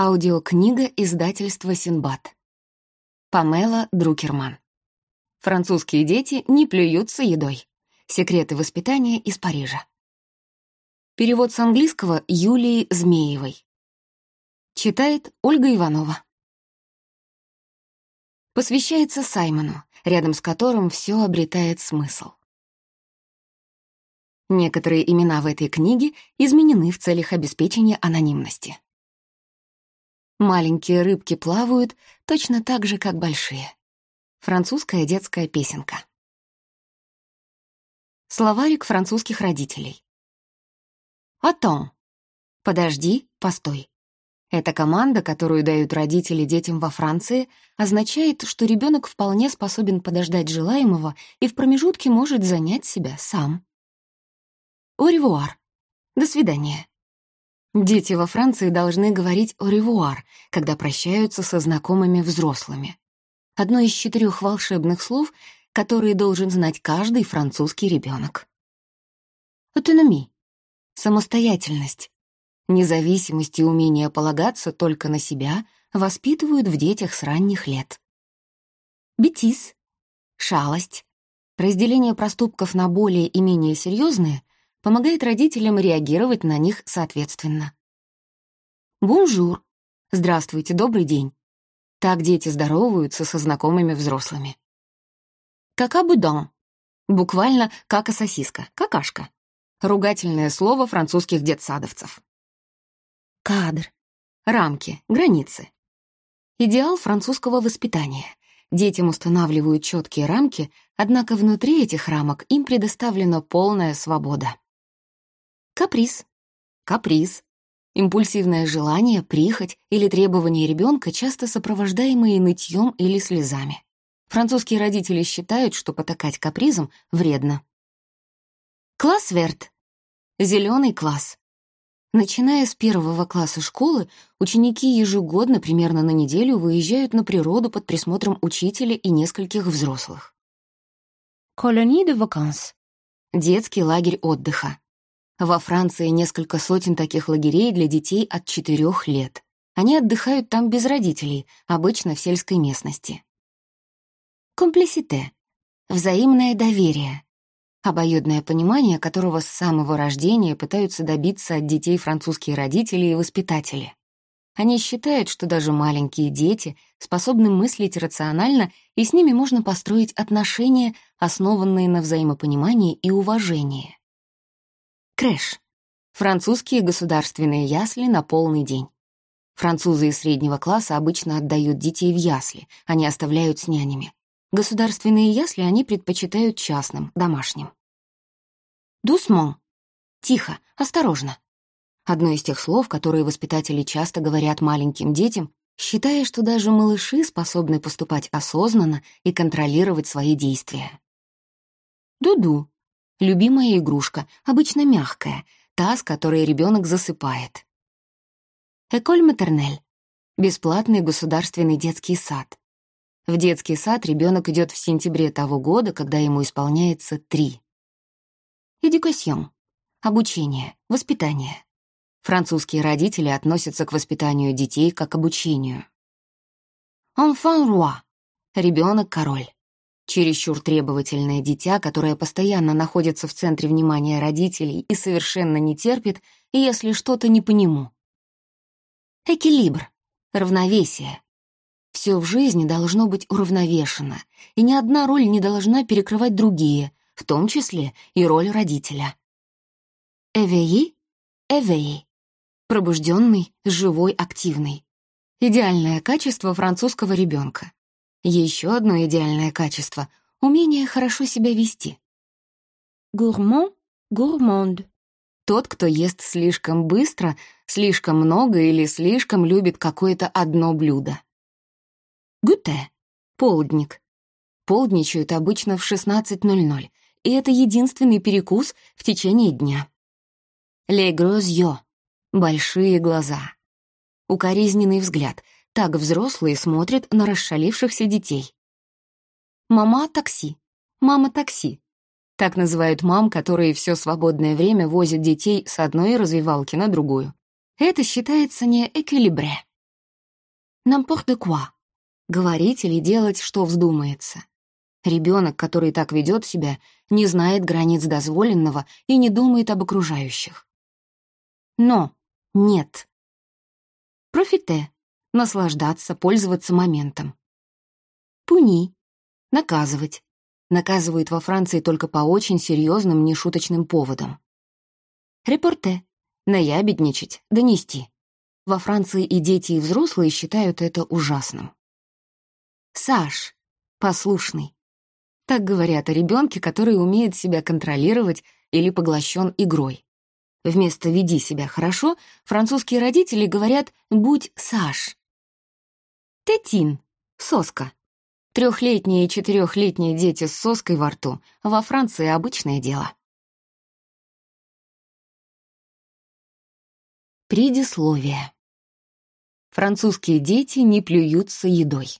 Аудиокнига издательства «Синбад». Памела Друкерман. Французские дети не плюются едой. Секреты воспитания из Парижа. Перевод с английского Юлии Змеевой. Читает Ольга Иванова. Посвящается Саймону, рядом с которым все обретает смысл. Некоторые имена в этой книге изменены в целях обеспечения анонимности. Маленькие рыбки плавают точно так же, как большие. Французская детская песенка. Словарик французских родителей. «Attends» — «подожди, постой». Эта команда, которую дают родители детям во Франции, означает, что ребенок вполне способен подождать желаемого и в промежутке может занять себя сам. «Au revoir» — «до свидания». Дети во Франции должны говорить «au revoir», когда прощаются со знакомыми взрослыми. Одно из четырех волшебных слов, которые должен знать каждый французский ребенок. Автономия — самостоятельность. Независимость и умение полагаться только на себя воспитывают в детях с ранних лет. Bêtise — шалость. Разделение проступков на более и менее серьезные помогает родителям реагировать на них соответственно. «Bonjour» — «Здравствуйте, добрый день». Так дети здороваются со знакомыми взрослыми. «Caca boudin» — буквально «кака-сосиска», «какашка». Ругательное слово французских детсадовцев. Cadre. Рамки, границы. Идеал французского воспитания. Детям устанавливают четкие рамки, однако внутри этих рамок им предоставлена полная свобода. Каприз. Каприз. Импульсивное желание, прихоть или требование ребенка, часто сопровождаемые нытьем или слезами. Французские родители считают, что потакать капризом вредно. Класс Верт. Зеленый класс. Начиная с первого класса школы, ученики ежегодно, примерно на неделю, выезжают на природу под присмотром учителя и нескольких взрослых. Колони де ваканс. Детский лагерь отдыха. Во Франции несколько сотен таких лагерей для детей от 4 лет. Они отдыхают там без родителей, обычно в сельской местности. Комплисите — взаимное доверие, обоюдное понимание которого с самого рождения пытаются добиться от детей французские родители и воспитатели. Они считают, что даже маленькие дети способны мыслить рационально, и с ними можно построить отношения, основанные на взаимопонимании и уважении. Crèche. Французские государственные ясли на полный день. Французы из среднего класса обычно отдают детей в ясли, а не оставляют с нянями. Государственные ясли они предпочитают частным, домашним. Дусмон. Тихо, осторожно. Одно из тех слов, которые воспитатели часто говорят маленьким детям, считая, что даже малыши способны поступать осознанно и контролировать свои действия. Дуду. Любимая игрушка, обычно мягкая, та, с которой ребенок засыпает. Эколь Матернель. Бесплатный государственный детский сад. В детский сад ребенок идет в сентябре того года, когда ему исполняется три. Эдюкасьон. Обучение, воспитание. Французские родители относятся к воспитанию детей как к обучению. Enfant roi. Ребенок-король чересчур требовательное дитя, которое постоянно находится в центре внимания родителей и совершенно не терпит, если что-то не по нему. Экилибр — равновесие. Все в жизни должно быть уравновешено, и ни одна роль не должна перекрывать другие, в том числе и роль родителя. Эвеи — эвеи. Пробужденный, живой, активный. Идеальное качество французского ребенка. Еще одно идеальное качество — умение хорошо себя вести. Гурман, гурмонд. Тот, кто ест слишком быстро, слишком много или слишком любит какое-то одно блюдо. Гуте — полдник. Полдничают обычно в 16.00, и это единственный перекус в течение дня. Ле грозьё — большие глаза. Укоризненный взгляд — так взрослые смотрят на расшалившихся детей. «Мама такси», «мама такси». Так называют мам, которые все свободное время возят детей с одной развивалки на другую. Это считается не эквилибре. N'importe quoi. Говорить или делать, что вздумается. Ребенок, который так ведет себя, не знает границ дозволенного и не думает об окружающих. Но нет. Профите — наслаждаться, пользоваться моментом. Пуни — наказывать. Наказывают во Франции только по очень серьезным, нешуточным поводам. Репорте — наябедничать, донести. Во Франции и дети, и взрослые считают это ужасным. Саш — послушный. Так говорят о ребенке, который умеет себя контролировать или поглощен игрой. Вместо «веди себя хорошо» французские родители говорят «будь Саш». Тетин — соска. Трехлетние и четырехлетние дети с соской во рту во Франции обычное дело. Предисловие. Французские дети не плюются едой.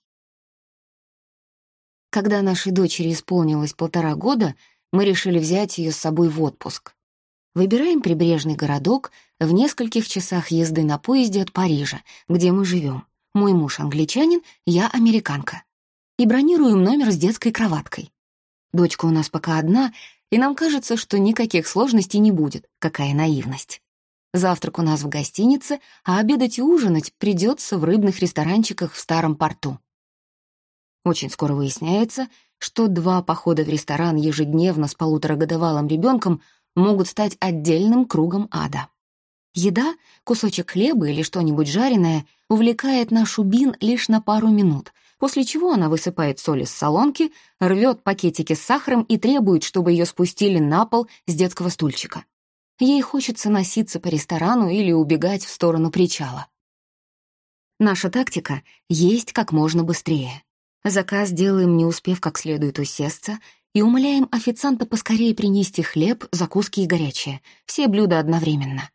Когда нашей дочери исполнилось полтора года, мы решили взять ее с собой в отпуск. Выбираем прибрежный городок в нескольких часах езды на поезде от Парижа, где мы живем. Мой муж англичанин, я американка. И бронируем номер с детской кроваткой. Дочка у нас пока одна, и нам кажется, что никаких сложностей не будет. Какая наивность. Завтрак у нас в гостинице, а обедать и ужинать придется в рыбных ресторанчиках в старом порту. Очень скоро выясняется, что два похода в ресторан ежедневно с полуторагодовалым ребенком могут стать отдельным кругом ада. Еда, кусочек хлеба или что-нибудь жареное увлекает нашу Бин лишь на пару минут, после чего она высыпает соль из солонки, рвет пакетики с сахаром и требует, чтобы ее спустили на пол с детского стульчика. Ей хочется носиться по ресторану или убегать в сторону причала. Наша тактика — есть как можно быстрее. Заказ делаем, не успев как следует усесться, и умоляем официанта поскорее принести хлеб, закуски и горячее, все блюда одновременно.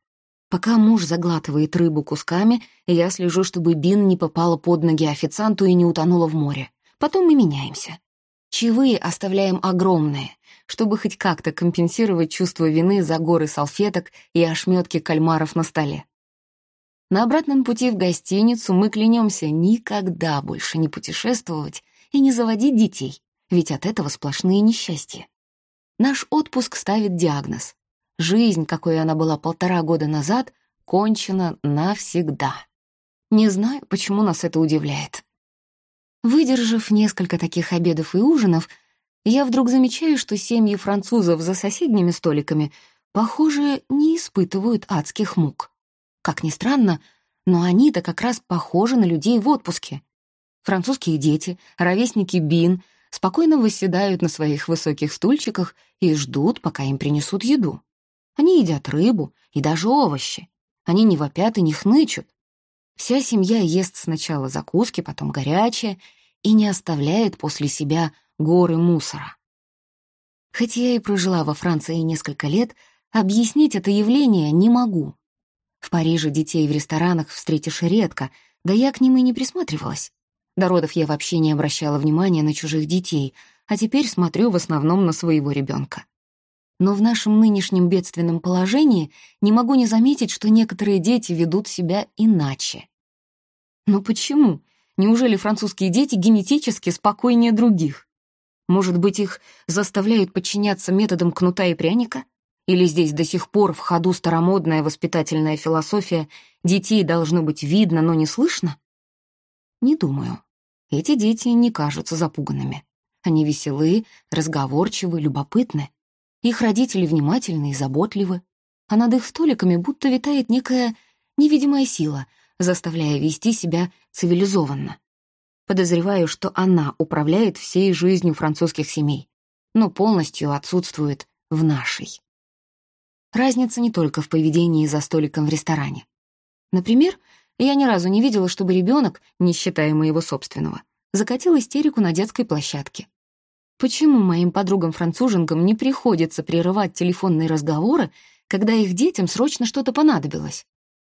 Пока муж заглатывает рыбу кусками, я слежу, чтобы Бин не попала под ноги официанту и не утонула в море. Потом мы меняемся. Чаевые оставляем огромные, чтобы хоть как-то компенсировать чувство вины за горы салфеток и ошметки кальмаров на столе. На обратном пути в гостиницу мы клянемся никогда больше не путешествовать и не заводить детей, ведь от этого сплошные несчастья. Наш отпуск ставит диагноз. Жизнь, какой она была полтора года назад, кончена навсегда. Не знаю, почему нас это удивляет. Выдержав несколько таких обедов и ужинов, я вдруг замечаю, что семьи французов за соседними столиками, похоже, не испытывают адских мук. Как ни странно, но они-то как раз похожи на людей в отпуске. Французские дети, ровесники Бин, спокойно восседают на своих высоких стульчиках и ждут, пока им принесут еду. Они едят рыбу и даже овощи. Они не вопят и не хнычут. Вся семья ест сначала закуски, потом горячее и не оставляет после себя горы мусора. Хоть я и прожила во Франции несколько лет, объяснить это явление не могу. В Париже детей в ресторанах встретишь редко, да я к ним и не присматривалась. До родов я вообще не обращала внимания на чужих детей, а теперь смотрю в основном на своего ребенка. Но в нашем нынешнем бедственном положении не могу не заметить, что некоторые дети ведут себя иначе. Но почему? Неужели французские дети генетически спокойнее других? Может быть, их заставляют подчиняться методам кнута и пряника? Или здесь до сих пор в ходу старомодная воспитательная философия «детей должно быть видно, но не слышно»? Не думаю. Эти дети не кажутся запуганными. Они веселы, разговорчивы, любопытны. Их родители внимательны и заботливы. А над их столиками будто витает некая невидимая сила, заставляя вести себя цивилизованно. Подозреваю, что она управляет всей жизнью французских семей, но полностью отсутствует в нашей. Разница не только в поведении за столиком в ресторане. Например, я ни разу не видела, чтобы ребенок, не считая моего собственного, закатил истерику на детской площадке. Почему моим подругам-француженкам не приходится прерывать телефонные разговоры, когда их детям срочно что-то понадобилось?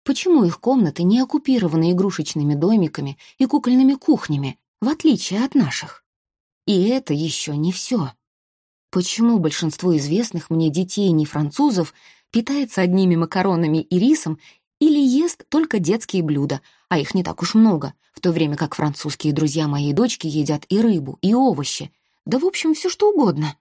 Почему их комнаты не оккупированы игрушечными домиками и кукольными кухнями, в отличие от наших? И это еще не все. Почему большинство известных мне детей не французов питается одними макаронами и рисом или ест только детские блюда, а их не так уж много, в то время как французские друзья моей дочки едят и рыбу, и овощи, да в общем все что угодно.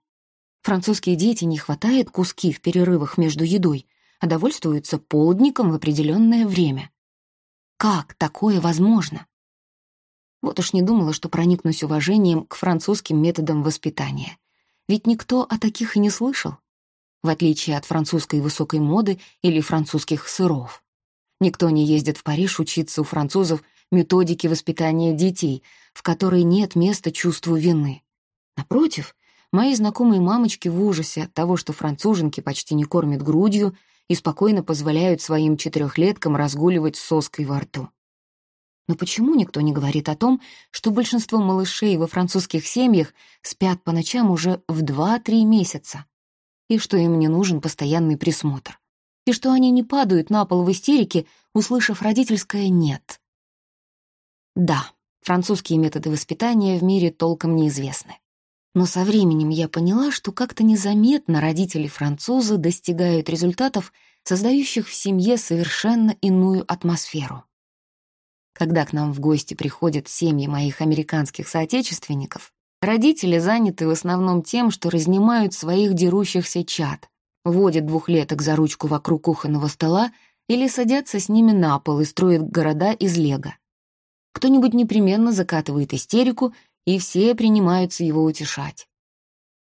Французские дети не хватает куски в перерывах между едой, а довольствуются полдником в определенное время. Как такое возможно? Вот уж не думала, что проникнусь уважением к французским методам воспитания. Ведь никто о таких и не слышал, в отличие от французской высокой моды или французских сыров. Никто не ездит в Париж учиться у французов методики воспитания детей, в которой нет места чувству вины. Напротив, мои знакомые мамочки в ужасе от того, что француженки почти не кормят грудью и спокойно позволяют своим четырехлеткам разгуливать с соской во рту. Но почему никто не говорит о том, что большинство малышей во французских семьях спят по ночам уже в 2-3 месяца, и что им не нужен постоянный присмотр? и что они не падают на пол в истерике, услышав родительское «нет». Да, французские методы воспитания в мире толком неизвестны. Но со временем я поняла, что как-то незаметно родители-французы достигают результатов, создающих в семье совершенно иную атмосферу. Когда к нам в гости приходят семьи моих американских соотечественников, родители заняты в основном тем, что разнимают своих дерущихся чад, водят двухлеток за ручку вокруг кухонного стола или садятся с ними на пол и строят города из лего. Кто-нибудь непременно закатывает истерику, и все принимаются его утешать.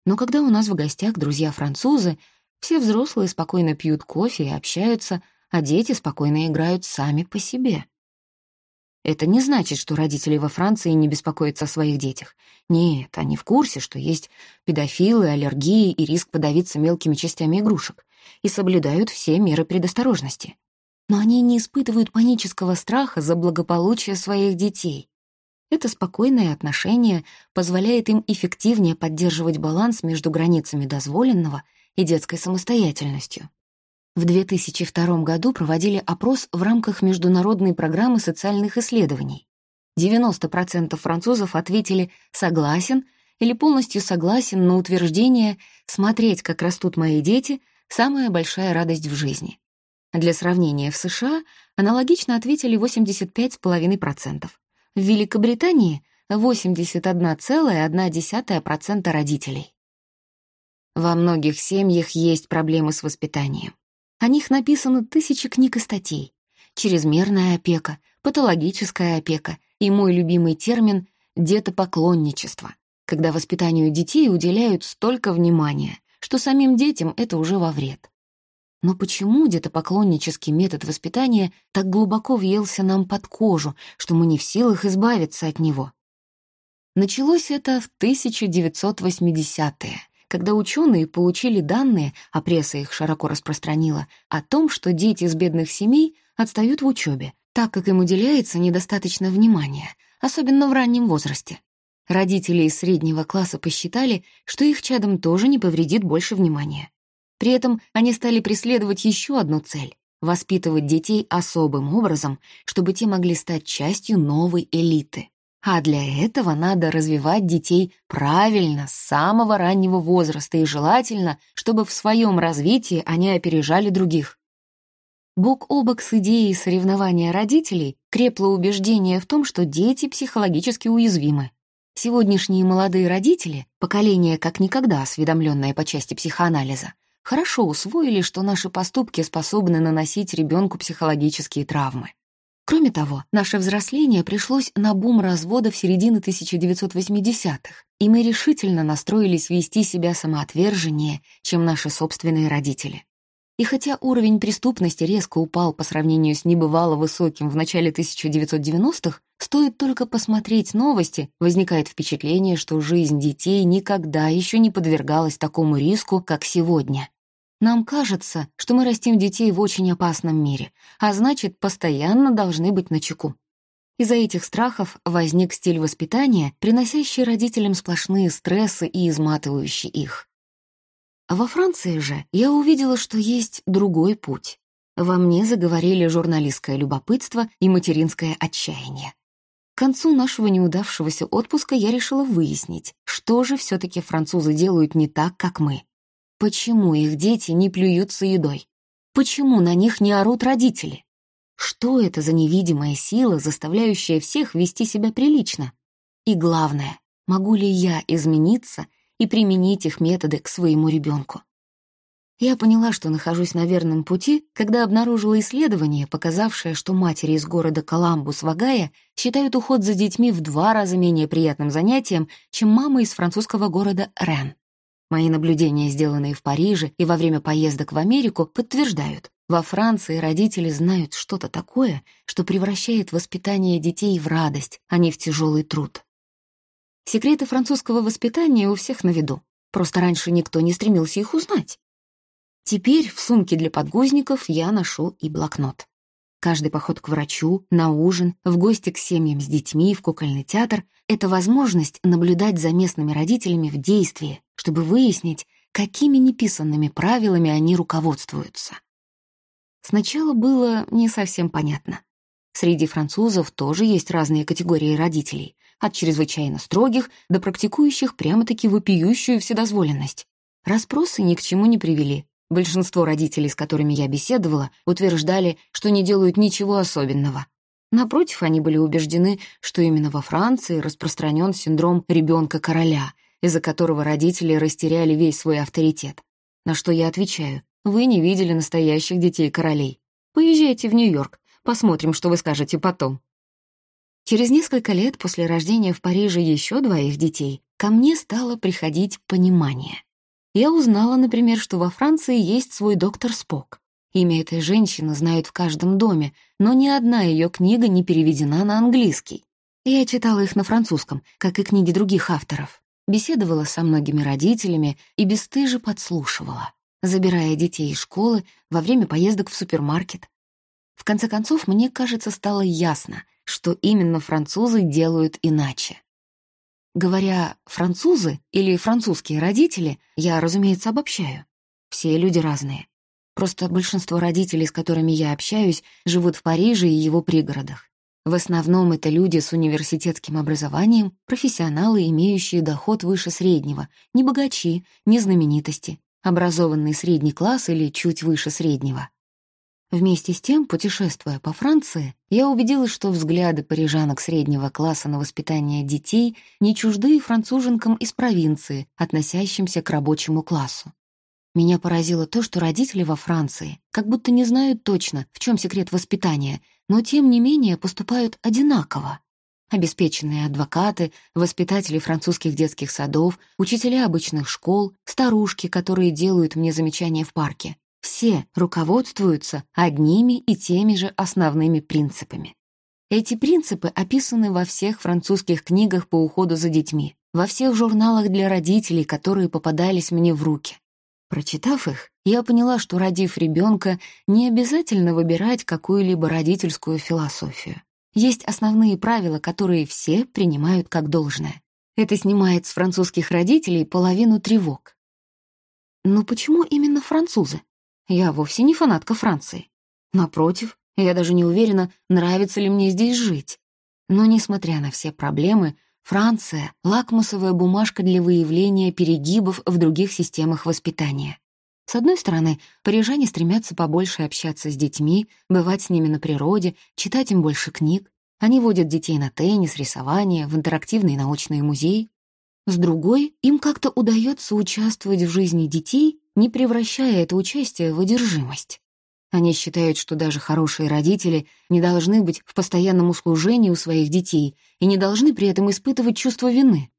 Но когда у нас в гостях друзья-французы, все взрослые спокойно пьют кофе и общаются, а дети спокойно играют сами по себе. Это не значит, что родители во Франции не беспокоятся о своих детях. Нет, они в курсе, что есть педофилы, аллергии и риск подавиться мелкими частями игрушек, и соблюдают все меры предосторожности. Но они не испытывают панического страха за благополучие своих детей. Это спокойное отношение позволяет им эффективнее поддерживать баланс между границами дозволенного и детской самостоятельностью. В 2002 году проводили опрос в рамках международной программы социальных исследований. 90% французов ответили «согласен» или полностью согласен на утверждение «смотреть, как растут мои дети» — самая большая радость в жизни. Для сравнения, в США аналогично ответили 85,5%. В Великобритании — 81,1% родителей. Во многих семьях есть проблемы с воспитанием. О них написано тысячи книг и статей. Чрезмерная опека, патологическая опека и мой любимый термин «детопоклонничество», когда воспитанию детей уделяют столько внимания, что самим детям это уже во вред. Но почему детопоклоннический метод воспитания так глубоко въелся нам под кожу, что мы не в силах избавиться от него? Началось это в 1980-е, когда ученые получили данные, а пресса их широко распространила, о том, что дети из бедных семей отстают в учебе, так как им уделяется недостаточно внимания, особенно в раннем возрасте. Родители из среднего класса посчитали, что их чадам тоже не повредит больше внимания. При этом они стали преследовать еще одну цель — воспитывать детей особым образом, чтобы те могли стать частью новой элиты. А для этого надо развивать детей правильно, с самого раннего возраста, и желательно, чтобы в своем развитии они опережали других. Бок о бок с идеей соревнования родителей крепло убеждение в том, что дети психологически уязвимы. Сегодняшние молодые родители, поколение как никогда осведомленное по части психоанализа, хорошо усвоили, что наши поступки способны наносить ребенку психологические травмы. Кроме того, наше взросление пришлось на бум развода в середине 1980-х, и мы решительно настроились вести себя самоотверженнее, чем наши собственные родители. И хотя уровень преступности резко упал по сравнению с небывало высоким в начале 1990-х, стоит только посмотреть новости, возникает впечатление, что жизнь детей никогда еще не подвергалась такому риску, как сегодня. Нам кажется, что мы растим детей в очень опасном мире, а значит, постоянно должны быть начеку. Из-за этих страхов возник стиль воспитания, приносящий родителям сплошные стрессы и изматывающий их. Во Франции же я увидела, что есть другой путь. Во мне заговорили журналистское любопытство и материнское отчаяние. К концу нашего неудавшегося отпуска я решила выяснить, что же все-таки французы делают не так, как мы. Почему их дети не плюются едой? Почему на них не орут родители? Что это за невидимая сила, заставляющая всех вести себя прилично? И главное, могу ли я измениться и применить их методы к своему ребенку? Я поняла, что нахожусь на верном пути, когда обнаружила исследование, показавшее, что матери из города Коламбус в Огайо считают уход за детьми в два раза менее приятным занятием, чем мамы из французского города Рен. Мои наблюдения, сделанные в Париже и во время поездок в Америку, подтверждают, во Франции родители знают что-то такое, что превращает воспитание детей в радость, а не в тяжелый труд. Секреты французского воспитания у всех на виду. Просто раньше никто не стремился их узнать. Теперь в сумке для подгузников я ношу и блокнот. Каждый поход к врачу, на ужин, в гости к семьям с детьми, в кукольный театр — это возможность наблюдать за местными родителями в действии, чтобы выяснить, какими неписанными правилами они руководствуются. Сначала было не совсем понятно. Среди французов тоже есть разные категории родителей, от чрезвычайно строгих до практикующих прямо-таки вопиющую вседозволенность. Распросы ни к чему не привели. Большинство родителей, с которыми я беседовала, утверждали, что не делают ничего особенного. Напротив, они были убеждены, что именно во Франции распространен синдром ребенка-короля, из-за которого родители растеряли весь свой авторитет. На что я отвечаю, вы не видели настоящих детей-королей. Поезжайте в Нью-Йорк, посмотрим, что вы скажете потом. Через несколько лет после рождения в Париже еще двоих детей ко мне стало приходить понимание. Я узнала, например, что во Франции есть свой доктор Спок. Имя этой женщины знают в каждом доме, но ни одна ее книга не переведена на английский. Я читала их на французском, как и книги других авторов. Беседовала со многими родителями и бесстыже подслушивала забирая детей из школы во время поездок в супермаркет. В конце концов, мне кажется, стало ясно, что именно французы делают иначе. Говоря «французы» или «французские родители», я, разумеется, обобщаю. Все люди разные. Просто большинство родителей, с которыми я общаюсь, живут в Париже и его пригородах. В основном это люди с университетским образованием, профессионалы, имеющие доход выше среднего, не богачи, не знаменитости, образованный средний класс или чуть выше среднего. Вместе с тем, путешествуя по Франции, я убедилась, что взгляды парижанок среднего класса на воспитание детей не чужды француженкам из провинции, относящимся к рабочему классу. Меня поразило то, что родители во Франции как будто не знают точно, в чем секрет воспитания, но тем не менее поступают одинаково обеспеченные адвокаты, воспитатели французских детских садов, учителя обычных школ, старушки, которые делают мне замечания в парке. Все руководствуются одними и теми же основными принципами. Эти принципы описаны во всех французских книгах по уходу за детьми, во всех журналах для родителей, которые попадались мне в руки. Прочитав их, я поняла, что, родив ребенка, не обязательно выбирать какую-либо родительскую философию. Есть основные правила, которые все принимают как должное. Это снимает с французских родителей половину тревог. Но почему именно французы? Я вовсе не фанатка Франции. Напротив, я даже не уверена, нравится ли мне здесь жить. Но, несмотря на все проблемы, Франция — лакмусовая бумажка для выявления перегибов в других системах воспитания. С одной стороны, парижане стремятся побольше общаться с детьми, бывать с ними на природе, читать им больше книг. Они водят детей на теннис, рисование, в интерактивные научные музеи. С другой, им как-то удается участвовать в жизни детей, не превращая это участие в одержимость. Они считают, что даже хорошие родители не должны быть в постоянном услужении у своих детей и не должны при этом испытывать чувство вины.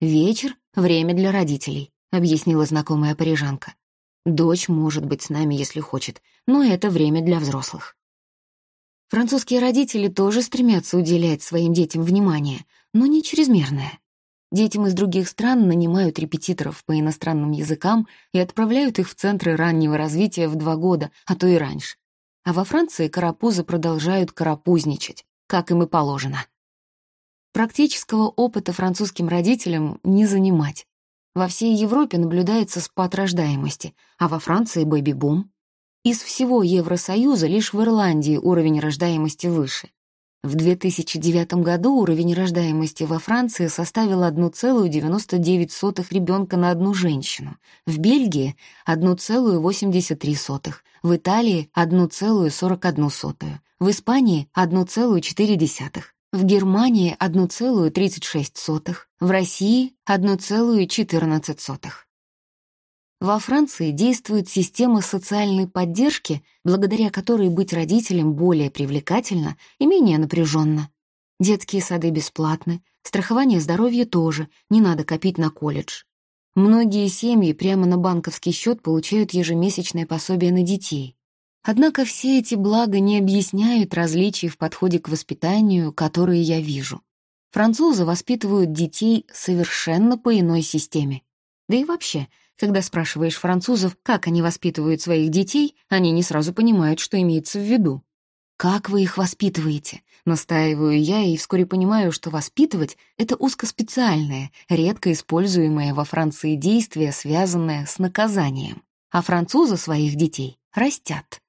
«Вечер — время для родителей», — объяснила знакомая парижанка. Дочь может быть с нами, если хочет, но это время для взрослых. Французские родители тоже стремятся уделять своим детям внимание, но не чрезмерное. Детям из других стран нанимают репетиторов по иностранным языкам и отправляют их в центры раннего развития в два года, а то и раньше. А во Франции карапузы продолжают карапузничать, как им и положено. Практического опыта французским родителям не занимать. Во всей Европе наблюдается спад рождаемости, а во Франции — бэби-бум. Из всего Евросоюза лишь в Ирландии уровень рождаемости выше. В 2009 году уровень рождаемости во Франции составил 1,99 ребенка на одну женщину, в Бельгии — 1,83, в Италии — 1,41, в Испании — 1,4, в Германии — 1,36, в России — 1,14. Во Франции действует система социальной поддержки, благодаря которой быть родителем более привлекательно и менее напряженно. Детские сады бесплатны, страхование здоровья тоже, не надо копить на колледж. Многие семьи прямо на банковский счет получают ежемесячное пособие на детей. Однако все эти блага не объясняют различий в подходе к воспитанию, которые я вижу. Французы воспитывают детей совершенно по иной системе. Да и вообще — когда спрашиваешь французов, как они воспитывают своих детей, они не сразу понимают, что имеется в виду. «Как вы их воспитываете?» Настаиваю я и вскоре понимаю, что воспитывать — это узкоспециальное, редко используемое во Франции действие, связанное с наказанием. А французы своих детей растят.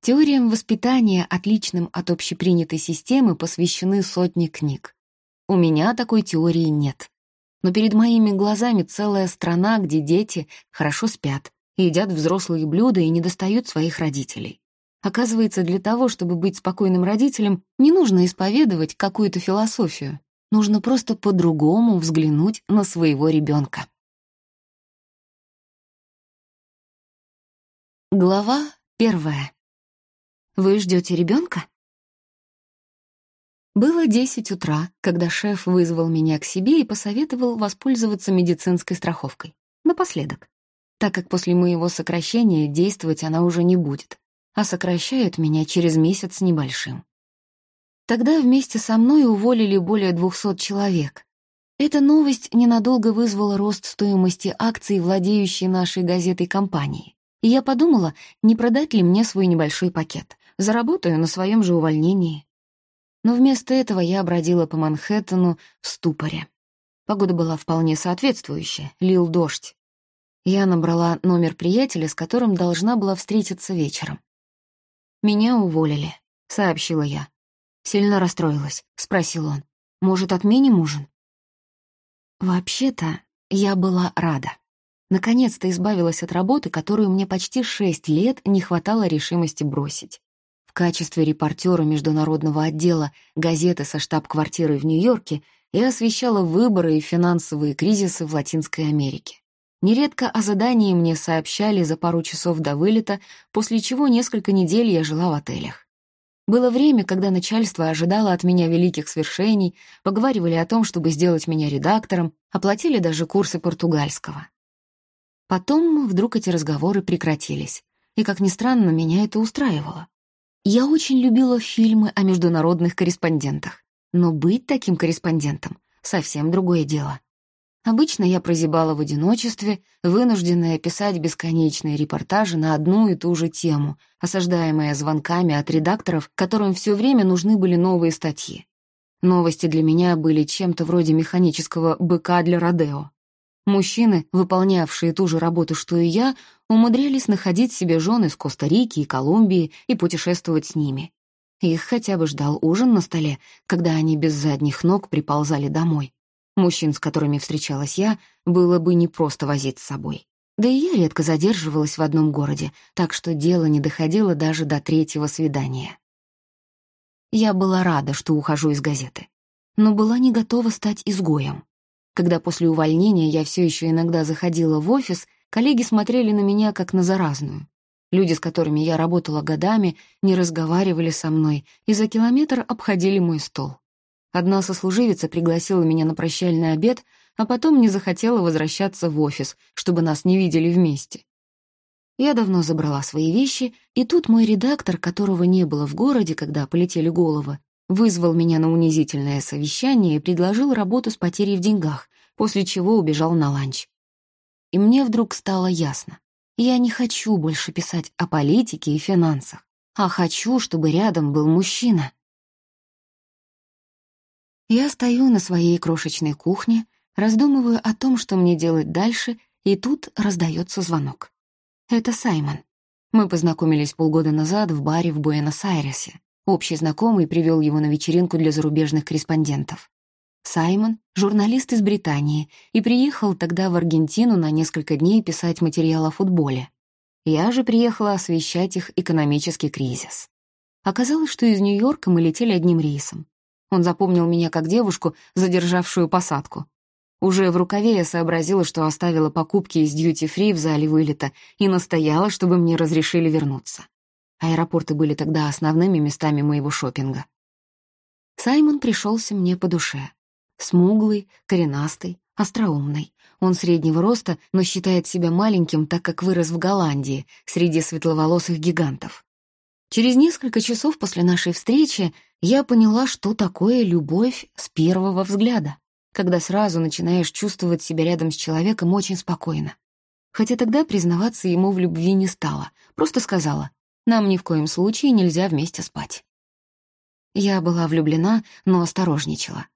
Теориям воспитания, отличным от общепринятой системы, посвящены сотни книг. У меня такой теории нет но перед моими глазами целая страна, где дети хорошо спят, едят взрослые блюда и не достают своих родителей. Оказывается, для того, чтобы быть спокойным родителем, не нужно исповедовать какую-то философию. Нужно просто по-другому взглянуть на своего ребенка. Глава первая. Вы ждете ребенка? Было десять утра, когда шеф вызвал меня к себе и посоветовал воспользоваться медицинской страховкой. Напоследок. Так как после моего сокращения действовать она уже не будет, а сокращают меня через месяц небольшим. Тогда вместе со мной уволили более двухсот человек. Эта новость ненадолго вызвала рост стоимости акций, владеющей нашей газетой компании. И я подумала, не продать ли мне свой небольшой пакет. Заработаю на своем же увольнении. Но вместо этого я бродила по Манхэттену в ступоре. Погода была вполне соответствующая, лил дождь. Я набрала номер приятеля, с которым должна была встретиться вечером. «Меня уволили», — сообщила я. Сильно расстроилась, — спросил он. «Может, отменим ужин?» Вообще-то, я была рада. Наконец-то избавилась от работы, которую мне почти шесть лет не хватало решимости бросить. В качестве репортера международного отдела газеты со штаб-квартирой в Нью-Йорке я освещала выборы и финансовые кризисы в Латинской Америке. Нередко о задании мне сообщали за пару часов до вылета, после чего несколько недель я жила в отелях. Было время, когда начальство ожидало от меня великих свершений, поговаривали о том, чтобы сделать меня редактором, оплатили даже курсы португальского. Потом вдруг эти разговоры прекратились, и, как ни странно, меня это устраивало. Я очень любила фильмы о международных корреспондентах, но быть таким корреспондентом — совсем другое дело. Обычно я прозябала в одиночестве, вынужденная писать бесконечные репортажи на одну и ту же тему, осаждаемая звонками от редакторов, которым все время нужны были новые статьи. Новости для меня были чем-то вроде механического быка для Родео. Мужчины, выполнявшие ту же работу, что и я, умудрялись находить себе жены из Коста-Рики и Колумбии и путешествовать с ними. Их хотя бы ждал ужин на столе, когда они без задних ног приползали домой. Мужчин, с которыми встречалась я, было бы не просто возить с собой. Да и я редко задерживалась в одном городе, так что дело не доходило даже до третьего свидания. Я была рада, что ухожу из газеты, но была не готова стать изгоем. Когда после увольнения я все еще иногда заходила в офис, коллеги смотрели на меня как на заразную. Люди, с которыми я работала годами, не разговаривали со мной и за километр обходили мой стол. Одна сослуживица пригласила меня на прощальный обед, а потом не захотела возвращаться в офис, чтобы нас не видели вместе. Я давно забрала свои вещи, и тут мой редактор, которого не было в городе, когда полетели головы, вызвал меня на унизительное совещание и предложил работу с потерей в деньгах, после чего убежал на ланч. И мне вдруг стало ясно. Я не хочу больше писать о политике и финансах, а хочу, чтобы рядом был мужчина. Я стою на своей крошечной кухне, раздумываю о том, что мне делать дальше, и тут раздается звонок. Это Саймон. Мы познакомились полгода назад в баре в Буэнос-Айресе. Общий знакомый привел его на вечеринку для зарубежных корреспондентов. Саймон — журналист из Британии и приехал тогда в Аргентину на несколько дней писать материал о футболе. Я же приехала освещать их экономический кризис. Оказалось, что из Нью-Йорка мы летели одним рейсом. Он запомнил меня как девушку, задержавшую посадку. Уже в рукаве я сообразила, что оставила покупки из дьюти-фри в зале вылета и настояла, чтобы мне разрешили вернуться. Аэропорты были тогда основными местами моего шопинга. Саймон пришелся мне по душе. Смуглый, коренастый, остроумный. Он среднего роста, но считает себя маленьким, так как вырос в Голландии, среди светловолосых гигантов. Через несколько часов после нашей встречи я поняла, что такое любовь с первого взгляда когда сразу начинаешь чувствовать себя рядом с человеком очень спокойно. Хотя тогда признаваться ему в любви не стала, просто сказала, нам ни в коем случае нельзя вместе спать. Я была влюблена, но осторожничала.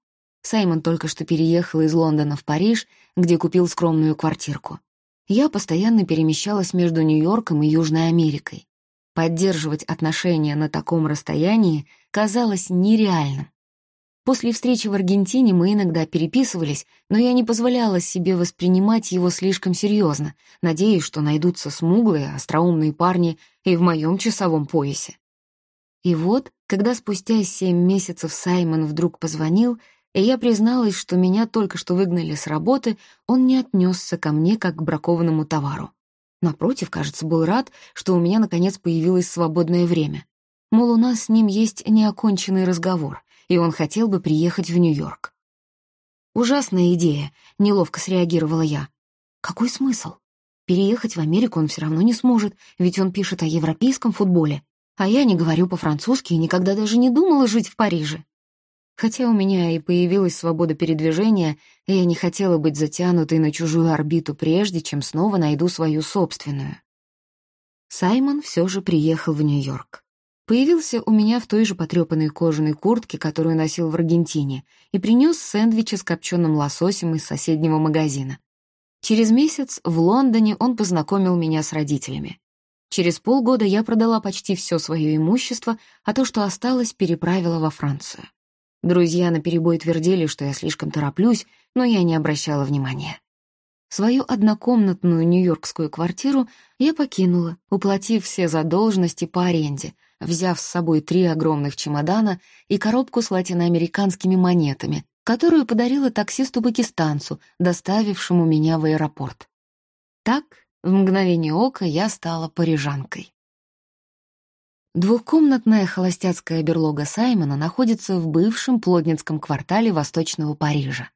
Саймон только что переехал из Лондона в Париж, где купил скромную квартирку. Я постоянно перемещалась между Нью-Йорком и Южной Америкой. Поддерживать отношения на таком расстоянии казалось нереальным. После встречи в Аргентине мы иногда переписывались, но я не позволяла себе воспринимать его слишком серьезно, надеясь, что найдутся смуглые, остроумные парни и в моем часовом поясе. И вот, когда спустя семь месяцев Саймон вдруг позвонил, и я призналась, что меня только что выгнали с работы, он не отнесся ко мне как к бракованному товару. Напротив, кажется, был рад, что у меня наконец появилось свободное время. Мол, у нас с ним есть неоконченный разговор, и он хотел бы приехать в Нью-Йорк. «Ужасная идея», — неловко среагировала я. «Какой смысл? Переехать в Америку он все равно не сможет, ведь он пишет о европейском футболе, а я не говорю по-французски и никогда даже не думала жить в Париже. Хотя у меня и появилась свобода передвижения, я не хотела быть затянутой на чужую орбиту прежде, чем снова найду свою собственную. Саймон все же приехал в Нью-Йорк. Появился у меня в той же потрепанной кожаной куртке, которую носил в Аргентине, и принес сэндвичи с копченым лососем из соседнего магазина. Через месяц в Лондоне он познакомил меня с родителями. Через полгода я продала почти все свое имущество, а то, что осталось, переправила во Францию. Друзья наперебой твердили, что я слишком тороплюсь, но я не обращала внимания. Свою однокомнатную нью-йоркскую квартиру я покинула, уплатив все задолженности по аренде — взяв с собой три огромных чемодана и коробку с латиноамериканскими монетами, которую подарила таксисту-пакистанцу, доставившему меня в аэропорт. Так, в мгновение ока, я стала парижанкой. Двухкомнатная холостяцкая берлога Саймона находится в бывшем плотницком квартале Восточного Парижа.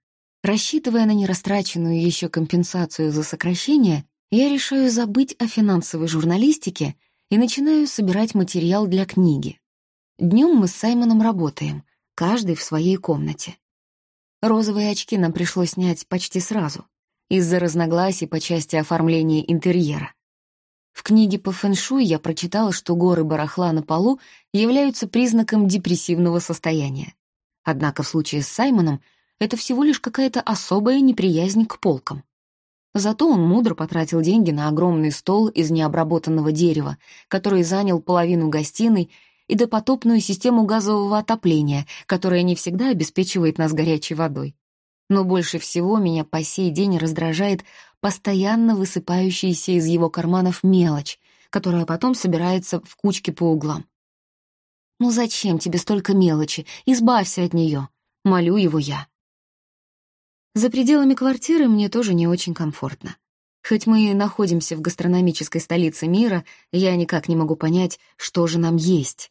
Рассчитывая на нерастраченную еще компенсацию за сокращение, я решаю забыть о финансовой журналистике и начинаю собирать материал для книги. Днем мы с Саймоном работаем, каждый в своей комнате. Розовые очки нам пришлось снять почти сразу, из-за разногласий по части оформления интерьера. В книге по фэншуй я прочитала, что горы барахла на полу являются признаком депрессивного состояния. Однако в случае с Саймоном это всего лишь какая-то особая неприязнь к полкам. Зато он мудро потратил деньги на огромный стол из необработанного дерева, который занял половину гостиной, и допотопную систему газового отопления, которая не всегда обеспечивает нас горячей водой. Но больше всего меня по сей день раздражает постоянно высыпающаяся из его карманов мелочь, которая потом собирается в кучке по углам. «Ну зачем тебе столько мелочи? Избавься от нее!» — молю его я. За пределами квартиры мне тоже не очень комфортно. Хоть мы и находимся в гастрономической столице мира, я никак не могу понять, что же нам есть.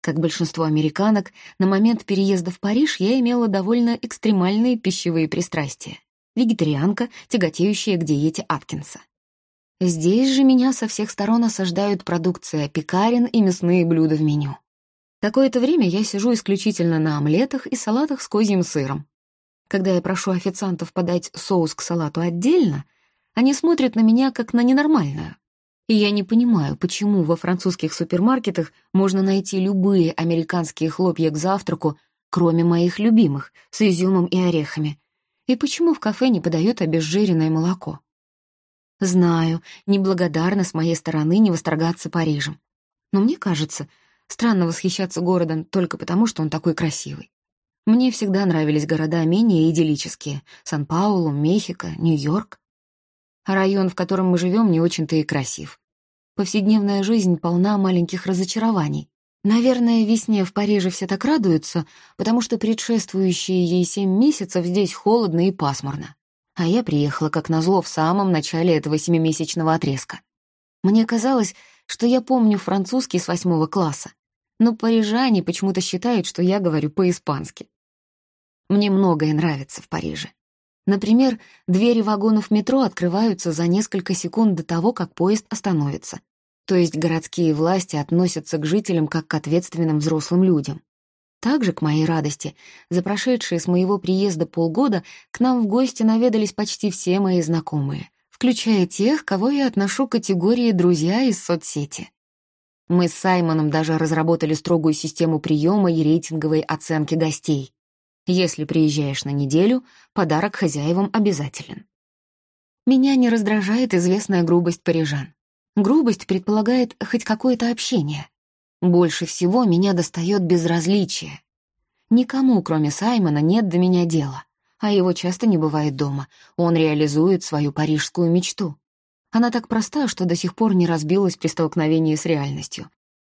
Как большинство американок, на момент переезда в Париж я имела довольно экстремальные пищевые пристрастия. Вегетарианка, тяготеющая к диете Аткинса. Здесь же меня со всех сторон осаждают продукция пекарен и мясные блюда в меню. Какое-то время я сижу исключительно на омлетах и салатах с козьим сыром, когда я прошу официантов подать соус к салату отдельно, они смотрят на меня как на ненормальную. И я не понимаю, почему во французских супермаркетах можно найти любые американские хлопья к завтраку, кроме моих любимых, с изюмом и орехами, и почему в кафе не подают обезжиренное молоко. Знаю, неблагодарно с моей стороны не восторгаться Парижем. Но мне кажется, Странно восхищаться городом только потому, что он такой красивый. Мне всегда нравились города менее идиллические — Сан-Паулу, Мехико, Нью-Йорк. А район, в котором мы живем, не очень-то и красив. Повседневная жизнь полна маленьких разочарований. Наверное, весне в Париже все так радуются, потому что предшествующие ей семь месяцев здесь холодно и пасмурно. А я приехала, как назло, в самом начале этого семимесячного отрезка. Мне казалось, что я помню французский с восьмого класса, но парижане почему-то считают, что я говорю по-испански. Мне многое нравится в Париже. Например, двери вагонов метро открываются за несколько секунд до того, как поезд остановится. То есть городские власти относятся к жителям как к ответственным взрослым людям. Также, к моей радости, за прошедшие с моего приезда полгода к нам в гости наведались почти все мои знакомые, включая тех, кого я отношу к категории «друзья» из соцсети. Мы с Саймоном даже разработали строгую систему приема и рейтинговой оценки гостей. Если приезжаешь на неделю, подарок хозяевам обязателен. Меня не раздражает известная грубость парижан. Грубость предполагает хоть какое-то общение. Больше всего меня достает безразличие. Никому, кроме Саймона, нет до меня дела, а его часто не бывает дома. Он реализует свою парижскую мечту. Она так проста, что до сих пор не разбилась при столкновении с реальностью.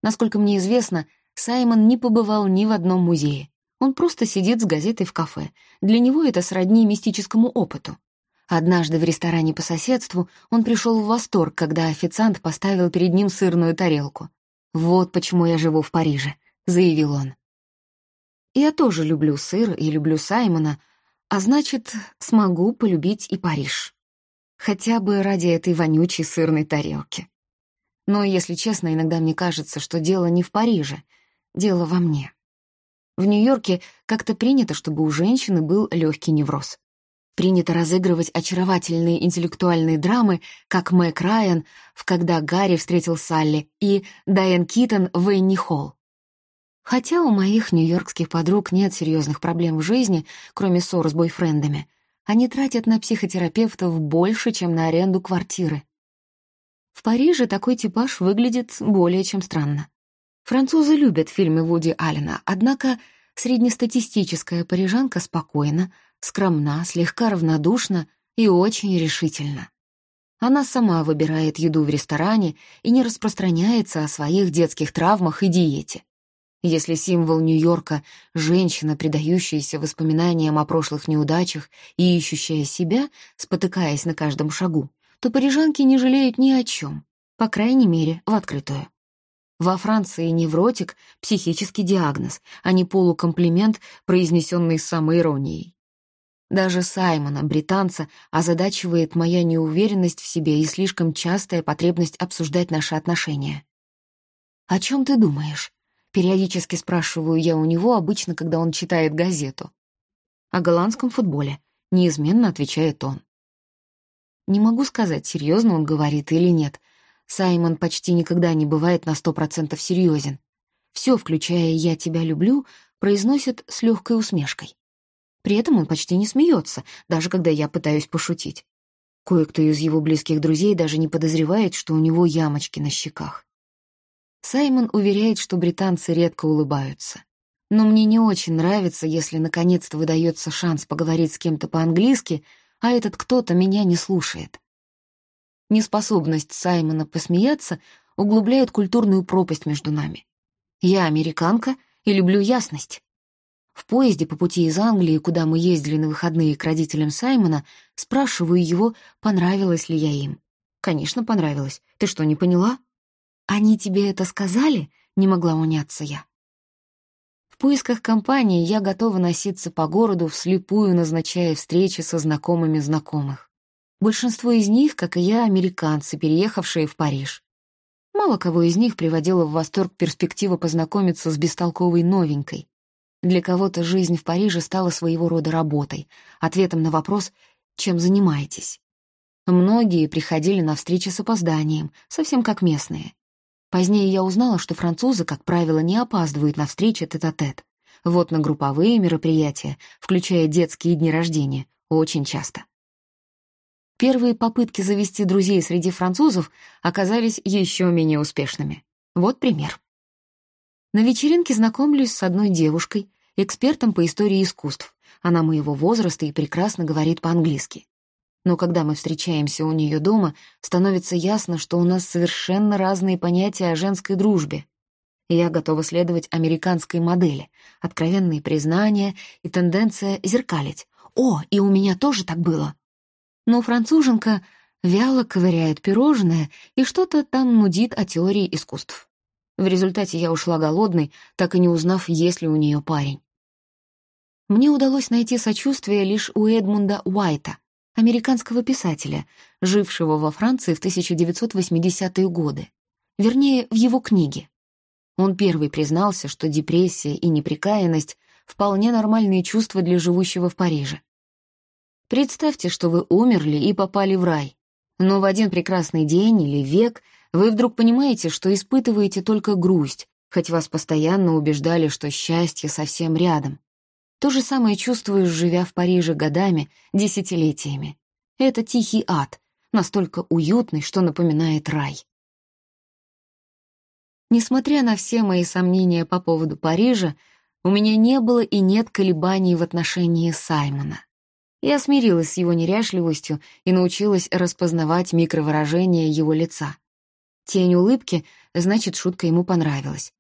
Насколько мне известно, Саймон не побывал ни в одном музее. Он просто сидит с газетой в кафе. Для него это сродни мистическому опыту. Однажды в ресторане по соседству он пришел в восторг, когда официант поставил перед ним сырную тарелку. «Вот почему я живу в Париже», — заявил он. «Я тоже люблю сыр и люблю Саймона, а значит, смогу полюбить и Париж». Хотя бы ради этой вонючей сырной тарелки. Но, если честно, иногда мне кажется, что дело не в Париже, дело во мне. В Нью-Йорке как-то принято, чтобы у женщины был легкий невроз. Принято разыгрывать очаровательные интеллектуальные драмы, как Мэг Райан в «Когда Гарри встретил Салли» и Дайан Китон в «Энни Холл». Хотя у моих нью-йоркских подруг нет серьезных проблем в жизни, кроме ссор с бойфрендами, они тратят на психотерапевтов больше, чем на аренду квартиры. В Париже такой типаж выглядит более чем странно. Французы любят фильмы Вуди Аллена, однако среднестатистическая парижанка спокойна, скромна, слегка равнодушна и очень решительна. Она сама выбирает еду в ресторане и не распространяется о своих детских травмах и диете. Если символ Нью-Йорка — женщина, предающаяся воспоминаниям о прошлых неудачах и ищущая себя, спотыкаясь на каждом шагу, то парижанки не жалеют ни о чем, по крайней мере, в открытую. Во Франции невротик — психический диагноз, а не полукомплимент, произнесенный с самой иронией. Даже Саймона, британца, озадачивает моя неуверенность в себе и слишком частая потребность обсуждать наши отношения. «О чем ты думаешь?» Периодически спрашиваю я у него, обычно, когда он читает газету. О голландском футболе. Неизменно отвечает он. Не могу сказать, серьезно он говорит или нет. Саймон почти никогда не бывает на сто процентов серьезен. Все, включая «я тебя люблю», произносит с легкой усмешкой. При этом он почти не смеется, даже когда я пытаюсь пошутить. Кое-кто из его близких друзей даже не подозревает, что у него ямочки на щеках. Саймон уверяет, что британцы редко улыбаются. Но мне не очень нравится, если наконец-то выдается шанс поговорить с кем-то по-английски, а этот кто-то меня не слушает. Неспособность Саймона посмеяться углубляет культурную пропасть между нами. Я американка и люблю ясность. В поезде по пути из Англии, куда мы ездили на выходные к родителям Саймона, спрашиваю его, понравилось ли я им. Конечно, понравилось. Ты что, не поняла? «Они тебе это сказали?» — не могла уняться я. В поисках компании я готова носиться по городу, вслепую назначая встречи со знакомыми знакомых. Большинство из них, как и я, американцы, переехавшие в Париж. Мало кого из них приводила в восторг перспектива познакомиться с бестолковой новенькой. Для кого-то жизнь в Париже стала своего рода работой, ответом на вопрос «Чем занимаетесь?». Многие приходили на встречи с опозданием, совсем как местные. Позднее я узнала, что французы, как правило, не опаздывают на встречи тет-а-тет. -тет. Вот на групповые мероприятия, включая детские дни рождения, очень часто. Первые попытки завести друзей среди французов оказались еще менее успешными. Вот пример. На вечеринке знакомлюсь с одной девушкой, экспертом по истории искусств. Она моего возраста и прекрасно говорит по-английски. Но когда мы встречаемся у нее дома, становится ясно, что у нас совершенно разные понятия о женской дружбе. Я готова следовать американской модели, откровенные признания и тенденция зеркалить. «О, и у меня тоже так было!» Но француженка вяло ковыряет пирожное и что-то там нудит о теории искусств. В результате я ушла голодной, так и не узнав, есть ли у нее парень. Мне удалось найти сочувствие лишь у Эдмунда Уайта, американского писателя, жившего во Франции в 1980-е годы. Вернее, в его книге. Он первый признался, что депрессия и неприкаянность — вполне нормальные чувства для живущего в Париже. Представьте, что вы умерли и попали в рай, но в один прекрасный день или век вы вдруг понимаете, что испытываете только грусть, хоть вас постоянно убеждали, что счастье совсем рядом. То же самое чувствуешь, живя в Париже годами, десятилетиями. Это тихий ад, настолько уютный, что напоминает рай. Несмотря на все мои сомнения по поводу Парижа, у меня не было и нет колебаний в отношении Саймона. Я смирилась с его неряшливостью и научилась распознавать микровыражения его лица. Тень улыбки, значит, шутка ему понравилась.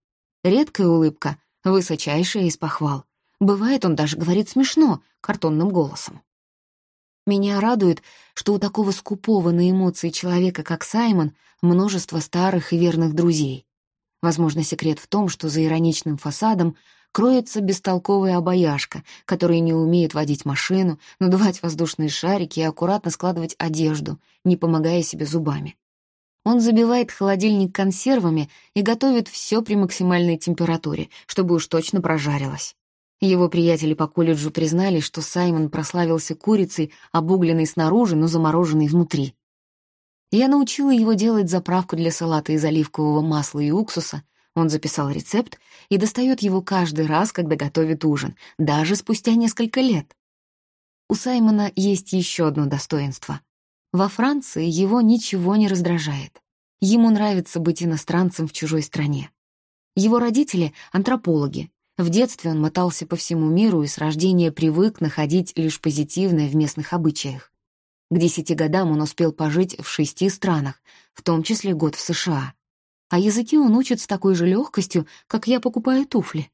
Редкая улыбка, высочайшая из похвал. Бывает, он даже говорит смешно, картонным голосом. Меня радует, что у такого скупого на эмоции человека, как Саймон, множество старых и верных друзей. Возможно, секрет в том, что за ироничным фасадом кроется бестолковая обаяшка, которая не умеет водить машину, надувать воздушные шарики и аккуратно складывать одежду, не помогая себе зубами. Он забивает холодильник консервами и готовит все при максимальной температуре, чтобы уж точно прожарилось. Его приятели по колледжу признали, что Саймон прославился курицей, обугленной снаружи, но замороженной внутри. Я научила его делать заправку для салата из оливкового масла и уксуса. Он записал рецепт и достает его каждый раз, когда готовит ужин, даже спустя несколько лет. У Саймона есть еще одно достоинство. Во Франции его ничего не раздражает. Ему нравится быть иностранцем в чужой стране. Его родители — антропологи, в детстве он мотался по всему миру и с рождения привык находить лишь позитивное в местных обычаях. К десяти годам он успел пожить в шести странах, в том числе год в США. А языки он учит с такой же легкостью, как я покупаю туфли.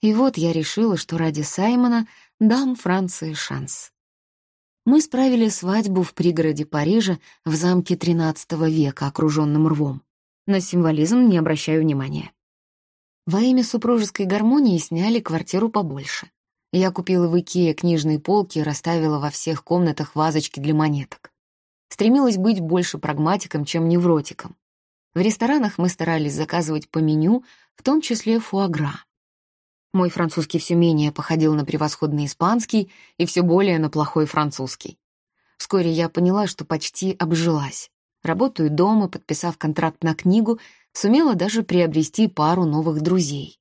И вот я решила, что ради Саймона дам Франции шанс. Мы справили свадьбу в пригороде Парижа в замке XIII века, окруженном рвом. На символизм не обращаю внимания. Во имя супружеской гармонии сняли квартиру побольше. Я купила в Икее книжные полки и расставила во всех комнатах вазочки для монеток. Стремилась быть больше прагматиком, чем невротиком. В ресторанах мы старались заказывать по меню, в том числе фуагра. Мой французский все менее походил на превосходный испанский и все более на плохой французский. Вскоре я поняла, что почти обжилась. Работаю дома, подписав контракт на книгу, сумела даже приобрести пару новых друзей.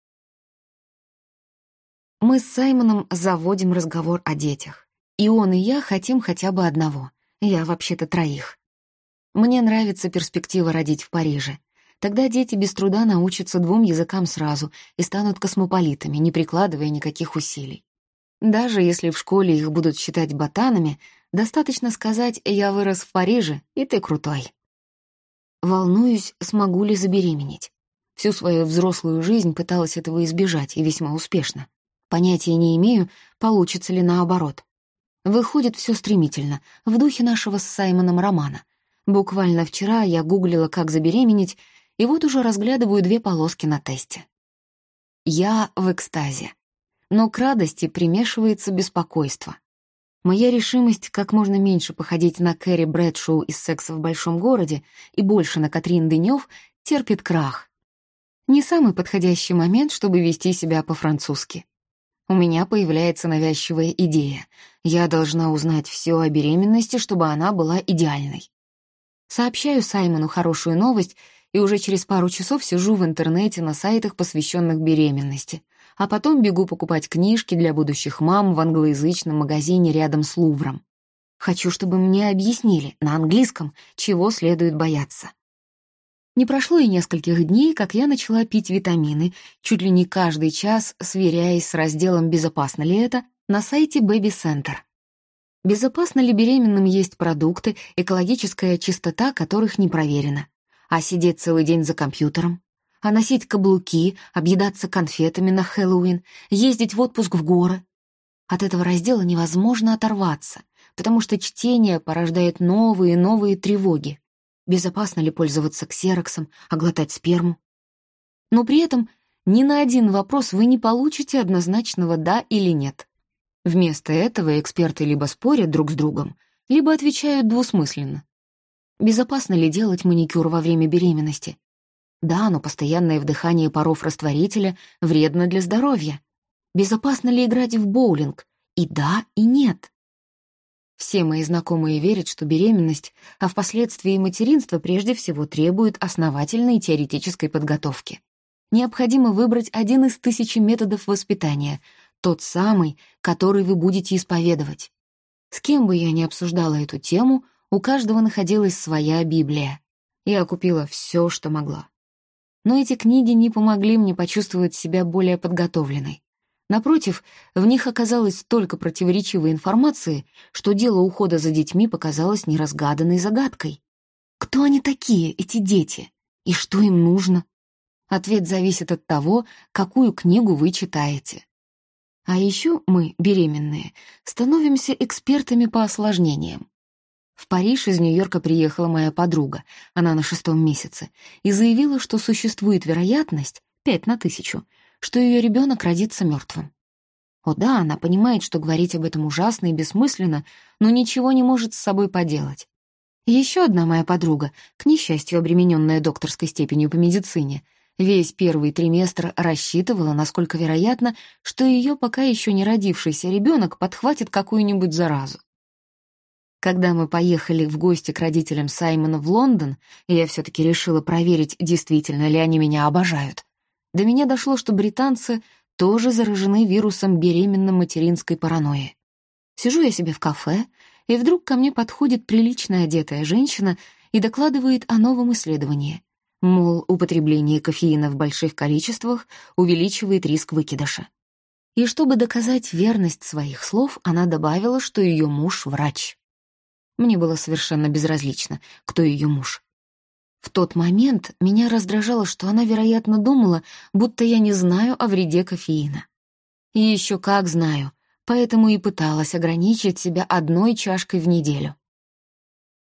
Мы с Саймоном заводим разговор о детях. И он, и я хотим хотя бы одного. Я вообще-то троих. Мне нравится перспектива родить в Париже. Тогда дети без труда научатся двум языкам сразу и станут космополитами, не прикладывая никаких усилий. Даже если в школе их будут считать ботанами, достаточно сказать «я вырос в Париже, и ты крутой». Волнуюсь, смогу ли забеременеть. Всю свою взрослую жизнь пыталась этого избежать, и весьма успешно. Понятия не имею, получится ли наоборот. Выходит все стремительно, в духе нашего с Саймоном романа. Буквально вчера я гуглила, как забеременеть, и вот уже разглядываю две полоски на тесте. Я в экстазе. Но к радости примешивается беспокойство. Моя решимость как можно меньше походить на Кэрри Брэдшоу из «Секса в большом городе» и больше на Катрин Дынёв терпит крах. Не самый подходящий момент, чтобы вести себя по-французски. У меня появляется навязчивая идея. Я должна узнать все о беременности, чтобы она была идеальной. Сообщаю Саймону хорошую новость и уже через пару часов сижу в интернете на сайтах, посвященных беременности — а потом бегу покупать книжки для будущих мам в англоязычном магазине рядом с Лувром. Хочу, чтобы мне объяснили на английском, чего следует бояться. Не прошло и нескольких дней, как я начала пить витамины, чуть ли не каждый час сверяясь с разделом «Безопасно ли это» на сайте Baby Center. Безопасно ли беременным есть продукты, экологическая чистота которых не проверена? А сидеть целый день за компьютером? А носить каблуки, объедаться конфетами на Хэллоуин, ездить в отпуск в горы? От этого раздела невозможно оторваться, потому что чтение порождает новые и новые тревоги. Безопасно ли пользоваться ксероксом, а сперму? Но при этом ни на один вопрос вы не получите однозначного «да» или «нет». Вместо этого эксперты либо спорят друг с другом, либо отвечают двусмысленно. Безопасно ли делать маникюр во время беременности? Да, но постоянное вдыхание паров растворителя вредно для здоровья. Безопасно ли играть в боулинг? И да, и нет. Все мои знакомые верят, что беременность, а впоследствии материнство прежде всего требует основательной теоретической подготовки. Необходимо выбрать один из тысячи методов воспитания, тот самый, который вы будете исповедовать. С кем бы я ни обсуждала эту тему, у каждого находилась своя Библия. Я купила все, что могла. Но эти книги не помогли мне почувствовать себя более подготовленной. Напротив, в них оказалось столько противоречивой информации, что дело ухода за детьми показалось неразгаданной загадкой. Кто они такие, эти дети? И что им нужно? Ответ зависит от того, какую книгу вы читаете. А еще мы, беременные, становимся экспертами по осложнениям. В Париж из Нью-Йорка приехала моя подруга, она на шестом месяце, и заявила, что существует вероятность, пять на тысячу, что ее ребенок родится мертвым. О да, она понимает, что говорить об этом ужасно и бессмысленно, но ничего не может с собой поделать. Еще одна моя подруга, к несчастью обремененная докторской степенью по медицине, Весь первый триместр рассчитывала, насколько вероятно, что ее пока еще не родившийся ребенок подхватит какую-нибудь заразу. Когда мы поехали в гости к родителям Саймона в Лондон, я все-таки решила проверить, действительно ли они меня обожают. До меня дошло, что британцы тоже заражены вирусом беременно-материнской паранойи. Сижу я себе в кафе, и вдруг ко мне подходит прилично одетая женщина и докладывает о новом исследовании. Мол, употребление кофеина в больших количествах увеличивает риск выкидыша. И чтобы доказать верность своих слов, она добавила, что ее муж — врач. Мне было совершенно безразлично, кто ее муж. В тот момент меня раздражало, что она, вероятно, думала, будто я не знаю о вреде кофеина. И еще как знаю, поэтому и пыталась ограничить себя одной чашкой в неделю.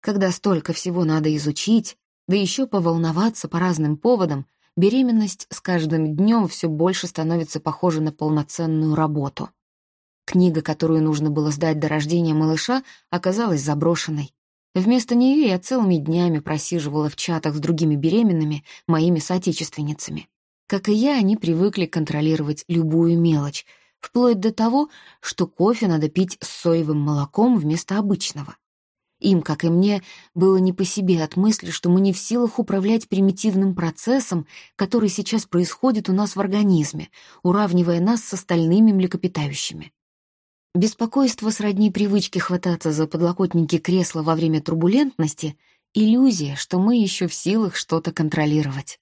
Когда столько всего надо изучить, да еще поволноваться по разным поводам, беременность с каждым днем все больше становится похожа на полноценную работу. Книга, которую нужно было сдать до рождения малыша, оказалась заброшенной. Вместо нее я целыми днями просиживала в чатах с другими беременными, моими соотечественницами. Как и я, они привыкли контролировать любую мелочь, вплоть до того, что кофе надо пить с соевым молоком вместо обычного. Им, как и мне, было не по себе от мысли, что мы не в силах управлять примитивным процессом, который сейчас происходит у нас в организме, уравнивая нас с остальными млекопитающими. Беспокойство сродни привычке хвататься за подлокотники кресла во время турбулентности — иллюзия, что мы еще в силах что-то контролировать.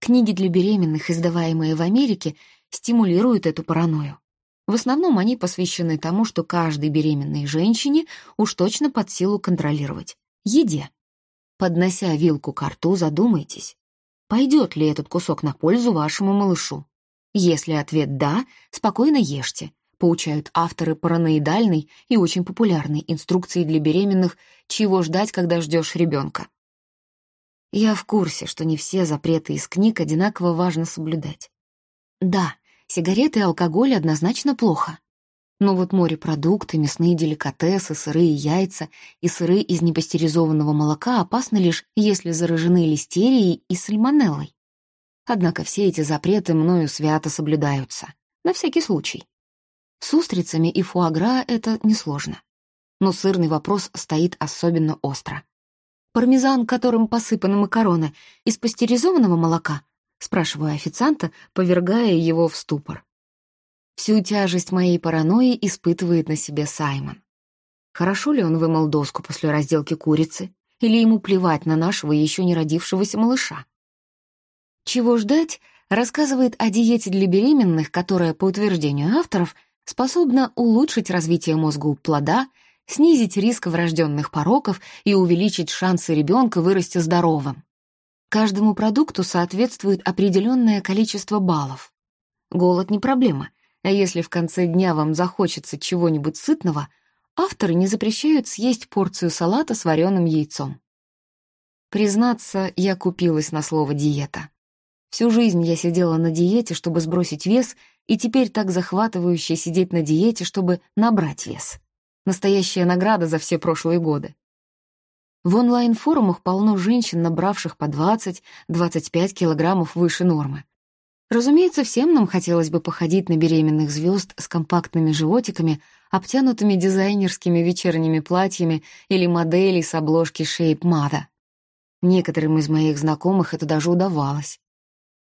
Книги для беременных, издаваемые в Америке, стимулируют эту паранойю. В основном они посвящены тому, что каждой беременной женщине уж точно под силу контролировать. Еде. Поднося вилку к рту, задумайтесь, пойдет ли этот кусок на пользу вашему малышу. Если ответ «да», спокойно ешьте, поучают авторы параноидальной и очень популярной инструкции для беременных «Чего ждать, когда ждешь ребенка». Я в курсе, что не все запреты из книг одинаково важно соблюдать. Да, Сигареты и алкоголь однозначно плохо. Но вот морепродукты, мясные деликатесы, сырые яйца и сыры из непастеризованного молока опасны лишь, если заражены листерией и сальмонеллой. Однако все эти запреты мною свято соблюдаются. На всякий случай. С устрицами и фуагра это несложно. Но сырный вопрос стоит особенно остро. Пармезан, которым посыпаны макароны, из пастеризованного молока спрашиваю официанта, повергая его в ступор. Всю тяжесть моей паранойи испытывает на себе Саймон. Хорошо ли он вымыл доску после разделки курицы? Или ему плевать на нашего еще не родившегося малыша? Чего ждать, рассказывает о диете для беременных, которая, по утверждению авторов, способна улучшить развитие мозга у плода, снизить риск врожденных пороков и увеличить шансы ребенка вырасти здоровым. Каждому продукту соответствует определенное количество баллов. Голод не проблема, а если в конце дня вам захочется чего-нибудь сытного, авторы не запрещают съесть порцию салата с вареным яйцом. Признаться, я купилась на слово «диета». Всю жизнь я сидела на диете, чтобы сбросить вес, и теперь так захватывающе сидеть на диете, чтобы набрать вес. Настоящая награда за все прошлые годы. В онлайн-форумах полно женщин, набравших по 20-25 килограммов выше нормы. Разумеется, всем нам хотелось бы походить на беременных звезд с компактными животиками, обтянутыми дизайнерскими вечерними платьями или моделей с обложки Shape Mother. Некоторым из моих знакомых это даже удавалось.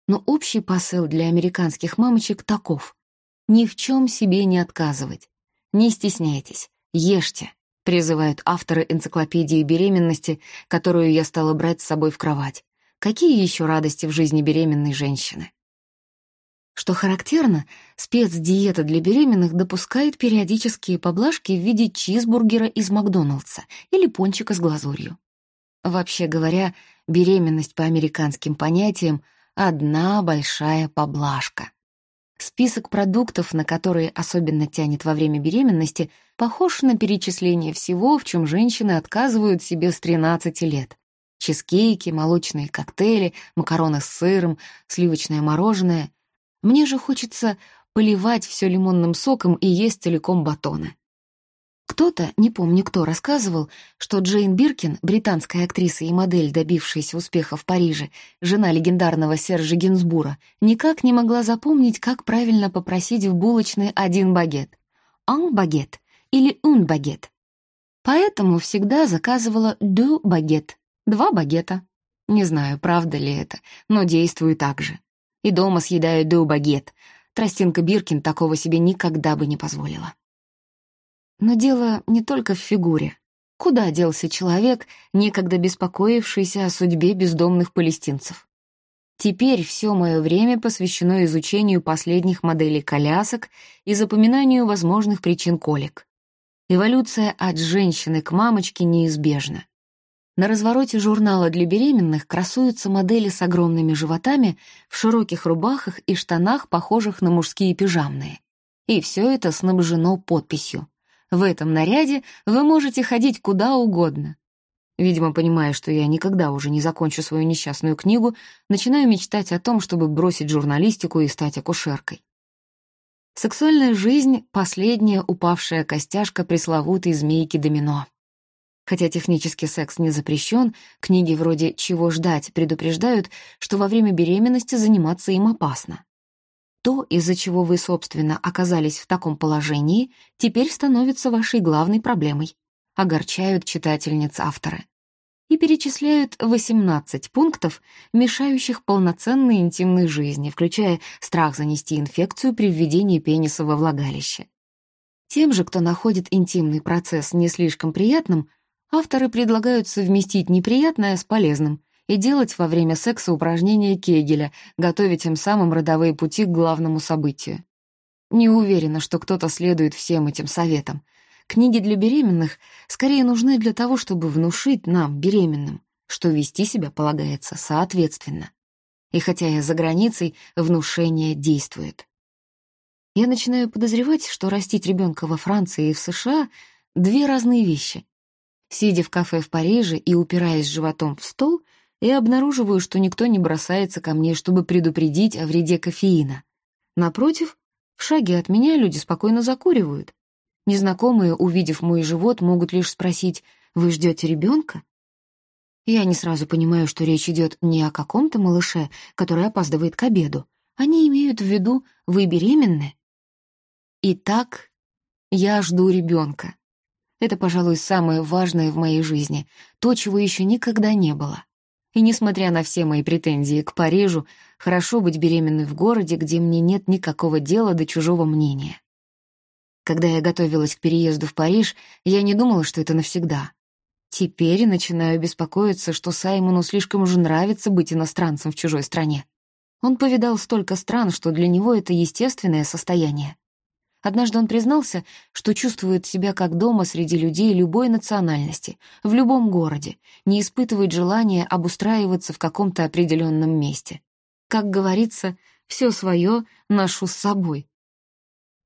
Но общий посыл для американских мамочек таков. Ни в чем себе не отказывать. Не стесняйтесь, ешьте, призывают авторы энциклопедии беременности, которую я стала брать с собой в кровать. Какие еще радости в жизни беременной женщины? Что характерно, спецдиета для беременных допускает периодические поблажки в виде чизбургера из Макдоналдса или пончика с глазурью. Вообще говоря, беременность по американским понятиям одна большая поблажка. Список продуктов, на которые особенно тянет во время беременности, похож на перечисление всего, в чем женщины отказывают себе с 13 лет. Чизкейки, молочные коктейли, макароны с сыром, сливочное мороженое. Мне же хочется поливать все лимонным соком и есть целиком батоны. Кто-то, не помню кто, рассказывал, что Джейн Биркин, британская актриса и модель, добившаяся успеха в Париже, жена легендарного Сержа Гинсбура, никак не могла запомнить, как правильно попросить в булочной один багет. «Un багет» или «un багет». Поэтому всегда заказывала «du багет» — два багета. Не знаю, правда ли это, но действую так же. И дома съедаю «du багет». Тростинка Биркин такого себе никогда бы не позволила. Но дело не только в фигуре. Куда делся человек, некогда беспокоившийся о судьбе бездомных палестинцев? Теперь все мое время посвящено изучению последних моделей колясок и запоминанию возможных причин колик. Эволюция от женщины к мамочке неизбежна. На развороте журнала для беременных красуются модели с огромными животами в широких рубахах и штанах, похожих на мужские пижамные. И все это снабжено подписью в этом наряде вы можете ходить куда угодно. Видимо, понимая, что я никогда уже не закончу свою несчастную книгу, начинаю мечтать о том, чтобы бросить журналистику и стать акушеркой. Сексуальная жизнь — последняя упавшая костяшка пресловутой змейки домино. Хотя технически секс не запрещен, книги вроде «Чего ждать» предупреждают, что во время беременности заниматься им опасно. То, из-за чего вы, собственно, оказались в таком положении, теперь становится вашей главной проблемой. Огорчают читательниц авторы. И перечисляют 18 пунктов, мешающих полноценной интимной жизни, включая страх занести инфекцию при введении пениса во влагалище. Тем же, кто находит интимный процесс не слишком приятным, авторы предлагают совместить неприятное с полезным и делать во время секса упражнения Кегеля, готовить тем самым родовые пути к главному событию. Не уверена, что кто-то следует всем этим советам. Книги для беременных скорее нужны для того, чтобы внушить нам, беременным, что вести себя полагается соответственно. И хотя я за границей, внушение действует. Я начинаю подозревать, что растить ребенка во Франции и в США — две разные вещи. Сидя в кафе в Париже и упираясь животом в стол, и обнаруживаю, что никто не бросается ко мне, чтобы предупредить о вреде кофеина. Напротив, в шаге от меня люди спокойно закуривают. Незнакомые, увидев мой живот, могут лишь спросить «Вы ждете ребенка?» Я не сразу понимаю, что речь идет не о каком-то малыше, который опаздывает к обеду. Они имеют в виду «Вы беременны?» Итак, я жду ребенка. Это, пожалуй, самое важное в моей жизни, то, чего еще никогда не было. И несмотря на все мои претензии к Парижу, хорошо быть беременной в городе, где мне нет никакого дела до чужого мнения. Когда я готовилась к переезду в Париж, я не думала, что это навсегда. Теперь начинаю беспокоиться, что Саймону слишком уже нравится быть иностранцем в чужой стране. Он повидал столько стран, что для него это естественное состояние. Однажды он признался, что чувствует себя как дома среди людей любой национальности, в любом городе, не испытывает желания обустраиваться в каком-то определенном месте. Как говорится, все свое ношу с собой.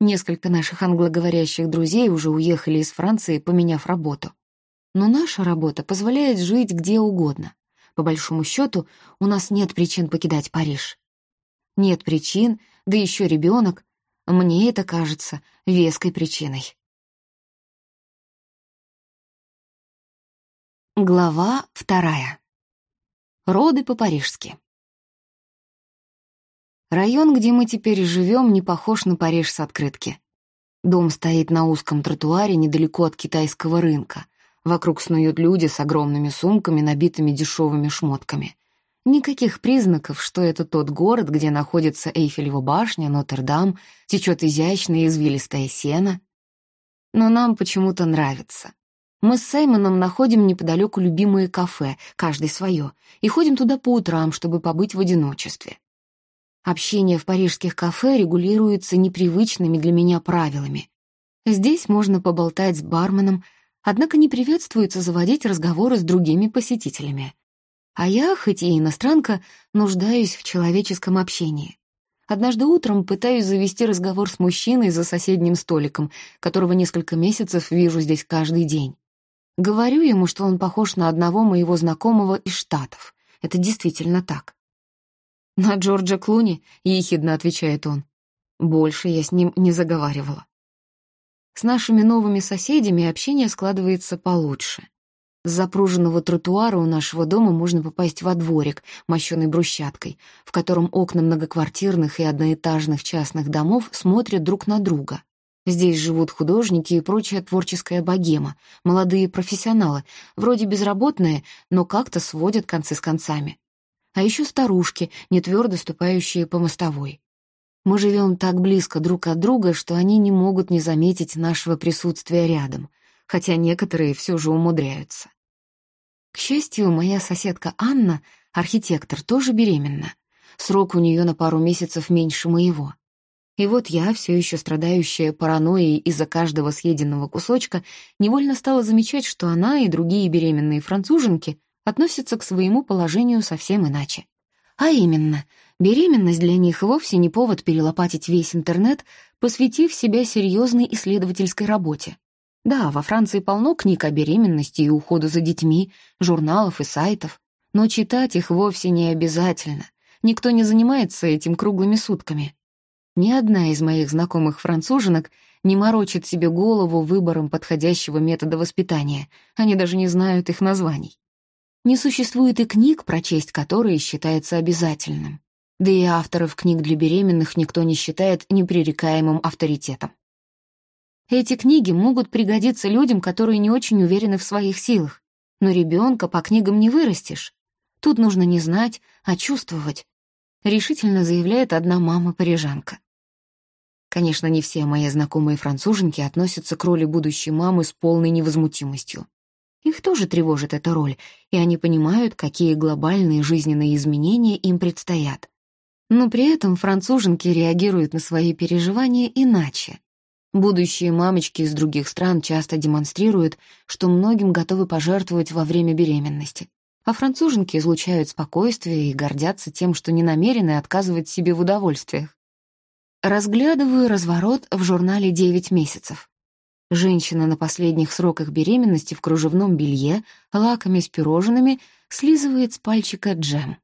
Несколько наших англоговорящих друзей уже уехали из Франции, поменяв работу. Но наша работа позволяет жить где угодно. По большому счету, у нас нет причин покидать Париж. Нет причин, да еще ребенок, мне это кажется веской причиной. Глава вторая. Роды по-парижски. Район, где мы теперь живем, не похож на Париж с открытки. Дом стоит на узком тротуаре недалеко от китайского рынка. Вокруг снуют люди с огромными сумками, набитыми дешевыми шмотками. Никаких признаков, что это тот город, где находится Эйфелева башня, Нотр-Дам, течет изящная извилистая сена. Но нам почему-то нравится. Мы с Саймоном находим неподалеку любимые кафе, каждый свое, и ходим туда по утрам, чтобы побыть в одиночестве. Общение в парижских кафе регулируется непривычными для меня правилами. Здесь можно поболтать с барменом, однако не приветствуется заводить разговоры с другими посетителями. А я, хоть и иностранка, нуждаюсь в человеческом общении. Однажды утром пытаюсь завести разговор с мужчиной за соседним столиком, которого несколько месяцев вижу здесь каждый день. Говорю ему, что он похож на одного моего знакомого из Штатов. Это действительно так. «На Джорджа Клуни», — ехидно отвечает он. Больше я с ним не заговаривала. С нашими новыми соседями общение складывается получше. С запруженного тротуара у нашего дома можно попасть во дворик, мощенный брусчаткой, в котором окна многоквартирных и одноэтажных частных домов смотрят друг на друга. Здесь живут художники и прочая творческая богема, молодые профессионалы, вроде безработные, но как-то сводят концы с концами. А еще старушки, не твердо ступающие по мостовой. Мы живем так близко друг от друга, что они не могут не заметить нашего присутствия рядом, хотя некоторые все же умудряются. К счастью, моя соседка Анна, архитектор, тоже беременна. Срок у нее на пару месяцев меньше моего. И вот я, все еще страдающая паранойей из-за каждого съеденного кусочка, невольно стала замечать, что она и другие беременные француженки относятся к своему положению совсем иначе. А именно, беременность для них вовсе не повод перелопатить весь интернет, посвятив себя серьезной исследовательской работе. Да, во Франции полно книг о беременности и уходу за детьми, журналов и сайтов, но читать их вовсе не обязательно. Никто не занимается этим круглыми сутками. Ни одна из моих знакомых француженок не морочит себе голову выбором подходящего метода воспитания, они даже не знают их названий. Не существует и книг, прочесть которые считается обязательным. Да и авторов книг для беременных никто не считает непререкаемым авторитетом. Эти книги могут пригодиться людям, которые не очень уверены в своих силах. Но ребенка по книгам не вырастешь. Тут нужно не знать, а чувствовать, решительно заявляет одна мама-парижанка. Конечно, не все мои знакомые француженки относятся к роли будущей мамы с полной невозмутимостью. Их тоже тревожит эта роль, и они понимают, какие глобальные жизненные изменения им предстоят. Но при этом француженки реагируют на свои переживания иначе. Будущие мамочки из других стран часто демонстрируют, что многим готовы пожертвовать во время беременности. А француженки излучают спокойствие и гордятся тем, что не намерены отказывать себе в удовольствиях. Разглядываю разворот в журнале «9 месяцев». Женщина на последних сроках беременности в кружевном белье, лаками с пирожными, слизывает с пальчика джем.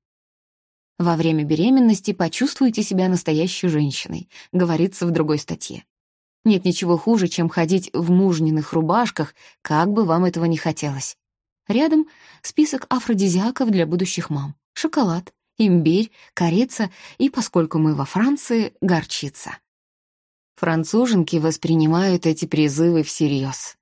«Во время беременности почувствуйте себя настоящей женщиной», говорится в другой статье. Нет ничего хуже, чем ходить в мужниных рубашках, как бы вам этого не хотелось. Рядом список афродизиаков для будущих мам. Шоколад, имбирь, корица и, поскольку мы во Франции, горчица. Француженки воспринимают эти призывы всерьез.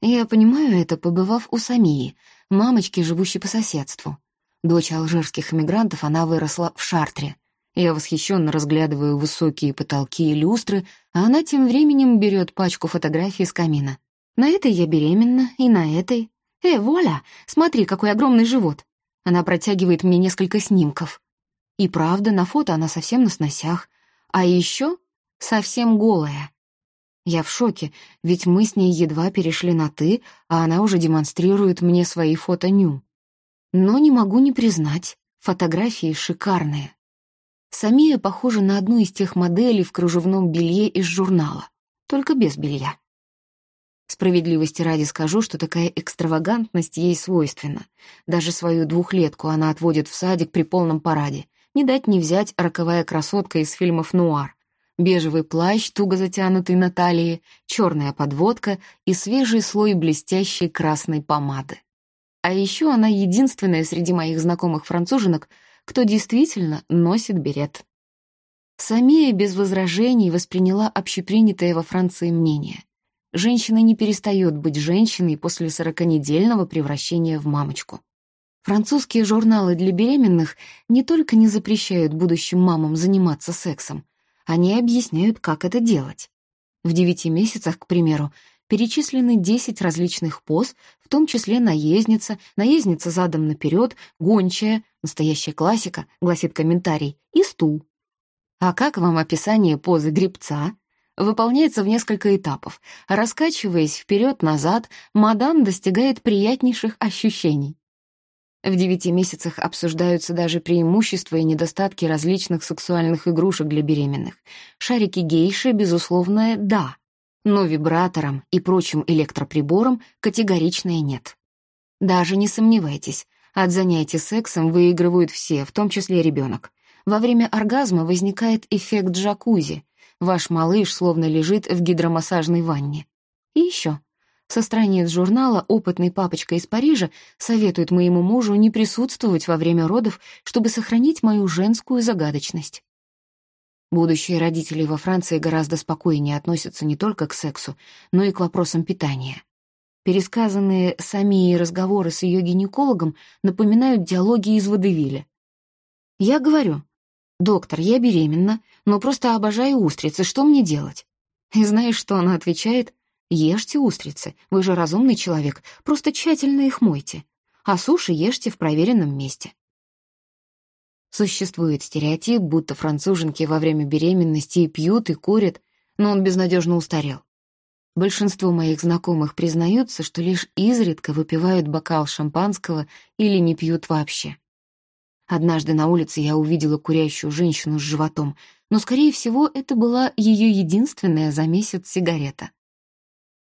Я понимаю это, побывав у Самии, мамочки, живущей по соседству. Дочь алжирских эмигрантов, она выросла в Шартре — я восхищенно разглядываю высокие потолки и люстры, а она тем временем берет пачку фотографий из камина. На этой я беременна, и на этой. «Э, Воля, смотри, какой огромный живот!» Она протягивает мне несколько снимков. И правда, на фото она совсем на сносях. А еще совсем голая. Я в шоке, ведь мы с ней едва перешли на «ты», а она уже демонстрирует мне свои фото ню. Но не могу не признать, фотографии шикарные. Самия похожа на одну из тех моделей в кружевном белье из журнала, только без белья. Справедливости ради скажу, что такая экстравагантность ей свойственна. Даже свою двухлетку она отводит в садик при полном параде. Не дать не взять роковая красотка из фильмов «Нуар». Бежевый плащ, туго затянутый на талии, черная подводка и свежий слой блестящей красной помады. А еще она единственная среди моих знакомых француженок, кто действительно носит берет. Самия без возражений восприняла общепринятое во Франции мнение. Женщина не перестает быть женщиной после сороканедельного превращения в мамочку. Французские журналы для беременных не только не запрещают будущим мамам заниматься сексом, они объясняют, как это делать. В девяти месяцах, к примеру, перечислены 10 различных поз, в том числе наездница, наездница задом наперед, гончая, настоящая классика, гласит комментарий, и стул. А как вам описание позы гребца? Выполняется в несколько этапов. Раскачиваясь вперед-назад, мадам достигает приятнейших ощущений. В девяти месяцах обсуждаются даже преимущества и недостатки различных сексуальных игрушек для беременных. Шарики гейши, безусловно, да, но вибраторам и прочим электроприборам категоричное нет. Даже не сомневайтесь, от занятий сексом выигрывают все, в том числе ребенок. Во время оргазма возникает эффект джакузи. Ваш малыш словно лежит в гидромассажной ванне. И еще. Со страниц журнала опытный папочка из Парижа советует моему мужу не присутствовать во время родов, чтобы сохранить мою женскую загадочность. Будущие родители во Франции гораздо спокойнее относятся не только к сексу, но и к вопросам питания. Пересказанные сами разговоры с ее гинекологом напоминают диалоги из Водевиля. Я говорю, «Доктор, я беременна, но просто обожаю устрицы, что мне делать?» И знаешь, что она отвечает? «Ешьте устрицы, вы же разумный человек, просто тщательно их мойте, а суши ешьте в проверенном месте». Существует стереотип, будто француженки во время беременности и пьют, и курят, но он безнадежно устарел. Большинство моих знакомых признаются, что лишь изредка выпивают бокал шампанского или не пьют вообще. Однажды на улице я увидела курящую женщину с животом, но, скорее всего, это была ее единственная за месяц сигарета.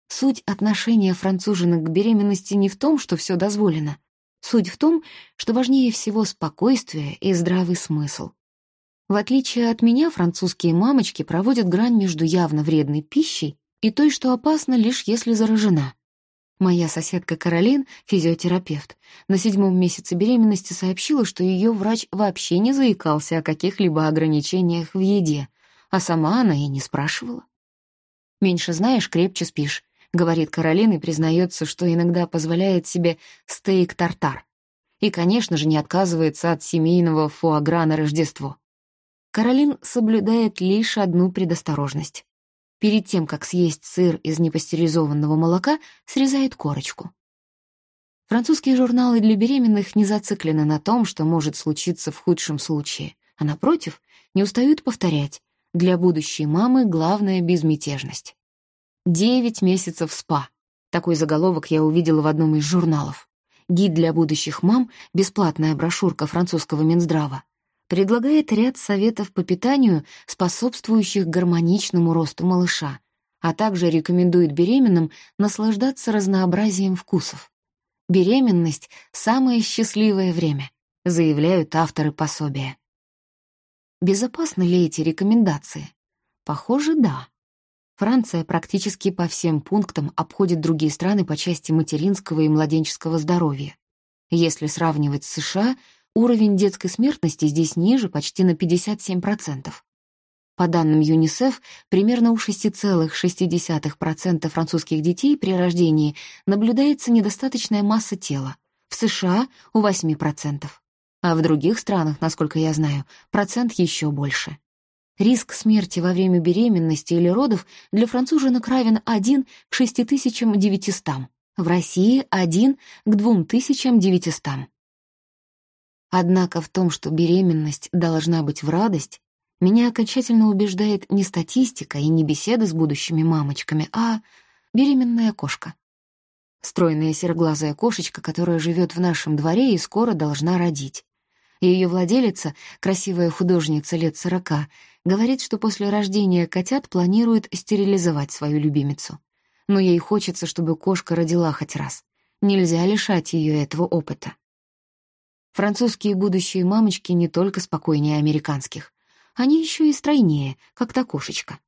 Суть отношения француженок к беременности не в том, что все дозволено, Суть в том, что важнее всего спокойствие и здравый смысл. В отличие от меня, французские мамочки проводят грань между явно вредной пищей и той, что опасна лишь если заражена. Моя соседка Каролин, физиотерапевт, на седьмом месяце беременности сообщила, что ее врач вообще не заикался о каких-либо ограничениях в еде, а сама она и не спрашивала. «Меньше знаешь, крепче спишь», — говорит Каролина и признается, что иногда позволяет себе стейк-тартар. И, конечно же, не отказывается от семейного фуагра на Рождество. Каролин соблюдает лишь одну предосторожность. Перед тем, как съесть сыр из непастеризованного молока, срезает корочку. Французские журналы для беременных не зациклены на том, что может случиться в худшем случае, а, напротив, не устают повторять, для будущей мамы главная безмятежность. «Девять месяцев СПА». Такой заголовок я увидела в одном из журналов. Гид для будущих мам, бесплатная брошюрка французского Минздрава, предлагает ряд советов по питанию, способствующих гармоничному росту малыша, а также рекомендует беременным наслаждаться разнообразием вкусов. Беременность — самое счастливое время, заявляют авторы пособия. Безопасны ли эти рекомендации? Похоже, да. Франция практически по всем пунктам обходит другие страны по части материнского и младенческого здоровья. Если сравнивать с США, уровень детской смертности здесь ниже почти на 57%. По данным ЮНИСЕФ, примерно у 6,6% французских детей при рождении наблюдается недостаточная масса тела, в США — у 8%, а в других странах, насколько я знаю, процент еще больше. Риск смерти во время беременности или родов для француженок равен 1 к 6900. В России один к 2900. Однако в том, что беременность должна быть в радость, меня окончательно убеждает не статистика и не беседа с будущими мамочками, а беременная кошка. Стройная сероглазая кошечка, которая живет в нашем дворе и скоро должна родить. Ее владелица, красивая художница лет сорока, говорит, что после рождения котят планирует стерилизовать свою любимицу. Но ей хочется, чтобы кошка родила хоть раз. Нельзя лишать ее этого опыта. Французские будущие мамочки не только спокойнее американских. Они еще и стройнее, как та кошечка.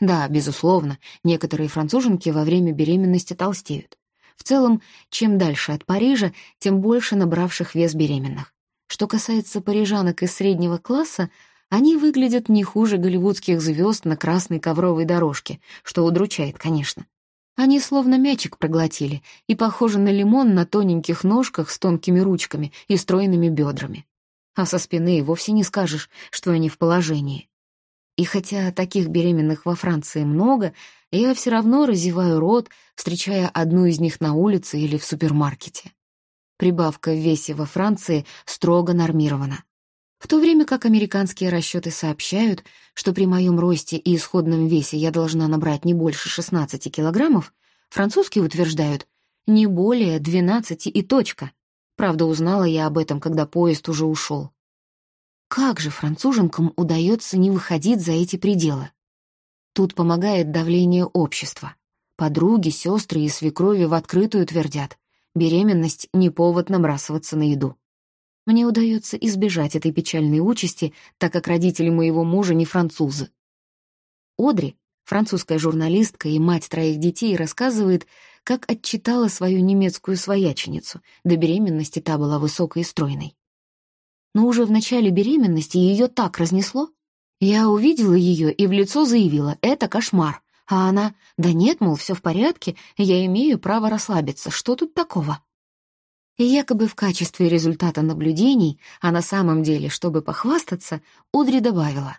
Да, безусловно, некоторые француженки во время беременности толстеют. В целом, чем дальше от Парижа, тем больше набравших вес беременных. Что касается парижанок из среднего класса, они выглядят не хуже голливудских звезд на красной ковровой дорожке, что удручает, конечно. Они словно мячик проглотили и похожи на лимон на тоненьких ножках с тонкими ручками и стройными бедрами. А со спины вовсе не скажешь, что они в положении. И хотя таких беременных во Франции много, я все равно разеваю рот, встречая одну из них на улице или в супермаркете. Прибавка в весе во Франции строго нормирована. В то время как американские расчеты сообщают, что при моем росте и исходном весе я должна набрать не больше 16 килограммов, французские утверждают не более 12 и точка. Правда, узнала я об этом, когда поезд уже ушел. Как же француженкам удается не выходить за эти пределы? Тут помогает давление общества. Подруги, сестры и свекрови в открытую твердят. Беременность — не повод набрасываться на еду. Мне удается избежать этой печальной участи, так как родители моего мужа не французы. Одри, французская журналистка и мать троих детей, рассказывает, как отчитала свою немецкую свояченицу. До беременности та была высокой и стройной. Но уже в начале беременности ее так разнесло. Я увидела ее и в лицо заявила «это кошмар», а она «Да нет, мол, все в порядке, я имею право расслабиться, что тут такого?» И якобы в качестве результата наблюдений, а на самом деле, чтобы похвастаться, Удри добавила.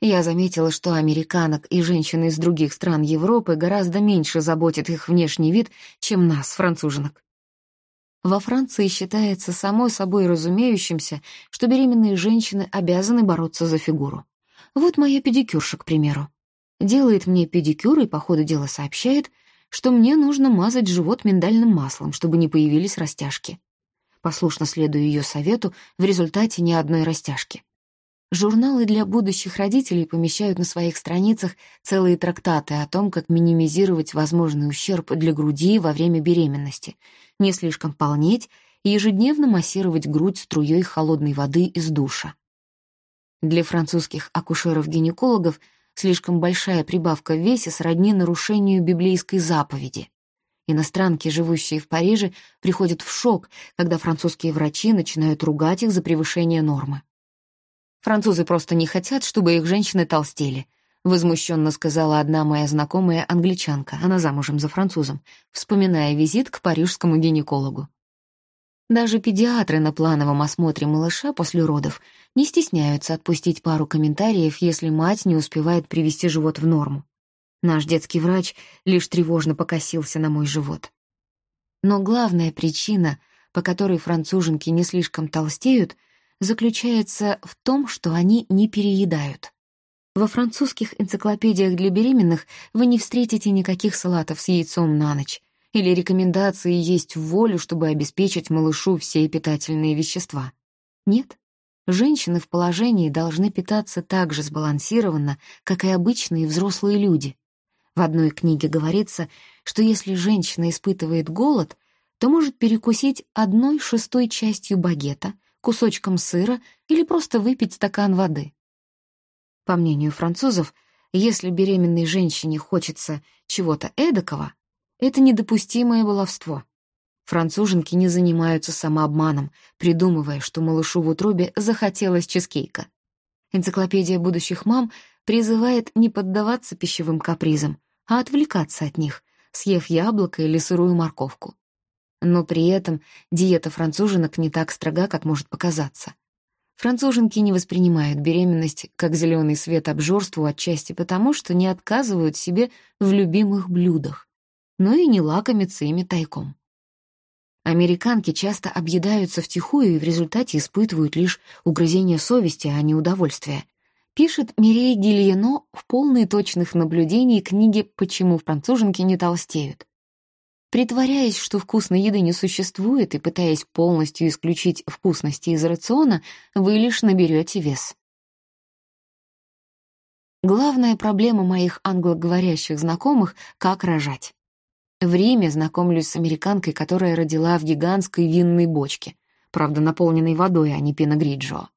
Я заметила, что американок и женщин из других стран Европы гораздо меньше заботит их внешний вид, чем нас, француженок. Во Франции считается самой собой разумеющимся, что беременные женщины обязаны бороться за фигуру. Вот моя педикюрша, к примеру делает мне педикюр и по ходу дела сообщает, что мне нужно мазать живот миндальным маслом, чтобы не появились растяжки. Послушно следую ее совету, в результате ни одной растяжки. Журналы для будущих родителей помещают на своих страницах целые трактаты о том, как минимизировать возможный ущерб для груди во время беременности, не слишком полнеть и ежедневно массировать грудь струей холодной воды из душа. Для французских акушеров-гинекологов Слишком большая прибавка в весе сродни нарушению библейской заповеди. Иностранки, живущие в Париже, приходят в шок, когда французские врачи начинают ругать их за превышение нормы. «Французы просто не хотят, чтобы их женщины толстели», возмущенно сказала одна моя знакомая англичанка, она замужем за французом, вспоминая визит к парижскому гинекологу. Даже педиатры на плановом осмотре малыша после родов не стесняются отпустить пару комментариев, если мать не успевает привести живот в норму. Наш детский врач лишь тревожно покосился на мой живот. Но главная причина, по которой француженки не слишком толстеют, заключается в том, что они не переедают. Во французских энциклопедиях для беременных вы не встретите никаких салатов с яйцом на ночь, или рекомендации есть в волю, чтобы обеспечить малышу все питательные вещества. Нет. Женщины в положении должны питаться так же сбалансированно, как и обычные взрослые люди. В одной книге говорится, что если женщина испытывает голод, то может перекусить одной шестой частью багета, кусочком сыра или просто выпить стакан воды. По мнению французов, если беременной женщине хочется чего-то эдакого, это недопустимое баловство. Француженки не занимаются самообманом, придумывая, что малышу в утробе захотелось чизкейка. Энциклопедия будущих мам призывает не поддаваться пищевым капризам, а отвлекаться от них, съев яблоко или сырую морковку. Но при этом диета француженок не так строга, как может показаться. Француженки не воспринимают беременность как зеленый свет обжорству отчасти потому, что не отказывают себе в любимых блюдах. но и не лакомиться ими тайком. Американки часто объедаются втихую и в результате испытывают лишь угрызение совести, а не удовольствие. Пишет Мирей Гильено в полной точных наблюдений книге «Почему француженки не толстеют». Притворяясь, что вкусной еды не существует, и пытаясь полностью исключить вкусности из рациона, вы лишь наберете вес. Главная проблема моих англоговорящих знакомых — как рожать. В Риме знакомлюсь с американкой, которая родила в гигантской винной бочке, правда, наполненной водой, а не пиногриджо.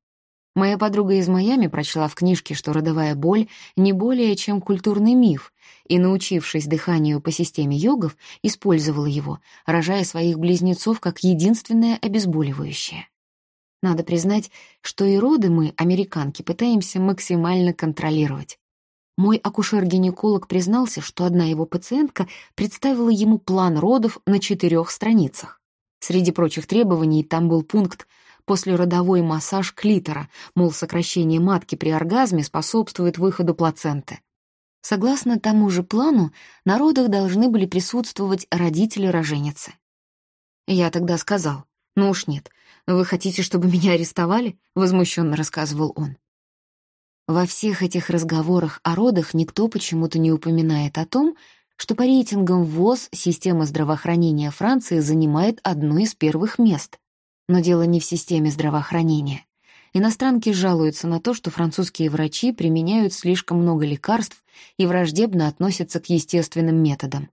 Моя подруга из Майами прочла в книжке, что родовая боль не более чем культурный миф, и, научившись дыханию по системе йогов, использовала его, рожая своих близнецов как единственное обезболивающее. Надо признать, что и роды мы, американки, пытаемся максимально контролировать. Мой акушер-гинеколог признался, что одна его пациентка представила ему план родов на четырех страницах. Среди прочих требований там был пункт послеродовой массаж клитора, мол, сокращение матки при оргазме способствует выходу плаценты. Согласно тому же плану, на родах должны были присутствовать родители-роженицы. Я тогда сказал, ну уж нет, вы хотите, чтобы меня арестовали? Возмущенно рассказывал он. Во всех этих разговорах о родах никто почему-то не упоминает о том, что по рейтингам ВОЗ система здравоохранения Франции занимает одно из первых мест. Но дело не в системе здравоохранения. Иностранки жалуются на то, что французские врачи применяют слишком много лекарств и враждебно относятся к естественным методам.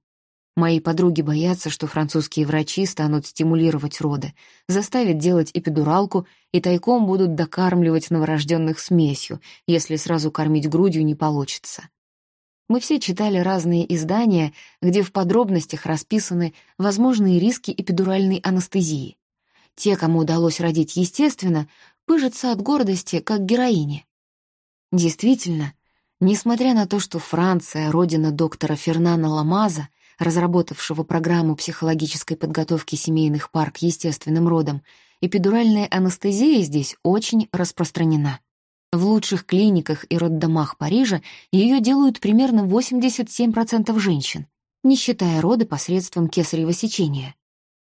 Мои подруги боятся, что французские врачи станут стимулировать роды, заставят делать эпидуралку и тайком будут докармливать новорожденных смесью, если сразу кормить грудью не получится. Мы все читали разные издания, где в подробностях расписаны возможные риски эпидуральной анестезии. Те, кому удалось родить естественно, пыжатся от гордости, как героини. Действительно, несмотря на то, что Франция — родина доктора Фернана Ламаза, разработавшего программу психологической подготовки семейных пар к естественным родам, эпидуральная анестезия здесь очень распространена. В лучших клиниках и роддомах Парижа ее делают примерно 87% женщин, не считая роды посредством кесарево сечения.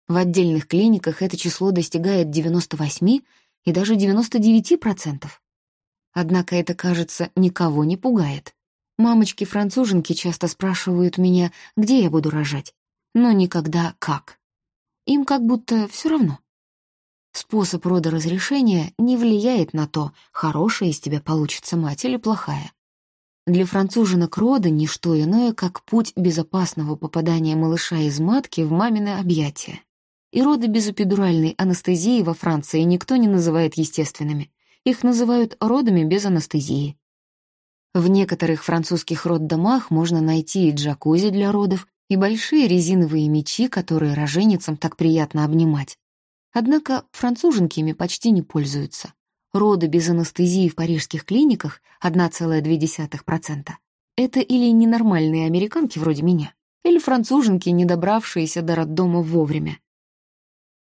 В отдельных клиниках это число достигает 98 и даже 99%. Однако это, кажется, никого не пугает. Мамочки-француженки часто спрашивают меня, где я буду рожать, но никогда как. Им как будто все равно. Способ родоразрешения не влияет на то, хорошая из тебя получится мать или плохая. Для француженок роды — ничто иное, как путь безопасного попадания малыша из матки в мамины объятия и роды без эпидуральной анестезии во Франции никто не называет естественными. Их называют родами без анестезии. В некоторых французских роддомах можно найти и джакузи для родов, и большие резиновые мечи, которые роженицам так приятно обнимать. Однако француженки ими почти не пользуются. Роды без анестезии в парижских клиниках 1,2%. Это или ненормальные американки вроде меня, или француженки, не добравшиеся до роддома вовремя.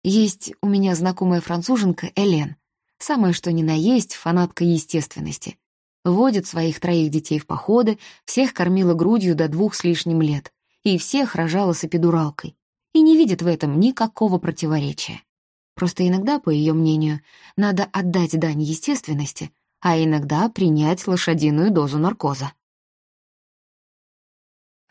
Есть у меня знакомая француженка Элен, самая что ни на есть фанатка естественности. Водит своих троих детей в походы, всех кормила грудью до двух с лишним лет, и всех рожала с эпидуралкой, и не видит в этом никакого противоречия. Просто иногда, по ее мнению, надо отдать дань естественности, а иногда принять лошадиную дозу наркоза.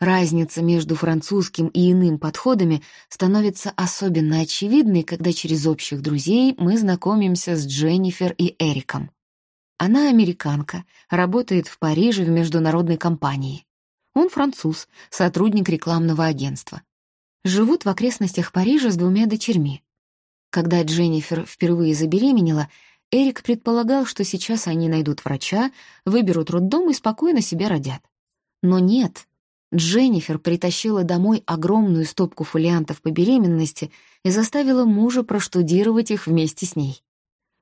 Разница между французским и иным подходами становится особенно очевидной, когда через общих друзей мы знакомимся с Дженнифер и Эриком. Она американка, работает в Париже в международной компании. Он француз, сотрудник рекламного агентства. Живут в окрестностях Парижа с двумя дочерьми. Когда Дженнифер впервые забеременела, Эрик предполагал, что сейчас они найдут врача, выберут роддом и спокойно себе родят. Но нет, Дженнифер притащила домой огромную стопку фолиантов по беременности и заставила мужа проштудировать их вместе с ней.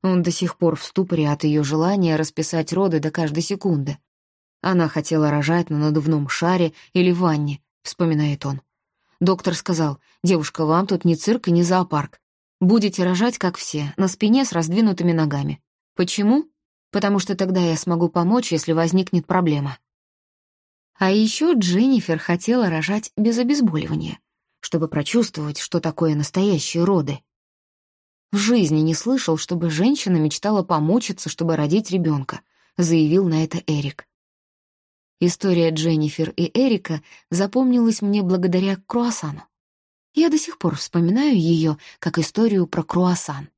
Он до сих пор в ступоре от ее желания расписать роды до каждой секунды. Она хотела рожать на надувном шаре или ванне, вспоминает он. Доктор сказал, девушка, вам тут не цирк и не зоопарк. Будете рожать, как все, на спине с раздвинутыми ногами. Почему? Потому что тогда я смогу помочь, если возникнет проблема. А еще Дженнифер хотела рожать без обезболивания, чтобы прочувствовать, что такое настоящие роды. В жизни не слышал, чтобы женщина мечтала помучиться, чтобы родить ребенка, заявил на это Эрик. История Дженнифер и Эрика запомнилась мне благодаря круассану. Я до сих пор вспоминаю ее как историю про круассан.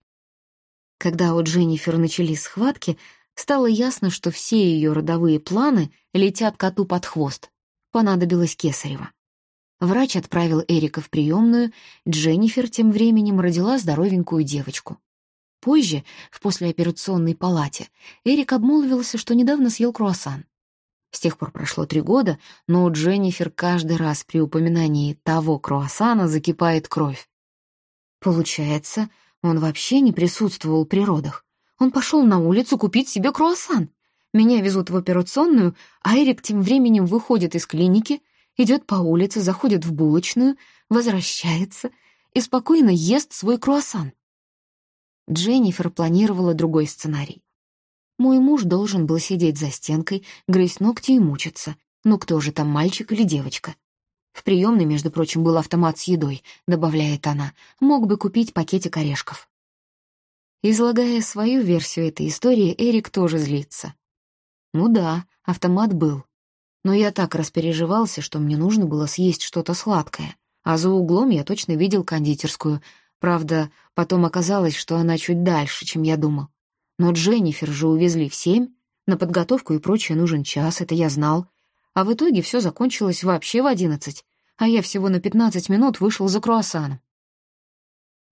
Когда у Дженнифер начались схватки, стало ясно, что все ее родовые планы летят коту под хвост. Понадобилось кесарево. Врач отправил Эрика в приемную, Дженнифер тем временем родила здоровенькую девочку. Позже, в послеоперационной палате, Эрик обмолвился, что недавно съел круассан. С тех пор прошло три года, но у Дженнифер каждый раз при упоминании того круассана закипает кровь. Получается, он вообще не присутствовал при родах. Он пошел на улицу купить себе круассан. Меня везут в операционную, а Эрик тем временем выходит из клиники, идет по улице, заходит в булочную, возвращается и спокойно ест свой круассан. Дженнифер планировала другой сценарий. Мой муж должен был сидеть за стенкой, грызть ногти и мучиться. Ну кто же там, мальчик или девочка? В приемной, между прочим, был автомат с едой, добавляет она. Мог бы купить пакетик орешков. Излагая свою версию этой истории, Эрик тоже злится. Ну да, автомат был. Но я так распереживался, что мне нужно было съесть что-то сладкое. А за углом я точно видел кондитерскую. Правда, потом оказалось, что она чуть дальше, чем я думал. Но Дженнифер же увезли в семь, на подготовку и прочее нужен час, это я знал. А в итоге все закончилось вообще в одиннадцать, а я всего на пятнадцать минут вышел за круассаном.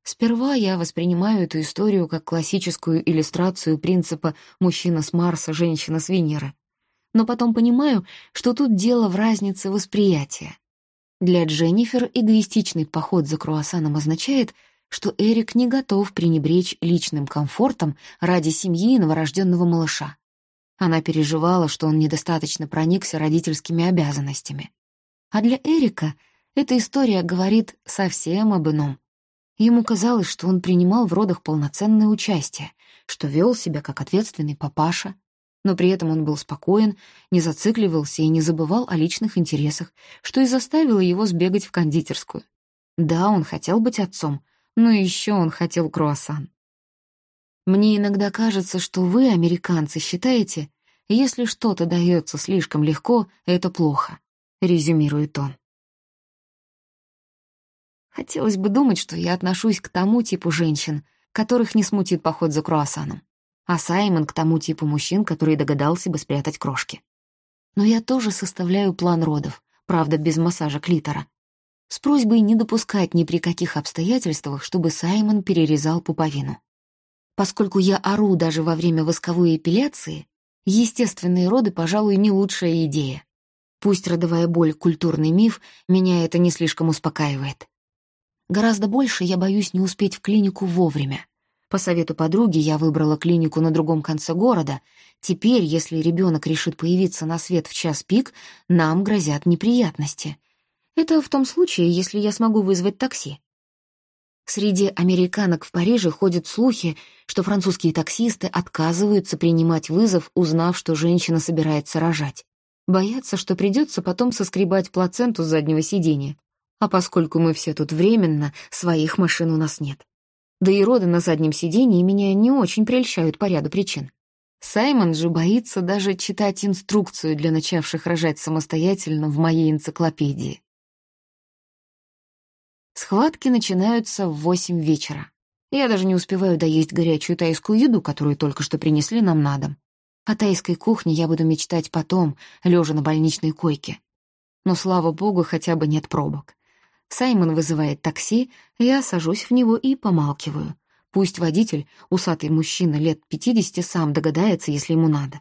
Сперва я воспринимаю эту историю как классическую иллюстрацию принципа «мужчина с Марса, женщина с Венеры». Но потом понимаю, что тут дело в разнице восприятия. Для Дженнифер эгоистичный поход за круассаном означает — что Эрик не готов пренебречь личным комфортом ради семьи и новорожденного малыша. Она переживала, что он недостаточно проникся родительскими обязанностями. А для Эрика эта история говорит совсем об ином. Ему казалось, что он принимал в родах полноценное участие, что вел себя как ответственный папаша, но при этом он был спокоен, не зацикливался и не забывал о личных интересах, что и заставило его сбегать в кондитерскую. Да, он хотел быть отцом, но еще он хотел круассан. Мне иногда кажется, что вы, американцы, считаете, если что-то дается слишком легко, это плохо, резюмирует он. Хотелось бы думать, что я отношусь к тому типу женщин, которых не смутит поход за круассаном, а Саймон к тому типу мужчин, который догадался бы спрятать крошки. Но я тоже составляю план родов, правда, без массажа клитора, с просьбой не допускать ни при каких обстоятельствах, чтобы Саймон перерезал пуповину. Поскольку я ору даже во время восковой эпиляции, естественные роды, пожалуй, не лучшая идея. Пусть родовая боль — культурный миф, меня это не слишком успокаивает. Гораздо больше я боюсь не успеть в клинику вовремя. По совету подруги я выбрала клинику на другом конце города. Теперь, если ребенок решит появиться на свет в час пик, нам грозят неприятности — это в том случае, если я смогу вызвать такси. Среди американок в Париже ходят слухи, что французские таксисты отказываются принимать вызов, узнав, что женщина собирается рожать. Боятся, что придется потом соскребать плаценту с заднего сиденья. А поскольку мы все тут временно, своих машин у нас нет. Да и роды на заднем сиденье меня не очень прельщают по ряду причин. Саймон же боится даже читать инструкцию для начавших рожать самостоятельно в моей энциклопедии. Схватки начинаются в восемь вечера. Я даже не успеваю доесть горячую тайскую еду, которую только что принесли нам на дом. О тайской кухне я буду мечтать потом, лежа на больничной койке. Но, слава богу, хотя бы нет пробок. Саймон вызывает такси, я сажусь в него и помалкиваю. Пусть водитель, усатый мужчина лет пятидесяти, сам догадается, если ему надо.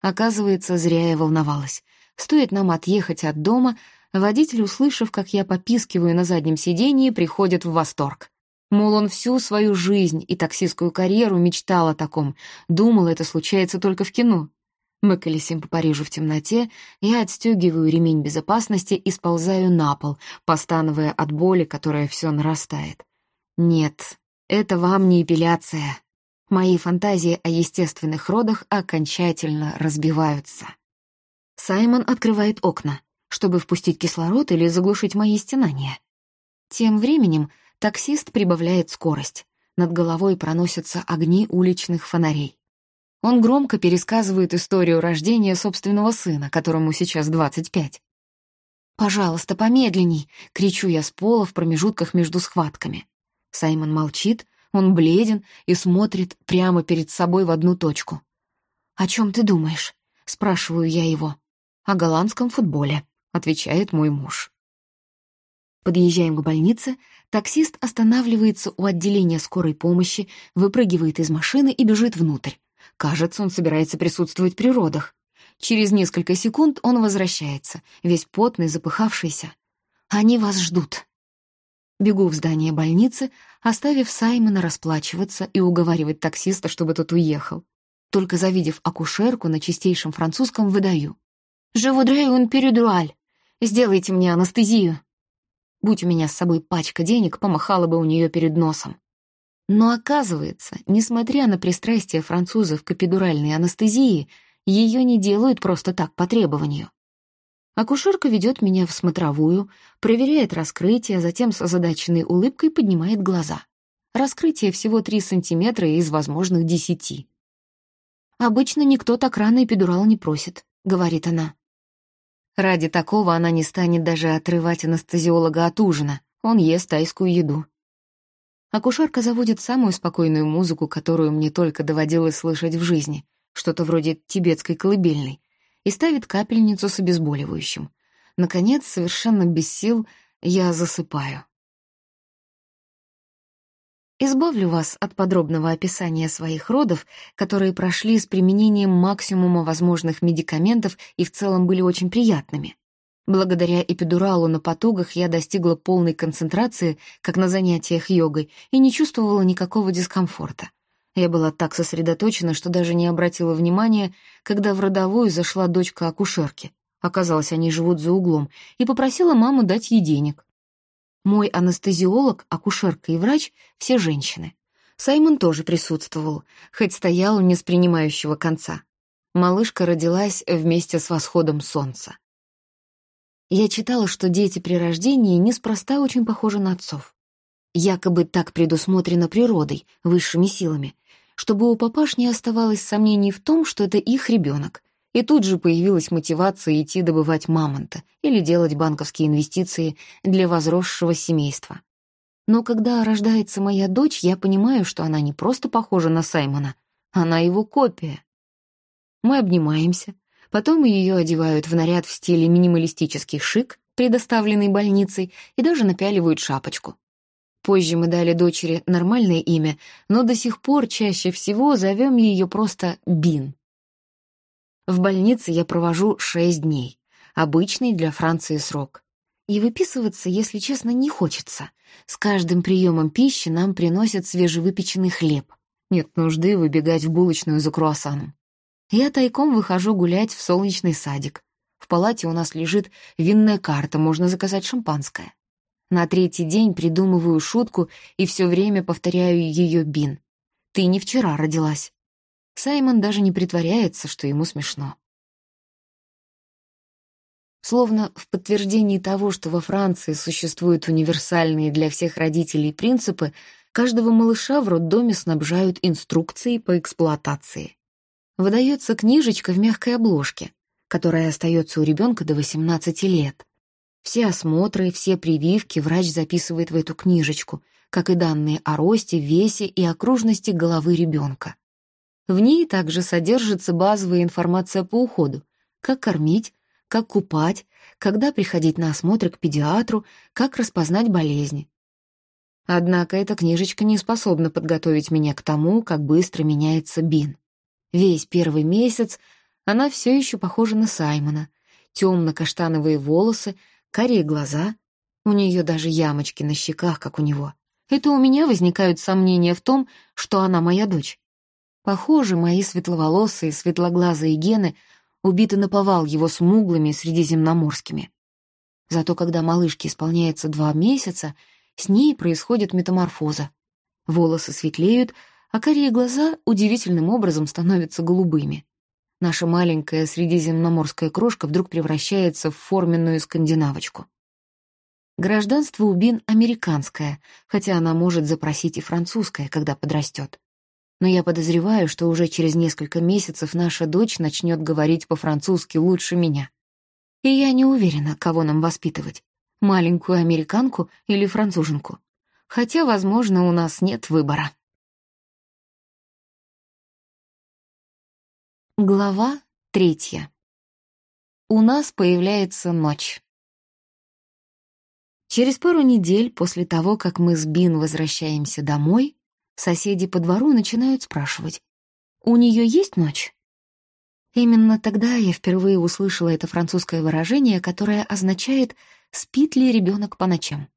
Оказывается, зря я волновалась. Стоит нам отъехать от дома, Водитель, услышав, как я попискиваю на заднем сидении, приходит в восторг. Мол, он всю свою жизнь и таксистскую карьеру мечтал о таком, думал, это случается только в кино. Мы колесим по Парижу в темноте, я отстегиваю ремень безопасности и сползаю на пол, постановая от боли, которая все нарастает. Нет, это вам не эпиляция. Мои фантазии о естественных родах окончательно разбиваются. Саймон открывает окна, чтобы впустить кислород или заглушить мои стенания. Тем временем таксист прибавляет скорость. Над головой проносятся огни уличных фонарей. Он громко пересказывает историю рождения собственного сына, которому сейчас 25. «Пожалуйста, помедленней!» — кричу я с пола в промежутках между схватками. Саймон молчит, он бледен и смотрит прямо перед собой в одну точку. «О чем ты думаешь?» — спрашиваю я его. «О голландском футболе», — отвечает мой муж. Подъезжаем к больнице, таксист останавливается у отделения скорой помощи, выпрыгивает из машины и бежит внутрь. Кажется, он собирается присутствовать при родах. Через несколько секунд он возвращается, весь потный, запыхавшийся. «Они вас ждут». Бегу в здание больницы, оставив Саймона расплачиваться и уговаривать таксиста, чтобы тот уехал. Только завидев акушерку на чистейшем французском, выдаю. «Je voudrais une péridurale. Сделайте мне анестезию». Будь у меня с собой пачка денег, помахала бы у нее перед носом. Но оказывается, несмотря на пристрастие французов к эпидуральной анестезии, ее не делают просто так по требованию. Акушерка ведет меня в смотровую, проверяет раскрытие, затем с озадаченной улыбкой поднимает глаза. Раскрытие всего 3 сантиметра из возможных 10. «Обычно никто так рано эпидурал не просит», — говорит она. Ради такого она не станет даже отрывать анестезиолога от ужина. Он ест тайскую еду. Акушерка заводит самую спокойную музыку, которую мне только доводилось слышать в жизни, что-то вроде тибетской колыбельной, и ставит капельницу с обезболивающим. Наконец, совершенно без сил, я засыпаю. Избавлю вас от подробного описания своих родов, которые прошли с применением максимума возможных медикаментов и в целом были очень приятными. Благодаря эпидуралу на потугах я достигла полной концентрации, как на занятиях йогой, и не чувствовала никакого дискомфорта. Я была так сосредоточена, что даже не обратила внимания, когда в родовую зашла дочка акушерки. Оказалось, они живут за углом, и попросила маму дать ей денег. Мой анестезиолог, акушерка и врач — все женщины. Саймон тоже присутствовал, хоть стоял не с принимающего конца. Малышка родилась вместе с восходом солнца. Я читала, что дети при рождении неспроста очень похожи на отцов. Якобы так предусмотрено природой, высшими силами, чтобы у папаш не оставалось сомнений в том, что это их ребенок, и тут же появилась мотивация идти добывать мамонта или делать банковские инвестиции для возросшего семейства. Но когда рождается моя дочь, я понимаю, что она не просто похожа на Саймона, она его копия. Мы обнимаемся, потом ее одевают в наряд в стиле минималистический шик, предоставленный больницей, и даже напяливают шапочку. Позже мы дали дочери нормальное имя, но до сих пор чаще всего зовем ее просто Бин. В больнице я провожу шесть дней, обычный для Франции срок. И выписываться, если честно, не хочется. С каждым приемом пищи нам приносят свежевыпеченный хлеб. Нет нужды выбегать в булочную за круассаном. Я тайком выхожу гулять в солнечный садик. В палате у нас лежит винная карта, можно заказать шампанское. На третий день придумываю шутку и все время повторяю ее бин. «Ты не вчера родилась». Саймон даже не притворяется, что ему смешно. Словно в подтверждении того, что во Франции существуют универсальные для всех родителей принципы, каждого малыша в роддоме снабжают инструкцией по эксплуатации. Выдается книжечка в мягкой обложке, которая остается у ребенка до 18 лет. Все осмотры, все прививки врач записывает в эту книжечку, как и данные о росте, весе и окружности головы ребенка. В ней также содержится базовая информация по уходу, как кормить, как купать, когда приходить на осмотр к педиатру, как распознать болезни. Однако эта книжечка не способна подготовить меня к тому, как быстро меняется Бин. Весь первый месяц она все еще похожа на Саймона. Темно-каштановые волосы, карие глаза. У нее даже ямочки на щеках, как у него. Это у меня возникают сомнения в том, что она моя дочь. Похоже, мои светловолосые, светлоглазые гены убиты наповал его смуглыми средиземноморскими. Зато когда малышке исполняется два месяца, с ней происходит метаморфоза. Волосы светлеют, а карие глаза удивительным образом становятся голубыми. Наша маленькая средиземноморская крошка вдруг превращается в форменную скандинавочку. Гражданство у Бин американское, хотя она может запросить и французское, когда подрастет. Но я подозреваю, что уже через несколько месяцев наша дочь начнет говорить по-французски лучше меня. И я не уверена, кого нам воспитывать — маленькую американку или француженку. Хотя, возможно, у нас нет выбора. Глава третья. У нас появляется ночь. Через пару недель после того, как мы с Бин возвращаемся домой, соседи по двору начинают спрашивать, «У нее есть ночь?» Именно тогда я впервые услышала это французское выражение, которое означает «спит ли ребенок по ночам?».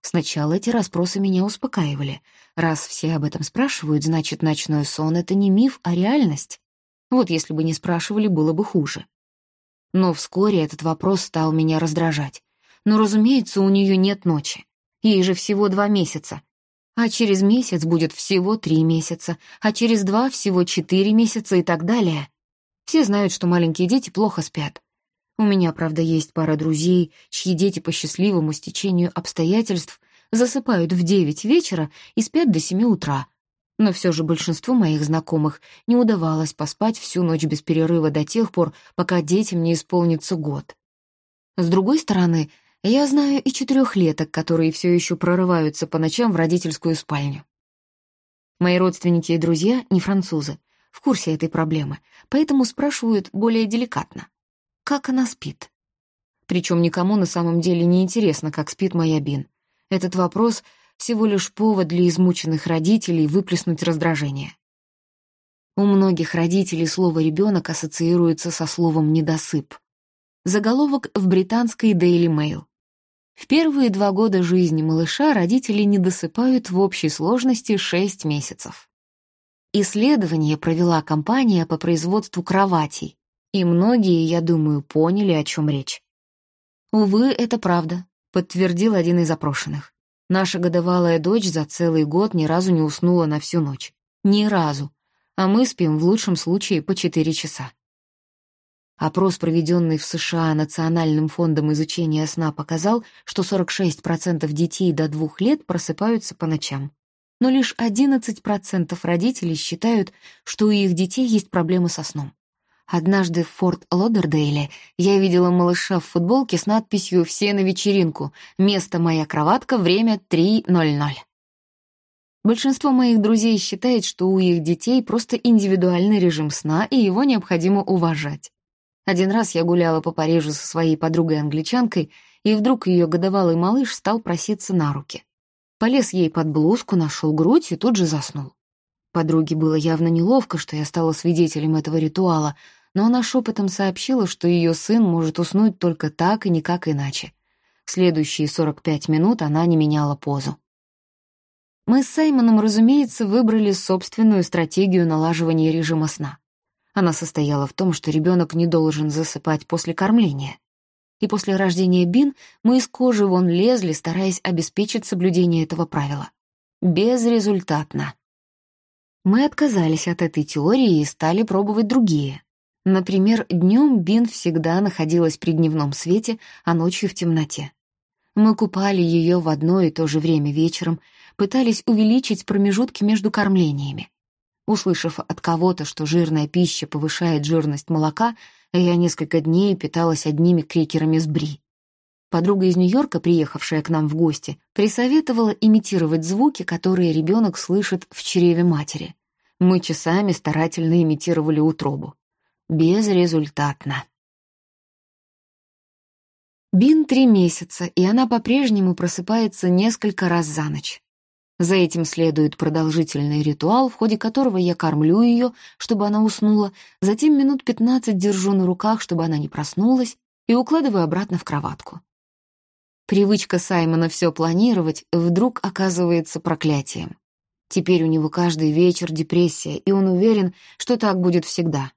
Сначала эти расспросы меня успокаивали. Раз все об этом спрашивают, значит, ночной сон — это не миф, а реальность. Вот если бы не спрашивали, было бы хуже. Но вскоре этот вопрос стал меня раздражать. Но, разумеется, у нее нет ночи. Ей же всего два месяца. А через месяц будет всего три месяца, а через два всего четыре месяца и так далее. Все знают, что маленькие дети плохо спят. У меня, правда, есть пара друзей, чьи дети по счастливому стечению обстоятельств засыпают в девять вечера и спят до семи утра. Но все же большинству моих знакомых не удавалось поспать всю ночь без перерыва до тех пор, пока детям не исполнится год. С другой стороны, я знаю и четырехлеток, которые все еще прорываются по ночам в родительскую спальню. Мои родственники и друзья не французы, в курсе этой проблемы, поэтому спрашивают более деликатно. Как она спит? Причем никому на самом деле не интересно, как спит моя Бин. Этот вопрос — всего лишь повод для измученных родителей выплеснуть раздражение. У многих родителей слово «ребенок» ассоциируется со словом «недосып». Заголовок в британской Daily Mail. В первые два года жизни малыша родители не досыпают в общей сложности 6 месяцев. Исследование провела компания по производству кроватей, и многие, я думаю, поняли, о чем речь. Увы, это правда, подтвердил один из опрошенных. Наша годовалая дочь за целый год ни разу не уснула на всю ночь. Ни разу. А мы спим в лучшем случае по 4 часа. Опрос, проведенный в США Национальным фондом изучения сна, показал, что 46% детей до двух лет просыпаются по ночам. Но лишь 11% родителей считают, что у их детей есть проблемы со сном. Однажды в Форт Лодердейле я видела малыша в футболке с надписью «Все на вечеринку. Место моя кроватка. Время 3.00». Большинство моих друзей считает, что у их детей просто индивидуальный режим сна, и его необходимо уважать. Один раз я гуляла по Парижу со своей подругой-англичанкой, и вдруг ее годовалый малыш стал проситься на руки. Полез ей под блузку, нашел грудь и тут же заснул. Подруге было явно неловко, что я стала свидетелем этого ритуала, но она шепотом сообщила, что ее сын может уснуть только так и никак иначе. В следующие 45 минут она не меняла позу. Мы с Саймоном, разумеется, выбрали собственную стратегию налаживания режима сна. Она состояла в том, что ребенок не должен засыпать после кормления. И после рождения Бин мы из кожи вон лезли, стараясь обеспечить соблюдение этого правила. Безрезультатно. Мы отказались от этой теории и стали пробовать другие. Например, днем Бин всегда находилась при дневном свете, а ночью в темноте. Мы купали ее в одно и то же время вечером, пытались увеличить промежутки между кормлениями. Услышав от кого-то, что жирная пища повышает жирность молока, я несколько дней питалась одними крекерами с бри. Подруга из Нью-Йорка, приехавшая к нам в гости, присоветовала имитировать звуки, которые ребенок слышит в чреве матери. Мы часами старательно имитировали утробу. Безрезультатно. Бин три месяца, и она по-прежнему просыпается несколько раз за ночь. За этим следует продолжительный ритуал, в ходе которого я кормлю ее, чтобы она уснула, затем минут пятнадцать держу на руках, чтобы она не проснулась, и укладываю обратно в кроватку. Привычка Саймона все планировать вдруг оказывается проклятием. Теперь у него каждый вечер депрессия, и он уверен, что так будет всегда.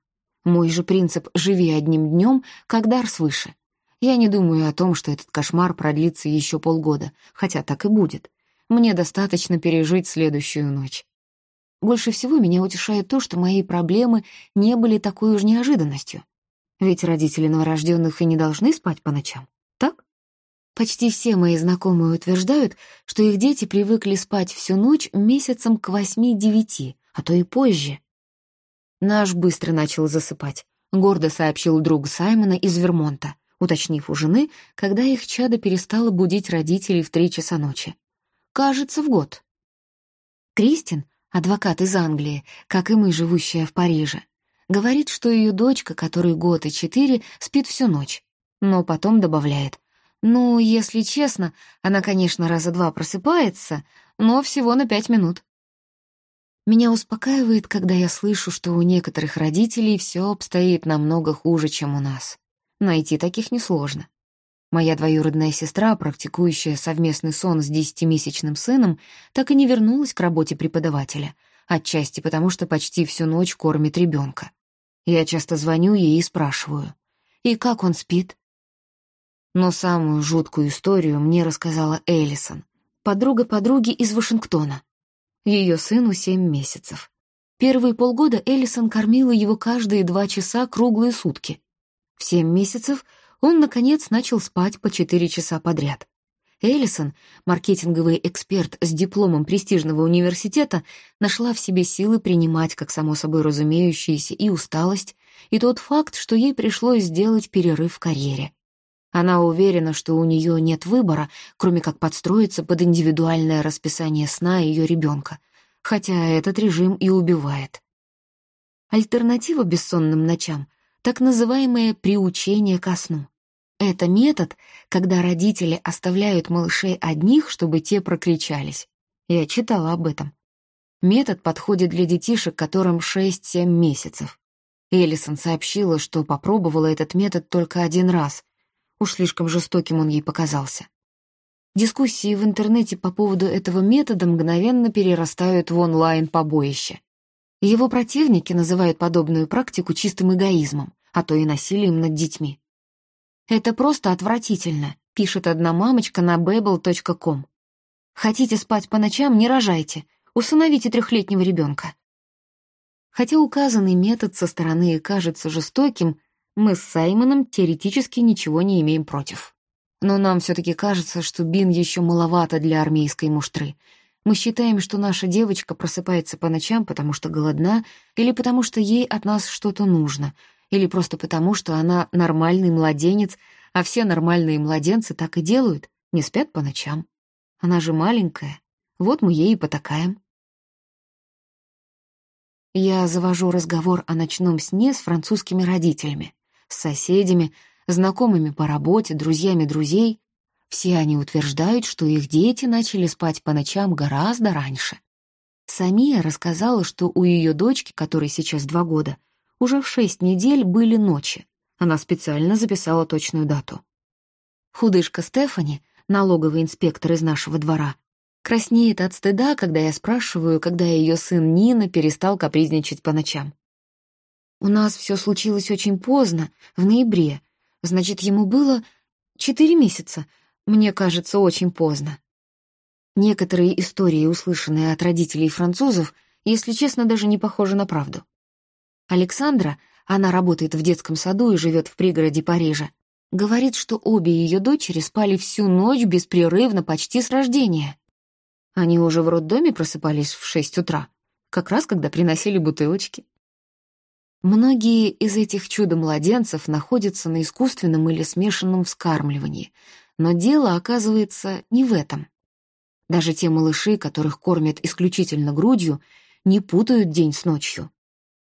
Мой же принцип «живи одним днем», как дар свыше. Я не думаю о том, что этот кошмар продлится еще полгода, хотя так и будет. Мне достаточно пережить следующую ночь. Больше всего меня утешает то, что мои проблемы не были такой уж неожиданностью. Ведь родители новорожденных и не должны спать по ночам, так? Почти все мои знакомые утверждают, что их дети привыкли спать всю ночь месяцем к восьми-девяти, а то и позже. Наш быстро начал засыпать, гордо сообщил друг Саймона из Вермонта, уточнив у жены, когда их чадо перестало будить родителей в три часа ночи. Кажется, в год. Кристин, адвокат из Англии, как и мы, живущая в Париже, говорит, что ее дочка, которой год и четыре, спит всю ночь, но потом добавляет. Ну, если честно, она, конечно, раза два просыпается, но всего на пять минут. Меня успокаивает, когда я слышу, что у некоторых родителей все обстоит намного хуже, чем у нас. Найти таких несложно. Моя двоюродная сестра, практикующая совместный сон с десятимесячным сыном, так и не вернулась к работе преподавателя, отчасти потому, что почти всю ночь кормит ребенка. Я часто звоню ей и спрашиваю, «И как он спит?» Но самую жуткую историю мне рассказала Эллисон, подруга подруги из Вашингтона. Ее сыну семь месяцев. Первые полгода Эллисон кормила его каждые два часа круглые сутки. В семь месяцев он, наконец, начал спать по четыре часа подряд. Эллисон, маркетинговый эксперт с дипломом престижного университета, нашла в себе силы принимать, как само собой разумеющееся, и усталость, и тот факт, что ей пришлось сделать перерыв в карьере. Она уверена, что у нее нет выбора, кроме как подстроиться под индивидуальное расписание сна ее ребенка, хотя этот режим и убивает. Альтернатива бессонным ночам — так называемое приучение ко сну. Это метод, когда родители оставляют малышей одних, чтобы те прокричались. Я читала об этом. Метод подходит для детишек, которым 6-7 месяцев. Эллисон сообщила, что попробовала этот метод только один раз, Уж слишком жестоким он ей показался. Дискуссии в интернете по поводу этого метода мгновенно перерастают в онлайн-побоище. Его противники называют подобную практику чистым эгоизмом, а то и насилием над детьми. «Это просто отвратительно», — пишет одна мамочка на babel.com. «Хотите спать по ночам — не рожайте, усыновите трехлетнего ребенка». Хотя указанный метод со стороны кажется жестоким, мы с Саймоном теоретически ничего не имеем против. Но нам все-таки кажется, что Бин еще маловато для армейской муштры. Мы считаем, что наша девочка просыпается по ночам, потому что голодна, или потому что ей от нас что-то нужно, или просто потому, что она нормальный младенец, а все нормальные младенцы так и делают, не спят по ночам. Она же маленькая, вот мы ей и потакаем. Я завожу разговор о ночном сне с французскими родителями с соседями, знакомыми по работе, друзьями друзей. Все они утверждают, что их дети начали спать по ночам гораздо раньше. Самия рассказала, что у ее дочки, которой сейчас два года, уже в шесть недель были ночи. Она специально записала точную дату. Худышка Стефани, налоговый инспектор из нашего двора, краснеет от стыда, когда я спрашиваю, когда ее сын Нина перестал капризничать по ночам. У нас все случилось очень поздно, в ноябре. Значит, ему было четыре месяца. Мне кажется, очень поздно. Некоторые истории, услышанные от родителей французов, если честно, даже не похожи на правду. Александра, она работает в детском саду и живет в пригороде Парижа, говорит, что обе ее дочери спали всю ночь беспрерывно почти с рождения. Они уже в роддоме просыпались в шесть утра, как раз когда приносили бутылочки. Многие из этих чудо-младенцев находятся на искусственном или смешанном вскармливании, но дело оказывается не в этом. Даже те малыши, которых кормят исключительно грудью, не путают день с ночью.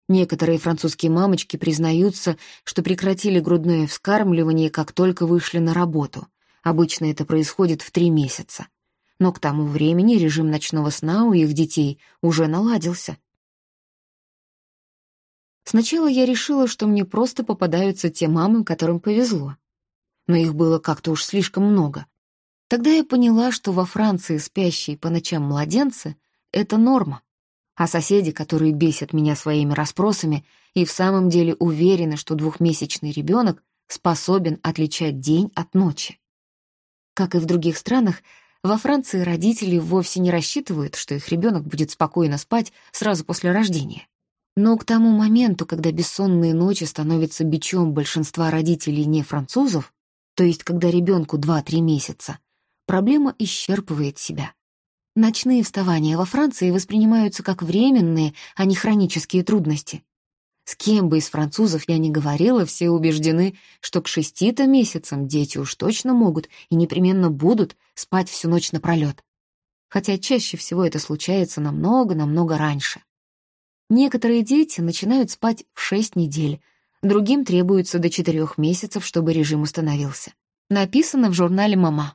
Некоторые французские мамочки признаются, что прекратили грудное вскармливание, как только вышли на работу. Обычно это происходит в три месяца. Но к тому времени режим ночного сна у их детей уже наладился. Сначала я решила, что мне просто попадаются те мамы, которым повезло. Но их было как-то уж слишком много. Тогда я поняла, что во Франции спящие по ночам младенцы — это норма. А соседи, которые бесят меня своими расспросами и в самом деле уверены, что двухмесячный ребенок способен отличать день от ночи. Как и в других странах, Во Франции родители вовсе не рассчитывают, что их ребенок будет спокойно спать сразу после рождения. Но к тому моменту, когда бессонные ночи становятся бичом большинства родителей не французов, то есть когда ребенку 2-3 месяца, проблема исчерпывает себя. Ночные вставания во Франции воспринимаются как временные, а не хронические трудности. С кем бы из французов я ни говорила, все убеждены, что к шести-то месяцам дети уж точно могут и непременно будут спать всю ночь напролет. Хотя чаще всего это случается намного-намного раньше. Некоторые дети начинают спать в шесть недель, другим требуется до четырех месяцев, чтобы режим установился. Написано в журнале «Мама».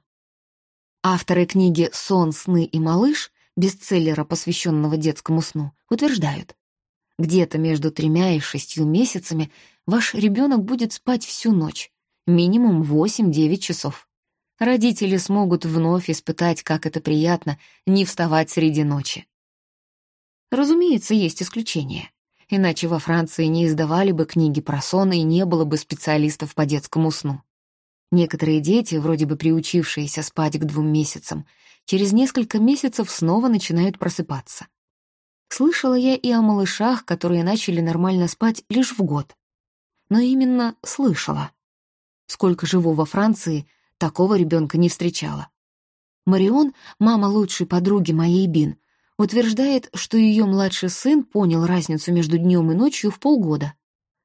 Авторы книги «Сон, сны и малыш», бестселлера, посвященного детскому сну, утверждают, где-то между тремя и шестью месяцами ваш ребенок будет спать всю ночь, минимум 8-9 часов. Родители смогут вновь испытать, как это приятно, не вставать среди ночи. Разумеется, есть исключения. Иначе во Франции не издавали бы книги про сон и не было бы специалистов по детскому сну. Некоторые дети, вроде бы приучившиеся спать к двум месяцам, через несколько месяцев снова начинают просыпаться. Слышала я и о малышах, которые начали нормально спать лишь в год. Но именно слышала. Сколько живу во Франции, такого ребенка не встречала. Марион, мама лучшей подруги моей Бин, утверждает, что ее младший сын понял разницу между днем и ночью в полгода.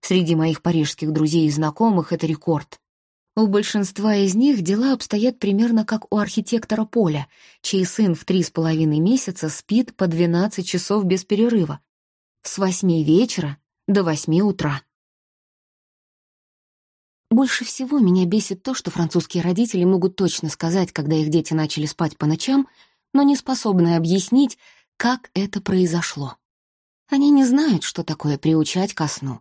Среди моих парижских друзей и знакомых это рекорд. У большинства из них дела обстоят примерно как у архитектора Поля, чей сын в три с половиной месяца спит по 12 часов без перерыва. С восьми вечера до восьми утра. Больше всего меня бесит то, что французские родители могут точно сказать, когда их дети начали спать по ночам, но не способны объяснить, как это произошло. Они не знают, что такое приучать ко сну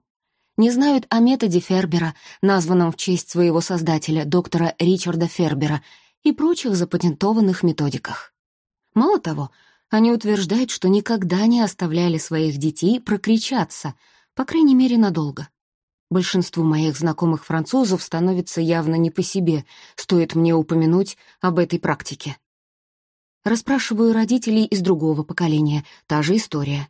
не знают о методе Фербера, названном в честь своего создателя, доктора Ричарда Фербера, и прочих запатентованных методиках. Мало того, они утверждают, что никогда не оставляли своих детей прокричаться, по крайней мере, надолго. Большинству моих знакомых французов становится явно не по себе, стоит мне упомянуть об этой практике. Расспрашиваю родителей из другого поколения, та же история.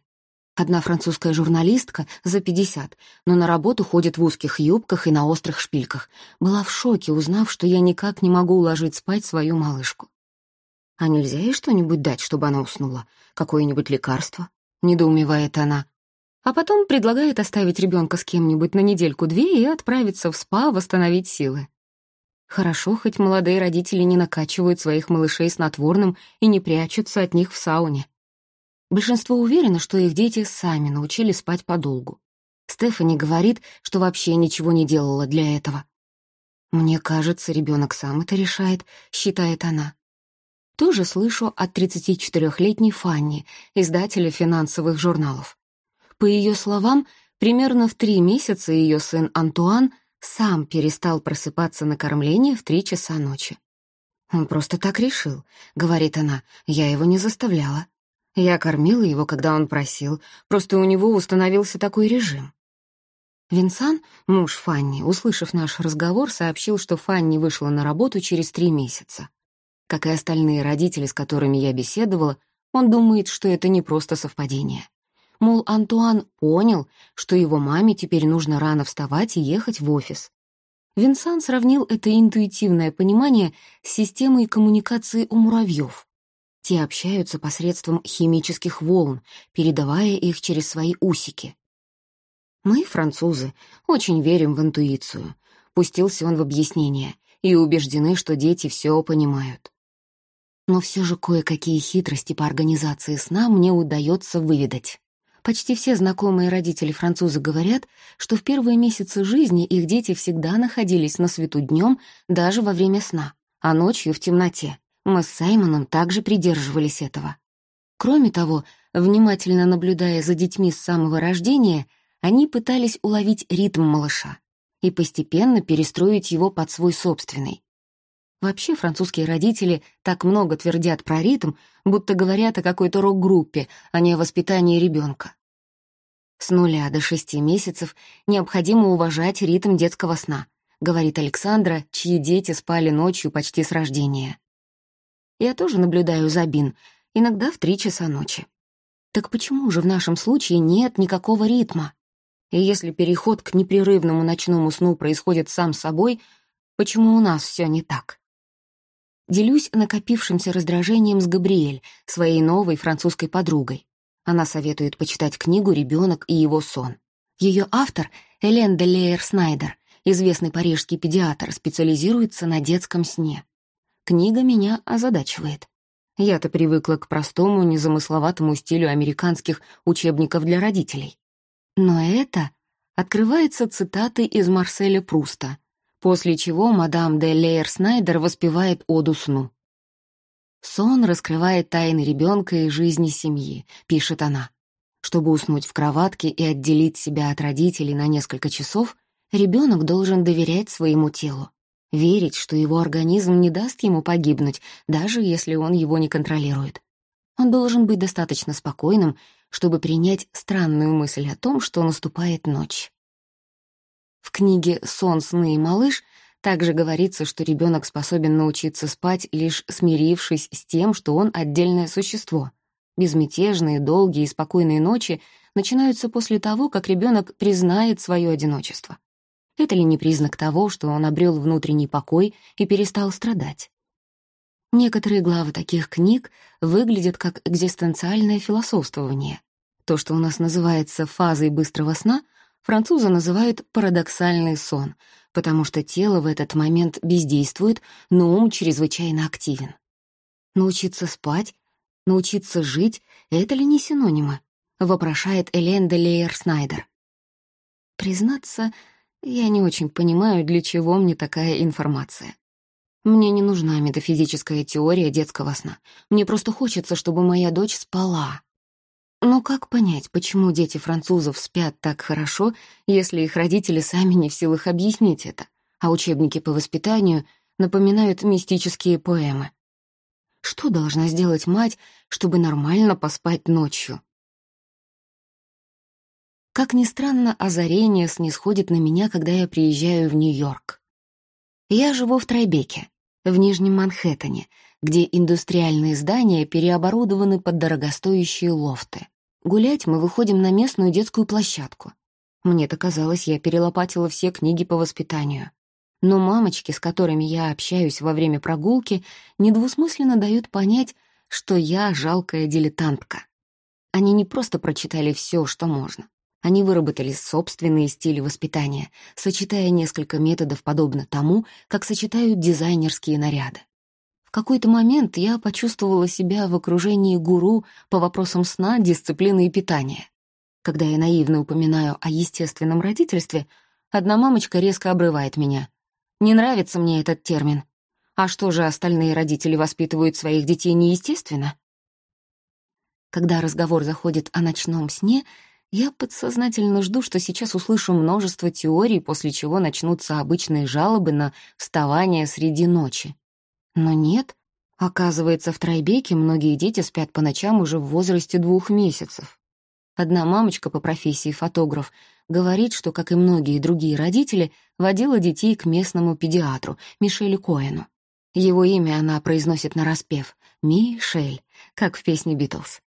Одна французская журналистка за 50, но на работу ходит в узких юбках и на острых шпильках. Была в шоке, узнав, что я никак не могу уложить спать свою малышку. «А нельзя ей что-нибудь дать, чтобы она уснула? Какое-нибудь лекарство?» — недоумевает она. А потом предлагает оставить ребенка с кем-нибудь на недельку-две и отправиться в спа восстановить силы. Хорошо, хоть молодые родители не накачивают своих малышей снотворным и не прячутся от них в сауне. Большинство уверено, что их дети сами научились спать подолгу. Стефани говорит, что вообще ничего не делала для этого. «Мне кажется, ребенок сам это решает», — считает она. Тоже слышу от 34-летней Фанни, издателя финансовых журналов. По ее словам, примерно в три месяца ее сын Антуан сам перестал просыпаться на кормление в три часа ночи. «Он просто так решил», — говорит она, — «я его не заставляла». Я кормила его, когда он просил, просто у него установился такой режим. Винсан, муж Фанни, услышав наш разговор, сообщил, что Фанни вышла на работу через три месяца. Как и остальные родители, с которыми я беседовала, он думает, что это не просто совпадение. Мол, Антуан понял, что его маме теперь нужно рано вставать и ехать в офис. Винсан сравнил это интуитивное понимание с системой коммуникации у муравьев. Те общаются посредством химических волн, передавая их через свои усики. Мы, французы, очень верим в интуицию. Пустился он в объяснение и убеждены, что дети все понимают. Но все же кое-какие хитрости по организации сна мне удается выведать. Почти все знакомые родители французы говорят, что в первые месяцы жизни их дети всегда находились на свету днем даже во время сна, а ночью в темноте. Мы с Саймоном также придерживались этого. Кроме того, внимательно наблюдая за детьми с самого рождения, они пытались уловить ритм малыша и постепенно перестроить его под свой собственный. Вообще французские родители так много твердят про ритм, будто говорят о какой-то рок-группе, а не о воспитании ребенка. С нуля до шести месяцев необходимо уважать ритм детского сна, говорит Александра, чьи дети спали ночью почти с рождения. Я тоже наблюдаю за Бин, иногда в три часа ночи. Так почему же в нашем случае нет никакого ритма? И если переход к непрерывному ночному сну происходит сам собой, почему у нас все не так? Делюсь накопившимся раздражением с Габриэль, своей новой французской подругой. Она советует почитать книгу «Ребенок и его сон». Ее автор, Элен де Лейер Снайдер, известный парижский педиатр, специализируется на детском сне. Книга меня озадачивает. Я-то привыкла к простому, незамысловатому стилю американских учебников для родителей. Но это открывается цитатой из Марселя Пруста, после чего мадам де Лейер Снайдер воспевает оду сну. «Сон раскрывает тайны ребенка и жизни семьи», — пишет она. Чтобы уснуть в кроватке и отделить себя от родителей на несколько часов, ребенок должен доверять своему телу верить, что его организм не даст ему погибнуть, даже если он его не контролирует. Он должен быть достаточно спокойным, чтобы принять странную мысль о том, что наступает ночь. В книге «Сон, сны и малыш» также говорится, что ребенок способен научиться спать, лишь смирившись с тем, что он отдельное существо. Безмятежные, долгие и спокойные ночи начинаются после того, как ребенок признает свое одиночество. Это ли не признак того, что он обрел внутренний покой и перестал страдать? Некоторые главы таких книг выглядят как экзистенциальное философствование. То, что у нас называется фазой быстрого сна, французы называют парадоксальный сон, потому что тело в этот момент бездействует, но ум чрезвычайно активен. Научиться спать, научиться жить — это ли не синонимы? вопрошает Элен де Лейер Снайдер. Признаться, я не очень понимаю, для чего мне такая информация. Мне не нужна метафизическая теория детского сна. Мне просто хочется, чтобы моя дочь спала. Но как понять, почему дети французов спят так хорошо, если их родители сами не в силах объяснить это, а учебники по воспитанию напоминают мистические поэмы? Что должна сделать мать, чтобы нормально поспать ночью? Как ни странно, озарение снисходит на меня, когда я приезжаю в Нью-Йорк. Я живу в Трайбеке, в Нижнем Манхэттене, где индустриальные здания переоборудованы под дорогостоящие лофты. Гулять мы выходим на местную детскую площадку. Мне-то казалось, я перелопатила все книги по воспитанию. Но мамочки, с которыми я общаюсь во время прогулки, недвусмысленно дают понять, что я жалкая дилетантка. Они не просто прочитали все, что можно. Они выработали собственные стили воспитания, сочетая несколько методов подобно тому, как сочетают дизайнерские наряды. В какой-то момент я почувствовала себя в окружении гуру по вопросам сна, дисциплины и питания. Когда я наивно упоминаю о естественном родительстве, одна мамочка резко обрывает меня. «Не нравится мне этот термин. А что же остальные родители воспитывают своих детей неестественно?» Когда разговор заходит о ночном сне — я подсознательно жду, что сейчас услышу множество теорий, после чего начнутся обычные жалобы на вставание среди ночи. Но нет. Оказывается, в Трайбеке многие дети спят по ночам уже в возрасте двух месяцев. Одна мамочка по профессии фотограф говорит, что, как и многие другие родители, водила детей к местному педиатру, Мишелю Коэну. Его имя она произносит нараспев «Мишель», как в песне «Битлз».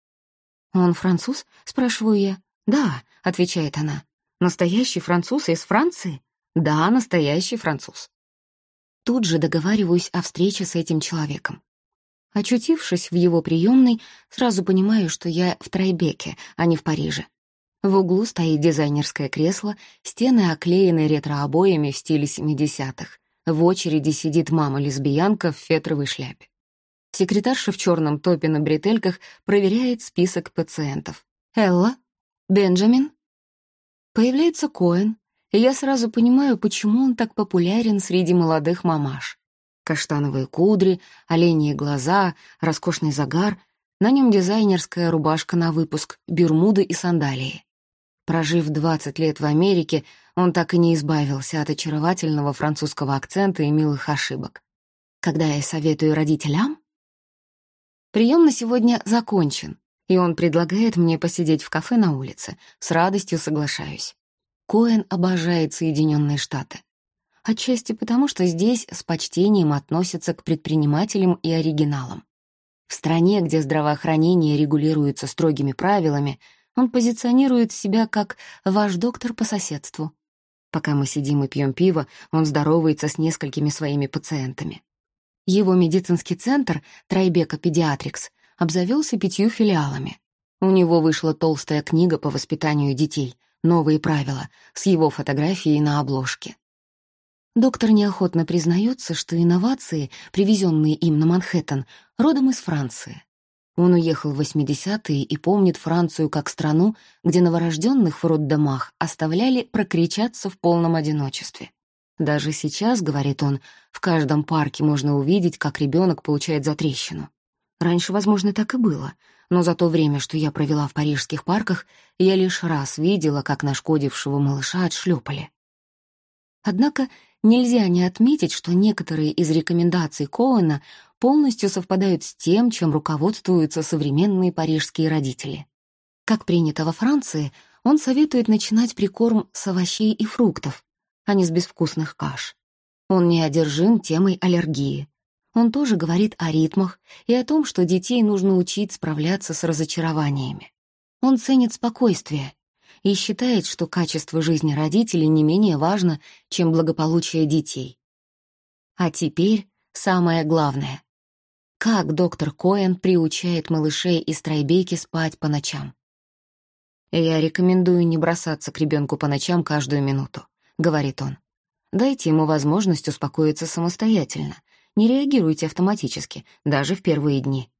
«Он француз?» — спрашиваю я. «Да», — отвечает она. «Настоящий француз из Франции?» «Да, настоящий француз». Тут же договариваюсь о встрече с этим человеком. Очутившись в его приемной, сразу понимаю, что я в Трайбеке, а не в Париже. В углу стоит дизайнерское кресло, стены оклеены ретрообоями в стиле 70-х. В очереди сидит мама-лесбиянка в фетровой шляпе. Секретарша в черном топе на бретельках проверяет список пациентов. «Элла?» Бенджамин. Появляется Коэн, и я сразу понимаю, почему он так популярен среди молодых мамаш. Каштановые кудри, оленьи глаза, роскошный загар, на нем дизайнерская рубашка на выпуск, бюрмуды и сандалии. Прожив 20 лет в Америке, он так и не избавился от очаровательного французского акцента и милых ошибок. Когда я советую родителям, прием на сегодня закончен, и он предлагает мне посидеть в кафе на улице. С радостью соглашаюсь. Коэн обожает Соединенные Штаты. Отчасти потому, что здесь с почтением относятся к предпринимателям и оригиналам. В стране, где здравоохранение регулируется строгими правилами, он позиционирует себя как «ваш доктор по соседству». Пока мы сидим и пьем пиво, он здоровается с несколькими своими пациентами. Его медицинский центр, Трайбека Педиатрикс, обзавелся пятью филиалами. У него вышла толстая книга по воспитанию детей «Новые правила» с его фотографией на обложке. Доктор неохотно признается, что инновации, привезенные им на Манхэттен, родом из Франции. Он уехал в 80-е и помнит Францию как страну, где новорожденных в роддомах оставляли прокричаться в полном одиночестве. Даже сейчас, говорит он, в каждом парке можно увидеть, как ребенок получает затрещину. Раньше, возможно, так и было, но за то время, что я провела в парижских парках, я лишь раз видела, как нашкодившего малыша отшлепали. Однако нельзя не отметить, что некоторые из рекомендаций Коэна полностью совпадают с тем, чем руководствуются современные парижские родители. Как принято во Франции, он советует начинать прикорм с овощей и фруктов, а не с безвкусных каш. Он не одержим темой аллергии. Он тоже говорит о ритмах и о том, что детей нужно учить справляться с разочарованиями. Он ценит спокойствие и считает, что качество жизни родителей не менее важно, чем благополучие детей. А теперь самое главное. Как доктор Коэн приучает малышей из тройбейки спать по ночам? «Я рекомендую не бросаться к ребенку по ночам каждую минуту», — говорит он. «Дайте ему возможность успокоиться самостоятельно. Не реагируйте автоматически, даже в первые дни».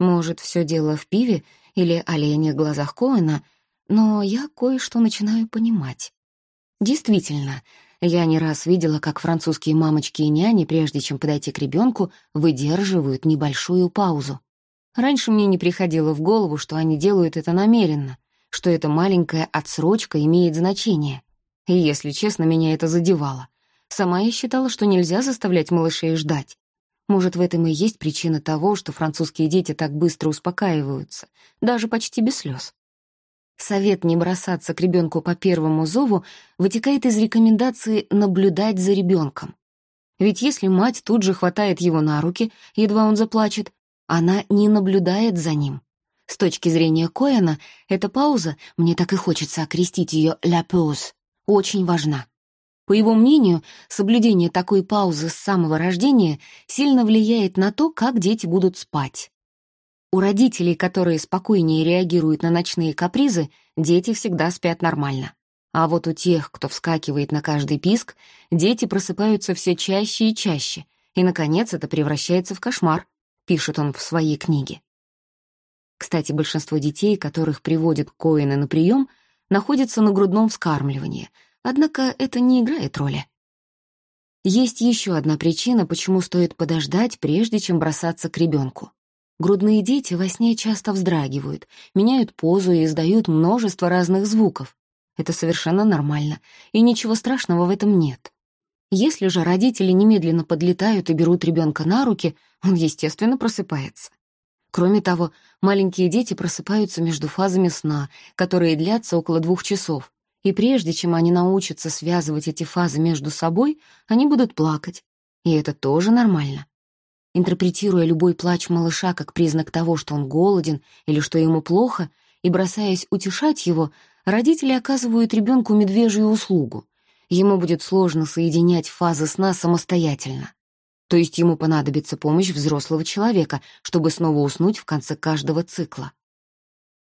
Может, все дело в пиве или оленях глазах Коэна, но я кое-что начинаю понимать. Действительно, я не раз видела, как французские мамочки и няни, прежде чем подойти к ребенку, выдерживают небольшую паузу. Раньше мне не приходило в голову, что они делают это намеренно, что эта маленькая отсрочка имеет значение. И, если честно, меня это задевало. Сама я считала, что нельзя заставлять малышей ждать. Может, в этом и есть причина того, что французские дети так быстро успокаиваются, даже почти без слез. Совет не бросаться к ребенку по первому зову вытекает из рекомендации наблюдать за ребенком. Ведь если мать тут же хватает его на руки, едва он заплачет, она не наблюдает за ним. С точки зрения Коэна, эта пауза, мне так и хочется окрестить ее «la pause», очень важна. По его мнению, соблюдение такой паузы с самого рождения сильно влияет на то, как дети будут спать. У родителей, которые спокойнее реагируют на ночные капризы, дети всегда спят нормально. А вот у тех, кто вскакивает на каждый писк, дети просыпаются все чаще и чаще, и, наконец, это превращается в кошмар, пишет он в своей книге. Кстати, большинство детей, которых приводят Коэны на прием, находятся на грудном вскармливании, однако это не играет роли. Есть еще одна причина, почему стоит подождать, прежде чем бросаться к ребенку. Грудные дети во сне часто вздрагивают, меняют позу и издают множество разных звуков. Это совершенно нормально, и ничего страшного в этом нет. Если же родители немедленно подлетают и берут ребенка на руки, он, естественно, просыпается. Кроме того, маленькие дети просыпаются между фазами сна, которые длятся около двух часов, и прежде чем они научатся связывать эти фазы между собой, они будут плакать. И это тоже нормально. Интерпретируя любой плач малыша как признак того, что он голоден или что ему плохо, и бросаясь утешать его, родители оказывают ребенку медвежью услугу. Ему будет сложно соединять фазы сна самостоятельно. То есть ему понадобится помощь взрослого человека, чтобы снова уснуть в конце каждого цикла.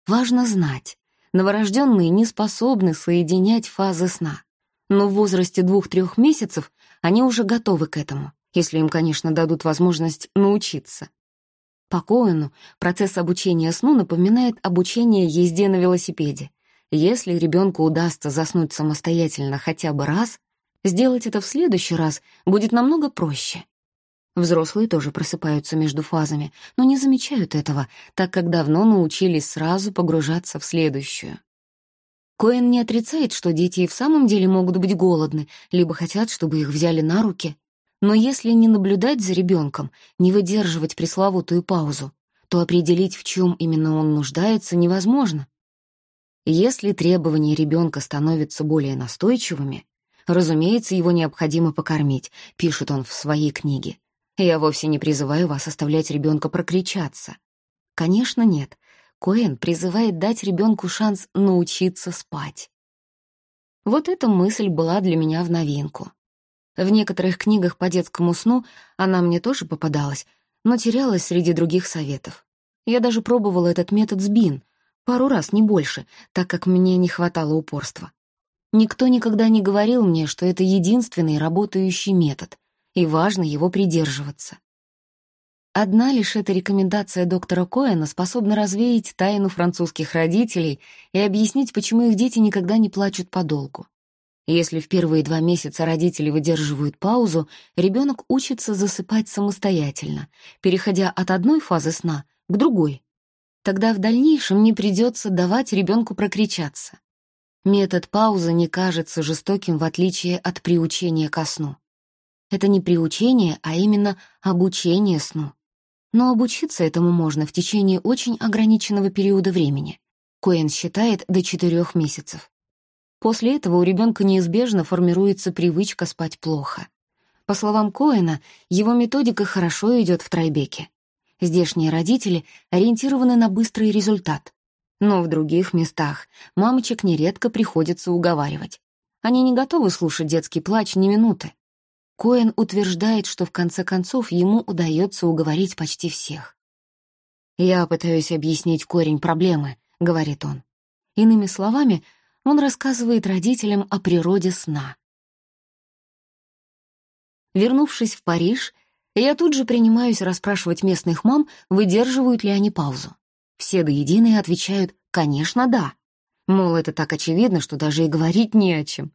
Важно знать, новорожденные не способны соединять фазы сна, но в возрасте двух-трех месяцев они уже готовы к этому если им, конечно, дадут возможность научиться. По Коэну процесс обучения сну напоминает обучение езде на велосипеде. Если ребенку удастся заснуть самостоятельно хотя бы раз, сделать это в следующий раз будет намного проще. Взрослые тоже просыпаются между фазами, но не замечают этого, так как давно научились сразу погружаться в следующую. Коэн не отрицает, что дети и в самом деле могут быть голодны, либо хотят, чтобы их взяли на руки, но если не наблюдать за ребенком, не выдерживать пресловутую паузу, то определить, в чем именно он нуждается, невозможно. Если требования ребенка становятся более настойчивыми, разумеется, его необходимо покормить, пишет он в своей книге. Я вовсе не призываю вас оставлять ребенка прокричаться. Конечно, нет. Коэн призывает дать ребенку шанс научиться спать. Вот эта мысль была для меня в новинку. В некоторых книгах по детскому сну она мне тоже попадалась, но терялась среди других советов. Я даже пробовала этот метод с Бин, пару раз, не больше, так как мне не хватало упорства. Никто никогда не говорил мне, что это единственный работающий метод, и важно его придерживаться. Одна лишь эта рекомендация доктора Коэна способна развеять тайну французских родителей и объяснить, почему их дети никогда не плачут подолгу. Если в первые два месяца родители выдерживают паузу, ребенок учится засыпать самостоятельно, переходя от одной фазы сна к другой. Тогда в дальнейшем не придется давать ребенку прокричаться. Метод паузы не кажется жестоким в отличие от приучения ко сну. Это не приучение, а именно обучение сну. Но обучиться этому можно в течение очень ограниченного периода времени. Коэн считает до четырех месяцев. После этого у ребенка неизбежно формируется привычка спать плохо. По словам Коэна, его методика хорошо идет в Трайбеке. Здешние родители ориентированы на быстрый результат. Но в других местах мамочек нередко приходится уговаривать. Они не готовы слушать детский плач ни минуты. Коэн утверждает, что в конце концов ему удается уговорить почти всех. «Я пытаюсь объяснить корень проблемы», — говорит он. Иными словами, он рассказывает родителям о природе сна. Вернувшись в Париж, я тут же принимаюсь расспрашивать местных мам, выдерживают ли они паузу. Все до единой отвечают «конечно, да». Мол, это так очевидно, что даже и говорить не о чем.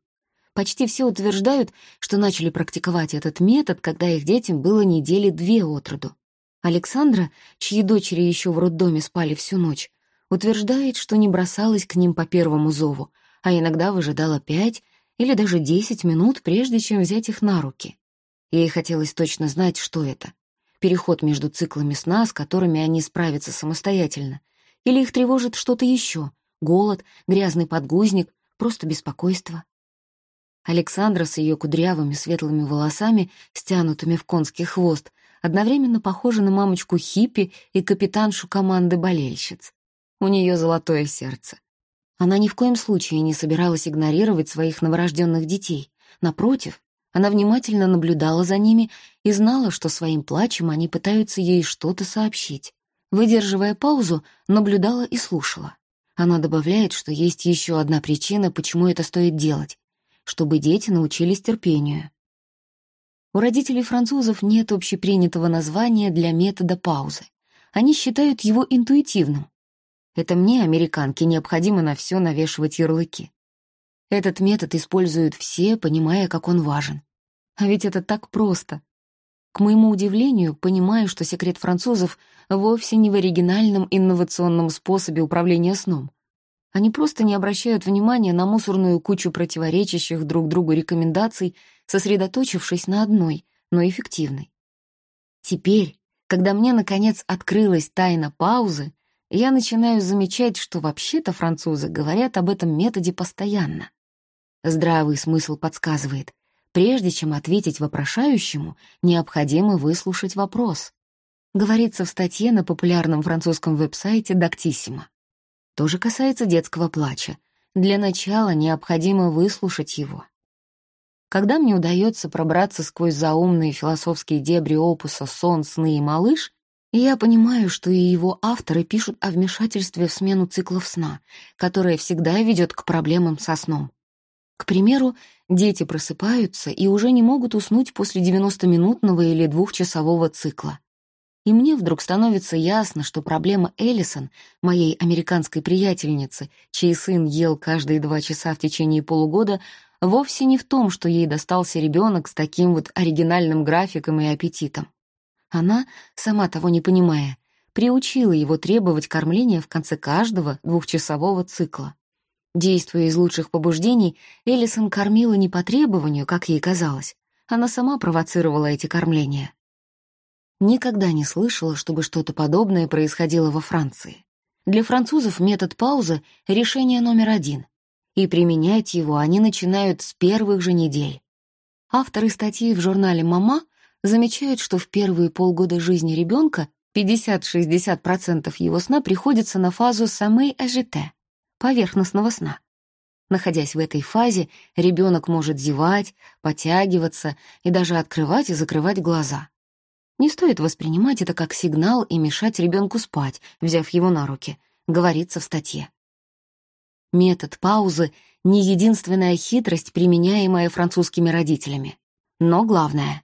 Почти все утверждают, что начали практиковать этот метод, когда их детям было недели две от роду. Александра, чьи дочери еще в роддоме спали всю ночь, утверждает, что не бросалась к ним по первому зову, а иногда выжидала пять или даже десять минут, прежде чем взять их на руки. Ей хотелось точно знать, что это. Переход между циклами сна, с которыми они справятся самостоятельно. Или их тревожит что-то еще — голод, грязный подгузник, просто беспокойство. Александра с ее кудрявыми светлыми волосами, стянутыми в конский хвост, одновременно похожа на мамочку хиппи и капитаншу команды болельщиц. У нее золотое сердце. Она ни в коем случае не собиралась игнорировать своих новорожденных детей. Напротив, она внимательно наблюдала за ними и знала, что своим плачем они пытаются ей что-то сообщить. Выдерживая паузу, наблюдала и слушала. Она добавляет, что есть еще одна причина, почему это стоит делать, чтобы дети научились терпению. У родителей французов нет общепринятого названия для метода паузы. Они считают его интуитивным. Это мне, американке, необходимо на все навешивать ярлыки. Этот метод используют все, понимая, как он важен. А ведь это так просто. К моему удивлению, понимаю, что секрет французов вовсе не в оригинальном инновационном способе управления сном. Они просто не обращают внимания на мусорную кучу противоречащих друг другу рекомендаций, сосредоточившись на одной, но эффективной. Теперь, когда мне, наконец, открылась тайна паузы, я начинаю замечать, что вообще-то французы говорят об этом методе постоянно. Здравый смысл подсказывает, прежде чем ответить вопрошающему, необходимо выслушать вопрос. Говорится в статье на популярном французском веб-сайте «Доктиссимо». То же касается детского плача. Для начала необходимо выслушать его. Когда мне удается пробраться сквозь заумные философские дебри опуса «Сон, сны и малыш», я понимаю, что и его авторы пишут о вмешательстве в смену циклов сна, которое всегда ведет к проблемам со сном. К примеру, дети просыпаются и уже не могут уснуть после 90-минутного или двухчасового цикла. И мне вдруг становится ясно, что проблема Эллисон, моей американской приятельницы, чей сын ел каждые два часа в течение полугода, вовсе не в том, что ей достался ребенок с таким вот оригинальным графиком и аппетитом. Она, сама того не понимая, приучила его требовать кормления в конце каждого двухчасового цикла. Действуя из лучших побуждений, Элисон кормила не по требованию, как ей казалось. Она сама провоцировала эти кормления. Никогда не слышала, чтобы что-то подобное происходило во Франции. Для французов метод паузы — решение номер один, и применять его они начинают с первых же недель. Авторы статьи в журнале «Мама» замечают, что в первые полгода жизни ребенка 50-60% его сна приходится на фазу самой АЖТ, поверхностного сна. Находясь в этой фазе, ребенок может зевать, потягиваться и даже открывать и закрывать глаза. Не стоит воспринимать это как сигнал и мешать ребенку спать, взяв его на руки, говорится в статье. Метод паузы — не единственная хитрость, применяемая французскими родителями. Но главное.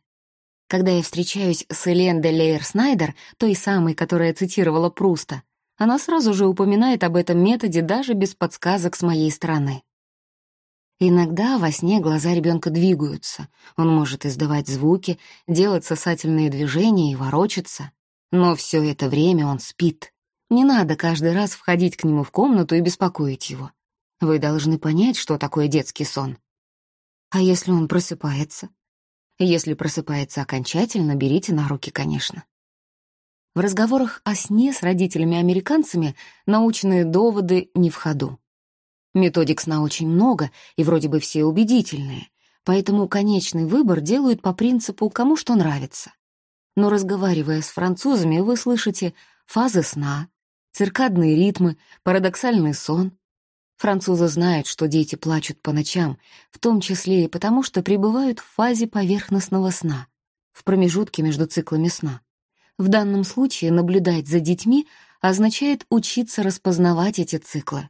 Когда я встречаюсь с Элен де Лейер Снайдер, той самой, которая цитировала Пруста, она сразу же упоминает об этом методе даже без подсказок с моей стороны. Иногда во сне глаза ребенка двигаются, он может издавать звуки, делать сосательные движения и ворочаться. Но все это время он спит. Не надо каждый раз входить к нему в комнату и беспокоить его. Вы должны понять, что такое детский сон. А если он просыпается? Если просыпается окончательно, берите на руки, конечно. В разговорах о сне с родителями-американцами научные доводы не в ходу. Методик сна очень много, и вроде бы все убедительные, поэтому конечный выбор делают по принципу «кому что нравится». Но разговаривая с французами, вы слышите фазы сна, циркадные ритмы, парадоксальный сон. Французы знают, что дети плачут по ночам, в том числе и потому, что пребывают в фазе поверхностного сна, в промежутке между циклами сна. В данном случае наблюдать за детьми означает учиться распознавать эти циклы.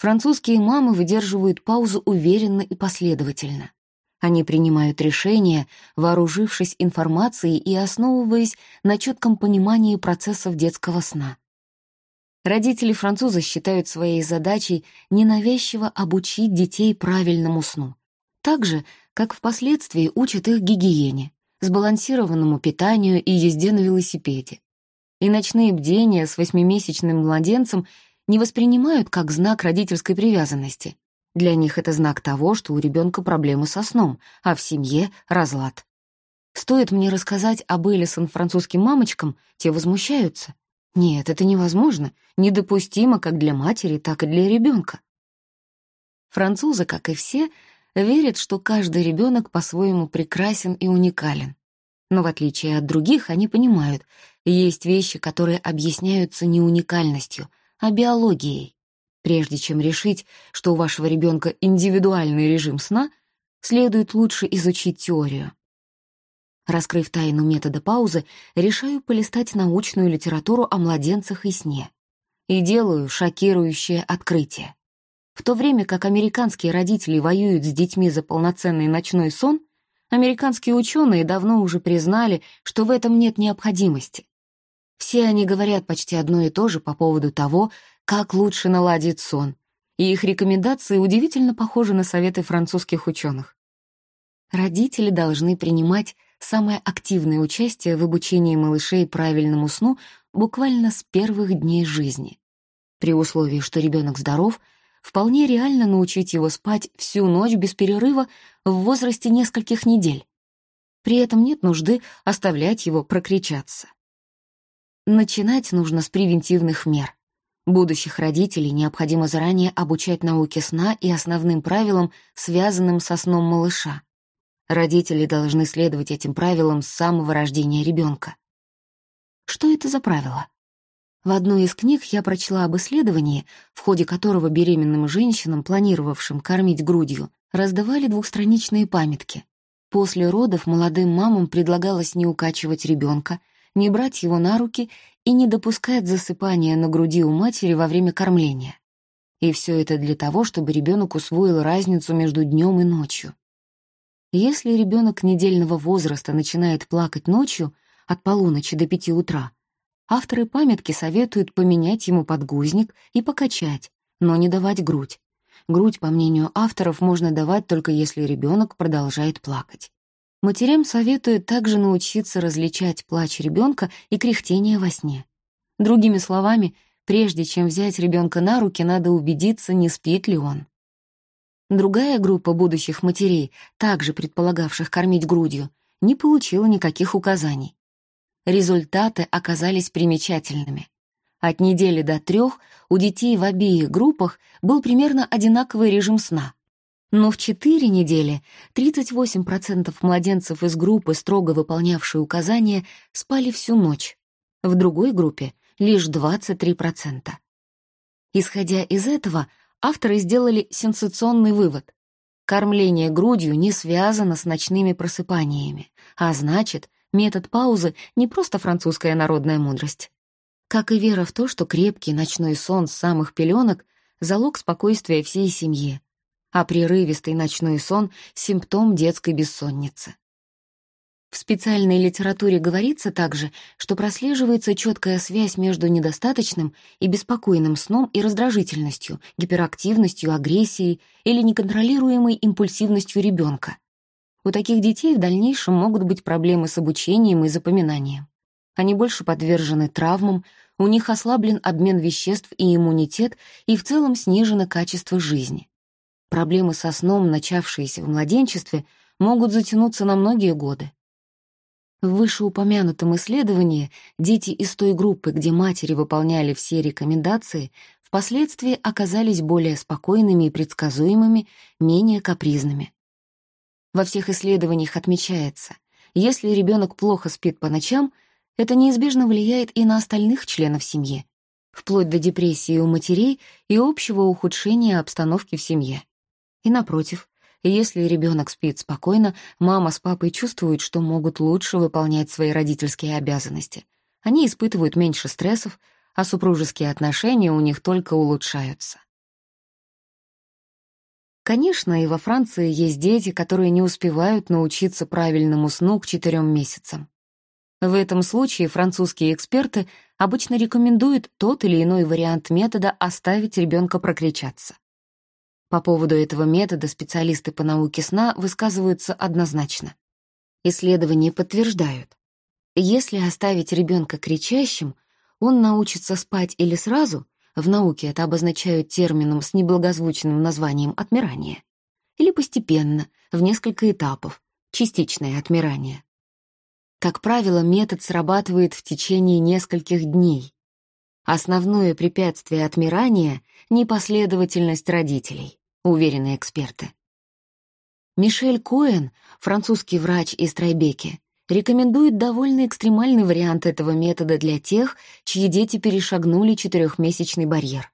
Французские мамы выдерживают паузу уверенно и последовательно. Они принимают решения, вооружившись информацией и основываясь на четком понимании процессов детского сна. Родители-французы считают своей задачей ненавязчиво обучить детей правильному сну, так же, как впоследствии учат их гигиене, сбалансированному питанию и езде на велосипеде. И ночные бдения с восьмимесячным младенцем не воспринимают как знак родительской привязанности. Для них это знак того, что у ребенка проблемы со сном, а в семье — разлад. Стоит мне рассказать об Элисон французским мамочкам, те возмущаются. Нет, это невозможно, недопустимо как для матери, так и для ребенка. Французы, как и все, верят, что каждый ребенок по-своему прекрасен и уникален. Но в отличие от других, они понимают, есть вещи, которые объясняются не уникальностью, а биологией. Прежде чем решить, что у вашего ребенка индивидуальный режим сна, следует лучше изучить теорию. Раскрыв тайну метода паузы, решаю полистать научную литературу о младенцах и сне. И делаю шокирующее открытие. В то время как американские родители воюют с детьми за полноценный ночной сон, американские ученые давно уже признали, что в этом нет необходимости. Все они говорят почти одно и то же по поводу того, как лучше наладить сон, и их рекомендации удивительно похожи на советы французских ученых. Родители должны принимать самое активное участие в обучении малышей правильному сну буквально с первых дней жизни. При условии, что ребенок здоров, вполне реально научить его спать всю ночь без перерыва в возрасте нескольких недель. При этом нет нужды оставлять его прокричаться. Начинать нужно с превентивных мер. Будущих родителей необходимо заранее обучать науке сна и основным правилам, связанным со сном малыша. Родители должны следовать этим правилам с самого рождения ребенка. Что это за правила? В одной из книг я прочла об исследовании, в ходе которого беременным женщинам, планировавшим кормить грудью, раздавали двухстраничные памятки. После родов молодым мамам предлагалось не укачивать ребенка, не брать его на руки и не допускать засыпания на груди у матери во время кормления. И все это для того, чтобы ребенок усвоил разницу между днем и ночью. Если ребенок недельного возраста начинает плакать ночью от полуночи до пяти утра, авторы памятки советуют поменять ему подгузник и покачать, но не давать грудь. Грудь, по мнению авторов, можно давать только если ребенок продолжает плакать. Матерям советуют также научиться различать плач ребенка и кряхтение во сне. Другими словами, прежде чем взять ребенка на руки, надо убедиться, не спит ли он. Другая группа будущих матерей, также предполагавших кормить грудью, не получила никаких указаний. Результаты оказались примечательными. От недели до трех у детей в обеих группах был примерно одинаковый режим сна. Но в 4 недели 38% младенцев из группы, строго выполнявшей указания, спали всю ночь. В другой группе — лишь 23%. Исходя из этого, авторы сделали сенсационный вывод. Кормление грудью не связано с ночными просыпаниями, а значит, метод паузы не просто французская народная мудрость. Как и вера в то, что крепкий ночной сон с самых пеленок — залог спокойствия всей семьи, а прерывистый ночной сон — симптом детской бессонницы. В специальной литературе говорится также, что прослеживается четкая связь между недостаточным и беспокойным сном и раздражительностью, гиперактивностью, агрессией или неконтролируемой импульсивностью ребенка. У таких детей в дальнейшем могут быть проблемы с обучением и запоминанием. Они больше подвержены травмам, у них ослаблен обмен веществ и иммунитет, и в целом снижено качество жизни. Проблемы со сном, начавшиеся в младенчестве, могут затянуться на многие годы. В вышеупомянутом исследовании дети из той группы, где матери выполняли все рекомендации, впоследствии оказались более спокойными и предсказуемыми, менее капризными. Во всех исследованиях отмечается, если ребенок плохо спит по ночам, это неизбежно влияет и на остальных членов семьи, вплоть до депрессии у матерей и общего ухудшения обстановки в семье. И напротив, если ребенок спит спокойно, мама с папой чувствуют, что могут лучше выполнять свои родительские обязанности. Они испытывают меньше стрессов, а супружеские отношения у них только улучшаются. Конечно, и во Франции есть дети, которые не успевают научиться правильному сну к четырем месяцам. В этом случае французские эксперты обычно рекомендуют тот или иной вариант метода оставить ребенка прокричаться. По поводу этого метода специалисты по науке сна высказываются однозначно. Исследования подтверждают, если оставить ребенка кричащим, он научится спать или сразу, в науке это обозначают термином с неблагозвучным названием «отмирание», или постепенно, в несколько этапов, частичное отмирание. Как правило, метод срабатывает в течение нескольких дней. Основное препятствие отмирания — непоследовательность родителей уверены эксперты. Мишель Коэн, французский врач из Трайбеки, рекомендует довольно экстремальный вариант этого метода для тех, чьи дети перешагнули четырехмесячный барьер.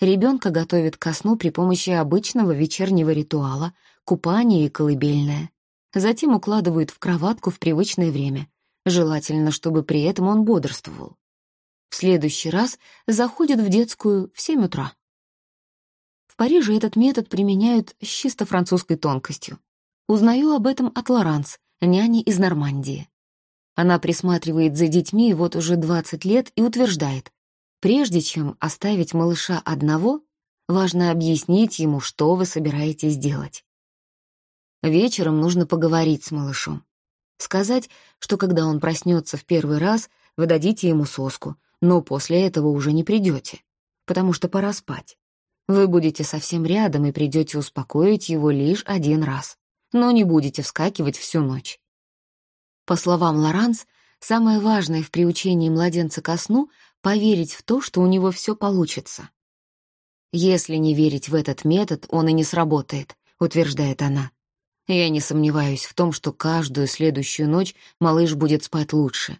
Ребенка готовят ко сну при помощи обычного вечернего ритуала, купания и колыбельное. Затем укладывают в кроватку в привычное время, желательно, чтобы при этом он бодрствовал. В следующий раз заходит в детскую в 7 утра. В Париже этот метод применяют с чисто французской тонкостью. Узнаю об этом от Лоранс, няни из Нормандии. Она присматривает за детьми вот уже 20 лет и утверждает, прежде чем оставить малыша одного, важно объяснить ему, что вы собираетесь делать. Вечером нужно поговорить с малышом. Сказать, что когда он проснется в первый раз, вы дадите ему соску, но после этого уже не придете, потому что пора спать. Вы будете совсем рядом и придете успокоить его лишь один раз, но не будете вскакивать всю ночь. По словам Лоранс, самое важное в приучении младенца ко сну — поверить в то, что у него все получится. Если не верить в этот метод, он и не сработает, утверждает она. Я не сомневаюсь в том, что каждую следующую ночь малыш будет спать лучше.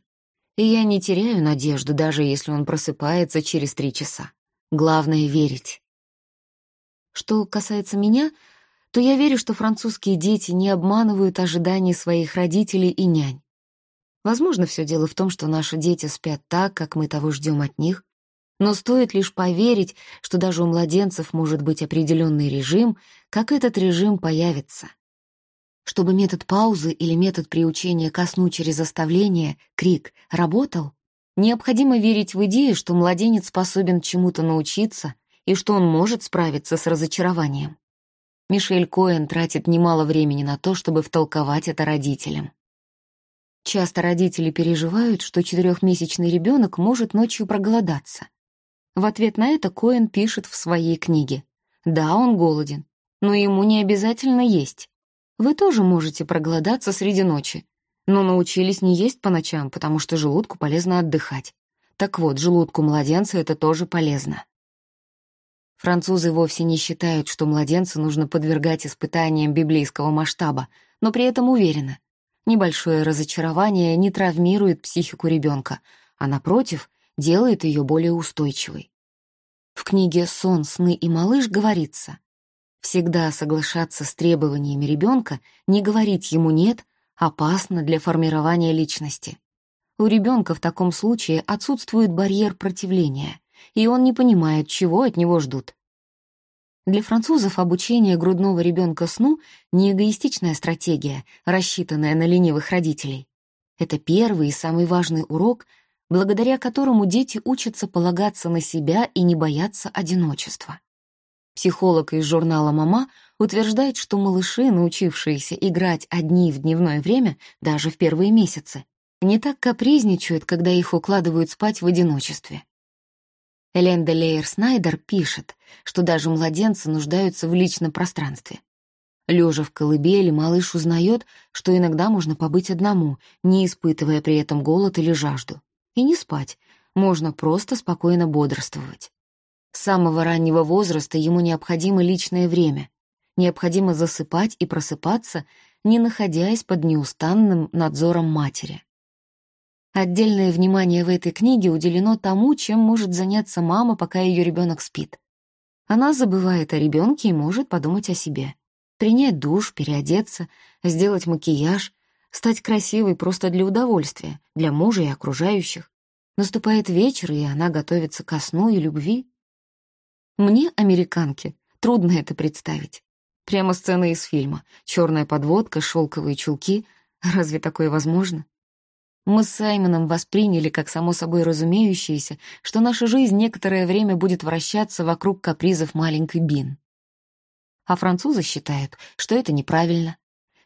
И я не теряю надежду, даже если он просыпается через три часа. Главное — верить. Что касается меня, то я верю, что французские дети не обманывают ожиданий своих родителей и нянь. Возможно, все дело в том, что наши дети спят так, как мы того ждем от них, но стоит лишь поверить, что даже у младенцев может быть определенный режим, как этот режим появится. Чтобы метод паузы или метод приучения ко сну через оставление, крик, работал, необходимо верить в идею, что младенец способен чему-то научиться и что он может справиться с разочарованием. Мишель Коэн тратит немало времени на то, чтобы втолковать это родителям. Часто родители переживают, что четырехмесячный ребенок может ночью проголодаться. В ответ на это Коэн пишет в своей книге. Да, он голоден, но ему не обязательно есть. Вы тоже можете проголодаться среди ночи, но научились не есть по ночам, потому что желудку полезно отдыхать. Так вот, желудку младенца это тоже полезно. Французы вовсе не считают, что младенца нужно подвергать испытаниям библейского масштаба, но при этом уверены. Небольшое разочарование не травмирует психику ребенка, а, напротив, делает ее более устойчивой. В книге «Сон, сны и малыш» говорится, всегда соглашаться с требованиями ребенка, не говорить ему «нет», опасно для формирования личности. У ребенка в таком случае отсутствует барьер противления, и он не понимает, чего от него ждут. Для французов обучение грудного ребенка сну — не эгоистичная стратегия, рассчитанная на ленивых родителей. Это первый и самый важный урок, благодаря которому дети учатся полагаться на себя и не бояться одиночества. Психолог из журнала «Мама» утверждает, что малыши, научившиеся играть одни в дневное время, даже в первые месяцы, не так капризничают, когда их укладывают спать в одиночестве. Эленда Лейер Снайдер пишет, что даже младенцы нуждаются в личном пространстве. Лежа в колыбели, малыш узнает, что иногда можно побыть одному, не испытывая при этом голод или жажду. И не спать, можно просто спокойно бодрствовать. С самого раннего возраста ему необходимо личное время. Необходимо засыпать и просыпаться, не находясь под неустанным надзором матери. Отдельное внимание в этой книге уделено тому, чем может заняться мама, пока ее ребенок спит. Она забывает о ребенке и может подумать о себе. Принять душ, переодеться, сделать макияж, стать красивой просто для удовольствия, для мужа и окружающих. Наступает вечер, и она готовится ко сну и любви. Мне, американке, трудно это представить. Прямо сцена из фильма. Черная подводка, шелковые чулки. Разве такое возможно? Мы с Саймоном восприняли как само собой разумеющееся, что наша жизнь некоторое время будет вращаться вокруг капризов маленькой Бин. А французы считают, что это неправильно.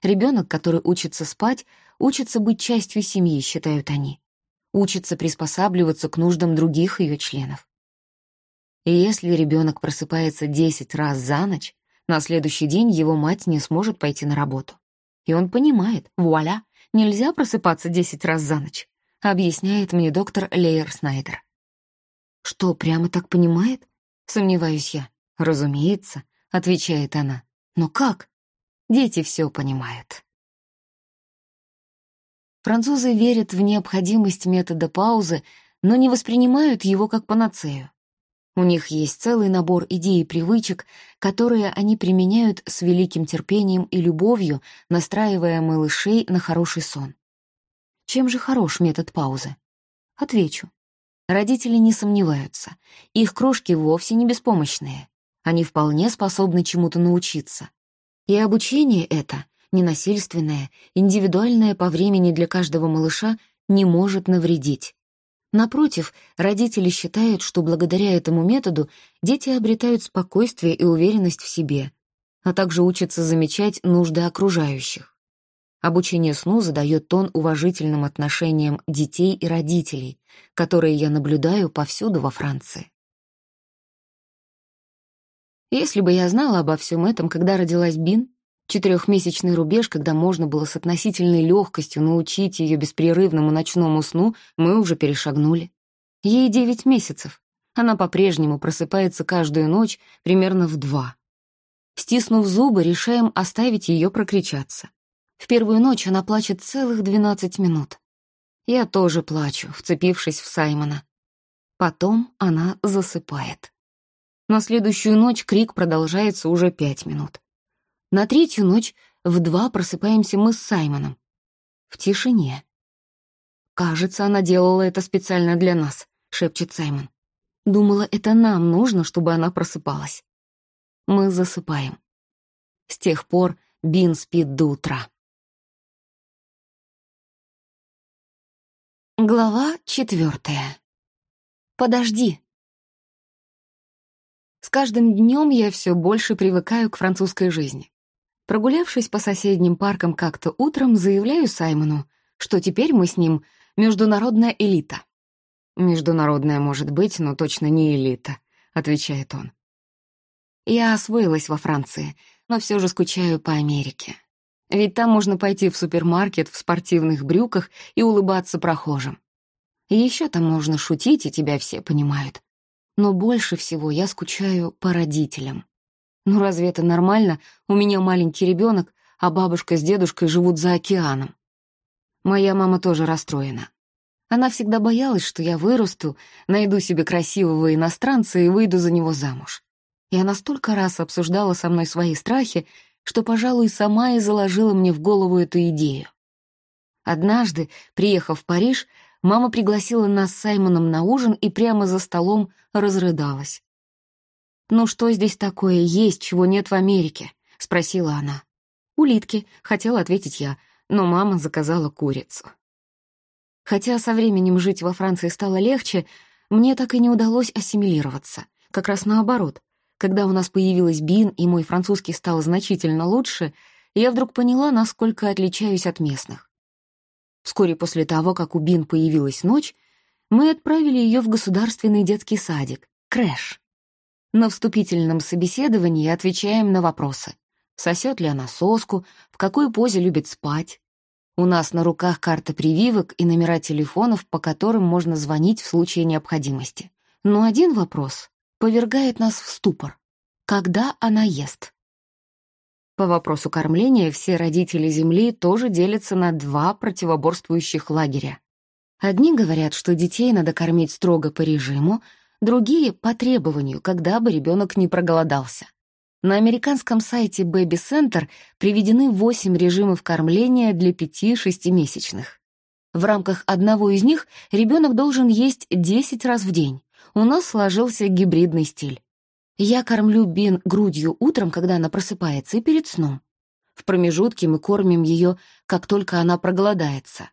Ребенок, который учится спать, учится быть частью семьи, считают они. Учится приспосабливаться к нуждам других ее членов. И если ребенок просыпается 10 раз за ночь, на следующий день его мать не сможет пойти на работу. И он понимает, вуаля, Нельзя просыпаться десять раз за ночь, объясняет мне доктор Лейер Снайдер. Что, прямо так понимает? Сомневаюсь я. Разумеется, отвечает она. Но как? Дети все понимают. Французы верят в необходимость метода паузы, но не воспринимают его как панацею. У них есть целый набор идей и привычек, которые они применяют с великим терпением и любовью, настраивая малышей на хороший сон. Чем же хорош метод паузы? Отвечу. Родители не сомневаются. Их крошки вовсе не беспомощные. Они вполне способны чему-то научиться. И обучение это, ненасильственное, индивидуальное по времени для каждого малыша, не может навредить. Напротив, родители считают, что благодаря этому методу дети обретают спокойствие и уверенность в себе, а также учатся замечать нужды окружающих. Обучение сну задает тон уважительным отношениям детей и родителей, которые я наблюдаю повсюду во Франции. Если бы я знала обо всем этом, когда родилась Бин, Четырехмесячный рубеж, когда можно было с относительной легкостью научить ее беспрерывному ночному сну, мы уже перешагнули. Ей девять месяцев. Она по-прежнему просыпается каждую ночь примерно в два. Стиснув зубы, решаем оставить ее прокричаться. В первую ночь она плачет целых двенадцать минут. Я тоже плачу, вцепившись в Саймона. Потом она засыпает. На следующую ночь крик продолжается уже пять минут. На третью ночь в два просыпаемся мы с Саймоном. В тишине. «Кажется, она делала это специально для нас», — шепчет Саймон. «Думала, это нам нужно, чтобы она просыпалась». Мы засыпаем. С тех пор Бин спит до утра. Глава четвертая. Подожди. С каждым днем я все больше привыкаю к французской жизни. Прогулявшись по соседним паркам как-то утром, заявляю Саймону, что теперь мы с ним международная элита. «Международная может быть, но точно не элита», — отвечает он. Я освоилась во Франции, но все же скучаю по Америке. Ведь там можно пойти в супермаркет в спортивных брюках и улыбаться прохожим. Еще там можно шутить, и тебя все понимают. Но больше всего я скучаю по родителям. Ну разве это нормально? У меня маленький ребенок, а бабушка с дедушкой живут за океаном. Моя мама тоже расстроена. Она всегда боялась, что я вырасту, найду себе красивого иностранца и выйду за него замуж. И она столько раз обсуждала со мной свои страхи, что, пожалуй, сама и заложила мне в голову эту идею. Однажды, приехав в Париж, мама пригласила нас с Саймоном на ужин и прямо за столом разрыдалась. «Ну что здесь такое есть, чего нет в Америке?» — спросила она. «Улитки», — хотела ответить я, но мама заказала курицу. Хотя со временем жить во Франции стало легче, мне так и не удалось ассимилироваться. Как раз наоборот. Когда у нас появилась Бин и мой французский стал значительно лучше, я вдруг поняла, насколько отличаюсь от местных. Вскоре после того, как у Бин появилась ночь, мы отправили ее в государственный детский садик, крэш. На вступительном собеседовании отвечаем на вопросы. Сосет ли она соску, в какой позе любит спать. У нас на руках карта прививок и номера телефонов, по которым можно звонить в случае необходимости. Но один вопрос повергает нас в ступор. Когда она ест? По вопросу кормления все родители Земли тоже делятся на два противоборствующих лагеря. Одни говорят, что детей надо кормить строго по режиму, другие — по требованию, когда бы ребенок не проголодался. На американском сайте Baby Center приведены 8 режимов кормления для 5-6 месячных. В рамках одного из них ребенок должен есть 10 раз в день у нас сложился гибридный стиль. Я кормлю Бин грудью утром, когда она просыпается, и перед сном. В промежутке мы кормим ее, как только она проголодается.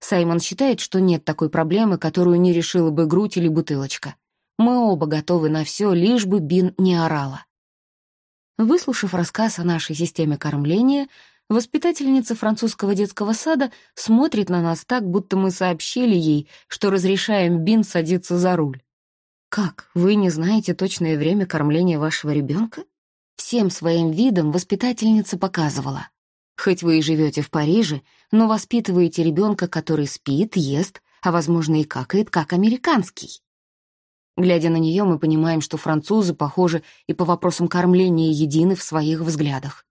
Саймон считает, что нет такой проблемы, которую не решила бы грудь или бутылочка. Мы оба готовы на все, лишь бы Бин не орала. Выслушав рассказ о нашей системе кормления, воспитательница французского детского сада смотрит на нас так, будто мы сообщили ей, что разрешаем Бин садиться за руль. «Как, вы не знаете точное время кормления вашего ребенка?» Всем своим видом воспитательница показывала. Хоть вы и живете в Париже, но воспитываете ребенка, который спит, ест, а, возможно, и какает, как американский. Глядя на нее, мы понимаем, что французы, похоже, и по вопросам кормления едины в своих взглядах.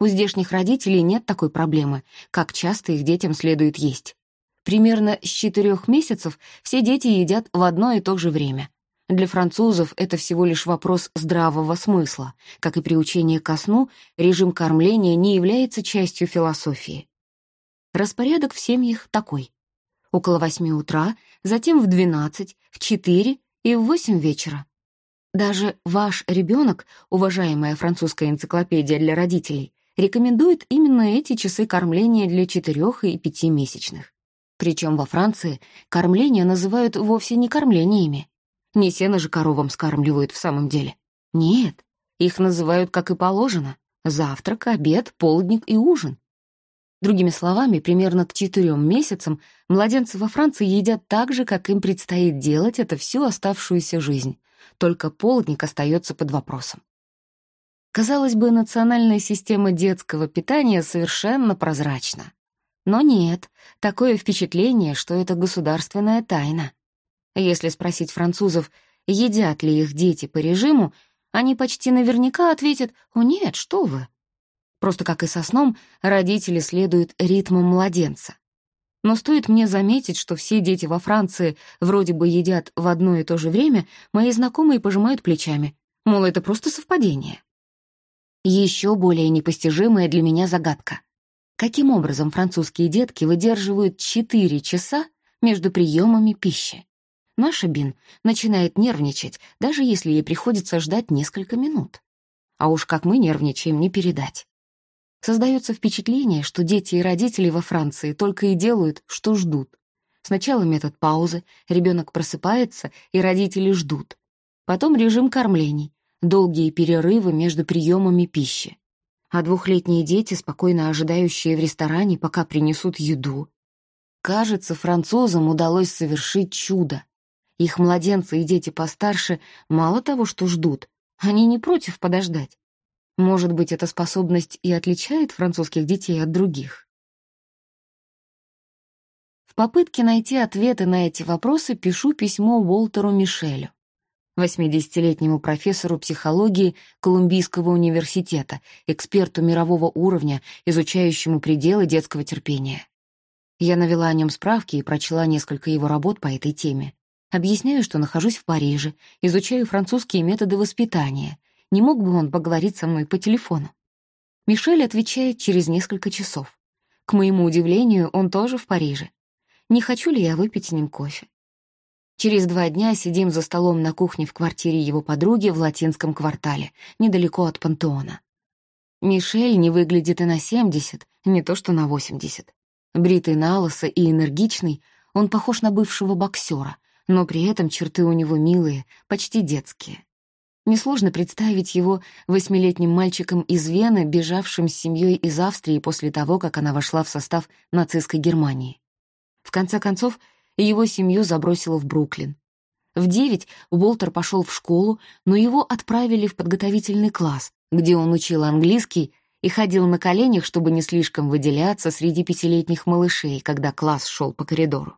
У здешних родителей нет такой проблемы, как часто их детям следует есть. Примерно с четырех месяцев все дети едят в одно и то же время. Для французов это всего лишь вопрос здравого смысла. Как и приучение ко сну, режим кормления не является частью философии. Распорядок в семьях такой. Около восьми утра, затем в двенадцать, в четыре и в восемь вечера. Даже ваш ребенок, уважаемая французская энциклопедия для родителей, рекомендует именно эти часы кормления для четырех и пяти месячных. Причем во Франции кормление называют вовсе не кормлениями, не сено же коровам скармливают в самом деле. Нет, их называют, как и положено, завтрак, обед, полдник и ужин. Другими словами, примерно к четырем месяцам младенцы во Франции едят так же, как им предстоит делать это всю оставшуюся жизнь, только полдник остается под вопросом. Казалось бы, национальная система детского питания совершенно прозрачна. Но нет, такое впечатление, что это государственная тайна. Если спросить французов, едят ли их дети по режиму, они почти наверняка ответят «О нет, что вы». Просто как и со сном, родители следуют ритму младенца. Но стоит мне заметить, что все дети во Франции вроде бы едят в одно и то же время, мои знакомые пожимают плечами. Мол, это просто совпадение. Еще более непостижимая для меня загадка. Каким образом французские детки выдерживают 4 часа между приемами пищи? Наша Бин начинает нервничать, даже если ей приходится ждать несколько минут. А уж как мы нервничаем, не передать. Создается впечатление, что дети и родители во Франции только и делают, что ждут. Сначала метод паузы, ребенок просыпается, и родители ждут. Потом режим кормлений, долгие перерывы между приемами пищи. А двухлетние дети, спокойно ожидающие в ресторане, пока принесут еду. Кажется, французам удалось совершить чудо. Их младенцы и дети постарше мало того, что ждут, они не против подождать. Может быть, эта способность и отличает французских детей от других? В попытке найти ответы на эти вопросы пишу письмо Уолтеру Мишелю. 80-летнему профессору психологии Колумбийского университета, эксперту мирового уровня, изучающему пределы детского терпения. Я навела о нем справки и прочла несколько его работ по этой теме. Объясняю, что нахожусь в Париже, изучаю французские методы воспитания. Не мог бы он поговорить со мной по телефону? Мишель отвечает через несколько часов. К моему удивлению, он тоже в Париже. Не хочу ли я выпить с ним кофе? Через два дня сидим за столом на кухне в квартире его подруги в латинском квартале, недалеко от пантеона. Мишель не выглядит и на 70, не то что на 80. Бритый на лысо и энергичный, он похож на бывшего боксера, но при этом черты у него милые, почти детские. Несложно представить его восьмилетним мальчиком из Вены, бежавшим с семьей из Австрии после того, как она вошла в состав нацистской Германии. В конце концов, его семью забросило в Бруклин. В девять Уолтер пошел в школу, но его отправили в подготовительный класс, где он учил английский и ходил на коленях, чтобы не слишком выделяться среди пятилетних малышей, когда класс шел по коридору.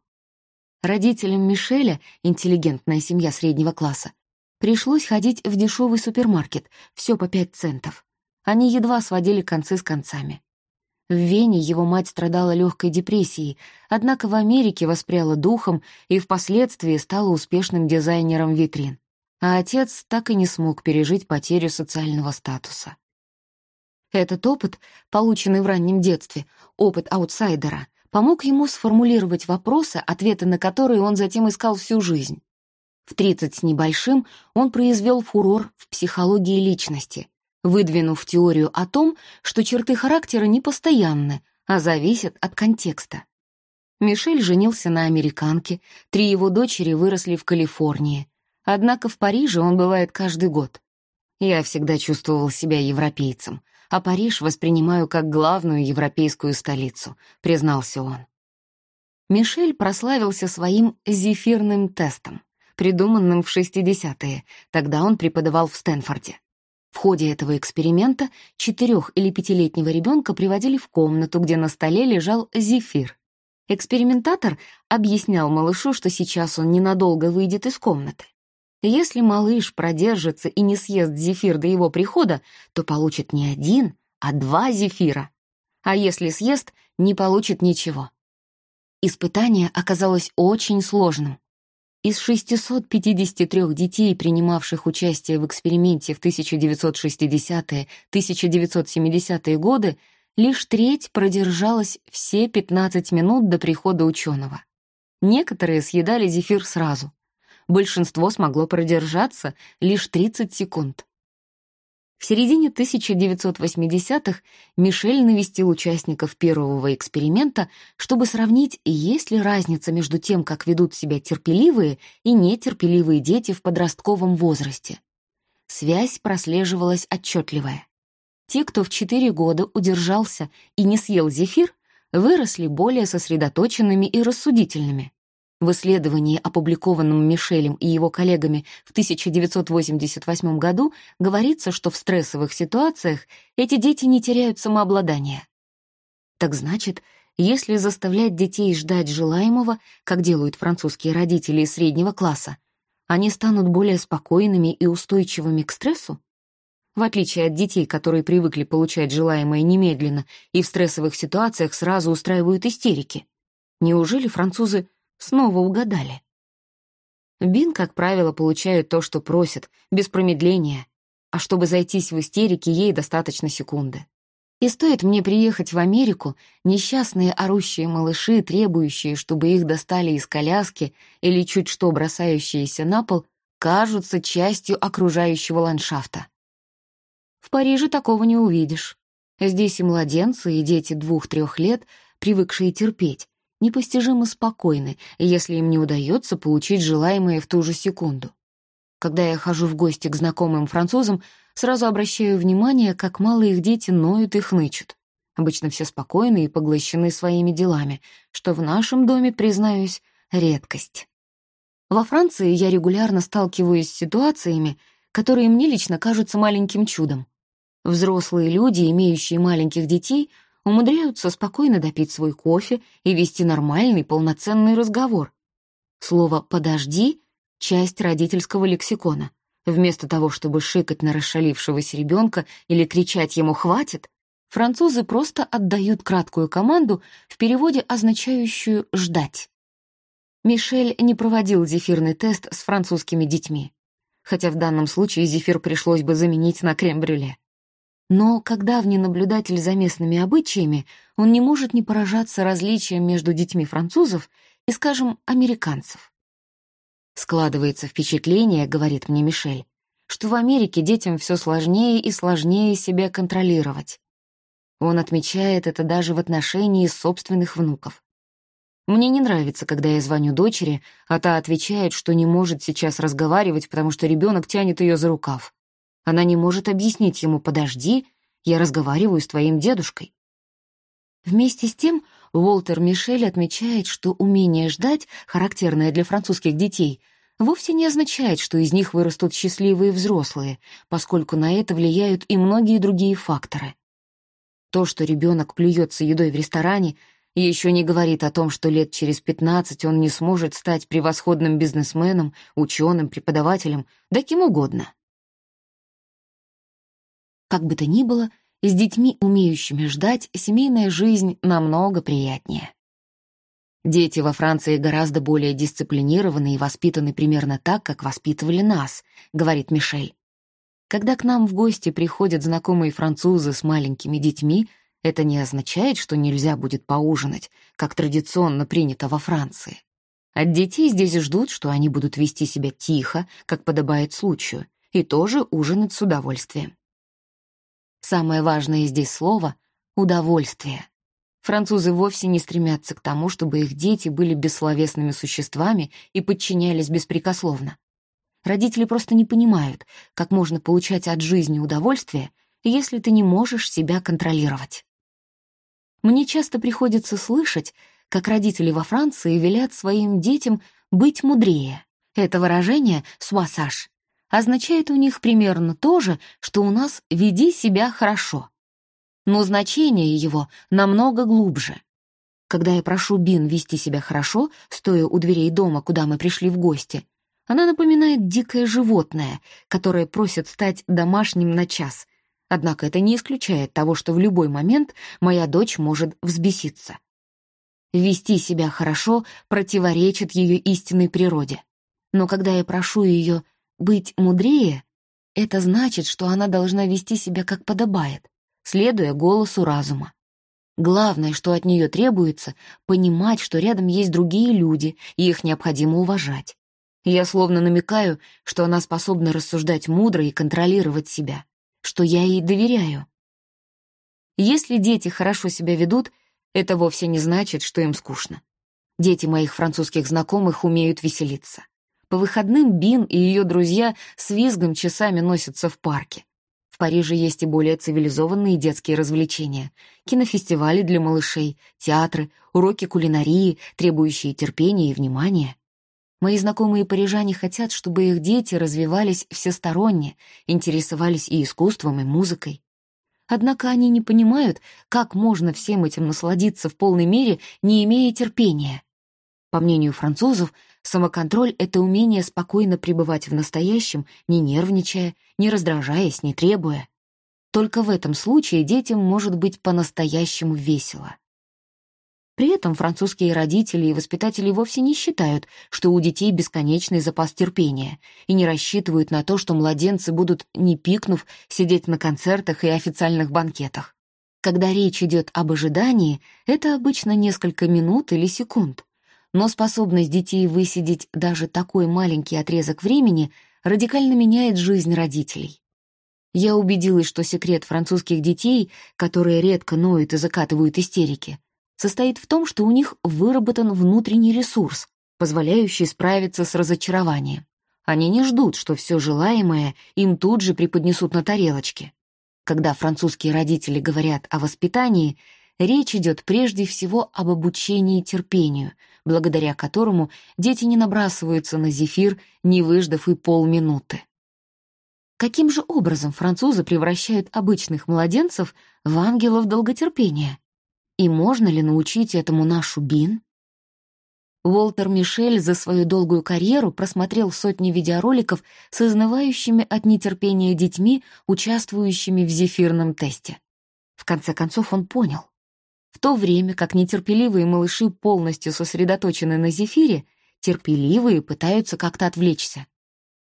Родителям Мишеля, интеллигентная семья среднего класса, пришлось ходить в дешевый супермаркет, все по пять центов. Они едва сводили концы с концами. В Вене его мать страдала легкой депрессией, однако в Америке воспряла духом и впоследствии стала успешным дизайнером витрин. А отец так и не смог пережить потерю социального статуса. Этот опыт, полученный в раннем детстве, опыт аутсайдера, помог ему сформулировать вопросы, ответы на которые он затем искал всю жизнь. В 30 с небольшим он произвел фурор в психологии личности, выдвинув теорию о том, что черты характера не постоянны, а зависят от контекста. Мишель женился на американке, три его дочери выросли в Калифорнии. Однако в Париже он бывает каждый год. Я всегда чувствовал себя европейцем — а Париж воспринимаю как главную европейскую столицу», — признался он. Мишель прославился своим зефирным тестом, придуманным в 60-е, тогда он преподавал в Стэнфорде. В ходе этого эксперимента четырех- или пятилетнего ребенка приводили в комнату, где на столе лежал зефир. Экспериментатор объяснял малышу, что сейчас он ненадолго выйдет из комнаты. Если малыш продержится и не съест зефир до его прихода, то получит не один, а два зефира. А если съест, не получит ничего. Испытание оказалось очень сложным. Из 653 детей, принимавших участие в эксперименте в 1960-1970-е годы, лишь треть продержалась все 15 минут до прихода ученого. Некоторые съедали зефир сразу — большинство смогло продержаться лишь 30 секунд. В середине 1980-х Мишель навестил участников первого эксперимента, чтобы сравнить, есть ли разница между тем, как ведут себя терпеливые и нетерпеливые дети в подростковом возрасте. Связь прослеживалась отчетливая. Те, кто в 4 года удержался и не съел зефир, выросли более сосредоточенными и рассудительными. В исследовании, опубликованном Мишелем и его коллегами в 1988 году, говорится, что в стрессовых ситуациях эти дети не теряют самообладание. Так значит, если заставлять детей ждать желаемого, как делают французские родители из среднего класса, они станут более спокойными и устойчивыми к стрессу? В отличие от детей, которые привыкли получать желаемое немедленно и в стрессовых ситуациях сразу устраивают истерики. Неужели французы Снова угадали. Бин, как правило, получает то, что просит, без промедления, а чтобы зайтись в истерике, ей достаточно секунды. И стоит мне приехать в Америку, несчастные орущие малыши, требующие, чтобы их достали из коляски или чуть что бросающиеся на пол, кажутся частью окружающего ландшафта. В Париже такого не увидишь. Здесь и младенцы, и дети двух-трех лет, привыкшие терпеть, непостижимо спокойны, если им не удается получить желаемое в ту же секунду. Когда я хожу в гости к знакомым французам, сразу обращаю внимание, как мало их дети ноют и хнычут. Обычно все спокойны и поглощены своими делами, что в нашем доме, признаюсь, редкость. Во Франции я регулярно сталкиваюсь с ситуациями, которые мне лично кажутся маленьким чудом. Взрослые люди, имеющие маленьких детей, умудряются спокойно допить свой кофе и вести нормальный полноценный разговор. Слово «подожди» часть родительского лексикона. Вместо того, чтобы шикать на расшалившегося ребенка или кричать ему «хватит», французы просто отдают краткую команду, в переводе означающую «ждать». Мишель не проводил зефирный тест с французскими детьми, хотя в данном случае зефир пришлось бы заменить на крем-брюле. Но когда давний наблюдатель за местными обычаями, он не может не поражаться различиям между детьми французов и, скажем, американцев. Складывается впечатление, говорит мне Мишель, что в Америке детям все сложнее и сложнее себя контролировать. Он отмечает это даже в отношении собственных внуков. Мне не нравится, когда я звоню дочери, а та отвечает, что не может сейчас разговаривать, потому что ребенок тянет ее за рукав. Она не может объяснить ему «подожди, я разговариваю с твоим дедушкой». Вместе с тем Уолтер Мишель отмечает, что умение ждать, характерное для французских детей, вовсе не означает, что из них вырастут счастливые взрослые, поскольку на это влияют и многие другие факторы. То, что ребенок плюется едой в ресторане, еще не говорит о том, что лет через 15 он не сможет стать превосходным бизнесменом, ученым, преподавателем, да кем угодно. Как бы то ни было, с детьми, умеющими ждать, семейная жизнь намного приятнее. Дети во Франции гораздо более дисциплинированы и воспитаны примерно так, как воспитывали нас, говорит Мишель. Когда к нам в гости приходят знакомые французы с маленькими детьми, это не означает, что нельзя будет поужинать, как традиционно принято во Франции. От детей здесь ждут, что они будут вести себя тихо, как подобает случаю, и тоже ужинать с удовольствием. Самое важное здесь слово — удовольствие. Французы вовсе не стремятся к тому, чтобы их дети были бессловесными существами и подчинялись беспрекословно. Родители просто не понимают, как можно получать от жизни удовольствие, если ты не можешь себя контролировать. Мне часто приходится слышать, как родители во Франции велят своим детям быть мудрее. Это выражение «суассаж» означает у них примерно то же, что у нас «веди себя хорошо». Но значение его намного глубже. Когда я прошу Бин вести себя хорошо, стоя у дверей дома, куда мы пришли в гости, она напоминает дикое животное, которое просит стать домашним на час, Однако это не исключает того, что в любой момент моя дочь может взбеситься. Вести себя хорошо противоречит ее истинной природе. Но когда я прошу ее быть мудрее, это значит, что она должна вести себя как подобает, следуя голосу разума. Главное, что от нее требуется, понимать, что рядом есть другие люди, и их необходимо уважать. Я словно намекаю, что она способна рассуждать мудро и контролировать себя что я ей доверяю. Если дети хорошо себя ведут, это вовсе не значит, что им скучно. Дети моих французских знакомых умеют веселиться. По выходным Бин и ее друзья с визгом часами носятся в парке. В Париже есть и более цивилизованные детские развлечения. Кинофестивали для малышей, театры, уроки кулинарии, требующие терпения и внимания. Мои знакомые парижане хотят, чтобы их дети развивались всесторонне, интересовались и искусством, и музыкой. Однако они не понимают, как можно всем этим насладиться в полной мере, не имея терпения. По мнению французов, самоконтроль — это умение спокойно пребывать в настоящем, не нервничая, не раздражаясь, не требуя. Только в этом случае детям может быть по-настоящему весело. При этом французские родители и воспитатели вовсе не считают, что у детей бесконечный запас терпения, и не рассчитывают на то, что младенцы будут, не пикнув, сидеть на концертах и официальных банкетах. Когда речь идет об ожидании, это обычно несколько минут или секунд. Но способность детей высидеть даже такой маленький отрезок времени радикально меняет жизнь родителей. Я убедилась, что секрет французских детей, которые редко ноют и закатывают истерики, состоит в том, что у них выработан внутренний ресурс, позволяющий справиться с разочарованием. Они не ждут, что все желаемое им тут же преподнесут на тарелочке. Когда французские родители говорят о воспитании, речь идет прежде всего об обучении терпению, благодаря которому дети не набрасываются на зефир, не выждав и полминуты. Каким же образом французы превращают обычных младенцев в ангелов долготерпения? И можно ли научить этому нашу Бин? Уолтер Мишель за свою долгую карьеру просмотрел сотни видеороликов с изнывающими от нетерпения детьми, участвующими в зефирном тесте. В конце концов он понял. В то время как нетерпеливые малыши полностью сосредоточены на зефире, терпеливые пытаются как-то отвлечься.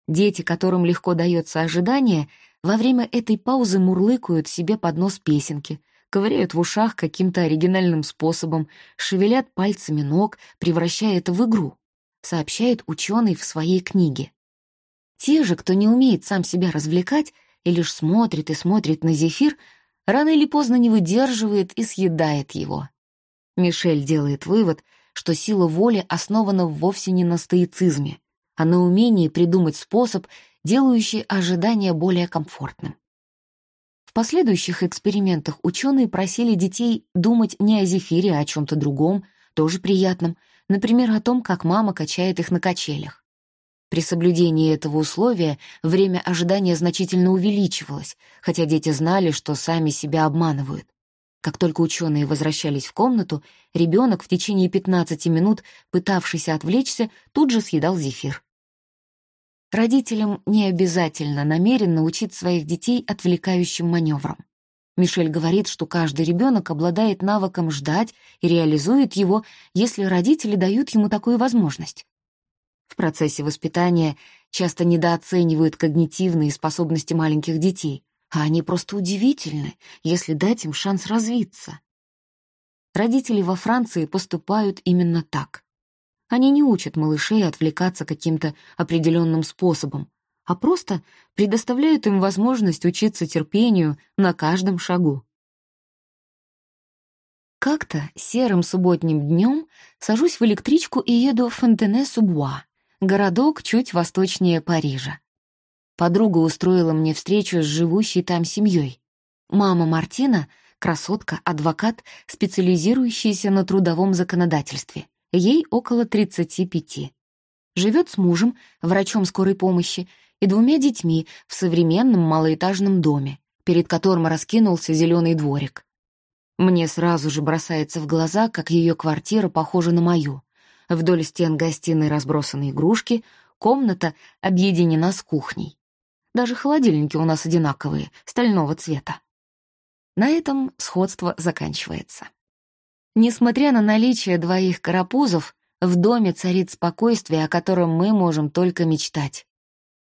Дети, которым легко дается ожидание, во время этой паузы мурлыкают себе под нос песенки — ковыряют в ушах каким-то оригинальным способом, шевелят пальцами ног, превращая это в игру, сообщает ученый в своей книге. Те же, кто не умеет сам себя развлекать и лишь смотрит и смотрит на зефир, рано или поздно не выдерживает и съедает его. Мишель делает вывод, что сила воли основана вовсе не на стоицизме, а на умении придумать способ, делающий ожидание более комфортным последующих экспериментах ученые просили детей думать не о зефире, а о чем-то другом, тоже приятном, например, о том, как мама качает их на качелях. При соблюдении этого условия время ожидания значительно увеличивалось, хотя дети знали, что сами себя обманывают. Как только ученые возвращались в комнату, ребенок в течение 15 минут, пытавшийся отвлечься, тут же съедал зефир. Родителям не обязательно намеренно учить своих детей отвлекающим маневрам. Мишель говорит, что каждый ребенок обладает навыком ждать и реализует его, если родители дают ему такую возможность. В процессе воспитания часто недооценивают когнитивные способности маленьких детей, а они просто удивительны, если дать им шанс развиться. Родители во Франции поступают именно так. Они не учат малышей отвлекаться каким-то определенным способом, а просто предоставляют им возможность учиться терпению на каждом шагу. Как-то серым субботним днем сажусь в электричку и еду в Фонтене-Субуа, городок чуть восточнее Парижа. Подруга устроила мне встречу с живущей там семьей. Мама Мартина — красотка, адвокат, специализирующаяся на трудовом законодательстве. Ей около 35. Живет с мужем, врачом скорой помощи, и двумя детьми в современном малоэтажном доме, перед которым раскинулся зеленый дворик. Мне сразу же бросается в глаза, как ее квартира похожа на мою. Вдоль стен гостиной разбросаны игрушки, комната объединена с кухней. Даже холодильники у нас одинаковые, стального цвета. На этом сходство заканчивается. Несмотря на наличие двоих карапузов, в доме царит спокойствие, о котором мы можем только мечтать.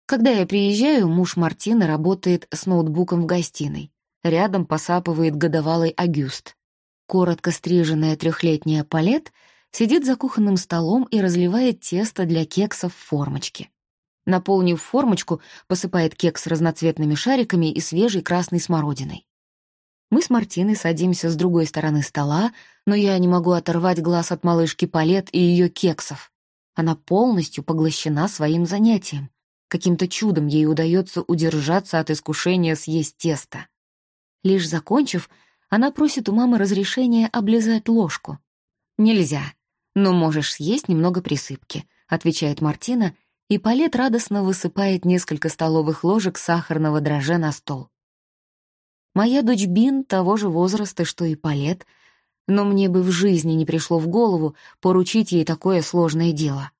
Когда я приезжаю, муж Мартины работает с ноутбуком в гостиной. Рядом посапывает годовалый Агюст. Коротко стриженная трехлетняя Палет сидит за кухонным столом и разливает тесто для кексов в формочке. Наполнив формочку, посыпает кекс разноцветными шариками и свежей красной смородиной. Мы с Мартиной садимся с другой стороны стола, но я не могу оторвать глаз от малышки Палет и ее кексов. Она полностью поглощена своим занятием. Каким-то чудом ей удается удержаться от искушения съесть тесто. Лишь закончив, она просит у мамы разрешения облизать ложку. «Нельзя, но можешь съесть немного присыпки», — отвечает Мартина, и Палет радостно высыпает несколько столовых ложек сахарного дрожжа на стол. Моя дочь Бин того же возраста, что и Палет, но мне бы в жизни не пришло в голову поручить ей такое сложное дело.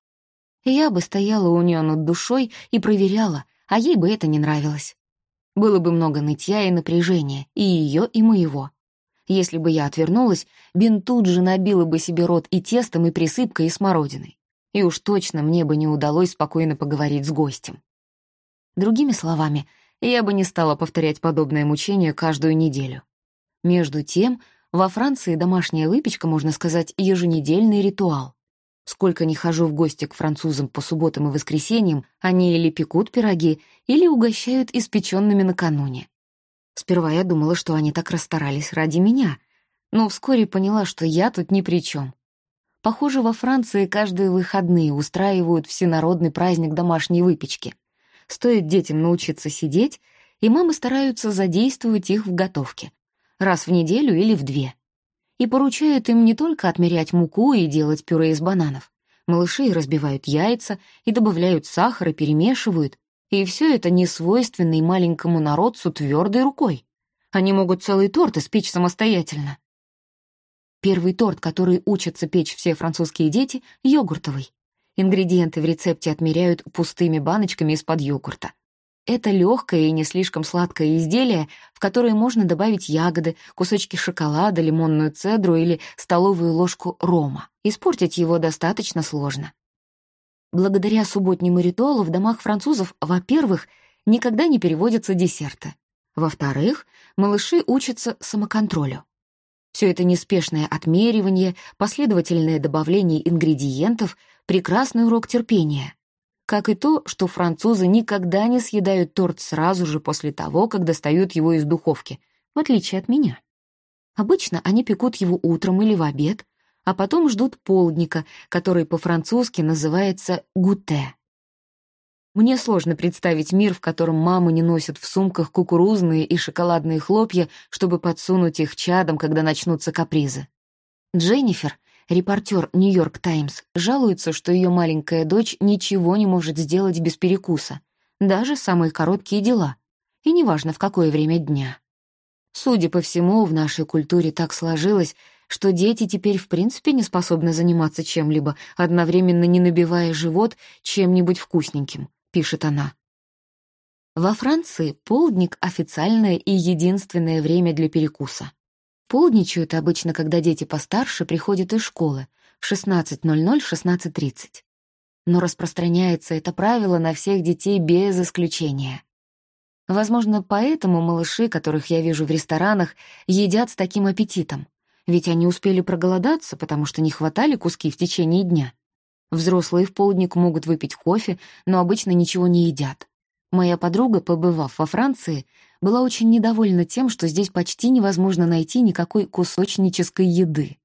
Я бы стояла у нее над душой и проверяла, а ей бы это не нравилось. Было бы много нытья и напряжения, и ее, и моего. Если бы я отвернулась, Бин тут же набила бы себе рот и тестом, и присыпкой, и смородиной. И уж точно мне бы не удалось спокойно поговорить с гостем. Другими словами, я бы не стала повторять подобное мучение каждую неделю. Между тем, во Франции домашняя выпечка, можно сказать, еженедельный ритуал. Сколько ни хожу в гости к французам по субботам и воскресеньям, они или пекут пироги, или угощают испеченными накануне. Сперва я думала, что они так расстарались ради меня, но вскоре поняла, что я тут ни при чем. Похоже, во Франции каждые выходные устраивают всенародный праздник домашней выпечки. Стоит детям научиться сидеть, и мамы стараются задействовать их в готовке. Раз в неделю или в две. И поручают им не только отмерять муку и делать пюре из бананов. Малыши разбивают яйца и добавляют сахар и перемешивают. И все это не свойственно и маленькому народцу твердой рукой. Они могут целый торт испечь самостоятельно. Первый торт, который учатся печь все французские дети, — йогуртовый. Ингредиенты в рецепте отмеряют пустыми баночками из-под йогурта. Это легкое и не слишком сладкое изделие, в которое можно добавить ягоды, кусочки шоколада, лимонную цедру или столовую ложку рома. Испортить его достаточно сложно. Благодаря субботнему ритуалу в домах французов, во-первых, никогда не переводятся десерты. Во-вторых, малыши учатся самоконтролю. Все это неспешное отмеривание, последовательное добавление ингредиентов, прекрасный урок терпения. Как и то, что французы никогда не съедают торт сразу же после того, как достают его из духовки, в отличие от меня. Обычно они пекут его утром или в обед, а потом ждут полдника, который по-французски называется «гуте». Мне сложно представить мир, в котором мамы не носят в сумках кукурузные и шоколадные хлопья, чтобы подсунуть их чадам, когда начнутся капризы. Дженнифер, репортер «Нью-Йорк Таймс», жалуется, что ее маленькая дочь ничего не может сделать без перекуса, даже самые короткие дела, и неважно в какое время дня. Судя по всему, в нашей культуре так сложилось, что дети теперь в принципе не способны заниматься чем-либо, одновременно не набивая живот чем-нибудь вкусненьким, пишет она. Во Франции полдник — официальное и единственное время для перекуса. Полдничают обычно, когда дети постарше приходят из школы в 16.00-16.30. Но распространяется это правило на всех детей без исключения. Возможно, поэтому малыши, которых я вижу в ресторанах, едят с таким аппетитом ведь они успели проголодаться, потому что не хватали куски в течение дня. Взрослые в полдник могут выпить кофе, но обычно ничего не едят. Моя подруга, побывав во Франции, была очень недовольна тем, что здесь почти невозможно найти никакой кусочнической еды.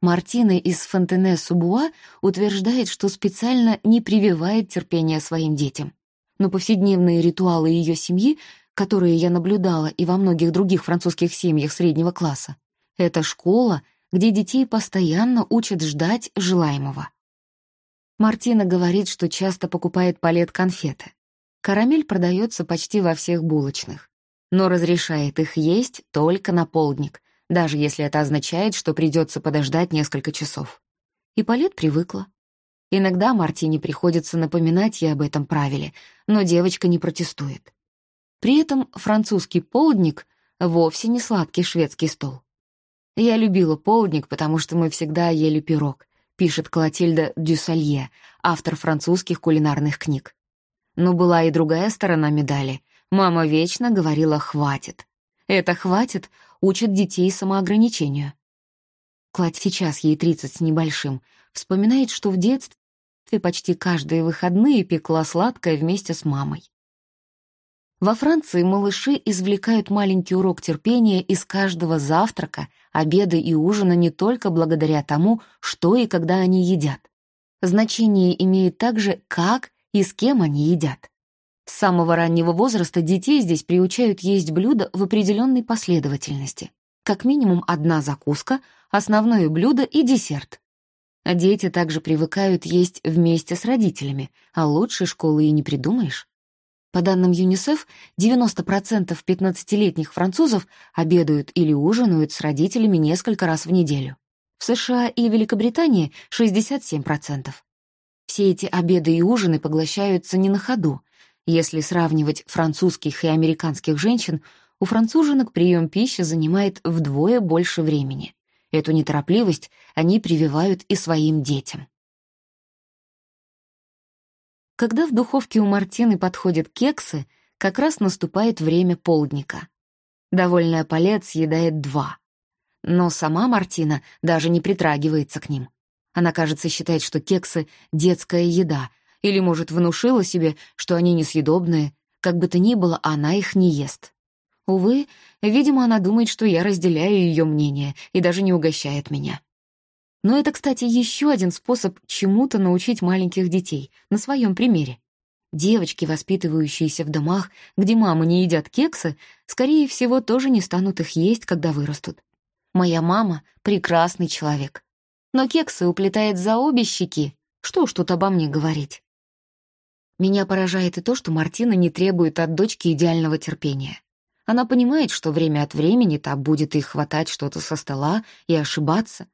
Мартина из Фонтене-Субуа утверждает, что специально не прививает терпения своим детям. Но повседневные ритуалы ее семьи, которые я наблюдала и во многих других французских семьях среднего класса, это школа, где детей постоянно учат ждать желаемого. Мартина говорит, что часто покупает палет конфеты. Карамель продается почти во всех булочных, но разрешает их есть только на полдник, даже если это означает, что придется подождать несколько часов. И Палет привыкла. Иногда Мартине приходится напоминать ей об этом правиле, но девочка не протестует. При этом французский полдник вовсе не сладкий шведский стол. «Я любила полдник, потому что мы всегда ели пирог», пишет Клотильда Дюсалье, автор французских кулинарных книг. Но была и другая сторона медали. Мама вечно говорила «хватит». Это «хватит» учит детей самоограничению. Клад сейчас ей 30 с небольшим, вспоминает, что в детстве почти каждые выходные пекла сладкое вместе с мамой. Во Франции малыши извлекают маленький урок терпения из каждого завтрака, обеда и ужина не только благодаря тому, что и когда они едят. Значение имеет также, как и с кем они едят. С самого раннего возраста детей здесь приучают есть блюда в определенной последовательности. Как минимум одна закуска, основное блюдо и десерт. Дети также привыкают есть вместе с родителями, а лучшей школы и не придумаешь. По данным ЮНИСЕФ, 90% 15-летних французов обедают или ужинают с родителями несколько раз в неделю. В США и Великобритании 67%. Все эти обеды и ужины поглощаются не на ходу. Если сравнивать французских и американских женщин, у француженок прием пищи занимает вдвое больше времени. Эту неторопливость они прививают и своим детям. Когда в духовке у Мартины подходят кексы, как раз наступает время полдника. Довольная Палет съедает два. Но сама Мартина даже не притрагивается к ним. Она, кажется, считает, что кексы — детская еда, или, может, внушила себе, что они несъедобные, как бы то ни было, она их не ест. Увы, видимо, она думает, что я разделяю ее мнение и даже не угощает меня. Но это, кстати, еще один способ чему-то научить маленьких детей, на своем примере. Девочки, воспитывающиеся в домах, где мамы не едят кексы, скорее всего, тоже не станут их есть, когда вырастут. Моя мама — прекрасный человек. Но кексы уплетает за обе щеки. Что уж тут обо мне говорить. Меня поражает и то, что Мартина не требует от дочки идеального терпения. Она понимает, что время от времени та будет их хватать что-то со стола и ошибаться.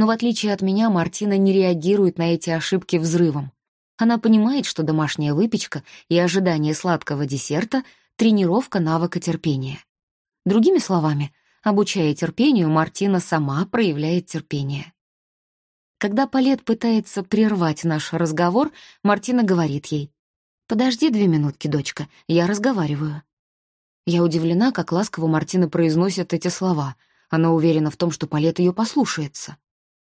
Но в отличие от меня, Мартина не реагирует на эти ошибки взрывом. Она понимает, что домашняя выпечка и ожидание сладкого десерта — тренировка навыка терпения. Другими словами, обучая терпению, Мартина сама проявляет терпение. Когда Палет пытается прервать наш разговор, Мартина говорит ей, «Подожди две минутки, дочка, я разговариваю». Я удивлена, как ласково Мартина произносит эти слова. Она уверена в том, что Палет ее послушается.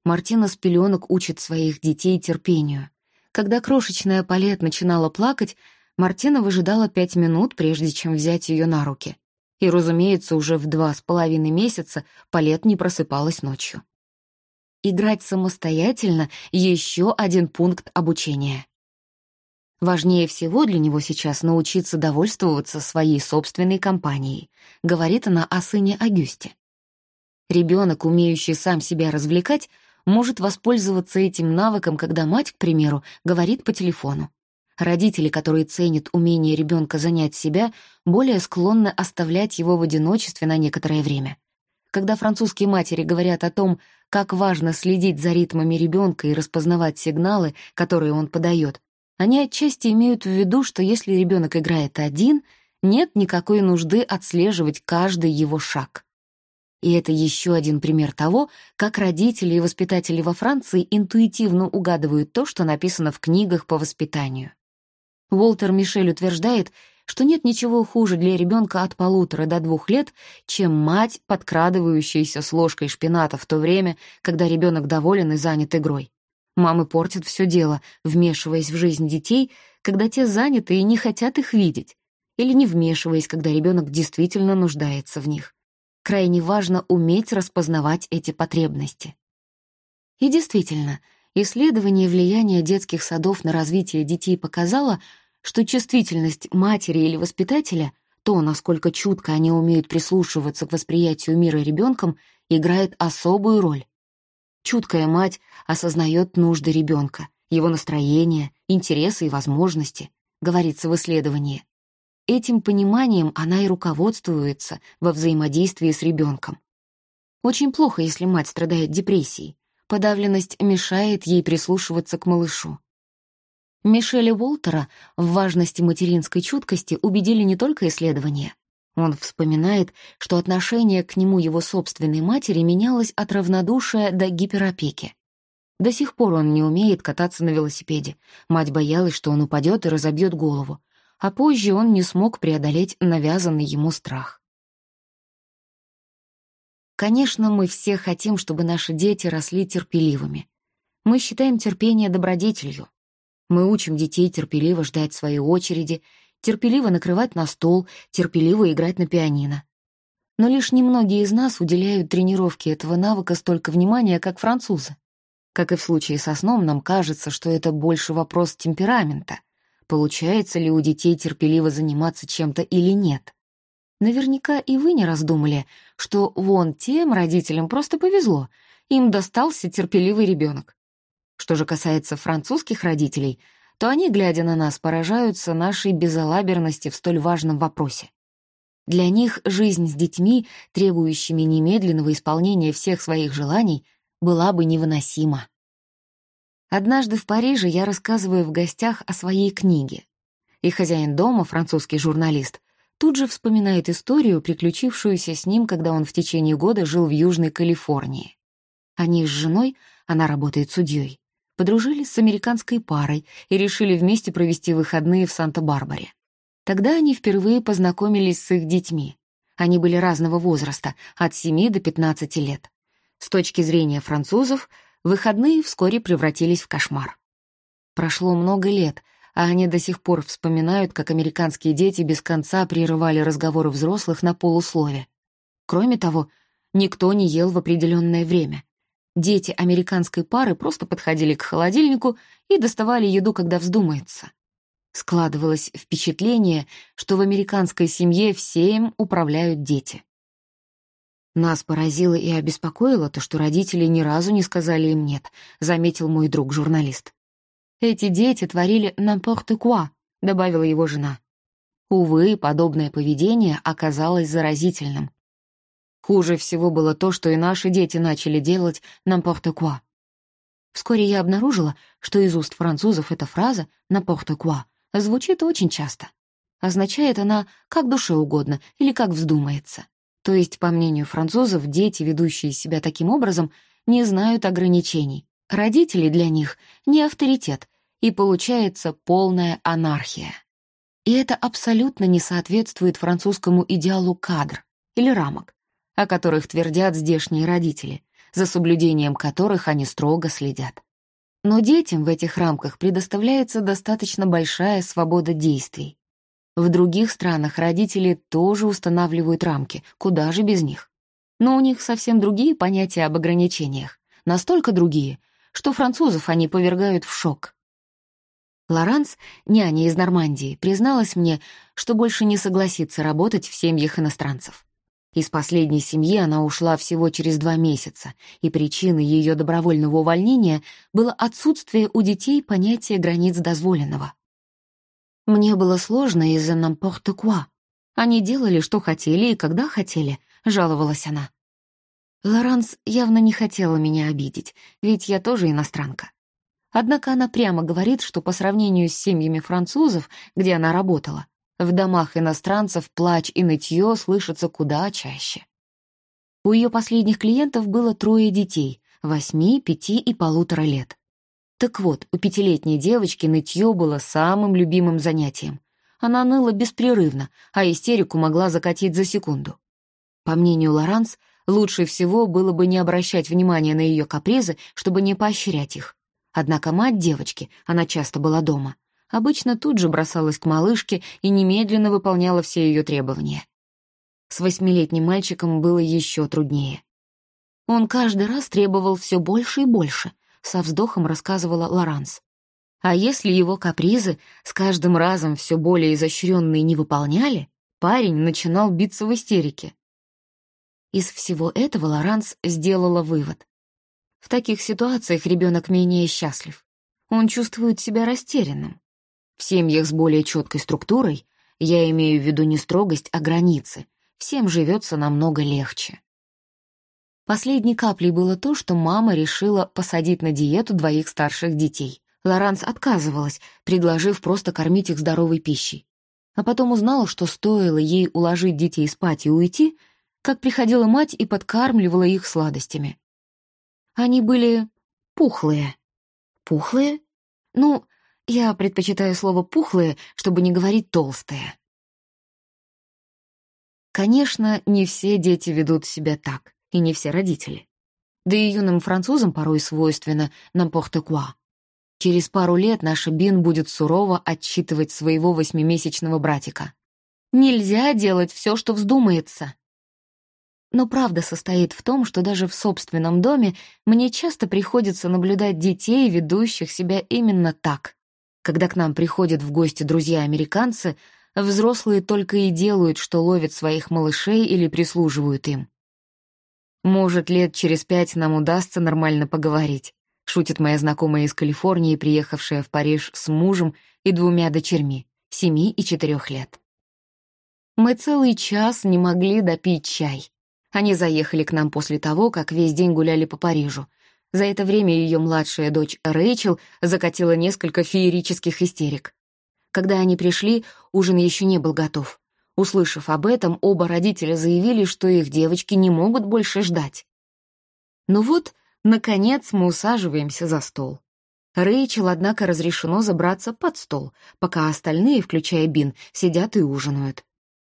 Мартина с пеленок учит своих детей терпению. Когда крошечная Палет начинала плакать, Мартина выжидала пять минут, прежде чем взять ее на руки. И, разумеется, уже в два с половиной месяца Палет не просыпалась ночью. Играть самостоятельно — еще один пункт обучения. Важнее всего для него сейчас научиться довольствоваться своей собственной компанией, говорит она о сыне Агюсте. Ребенок, умеющий сам себя развлекать, может воспользоваться этим навыком, когда мать, к примеру, говорит по телефону. Родители, которые ценят умение ребенка занять себя, более склонны оставлять его в одиночестве на некоторое время. Когда французские матери говорят о том, как важно следить за ритмами ребенка и распознавать сигналы, которые он подает, они отчасти имеют в виду, что если ребенок играет один, нет никакой нужды отслеживать каждый его шаг. И это еще один пример того, как родители и воспитатели во Франции интуитивно угадывают то, что написано в книгах по воспитанию. Уолтер Мишель утверждает, что нет ничего хуже для ребенка от полутора до двух лет, чем мать, подкрадывающаяся с ложкой шпината в то время, когда ребенок доволен и занят игрой. Мамы портят все дело, вмешиваясь в жизнь детей, когда те заняты и не хотят их видеть, или не вмешиваясь, когда ребенок действительно нуждается в них крайне важно уметь распознавать эти потребности. И действительно, исследование влияния детских садов на развитие детей показало, что чувствительность матери или воспитателя, то, насколько чутко они умеют прислушиваться к восприятию мира ребенком, играет особую роль. Чуткая мать осознает нужды ребенка, его настроение, интересы и возможности, говорится в исследовании. Этим пониманием она и руководствуется во взаимодействии с ребенком. Очень плохо, если мать страдает депрессией. Подавленность мешает ей прислушиваться к малышу. Мишеля Уолтера в важности материнской чуткости убедили не только исследования. Он вспоминает, что отношение к нему его собственной матери менялось от равнодушия до гиперопеки. До сих пор он не умеет кататься на велосипеде. Мать боялась, что он упадет и разобьет голову, а позже он не смог преодолеть навязанный ему страх. Конечно, мы все хотим, чтобы наши дети росли терпеливыми. Мы считаем терпение добродетелью. Мы учим детей терпеливо ждать своей очереди, терпеливо накрывать на стол, терпеливо играть на пианино. Но лишь немногие из нас уделяют тренировке этого навыка столько внимания, как французы. Как и в случае со сном, нам кажется, что это больше вопрос темперамента, получается ли у детей терпеливо заниматься чем-то или нет. Наверняка и вы не раздумали, что вон тем родителям просто повезло, им достался терпеливый ребенок. Что же касается французских родителей, то они, глядя на нас, поражаются нашей безалаберности в столь важном вопросе. Для них жизнь с детьми, требующими немедленного исполнения всех своих желаний, была бы невыносима. Однажды в Париже я рассказываю в гостях о своей книге. И хозяин дома, французский журналист, тут же вспоминает историю, приключившуюся с ним, когда он в течение года жил в Южной Калифорнии. Они с женой, она работает судьей, подружились с американской парой и решили вместе провести выходные в Санта-Барбаре. Тогда они впервые познакомились с их детьми. Они были разного возраста, от 7 до 15 лет. С точки зрения французов, Выходные вскоре превратились в кошмар. Прошло много лет, а они до сих пор вспоминают, как американские дети без конца прерывали разговоры взрослых на полуслове. Кроме того, никто не ел в определенное время. Дети американской пары просто подходили к холодильнику и доставали еду, когда вздумается. Складывалось впечатление, что в американской семье всем управляют дети. Нас поразило и обеспокоило то, что родители ни разу не сказали им «нет», заметил мой друг-журналист. «Эти дети творили n'importe quoi», — добавила его жена. Увы, подобное поведение оказалось заразительным. Хуже всего было то, что и наши дети начали делать «n'importe quoi». Вскоре я обнаружила, что из уст французов эта фраза «n'importe quoi» звучит очень часто. Означает она «как душе угодно» или «как вздумается». То есть, по мнению французов, дети, ведущие себя таким образом, не знают ограничений. Родители для них не авторитет, и получается полная анархия. И это абсолютно не соответствует французскому идеалу кадр или рамок, о которых твердят здешние родители, за соблюдением которых они строго следят. Но детям в этих рамках предоставляется достаточно большая свобода действий. В других странах родители тоже устанавливают рамки, куда же без них. Но у них совсем другие понятия об ограничениях, настолько другие, что французов они повергают в шок. Лоранс, няня из Нормандии, призналась мне, что больше не согласится работать в семьях иностранцев. Из последней семьи она ушла всего через два месяца, и причиной ее добровольного увольнения было отсутствие у детей понятия границ дозволенного. Мне было сложно из-за нампорте куа. Они делали, что хотели и когда хотели, жаловалась она. Лоранс явно не хотела меня обидеть, ведь я тоже иностранка. Однако она прямо говорит, что по сравнению с семьями французов, где она работала, в домах иностранцев плач и нытье слышатся куда чаще. У ее последних клиентов было трое детей — восьми, пяти и полутора лет. Так вот, у пятилетней девочки нытье было самым любимым занятием. Она ныла беспрерывно, а истерику могла закатить за секунду. По мнению Лоранс, лучше всего было бы не обращать внимания на ее капризы, чтобы не поощрять их. Однако мать девочки, она часто была дома, обычно тут же бросалась к малышке и немедленно выполняла все ее требования. С восьмилетним мальчиком было еще труднее. Он каждый раз требовал все больше и больше, со вздохом рассказывала Лоранс. А если его капризы с каждым разом все более изощренные не выполняли, парень начинал биться в истерике. Из всего этого Лоранс сделала вывод. В таких ситуациях ребенок менее счастлив. Он чувствует себя растерянным. В семьях с более четкой структурой, я имею в виду не строгость, а границы, всем живется намного легче. Последней каплей было то, что мама решила посадить на диету двоих старших детей. Лоранс отказывалась, предложив просто кормить их здоровой пищей. А потом узнала, что стоило ей уложить детей спать и уйти, как приходила мать и подкармливала их сладостями. Они были пухлые. Пухлые? Ну, я предпочитаю слово «пухлые», чтобы не говорить «толстые». Конечно, не все дети ведут себя так, и не все родители. Да и юным французам порой свойственно «n'importe quoi». Через пару лет наша Бин будет сурово отчитывать своего восьмимесячного братика. «Нельзя делать все, что вздумается. Но правда состоит в том, что даже в собственном доме мне часто приходится наблюдать детей, ведущих себя именно так. Когда к нам приходят в гости друзья-американцы, взрослые только и делают, что ловят своих малышей или прислуживают им. «Может, лет через пять нам удастся нормально поговорить», шутит моя знакомая из Калифорнии, приехавшая в Париж с мужем и двумя дочерьми, семи и четырех лет. Мы целый час не могли допить чай. Они заехали к нам после того, как весь день гуляли по Парижу. За это время ее младшая дочь Рэйчел закатила несколько феерических истерик. Когда они пришли, ужин еще не был готов. Услышав об этом, оба родителя заявили, что их девочки не могут больше ждать. Ну вот, наконец, мы усаживаемся за стол. Рэйчел, однако, разрешено забраться под стол, пока остальные, включая Бин, сидят и ужинают.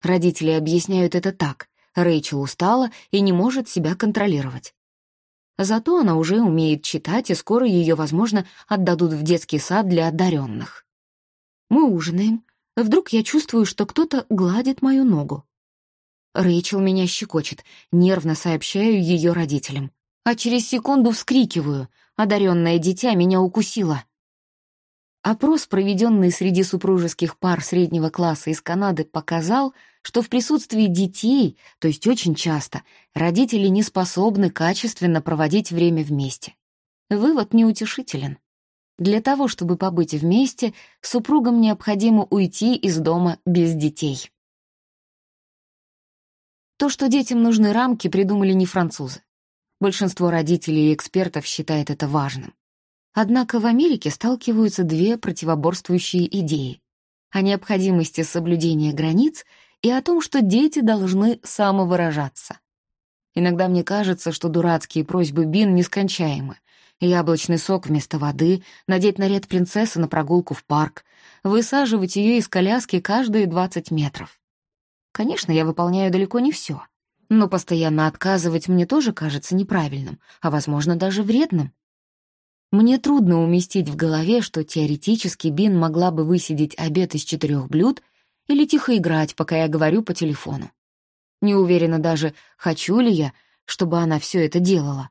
Родители объясняют это так. Рэйчел устала и не может себя контролировать. Зато она уже умеет читать, и скоро ее, возможно, отдадут в детский сад для одаренных. Мы ужинаем. Вдруг я чувствую, что кто-то гладит мою ногу. Рэйчел меня щекочет, нервно сообщаю ее родителям. А через секунду вскрикиваю. Одаренное дитя меня укусило. Опрос, проведенный среди супружеских пар среднего класса из Канады, показал, что в присутствии детей, то есть очень часто, родители не способны качественно проводить время вместе. Вывод неутешителен. Для того, чтобы побыть вместе, супругам необходимо уйти из дома без детей. То, что детям нужны рамки, придумали не французы. Большинство родителей и экспертов считает это важным. Однако в Америке сталкиваются две противоборствующие идеи о необходимости соблюдения границ и о том, что дети должны самовыражаться. Иногда мне кажется, что дурацкие просьбы Бин нескончаемы. Яблочный сок вместо воды, надеть наряд принцессы на прогулку в парк, высаживать ее из коляски каждые 20 метров. Конечно, я выполняю далеко не все, но постоянно отказывать мне тоже кажется неправильным, а, возможно, даже вредным. Мне трудно уместить в голове, что теоретически Бин могла бы высидеть обед из четырех блюд или тихо играть, пока я говорю по телефону. Не уверена даже, хочу ли я, чтобы она все это делала.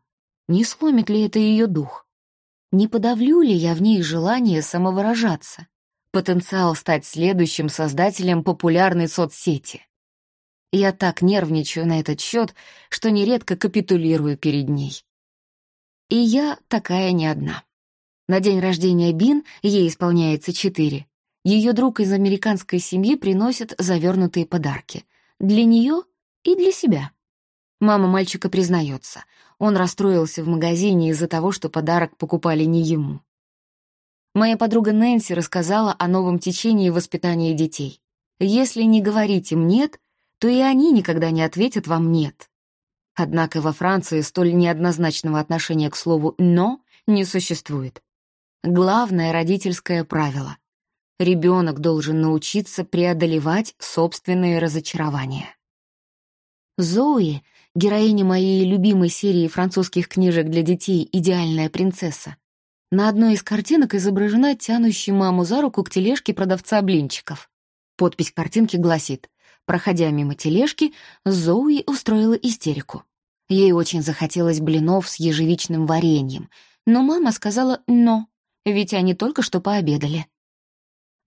Не сломит ли это ее дух? Не подавлю ли я в ней желание самовыражаться? Потенциал стать следующим создателем популярной соцсети. Я так нервничаю на этот счет, что нередко капитулирую перед ней. И я такая не одна. На день рождения Бин, ей исполняется четыре, ее друг из американской семьи приносит завернутые подарки. Для нее и для себя. Мама мальчика признается. Он расстроился в магазине из-за того, что подарок покупали не ему. Моя подруга Нэнси рассказала о новом течении воспитания детей. Если не говорить им «нет», то и они никогда не ответят вам «нет». Однако во Франции столь неоднозначного отношения к слову «но» не существует. Главное родительское правило — ребенок должен научиться преодолевать собственные разочарования. Зои, героиня моей любимой серии французских книжек для детей «Идеальная принцесса», на одной из картинок изображена тянущей маму за руку к тележке продавца блинчиков. Подпись картинки гласит «Проходя мимо тележки, Зоуи устроила истерику. Ей очень захотелось блинов с ежевичным вареньем, но мама сказала «но», ведь они только что пообедали.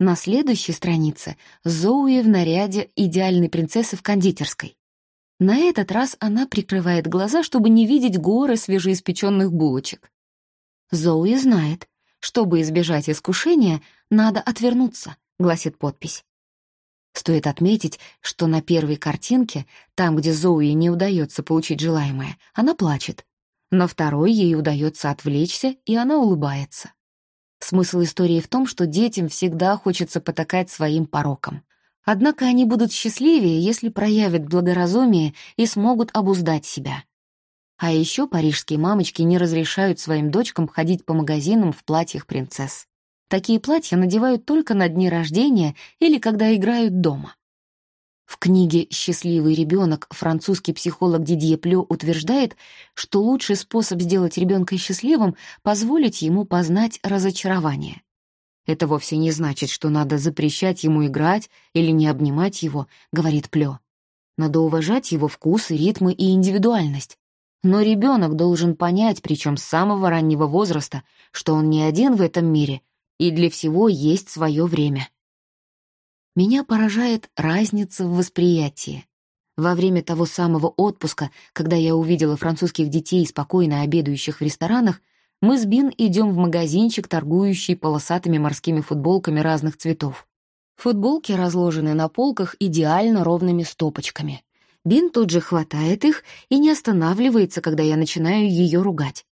На следующей странице Зоуи в наряде идеальной принцессы в кондитерской. На этот раз она прикрывает глаза, чтобы не видеть горы свежеиспеченных булочек. Зоуи знает, чтобы избежать искушения, надо отвернуться, гласит подпись. Стоит отметить, что на первой картинке, там, где Зоуи не удается получить желаемое, она плачет. На второй ей удается отвлечься, и она улыбается. Смысл истории в том, что детям всегда хочется потакать своим порокам. Однако они будут счастливее, если проявят благоразумие и смогут обуздать себя. А еще парижские мамочки не разрешают своим дочкам ходить по магазинам в платьях принцесс. Такие платья надевают только на дни рождения или когда играют дома. В книге «Счастливый ребенок» французский психолог Дидье Плё утверждает, что лучший способ сделать ребенка счастливым — позволить ему познать разочарование. Это вовсе не значит, что надо запрещать ему играть или не обнимать его, говорит Плё. Надо уважать его вкусы, ритмы и индивидуальность. Но ребенок должен понять, причем с самого раннего возраста, что он не один в этом мире, и для всего есть свое время. Меня поражает разница в восприятии. Во время того самого отпуска, когда я увидела французских детей, спокойно обедающих в ресторанах, мы с Бин идем в магазинчик, торгующий полосатыми морскими футболками разных цветов. Футболки разложены на полках идеально ровными стопочками. Бин тут же хватает их и не останавливается, когда я начинаю ее ругать.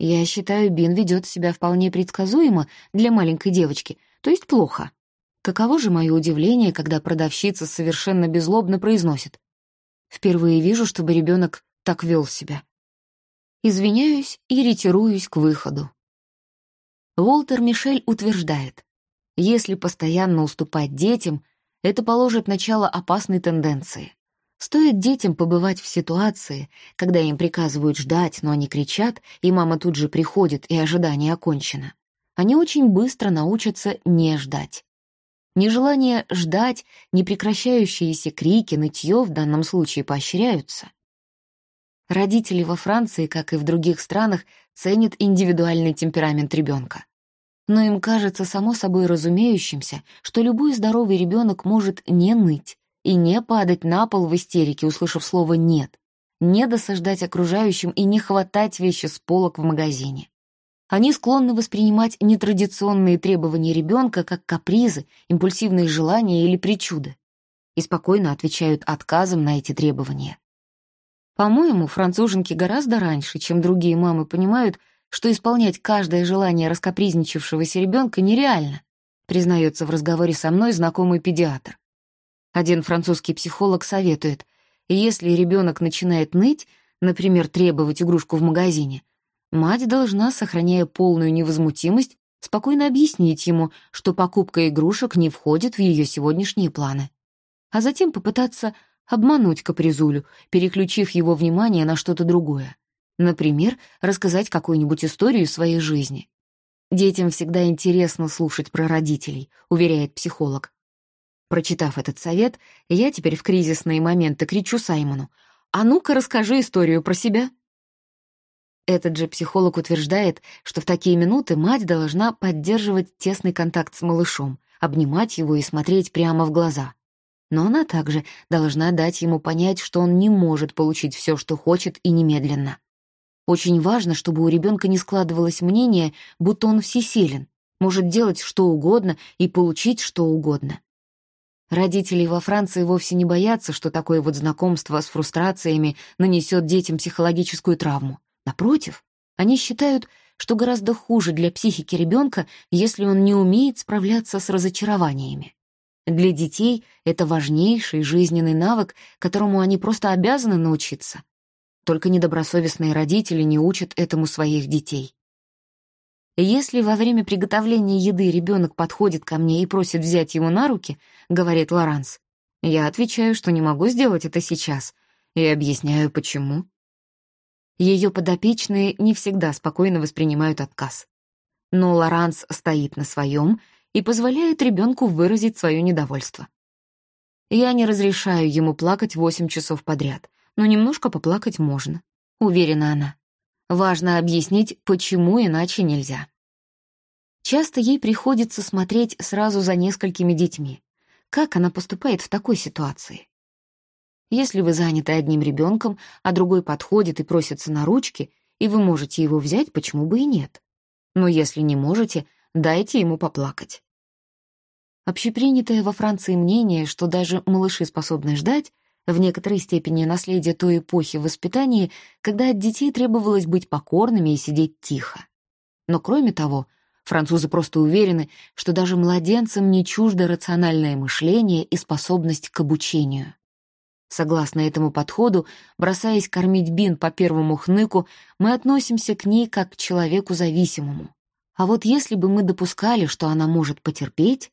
Я считаю, Бин ведет себя вполне предсказуемо для маленькой девочки, то есть плохо. Каково же мое удивление, когда продавщица совершенно беззлобно произносит. Впервые вижу, чтобы ребенок так вел себя. Извиняюсь и ретируюсь к выходу. Волтер Мишель утверждает, если постоянно уступать детям, это положит начало опасной тенденции. Стоит детям побывать в ситуации, когда им приказывают ждать, но они кричат, и мама тут же приходит, и ожидание окончено. Они очень быстро научатся не ждать. Нежелание ждать, непрекращающиеся крики, нытье в данном случае поощряются. Родители во Франции, как и в других странах, ценят индивидуальный темперамент ребенка. Но им кажется само собой разумеющимся, что любой здоровый ребенок может не ныть, и не падать на пол в истерике, услышав слово «нет», не досаждать окружающим и не хватать вещи с полок в магазине. Они склонны воспринимать нетрадиционные требования ребенка как капризы, импульсивные желания или причуды и спокойно отвечают отказом на эти требования. По-моему, француженки гораздо раньше, чем другие мамы, понимают, что исполнять каждое желание раскопризничавшегося ребенка нереально, признается в разговоре со мной знакомый педиатр. Один французский психолог советует, если ребенок начинает ныть, например, требовать игрушку в магазине, мать должна, сохраняя полную невозмутимость, спокойно объяснить ему, что покупка игрушек не входит в ее сегодняшние планы. А затем попытаться обмануть капризулю, переключив его внимание на что-то другое. Например, рассказать какую-нибудь историю своей жизни. Детям всегда интересно слушать про родителей, уверяет психолог. Прочитав этот совет, я теперь в кризисные моменты кричу Саймону, «А ну-ка расскажи историю про себя». Этот же психолог утверждает, что в такие минуты мать должна поддерживать тесный контакт с малышом, обнимать его и смотреть прямо в глаза но она также должна дать ему понять, что он не может получить все, что хочет, и немедленно. Очень важно, чтобы у ребенка не складывалось мнение, будто он всесилен, может делать что угодно и получить что угодно. Родители во Франции вовсе не боятся, что такое вот знакомство с фрустрациями нанесет детям психологическую травму. Напротив, они считают, что гораздо хуже для психики ребенка, если он не умеет справляться с разочарованиями. Для детей это важнейший жизненный навык, которому они просто обязаны научиться. Только недобросовестные родители не учат этому своих детей. «Если во время приготовления еды ребенок подходит ко мне и просит взять его на руки», — говорит Лоранс, я отвечаю, что не могу сделать это сейчас, и объясняю, почему. Ее подопечные не всегда спокойно воспринимают отказ. Но Лоранс стоит на своем и позволяет ребенку выразить свое недовольство. Я не разрешаю ему плакать восемь часов подряд, но немножко поплакать можно, уверена она. Важно объяснить, почему иначе нельзя. Часто ей приходится смотреть сразу за несколькими детьми. Как она поступает в такой ситуации? Если вы заняты одним ребенком, а другой подходит и просится на ручки, и вы можете его взять, почему бы и нет? Но если не можете, дайте ему поплакать. Общепринятое во Франции мнение, что даже малыши способны ждать, в некоторой степени наследие той эпохи в воспитании, когда от детей требовалось быть покорными и сидеть тихо. Но кроме того, французы просто уверены, что даже младенцам не чуждо рациональное мышление и способность к обучению. Согласно этому подходу, бросаясь кормить Бин по первому хныку, мы относимся к ней как к человеку зависимому. А вот если бы мы допускали, что она может потерпеть,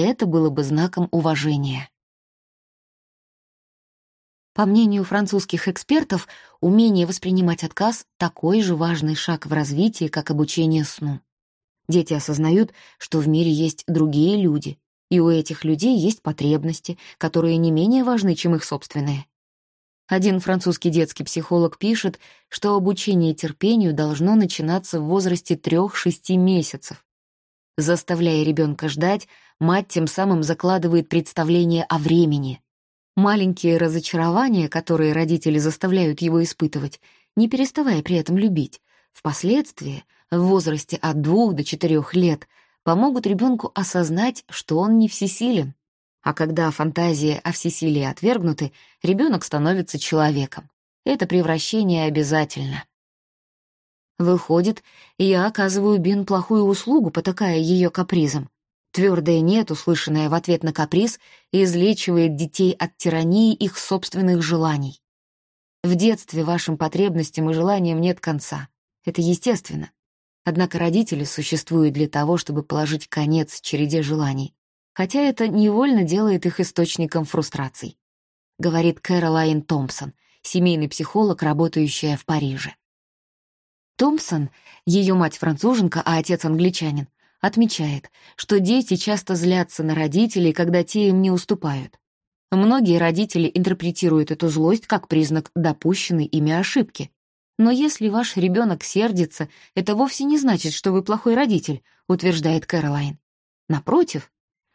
это было бы знаком уважения. По мнению французских экспертов, умение воспринимать отказ — такой же важный шаг в развитии, как обучение сну. Дети осознают, что в мире есть другие люди, и у этих людей есть потребности, которые не менее важны, чем их собственные. Один французский детский психолог пишет, что обучение терпению должно начинаться в возрасте 3-6 месяцев. Заставляя ребенка ждать, мать тем самым закладывает представление о времени. Маленькие разочарования, которые родители заставляют его испытывать, не переставая при этом любить, впоследствии, в возрасте от 2 до 4 лет, помогут ребенку осознать, что он не всесилен, а когда фантазии о всесилии отвергнуты, ребенок становится человеком. Это превращение обязательно. Выходит, я оказываю Бин плохую услугу, потакая ее капризом. Твердое «нет», услышанное в ответ на каприз, излечивает детей от тирании их собственных желаний. В детстве вашим потребностям и желаниям нет конца. Это естественно. Однако родители существуют для того, чтобы положить конец череде желаний хотя это невольно делает их источником фрустраций, говорит Кэролайн Томпсон, семейный психолог, работающая в Париже. Томпсон, ее мать француженка, а отец англичанин, отмечает, что дети часто злятся на родителей, когда те им не уступают. Многие родители интерпретируют эту злость как признак допущенной ими ошибки. Но если ваш ребенок сердится, это вовсе не значит, что вы плохой родитель, утверждает Кэролайн. Напротив,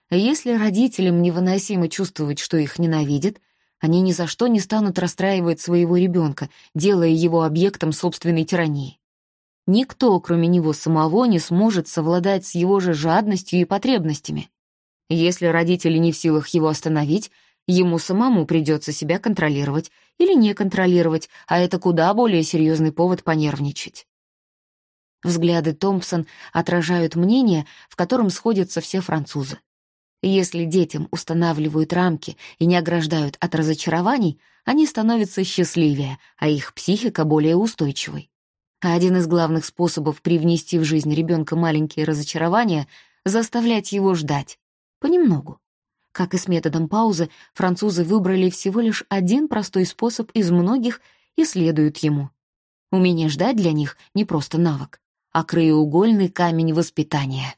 если родителям невыносимо чувствовать, что их ненавидят, они ни за что не станут расстраивать своего ребенка, делая его объектом собственной тирании. Никто, кроме него самого, не сможет совладать с его же жадностью и потребностями. Если родители не в силах его остановить, ему самому придется себя контролировать или не контролировать, а это куда более серьезный повод понервничать. Взгляды Томпсон отражают мнение, в котором сходятся все французы. Если детям устанавливают рамки и не ограждают от разочарований, они становятся счастливее, а их психика более устойчивой. А один из главных способов привнести в жизнь ребенка маленькие разочарования — заставлять его ждать. Понемногу. Как и с методом паузы, французы выбрали всего лишь один простой способ из многих и следуют ему. Умение ждать для них — не просто навык, а краеугольный камень воспитания.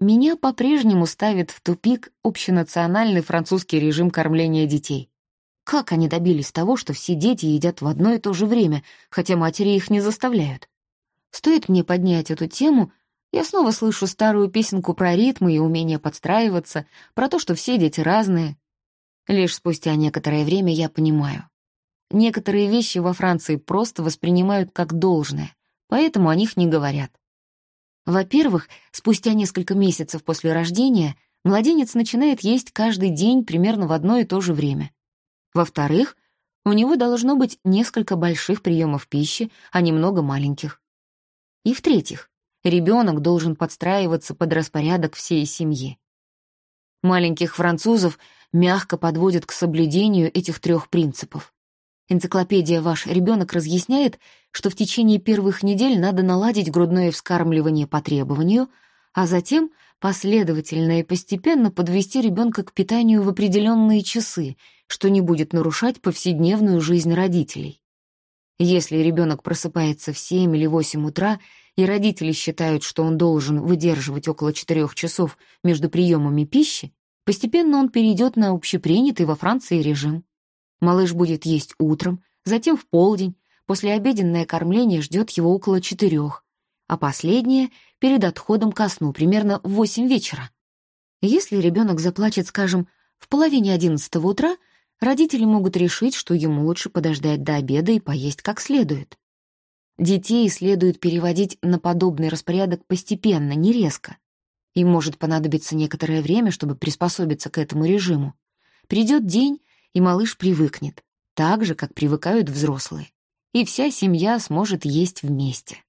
Меня по-прежнему ставит в тупик общенациональный французский режим кормления детей. Как они добились того, что все дети едят в одно и то же время, хотя матери их не заставляют? Стоит мне поднять эту тему, я снова слышу старую песенку про ритмы и умение подстраиваться, про то, что все дети разные. Лишь спустя некоторое время я понимаю. Некоторые вещи во Франции просто воспринимают как должное, поэтому о них не говорят. Во-первых, спустя несколько месяцев после рождения младенец начинает есть каждый день примерно в одно и то же время. Во-вторых, у него должно быть несколько больших приемов пищи, а не много маленьких. И в-третьих, ребенок должен подстраиваться под распорядок всей семьи. Маленьких французов мягко подводят к соблюдению этих трех принципов. Энциклопедия «Ваш ребенок» разъясняет, что в течение первых недель надо наладить грудное вскармливание по требованию, а затем последовательно и постепенно подвести ребенка к питанию в определенные часы, что не будет нарушать повседневную жизнь родителей. Если ребенок просыпается в 7 или 8 утра, и родители считают, что он должен выдерживать около 4 часов между приемами пищи, постепенно он перейдет на общепринятый во Франции режим. Малыш будет есть утром, затем в полдень, послеобеденное кормление ждет его около четырех, а последнее — перед отходом ко сну, примерно в восемь вечера. Если ребенок заплачет, скажем, в половине одиннадцатого утра, родители могут решить, что ему лучше подождать до обеда и поесть как следует. Детей следует переводить на подобный распорядок постепенно, не резко. Им может понадобиться некоторое время, чтобы приспособиться к этому режиму. Придет день, и малыш привыкнет, так же, как привыкают взрослые, и вся семья сможет есть вместе.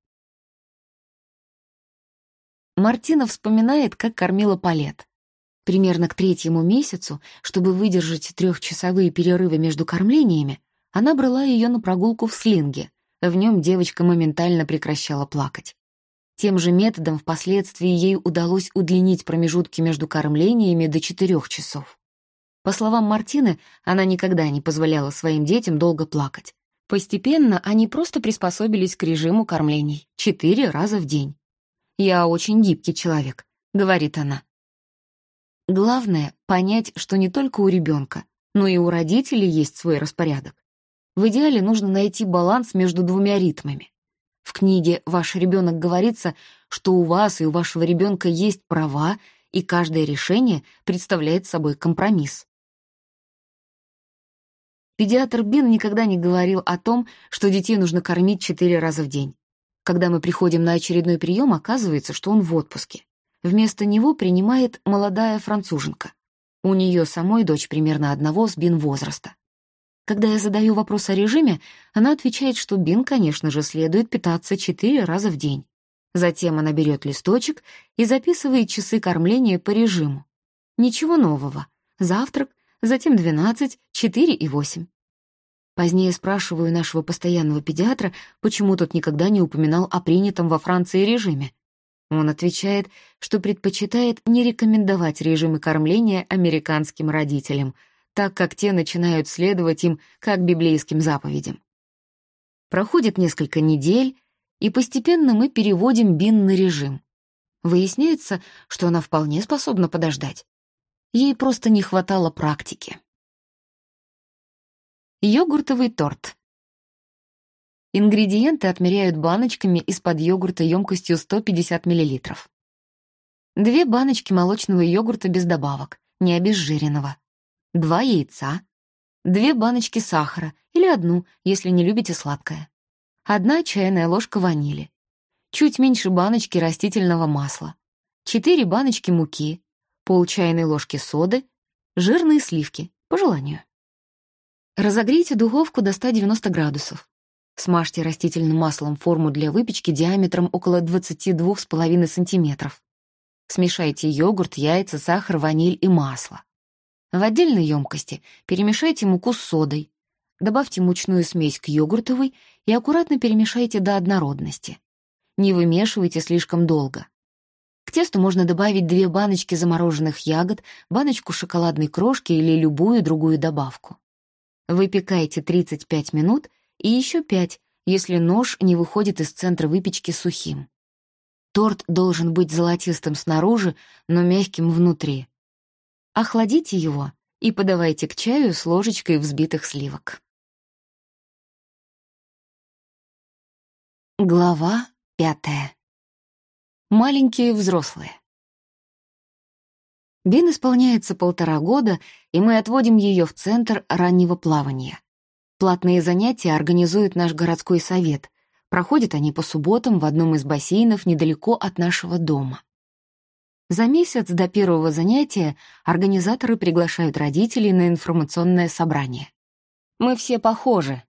Мартина вспоминает, как кормила Палет. Примерно к третьему месяцу, чтобы выдержать трехчасовые перерывы между кормлениями, она брала ее на прогулку в слинге. В нем девочка моментально прекращала плакать. Тем же методом впоследствии ей удалось удлинить промежутки между кормлениями до четырех часов. По словам Мартины, она никогда не позволяла своим детям долго плакать. Постепенно они просто приспособились к режиму кормлений четыре раза в день. «Я очень гибкий человек», — говорит она. Главное — понять, что не только у ребенка, но и у родителей есть свой распорядок. В идеале нужно найти баланс между двумя ритмами. В книге «Ваш ребенок» говорится, что у вас и у вашего ребенка есть права, и каждое решение представляет собой компромисс. Педиатр Бин никогда не говорил о том, что детей нужно кормить четыре раза в день. Когда мы приходим на очередной прием, оказывается, что он в отпуске. Вместо него принимает молодая француженка. У нее самой дочь примерно одного с Бин возраста. Когда я задаю вопрос о режиме, она отвечает, что Бин, конечно же, следует питаться четыре раза в день. Затем она берет листочек и записывает часы кормления по режиму. Ничего нового. Завтрак, затем 12, 4 и 8. Позднее спрашиваю нашего постоянного педиатра, почему тот никогда не упоминал о принятом во Франции режиме. Он отвечает, что предпочитает не рекомендовать режимы кормления американским родителям, так как те начинают следовать им как библейским заповедям. Проходит несколько недель, и постепенно мы переводим Бин на режим. Выясняется, что она вполне способна подождать. Ей просто не хватало практики. Йогуртовый торт. Ингредиенты отмеряют баночками из-под йогурта емкостью 150 мл. Две баночки молочного йогурта без добавок, не обезжиренного. Два яйца. Две баночки сахара или одну, если не любите сладкое. одна чайная ложка ванили, чуть меньше баночки растительного масла, четыре баночки муки, пол чайной ложки соды, жирные сливки, по желанию. Разогрейте духовку до 190 градусов. Смажьте растительным маслом форму для выпечки диаметром около 22,5 см. Смешайте йогурт, яйца, сахар, ваниль и масло. В отдельной емкости перемешайте муку с содой. Добавьте мучную смесь к йогуртовой и аккуратно перемешайте до однородности. Не вымешивайте слишком долго. К тесту можно добавить две баночки замороженных ягод, баночку шоколадной крошки или любую другую добавку. Выпекайте 35 минут и еще 5, если нож не выходит из центра выпечки сухим. Торт должен быть золотистым снаружи, но мягким внутри. Охладите его и подавайте к чаю с ложечкой взбитых сливок. Глава пятая. Маленькие взрослые. Бин исполняется полтора года, и мы отводим ее в центр раннего плавания. Платные занятия организует наш городской совет. Проходят они по субботам в одном из бассейнов недалеко от нашего дома. За месяц до первого занятия организаторы приглашают родителей на информационное собрание. Мы все похожи,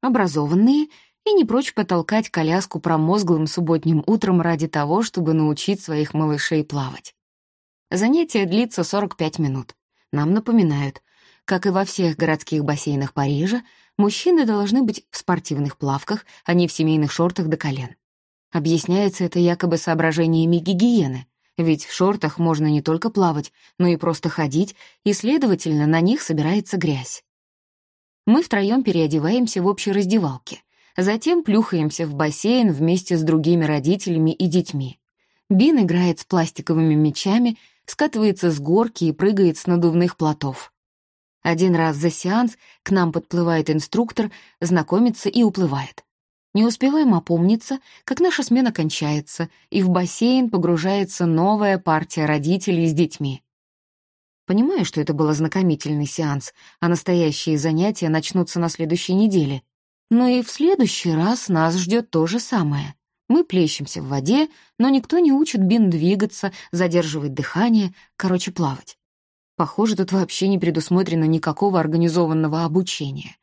образованные и не прочь потолкать коляску промозглым субботним утром ради того, чтобы научить своих малышей плавать. Занятие длится 45 минут. Нам напоминают, как и во всех городских бассейнах Парижа, мужчины должны быть в спортивных плавках, а не в семейных шортах до колен. Объясняется это якобы соображениями гигиены, ведь в шортах можно не только плавать, но и просто ходить, и, следовательно, на них собирается грязь. Мы втроем переодеваемся в общей раздевалке, затем плюхаемся в бассейн вместе с другими родителями и детьми. Бин играет с пластиковыми мячами, скатывается с горки и прыгает с надувных плотов. Один раз за сеанс к нам подплывает инструктор, знакомится и уплывает. Не успеваем опомниться, как наша смена кончается, и в бассейн погружается новая партия родителей с детьми. Понимаю, что это был ознакомительный сеанс, а настоящие занятия начнутся на следующей неделе. Но и в следующий раз нас ждет то же самое. Мы плещемся в воде, но никто не учит Бин двигаться, задерживать дыхание, короче, плавать. Похоже, тут вообще не предусмотрено никакого организованного обучения.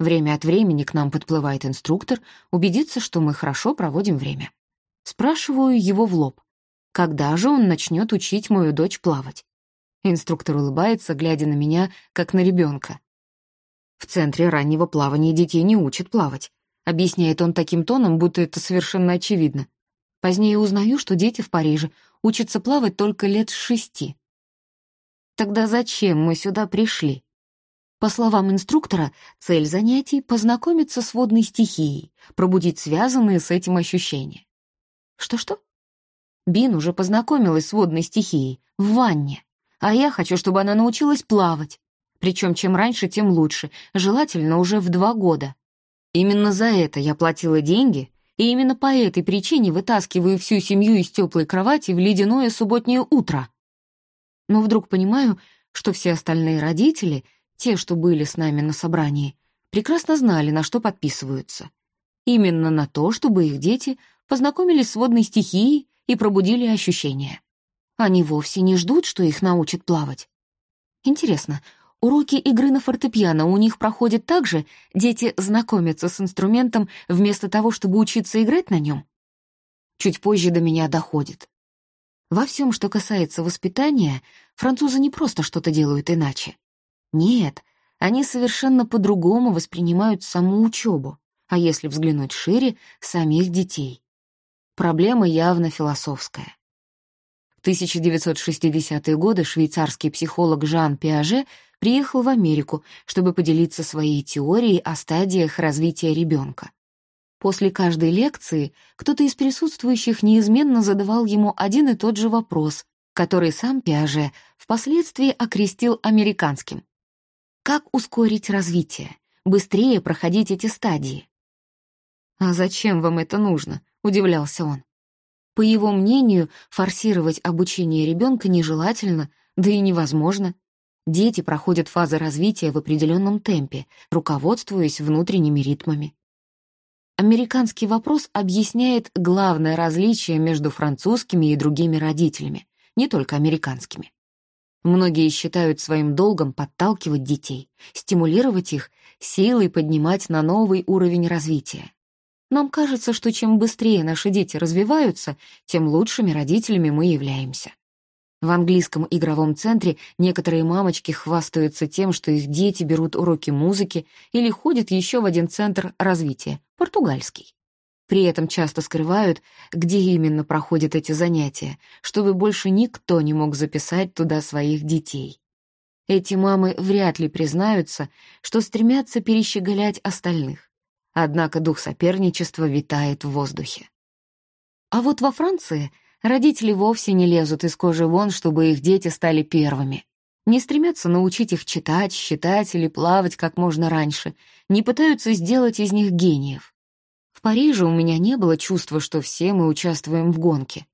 Время от времени к нам подплывает инструктор, убедиться, что мы хорошо проводим время. Спрашиваю его в лоб, когда же он начнет учить мою дочь плавать. Инструктор улыбается, глядя на меня, как на ребенка. В центре раннего плавания детей не учат плавать. Объясняет он таким тоном, будто это совершенно очевидно. Позднее узнаю, что дети в Париже учатся плавать только лет шести. Тогда зачем мы сюда пришли? По словам инструктора, цель занятий — познакомиться с водной стихией, пробудить связанные с этим ощущения. Что-что? Бин уже познакомилась с водной стихией, в ванне, а я хочу, чтобы она научилась плавать. Причем чем раньше, тем лучше, желательно уже в два года. Именно за это я платила деньги, и именно по этой причине вытаскиваю всю семью из теплой кровати в ледяное субботнее утро. Но вдруг понимаю, что все остальные родители, те, что были с нами на собрании, прекрасно знали, на что подписываются. Именно на то, чтобы их дети познакомились с водной стихией и пробудили ощущения. Они вовсе не ждут, что их научат плавать. Интересно, Уроки игры на фортепиано у них проходят так же, дети знакомятся с инструментом вместо того, чтобы учиться играть на нем? Чуть позже до меня доходит. Во всем, что касается воспитания, французы не просто что-то делают иначе. Нет, они совершенно по-другому воспринимают саму учебу, а если взглянуть шире, самих детей. Проблема явно философская. В 1960-е годы швейцарский психолог Жан Пиаже приехал в Америку, чтобы поделиться своей теорией о стадиях развития ребенка. После каждой лекции кто-то из присутствующих неизменно задавал ему один и тот же вопрос, который сам Пиаже впоследствии окрестил американским. Как ускорить развитие? Быстрее проходить эти стадии? «А зачем вам это нужно?» — удивлялся он. По его мнению, форсировать обучение ребенка нежелательно, да и невозможно. Дети проходят фазы развития в определенном темпе, руководствуясь внутренними ритмами. Американский вопрос объясняет главное различие между французскими и другими родителями, не только американскими. Многие считают своим долгом подталкивать детей, стимулировать их, силой поднимать на новый уровень развития. Нам кажется, что чем быстрее наши дети развиваются, тем лучшими родителями мы являемся. В английском игровом центре некоторые мамочки хвастаются тем, что их дети берут уроки музыки или ходят еще в один центр развития — португальский. При этом часто скрывают, где именно проходят эти занятия, чтобы больше никто не мог записать туда своих детей. Эти мамы вряд ли признаются, что стремятся перещеголять остальных. Однако дух соперничества витает в воздухе. А вот во Франции Родители вовсе не лезут из кожи вон, чтобы их дети стали первыми. Не стремятся научить их читать, считать или плавать как можно раньше, не пытаются сделать из них гениев. В Париже у меня не было чувства, что все мы участвуем в гонке.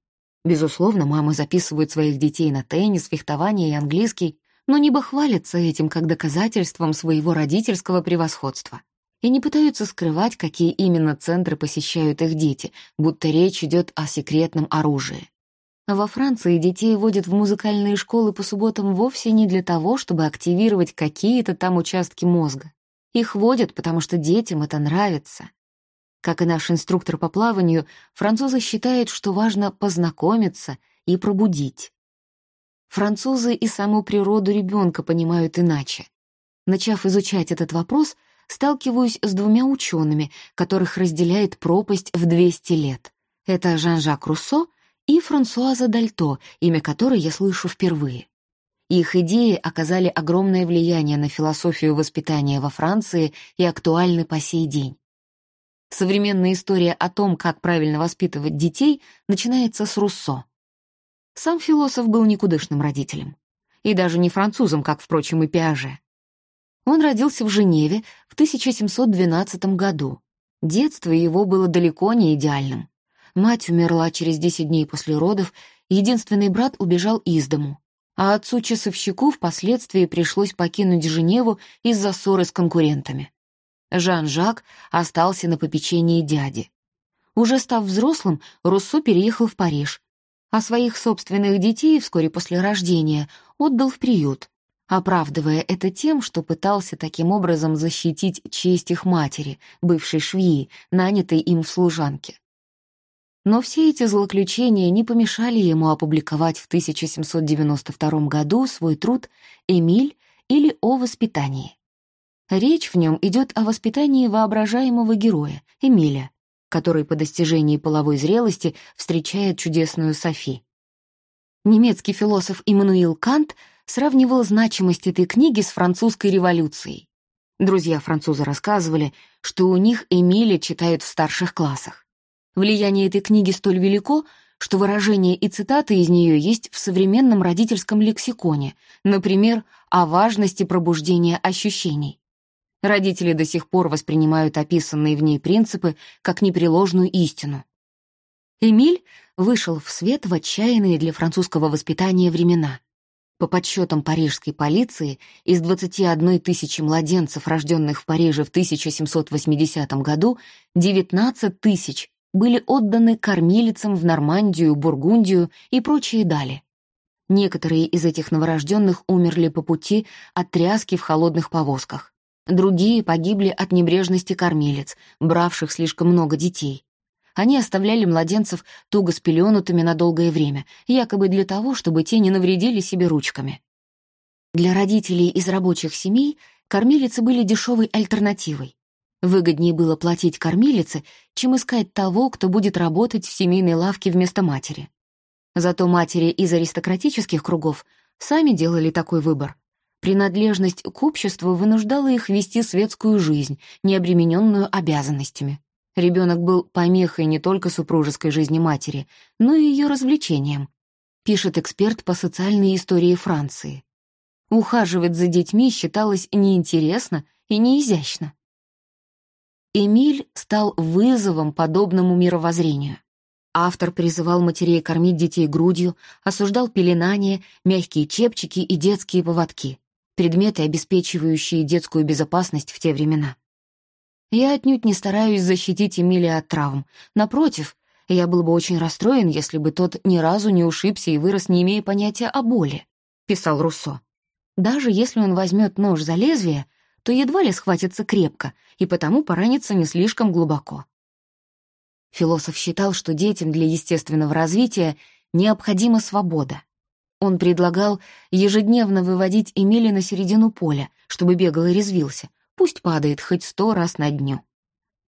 Безусловно, мамы записывают своих детей на теннис, фехтование и английский, но не бахвалятся этим как доказательством своего родительского превосходства и не пытаются скрывать, какие именно центры посещают их дети, будто речь идет о секретном оружии. Во Франции детей водят в музыкальные школы по субботам вовсе не для того, чтобы активировать какие-то там участки мозга. Их водят, потому что детям это нравится. Как и наш инструктор по плаванию, французы считают, что важно познакомиться и пробудить. Французы и саму природу ребенка понимают иначе. Начав изучать этот вопрос, сталкиваюсь с двумя учеными, которых разделяет пропасть в 200 лет. Это Жан-Жак Руссо и Франсуаза Дальто, имя которой я слышу впервые. Их идеи оказали огромное влияние на философию воспитания во Франции и актуальны по сей день. Современная история о том, как правильно воспитывать детей, начинается с Руссо. Сам философ был никудышным родителем. И даже не французом, как, впрочем, и Пиаже. Он родился в Женеве в 1712 году. Детство его было далеко не идеальным. Мать умерла через 10 дней после родов, единственный брат убежал из дому. А отцу-часовщику впоследствии пришлось покинуть Женеву из-за ссоры с конкурентами. Жан-Жак остался на попечении дяди. Уже став взрослым, Руссо переехал в Париж, а своих собственных детей вскоре после рождения отдал в приют, оправдывая это тем, что пытался таким образом защитить честь их матери, бывшей швеи, нанятой им в служанке. Но все эти злоключения не помешали ему опубликовать в 1792 году свой труд «Эмиль» или «О воспитании». Речь в нем идет о воспитании воображаемого героя, Эмиля, который по достижении половой зрелости встречает чудесную Софи. Немецкий философ Иммануил Кант — сравнивал значимость этой книги с французской революцией. Друзья-французы рассказывали, что у них Эмиля читают в старших классах. Влияние этой книги столь велико, что выражения и цитаты из нее есть в современном родительском лексиконе, например, о важности пробуждения ощущений. Родители до сих пор воспринимают описанные в ней принципы как непреложную истину. Эмиль вышел в свет в отчаянные для французского воспитания времена. По подсчетам парижской полиции, из 21 тысячи младенцев, рожденных в Париже в 1780 году, 19 тысяч были отданы кормилицам в Нормандию, Бургундию и прочие дали. Некоторые из этих новорожденных умерли по пути от тряски в холодных повозках. Другие погибли от небрежности кормилец, бравших слишком много детей. Они оставляли младенцев туго спеленутыми на долгое время, якобы для того, чтобы те не навредили себе ручками. Для родителей из рабочих семей кормилицы были дешевой альтернативой. Выгоднее было платить кормилице, чем искать того, кто будет работать в семейной лавке вместо матери. Зато матери из аристократических кругов сами делали такой выбор. Принадлежность к обществу вынуждала их вести светскую жизнь, не обремененную обязанностями. Ребенок был помехой не только супружеской жизни матери, но и ее развлечением, пишет эксперт по социальной истории Франции. Ухаживать за детьми считалось неинтересно и неизящно. Эмиль стал вызовом подобному мировоззрению. Автор призывал матерей кормить детей грудью, осуждал пеленание, мягкие чепчики и детские поводки, предметы, обеспечивающие детскую безопасность в те времена. Я отнюдь не стараюсь защитить Эмилия от травм. Напротив, я был бы очень расстроен, если бы тот ни разу не ушибся и вырос, не имея понятия о боли», — писал Руссо. «Даже если он возьмет нож за лезвие, то едва ли схватится крепко и потому поранится не слишком глубоко». Философ считал, что детям для естественного развития необходима свобода. Он предлагал ежедневно выводить Эмили на середину поля, чтобы бегал и резвился, пусть падает хоть сто раз на дню.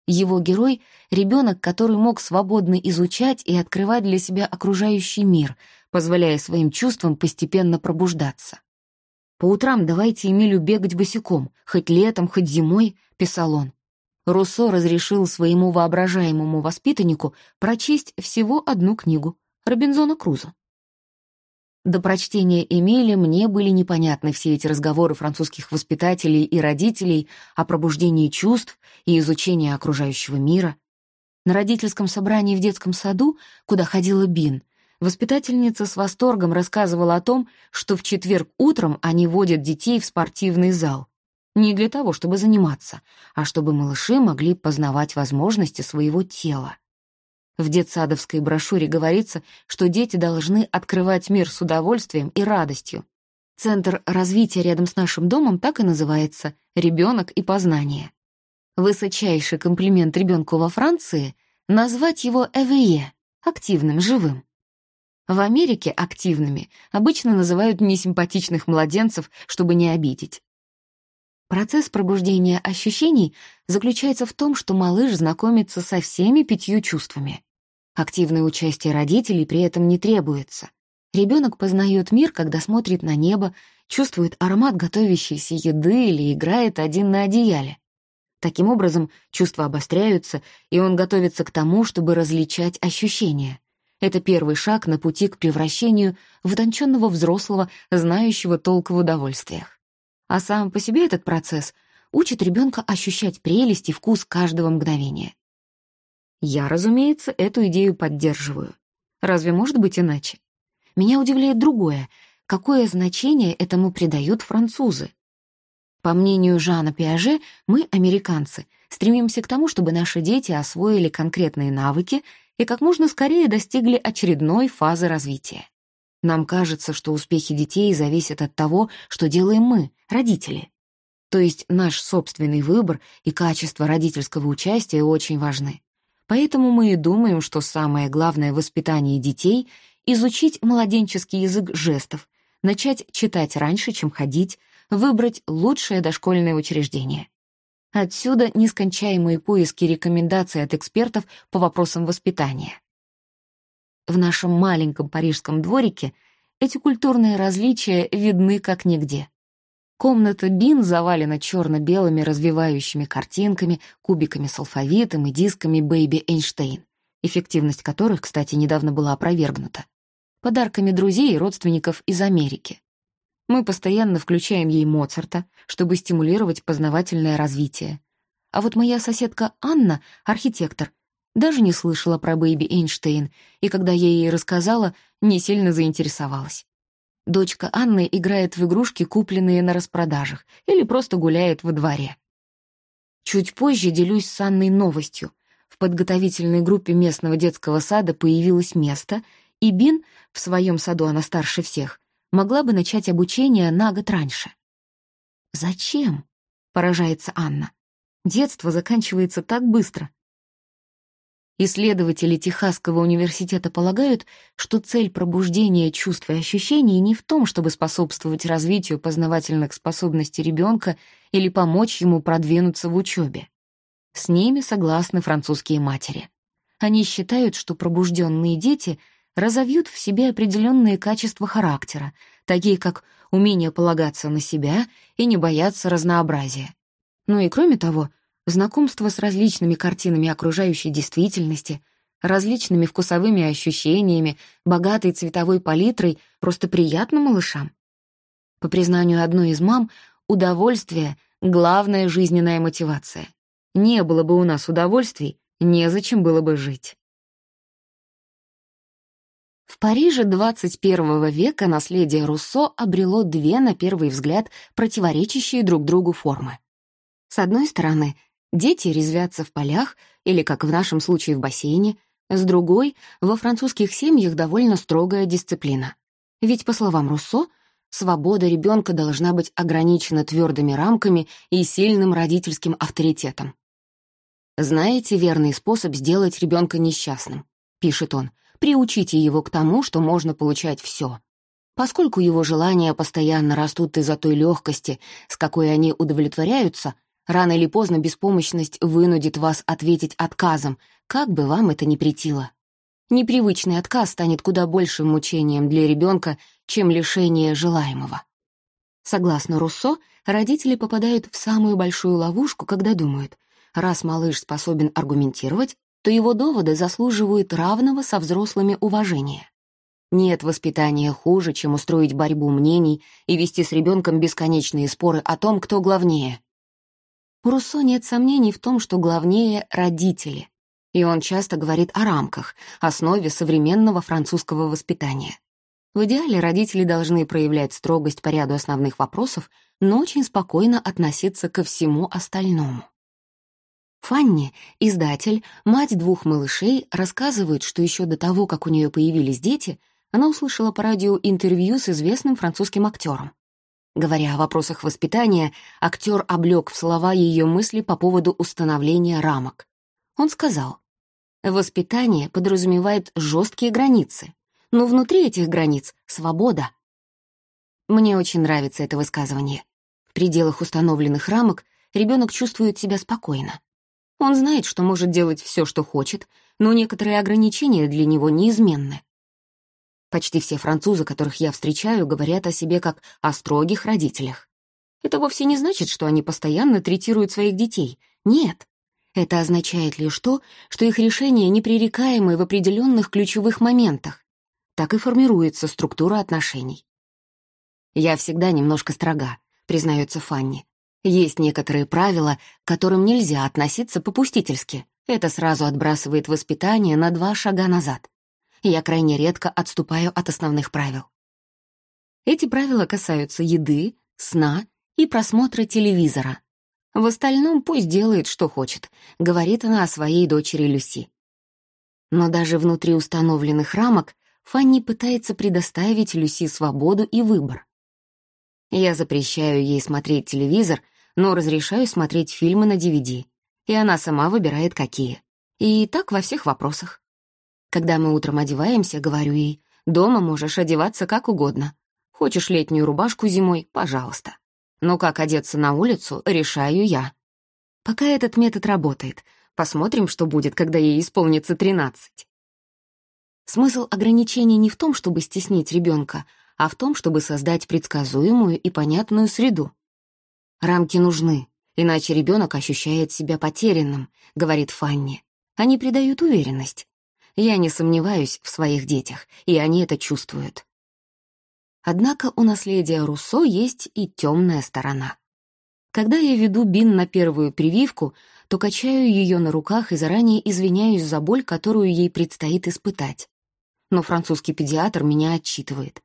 Его герой — ребенок, который мог свободно изучать и открывать для себя окружающий мир, позволяя своим чувствам постепенно пробуждаться. «По утрам давайте Эмилю бегать босиком, хоть летом, хоть зимой», — писал он. Руссо разрешил своему воображаемому воспитаннику прочесть всего одну книгу — Робинзона Крузо. До прочтения Эмили мне были непонятны все эти разговоры французских воспитателей и родителей о пробуждении чувств и изучении окружающего мира. На родительском собрании в детском саду, куда ходила Бин, воспитательница с восторгом рассказывала о том, что в четверг утром они водят детей в спортивный зал. Не для того, чтобы заниматься, а чтобы малыши могли познавать возможности своего тела. В детсадовской брошюре говорится, что дети должны открывать мир с удовольствием и радостью. Центр развития рядом с нашим домом так и называется «Ребенок и познание». Высочайший комплимент ребенку во Франции — назвать его «эвее» — активным, живым. В Америке активными обычно называют несимпатичных младенцев, чтобы не обидеть. Процесс пробуждения ощущений заключается в том, что малыш знакомится со всеми пятью чувствами. Активное участие родителей при этом не требуется. Ребенок познает мир, когда смотрит на небо, чувствует аромат готовящейся еды или играет один на одеяле. Таким образом, чувства обостряются, и он готовится к тому, чтобы различать ощущения. Это первый шаг на пути к превращению в утонченного взрослого, знающего толк в удовольствиях. А сам по себе этот процесс учит ребенка ощущать прелесть и вкус каждого мгновения. Я, разумеется, эту идею поддерживаю. Разве может быть иначе? Меня удивляет другое. Какое значение этому придают французы? По мнению Жана Пиаже, мы, американцы, стремимся к тому, чтобы наши дети освоили конкретные навыки и как можно скорее достигли очередной фазы развития. Нам кажется, что успехи детей зависят от того, что делаем мы, родители. То есть наш собственный выбор и качество родительского участия очень важны. Поэтому мы и думаем, что самое главное в воспитании детей — изучить младенческий язык жестов, начать читать раньше, чем ходить, выбрать лучшее дошкольное учреждение. Отсюда нескончаемые поиски рекомендаций от экспертов по вопросам воспитания. В нашем маленьком парижском дворике эти культурные различия видны как нигде. Комната Бин завалена черно-белыми развивающими картинками, кубиками с алфавитом и дисками Бэйби Эйнштейн, эффективность которых, кстати, недавно была опровергнута, подарками друзей и родственников из Америки. Мы постоянно включаем ей Моцарта, чтобы стимулировать познавательное развитие. А вот моя соседка Анна, архитектор, даже не слышала про Бэйби Эйнштейн, и когда я ей рассказала, не сильно заинтересовалась. Дочка Анны играет в игрушки, купленные на распродажах, или просто гуляет во дворе. Чуть позже делюсь с Анной новостью. В подготовительной группе местного детского сада появилось место, и Бин, в своем саду она старше всех, могла бы начать обучение на год раньше. «Зачем?» — поражается Анна. «Детство заканчивается так быстро. Исследователи Техасского университета полагают, что цель пробуждения чувств и ощущений не в том, чтобы способствовать развитию познавательных способностей ребенка или помочь ему продвинуться в учебе. С ними согласны французские матери. Они считают, что пробужденные дети разовьют в себе определенные качества характера, такие как умение полагаться на себя и не бояться разнообразия. Ну и кроме того, знакомство с различными картинами окружающей действительности, различными вкусовыми ощущениями, богатой цветовой палитрой просто приятно малышам. По признанию одной из мам, удовольствие — главная жизненная мотивация. Не было бы у нас удовольствий, незачем было бы жить. В Париже 21 века наследие Руссо обрело две, на первый взгляд, противоречащие друг другу формы. С одной стороны, Дети резвятся в полях или, как в нашем случае, в бассейне. С другой, во французских семьях довольно строгая дисциплина. Ведь, по словам Руссо, свобода ребенка должна быть ограничена твердыми рамками и сильным родительским авторитетом. «Знаете верный способ сделать ребенка несчастным?» — пишет он. «Приучите его к тому, что можно получать все. Поскольку его желания постоянно растут из-за той легкости, с какой они удовлетворяются, рано или поздно беспомощность вынудит вас ответить отказом, как бы вам это ни претило. Непривычный отказ станет куда большим мучением для ребенка, чем лишение желаемого. Согласно Руссо, родители попадают в самую большую ловушку, когда думают, раз малыш способен аргументировать, то его доводы заслуживают равного со взрослыми уважения. Нет воспитания хуже, чем устроить борьбу мнений и вести с ребенком бесконечные споры о том, кто главнее. У Руссо нет сомнений в том, что главнее — родители. И он часто говорит о рамках, основе современного французского воспитания. В идеале родители должны проявлять строгость по ряду основных вопросов, но очень спокойно относиться ко всему остальному. Фанни, издатель, мать двух малышей, рассказывает, что еще до того, как у нее появились дети, она услышала по радио интервью с известным французским актером. Говоря о вопросах воспитания, актер облег в слова ее мысли по поводу установления рамок. Он сказал, «Воспитание подразумевает жесткие границы, но внутри этих границ — свобода». Мне очень нравится это высказывание. В пределах установленных рамок ребенок чувствует себя спокойно. Он знает, что может делать все, что хочет, но некоторые ограничения для него неизменны. Почти все французы, которых я встречаю, говорят о себе как о строгих родителях. Это вовсе не значит, что они постоянно третируют своих детей. Нет. Это означает лишь то, что их решения непререкаемы в определенных ключевых моментах. Так и формируется структура отношений. «Я всегда немножко строга», — признается Фанни. «Есть некоторые правила, к которым нельзя относиться попустительски. Это сразу отбрасывает воспитание на два шага назад я крайне редко отступаю от основных правил. Эти правила касаются еды, сна и просмотра телевизора. В остальном пусть делает, что хочет, говорит она о своей дочери Люси. Но даже внутри установленных рамок Фанни пытается предоставить Люси свободу и выбор. Я запрещаю ей смотреть телевизор, но разрешаю смотреть фильмы на DVD, и она сама выбирает, какие. И так во всех вопросах. Когда мы утром одеваемся, говорю ей, дома можешь одеваться как угодно. Хочешь летнюю рубашку зимой — пожалуйста. Но как одеться на улицу, решаю я. Пока этот метод работает. Посмотрим, что будет, когда ей исполнится 13. Смысл ограничений не в том, чтобы стеснить ребенка, а в том, чтобы создать предсказуемую и понятную среду. Рамки нужны, иначе ребенок ощущает себя потерянным, говорит Фанни. Они придают уверенность. Я не сомневаюсь в своих детях, и они это чувствуют. Однако у наследия Руссо есть и темная сторона. Когда я веду Бин на первую прививку, то качаю ее на руках и заранее извиняюсь за боль, которую ей предстоит испытать. Но французский педиатр меня отчитывает.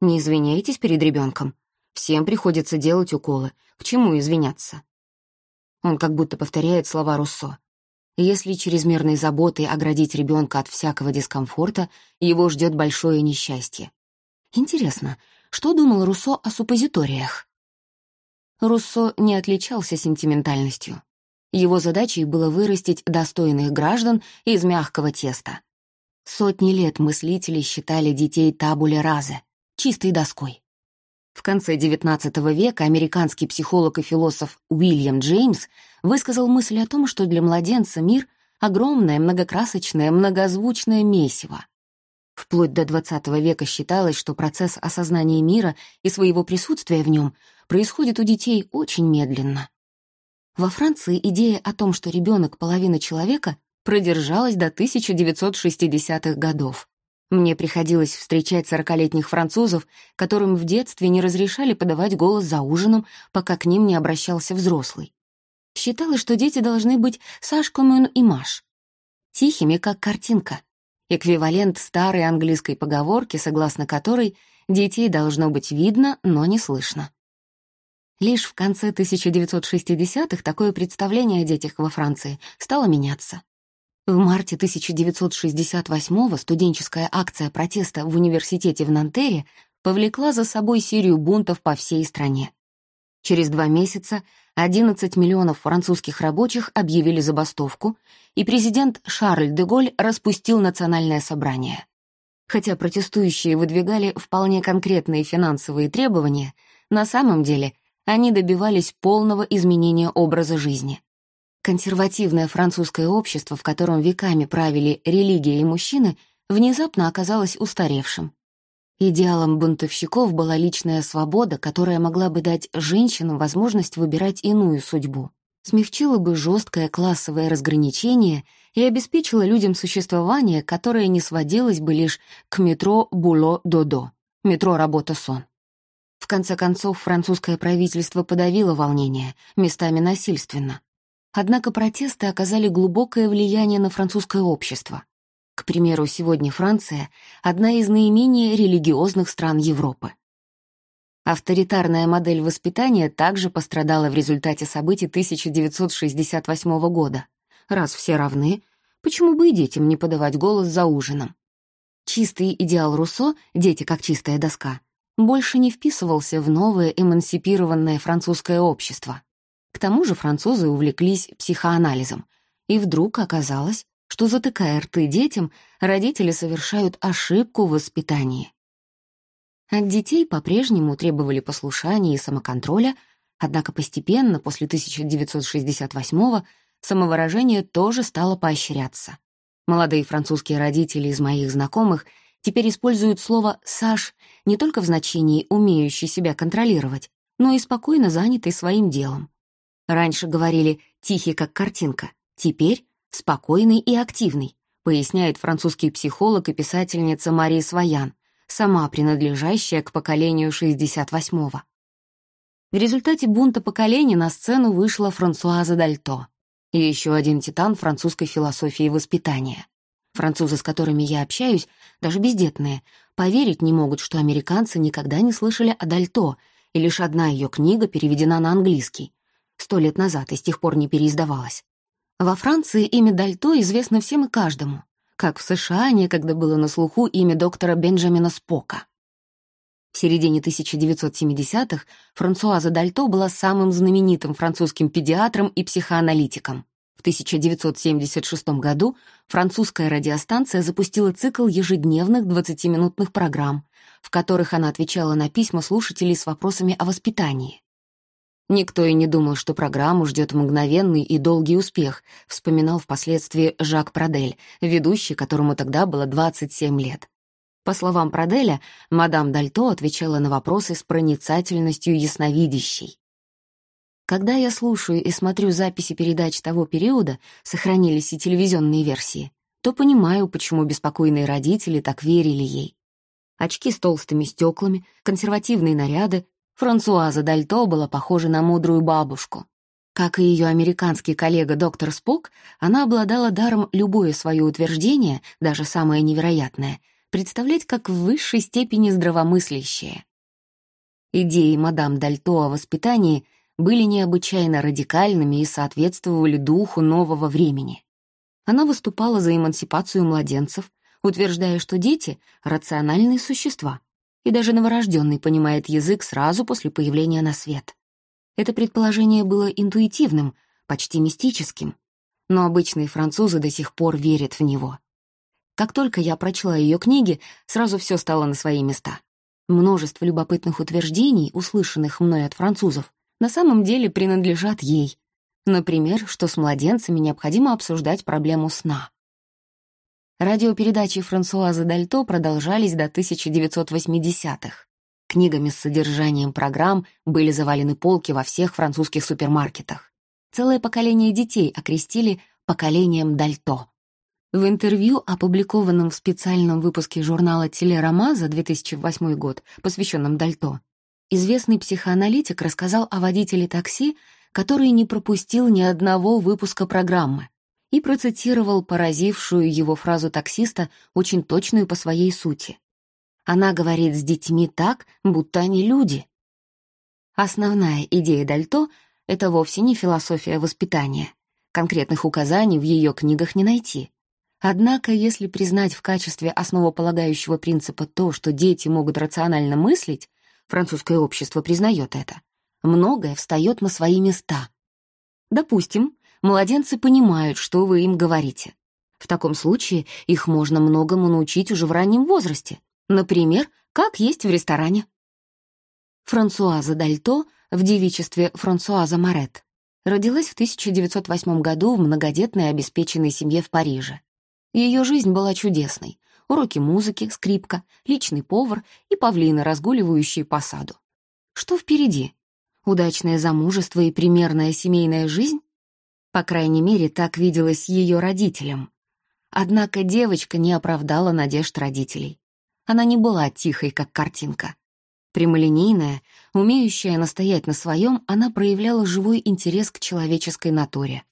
«Не извиняйтесь перед ребенком. Всем приходится делать уколы. К чему извиняться?» Он как будто повторяет слова Руссо. Если чрезмерной заботой оградить ребенка от всякого дискомфорта, его ждет большое несчастье. Интересно, что думал Руссо о суппозиториях? Руссо не отличался сентиментальностью. Его задачей было вырастить достойных граждан из мягкого теста. Сотни лет мыслители считали детей табуле разе, чистой доской. В конце XIX века американский психолог и философ Уильям Джеймс высказал мысль о том, что для младенца мир — огромное, многокрасочное, многозвучное месиво. Вплоть до XX века считалось, что процесс осознания мира и своего присутствия в нем происходит у детей очень медленно. Во Франции идея о том, что ребенок — половина человека, продержалась до 1960-х годов. Мне приходилось встречать сорокалетних французов, которым в детстве не разрешали подавать голос за ужином, пока к ним не обращался взрослый. Считалось, что дети должны быть Сашкомен и Маш. Тихими, как картинка. Эквивалент старой английской поговорки, согласно которой детей должно быть видно, но не слышно. Лишь в конце 1960-х такое представление о детях во Франции стало меняться. В марте 1968-го студенческая акция протеста в университете в Нантере повлекла за собой серию бунтов по всей стране. Через два месяца 11 миллионов французских рабочих объявили забастовку, и президент Шарль де Голь распустил национальное собрание. Хотя протестующие выдвигали вполне конкретные финансовые требования, на самом деле они добивались полного изменения образа жизни. Консервативное французское общество, в котором веками правили религия и мужчины, внезапно оказалось устаревшим. Идеалом бунтовщиков была личная свобода, которая могла бы дать женщинам возможность выбирать иную судьбу, смягчила бы жесткое классовое разграничение и обеспечила людям существование, которое не сводилось бы лишь к метро Було-Додо, метро «Работа-сон». В конце концов, французское правительство подавило волнение, местами насильственно. Однако протесты оказали глубокое влияние на французское общество. К примеру, сегодня Франция — одна из наименее религиозных стран Европы. Авторитарная модель воспитания также пострадала в результате событий 1968 года. Раз все равны, почему бы и детям не подавать голос за ужином? Чистый идеал Руссо «дети как чистая доска» больше не вписывался в новое эмансипированное французское общество. К тому же французы увлеклись психоанализом, и вдруг оказалось, что, затыкая рты детям, родители совершают ошибку в воспитании. От детей по-прежнему требовали послушания и самоконтроля, однако постепенно, после 1968-го, самовыражение тоже стало поощряться. Молодые французские родители из моих знакомых теперь используют слово «саш» не только в значении «умеющий себя контролировать», но и спокойно занятый своим делом. Раньше говорили «тихий, как картинка», теперь «спокойный и активный», поясняет французский психолог и писательница Мария Своян, сама принадлежащая к поколению 68-го. В результате бунта поколений на сцену вышла Франсуаза Дальто, и еще один титан французской философии воспитания. Французы, с которыми я общаюсь, даже бездетные, поверить не могут, что американцы никогда не слышали о Дальто, и лишь одна ее книга переведена на английский, сто лет назад и с тех пор не переиздавалась. Во Франции имя Дальто известно всем и каждому, как в США некогда было на слуху имя доктора Бенджамина Спока. В середине 1970-х Франсуаза Дальто была самым знаменитым французским педиатром и психоаналитиком. В 1976 году французская радиостанция запустила цикл ежедневных 20-минутных программ, в которых она отвечала на письма слушателей с вопросами о воспитании. Никто и не думал, что программу ждет мгновенный и долгий успех, вспоминал впоследствии Жак Прадель, ведущий, которому тогда было 27 лет. По словам Праделя, мадам Дальто отвечала на вопросы с проницательностью ясновидящей. Когда я слушаю и смотрю записи передач того периода, сохранились и телевизионные версии, то понимаю, почему беспокойные родители так верили ей. Очки с толстыми стеклами, консервативные наряды, Франсуаза Дальто была похожа на мудрую бабушку. Как и ее американский коллега доктор Спок, она обладала даром любое свое утверждение, даже самое невероятное, представлять как в высшей степени здравомыслящее. Идеи мадам Дальто о воспитании были необычайно радикальными и соответствовали духу нового времени. Она выступала за эмансипацию младенцев, утверждая, что дети — рациональные существа — и даже новорожденный понимает язык сразу после появления на свет. Это предположение было интуитивным, почти мистическим, но обычные французы до сих пор верят в него. Как только я прочла ее книги, сразу все стало на свои места. Множество любопытных утверждений, услышанных мной от французов, на самом деле принадлежат ей. Например, что с младенцами необходимо обсуждать проблему сна. Радиопередачи Франсуазы Дальто продолжались до 1980-х. Книгами с содержанием программ были завалены полки во всех французских супермаркетах. Целое поколение детей окрестили поколением Дальто. В интервью, опубликованном в специальном выпуске журнала «Телерама» за 2008 год, посвященном Дальто, известный психоаналитик рассказал о водителе такси, который не пропустил ни одного выпуска программы и процитировал поразившую его фразу таксиста, очень точную по своей сути. «Она говорит с детьми так, будто они люди». Основная идея Дальто — это вовсе не философия воспитания. Конкретных указаний в ее книгах не найти. Однако, если признать в качестве основополагающего принципа то, что дети могут рационально мыслить, французское общество признает это, многое встает на свои места. Допустим, младенцы понимают, что вы им говорите. В таком случае их можно многому научить уже в раннем возрасте. Например, как есть в ресторане. Франсуаза Дальто в девичестве Франсуаза Марет родилась в 1908 году в многодетной обеспеченной семье в Париже. Ее жизнь была чудесной. Уроки музыки, скрипка, личный повар и павлины, разгуливающие по саду. Что впереди? Удачное замужество и примерная семейная жизнь? По крайней мере, так виделось ее родителям. Однако девочка не оправдала надежд родителей. Она не была тихой, как картинка. Прямолинейная, умеющая настоять на своем, она проявляла живой интерес к человеческой натуре.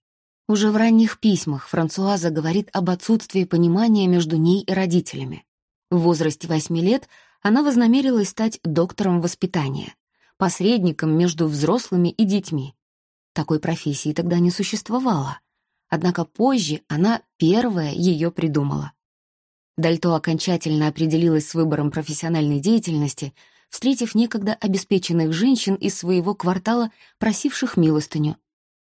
Уже в ранних письмах Франсуаза говорит об отсутствии понимания между ней и родителями. В возрасте восьми лет она вознамерилась стать доктором воспитания, посредником между взрослыми и детьми. Такой профессии тогда не существовало. Однако позже она первая ее придумала. Дальто окончательно определилась с выбором профессиональной деятельности, встретив некогда обеспеченных женщин из своего квартала, просивших милостыню.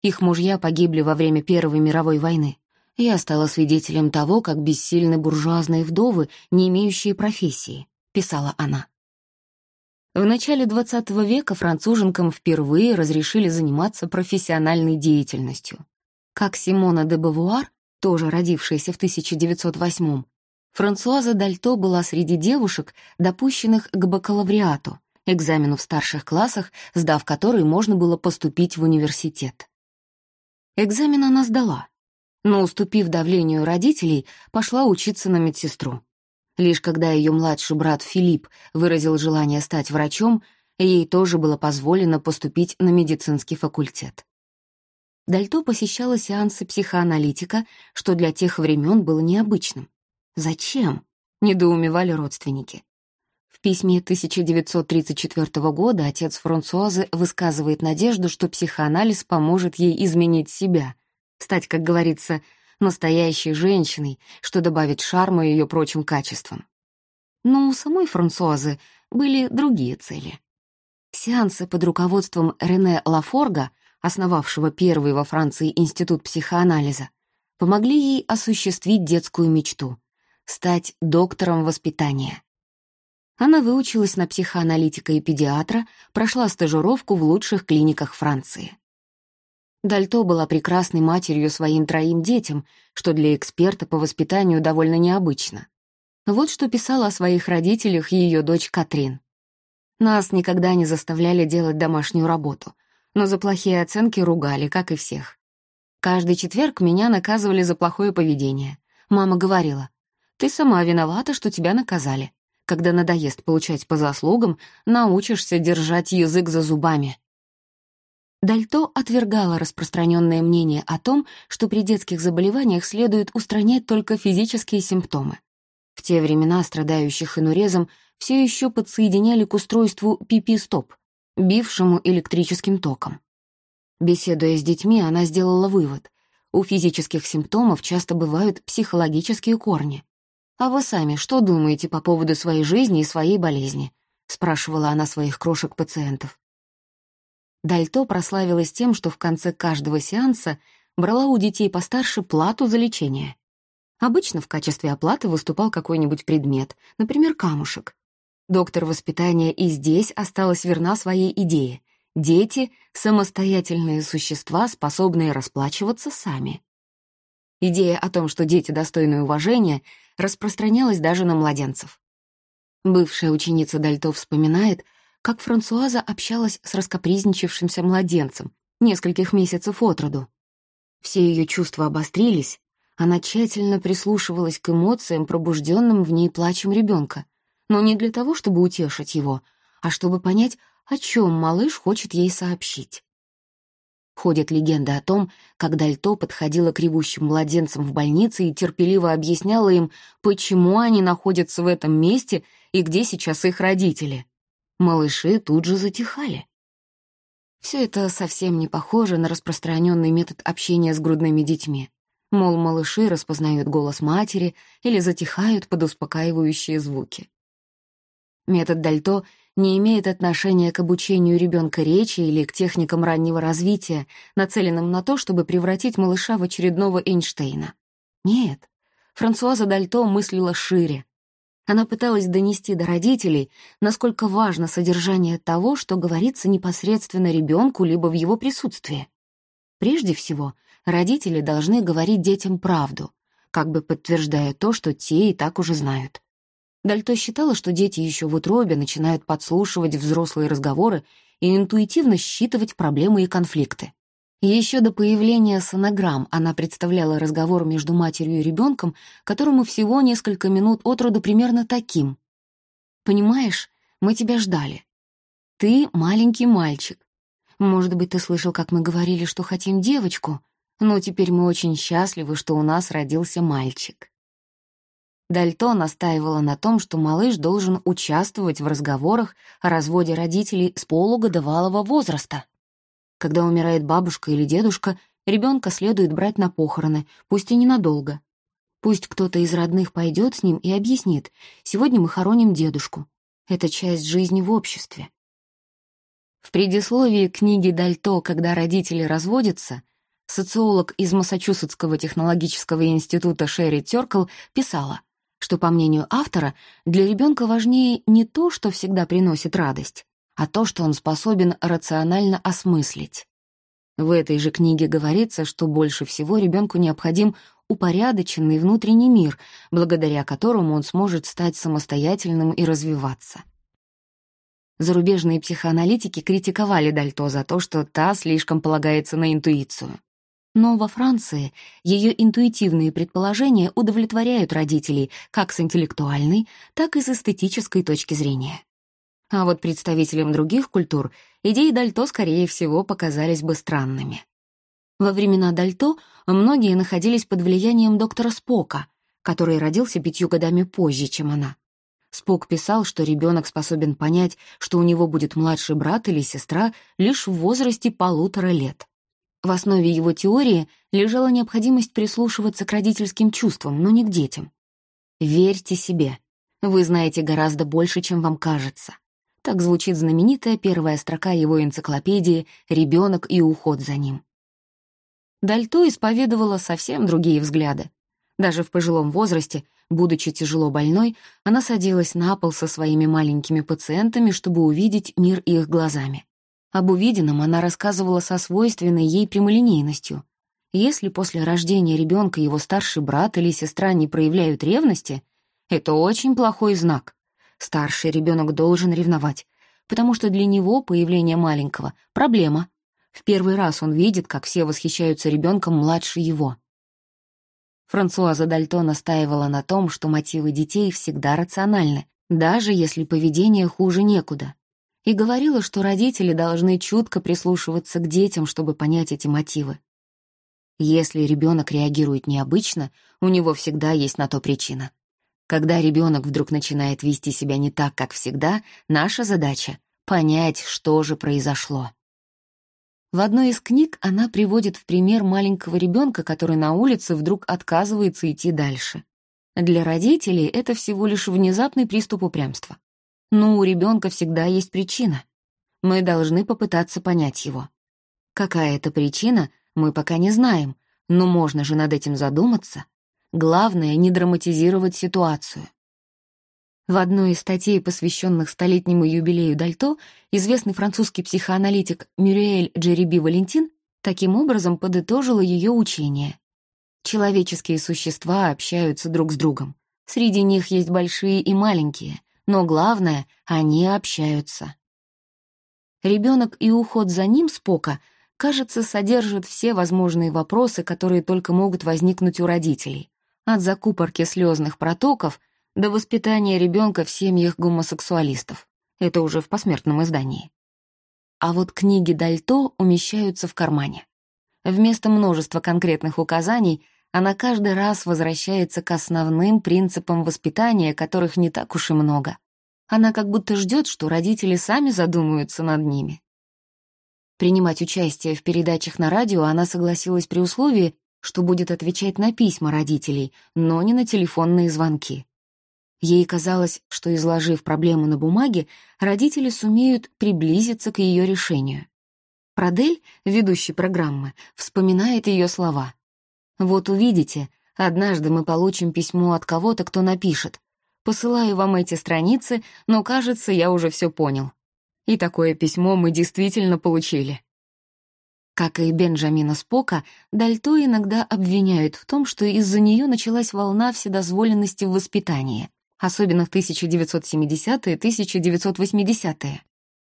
Их мужья погибли во время Первой мировой войны. Я стала свидетелем того, как бессильны буржуазные вдовы, не имеющие профессии, писала она. В начале XX века француженкам впервые разрешили заниматься профессиональной деятельностью. Как Симона де Бавуар, тоже родившаяся в 1908 Франсуаза Дальто была среди девушек, допущенных к бакалавриату, экзамену в старших классах, сдав который можно было поступить в университет. Экзамен она сдала, но, уступив давлению родителей, пошла учиться на медсестру. Лишь когда ее младший брат Филипп выразил желание стать врачом, ей тоже было позволено поступить на медицинский факультет. Дальто посещала сеансы психоаналитика, что для тех времен было необычным. «Зачем?» — недоумевали родственники. В письме 1934 года отец Франсуазы высказывает надежду, что психоанализ поможет ей изменить себя, стать, как говорится, настоящей женщиной, что добавит шарма ее прочим качествам. Но у самой Франсуазы были другие цели. Сеансы под руководством Рене Лафорга — основавшего первый во Франции институт психоанализа, помогли ей осуществить детскую мечту — стать доктором воспитания. Она выучилась на психоаналитика и педиатра, прошла стажировку в лучших клиниках Франции. Дальто была прекрасной матерью своим троим детям, что для эксперта по воспитанию довольно необычно. Вот что писала о своих родителях ее дочь Катрин. «Нас никогда не заставляли делать домашнюю работу но за плохие оценки ругали, как и всех. Каждый четверг меня наказывали за плохое поведение. Мама говорила, «Ты сама виновата, что тебя наказали. Когда надоест получать по заслугам, научишься держать язык за зубами». Дальто отвергала распространенное мнение о том, что при детских заболеваниях следует устранять только физические симптомы. В те времена страдающих инурезом все еще подсоединяли к устройству пипи-стоп, бившему электрическим током. Беседуя с детьми, она сделала вывод. У физических симптомов часто бывают психологические корни. «А вы сами что думаете по поводу своей жизни и своей болезни?» — спрашивала она своих крошек-пациентов. Дальто прославилась тем, что в конце каждого сеанса брала у детей постарше плату за лечение. Обычно в качестве оплаты выступал какой-нибудь предмет, например, камушек. Доктор воспитания и здесь осталась верна своей идее. Дети — самостоятельные существа, способные расплачиваться сами. Идея о том, что дети достойны уважения, распространялась даже на младенцев. Бывшая ученица Дальто вспоминает, как Франсуаза общалась с раскопризничавшимся младенцем, нескольких месяцев от роду. Все ее чувства обострились, она тщательно прислушивалась к эмоциям, пробужденным в ней плачем ребенка, но не для того, чтобы утешить его, а чтобы понять, о чем малыш хочет ей сообщить. Ходят легенды о том, как Дальто подходила к ревущим младенцам в больнице и терпеливо объясняла им, почему они находятся в этом месте и где сейчас их родители. Малыши тут же затихали. Все это совсем не похоже на распространенный метод общения с грудными детьми. Мол, малыши распознают голос матери или затихают под успокаивающие звуки. Метод Дальто не имеет отношения к обучению ребенка речи или к техникам раннего развития, нацеленным на то, чтобы превратить малыша в очередного Эйнштейна. Нет, Франсуаза Дальто мыслила шире. Она пыталась донести до родителей, насколько важно содержание того, что говорится непосредственно ребенку либо в его присутствии. Прежде всего, родители должны говорить детям правду, как бы подтверждая то, что те и так уже знают. Дальто считала, что дети еще в утробе начинают подслушивать взрослые разговоры и интуитивно считывать проблемы и конфликты. Еще до появления сонограмм она представляла разговор между матерью и ребенком, которому всего несколько минут от роду примерно таким. «Понимаешь, мы тебя ждали. Ты маленький мальчик. Может быть, ты слышал, как мы говорили, что хотим девочку, но теперь мы очень счастливы, что у нас родился мальчик». Дальто настаивала на том, что малыш должен участвовать в разговорах о разводе родителей с полугодовалого возраста. Когда умирает бабушка или дедушка, ребенка следует брать на похороны, пусть и ненадолго. Пусть кто-то из родных пойдет с ним и объяснит, сегодня мы хороним дедушку. Это часть жизни в обществе. В предисловии книги Дальто «Когда родители разводятся» социолог из Массачусетского технологического института Шерри Теркл писала, что, по мнению автора, для ребенка важнее не то, что всегда приносит радость, а то, что он способен рационально осмыслить. В этой же книге говорится, что больше всего ребенку необходим упорядоченный внутренний мир, благодаря которому он сможет стать самостоятельным и развиваться. Зарубежные психоаналитики критиковали Дальто за то, что та слишком полагается на интуицию. Но во Франции ее интуитивные предположения удовлетворяют родителей как с интеллектуальной, так и с эстетической точки зрения. А вот представителям других культур идеи Дальто, скорее всего, показались бы странными. Во времена Дальто многие находились под влиянием доктора Спока, который родился пятью годами позже, чем она. Спок писал, что ребенок способен понять, что у него будет младший брат или сестра лишь в возрасте полутора лет. В основе его теории лежала необходимость прислушиваться к родительским чувствам, но не к детям. «Верьте себе. Вы знаете гораздо больше, чем вам кажется. Так звучит знаменитая первая строка его энциклопедии «Ребенок и уход за ним». Дальто исповедовала совсем другие взгляды. Даже в пожилом возрасте, будучи тяжело больной, она садилась на пол со своими маленькими пациентами, чтобы увидеть мир их глазами. Об увиденном она рассказывала со свойственной ей прямолинейностью. Если после рождения ребенка его старший брат или сестра не проявляют ревности, это очень плохой знак. Старший ребенок должен ревновать, потому что для него появление маленького — проблема. В первый раз он видит, как все восхищаются ребенком младше его. Франсуаза Дальто настаивала на том, что мотивы детей всегда рациональны, даже если поведение хуже некуда, и говорила, что родители должны чутко прислушиваться к детям, чтобы понять эти мотивы. Если ребенок реагирует необычно, у него всегда есть на то причина. Когда ребенок вдруг начинает вести себя не так, как всегда, наша задача — понять, что же произошло. В одной из книг она приводит в пример маленького ребенка, который на улице вдруг отказывается идти дальше. Для родителей это всего лишь внезапный приступ упрямства. Но у ребенка всегда есть причина. Мы должны попытаться понять его. Какая это причина, мы пока не знаем, но можно же над этим задуматься Главное — не драматизировать ситуацию. В одной из статей, посвященных столетнему юбилею Дальто, известный французский психоаналитик Мюриэль Джереби Валентин таким образом подытожила ее учение. Человеческие существа общаются друг с другом. Среди них есть большие и маленькие, но главное — они общаются. Ребенок и уход за ним Спока, кажется, содержат все возможные вопросы, которые только могут возникнуть у родителей от закупорки слезных протоков до воспитания ребенка в семьях гомосексуалистов. Это уже в посмертном издании. А вот книги Дальто умещаются в кармане. Вместо множества конкретных указаний она каждый раз возвращается к основным принципам воспитания, которых не так уж и много. Она как будто ждет, что родители сами задумаются над ними. Принимать участие в передачах на радио она согласилась при условии, что будет отвечать на письма родителей, но не на телефонные звонки. Ей казалось, что, изложив проблему на бумаге, родители сумеют приблизиться к ее решению. Прадель, ведущий программы, вспоминает ее слова. «Вот увидите, однажды мы получим письмо от кого-то, кто напишет. Посылаю вам эти страницы, но, кажется, я уже все понял. И такое письмо мы действительно получили. Как и Бенджамина Спока, Дальто иногда обвиняют в том, что из-за нее началась волна вседозволенности в воспитании, особенно в 1970-е 1980-е.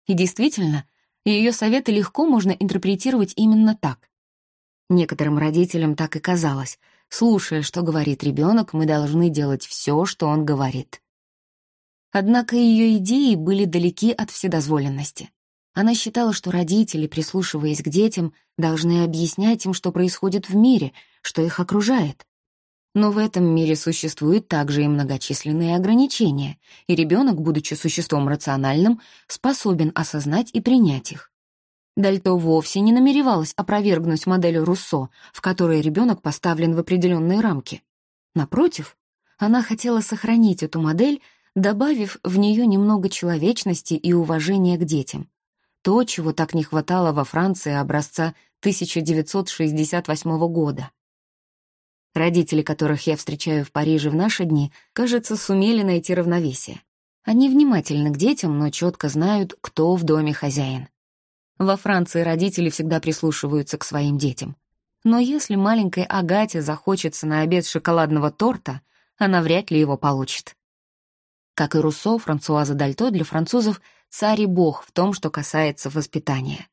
И действительно, ее советы легко можно интерпретировать именно так. Некоторым родителям так и казалось — Слушая, что говорит ребенок, мы должны делать все, что он говорит. Однако ее идеи были далеки от вседозволенности. Она считала, что родители, прислушиваясь к детям, должны объяснять им, что происходит в мире, что их окружает. Но в этом мире существуют также и многочисленные ограничения, и ребенок, будучи существом рациональным, способен осознать и принять их. Дальто вовсе не намеревалась опровергнуть модель Руссо, в которой ребенок поставлен в определенные рамки. Напротив, она хотела сохранить эту модель, добавив в нее немного человечности и уважения к детям. То, чего так не хватало во Франции образца 1968 года. Родители, которых я встречаю в Париже в наши дни, кажется, сумели найти равновесие. Они внимательны к детям, но четко знают, кто в доме хозяин. Во Франции родители всегда прислушиваются к своим детям. Но если маленькой Агате захочется на обед шоколадного торта, она вряд ли его получит. Как и Руссо, Франсуаза Дальто для французов царь и бог в том, что касается воспитания.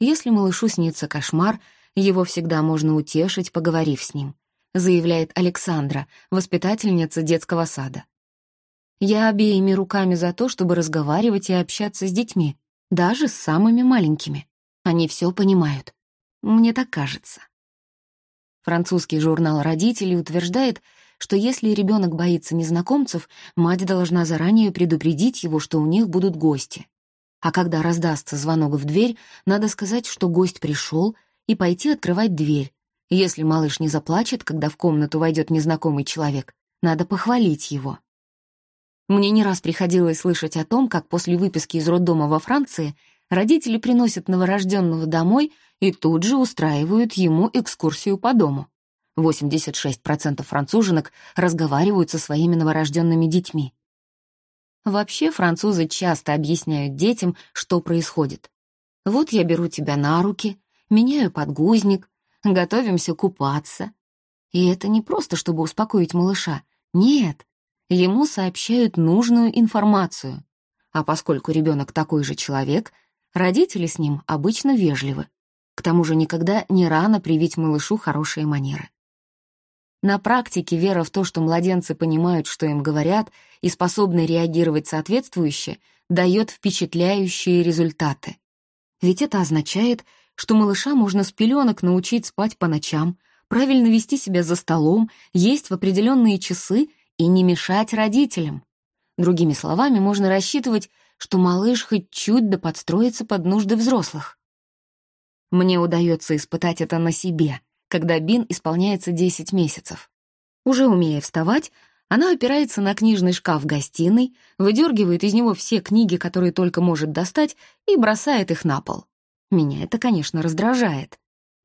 Если малышу снится кошмар, его всегда можно утешить, поговорив с ним, заявляет Александра, воспитательница детского сада. Я обеими руками за то, чтобы разговаривать и общаться с детьми, даже с самыми маленькими. Они все понимают. Мне так кажется. Французский журнал родителей утверждает, что если ребенок боится незнакомцев, мать должна заранее предупредить его, что у них будут гости. А когда раздастся звонок в дверь, надо сказать, что гость пришел, и пойти открывать дверь. Если малыш не заплачет, когда в комнату войдет незнакомый человек, надо похвалить его. Мне не раз приходилось слышать о том, как после выписки из роддома во Франции родители приносят новорожденного домой и тут же устраивают ему экскурсию по дому. 86% француженок разговаривают со своими новорожденными детьми. Вообще французы часто объясняют детям, что происходит. Вот я беру тебя на руки, меняю подгузник, готовимся купаться. И это не просто, чтобы успокоить малыша. Нет, ему сообщают нужную информацию. А поскольку ребенок такой же человек, родители с ним обычно вежливы. К тому же никогда не рано привить малышу хорошие манеры. На практике вера в то, что младенцы понимают, что им говорят, и способны реагировать соответствующе, дает впечатляющие результаты. Ведь это означает, что малыша можно с пеленок научить спать по ночам, правильно вести себя за столом, есть в определенные часы и не мешать родителям. Другими словами, можно рассчитывать, что малыш хоть чуть да подстроится под нужды взрослых. Мне удается испытать это на себе, когда Бин исполняется 10 месяцев. Уже умея вставать, она опирается на книжный шкаф в гостиной, выдергивает из него все книги, которые только может достать, и бросает их на пол. Меня это, конечно, раздражает.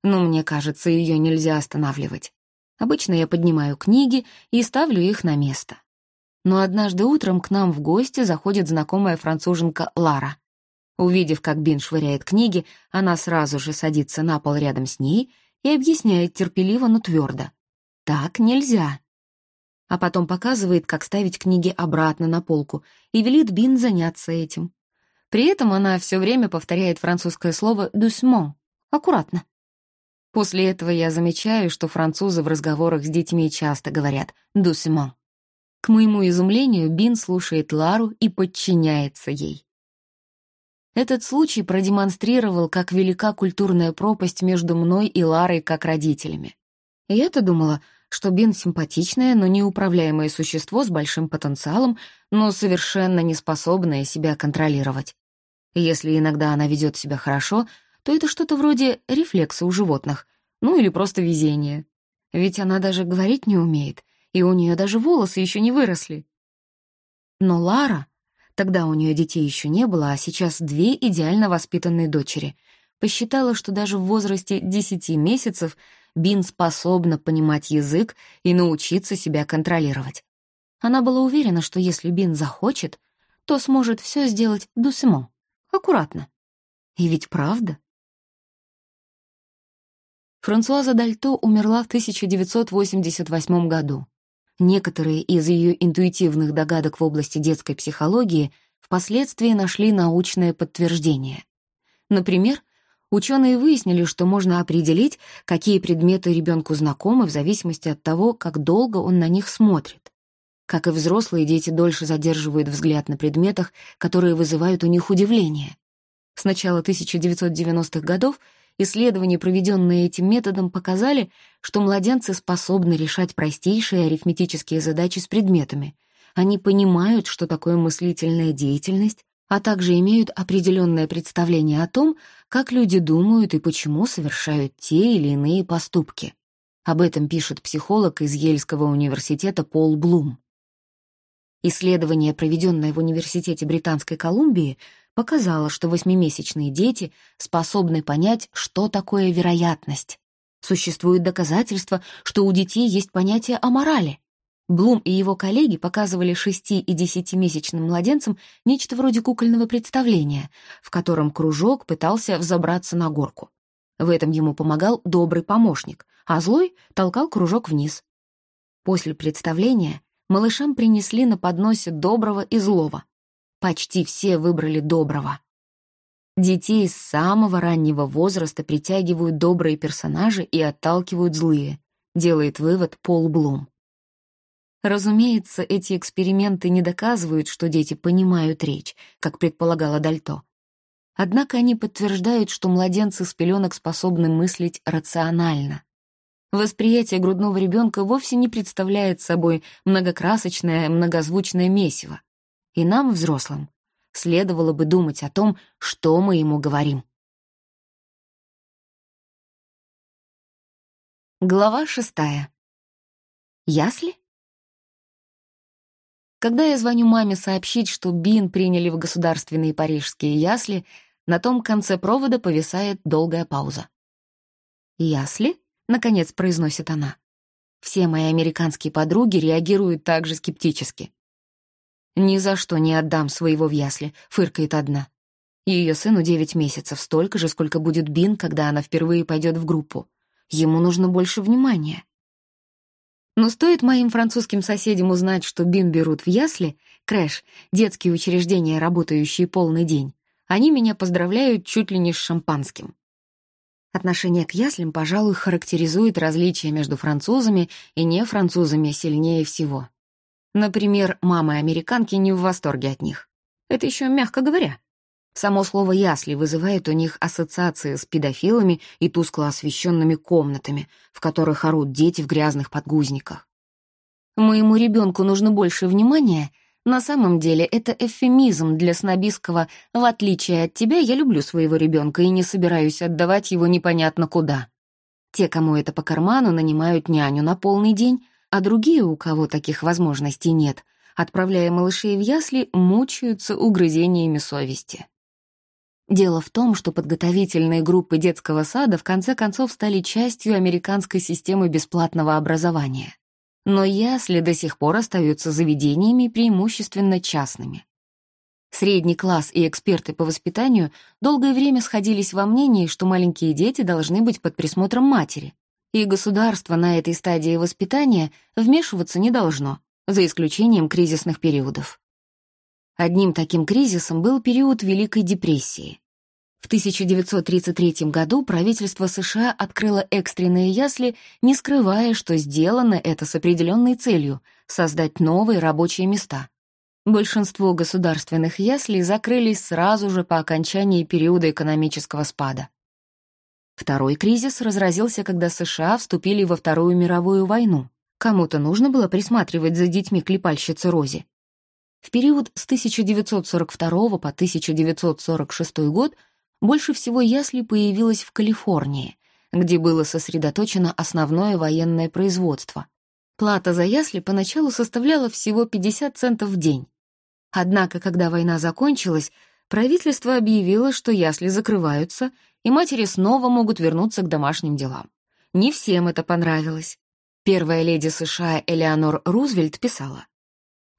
Но мне кажется, ее нельзя останавливать. Обычно я поднимаю книги и ставлю их на место. Но однажды утром к нам в гости заходит знакомая француженка Лара. Увидев, как Бин швыряет книги, она сразу же садится на пол рядом с ней и объясняет терпеливо, но твердо. «Так нельзя». А потом показывает, как ставить книги обратно на полку и велит Бин заняться этим. При этом она все время повторяет французское слово «doucement» — аккуратно. После этого я замечаю, что французы в разговорах с детьми часто говорят «doucement». К моему изумлению, Бин слушает Лару и подчиняется ей. Этот случай продемонстрировал, как велика культурная пропасть между мной и Ларой как родителями. Я-то думала, что Бин симпатичное, но неуправляемое существо с большим потенциалом, но совершенно не способное себя контролировать. Если иногда она ведет себя хорошо, то это что-то вроде рефлекса у животных, ну или просто везение. Ведь она даже говорить не умеет, и у нее даже волосы еще не выросли. Но Лара, тогда у нее детей еще не было, а сейчас две идеально воспитанные дочери, посчитала, что даже в возрасте 10 месяцев Бин способна понимать язык и научиться себя контролировать. Она была уверена, что если Бин захочет, то сможет все сделать дусимо, аккуратно. И ведь правда. Франсуаза Дальто умерла в 1988 году. Некоторые из ее интуитивных догадок в области детской психологии впоследствии нашли научное подтверждение. Например, ученые выяснили, что можно определить, какие предметы ребенку знакомы в зависимости от того, как долго он на них смотрит. Как и взрослые, дети дольше задерживают взгляд на предметах, которые вызывают у них удивление. С начала 1990-х годов Исследования, проведенные этим методом, показали, что младенцы способны решать простейшие арифметические задачи с предметами. Они понимают, что такое мыслительная деятельность, а также имеют определенное представление о том, как люди думают и почему совершают те или иные поступки. Об этом пишет психолог из Ельского университета Пол Блум. Исследование, проведенное в Университете Британской Колумбии, показала, что восьмимесячные дети способны понять, что такое вероятность. Существуют доказательства, что у детей есть понятие о морали. Блум и его коллеги показывали шести- и десятимесячным младенцам нечто вроде кукольного представления, в котором кружок пытался взобраться на горку. В этом ему помогал добрый помощник, а злой толкал кружок вниз. После представления малышам принесли на подносе доброго и злого. Почти все выбрали доброго. Детей с самого раннего возраста притягивают добрые персонажи и отталкивают злые, делает вывод Пол Блум. Разумеется, эти эксперименты не доказывают, что дети понимают речь, как предполагала Дальто. Однако они подтверждают, что младенцы с пеленок способны мыслить рационально. Восприятие грудного ребенка вовсе не представляет собой многокрасочное, многозвучное месиво и нам, взрослым, следовало бы думать о том, что мы ему говорим. Глава шестая. Ясли? Когда я звоню маме сообщить, что Бин приняли в государственные парижские ясли, на том конце провода повисает долгая пауза. «Ясли?» — наконец произносит она. Все мои американские подруги реагируют так же скептически. «Ни за что не отдам своего в ясли», — фыркает одна. Ее сыну девять месяцев, столько же, сколько будет Бин, когда она впервые пойдет в группу. Ему нужно больше внимания. Но стоит моим французским соседям узнать, что Бин берут в ясли, крэш, детские учреждения, работающие полный день, они меня поздравляют чуть ли не с шампанским. Отношение к яслям, пожалуй, характеризует различия между французами и нефранцузами сильнее всего. Например, мамы-американки не в восторге от них. Это еще мягко говоря. Само слово «ясли» вызывает у них ассоциации с педофилами и тускло освещенными комнатами, в которых орут дети в грязных подгузниках. Моему ребенку нужно больше внимания. На самом деле это эвфемизм для снобистского «в отличие от тебя, я люблю своего ребенка и не собираюсь отдавать его непонятно куда». Те, кому это по карману, нанимают няню на полный день, а другие, у кого таких возможностей нет, отправляя малышей в ясли, мучаются угрызениями совести. Дело в том, что подготовительные группы детского сада в конце концов стали частью американской системы бесплатного образования. Но ясли до сих пор остаются заведениями преимущественно частными. Средний класс и эксперты по воспитанию долгое время сходились во мнении, что маленькие дети должны быть под присмотром матери, и государство на этой стадии воспитания вмешиваться не должно, за исключением кризисных периодов. Одним таким кризисом был период Великой депрессии. В 1933 году правительство США открыло экстренные ясли, не скрывая, что сделано это с определенной целью — создать новые рабочие места. Большинство государственных яслей закрылись сразу же по окончании периода экономического спада. Второй кризис разразился, когда США вступили во Вторую мировую войну. Кому-то нужно было присматривать за детьми клепальщицы Рози. В период с 1942 по 1946 год Больше всего ясли появилось в Калифорнии, где было сосредоточено основное военное производство. Плата за ясли поначалу составляла всего 50 центов в день. Однако, когда война закончилась, правительство объявило, что ясли закрываются, и матери снова могут вернуться к домашним делам. Не всем это понравилось. Первая леди США Элеонор Рузвельт писала,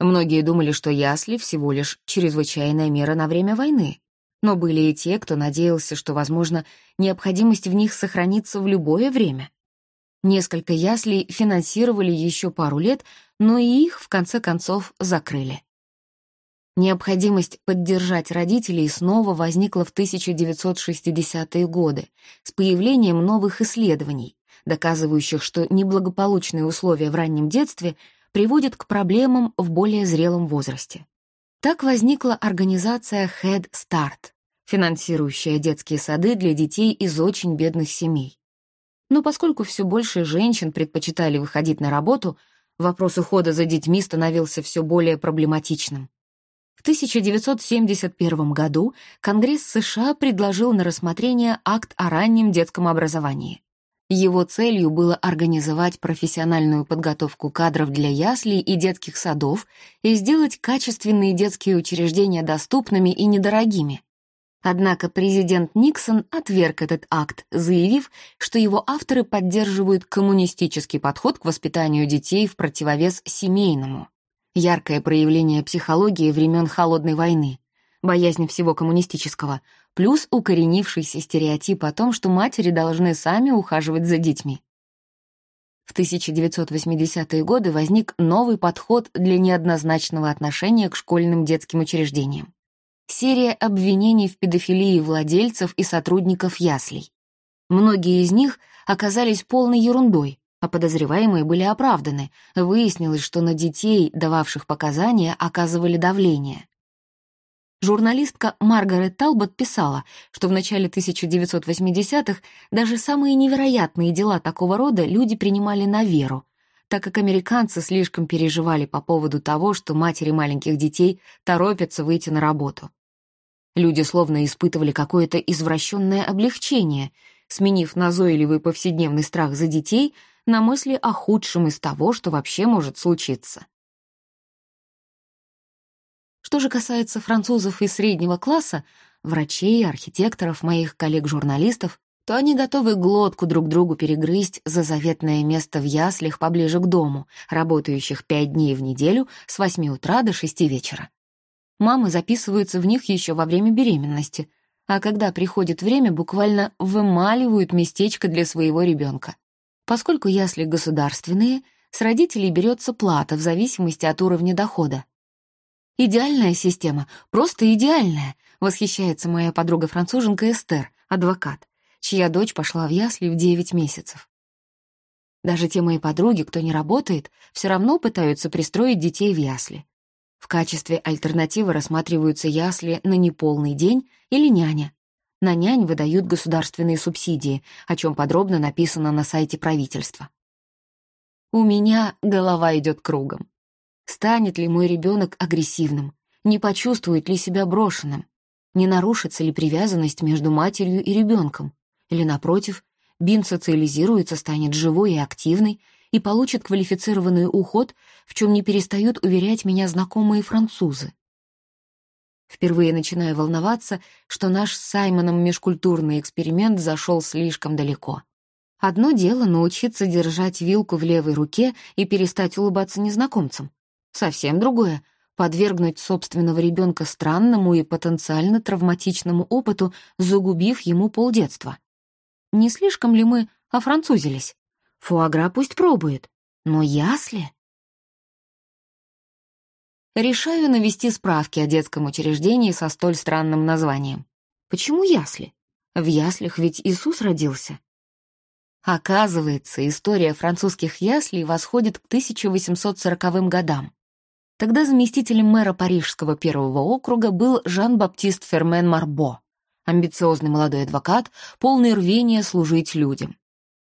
«Многие думали, что ясли всего лишь чрезвычайная мера на время войны, но были и те, кто надеялся, что, возможно, необходимость в них сохранится в любое время. Несколько яслей финансировали еще пару лет, но и их, в конце концов, закрыли. Необходимость поддержать родителей снова возникла в 1960-е годы с появлением новых исследований, доказывающих, что неблагополучные условия в раннем детстве приводят к проблемам в более зрелом возрасте. Так возникла организация Head Start, финансирующая детские сады для детей из очень бедных семей. Но поскольку все больше женщин предпочитали выходить на работу, вопрос ухода за детьми становился все более проблематичным. В 1971 году Конгресс США предложил на рассмотрение акт о раннем детском образовании. Его целью было организовать профессиональную подготовку кадров для яслей и детских садов и сделать качественные детские учреждения доступными и недорогими. Однако президент Никсон отверг этот акт, заявив, что его авторы поддерживают коммунистический подход к воспитанию детей в противовес семейному. Яркое проявление психологии времен Холодной войны, боязнь всего коммунистического, плюс укоренившийся стереотип о том, что матери должны сами ухаживать за детьми. В 1980-е годы возник новый подход для неоднозначного отношения к школьным детским учреждениям серия обвинений в педофилии владельцев и сотрудников яслей. Многие из них оказались полной ерундой, а подозреваемые были оправданы. Выяснилось, что на детей, дававших показания, оказывали давление. Журналистка Маргарет Талбот писала, что в начале 1980-х даже самые невероятные дела такого рода люди принимали на веру, так как американцы слишком переживали по поводу того, что матери маленьких детей торопятся выйти на работу. Люди словно испытывали какое-то извращенное облегчение, сменив назойливый повседневный страх за детей на мысли о худшем из того, что вообще может случиться. Что же касается французов из среднего класса, врачей, архитекторов, моих коллег-журналистов, то они готовы глотку друг другу перегрызть за заветное место в яслях поближе к дому, работающих пять дней в неделю с восьми утра до шести вечера. Мамы записываются в них еще во время беременности, а когда приходит время, буквально вымаливают местечко для своего ребенка. Поскольку ясли государственные, с родителей берется плата в зависимости от уровня дохода. «Идеальная система, просто идеальная», — восхищается моя подруга-француженка Эстер, адвокат чья дочь пошла в ясли в 9 месяцев. Даже те мои подруги, кто не работает, все равно пытаются пристроить детей в ясли. В качестве альтернативы рассматриваются ясли на неполный день или няня. На нянь выдают государственные субсидии, о чем подробно написано на сайте правительства. У меня голова идет кругом. Станет ли мой ребенок агрессивным? Не почувствует ли себя брошенным? Не нарушится ли привязанность между матерью и ребенком? Или, напротив, Бин социализируется, станет живой и активной и получит квалифицированный уход, в чем не перестают уверять меня знакомые французы. Впервые начинаю волноваться, что наш с Саймоном межкультурный эксперимент зашел слишком далеко. Одно дело научиться держать вилку в левой руке и перестать улыбаться незнакомцам. Совсем другое — подвергнуть собственного ребенка странному и потенциально травматичному опыту, загубив ему полдетства. Не слишком ли мы офранцузились? Фуагра пусть пробует, но ясли? Решаю навести справки о детском учреждении со столь странным названием. Почему ясли? В яслях ведь Иисус родился. Оказывается, история французских яслей восходит к 1840 годам. Тогда заместителем мэра Парижского первого округа был Жан-Баптист Фермен Марбо амбициозный молодой адвокат, полный рвения служить людям.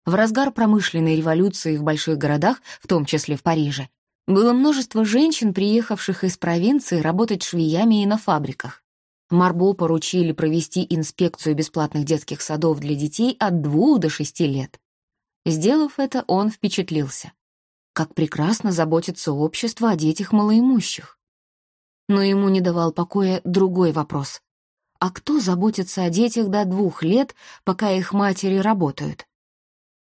В разгар промышленной революции в больших городах, в том числе в Париже, было множество женщин, приехавших из провинции работать швеями и на фабриках. Марбо поручили провести инспекцию бесплатных детских садов для детей от двух до шести лет. Сделав это, он впечатлился. Как прекрасно заботится общество о детях малоимущих. Но ему не давал покоя другой вопрос. А кто заботится о детях до двух лет, пока их матери работают?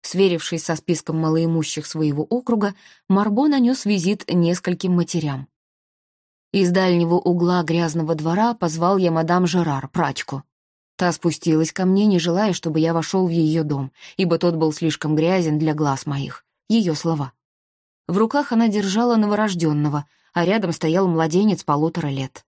Сверившись со списком малоимущих своего округа, Марбо нанес визит нескольким матерям. Из дальнего угла грязного двора позвал я мадам Жерар, прачку. Та спустилась ко мне, не желая, чтобы я вошел в ее дом, ибо тот был слишком грязен для глаз моих. Ее слова. В руках она держала новорожденного, а рядом стоял младенец полутора лет.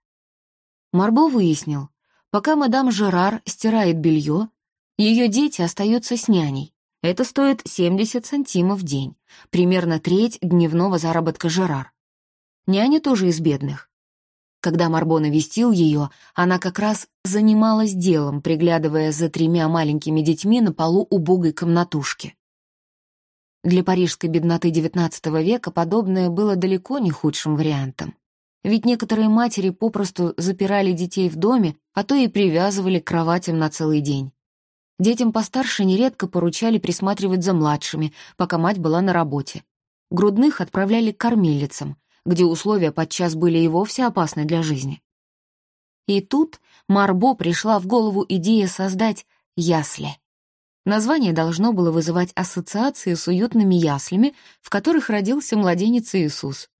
Марбо выяснил, пока мадам Жерар стирает белье, ее дети остаются с няней. Это стоит 70 сантимов в день, примерно треть дневного заработка Жерар. Няня тоже из бедных. Когда Марбо навестил ее, она как раз занималась делом, приглядывая за тремя маленькими детьми на полу убогой комнатушки. Для парижской бедноты XIX века подобное было далеко не худшим вариантом. Ведь некоторые матери попросту запирали детей в доме, а то и привязывали к кроватям на целый день. Детям постарше нередко поручали присматривать за младшими, пока мать была на работе. Грудных отправляли к кормилицам, где условия подчас были и вовсе опасны для жизни. И тут Марбо пришла в голову идея создать ясли. Название должно было вызывать ассоциации с уютными яслями, в которых родился младенец Иисус.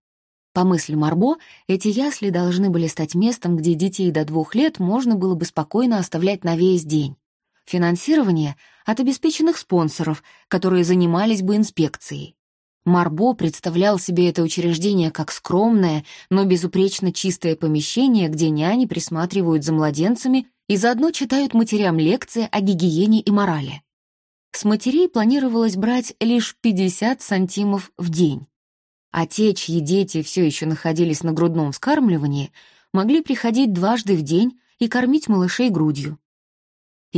По мысли Марбо, эти ясли должны были стать местом, где детей до двух лет можно было бы спокойно оставлять на весь день. Финансирование — от обеспеченных спонсоров, которые занимались бы инспекцией. Марбо представлял себе это учреждение как скромное, но безупречно чистое помещение, где няни присматривают за младенцами и заодно читают матерям лекции о гигиене и морали. С матерей планировалось брать лишь 50 сантимов в день. А те, чьи дети все еще находились на грудном вскармливании, могли приходить дважды в день и кормить малышей грудью.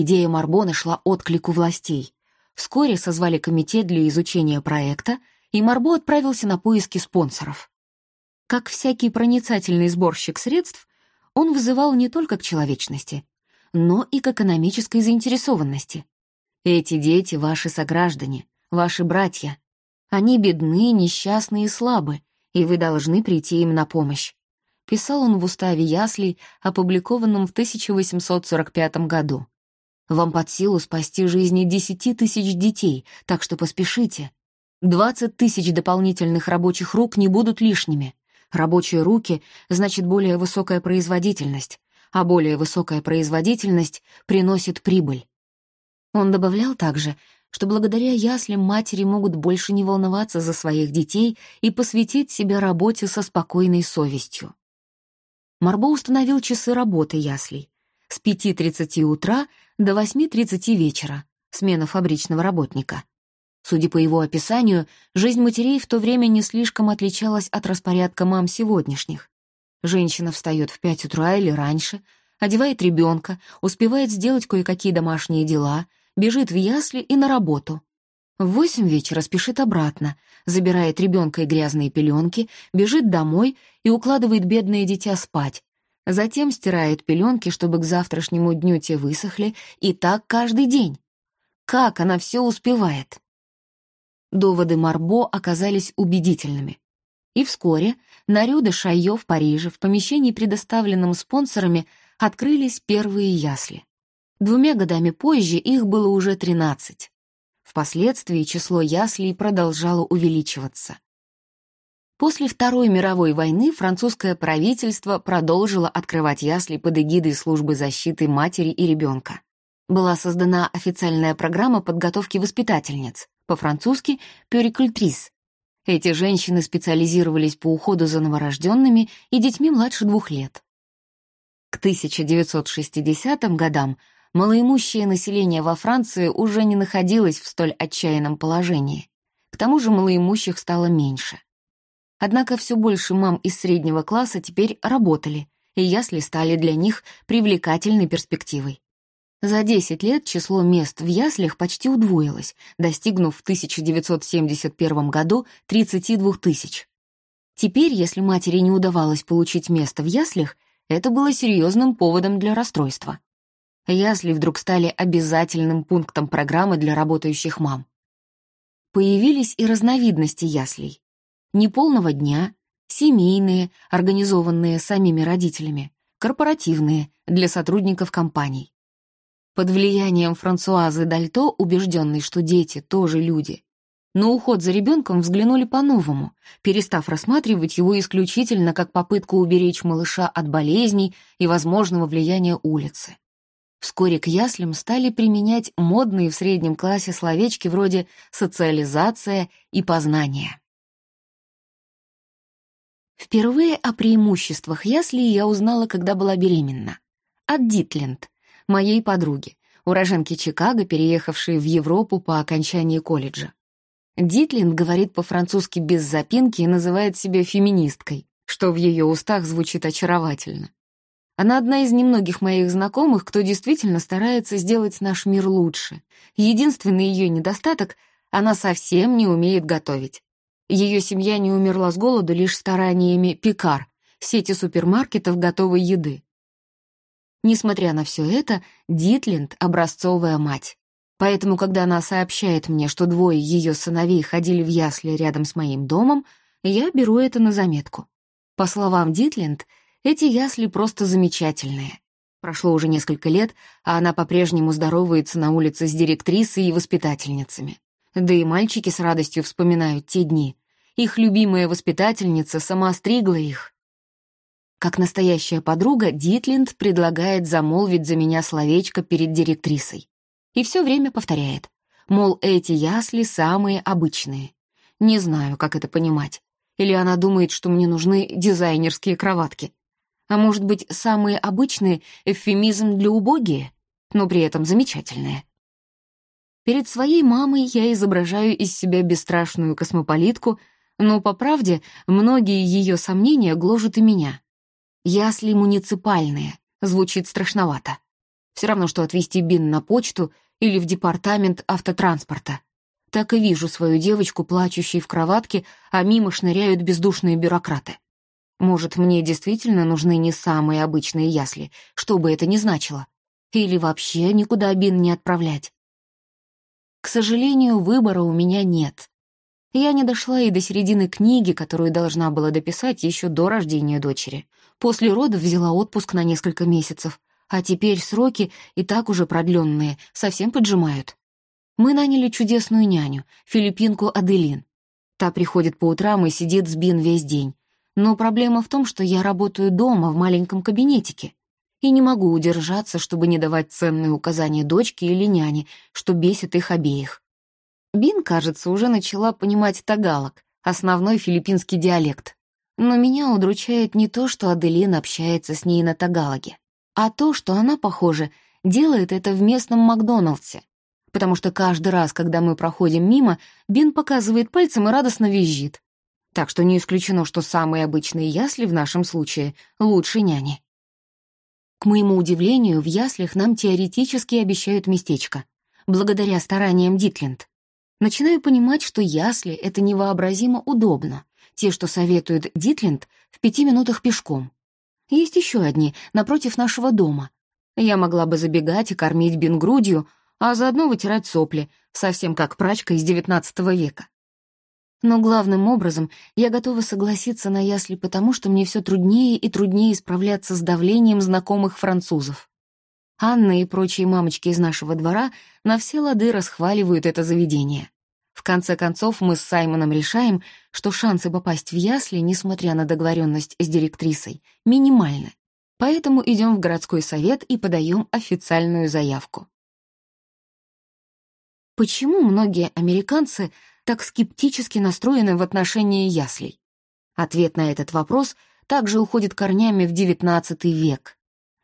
Идея Марбо нашла отклик у властей. Вскоре созвали комитет для изучения проекта, и Марбо отправился на поиски спонсоров. Как всякий проницательный сборщик средств, он вызывал не только к человечности, но и к экономической заинтересованности. Эти дети — ваши сограждане, ваши братья. Они бедны, несчастны и слабы, и вы должны прийти им на помощь. Писал он в уставе Яслей, опубликованном в 1845 году. Вам под силу спасти жизни десяти тысяч детей, так что поспешите. 20 тысяч дополнительных рабочих рук не будут лишними. Рабочие руки — значит более высокая производительность, а более высокая производительность приносит прибыль. Он добавлял также, что благодаря яслям матери могут больше не волноваться за своих детей и посвятить себя работе со спокойной совестью. Марбо установил часы работы яслей. С 5.30 утра до 8.30 вечера, смена фабричного работника. Судя по его описанию, жизнь матерей в то время не слишком отличалась от распорядка мам сегодняшних. Женщина встает в пять утра или раньше, одевает ребенка, успевает сделать кое-какие домашние дела, бежит в ясли и на работу. В восемь вечера спешит обратно, забирает ребенка и грязные пеленки, бежит домой и укладывает бедное дитя спать. Затем стирает пеленки, чтобы к завтрашнему дню те высохли, и так каждый день. Как она все успевает? Доводы Марбо оказались убедительными. И вскоре на Рю де Шайо в Париже в помещении, предоставленном спонсорами, открылись первые ясли. Двумя годами позже их было уже 13. Впоследствии число яслей продолжало увеличиваться. После Второй мировой войны французское правительство продолжило открывать ясли под эгидой службы защиты матери и ребенка. Была создана официальная программа подготовки воспитательниц по-французски «пюрикультрис». Эти женщины специализировались по уходу за новорожденными и детьми младше двух лет. К 1960 годам малоимущее население во Франции уже не находилось в столь отчаянном положении. К тому же малоимущих стало меньше. Однако все больше мам из среднего класса теперь работали, и ясли стали для них привлекательной перспективой. За 10 лет число мест в яслях почти удвоилось, достигнув в 1971 году 32 тысяч. Теперь, если матери не удавалось получить место в яслях, это было серьезным поводом для расстройства. Ясли вдруг стали обязательным пунктом программы для работающих мам. Появились и разновидности яслей. Неполного дня, семейные, организованные самими родителями, корпоративные, для сотрудников компаний. Под влиянием Франсуазы Дальто, убежденной, что дети тоже люди, на уход за ребенком взглянули по-новому, перестав рассматривать его исключительно как попытку уберечь малыша от болезней и возможного влияния улицы. Вскоре к яслям стали применять модные в среднем классе словечки вроде «социализация» и «познание». Впервые о преимуществах яслей я узнала, когда была беременна. От Дитленд, моей подруги, уроженки Чикаго, переехавшей в Европу по окончании колледжа. Дитленд говорит по-французски без запинки и называет себя феминисткой, что в ее устах звучит очаровательно. Она одна из немногих моих знакомых, кто действительно старается сделать наш мир лучше. Единственный ее недостаток — она совсем не умеет готовить. Ее семья не умерла с голоду лишь стараниями «Пикар», сети супермаркетов готовой еды. Несмотря на все это, Дитленд — образцовая мать. Поэтому, когда она сообщает мне, что двое ее сыновей ходили в ясли рядом с моим домом, я беру это на заметку. По словам Дитленд, эти ясли просто замечательные. Прошло уже несколько лет, а она по-прежнему здоровается на улице с директрисой и воспитательницами. Да и мальчики с радостью вспоминают те дни. Их любимая воспитательница сама стригла их. Как настоящая подруга, Дитленд предлагает замолвить за меня словечко перед директрисой. И все время повторяет, мол, эти ясли самые обычные. Не знаю, как это понимать. Или она думает, что мне нужны дизайнерские кроватки. А может быть, самые обычные — эвфемизм для убогие, но при этом замечательные. Перед своей мамой я изображаю из себя бесстрашную космополитку, но, по правде, многие ее сомнения гложат и меня. Ясли муниципальные, звучит страшновато. Все равно, что отвезти Бин на почту или в департамент автотранспорта. Так и вижу свою девочку, плачущей в кроватке, а мимо шныряют бездушные бюрократы. Может, мне действительно нужны не самые обычные ясли, что бы это ни значило. Или вообще никуда Бин не отправлять. К сожалению, выбора у меня нет. Я не дошла и до середины книги, которую должна была дописать еще до рождения дочери. После родов взяла отпуск на несколько месяцев, а теперь сроки, и так уже продленные, совсем поджимают. Мы наняли чудесную няню, филиппинку Аделин. Та приходит по утрам и сидит с Бин весь день, но проблема в том, что я работаю дома в маленьком кабинетике и не могу удержаться, чтобы не давать ценные указания дочке или няне, что бесит их обеих. Бин, кажется, уже начала понимать тагалок, основной филиппинский диалект. Но меня удручает не то, что Аделин общается с ней на тагалоге, а то, что она, похоже, делает это в местном Макдоналдсе. Потому что каждый раз, когда мы проходим мимо, Бин показывает пальцем и радостно визжит так что не исключено, что самые обычные ясли в нашем случае лучше няни. К моему удивлению, в яслях нам теоретически обещают местечко, благодаря стараниям Дитленд. Начинаю понимать, что ясли — это невообразимо удобно. Те, что советует Дитленд, в пяти минутах пешком. Есть еще одни, напротив нашего дома. Я могла бы забегать и кормить грудью, а заодно вытирать сопли, совсем как прачка из девятнадцатого века. Но главным образом я готова согласиться на ясли потому, что мне все труднее и труднее справляться с давлением знакомых французов. Анна и прочие мамочки из нашего двора на все лады расхваливают это заведение. В конце концов, мы с Саймоном решаем, что шансы попасть в ясли, несмотря на договоренность с директрисой, минимальны. Поэтому идем в городской совет и подаем официальную заявку. Почему многие американцы так скептически настроены в отношении яслей? Ответ на этот вопрос также уходит корнями в XIX век.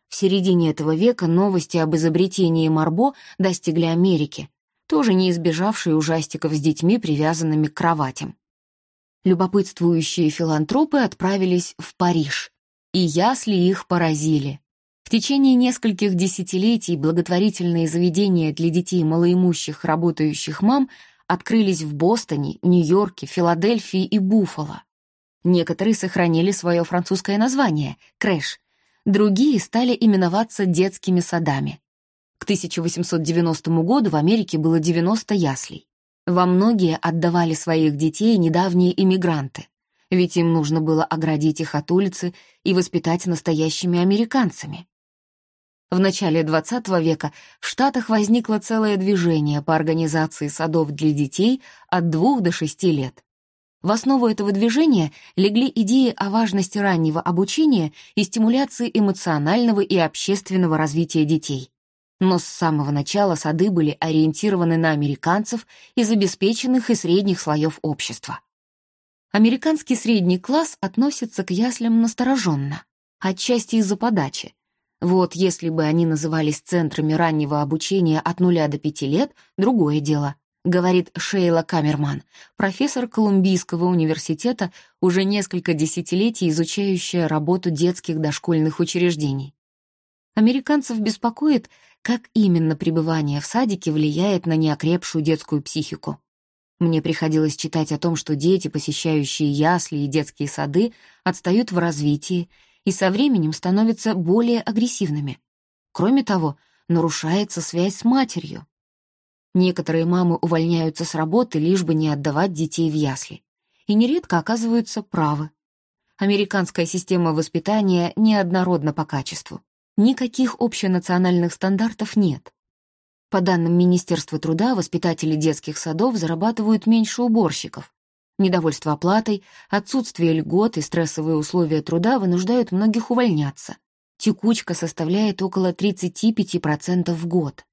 В середине этого века новости об изобретении Марбо достигли Америки, тоже не избежавшие ужастиков с детьми, привязанными к кроватям. Любопытствующие филантропы отправились в Париж, и ясли их поразили. В течение нескольких десятилетий благотворительные заведения для детей малоимущих работающих мам открылись в Бостоне, Нью-Йорке, Филадельфии и Буффало. Некоторые сохранили свое французское название — «Crèche», Другие стали именоваться детскими садами. К 1890 году в Америке было 90 яслей. Во многие отдавали своих детей недавние иммигранты, ведь им нужно было оградить их от улицы и воспитать настоящими американцами. В начале XX века в Штатах возникло целое движение по организации садов для детей от 2 до 6 лет. В основу этого движения легли идеи о важности раннего обучения и стимуляции эмоционального и общественного развития детей. Но с самого начала сады были ориентированы на американцев из обеспеченных и средних слоев общества. Американский средний класс относится к яслям настороженно, отчасти из-за подачи. Вот если бы они назывались центрами раннего обучения от нуля до пяти лет, другое дело, говорит Шейла Камерман, профессор Колумбийского университета, уже несколько десятилетий изучающая работу детских дошкольных учреждений. Американцев беспокоит, как именно пребывание в садике влияет на неокрепшую детскую психику. Мне приходилось читать о том, что дети, посещающие ясли и детские сады, отстают в развитии и со временем становятся более агрессивными. Кроме того, нарушается связь с матерью. Некоторые мамы увольняются с работы, лишь бы не отдавать детей в ясли. И нередко оказываются правы. Американская система воспитания неоднородна по качеству. Никаких общенациональных стандартов нет. По данным Министерства труда, воспитатели детских садов зарабатывают меньше уборщиков. Недовольство оплатой, отсутствие льгот и стрессовые условия труда вынуждают многих увольняться. Текучка составляет около 35% в год.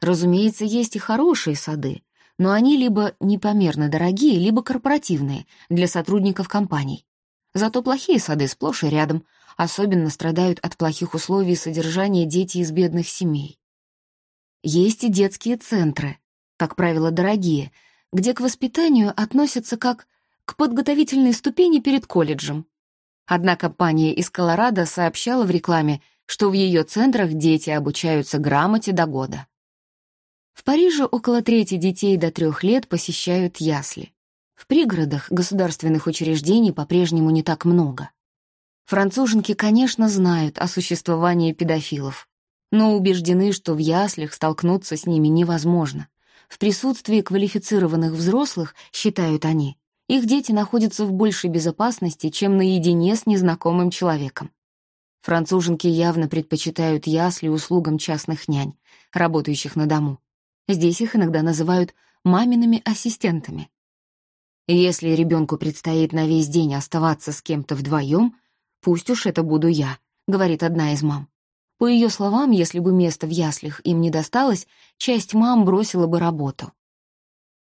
Разумеется, есть и хорошие сады, но они либо непомерно дорогие, либо корпоративные, для сотрудников компаний. Зато плохие сады сплошь и рядом, Особенно страдают от плохих условий содержания дети из бедных семей. Есть и детские центры, как правило, дорогие, где к воспитанию относятся как к подготовительной ступени перед колледжем. Одна компания из Колорадо сообщала в рекламе, что в ее центрах дети обучаются грамоте до года. В Париже около трети детей до трех лет посещают ясли. В пригородах государственных учреждений по-прежнему не так много. Француженки, конечно, знают о существовании педофилов, но убеждены, что в яслях столкнуться с ними невозможно. В присутствии квалифицированных взрослых, считают они, их дети находятся в большей безопасности, чем наедине с незнакомым человеком. Француженки явно предпочитают ясли услугам частных нянь, работающих на дому. Здесь их иногда называют мамиными ассистентами. Если ребенку предстоит на весь день оставаться с кем-то вдвоем, «Пусть уж это буду я», — говорит одна из мам. По ее словам, если бы место в яслях им не досталось, часть мам бросила бы работу.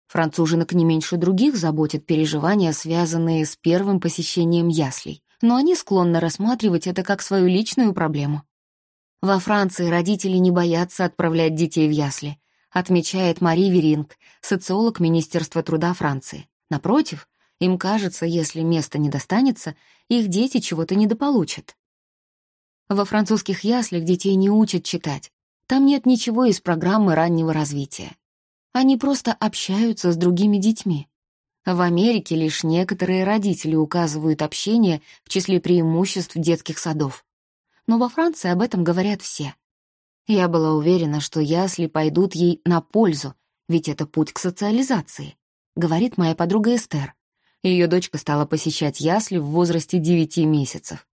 Француженок не меньше других заботят переживания, связанные с первым посещением яслей, но они склонны рассматривать это как свою личную проблему. Во Франции родители не боятся отправлять детей в ясли, отмечает Мари Веринг, социолог Министерства труда Франции. Напротив, им кажется, если место не достанется, их дети чего-то недополучат. Во французских яслях детей не учат читать. Там нет ничего из программы раннего развития. Они просто общаются с другими детьми. В Америке лишь некоторые родители указывают общение в числе преимуществ детских садов. Но во Франции об этом говорят все. Я была уверена, что ясли пойдут ей на пользу, ведь это путь к социализации, говорит моя подруга Эстер. Ее дочка стала посещать ясли в возрасте 9 месяцев.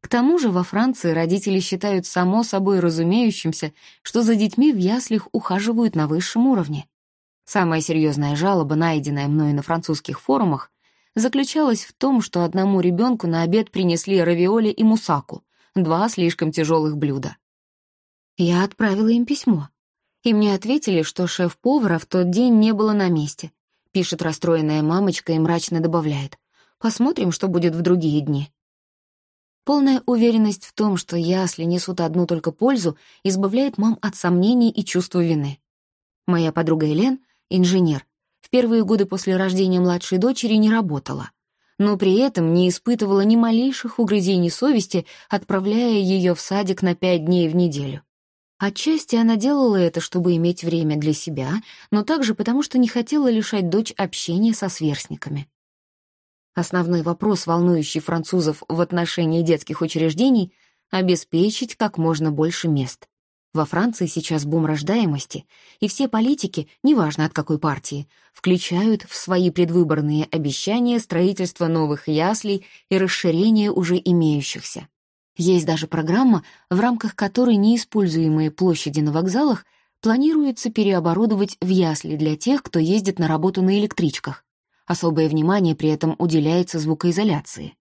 К тому же во Франции родители считают само собой разумеющимся, что за детьми в яслях ухаживают на высшем уровне. Самая серьезная жалоба, найденная мной на французских форумах, заключалась в том, что одному ребенку на обед принесли равиоли и мусаку, два слишком тяжелых блюда. Я отправила им письмо, и мне ответили, что шеф-повара в тот день не было на месте, пишет расстроенная мамочка и мрачно добавляет. Посмотрим, что будет в другие дни. Полная уверенность в том, что ясли несут одну только пользу, избавляет мам от сомнений и чувства вины. Моя подруга Элен, инженер, в первые годы после рождения младшей дочери не работала, но при этом не испытывала ни малейших угрызений совести, отправляя ее в садик на пять дней в неделю. Отчасти она делала это, чтобы иметь время для себя, но также потому, что не хотела лишать дочь общения со сверстниками. Основной вопрос, волнующий французов в отношении детских учреждений — обеспечить как можно больше мест. Во Франции сейчас бум рождаемости, и все политики, неважно от какой партии, включают в свои предвыборные обещания строительство новых яслей и расширение уже имеющихся. Есть даже программа, в рамках которой неиспользуемые площади на вокзалах планируется переоборудовать в ясли для тех, кто ездит на работу на электричках. Особое внимание при этом уделяется звукоизоляции.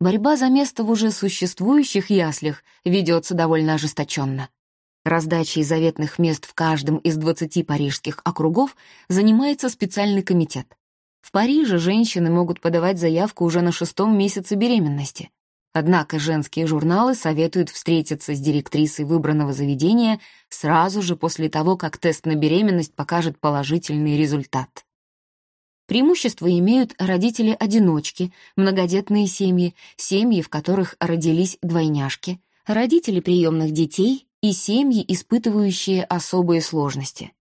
Борьба за место в уже существующих яслях ведется довольно ожесточенно. Раздачей заветных мест в каждом из 20 парижских округов занимается специальный комитет. В Париже женщины могут подавать заявку уже на шестом месяце беременности. Однако женские журналы советуют встретиться с директрисой выбранного заведения сразу же после того, как тест на беременность покажет положительный результат. Преимущество имеют родители-одиночки, многодетные семьи, семьи, в которых родились двойняшки, родители приемных детей и семьи, испытывающие особые сложности.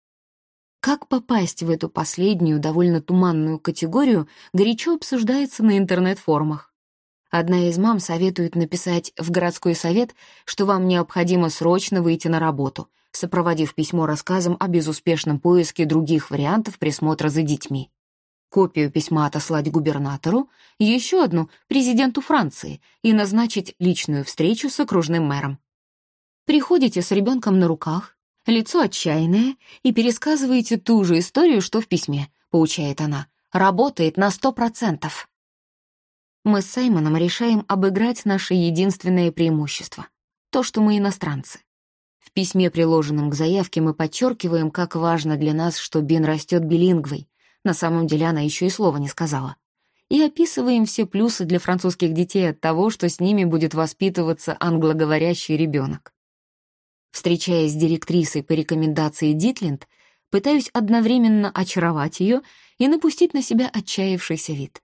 Как попасть в эту последнюю, довольно туманную категорию, горячо обсуждается на интернет-форумах. Одна из мам советует написать в городской совет, что вам необходимо срочно выйти на работу, сопроводив письмо рассказом о безуспешном поиске других вариантов присмотра за детьми. Копию письма отослать губернатору, еще одну — президенту Франции и назначить личную встречу с окружным мэром. Приходите с ребенком на руках, лицо отчаянное, и пересказываете ту же историю, что в письме, поучает она. Работает на сто процентов. Мы с Саймоном решаем обыграть наше единственное преимущество — то, что мы иностранцы. В письме, приложенном к заявке, мы подчеркиваем, как важно для нас, что Бин растет билингвой. На самом деле она еще и слова не сказала. И описываем все плюсы для французских детей от того, что с ними будет воспитываться англоговорящий ребенок. Встречаясь с директрисой по рекомендации Дитленд, пытаюсь одновременно очаровать ее и напустить на себя отчаявшийся вид.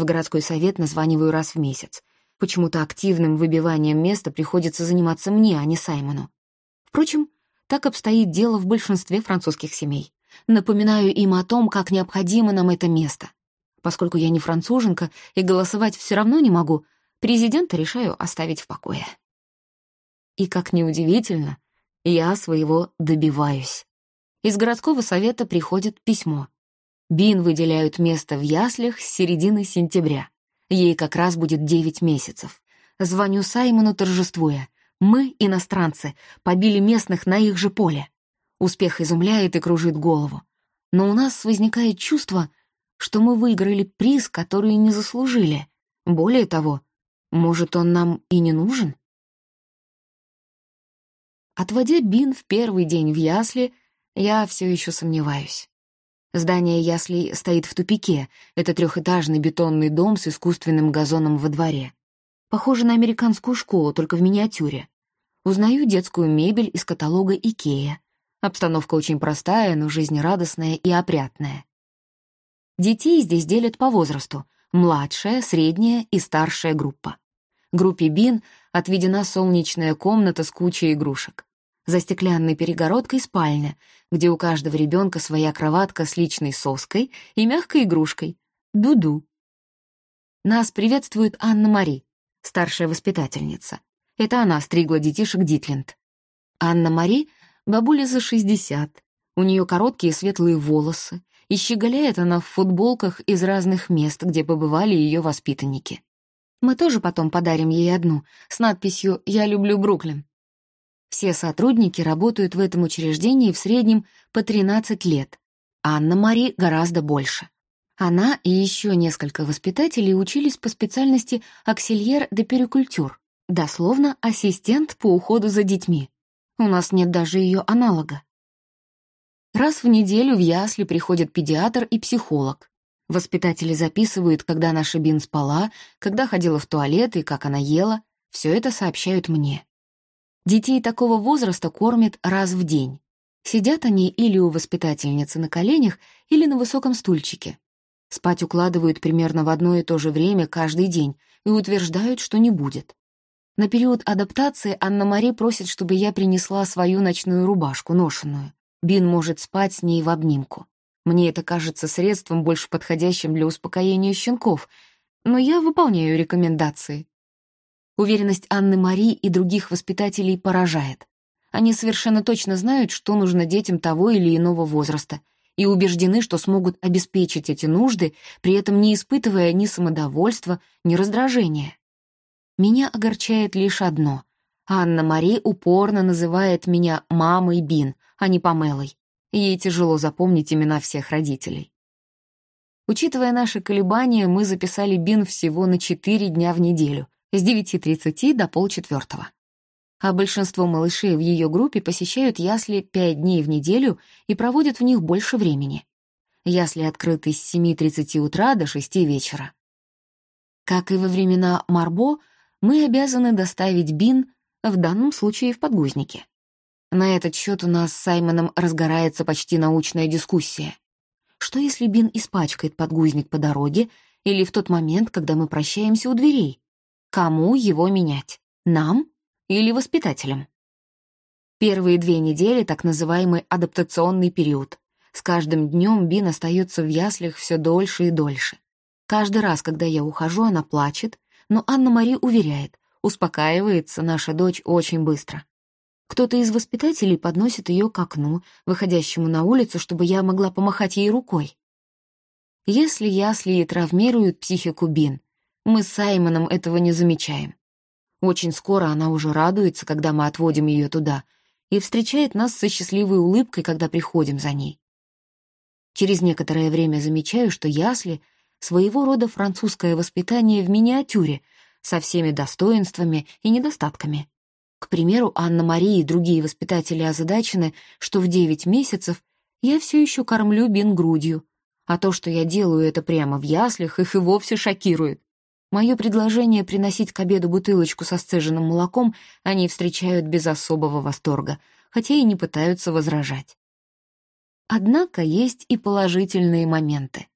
В городской совет названиваю раз в месяц. Почему-то активным выбиванием места приходится заниматься мне, а не Саймону. Впрочем, так обстоит дело в большинстве французских семей. Напоминаю им о том, как необходимо нам это место. Поскольку я не француженка и голосовать все равно не могу, президента решаю оставить в покое. И, как неудивительно, я своего добиваюсь. Из городского совета приходит письмо — Бин выделяют место в яслях с середины сентября. Ей как раз будет девять месяцев. Звоню Саймону, торжествуя. Мы, иностранцы, побили местных на их же поле. Успех изумляет и кружит голову. Но у нас возникает чувство, что мы выиграли приз, который не заслужили. Более того, может, он нам и не нужен? Отводя Бин в первый день в ясли, я все еще сомневаюсь. Здание яслей стоит в тупике. Это трехэтажный бетонный дом с искусственным газоном во дворе. Похоже на американскую школу, только в миниатюре. Узнаю детскую мебель из каталога Икея. Обстановка очень простая, но жизнерадостная и опрятная. Детей здесь делят по возрасту. Младшая, средняя и старшая группа. Группе Бин отведена солнечная комната с кучей игрушек. За стеклянной перегородкой спальня, где у каждого ребенка своя кроватка с личной соской и мягкой игрушкой — Дуду. Нас приветствует Анна-Мари, старшая воспитательница. Это она стригла детишек Дитленд. Анна-Мари — бабуля за 60. У нее короткие светлые волосы, и щеголяет она в футболках из разных мест, где побывали ее воспитанники. Мы тоже потом подарим ей одну с надписью «Я люблю Бруклин». Все сотрудники работают в этом учреждении в среднем по 13 лет. Анна-Мари гораздо больше. Она и еще несколько воспитателей учились по специальности «Аксельер де перекультюр», дословно «ассистент по уходу за детьми». У нас нет даже ее аналога. Раз в неделю в ясли приходят педиатр и психолог. Воспитатели записывают, когда наша Бин спала, когда ходила в туалет и как она ела. Все это сообщают мне. Детей такого возраста кормят раз в день. Сидят они или у воспитательницы на коленях, или на высоком стульчике. Спать укладывают примерно в одно и то же время каждый день и утверждают, что не будет. На период адаптации Анна-Мари просит, чтобы я принесла свою ночную рубашку, ношенную. Бин может спать с ней в обнимку. Мне это кажется средством, больше подходящим для успокоения щенков, но я выполняю рекомендации. Уверенность Анны Мари и других воспитателей поражает. Они совершенно точно знают, что нужно детям того или иного возраста, и убеждены, что смогут обеспечить эти нужды, при этом не испытывая ни самодовольства, ни раздражения. Меня огорчает лишь одно. Анна Мари упорно называет меня мамой Бин, а не Памелой. Ей тяжело запомнить имена всех родителей. Учитывая наши колебания, мы записали Бин всего на 4 дня в неделю, с 9.30 до полчетвертого а большинство малышей в ее группе посещают ясли пять дней в неделю и проводят в них больше времени. Ясли открыты с 7.30 утра до 6 вечера. Как и во времена Марбо, мы обязаны доставить бин, в данном случае в подгузнике. На этот счет у нас с Саймоном разгорается почти научная дискуссия. Что если Бин испачкает подгузник по дороге или в тот момент, когда мы прощаемся у дверей? Кому его менять? Нам или воспитателем. Первые две недели — так называемый адаптационный период. С каждым днем Бин остается в яслях все дольше и дольше. Каждый раз, когда я ухожу, она плачет, но Анна-Мари уверяет, успокаивается наша дочь очень быстро. Кто-то из воспитателей подносит ее к окну, выходящему на улицу, чтобы я могла помахать ей рукой. Если ясли травмируют психику Бин, мы с Саймоном этого не замечаем. Очень скоро она уже радуется, когда мы отводим ее туда, и встречает нас со счастливой улыбкой, когда приходим за ней. Через некоторое время замечаю, что ясли — своего рода французское воспитание в миниатюре, со всеми достоинствами и недостатками. К примеру, Анна-Мария и другие воспитатели озадачены, что в девять месяцев я все еще кормлю Бин грудью, а то, что я делаю это прямо в яслях, их и вовсе шокирует. Мое предложение приносить к обеду бутылочку со сцеженным молоком они встречают без особого восторга, хотя и не пытаются возражать. Однако есть и положительные моменты.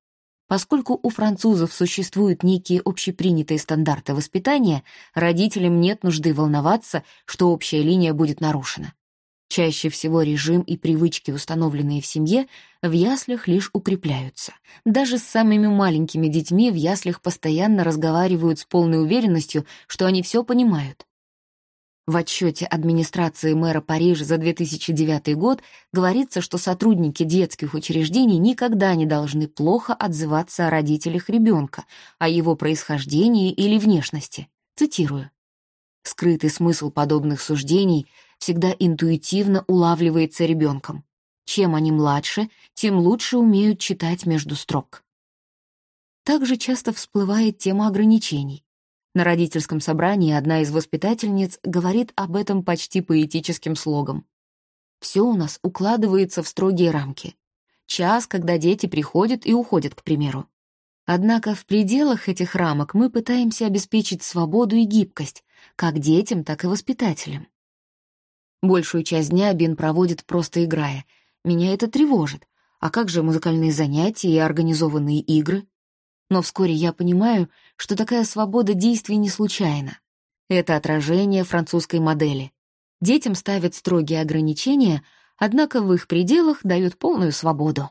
Поскольку у французов существуют некие общепринятые стандарты воспитания, родителям нет нужды волноваться, что общая линия будет нарушена. Чаще всего режим и привычки, установленные в семье, в яслях лишь укрепляются. Даже с самыми маленькими детьми в яслях постоянно разговаривают с полной уверенностью, что они все понимают. В отчете администрации мэра Парижа за 2009 год говорится, что сотрудники детских учреждений никогда не должны плохо отзываться о родителях ребенка, о его происхождении или внешности. Цитирую. Скрытый смысл подобных суждений всегда интуитивно улавливается ребенком. Чем они младше, тем лучше умеют читать между строк. Также часто всплывает тема ограничений. На родительском собрании одна из воспитательниц говорит об этом почти поэтическим слогом. Все у нас укладывается в строгие рамки. Час, когда дети приходят и уходят, к примеру. Однако в пределах этих рамок мы пытаемся обеспечить свободу и гибкость, как детям, так и воспитателям. Большую часть дня Бин проводит просто играя. Меня это тревожит. А как же музыкальные занятия и организованные игры? Но вскоре я понимаю, что такая свобода действий не случайна. Это отражение французской модели. Детям ставят строгие ограничения, однако в их пределах дают полную свободу.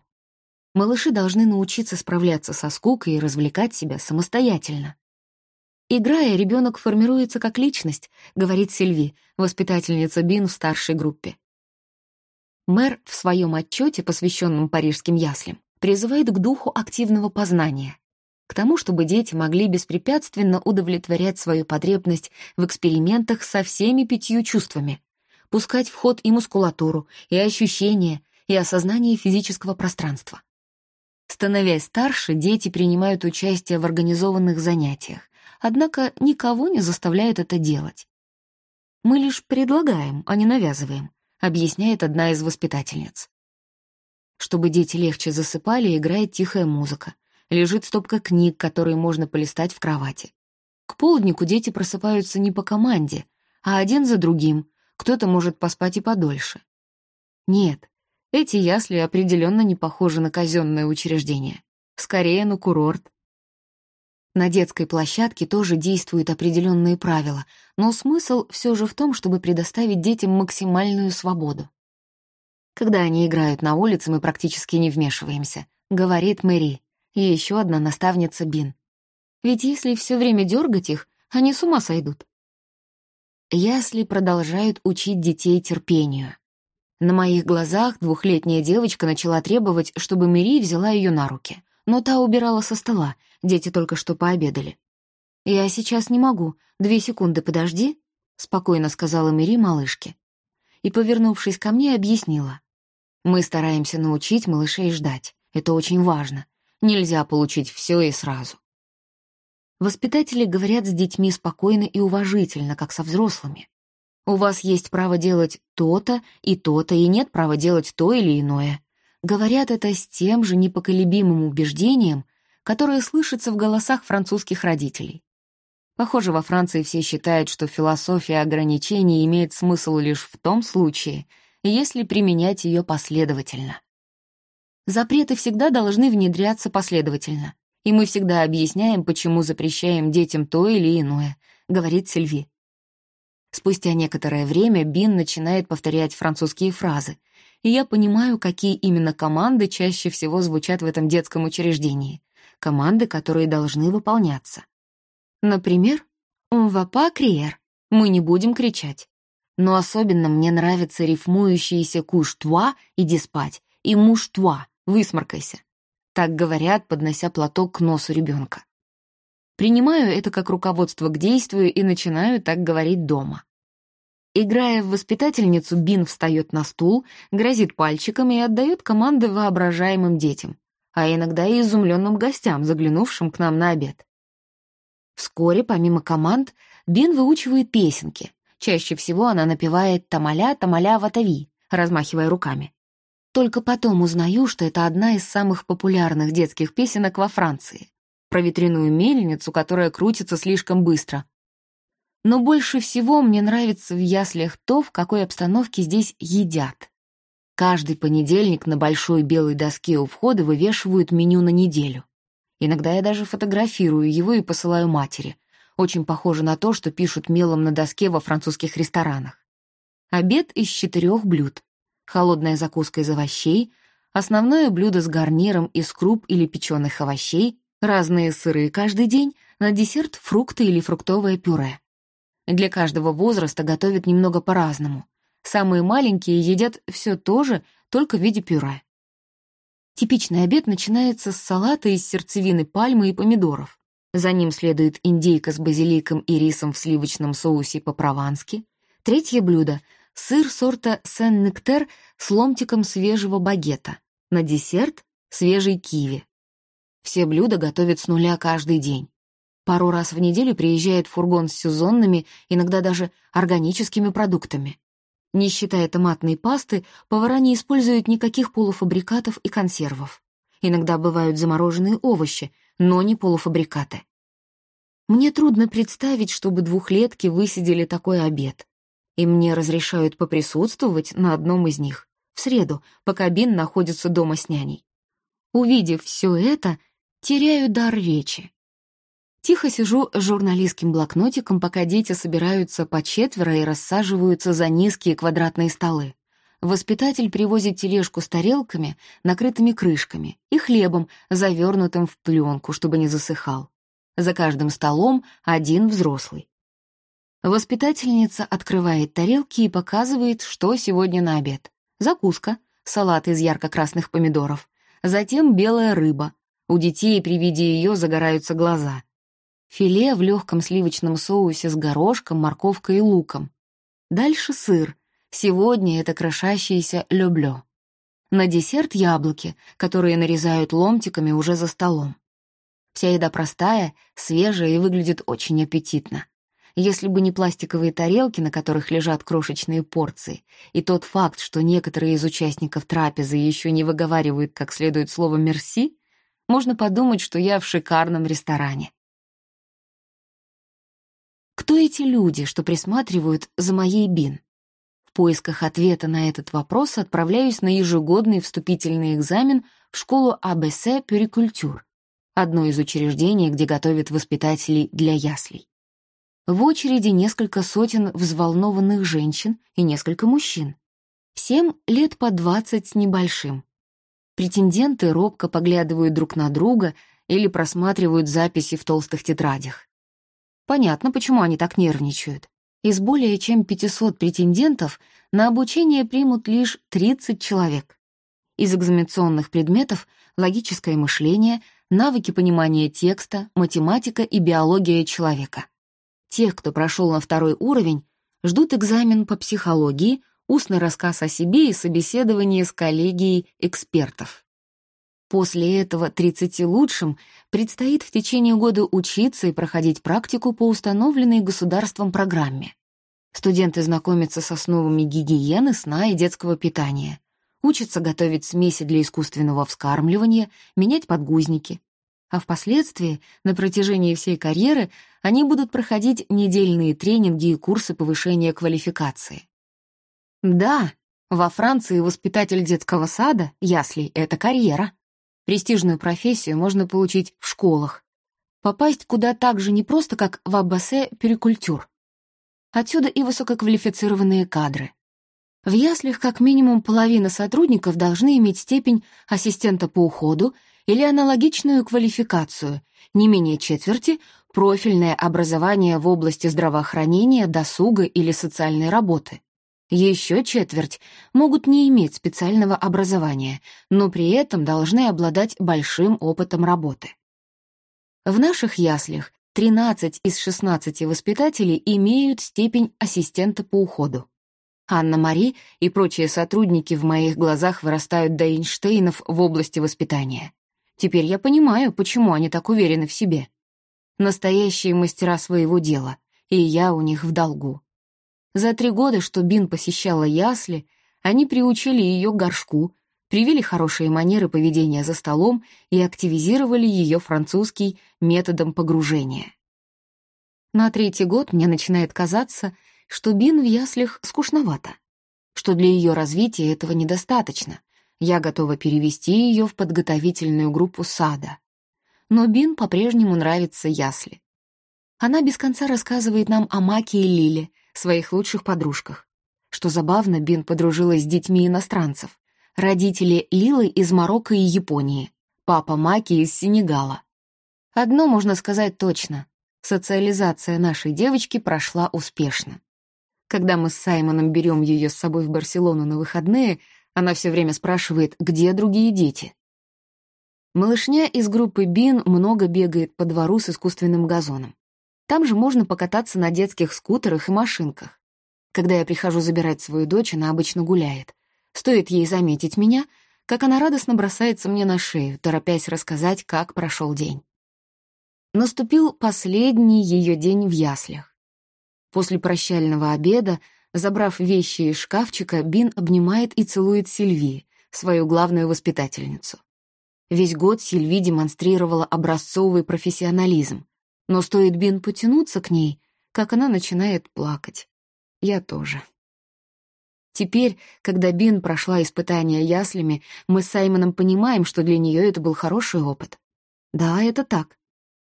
Малыши должны научиться справляться со скукой и развлекать себя самостоятельно. Играя, ребенок формируется как личность, говорит Сильви, воспитательница Бин в старшей группе. Мэр в своем отчете, посвященном парижским яслям, призывает к духу активного познания, к тому, чтобы дети могли беспрепятственно удовлетворять свою потребность в экспериментах со всеми пятью чувствами, пускать в ход и мускулатуру, и ощущения, и осознание физического пространства. Становясь старше, дети принимают участие в организованных занятиях, однако никого не заставляют это делать. «Мы лишь предлагаем, а не навязываем», объясняет одна из воспитательниц. Чтобы дети легче засыпали, играет тихая музыка. Лежит стопка книг, которые можно полистать в кровати. К полднику дети просыпаются не по команде, а один за другим. Кто-то может поспать и подольше. Нет, эти ясли определенно не похожи на казенное учреждение. Скорее, на курорт. На детской площадке тоже действуют определенные правила, но смысл все же в том, чтобы предоставить детям максимальную свободу. Когда они играют на улице, мы практически не вмешиваемся, говорит Мэри, и еще одна наставница Бин. Ведь если все время дергать их, они с ума сойдут. Ясли продолжают учить детей терпению. На моих глазах двухлетняя девочка начала требовать, чтобы Мэри взяла ее на руки, но та убирала со стола, дети только что пообедали. «Я сейчас не могу, две секунды подожди», — спокойно сказала Мэри малышке. И, повернувшись ко мне, объяснила. «Мы стараемся научить малышей ждать. Это очень важно. Нельзя получить все и сразу». Воспитатели говорят с детьми спокойно и уважительно, как со взрослыми. У вас есть право делать то-то и то-то, и нет права делать то или иное. Говорят это с тем же непоколебимым убеждением, которое слышится в голосах французских родителей. Похоже, во Франции все считают, что философия ограничений имеет смысл лишь в том случае, если применять ее последовательно. Запреты всегда должны внедряться последовательно, и мы всегда объясняем, почему запрещаем детям то или иное, говорит Сильви. Спустя некоторое время Бин начинает повторять французские фразы, и я понимаю, какие именно команды чаще всего звучат в этом детском учреждении. Команды, которые должны выполняться. Например, «On va pas crier» — «Мы не будем кричать». Но особенно мне нравятся рифмующиеся «куш-туа» — «иди спать» и «муш-туа» — «высморкайся». Так говорят, поднося платок к носу ребенка. Принимаю это как руководство к действию и начинаю так говорить дома. Играя в воспитательницу, Бин встает на стул, грозит пальчиком и отдает команды воображаемым детям, а иногда и изумленным гостям, заглянувшим к нам на обед. Вскоре, помимо команд, Бин выучивает песенки. Чаще всего она напевает «Тамаля, тамаля, ватави», размахивая руками. Только потом узнаю, что это одна из самых популярных детских песенок во Франции. Про ветряную мельницу, которая крутится слишком быстро. Но больше всего мне нравится в яслях то, в какой обстановке здесь едят. Каждый понедельник на большой белой доске у входа вывешивают меню на неделю. Иногда я даже фотографирую его и посылаю матери. Очень похоже на то, что пишут мелом на доске во французских ресторанах. Обед из четырех блюд. Холодная закуска из овощей, основное блюдо с гарниром из круп или печеных овощей, разные сыры каждый день, на десерт фрукты или фруктовое пюре. Для каждого возраста готовят немного по-разному. Самые маленькие едят все то же, только в виде пюре. Типичный обед начинается с салата из сердцевины пальмы и помидоров. За ним следует индейка с базиликом и рисом в сливочном соусе по-провански. Третье блюдо — сыр сорта Сен-Нектер с ломтиком свежего багета. На десерт — свежий киви. Все блюда готовят с нуля каждый день. Пару раз в неделю приезжает фургон с сезонными, иногда даже органическими продуктами. Не считая томатной пасты, повара не используют никаких полуфабрикатов и консервов. Иногда бывают замороженные овощи, но не полуфабрикаты. Мне трудно представить, чтобы двухлетки высидели такой обед. И мне разрешают поприсутствовать на одном из них, в среду, пока Бин находится дома с няней. Увидев все это, теряю дар речи. Тихо сижу с журналистским блокнотиком, пока дети собираются по четверо и рассаживаются за низкие квадратные столы. Воспитатель привозит тележку с тарелками, накрытыми крышками, и хлебом, завернутым в пленку, чтобы не засыхал. За каждым столом один взрослый. Воспитательница открывает тарелки и показывает, что сегодня на обед. Закуска, салат из ярко-красных помидоров, затем белая рыба. У детей при виде ее загораются глаза филе в легком сливочном соусе с горошком, морковкой и луком. Дальше сыр. Сегодня это крошащееся люблю. На десерт яблоки, которые нарезают ломтиками уже за столом. Вся еда простая, свежая и выглядит очень аппетитно. Если бы не пластиковые тарелки, на которых лежат крошечные порции, и тот факт, что некоторые из участников трапезы еще не выговаривают как следует слово «мерси», можно подумать, что я в шикарном ресторане. Кто эти люди, что присматривают за моей Бин? В поисках ответа на этот вопрос отправляюсь на ежегодный вступительный экзамен в школу АБС Пюрикультюр, одно из учреждений, где готовят воспитателей для яслей. В очереди несколько сотен взволнованных женщин и несколько мужчин. Всем лет по двадцать с небольшим. Претенденты робко поглядывают друг на друга или просматривают записи в толстых тетрадях. Понятно, почему они так нервничают. Из более чем 500 претендентов на обучение примут лишь 30 человек. Из экзаменационных предметов — логическое мышление, навыки понимания текста, математика и биология человека. Тех, кто прошел на второй уровень, ждут экзамен по психологии, устный рассказ о себе и собеседование с коллегией экспертов. После этого 30 лучшим предстоит в течение года учиться и проходить практику по установленной государством программе. Студенты знакомятся с основами гигиены, сна и детского питания, учатся готовить смеси для искусственного вскармливания, менять подгузники. А впоследствии, на протяжении всей карьеры, они будут проходить недельные тренинги и курсы повышения квалификации. Да, во Франции воспитатель детского сада, яслей, — это карьера. Престижную профессию можно получить в школах. Попасть куда так же не просто, как в Аббасе перекультюр. Отсюда и высококвалифицированные кадры. В яслях как минимум половина сотрудников должны иметь степень ассистента по уходу или аналогичную квалификацию, не менее четверти — профильное образование в области здравоохранения, досуга или социальной работы. Еще четверть могут не иметь специального образования, но при этом должны обладать большим опытом работы. В наших яслях 13 из 16 воспитателей имеют степень ассистента по уходу. Анна-Мари и прочие сотрудники в моих глазах вырастают до Эйнштейнов в области воспитания. Теперь я понимаю, почему они так уверены в себе. Настоящие мастера своего дела, и я у них в долгу. За три года, что Бин посещала ясли, они приучили ее горшку, привили хорошие манеры поведения за столом и активизировали ее французский методом погружения. На третий год мне начинает казаться, что Бин в яслях скучновато, что для ее развития этого недостаточно. Я готова перевести ее в подготовительную группу сада. Но Бин по-прежнему нравится ясли. Она без конца рассказывает нам о Маке и Лиле, своих лучших подружках. Что забавно, Бин подружилась с детьми иностранцев. Родители Лилы из Марокко и Японии, папа Маки из Сенегала. Одно можно сказать точно. Социализация нашей девочки прошла успешно. Когда мы с Саймоном берем ее с собой в Барселону на выходные, она все время спрашивает, где другие дети. Малышня из группы Бин много бегает по двору с искусственным газоном. Там же можно покататься на детских скутерах и машинках. Когда я прихожу забирать свою дочь, она обычно гуляет. Стоит ей заметить меня, как она радостно бросается мне на шею, торопясь рассказать, как прошел день. Наступил последний ее день в яслях. После прощального обеда, забрав вещи из шкафчика, Бин обнимает и целует Сильви, свою главную воспитательницу. Весь год Сильви демонстрировала образцовый профессионализм, но стоит Бин потянуться к ней, как она начинает плакать. Я тоже. Теперь, когда Бин прошла испытания яслями, мы с Саймоном понимаем, что для нее это был хороший опыт. Да, это так.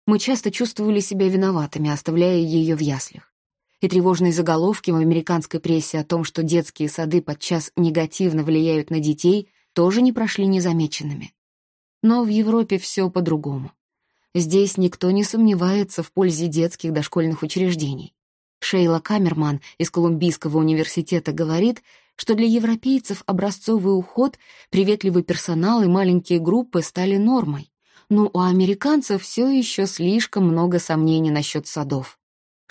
Мы часто чувствовали себя виноватыми, оставляя ее в яслях. И тревожные заголовки в американской прессе о том, что детские сады подчас негативно влияют на детей, тоже не прошли незамеченными. Но в Европе все по-другому. Здесь никто не сомневается в пользе детских дошкольных учреждений. Шейла Камерман из Колумбийского университета говорит, что для европейцев образцовый уход, приветливый персонал и маленькие группы стали нормой. Но у американцев все еще слишком много сомнений насчет садов.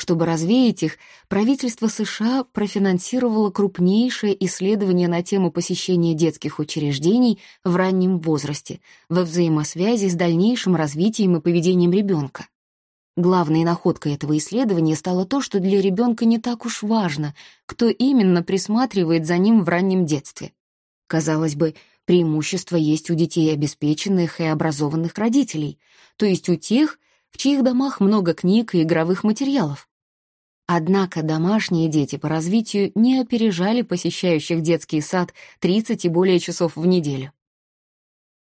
Чтобы развеять их, правительство США профинансировало крупнейшее исследование на тему посещения детских учреждений в раннем возрасте во взаимосвязи с дальнейшим развитием и поведением ребенка. Главной находкой этого исследования стало то, что для ребенка не так уж важно, кто именно присматривает за ним в раннем детстве. Казалось бы, преимущество есть у детей обеспеченных и образованных родителей, то есть у тех, в чьих домах много книг и игровых материалов. Однако домашние дети по развитию не опережали посещающих детский сад 30 и более часов в неделю.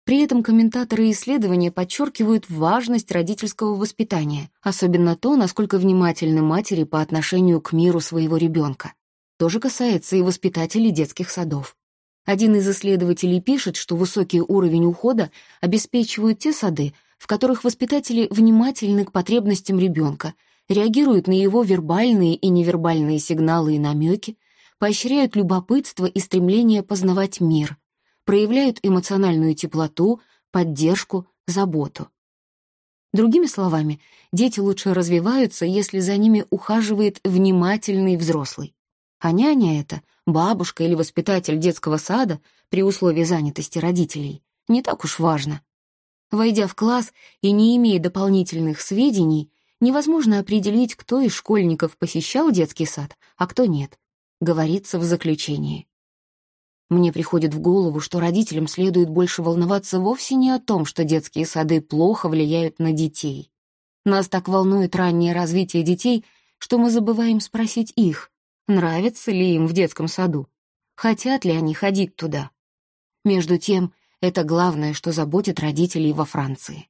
При этом комментаторы исследования подчеркивают важность родительского воспитания, особенно то, насколько внимательны матери по отношению к миру своего ребенка. То же касается и воспитателей детских садов. Один из исследователей пишет, что высокий уровень ухода обеспечивают те сады, в которых воспитатели внимательны к потребностям ребенка, реагируют на его вербальные и невербальные сигналы и намеки, поощряют любопытство и стремление познавать мир, проявляют эмоциональную теплоту, поддержку, заботу. Другими словами, дети лучше развиваются, если за ними ухаживает внимательный взрослый. А няня это, бабушка или воспитатель детского сада, при условии занятости родителей, не так уж важно. Войдя в класс и не имея дополнительных сведений, невозможно определить, кто из школьников посещал детский сад, а кто нет, говорится в заключении. Мне приходит в голову, что родителям следует больше волноваться вовсе не о том, что детские сады плохо влияют на детей. Нас так волнует раннее развитие детей, что мы забываем спросить их, нравится ли им в детском саду, хотят ли они ходить туда. Между тем, это главное, что заботит родителей во Франции.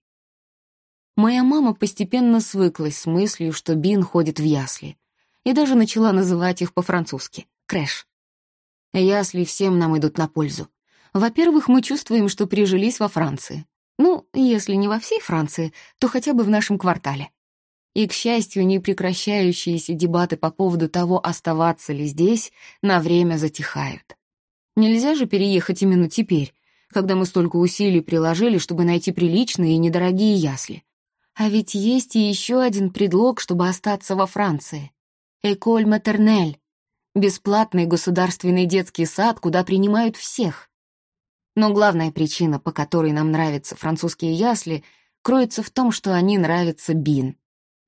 Моя мама постепенно свыклась с мыслью, что Бин ходит в ясли, и даже начала называть их по-французски — крэш. Ясли всем нам идут на пользу. Во-первых, мы чувствуем, что прижились во Франции. Ну, если не во всей Франции, то хотя бы в нашем квартале. И, к счастью, непрекращающиеся дебаты по поводу того, оставаться ли здесь, на время затихают. Нельзя же переехать именно теперь, когда мы столько усилий приложили, чтобы найти приличные и недорогие ясли. А ведь есть и еще один предлог, чтобы остаться во Франции. Эколь Матернель, Бесплатный государственный детский сад, куда принимают всех. Но главная причина, по которой нам нравятся французские ясли, кроется в том, что они нравятся Бин.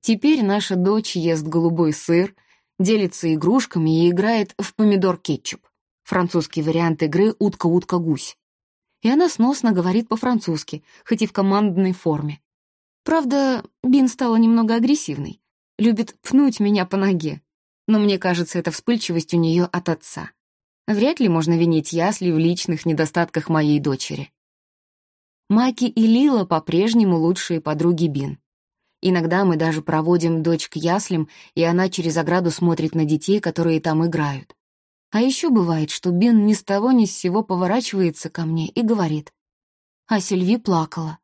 Теперь наша дочь ест голубой сыр, делится игрушками и играет в помидор-кетчуп. Французский вариант игры «утка-утка-гусь». И она сносно говорит по-французски, хоть и в командной форме. Правда, Бин стала немного агрессивной. Любит пнуть меня по ноге но мне кажется, это вспыльчивость у нее от отца. Вряд ли можно винить Ясли в личных недостатках моей дочери. Маки и Лила по-прежнему лучшие подруги Бин. Иногда мы даже проводим дочь к яслям, и она через ограду смотрит на детей, которые там играют. А еще бывает, что Бин ни с того ни с сего поворачивается ко мне и говорит. А Сильви плакала.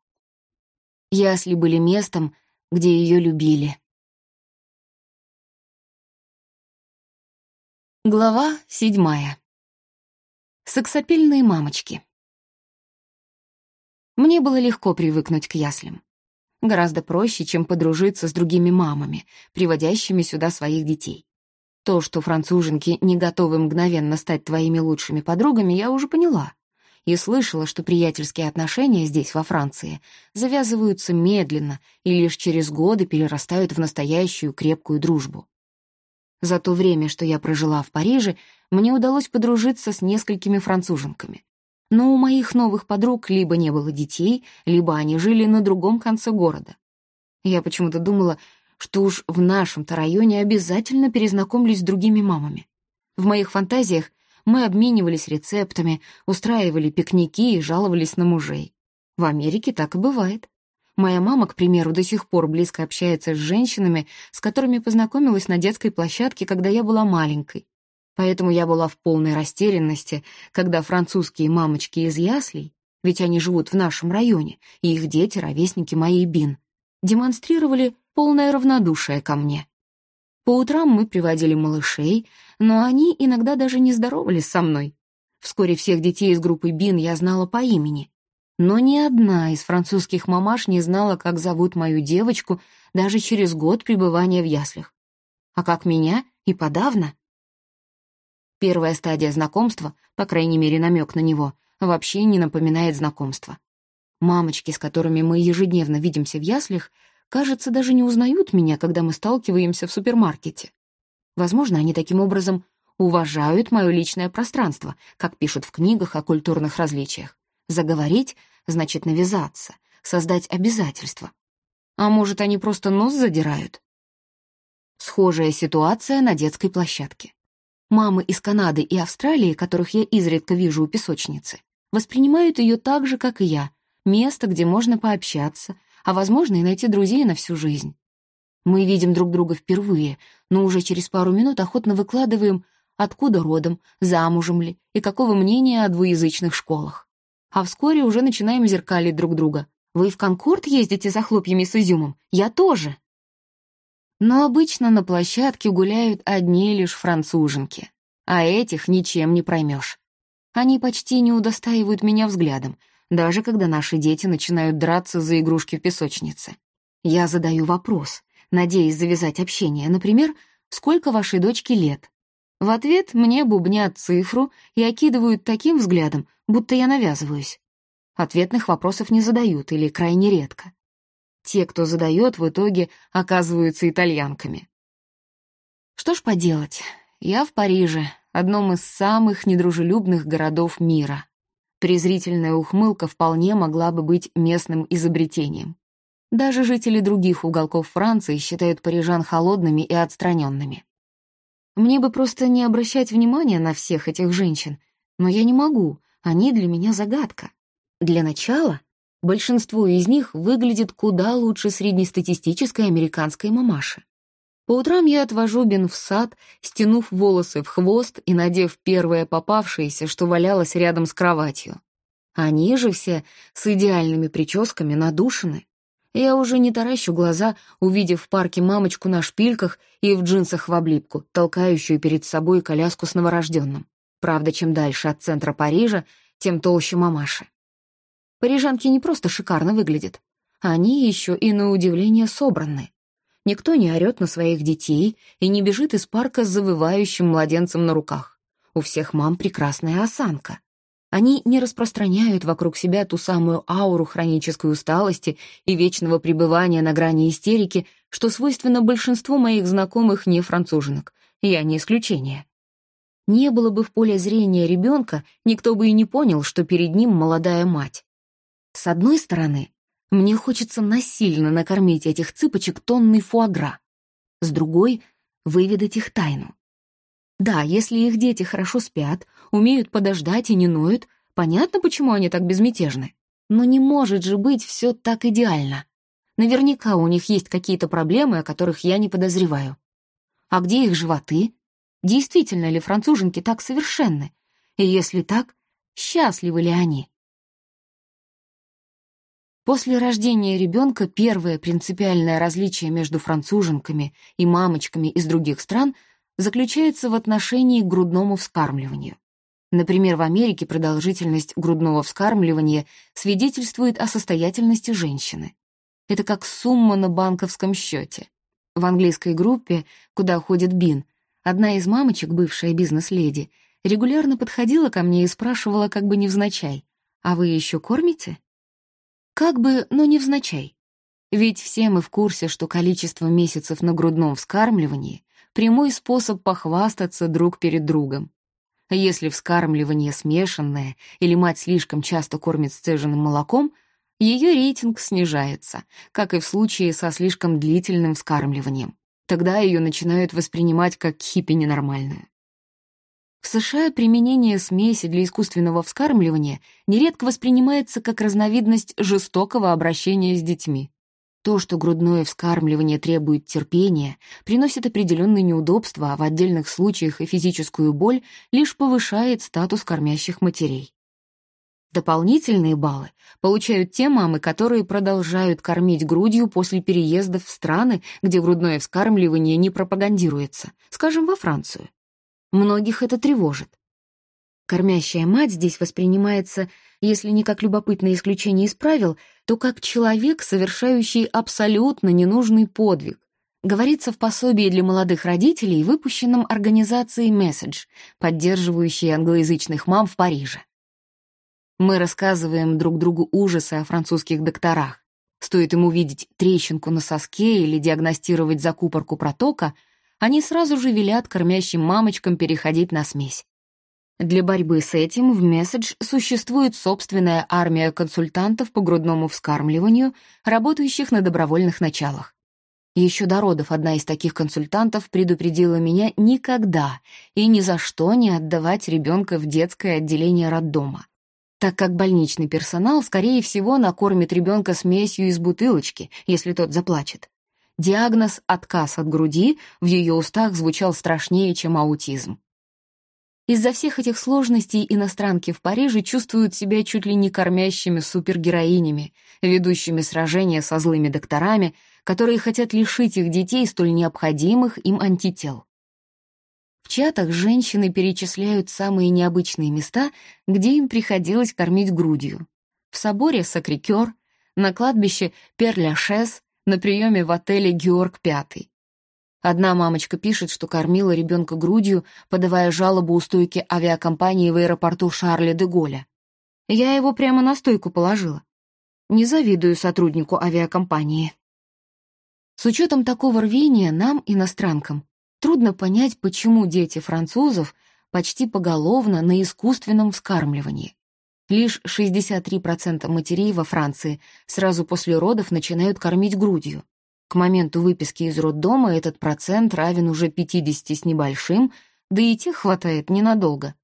Ясли были местом, где ее любили. Глава седьмая. Сексапильные мамочки. Мне было легко привыкнуть к яслям. Гораздо проще, чем подружиться с другими мамами, приводящими сюда своих детей. То, что француженки не готовы мгновенно стать твоими лучшими подругами, я уже поняла. И слышала, что приятельские отношения здесь, во Франции, завязываются медленно и лишь через годы перерастают в настоящую крепкую дружбу. За то время, что я прожила в Париже, мне удалось подружиться с несколькими француженками. Но у моих новых подруг либо не было детей, либо они жили на другом конце города. Я почему-то думала, что уж в нашем-то районе обязательно перезнакомлюсь с другими мамами. В моих фантазиях мы обменивались рецептами, устраивали пикники и жаловались на мужей. В Америке так и бывает. Моя мама, к примеру, до сих пор близко общается с женщинами, с которыми познакомилась на детской площадке, когда я была маленькой. Поэтому я была в полной растерянности, когда французские мамочки из яслей, ведь они живут в нашем районе, и их дети — ровесники моей Бин, демонстрировали полное равнодушие ко мне. По утрам мы приводили малышей, но они иногда даже не здоровались со мной. Вскоре всех детей из группы Бин я знала по имени, но ни одна из французских мамаш не знала, как зовут мою девочку даже через год пребывания в яслях. А как меня и подавно. Первая стадия знакомства, по крайней мере намек на него, вообще не напоминает знакомство. Мамочки, с которыми мы ежедневно видимся в яслях, кажется, даже не узнают меня, когда мы сталкиваемся в супермаркете. Возможно, они таким образом уважают мое личное пространство, как пишут в книгах о культурных различиях. Заговорить значит навязаться, создать обязательства. А может, они просто нос задирают? Схожая ситуация на детской площадке. Мамы из Канады и Австралии, которых я изредка вижу у песочницы, воспринимают ее так же, как и я, место, где можно пообщаться, а, возможно, и найти друзей на всю жизнь. Мы видим друг друга впервые, но уже через пару минут охотно выкладываем откуда родом, замужем ли и какого мнения о двуязычных школах. А вскоре уже начинаем зеркалить друг друга. «Вы в Конкорд ездите за хлопьями с изюмом? Я тоже!» Но обычно на площадке гуляют одни лишь француженки, а этих ничем не проймешь. Они почти не удостаивают меня взглядом, даже когда наши дети начинают драться за игрушки в песочнице. Я задаю вопрос, надеясь завязать общение, например, «Сколько вашей дочке лет?» В ответ мне бубнят цифру и окидывают таким взглядом, будто я навязываюсь. Ответных вопросов не задают или крайне редко. Те, кто задает, в итоге оказываются итальянками. Что ж поделать, я в Париже, одном из самых недружелюбных городов мира. Презрительная ухмылка вполне могла бы быть местным изобретением. Даже жители других уголков Франции считают парижан холодными и отстраненными. Мне бы просто не обращать внимания на всех этих женщин, но я не могу, они для меня загадка. Для начала, большинство из них выглядит куда лучше среднестатистической американской мамаши. По утрам я отвожу Бен в сад, стянув волосы в хвост и надев первое попавшееся, что валялось рядом с кроватью. Они же все с идеальными прическами надушены. Я уже не таращу глаза, увидев в парке мамочку на шпильках и в джинсах в облипку, толкающую перед собой коляску с новорожденным. Правда, чем дальше от центра Парижа, тем толще мамаши. Парижанки не просто шикарно выглядят, они еще и на удивление собраны. Никто не орет на своих детей и не бежит из парка с завывающим младенцем на руках. У всех мам прекрасная осанка. Они не распространяют вокруг себя ту самую ауру хронической усталости и вечного пребывания на грани истерики, что свойственно большинству моих знакомых не француженок. Я не исключение. Не было бы в поле зрения ребенка, никто бы и не понял, что перед ним молодая мать. С одной стороны, мне хочется насильно накормить этих цыпочек тонной фуагра. С другой — выведать их тайну. Да, если их дети хорошо спят, умеют подождать и не ноют, понятно, почему они так безмятежны. Но не может же быть все так идеально. Наверняка у них есть какие-то проблемы, о которых я не подозреваю. А где их животы? Действительно ли француженки так совершенны? И если так, счастливы ли они? После рождения ребенка первое принципиальное различие между француженками и мамочками из других стран — заключается в отношении к грудному вскармливанию. Например, в Америке продолжительность грудного вскармливания свидетельствует о состоятельности женщины. Это как сумма на банковском счете. В английской группе, куда ходит Бин, одна из мамочек, бывшая бизнес-леди, регулярно подходила ко мне и спрашивала как бы невзначай, «А вы еще кормите?» Как бы, но невзначай. Ведь все мы в курсе, что количество месяцев на грудном вскармливании прямой способ похвастаться друг перед другом. Если вскармливание смешанное или мать слишком часто кормит сцеженным молоком, ее рейтинг снижается, как и в случае со слишком длительным вскармливанием. Тогда ее начинают воспринимать как хиппи ненормальную. В США применение смеси для искусственного вскармливания нередко воспринимается как разновидность жестокого обращения с детьми. То, что грудное вскармливание требует терпения, приносит определенные неудобства, а в отдельных случаях и физическую боль, лишь повышает статус кормящих матерей. Дополнительные баллы получают те мамы, которые продолжают кормить грудью после переездов в страны, где грудное вскармливание не пропагандируется, скажем, во Францию. Многих это тревожит. Кормящая мать здесь воспринимается, если не как любопытное исключение из правил, то как человек, совершающий абсолютно ненужный подвиг. Говорится в пособии для молодых родителей, выпущенном организацией Message, поддерживающей англоязычных мам в Париже. Мы рассказываем друг другу ужасы о французских докторах. Стоит им увидеть трещинку на соске или диагностировать закупорку протока, они сразу же велят кормящим мамочкам переходить на смесь. Для борьбы с этим в месседж существует собственная армия консультантов по грудному вскармливанию, работающих на добровольных началах. Еще до родов одна из таких консультантов предупредила меня никогда и ни за что не отдавать ребенка в детское отделение роддома, так как больничный персонал, скорее всего, накормит ребенка смесью из бутылочки, если тот заплачет. Диагноз «отказ от груди» в ее устах звучал страшнее, чем аутизм. Из-за всех этих сложностей иностранки в Париже чувствуют себя чуть ли не кормящими супергероинями, ведущими сражения со злыми докторами, которые хотят лишить их детей столь необходимых им антител. В чатах женщины перечисляют самые необычные места, где им приходилось кормить грудью. В соборе Сакрикер, на кладбище Пер-Ляшес, на приеме в отеле Георг Пятый. Одна мамочка пишет, что кормила ребенка грудью, подавая жалобу у стойки авиакомпании в аэропорту Шарля де Голля. Я его прямо на стойку положила. Не завидую сотруднику авиакомпании. С учетом такого рвения нам, иностранкам, трудно понять, почему дети французов почти поголовно на искусственном вскармливании. Лишь 63% матерей во Франции сразу после родов начинают кормить грудью. К моменту выписки из роддома этот процент равен уже 50 с небольшим, да и тех хватает ненадолго.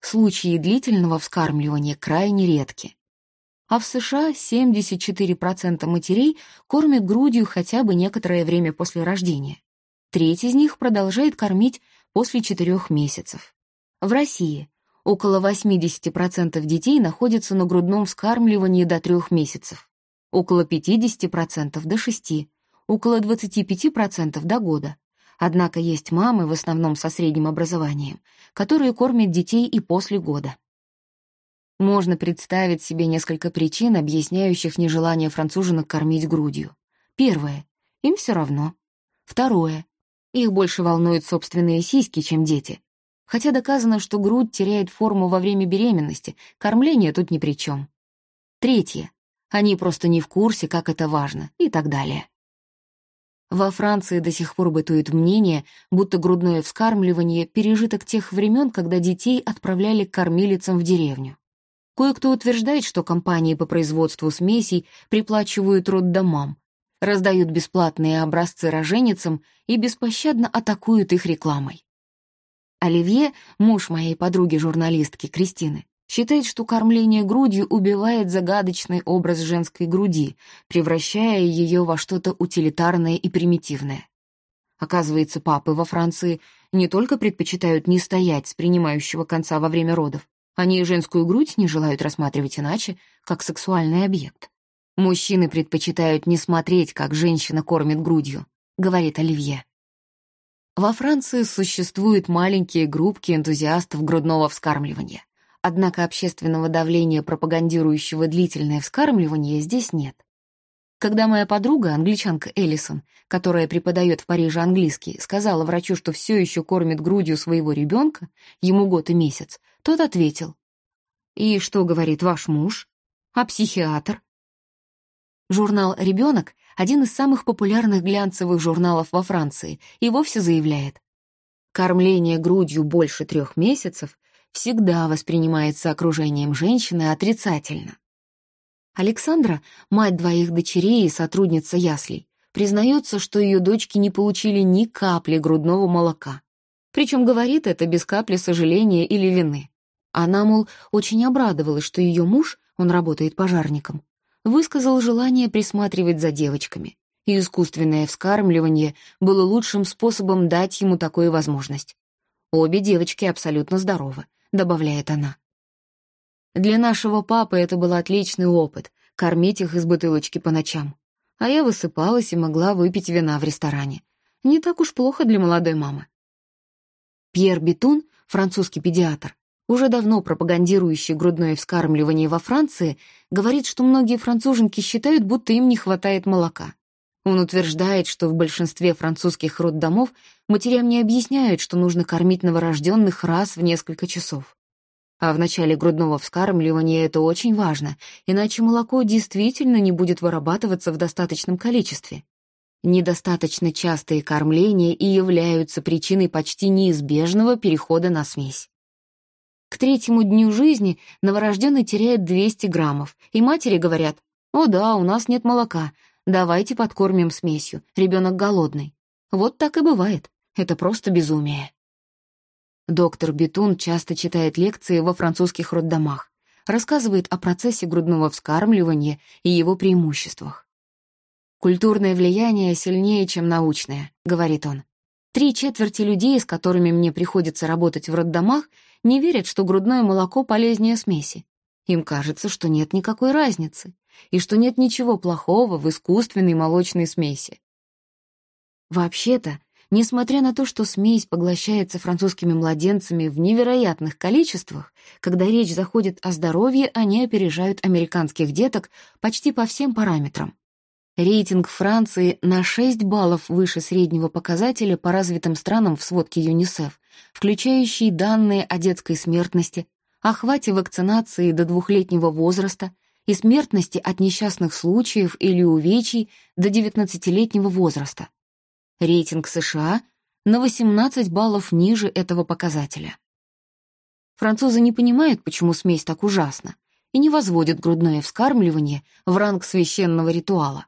Случаи длительного вскармливания крайне редки. А в США 74% матерей кормят грудью хотя бы некоторое время после рождения. Треть из них продолжает кормить после 4 месяцев. В России около 80% детей находятся на грудном вскармливании до 3 месяцев, около 50% до 6, около 25% до года. Однако есть мамы, в основном со средним образованием, которые кормят детей и после года. Можно представить себе несколько причин, объясняющих нежелание француженок кормить грудью. Первое — им все равно. Второе — их больше волнуют собственные сиськи, чем дети. Хотя доказано, что грудь теряет форму во время беременности, кормление тут ни при чем. Третье — они просто не в курсе, как это важно, и так далее. Во Франции до сих пор бытует мнение, будто грудное вскармливание — пережиток тех времен, когда детей отправляли к кормилицам в деревню. Кое-кто утверждает, что компании по производству смесей приплачивают роддомам, раздают бесплатные образцы роженицам и беспощадно атакуют их рекламой. Оливье, муж моей подруги-журналистки Кристины, считает, что кормление грудью убивает загадочный образ женской груди, превращая ее во что-то утилитарное и примитивное. Оказывается, папы во Франции не только предпочитают не стоять с принимающего конца во время родов, они и женскую грудь не желают рассматривать иначе, как сексуальный объект. Мужчины предпочитают не смотреть, как женщина кормит грудью, говорит Оливье. Во Франции существуют маленькие группки энтузиастов грудного вскармливания. Однако общественного давления, пропагандирующего длительное вскармливание, здесь нет. Когда моя подруга, англичанка Эллисон, которая преподает в Париже английский, сказала врачу, что все еще кормит грудью своего ребенка, ему год и месяц, тот ответил. «И что говорит ваш муж? А психиатр?» Журнал «Ребенок» — один из самых популярных глянцевых журналов во Франции и вовсе заявляет, кормление грудью больше трех месяцев всегда воспринимается окружением женщины отрицательно. Александра, мать двоих дочерей и сотрудница яслей, признается, что ее дочки не получили ни капли грудного молока. Причем говорит это без капли сожаления или вины. Она, мол, очень обрадовалась, что ее муж, он работает пожарником, высказал желание присматривать за девочками, и искусственное вскармливание было лучшим способом дать ему такую возможность. Обе девочки абсолютно здоровы, — добавляет она. Для нашего папы это был отличный опыт — кормить их из бутылочки по ночам. А я высыпалась и могла выпить вина в ресторане. Не так уж плохо для молодой мамы. Пьер Бетун, французский педиатр, уже давно пропагандирующий грудное вскармливание во Франции, говорит, что многие француженки считают, будто им не хватает молока. Он утверждает, что в большинстве французских роддомов матерям не объясняют, что нужно кормить новорожденных раз в несколько часов. А в начале грудного вскармливания это очень важно, иначе молоко действительно не будет вырабатываться в достаточном количестве. Недостаточно частые кормления и являются причиной почти неизбежного перехода на смесь. К третьему дню жизни новорожденный теряет 200 граммов, и матери говорят, «О да, у нас нет молока, Давайте подкормим смесью, ребенок голодный. Вот так и бывает. Это просто безумие. Доктор Бетун часто читает лекции во французских роддомах, рассказывает о процессе грудного вскармливания и его преимуществах. «Культурное влияние сильнее, чем научное», — говорит он. «Три четверти людей, с которыми мне приходится работать в роддомах, не верят, что грудное молоко полезнее смеси. Им кажется, что нет никакой разницы, и что нет ничего плохого в искусственной молочной смеси. Вообще-то, несмотря на то, что смесь поглощается французскими младенцами в невероятных количествах, когда речь заходит о здоровье, они опережают американских деток почти по всем параметрам. Рейтинг Франции на 6 баллов выше среднего показателя по развитым странам в сводке ЮНИСЕФ, включающий данные о детской смертности, охвате вакцинации до двухлетнего возраста и смертности от несчастных случаев или увечий до 19-летнего возраста. Рейтинг США на 18 баллов ниже этого показателя. Французы не понимают, почему смесь так ужасна, и не возводят грудное вскармливание в ранг священного ритуала.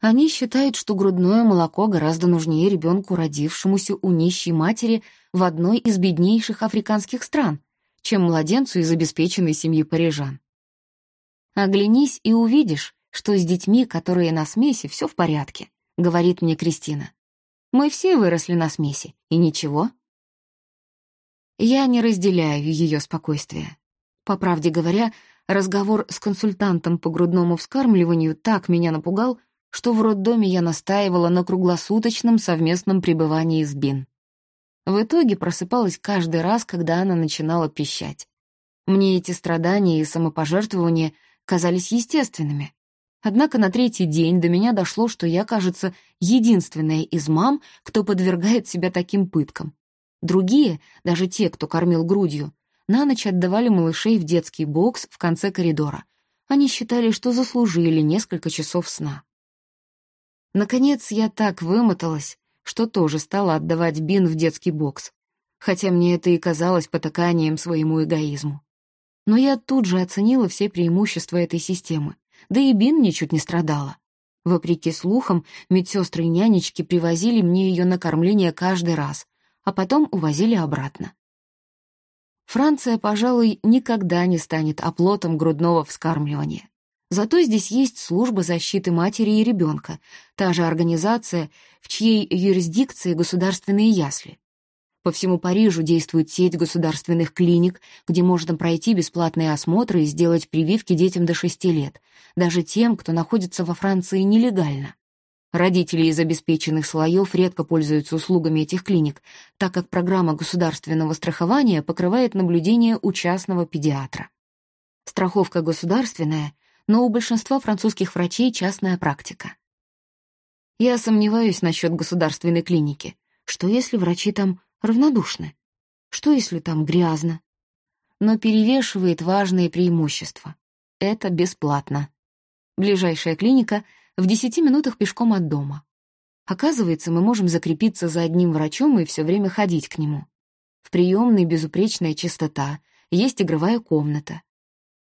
Они считают, что грудное молоко гораздо нужнее ребенку, родившемуся у нищей матери в одной из беднейших африканских стран, чем младенцу из обеспеченной семьи парижан. «Оглянись и увидишь, что с детьми, которые на смеси, все в порядке», — говорит мне Кристина. «Мы все выросли на смеси, и ничего». Я не разделяю ее спокойствие. По правде говоря, разговор с консультантом по грудному вскармливанию так меня напугал, что в роддоме я настаивала на круглосуточном совместном пребывании с Бин. В итоге просыпалась каждый раз, когда она начинала пищать. Мне эти страдания и самопожертвования казались естественными. Однако на третий день до меня дошло, что я, кажется, единственная из мам, кто подвергает себя таким пыткам. Другие, даже те, кто кормил грудью, на ночь отдавали малышей в детский бокс в конце коридора. Они считали, что заслужили несколько часов сна. Наконец, я так вымоталась, что тоже стала отдавать Бин в детский бокс, хотя мне это и казалось потаканием своему эгоизму. Но я тут же оценила все преимущества этой системы, да и Бин ничуть не страдала. Вопреки слухам, медсестры и нянечки привозили мне ее на кормление каждый раз, а потом увозили обратно. Франция, пожалуй, никогда не станет оплотом грудного вскармливания. Зато здесь есть служба защиты матери и ребенка, та же организация, в чьей юрисдикции государственные ясли. По всему Парижу действует сеть государственных клиник, где можно пройти бесплатные осмотры и сделать прививки детям до 6 лет, даже тем, кто находится во Франции нелегально. Родители из обеспеченных слоев редко пользуются услугами этих клиник, так как программа государственного страхования покрывает наблюдение у частного педиатра. Страховка государственная — но у большинства французских врачей частная практика. Я сомневаюсь насчет государственной клиники. Что если врачи там равнодушны? Что если там грязно? Но перевешивает важные преимущества. Это бесплатно. Ближайшая клиника в 10 минутах пешком от дома. Оказывается, мы можем закрепиться за одним врачом и все время ходить к нему. В приемной безупречная чистота, есть игровая комната,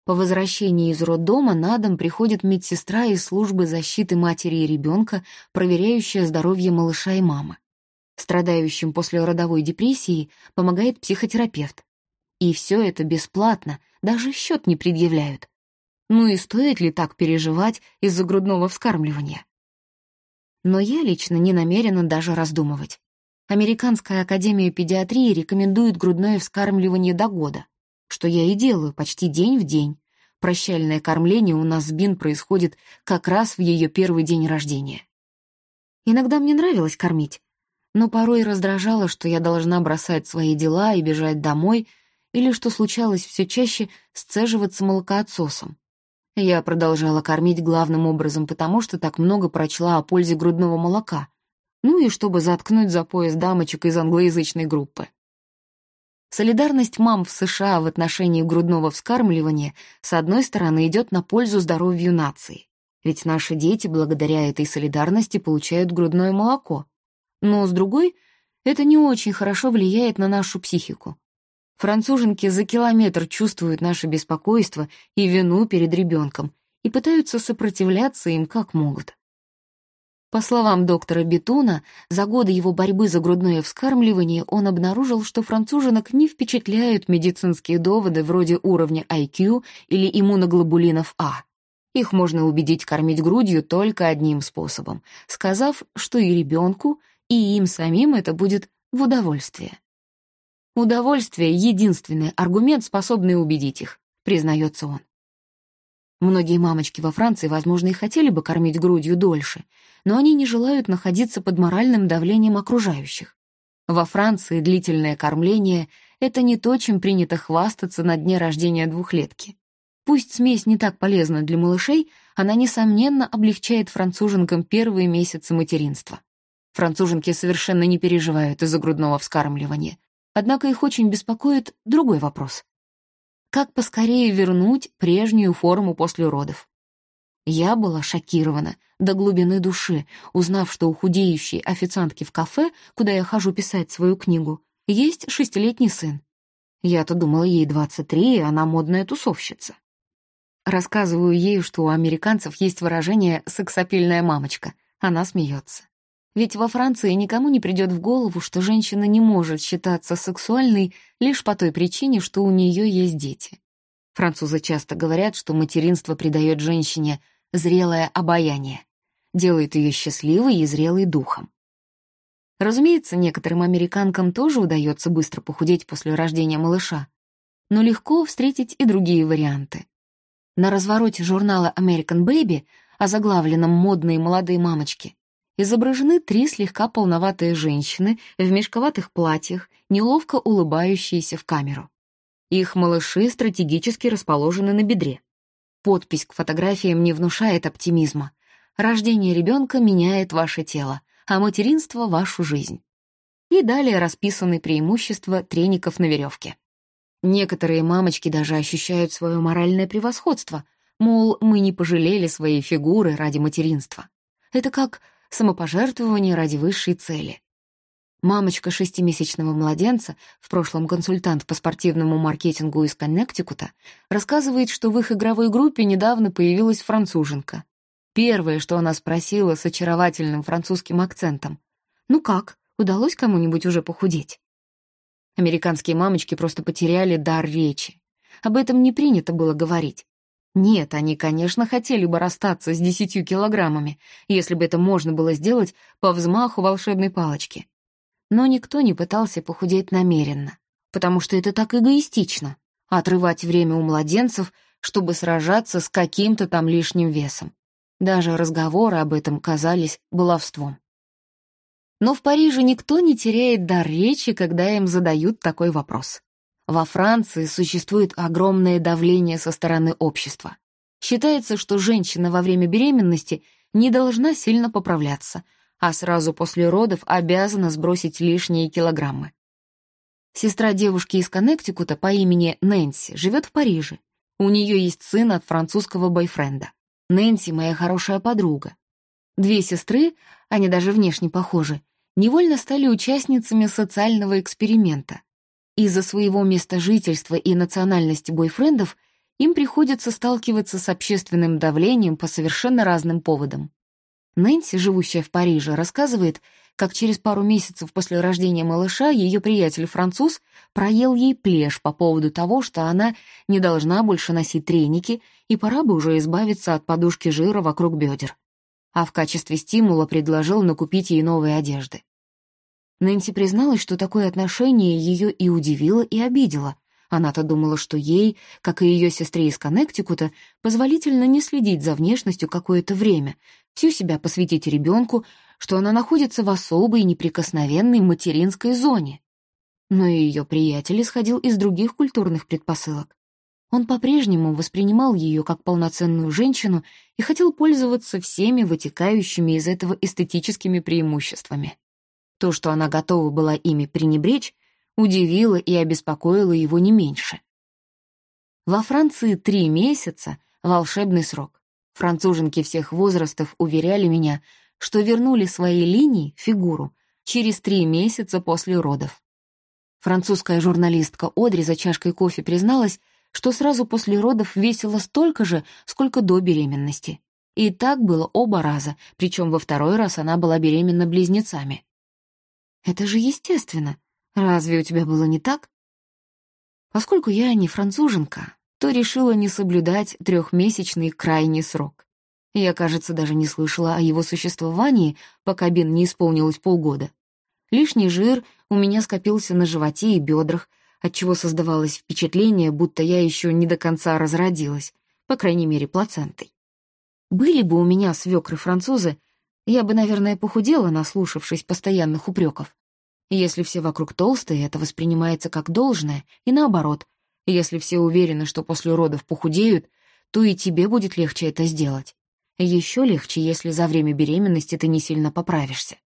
по возвращении из роддома на дом приходит медсестра из службы защиты матери и ребенка, проверяющая здоровье малыша и мамы. Страдающим после родовой депрессии помогает психотерапевт. И все это бесплатно, даже счет не предъявляют. Ну и стоит ли так переживать из-за грудного вскармливания? Но я лично не намерена даже раздумывать. Американская академия педиатрии рекомендует грудное вскармливание до года что я и делаю почти день в день. Прощальное кормление у нас с Бин происходит как раз в ее первый день рождения. Иногда мне нравилось кормить, но порой раздражало, что я должна бросать свои дела и бежать домой, или, что случалось все чаще, сцеживаться молокоотсосом. Я продолжала кормить главным образом потому, что так много прочла о пользе грудного молока, ну и чтобы заткнуть за пояс дамочек из англоязычной группы. Солидарность мам в США в отношении грудного вскармливания с одной стороны идет на пользу здоровью нации, ведь наши дети благодаря этой солидарности получают грудное молоко. Но с другой, это не очень хорошо влияет на нашу психику. Француженки за километр чувствуют наше беспокойство и вину перед ребенком и пытаются сопротивляться им как могут. По словам доктора Бетуна, за годы его борьбы за грудное вскармливание он обнаружил, что француженок не впечатляют медицинские доводы вроде уровня IQ или иммуноглобулинов А. Их можно убедить кормить грудью только одним способом, сказав, что и ребенку, и им самим это будет в удовольствие. Удовольствие — единственный аргумент, способный убедить их, признается он. Многие мамочки во Франции, возможно, и хотели бы кормить грудью дольше, но они не желают находиться под моральным давлением окружающих. Во Франции длительное кормление — это не то, чем принято хвастаться на дне рождения двухлетки. Пусть смесь не так полезна для малышей, она, несомненно, облегчает француженкам первые месяцы материнства. Француженки совершенно не переживают из-за грудного вскармливания. Однако их очень беспокоит другой вопрос. Как поскорее вернуть прежнюю форму после родов? Я была шокирована до глубины души, узнав, что у худеющей официантки в кафе, куда я хожу писать свою книгу, есть шестилетний сын. Я-то думала, ей 23, и она модная тусовщица. Рассказываю ей, что у американцев есть выражение «сексапильная мамочка». Она смеется. Ведь во Франции никому не придет в голову, что женщина не может считаться сексуальной лишь по той причине, что у нее есть дети. Французы часто говорят, что материнство придает женщине зрелое обаяние, делает ее счастливой и зрелой духом. Разумеется, некоторым американкам тоже удается быстро похудеть после рождения малыша, но легко встретить и другие варианты. На развороте журнала American Baby, озаглавленном «Модные молодые мамочки», изображены три слегка полноватые женщины в мешковатых платьях, неловко улыбающиеся в камеру. Их малыши стратегически расположены на бедре. Подпись к фотографиям не внушает оптимизма. Рождение ребенка меняет ваше тело, а материнство — вашу жизнь. И далее расписаны преимущества треников на веревке. Некоторые мамочки даже ощущают свое моральное превосходство, мол, мы не пожалели своей фигуры ради материнства. Это как самопожертвование ради высшей цели. Мамочка шестимесячного младенца, в прошлом консультант по спортивному маркетингу из Коннектикута, рассказывает, что в их игровой группе недавно появилась француженка. Первое, что она спросила с очаровательным французским акцентом. «Ну как, удалось кому-нибудь уже похудеть?» Американские мамочки просто потеряли дар речи. Об этом не принято было говорить. Нет, они, конечно, хотели бы расстаться с десятью килограммами, если бы это можно было сделать по взмаху волшебной палочки. Но никто не пытался похудеть намеренно, потому что это так эгоистично — отрывать время у младенцев, чтобы сражаться с каким-то там лишним весом. Даже разговоры об этом казались баловством. Но в Париже никто не теряет дар речи, когда им задают такой вопрос. Во Франции существует огромное давление со стороны общества. Считается, что женщина во время беременности не должна сильно поправляться, а сразу после родов обязана сбросить лишние килограммы. Сестра девушки из Коннектикута по имени Нэнси живет в Париже. У нее есть сын от французского бойфренда. Нэнси — моя хорошая подруга. Две сестры, они даже внешне похожи, невольно стали участницами социального эксперимента. Из-за своего места жительства и национальности бойфрендов им приходится сталкиваться с общественным давлением по совершенно разным поводам. Нэнси, живущая в Париже, рассказывает, как через пару месяцев после рождения малыша ее приятель-француз проел ей плешь по поводу того, что она не должна больше носить треники и пора бы уже избавиться от подушки жира вокруг бедер. А в качестве стимула предложил накупить ей новые одежды. Нэнси призналась, что такое отношение ее и удивило, и обидело. Она-то думала, что ей, как и ее сестре из Коннектикута, позволительно не следить за внешностью какое-то время, всю себя посвятить ребенку, что она находится в особой неприкосновенной материнской зоне. Но и ее приятель исходил из других культурных предпосылок. Он по-прежнему воспринимал ее как полноценную женщину и хотел пользоваться всеми вытекающими из этого эстетическими преимуществами. То, что она готова была ими пренебречь, удивило и обеспокоило его не меньше. Во Франции три месяца — волшебный срок. Француженки всех возрастов уверяли меня, что вернули свои линии, фигуру, через три месяца после родов. Французская журналистка Одри за чашкой кофе призналась, что сразу после родов весила столько же, сколько до беременности. И так было оба раза, причем во второй раз она была беременна близнецами. Это же естественно. Разве у тебя было не так? Поскольку я не француженка, то решила не соблюдать трехмесячный крайний срок. Я, кажется, даже не слышала о его существовании, пока Бен не исполнилось полгода. Лишний жир у меня скопился на животе и бедрах, отчего создавалось впечатление, будто я еще не до конца разродилась, по крайней мере, плацентой. Были бы у меня свекры-французы, я бы, наверное, похудела, наслушавшись постоянных упреков. Если все вокруг толстые, это воспринимается как должное, и наоборот, если все уверены, что после родов похудеют, то и тебе будет легче это сделать. Еще легче, если за время беременности ты не сильно поправишься.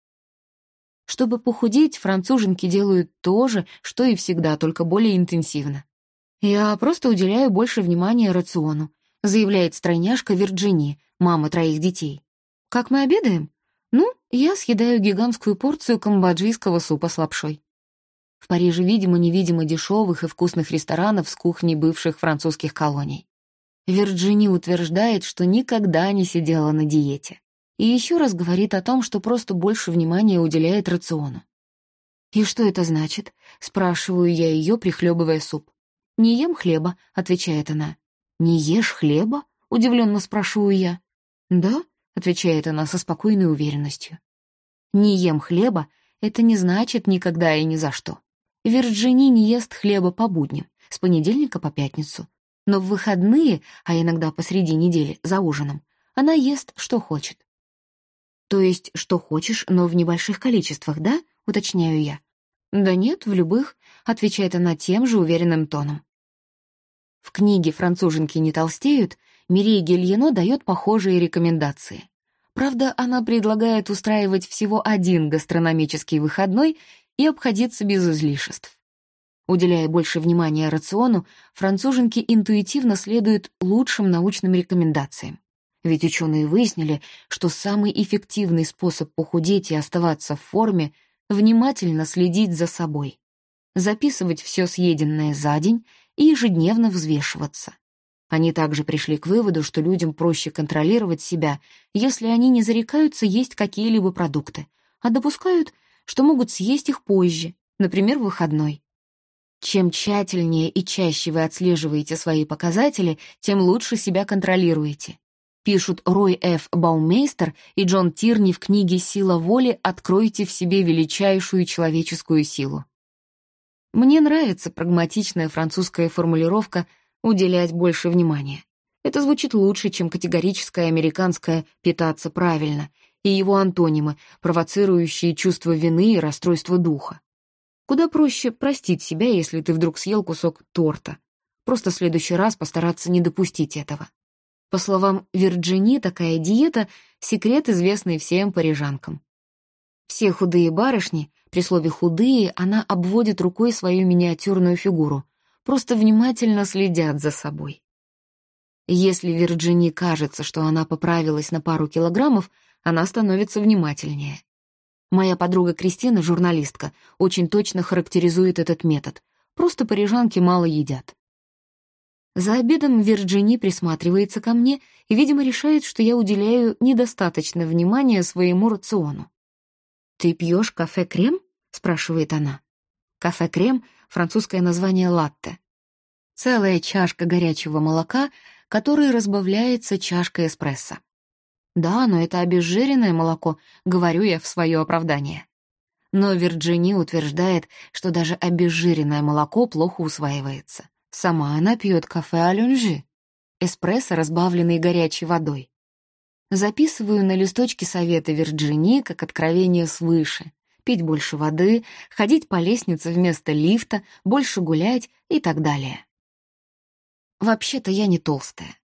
Чтобы похудеть, француженки делают то же, что и всегда, только более интенсивно. «Я просто уделяю больше внимания рациону», заявляет стройняшка Вирджини, мама троих детей. «Как мы обедаем? Ну, я съедаю гигантскую порцию камбоджийского супа с лапшой». В Париже видимо-невидимо дешевых и вкусных ресторанов с кухней бывших французских колоний. Вирджини утверждает, что никогда не сидела на диете. И еще раз говорит о том, что просто больше внимания уделяет рациону. «И что это значит?» — спрашиваю я ее, прихлебывая суп. «Не ем хлеба», — отвечает она. «Не ешь хлеба?» — удивленно спрашиваю я. «Да», — отвечает она со спокойной уверенностью. «Не ем хлеба» — это не значит никогда и ни за что. Вирджини не ест хлеба по будням, с понедельника по пятницу. Но в выходные, а иногда посреди недели, за ужином, она ест, что хочет. «То есть, что хочешь, но в небольших количествах, да?» — уточняю я. «Да нет, в любых», — отвечает она тем же уверенным тоном. В книге «Француженки не толстеют» Мирей Гельено дает похожие рекомендации. Правда, она предлагает устраивать всего один гастрономический выходной и обходиться без излишеств. Уделяя больше внимания рациону, француженки интуитивно следуют лучшим научным рекомендациям. Ведь ученые выяснили, что самый эффективный способ похудеть и оставаться в форме — внимательно следить за собой, записывать все съеденное за день и ежедневно взвешиваться. Они также пришли к выводу, что людям проще контролировать себя, если они не зарекаются есть какие-либо продукты, а допускают, что могут съесть их позже, например, в выходной. Чем тщательнее и чаще вы отслеживаете свои показатели, тем лучше себя контролируете пишут Рой Ф. Баумейстер и Джон Тирни в книге «Сила воли. Откройте в себе величайшую человеческую силу». Мне нравится прагматичная французская формулировка «уделять больше внимания». Это звучит лучше, чем категорическое американское «питаться правильно» и его антонимы, провоцирующие чувство вины и расстройство духа. Куда проще простить себя, если ты вдруг съел кусок торта. Просто в следующий раз постараться не допустить этого. По словам Вирджини, такая диета — секрет, известный всем парижанкам. Все худые барышни, при слове «худые» она обводит рукой свою миниатюрную фигуру, просто внимательно следят за собой. Если Вирджини кажется, что она поправилась на пару килограммов, она становится внимательнее. Моя подруга Кристина, журналистка, очень точно характеризует этот метод. Просто парижанки мало едят. За обедом Вирджини присматривается ко мне и, видимо, решает, что я уделяю недостаточно внимания своему рациону. «Ты пьешь кафе-крем?» — спрашивает она. Кафе-крем — французское название латте. Целая чашка горячего молока, которой разбавляется чашкой эспрессо. «Да, но это обезжиренное молоко», — говорю я в свое оправдание. Но Вирджини утверждает, что даже обезжиренное молоко плохо усваивается. Сама она пьет кафе алюнжи, эспрессо, разбавленный горячей водой. Записываю на листочке советы Вирджинии как откровение свыше. Пить больше воды, ходить по лестнице вместо лифта, больше гулять и так далее. Вообще-то я не толстая.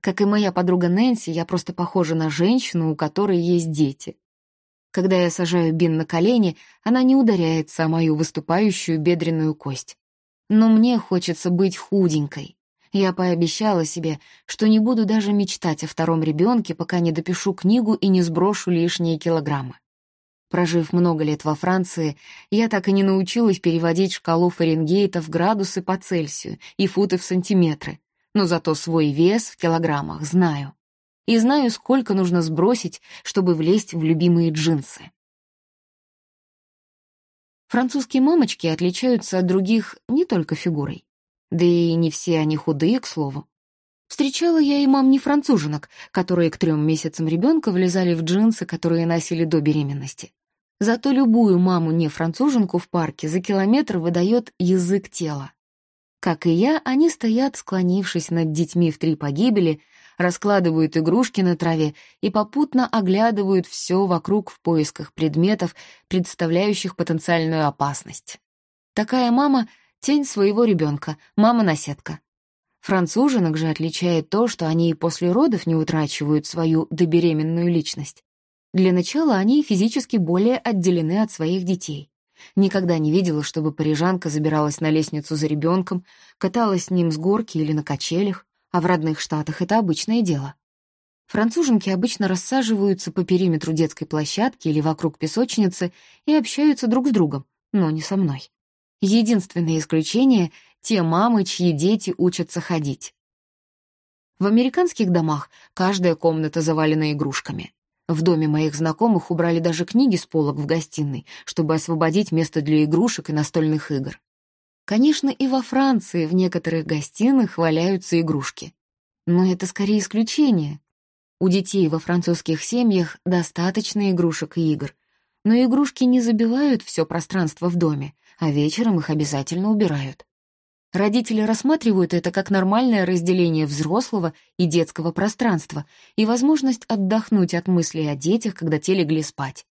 Как и моя подруга Нэнси, я просто похожа на женщину, у которой есть дети. Когда я сажаю Бин на колени, она не ударяется о мою выступающую бедренную кость. Но мне хочется быть худенькой. Я пообещала себе, что не буду даже мечтать о втором ребенке, пока не допишу книгу и не сброшу лишние килограммы. Прожив много лет во Франции, я так и не научилась переводить шкалу Фаренгейта в градусы по Цельсию и футы в сантиметры, но зато свой вес в килограммах знаю. И знаю, сколько нужно сбросить, чтобы влезть в любимые джинсы. Французские мамочки отличаются от других не только фигурой. Да и не все они худые, к слову. Встречала я и мам не француженок, которые к трем месяцам ребенка влезали в джинсы, которые носили до беременности. Зато любую маму-не-француженку в парке за километр выдает язык тела. Как и я, они стоят, склонившись над детьми в три погибели, раскладывают игрушки на траве и попутно оглядывают все вокруг в поисках предметов, представляющих потенциальную опасность. Такая мама — тень своего ребенка, мама-наседка. Француженок же отличает то, что они и после родов не утрачивают свою добеременную личность. Для начала они физически более отделены от своих детей. Никогда не видела, чтобы парижанка забиралась на лестницу за ребенком, каталась с ним с горки или на качелях, а в родных штатах это обычное дело. Француженки обычно рассаживаются по периметру детской площадки или вокруг песочницы и общаются друг с другом, но не со мной. Единственное исключение те мамы, чьи дети учатся ходить. В американских домах каждая комната завалена игрушками. В доме моих знакомых убрали даже книги с полок в гостиной, чтобы освободить место для игрушек и настольных игр. Конечно, и во Франции в некоторых гостиных валяются игрушки. Но это скорее исключение. У детей во французских семьях достаточно игрушек и игр. Но игрушки не забивают все пространство в доме, а вечером их обязательно убирают. Родители рассматривают это как нормальное разделение взрослого и детского пространства и возможность отдохнуть от мыслей о детях, когда те легли спать.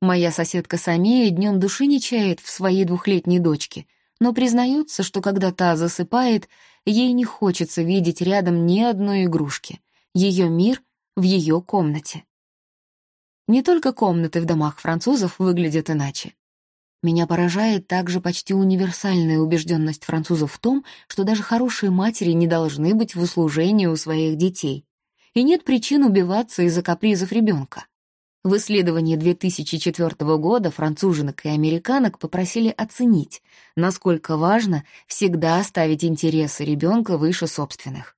Моя соседка Самия днем души не чает в своей двухлетней дочке, но признается, что когда та засыпает, ей не хочется видеть рядом ни одной игрушки. Ее мир в ее комнате. Не только комнаты в домах французов выглядят иначе. Меня поражает также почти универсальная убежденность французов в том, что даже хорошие матери не должны быть в услужении у своих детей. И нет причин убиваться из-за капризов ребенка. В исследовании 2004 года француженок и американок попросили оценить, насколько важно всегда ставить интересы ребенка выше собственных.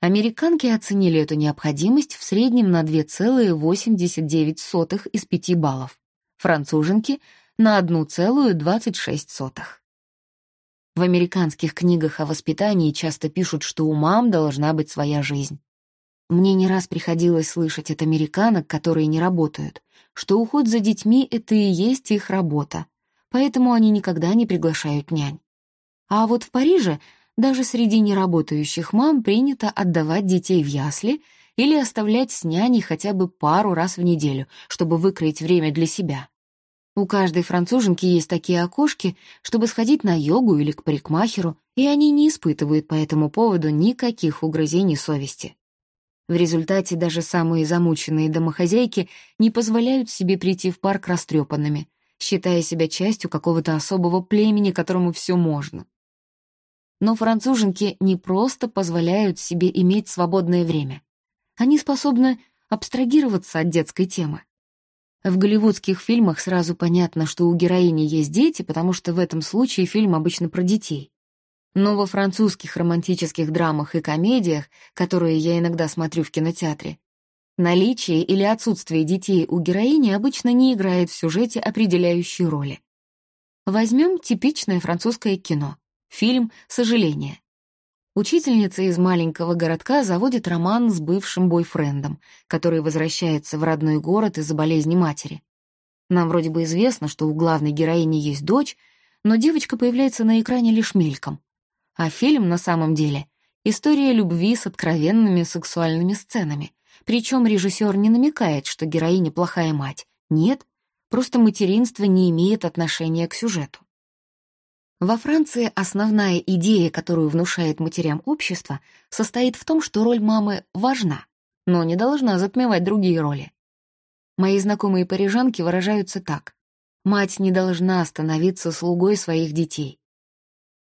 Американки оценили эту необходимость в среднем на 2,89 из 5 баллов. Француженки на 1,26. В американских книгах о воспитании часто пишут, что у мам должна быть своя жизнь. Мне не раз приходилось слышать от американок, которые не работают, что уход за детьми — это и есть их работа, поэтому они никогда не приглашают нянь. А вот в Париже даже среди неработающих мам принято отдавать детей в ясли или оставлять с няней хотя бы пару раз в неделю, чтобы выкроить время для себя. У каждой француженки есть такие окошки, чтобы сходить на йогу или к парикмахеру, и они не испытывают по этому поводу никаких угрызений совести. В результате даже самые замученные домохозяйки не позволяют себе прийти в парк растрепанными, считая себя частью какого-то особого племени, которому все можно. Но француженки не просто позволяют себе иметь свободное время. Они способны абстрагироваться от детской темы. В голливудских фильмах сразу понятно, что у героини есть дети, потому что в этом случае фильм обычно про детей. Но во французских романтических драмах и комедиях, которые я иногда смотрю в кинотеатре, наличие или отсутствие детей у героини обычно не играет в сюжете определяющей роли. Возьмем типичное французское кино. Фильм «Сожаление». Учительница из маленького городка заводит роман с бывшим бойфрендом, который возвращается в родной город из-за болезни матери. Нам вроде бы известно, что у главной героини есть дочь, но девочка появляется на экране лишь мельком. А фильм на самом деле — история любви с откровенными сексуальными сценами. Причем режиссер не намекает, что героиня плохая мать. Нет, просто материнство не имеет отношения к сюжету. Во Франции основная идея, которую внушает матерям общество, состоит в том, что роль мамы важна, но не должна затмевать другие роли. Мои знакомые парижанки выражаются так. Мать не должна становиться слугой своих детей.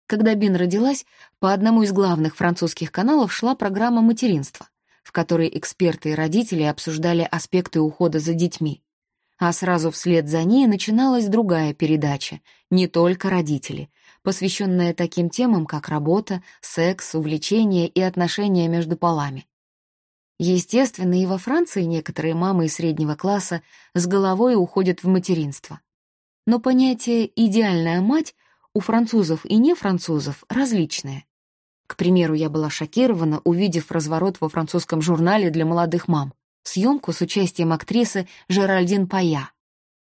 Когда Бин родилась, по одному из главных французских каналов шла программа материнства, в которой эксперты и родители обсуждали аспекты ухода за детьми. А сразу вслед за ней начиналась другая передача «Не только родители», посвященная таким темам, как работа, секс, увлечения и отношения между полами. Естественно, и во Франции некоторые мамы из среднего класса с головой уходят в материнство. Но понятие «идеальная мать» у французов и нефранцузов различное. К примеру, я была шокирована, увидев разворот во французском журнале для молодых мам, съемку с участием актрисы Жеральдин Пая.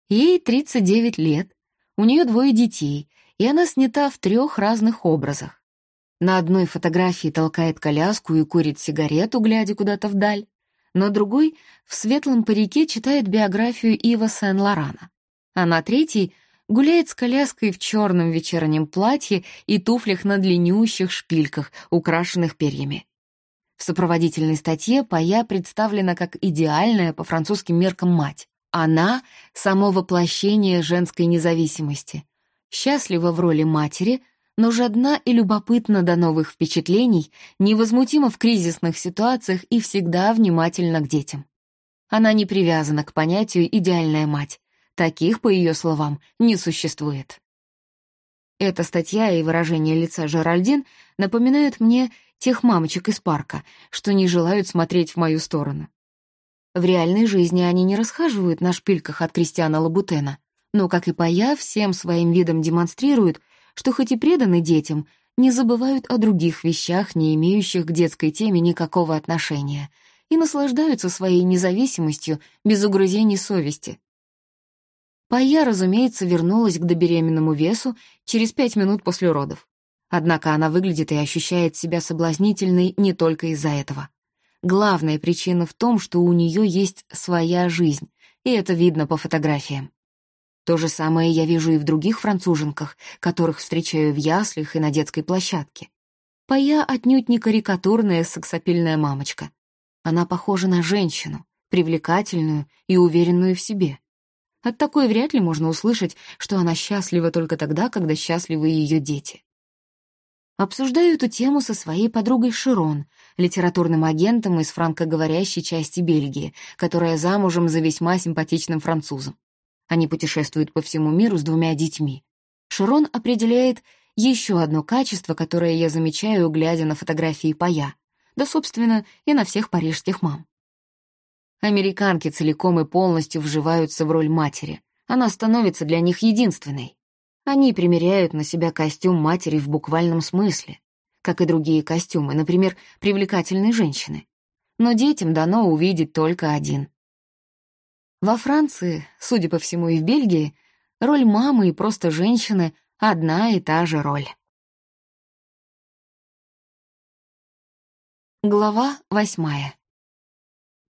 Ей 39 лет, у нее двое детей, и она снята в трех разных образах. На одной фотографии толкает коляску и курит сигарету, глядя куда-то вдаль. На другой в светлом парике читает биографию Ива Сен-Лорана. А на третьей гуляет с коляской в черном вечернем платье и туфлях на длиннющих шпильках, украшенных перьями. В сопроводительной статье Пая представлена как идеальная по французским меркам мать. Она — само воплощение женской независимости. Счастлива в роли матери, но жадна и любопытна до новых впечатлений, невозмутима в кризисных ситуациях и всегда внимательна к детям. Она не привязана к понятию «идеальная мать». Таких, по ее словам, не существует. Эта статья и выражение лица Жеральдин напоминают мне тех мамочек из парка, что не желают смотреть в мою сторону. В реальной жизни они не расхаживают на шпильках от Кристиана Лабутена, но, как и Пая, всем своим видом демонстрируют, что хоть и преданы детям, не забывают о других вещах, не имеющих к детской теме никакого отношения, и наслаждаются своей независимостью без угрызений совести. Пая, разумеется, вернулась к добеременному весу через пять минут после родов. Однако она выглядит и ощущает себя соблазнительной не только из-за этого. Главная причина в том, что у нее есть своя жизнь, и это видно по фотографиям. То же самое я вижу и в других француженках, которых встречаю в яслях и на детской площадке. Пая отнюдь не карикатурная сексапильная мамочка. Она похожа на женщину, привлекательную и уверенную в себе. От такой вряд ли можно услышать, что она счастлива только тогда, когда счастливы ее дети. Обсуждаю эту тему со своей подругой Широн, литературным агентом из франкоговорящей части Бельгии, которая замужем за весьма симпатичным французом. Они путешествуют по всему миру с двумя детьми. Широн определяет еще одно качество, которое я замечаю, глядя на фотографии Пая, да, собственно, и на всех парижских мам. Американки целиком и полностью вживаются в роль матери. Она становится для них единственной. Они примеряют на себя костюм матери в буквальном смысле, как и другие костюмы, например, привлекательной женщины. Но детям дано увидеть только один. Во Франции, судя по всему и в Бельгии, роль мамы и просто женщины — одна и та же роль. Глава восьмая.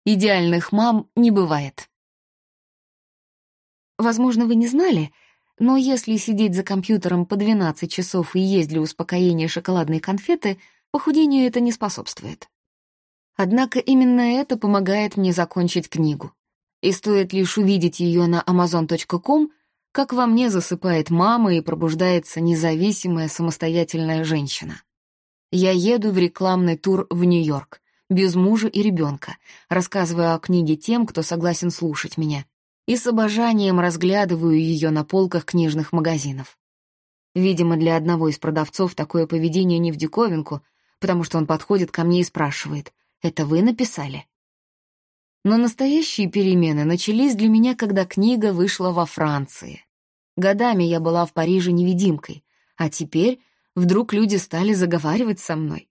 Идеальных мам не бывает. Возможно, вы не знали, но если сидеть за компьютером по 12 часов и есть для успокоения шоколадные конфеты, похудению это не способствует. Однако именно это помогает мне закончить книгу. И стоит лишь увидеть ее на amazon.com, как во мне засыпает мама и пробуждается независимая самостоятельная женщина. Я еду в рекламный тур в Нью-Йорк, без мужа и ребенка, рассказывая о книге тем, кто согласен слушать меня, и с обожанием разглядываю ее на полках книжных магазинов. Видимо, для одного из продавцов такое поведение не в диковинку, потому что он подходит ко мне и спрашивает, «Это вы написали?» Но настоящие перемены начались для меня, когда книга вышла во Франции. Годами я была в Париже невидимкой, а теперь вдруг люди стали заговаривать со мной.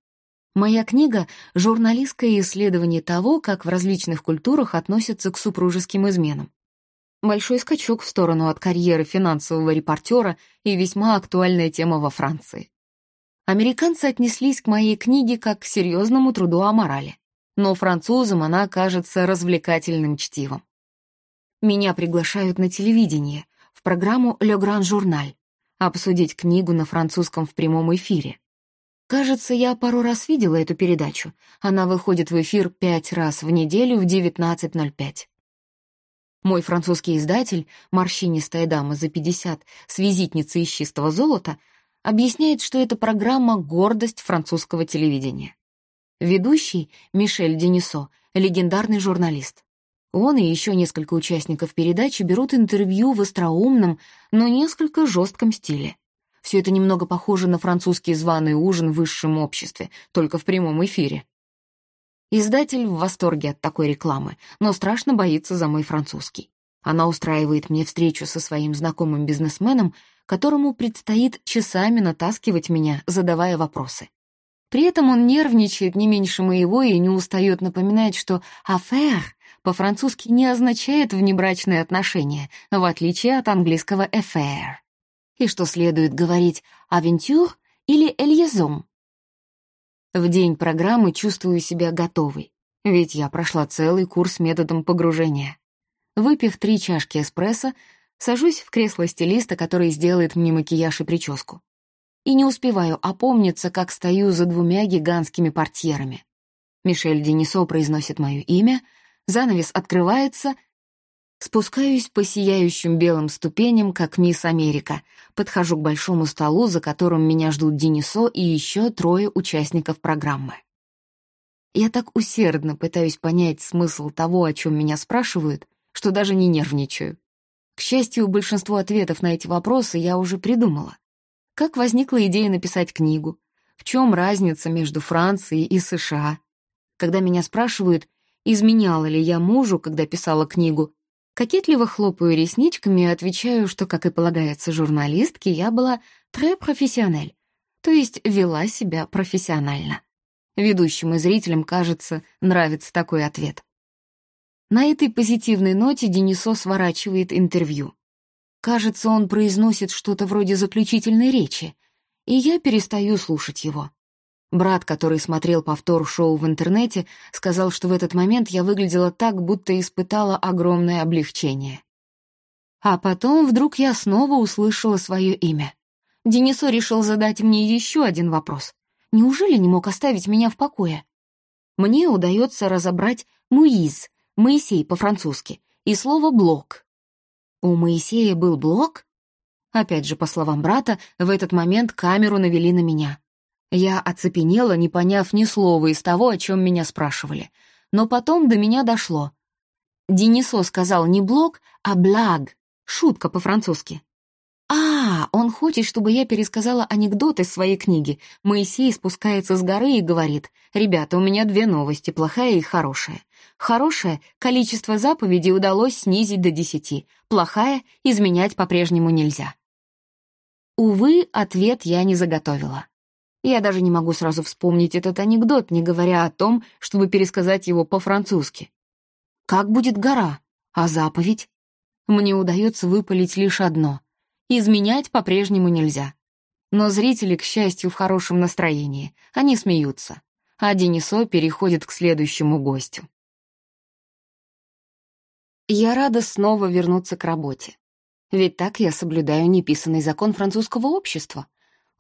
Моя книга — журналистское исследование того, как в различных культурах относятся к супружеским изменам. Большой скачок в сторону от карьеры финансового репортера и весьма актуальная тема во Франции. Американцы отнеслись к моей книге как к серьезному труду о морали, но французам она кажется развлекательным чтивом. Меня приглашают на телевидение, в программу «Le Grand Journal», обсудить книгу на французском в прямом эфире. Кажется, я пару раз видела эту передачу. Она выходит в эфир пять раз в неделю в 19.05. Мой французский издатель, морщинистая дама за 50 с визитницей из чистого золота, объясняет, что эта программа — гордость французского телевидения. Ведущий — Мишель Денисо, легендарный журналист. Он и еще несколько участников передачи берут интервью в остроумном, но несколько жестком стиле. Все это немного похоже на французский званый ужин в высшем обществе, только в прямом эфире. Издатель в восторге от такой рекламы, но страшно боится за мой французский. Она устраивает мне встречу со своим знакомым бизнесменом, которому предстоит часами натаскивать меня, задавая вопросы. При этом он нервничает не меньше моего и не устает напоминать, что «афэр» по-французски не означает внебрачные отношения, в отличие от английского affair. И что следует говорить «aventure» или «liaison». В день программы чувствую себя готовой, ведь я прошла целый курс методом погружения. Выпив три чашки эспрессо, сажусь в кресло стилиста, который сделает мне макияж и прическу. И не успеваю опомниться, как стою за двумя гигантскими портьерами. Мишель Денисо произносит мое имя, занавес открывается, спускаюсь по сияющим белым ступеням, как мисс Америка, подхожу к большому столу, за которым меня ждут Денисо и еще трое участников программы. Я так усердно пытаюсь понять смысл того, о чем меня спрашивают, что даже не нервничаю. К счастью, большинство ответов на эти вопросы я уже придумала. Как возникла идея написать книгу? В чем разница между Францией и США? Когда меня спрашивают, изменяла ли я мужу, когда писала книгу, кокетливо хлопаю ресничками и отвечаю, что, как и полагается журналистке, я была très профессионель, то есть вела себя профессионально. Ведущим и зрителям, кажется, нравится такой ответ. На этой позитивной ноте Денисо сворачивает интервью. Кажется, он произносит что-то вроде заключительной речи, и я перестаю слушать его. Брат, который смотрел повтор шоу в интернете, сказал, что в этот момент я выглядела так, будто испытала огромное облегчение. А потом вдруг я снова услышала свое имя. Денисо решил задать мне еще один вопрос. Неужели не мог оставить меня в покое? Мне удается разобрать «муиз», Моисей по-французски, и слово «блок». У Моисея был блок? Опять же, по словам брата, в этот момент камеру навели на меня. Я оцепенела, не поняв ни слова из того, о чем меня спрашивали. Но потом до меня дошло. Денисо сказал не блок, а благ, шутка по-французски. «А, он хочет, чтобы я пересказала анекдот из своей книги. Моисей спускается с горы и говорит, «Ребята, у меня две новости, плохая и хорошая. Хорошая — количество заповедей удалось снизить до десяти, плохая — изменять по-прежнему нельзя». Увы, ответ я не заготовила. Я даже не могу сразу вспомнить этот анекдот, не говоря о том, чтобы пересказать его по-французски. Как будет гора? А заповедь? Мне удается выпалить лишь одно — Изменять по-прежнему нельзя. Но зрители, к счастью, в хорошем настроении. Они смеются. А Денисо переходит к следующему гостю. Я рада снова вернуться к работе. Ведь так я соблюдаю неписанный закон французского общества.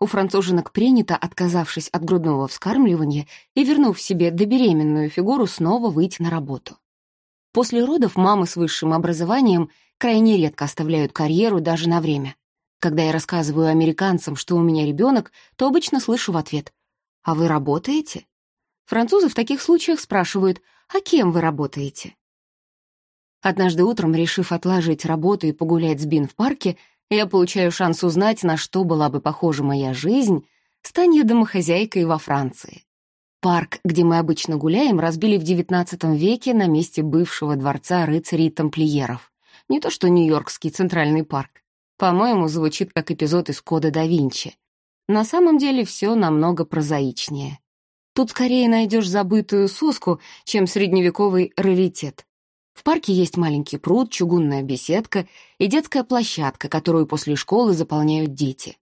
У француженок принято, отказавшись от грудного вскармливания и вернув себе добеременную фигуру, снова выйти на работу. После родов мамы с высшим образованием крайне редко оставляют карьеру даже на время. Когда я рассказываю американцам, что у меня ребенок, то обычно слышу в ответ «А вы работаете?» Французы в таких случаях спрашивают «А кем вы работаете?» Однажды утром, решив отложить работу и погулять с Бин в парке, я получаю шанс узнать, на что была бы похожа моя жизнь, стань я домохозяйкой во Франции. Парк, где мы обычно гуляем, разбили в XIX веке на месте бывшего дворца рыцарей-тамплиеров. Не то что Нью-Йоркский центральный парк. По-моему, звучит как эпизод из «Кода да Винчи». На самом деле все намного прозаичнее. Тут скорее найдешь забытую соску, чем средневековый раритет. В парке есть маленький пруд, чугунная беседка и детская площадка, которую после школы заполняют дети.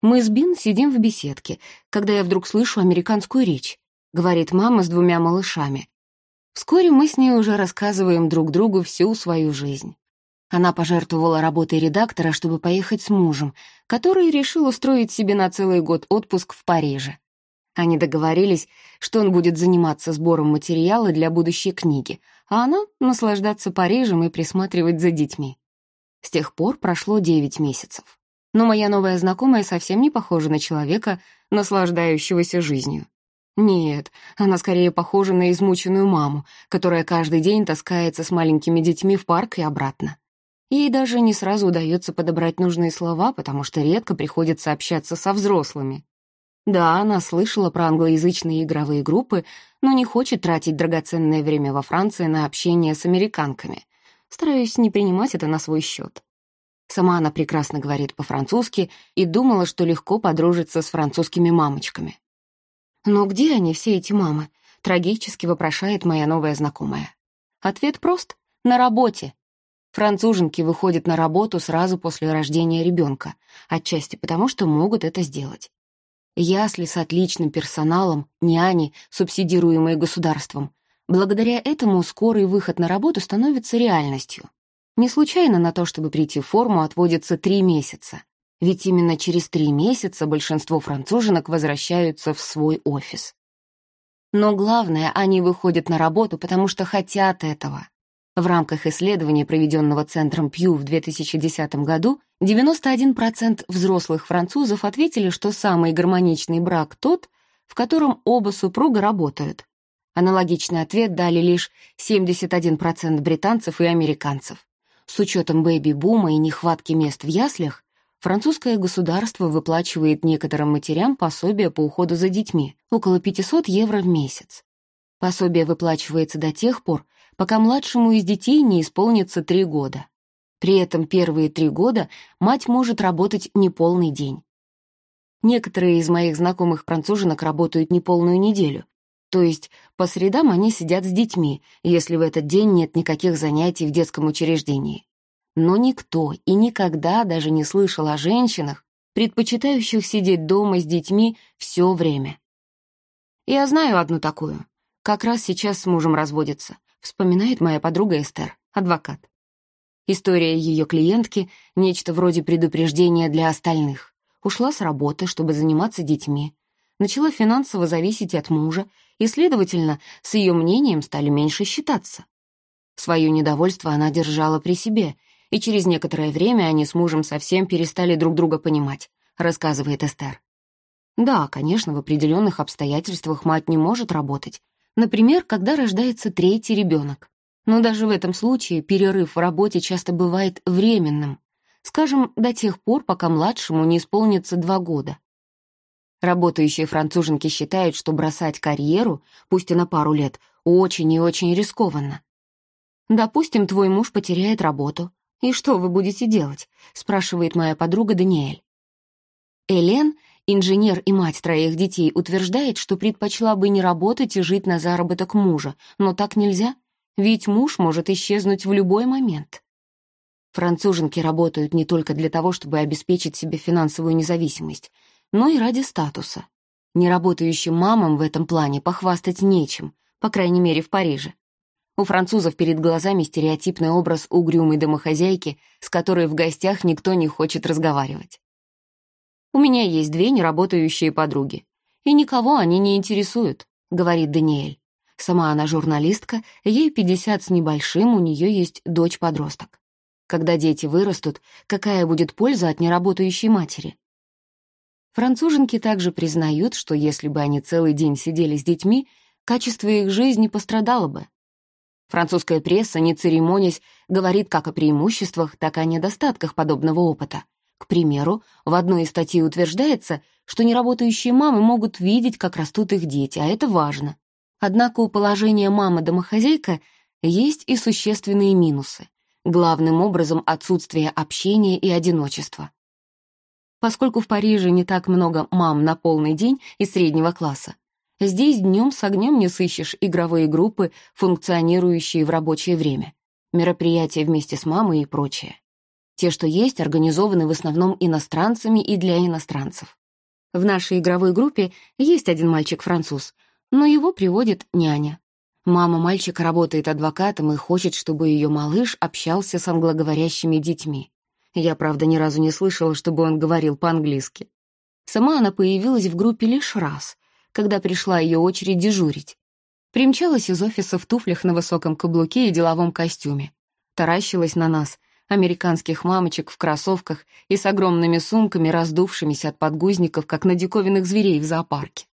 Мы с Бин сидим в беседке, когда я вдруг слышу американскую речь, говорит мама с двумя малышами. Вскоре мы с ней уже рассказываем друг другу всю свою жизнь. Она пожертвовала работой редактора, чтобы поехать с мужем, который решил устроить себе на целый год отпуск в Париже. Они договорились, что он будет заниматься сбором материала для будущей книги, а она — наслаждаться Парижем и присматривать за детьми. С тех пор прошло девять месяцев. Но моя новая знакомая совсем не похожа на человека, наслаждающегося жизнью. Нет, она скорее похожа на измученную маму, которая каждый день таскается с маленькими детьми в парк и обратно. Ей даже не сразу удается подобрать нужные слова, потому что редко приходится общаться со взрослыми. Да, она слышала про англоязычные игровые группы, но не хочет тратить драгоценное время во Франции на общение с американками. Стараюсь не принимать это на свой счет. Сама она прекрасно говорит по-французски и думала, что легко подружиться с французскими мамочками. «Но где они, все эти мамы?» — трагически вопрошает моя новая знакомая. Ответ прост — на работе. Француженки выходят на работу сразу после рождения ребенка, отчасти потому, что могут это сделать. Ясли с отличным персоналом, няни, субсидируемые государством. Благодаря этому скорый выход на работу становится реальностью. Не случайно на то, чтобы прийти в форму, отводится три месяца. Ведь именно через три месяца большинство француженок возвращаются в свой офис. Но главное, они выходят на работу, потому что хотят этого. В рамках исследования, проведенного Центром Пью в 2010 году, 91% взрослых французов ответили, что самый гармоничный брак тот, в котором оба супруга работают. Аналогичный ответ дали лишь 71% британцев и американцев. С учетом бэби-бума и нехватки мест в яслях, французское государство выплачивает некоторым матерям пособие по уходу за детьми, около 500 евро в месяц. Пособие выплачивается до тех пор, пока младшему из детей не исполнится три года. При этом первые три года мать может работать неполный день. Некоторые из моих знакомых француженок работают неполную неделю, то есть по средам они сидят с детьми, если в этот день нет никаких занятий в детском учреждении. Но никто и никогда даже не слышал о женщинах, предпочитающих сидеть дома с детьми все время. Я знаю одну такую. Как раз сейчас с мужем разводится вспоминает моя подруга Эстер, адвокат. История ее клиентки — нечто вроде предупреждения для остальных. Ушла с работы, чтобы заниматься детьми. Начала финансово зависеть от мужа, и, следовательно, с ее мнением стали меньше считаться. Свое недовольство она держала при себе, и через некоторое время они с мужем совсем перестали друг друга понимать, рассказывает Эстер. Да, конечно, в определенных обстоятельствах мать не может работать, Например, когда рождается третий ребенок. Но даже в этом случае перерыв в работе часто бывает временным, скажем, до тех пор, пока младшему не исполнится два года. Работающие француженки считают, что бросать карьеру, пусть и на пару лет, очень и очень рискованно. «Допустим, твой муж потеряет работу. И что вы будете делать?» — спрашивает моя подруга Даниэль. Элен Инженер и мать троих детей утверждает, что предпочла бы не работать и жить на заработок мужа, но так нельзя, ведь муж может исчезнуть в любой момент. Француженки работают не только для того, чтобы обеспечить себе финансовую независимость, но и ради статуса. Неработающим мамам в этом плане похвастать нечем, по крайней мере, в Париже. У французов перед глазами стереотипный образ угрюмой домохозяйки, с которой в гостях никто не хочет разговаривать. У меня есть две неработающие подруги. И никого они не интересуют», — говорит Даниэль. Сама она журналистка, ей 50 с небольшим, у нее есть дочь-подросток. Когда дети вырастут, какая будет польза от неработающей матери? Француженки также признают, что если бы они целый день сидели с детьми, качество их жизни пострадало бы. Французская пресса, не церемонясь, говорит как о преимуществах, так и о недостатках подобного опыта. К примеру, в одной из статей утверждается, что неработающие мамы могут видеть, как растут их дети, а это важно. Однако у положения мама-домохозяйка есть и существенные минусы. Главным образом отсутствие общения и одиночества. Поскольку в Париже не так много мам на полный день из среднего класса, здесь днем с огнем не сыщешь игровые группы, функционирующие в рабочее время, мероприятия вместе с мамой и прочее. Те, что есть, организованы в основном иностранцами и для иностранцев. В нашей игровой группе есть один мальчик-француз, но его приводит няня. Мама мальчика работает адвокатом и хочет, чтобы ее малыш общался с англоговорящими детьми. Я, правда, ни разу не слышала, чтобы он говорил по-английски. Сама она появилась в группе лишь раз, когда пришла ее очередь дежурить. Примчалась из офиса в туфлях на высоком каблуке и деловом костюме. Таращилась на нас, американских мамочек в кроссовках и с огромными сумками, раздувшимися от подгузников, как на диковинных зверей в зоопарке.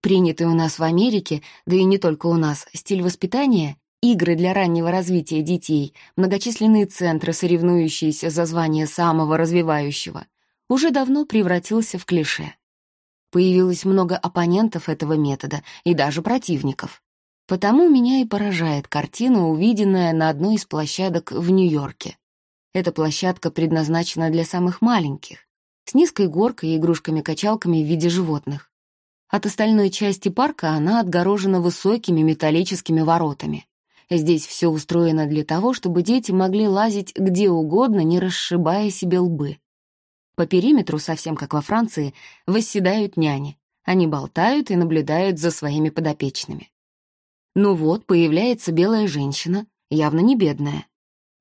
Принятый у нас в Америке, да и не только у нас, стиль воспитания — игры для раннего развития детей, многочисленные центры, соревнующиеся за звание самого развивающего, уже давно превратился в клише. Появилось много оппонентов этого метода и даже противников. Потому меня и поражает картина, увиденная на одной из площадок в Нью-Йорке. Эта площадка предназначена для самых маленьких, с низкой горкой и игрушками-качалками в виде животных. От остальной части парка она отгорожена высокими металлическими воротами. Здесь все устроено для того, чтобы дети могли лазить где угодно, не расшибая себе лбы. По периметру, совсем как во Франции, восседают няни. Они болтают и наблюдают за своими подопечными. Ну вот, появляется белая женщина, явно не бедная.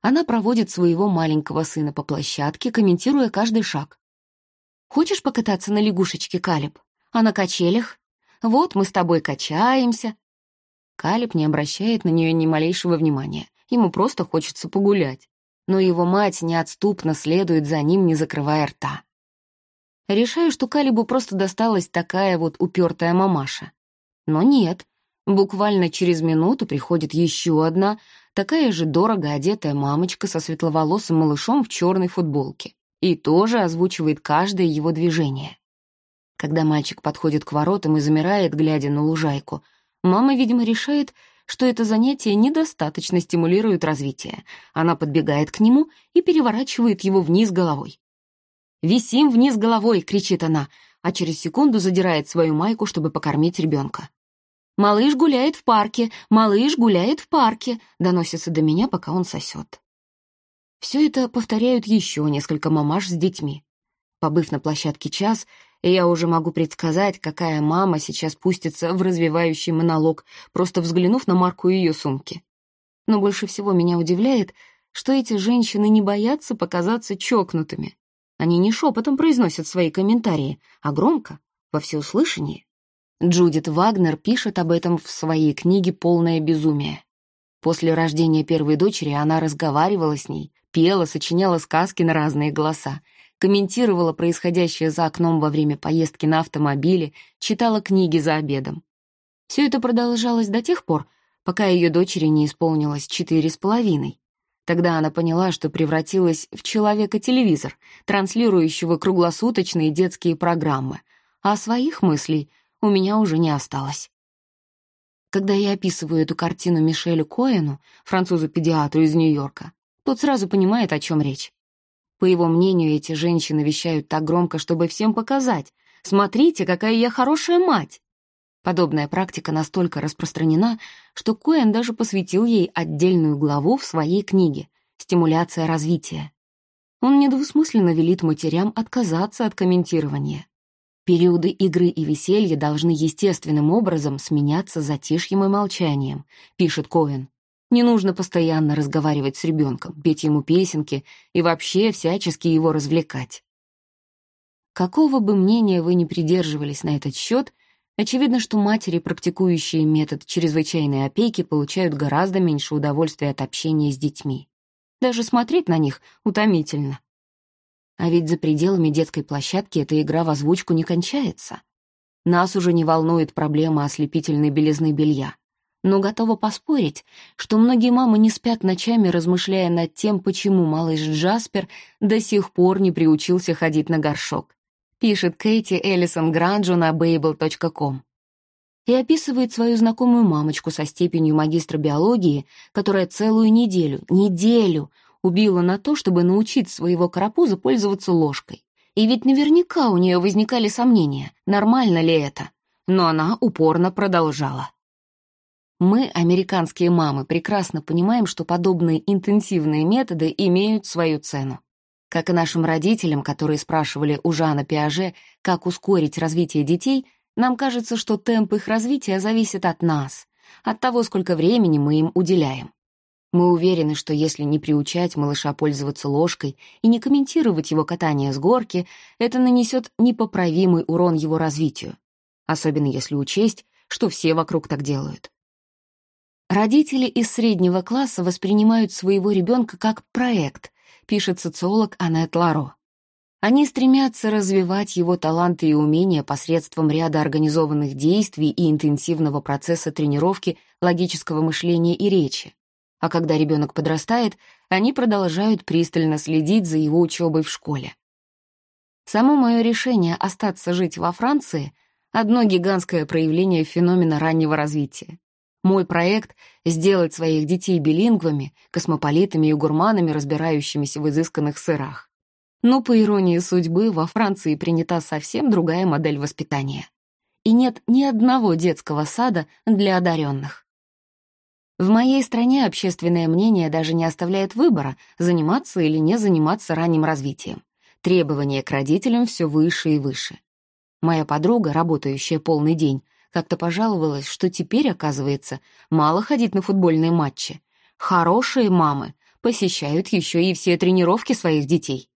Она проводит своего маленького сына по площадке, комментируя каждый шаг. «Хочешь покататься на лягушечке, Калиб? А на качелях? Вот мы с тобой качаемся». Калиб не обращает на нее ни малейшего внимания. Ему просто хочется погулять но его мать неотступно следует за ним, не закрывая рта. Решаю, что Калибу просто досталась такая вот упертая мамаша. Но нет, буквально через минуту приходит еще одна, такая же дорого одетая мамочка со светловолосым малышом в черной футболке и тоже озвучивает каждое его движение. Когда мальчик подходит к воротам и замирает, глядя на лужайку, мама, видимо, решает, что это занятие недостаточно стимулирует развитие. Она подбегает к нему и переворачивает его вниз головой. «Висим вниз головой!» — кричит она, а через секунду задирает свою майку, чтобы покормить ребенка. «Малыш гуляет в парке! Малыш гуляет в парке!» — доносится до меня, пока он сосет. Все это повторяют еще несколько мамаш с детьми. Побыв на площадке час, я уже могу предсказать, какая мама сейчас пустится в развивающий монолог, просто взглянув на марку ее сумки. Но больше всего меня удивляет, что эти женщины не боятся показаться чокнутыми. Они не шепотом произносят свои комментарии, а громко, во всеуслышание. Джудит Вагнер пишет об этом в своей книге «Полное безумие». После рождения первой дочери она разговаривала с ней, пела, сочиняла сказки на разные голоса комментировала происходящее за окном во время поездки на автомобиле, читала книги за обедом. Все это продолжалось до тех пор, пока ее дочери не исполнилось четыре с половиной. Тогда она поняла, что превратилась в человека-телевизор, транслирующего круглосуточные детские программы, а своих мыслей у меня уже не осталось. Когда я описываю эту картину Мишелю Коэну, французу-педиатру из Нью-Йорка, тот сразу понимает, о чем речь. По его мнению, эти женщины вещают так громко, чтобы всем показать. «Смотрите, какая я хорошая мать!» Подобная практика настолько распространена, что Коэн даже посвятил ей отдельную главу в своей книге «Стимуляция развития». Он недвусмысленно велит матерям отказаться от комментирования. Периоды игры и веселья должны естественным образом сменяться затишьем и молчанием, пишет Коэн. Не нужно постоянно разговаривать с ребенком, петь ему песенки и вообще всячески его развлекать. Какого бы мнения вы ни придерживались на этот счет, очевидно, что матери, практикующие метод чрезвычайной опеки, получают гораздо меньше удовольствия от общения с детьми. Даже смотреть на них утомительно. А ведь за пределами детской площадки эта игра в озвучку не кончается. Нас уже не волнует проблема ослепительной белизны белья но готова поспорить, что многие мамы не спят ночами, размышляя над тем, почему малыш Джаспер до сих пор не приучился ходить на горшок. Пишет Кейти Эллисон Гранджо на babel.com. И описывает свою знакомую мамочку со степенью магистра биологии, которая целую неделю, неделю убила на то, чтобы научить своего карапуза пользоваться ложкой. И ведь наверняка у нее возникали сомнения, нормально ли это. Но она упорно продолжала. Мы, американские мамы, прекрасно понимаем, что подобные интенсивные методы имеют свою цену. Как и нашим родителям, которые спрашивали у Жана Пиаже, как ускорить развитие детей, нам кажется, что темп их развития зависит от нас, от того, сколько времени мы им уделяем. Мы уверены, что если не приучать малыша пользоваться ложкой и не комментировать его катание с горки, это нанесет непоправимый урон его развитию, особенно если учесть, что все вокруг так делают. Родители из среднего класса воспринимают своего ребенка как проект, пишет социолог Аннет Ларо. Они стремятся развивать его таланты и умения посредством ряда организованных действий и интенсивного процесса тренировки логического мышления и речи. А когда ребенок подрастает, они продолжают пристально следить за его учебой в школе. Само мое решение остаться жить во Франции — одно гигантское проявление феномена раннего развития. Мой проект — сделать своих детей билингвами, космополитами и гурманами, разбирающимися в изысканных сырах. Но, по иронии судьбы, во Франции принята совсем другая модель воспитания. и нет ни одного детского сада для одаренных. В моей стране общественное мнение даже не оставляет выбора, заниматься или не заниматься ранним развитием. Требования к родителям все выше и выше. Моя подруга, работающая полный день, как-то пожаловалась, что теперь, оказывается, мало ходить на футбольные матчи. Хорошие мамы посещают еще и все тренировки своих детей.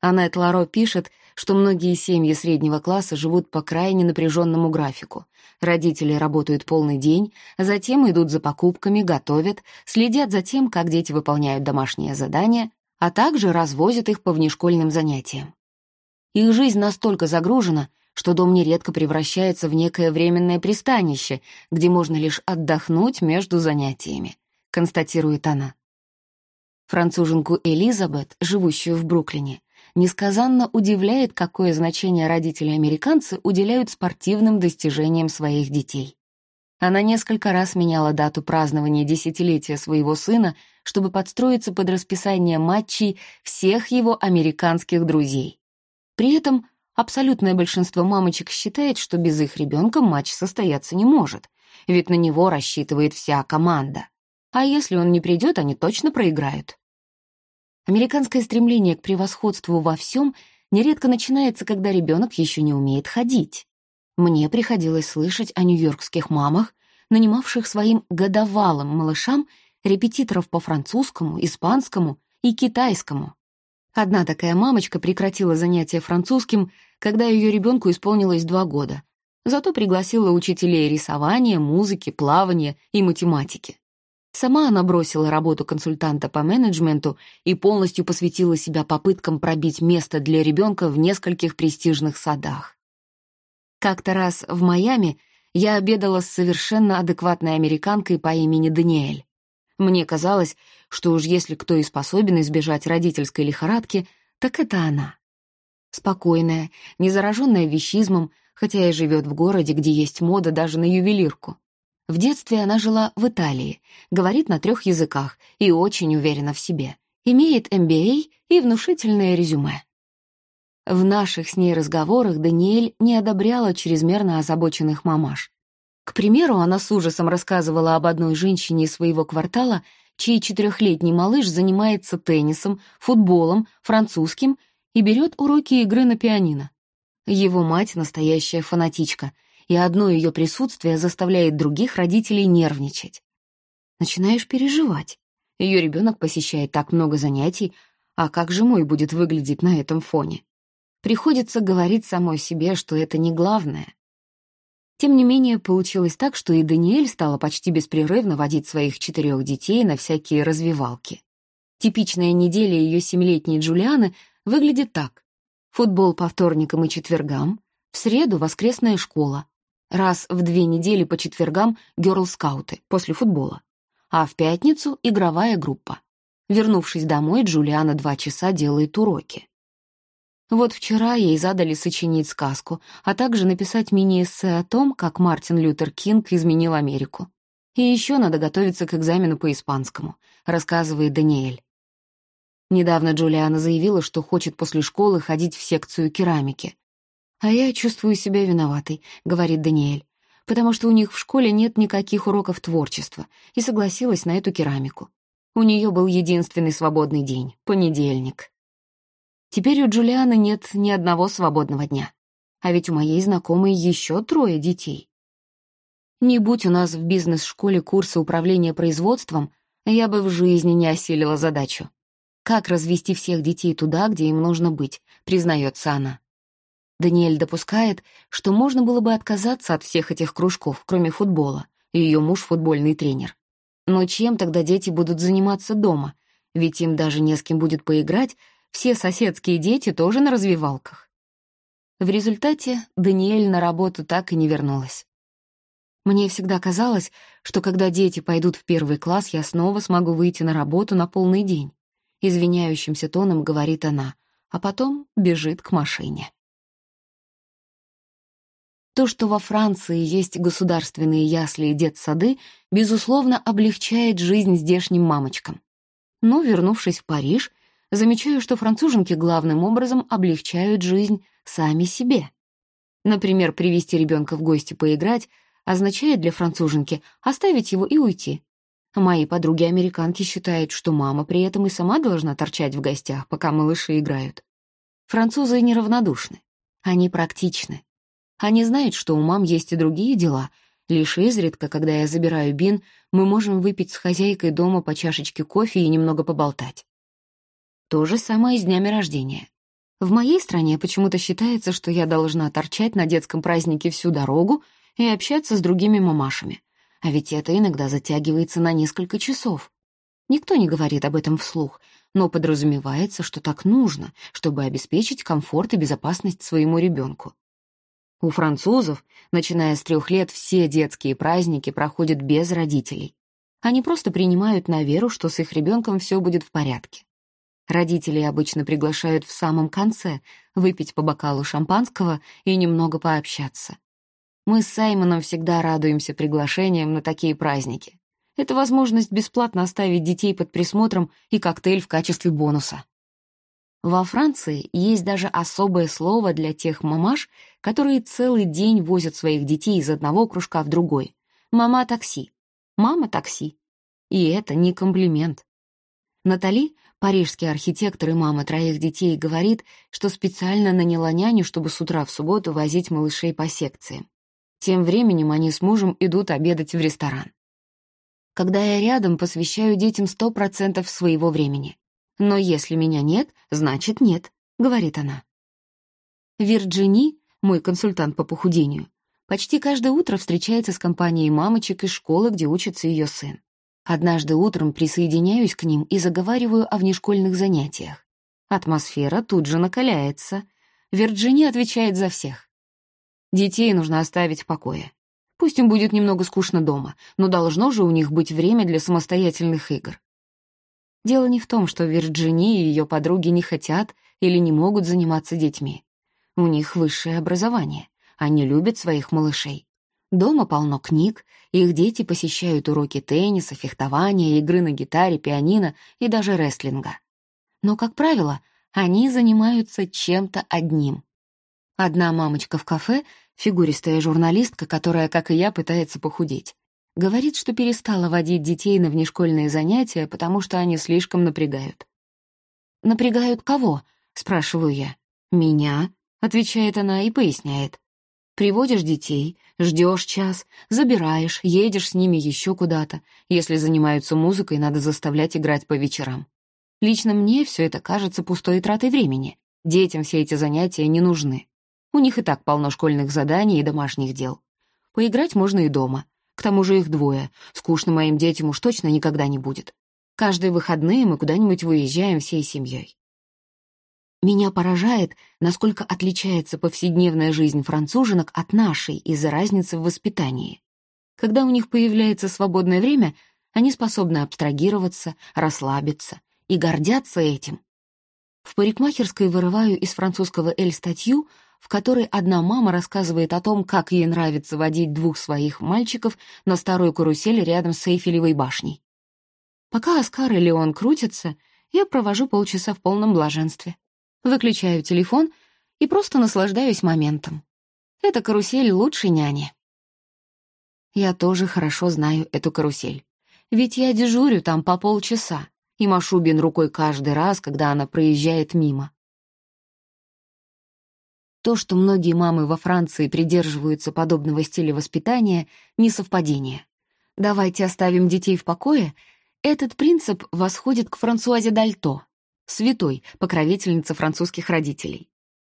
Аннет Ларо пишет, что многие семьи среднего класса живут по крайне напряженному графику. Родители работают полный день, затем идут за покупками, готовят, следят за тем, как дети выполняют домашние задания, а также развозят их по внешкольным занятиям. Их жизнь настолько загружена, что дом нередко превращается в некое временное пристанище, где можно лишь отдохнуть между занятиями, констатирует она. Француженку Элизабет, живущую в Бруклине, несказанно удивляет, какое значение родители-американцы уделяют спортивным достижениям своих детей. Она несколько раз меняла дату празднования десятилетия своего сына, чтобы подстроиться под расписание матчей всех его американских друзей. При этом абсолютное большинство мамочек считает, что без их ребенка матч состояться не может, ведь на него рассчитывает вся команда. А если он не придет, они точно проиграют. Американское стремление к превосходству во всем нередко начинается, когда ребенок еще не умеет ходить. Мне приходилось слышать о нью-йоркских мамах, нанимавших своим годовалым малышам репетиторов по французскому, испанскому и китайскому. Одна такая мамочка прекратила занятия французским, когда ее ребенку исполнилось два года, зато пригласила учителей рисования, музыки, плавания и математики. Сама она бросила работу консультанта по менеджменту и полностью посвятила себя попыткам пробить место для ребенка в нескольких престижных садах. Как-то раз в Майами я обедала с совершенно адекватной американкой по имени Даниэль. Мне казалось, что уж если кто и способен избежать родительской лихорадки, так это она. Спокойная, не зараженная вещизмом, хотя и живет в городе, где есть мода даже на ювелирку. В детстве она жила в Италии, говорит на трех языках и очень уверена в себе. Имеет MBA и внушительное резюме. В наших с ней разговорах Даниэль не одобряла чрезмерно озабоченных мамаш. К примеру, она с ужасом рассказывала об одной женщине из своего квартала, чей четырехлетний малыш занимается теннисом, футболом, французским и берет уроки игры на пианино. Его мать — настоящая фанатичка — и одно ее присутствие заставляет других родителей нервничать. Начинаешь переживать. Ее ребенок посещает так много занятий, а как же мой будет выглядеть на этом фоне? Приходится говорить самой себе, что это не главное. Тем не менее, получилось так, что и Даниэль стала почти беспрерывно водить своих четырех детей на всякие развивалки. Типичная неделя ее семилетней Джулианы выглядит так. Футбол по вторникам и четвергам, в среду воскресная школа, Раз в две недели по четвергам герл-скауты после футбола. А в пятницу игровая группа. Вернувшись домой, Джулиана два часа делает уроки. Вот вчера ей задали сочинить сказку, а также написать мини-эссе о том, как Мартин Лютер Кинг изменил Америку. И еще надо готовиться к экзамену по испанскому, рассказывает Даниэль. Недавно Джулиана заявила, что хочет после школы ходить в секцию керамики. «А я чувствую себя виноватой», — говорит Даниэль, «потому что у них в школе нет никаких уроков творчества, и согласилась на эту керамику. У нее был единственный свободный день — понедельник. Теперь у Джулианы нет ни одного свободного дня. А ведь у моей знакомой еще трое детей. Не будь у нас в бизнес-школе курсы управления производством, я бы в жизни не осилила задачу. Как развести всех детей туда, где им нужно быть, признается она. Даниэль допускает, что можно было бы отказаться от всех этих кружков, кроме футбола, и ее муж — футбольный тренер. Но чем тогда дети будут заниматься дома? Ведь им даже не с кем будет поиграть, все соседские дети тоже на развивалках. В результате Даниэль на работу так и не вернулась. Мне всегда казалось, что когда дети пойдут в первый класс, я снова смогу выйти на работу на полный день. Извиняющимся тоном говорит она, а потом бежит к машине. То, что во Франции есть государственные ясли и детсады, безусловно, облегчает жизнь здешним мамочкам. Но, вернувшись в Париж, замечаю, что француженки главным образом облегчают жизнь сами себе. Например, привести ребенка в гости поиграть означает для француженки оставить его и уйти. Мои подруги-американки считают, что мама при этом и сама должна торчать в гостях, пока малыши играют. Французы неравнодушны. Они практичны. Они знают, что у мам есть и другие дела. Лишь изредка, когда я забираю Бин, мы можем выпить с хозяйкой дома по чашечке кофе и немного поболтать. То же самое с днями рождения. В моей стране почему-то считается, что я должна торчать на детском празднике всю дорогу и общаться с другими мамашами. А ведь это иногда затягивается на несколько часов. Никто не говорит об этом вслух, но подразумевается, что так нужно, чтобы обеспечить комфорт и безопасность своему ребенку. У французов, начиная с трех лет, все детские праздники проходят без родителей. Они просто принимают на веру, что с их ребенком все будет в порядке. Родителей обычно приглашают в самом конце выпить по бокалу шампанского и немного пообщаться. Мы с Саймоном всегда радуемся приглашениям на такие праздники. Это возможность бесплатно оставить детей под присмотром и коктейль в качестве бонуса. Во Франции есть даже особое слово для тех мамаш, которые целый день возят своих детей из одного кружка в другой. Мама-такси. Мама-такси. И это не комплимент. Натали, парижский архитектор и мама троих детей, говорит, что специально наняла няню, чтобы с утра в субботу возить малышей по секциям. Тем временем они с мужем идут обедать в ресторан. Когда я рядом, посвящаю детям сто процентов своего времени. Но если меня нет, значит нет, говорит она. Вирджини, мой консультант по похудению, почти каждое утро встречается с компанией мамочек из школы, где учится ее сын. Однажды утром присоединяюсь к ним и заговариваю о внешкольных занятиях. Атмосфера тут же накаляется. Вирджини отвечает за всех. Детей нужно оставить в покое. Пусть им будет немного скучно дома, но должно же у них быть время для самостоятельных игр. Дело не в том, что Вирджини и ее подруги не хотят или не могут заниматься детьми. У них высшее образование, они любят своих малышей. Дома полно книг, их дети посещают уроки тенниса, фехтования, игры на гитаре, пианино и даже рестлинга. Но, как правило, они занимаются чем-то одним. Одна мамочка в кафе фигуристая журналистка, которая, как и я, пытается похудеть. Говорит, что перестала водить детей на внешкольные занятия, потому что они слишком напрягают. «Напрягают кого?» — спрашиваю я. «Меня», — отвечает она и поясняет. «Приводишь детей, ждешь час, забираешь, едешь с ними еще куда-то. Если занимаются музыкой, надо заставлять играть по вечерам. Лично мне все это кажется пустой тратой времени. Детям все эти занятия не нужны. У них и так полно школьных заданий и домашних дел. Поиграть можно и дома. Тому же их двое. Скучно моим детям уж точно никогда не будет. Каждые выходные мы куда-нибудь выезжаем всей семьей. Меня поражает, насколько отличается повседневная жизнь француженок от нашей из-за разницы в воспитании. Когда у них появляется свободное время, они способны абстрагироваться, расслабиться и гордятся этим. В парикмахерской вырываю из французского «Эль» статью в которой одна мама рассказывает о том, как ей нравится водить двух своих мальчиков на старую карусель рядом с Эйфелевой башней. Пока Оскар и Леон крутятся, я провожу полчаса в полном блаженстве. Выключаю телефон и просто наслаждаюсь моментом. Эта карусель лучше няни. Я тоже хорошо знаю эту карусель. Ведь я дежурю там по полчаса и машу Бин рукой каждый раз, когда она проезжает мимо. То, что многие мамы во Франции придерживаются подобного стиля воспитания, не совпадение. «Давайте оставим детей в покое» — этот принцип восходит к Франсуазе Дальто, святой, покровительнице французских родителей.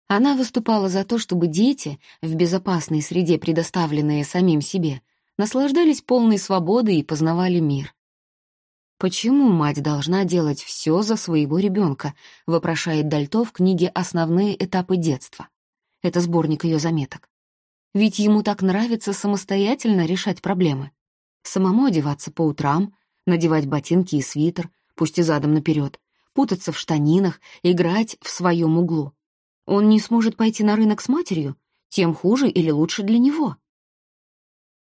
Она выступала за то, чтобы дети, в безопасной среде, предоставленные самим себе, наслаждались полной свободой и познавали мир. «Почему мать должна делать все за своего ребенка?» — вопрошает Дальто в книге «Основные этапы детства». Это сборник ее заметок. Ведь ему так нравится самостоятельно решать проблемы. Самому одеваться по утрам, надевать ботинки и свитер, пусть и задом наперед, путаться в штанинах, играть в своем углу. Он не сможет пойти на рынок с матерью, тем хуже или лучше для него.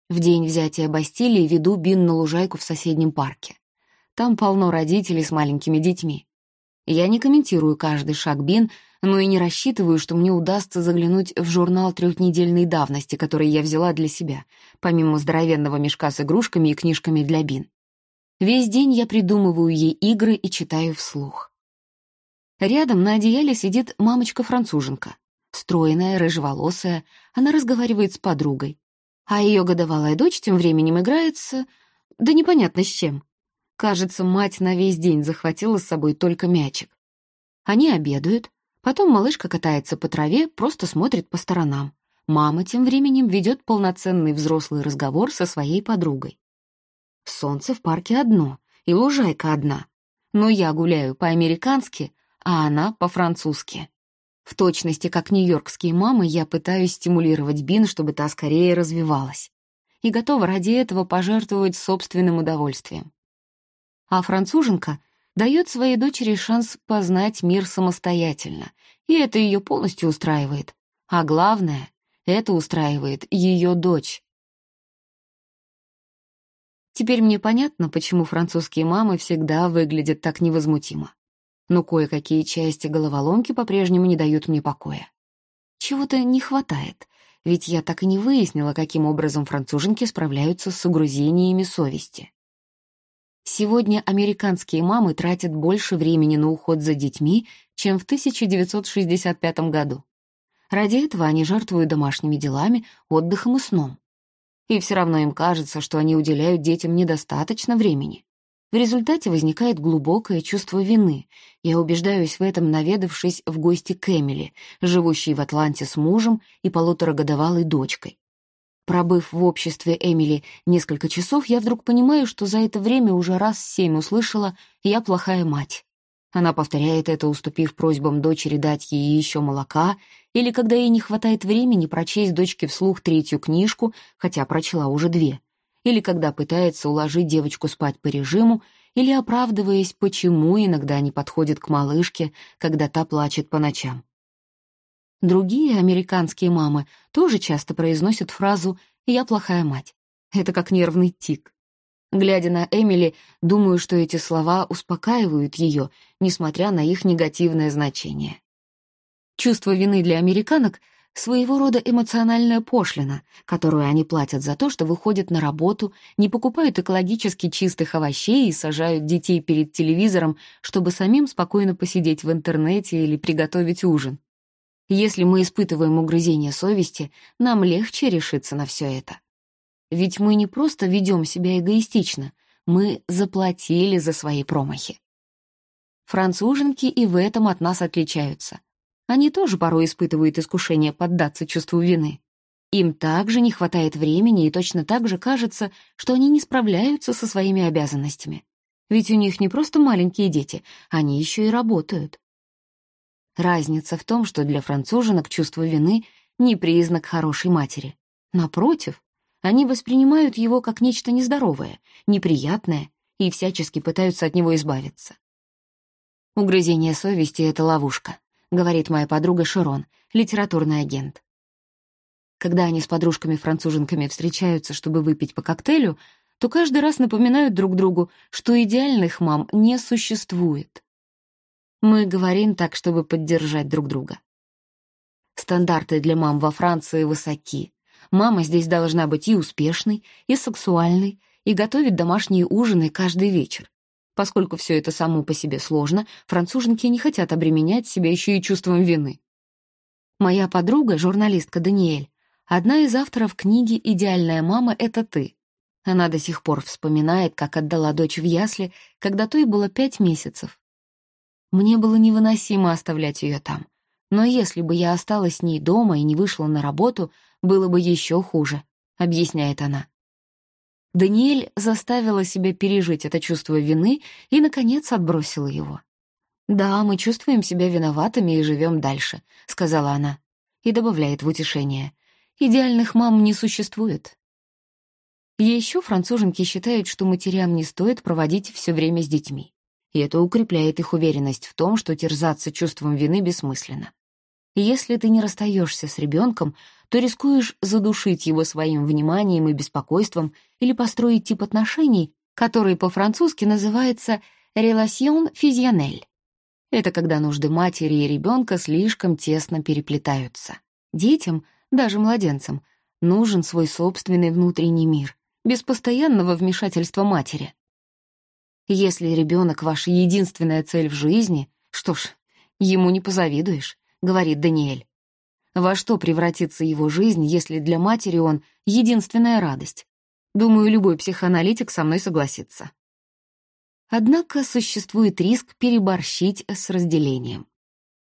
В день взятия Бастилии веду Бин на лужайку в соседнем парке. Там полно родителей с маленькими детьми. Я не комментирую каждый шаг Бин, но и не рассчитываю, что мне удастся заглянуть в журнал трехнедельной давности, который я взяла для себя, помимо здоровенного мешка с игрушками и книжками для Бин. Весь день я придумываю ей игры и читаю вслух. Рядом на одеяле сидит мамочка-француженка. Стройная, рыжеволосая, она разговаривает с подругой. А ее годовалая дочь тем временем играется... Да непонятно с чем. Кажется, мать на весь день захватила с собой только мячик. Они обедают, потом малышка катается по траве, просто смотрит по сторонам. Мама тем временем ведет полноценный взрослый разговор со своей подругой. Солнце в парке одно, и лужайка одна. Но я гуляю по-американски, а она по-французски. В точности, как нью-йоркские мамы, я пытаюсь стимулировать Бин, чтобы та скорее развивалась. И готова ради этого пожертвовать собственным удовольствием. А француженка дает своей дочери шанс познать мир самостоятельно, и это ее полностью устраивает. А главное, это устраивает ее дочь. Теперь мне понятно, почему французские мамы всегда выглядят так невозмутимо но кое-какие части головоломки по-прежнему не дают мне покоя. Чего-то не хватает, ведь я так и не выяснила, каким образом француженки справляются с угрызениями совести. Сегодня американские мамы тратят больше времени на уход за детьми, чем в 1965 году. Ради этого они жертвуют домашними делами, отдыхом и сном. И все равно им кажется, что они уделяют детям недостаточно времени. В результате возникает глубокое чувство вины. Я убеждаюсь в этом, наведавшись в гости к Эмили, живущей в Атланте с мужем и полуторагодовалой дочкой. Пробыв в обществе Эмили несколько часов, я вдруг понимаю, что за это время уже раз семь услышала «я плохая мать». Она повторяет это, уступив просьбам дочери дать ей еще молока, или когда ей не хватает времени прочесть дочке вслух третью книжку, хотя прочла уже две — или когда пытается уложить девочку спать по режиму, или оправдываясь, почему иногда не подходит к малышке, когда та плачет по ночам. Другие американские мамы тоже часто произносят фразу «я плохая мать». Это как нервный тик. Глядя на Эмили, думаю, что эти слова успокаивают ее, несмотря на их негативное значение. Чувство вины для американок своего рода эмоциональная пошлина, которую они платят за то, что выходят на работу, не покупают экологически чистых овощей и сажают детей перед телевизором, чтобы самим спокойно посидеть в интернете или приготовить ужин. Если мы испытываем угрызение совести, нам легче решиться на все это. Ведь мы не просто ведем себя эгоистично, мы заплатили за свои промахи. Француженки и в этом от нас отличаются — они тоже порой испытывают искушение поддаться чувству вины. Им также не хватает времени, и точно так же кажется, что они не справляются со своими обязанностями. Ведь у них не просто маленькие дети, они еще и работают. Разница в том, что для француженок чувство вины — не признак хорошей матери. Напротив, они воспринимают его как нечто нездоровое, неприятное и всячески пытаются от него избавиться. Угрызение совести — это ловушка. — говорит моя подруга Широн, литературный агент. Когда они с подружками-француженками встречаются, чтобы выпить по коктейлю, то каждый раз напоминают друг другу, что идеальных мам не существует. Мы говорим так, чтобы поддержать друг друга. Стандарты для мам во Франции высоки. Мама здесь должна быть и успешной, и сексуальной, и готовить домашние ужины каждый вечер. Поскольку все это само по себе сложно, француженки не хотят обременять себя еще и чувством вины. Моя подруга, журналистка Даниэль, одна из авторов книги «Идеальная мама — это ты». Она до сих пор вспоминает, как отдала дочь в ясли, когда той было пять месяцев. Мне было невыносимо оставлять ее там. Но если бы я осталась с ней дома и не вышла на работу, было бы еще хуже, объясняет она. Даниэль заставила себя пережить это чувство вины и, наконец, отбросила его. «Да, мы чувствуем себя виноватыми и живем дальше», — сказала она. И добавляет в утешение. «Идеальных мам не существует». Еще француженки считают, что матерям не стоит проводить все время с детьми. И это укрепляет их уверенность в том, что терзаться чувством вины бессмысленно. Если ты не расстаешься с ребенком, то рискуешь задушить его своим вниманием и беспокойством или построить тип отношений, который по-французски называется «relation fusionnelle». Это когда нужды матери и ребенка слишком тесно переплетаются. Детям, даже младенцам, нужен свой собственный внутренний мир, без постоянного вмешательства матери. Если ребенок ваша единственная цель в жизни, что ж, ему не позавидуешь, говорит Даниэль. Во что превратится его жизнь, если для матери он — единственная радость? Думаю, любой психоаналитик со мной согласится. Однако существует риск переборщить с разделением.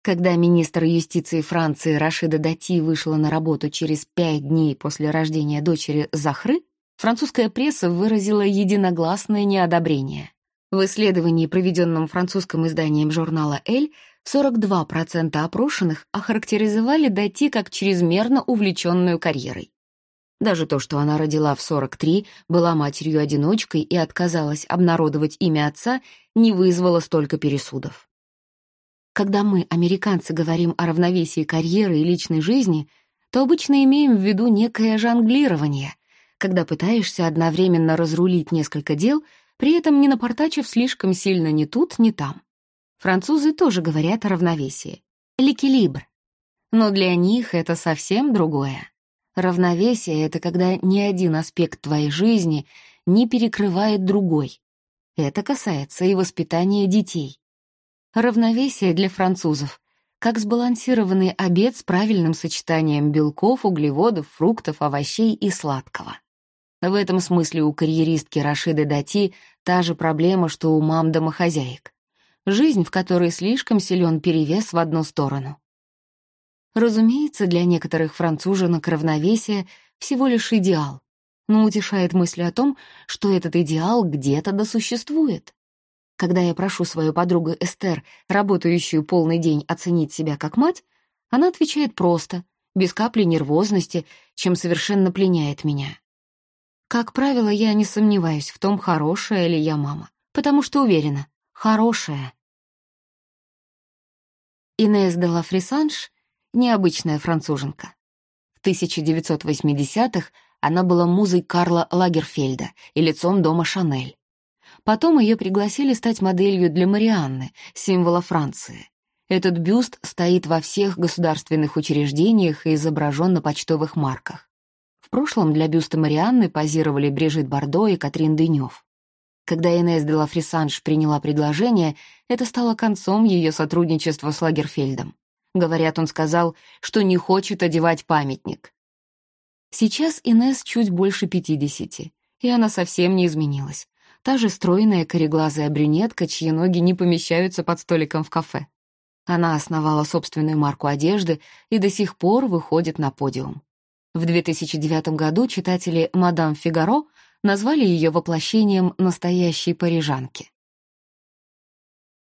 Когда министр юстиции Франции Рашида Дати вышла на работу через пять дней после рождения дочери Захры, французская пресса выразила единогласное неодобрение. В исследовании, проведенном французским изданием журнала «Эль», 42% опрошенных охарактеризовали Дати как чрезмерно увлеченную карьерой. Даже то, что она родила в 43, была матерью-одиночкой и отказалась обнародовать имя отца, не вызвало столько пересудов. Когда мы, американцы, говорим о равновесии карьеры и личной жизни, то обычно имеем в виду некое жонглирование, когда пытаешься одновременно разрулить несколько дел — при этом не напортачив слишком сильно ни тут, ни там. Французы тоже говорят о равновесии. Ликилибр. Но для них это совсем другое. Равновесие — это когда ни один аспект твоей жизни не перекрывает другой. Это касается и воспитания детей. Равновесие для французов — как сбалансированный обед с правильным сочетанием белков, углеводов, фруктов, овощей и сладкого. В этом смысле у карьеристки Рашиды Дати та же проблема, что у мам-домохозяек. Жизнь, в которой слишком силен перевес в одну сторону. Разумеется, для некоторых француженок равновесие всего лишь идеал, но утешает мысль о том, что этот идеал где-то досуществует. Когда я прошу свою подругу Эстер, работающую полный день, оценить себя как мать, она отвечает просто, без капли нервозности, чем совершенно пленяет меня. Как правило, я не сомневаюсь в том, хорошая ли я мама, потому что уверена, хорошая. Инесс де ла Фрисанж — необычная француженка. В 1980-х она была музой Карла Лагерфельда и лицом дома Шанель. Потом ее пригласили стать моделью для Марианны, символа Франции. Этот бюст стоит во всех государственных учреждениях и изображен на почтовых марках прошлом для бюста Марианны позировали Брижит Бардо и Катрин Дынёв. Когда Инесс де ла Фрисанж приняла предложение, это стало концом ее сотрудничества с Лагерфельдом. Говорят, он сказал, что не хочет одевать памятник. Сейчас Инесс чуть больше пятидесяти, и она совсем не изменилась. Та же стройная кореглазая брюнетка, чьи ноги не помещаются под столиком в кафе. Она основала собственную марку одежды и до сих пор выходит на подиум. В 2009 году читатели «Мадам Фигаро» назвали ее воплощением настоящей парижанки.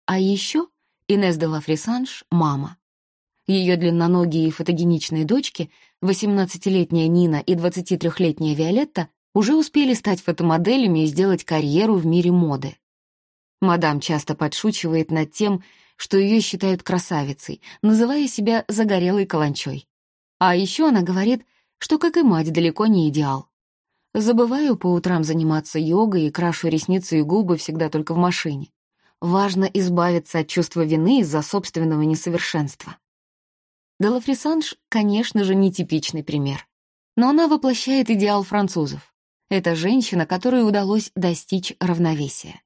А еще Инес де ла Фрисанж — мама. Ее длинноногие и фотогеничные дочки, 18-летняя Нина и 23-летняя Виолетта, уже успели стать фотомоделями и сделать карьеру в мире моды. Мадам часто подшучивает над тем, что ее считают красавицей, называя себя загорелой каланчой. А еще она говорит — что, как и мать, далеко не идеал. Забываю по утрам заниматься йогой и крашу ресницы и губы всегда только в машине. Важно избавиться от чувства вины из-за собственного несовершенства. Делафрисанж, конечно же, нетипичный пример. Но она воплощает идеал французов. Это женщина, которой удалось достичь равновесия.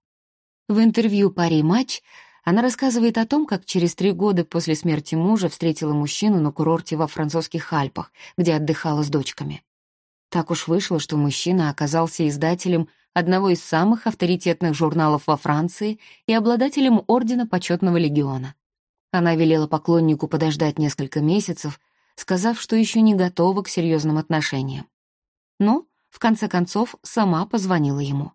В интервью «Пари матч» Она рассказывает о том, как через три года после смерти мужа встретила мужчину на курорте во французских Альпах, где отдыхала с дочками. Так уж вышло, что мужчина оказался издателем одного из самых авторитетных журналов во Франции и обладателем Ордена Почетного Легиона. Она велела поклоннику подождать несколько месяцев, сказав, что еще не готова к серьезным отношениям. Но, в конце концов, сама позвонила ему.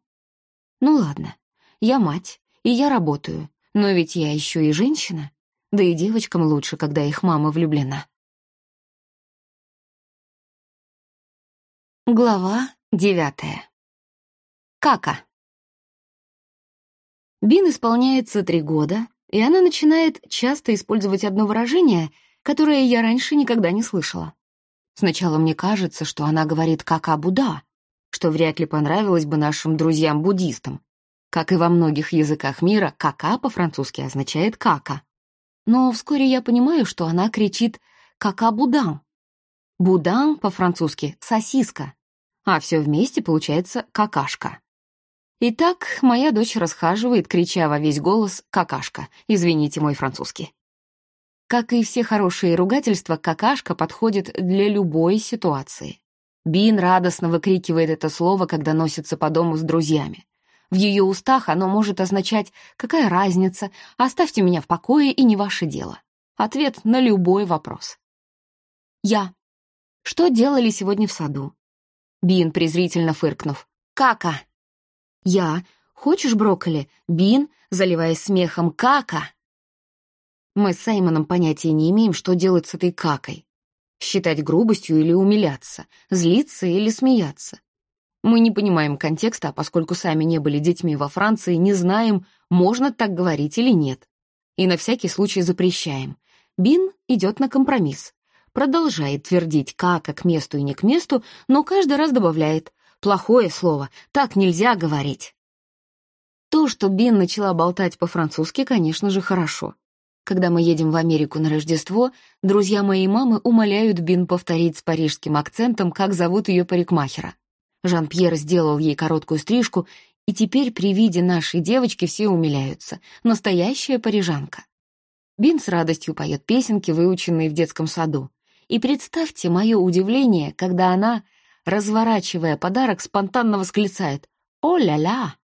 «Ну ладно, я мать, и я работаю, но ведь я еще и женщина, да и девочкам лучше, когда их мама влюблена. Глава девятая. Кака. Бин исполняется три года, и она начинает часто использовать одно выражение, которое я раньше никогда не слышала. Сначала мне кажется, что она говорит «кака-буда», что вряд ли понравилось бы нашим друзьям-буддистам, как и во многих языках мира, «кака» по-французски означает «кака». но вскоре я понимаю, что она кричит «кака-будан». Будан по-французски «сосиска», а все вместе получается «какашка». Итак, моя дочь расхаживает, крича во весь голос «какашка». Извините мой французский. Как и все хорошие ругательства, «какашка» подходит для любой ситуации. Бин радостно выкрикивает это слово, когда носится по дому с друзьями. В ее устах оно может означать «какая разница?», «оставьте меня в покое и не ваше дело». Ответ на любой вопрос. Я. Что делали сегодня в саду? Бин, презрительно фыркнув. Кака. Я. Хочешь брокколи? Бин, заливаясь смехом. Кака. Мы с Саймоном понятия не имеем, что делать с этой какой. Считать грубостью или умиляться, злиться или смеяться. Мы не понимаем контекста, поскольку сами не были детьми во Франции, не знаем, можно так говорить или нет. И на всякий случай запрещаем. Бин идет на компромисс. Продолжает твердить «кака» к месту и не к месту, но каждый раз добавляет «плохое слово, так нельзя говорить». То, что Бин начала болтать по-французски, конечно же, хорошо. Когда мы едем в Америку на Рождество, друзья моей мамы умоляют Бин повторить с парижским акцентом, как зовут ее парикмахера. Жан-Пьер сделал ей короткую стрижку, и теперь при виде нашей девочки все умиляются. Настоящая парижанка. Бин с радостью поет песенки, выученные в детском саду. И представьте мое удивление, когда она, разворачивая подарок, спонтанно восклицает «О-ля-ля!».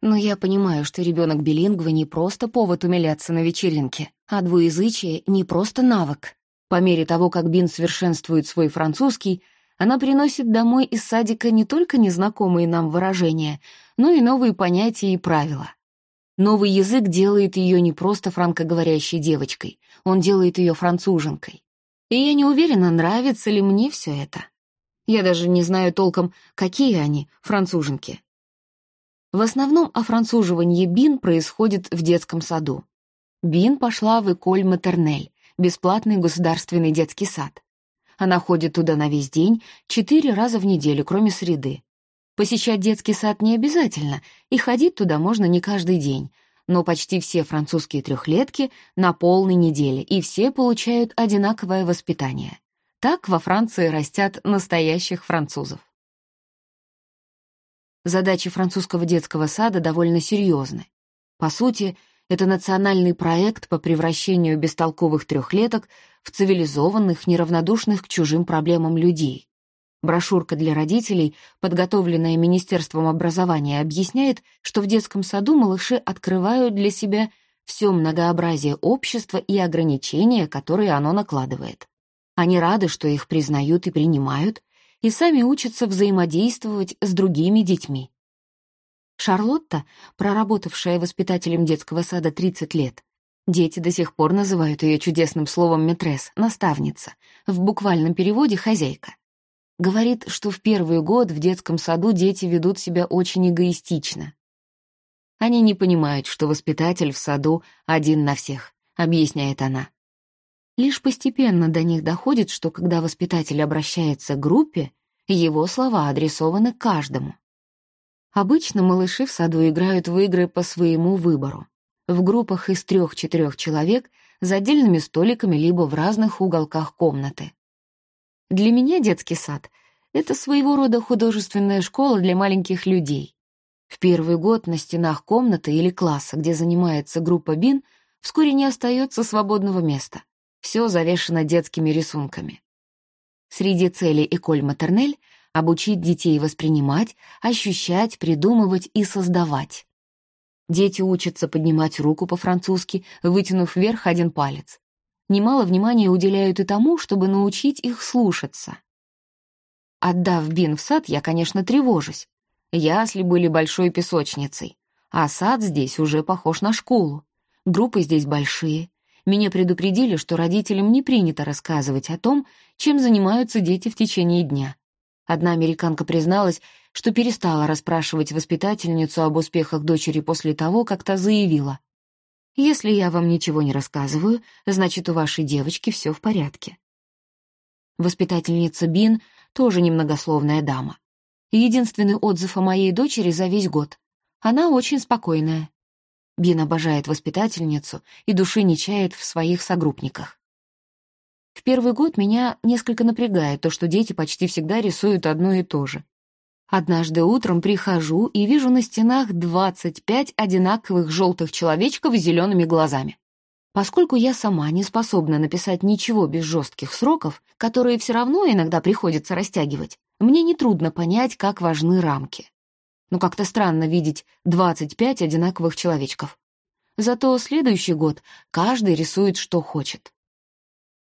Но я понимаю, что ребенок билингва не просто повод умиляться на вечеринке, а двуязычие — не просто навык. По мере того, как Бин совершенствует свой французский, она приносит домой из садика не только незнакомые нам выражения, но и новые понятия и правила. Новый язык делает ее не просто франкоговорящей девочкой, он делает ее француженкой. И я не уверена, нравится ли мне все это. Я даже не знаю толком, какие они, француженки. В основном офранцуживание Бин происходит в детском саду. Бин пошла в Эколь Матернель, бесплатный государственный детский сад. Она ходит туда на весь день, четыре раза в неделю, кроме среды. Посещать детский сад не обязательно, и ходить туда можно не каждый день, но почти все французские трехлетки на полной неделе, и все получают одинаковое воспитание. Так во Франции растят настоящих французов. Задачи французского детского сада довольно серьезны. По сути, это национальный проект по превращению бестолковых трехлеток в цивилизованных, неравнодушных к чужим проблемам людей. Брошюрка для родителей, подготовленная Министерством образования, объясняет, что в детском саду малыши открывают для себя все многообразие общества и ограничения, которые оно накладывает. Они рады, что их признают и принимают, и сами учатся взаимодействовать с другими детьми. Шарлотта, проработавшая воспитателем детского сада 30 лет, дети до сих пор называют ее чудесным словом «метрес», «наставница», в буквальном переводе «хозяйка». Говорит, что в первый год в детском саду дети ведут себя очень эгоистично. Они не понимают, что воспитатель в саду один на всех, объясняет она. Лишь постепенно до них доходит, что когда воспитатель обращается к группе, его слова адресованы каждому. Обычно малыши в саду играют в игры по своему выбору. В группах из трех-четырех человек за отдельными столиками либо в разных уголках комнаты. Для меня детский сад — это своего рода художественная школа для маленьких людей. В первый год на стенах комнаты или класса, где занимается группа БИН, вскоре не остается свободного места. Все завешено детскими рисунками. Среди целей Эколь Матернель — обучить детей воспринимать, ощущать, придумывать и создавать. Дети учатся поднимать руку по-французски, вытянув вверх один палец. Немало внимания уделяют и тому, чтобы научить их слушаться. Отдав Бин в сад, я, конечно, тревожусь. Ясли были большой песочницей, а сад здесь уже похож на школу. Группы здесь большие, меня предупредили, что родителям не принято рассказывать о том, чем занимаются дети в течение дня. Одна американка призналась, что перестала расспрашивать воспитательницу об успехах дочери после того, как та заявила. «Если я вам ничего не рассказываю, значит, у вашей девочки все в порядке». Воспитательница Бин тоже немногословная дама. Единственный отзыв о моей дочери за весь год. Она очень спокойная. Бин обожает воспитательницу и души не чает в своих согруппниках. В первый год меня несколько напрягает то, что дети почти всегда рисуют одно и то же. Однажды утром прихожу и вижу на стенах 25 одинаковых желтых человечков с зелеными глазами. Поскольку я сама не способна написать ничего без жестких сроков, которые все равно иногда приходится растягивать, мне нетрудно понять, как важны рамки. Но как-то странно видеть 25 одинаковых человечков. Зато следующий год каждый рисует, что хочет.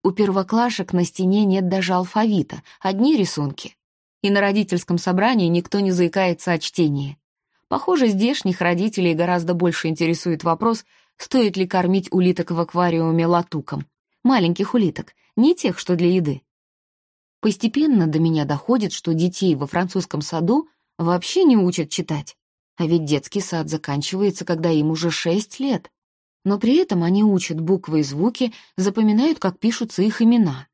У первоклашек на стене нет даже алфавита, одни рисунки. И на родительском собрании никто не заикается о чтении. Похоже, здешних родителей гораздо больше интересует вопрос, стоит ли кормить улиток в аквариуме латуком. Маленьких улиток, не тех, что для еды. Постепенно до меня доходит, что детей во французском саду вообще не учат читать. А ведь детский сад заканчивается, когда им уже шесть лет. Но при этом они учат буквы и звуки, запоминают, как пишутся их имена.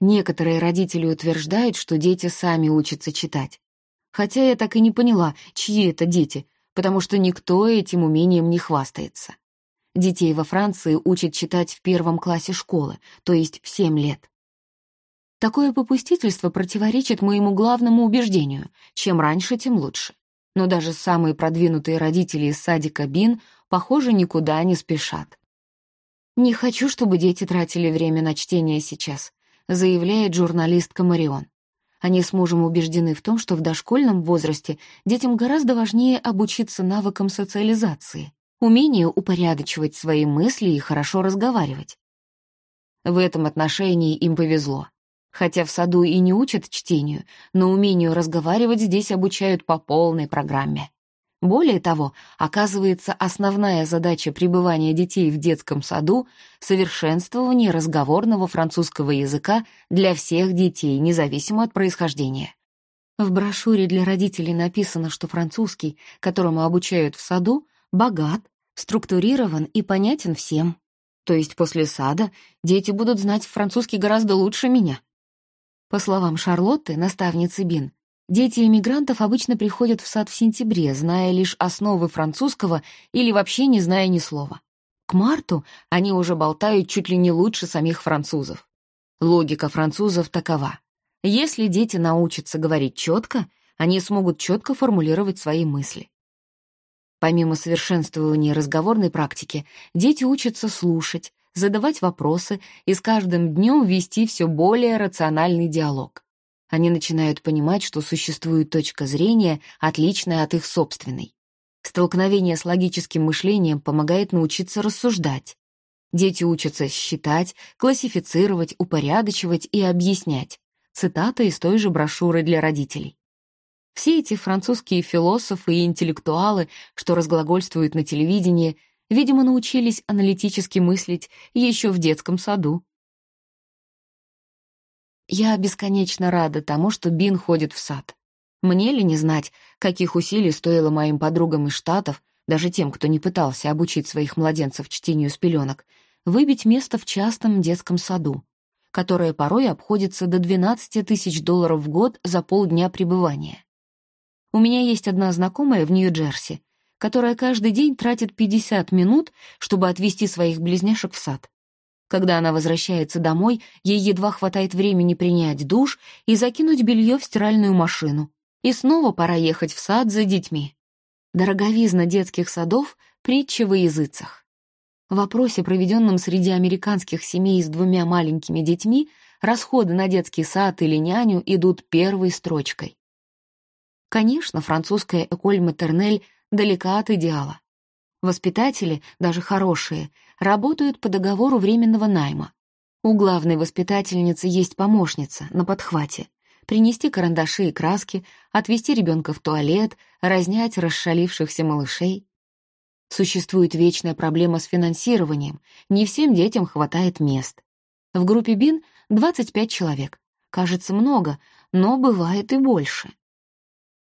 Некоторые родители утверждают, что дети сами учатся читать. Хотя я так и не поняла, чьи это дети, потому что никто этим умением не хвастается. Детей во Франции учат читать в первом классе школы, то есть в семь лет. Такое попустительство противоречит моему главному убеждению — чем раньше, тем лучше. Но даже самые продвинутые родители из садика Бин, похоже, никуда не спешат. «Не хочу, чтобы дети тратили время на чтение сейчас», заявляет журналистка Марион. Они с мужем убеждены в том, что в дошкольном возрасте детям гораздо важнее обучиться навыкам социализации, умению упорядочивать свои мысли и хорошо разговаривать. В этом отношении им повезло. Хотя в саду и не учат чтению, но умению разговаривать здесь обучают по полной программе. Более того, оказывается, основная задача пребывания детей в детском саду — совершенствование разговорного французского языка для всех детей, независимо от происхождения. В брошюре для родителей написано, что французский, которому обучают в саду, богат, структурирован и понятен всем. То есть после сада дети будут знать французский гораздо лучше меня. По словам Шарлотты, наставницы Бин, дети иммигрантов обычно приходят в сад в сентябре, зная лишь основы французского или вообще не зная ни слова. К марту они уже болтают чуть ли не лучше самих французов. Логика французов такова. Если дети научатся говорить четко, они смогут четко формулировать свои мысли. Помимо совершенствования разговорной практики, дети учатся слушать, задавать вопросы и с каждым днем вести все более рациональный диалог. Они начинают понимать, что существует точка зрения, отличная от их собственной. Столкновение с логическим мышлением помогает научиться рассуждать. Дети учатся считать, классифицировать, упорядочивать и объяснять. Цитата из той же брошюры для родителей. Все эти французские философы и интеллектуалы, что разглагольствуют на телевидении, видимо, научились аналитически мыслить еще в детском саду. Я бесконечно рада тому, что Бин ходит в сад. Мне ли не знать, каких усилий стоило моим подругам из Штатов, даже тем, кто не пытался обучить своих младенцев чтению с пеленок, выбить место в частном детском саду, которое порой обходится до 12 тысяч долларов в год за полдня пребывания. У меня есть одна знакомая в Нью-Джерси, которая каждый день тратит 50 минут, чтобы отвезти своих близняшек в сад. Когда она возвращается домой, ей едва хватает времени принять душ и закинуть белье в стиральную машину. И снова пора ехать в сад за детьми. Дороговизна детских садов — притча во языцах. В вопросе, проведенном среди американских семей с двумя маленькими детьми, расходы на детский сад или няню идут первой строчкой. Конечно, французская эколь матернель далека от идеала. Воспитатели, даже хорошие, работают по договору временного найма. У главной воспитательницы есть помощница на подхвате. Принести карандаши и краски, отвести ребенка в туалет, разнять расшалившихся малышей. Существует вечная проблема с финансированием, не всем детям хватает мест. В группе БИН 25 человек. Кажется много, но бывает и больше.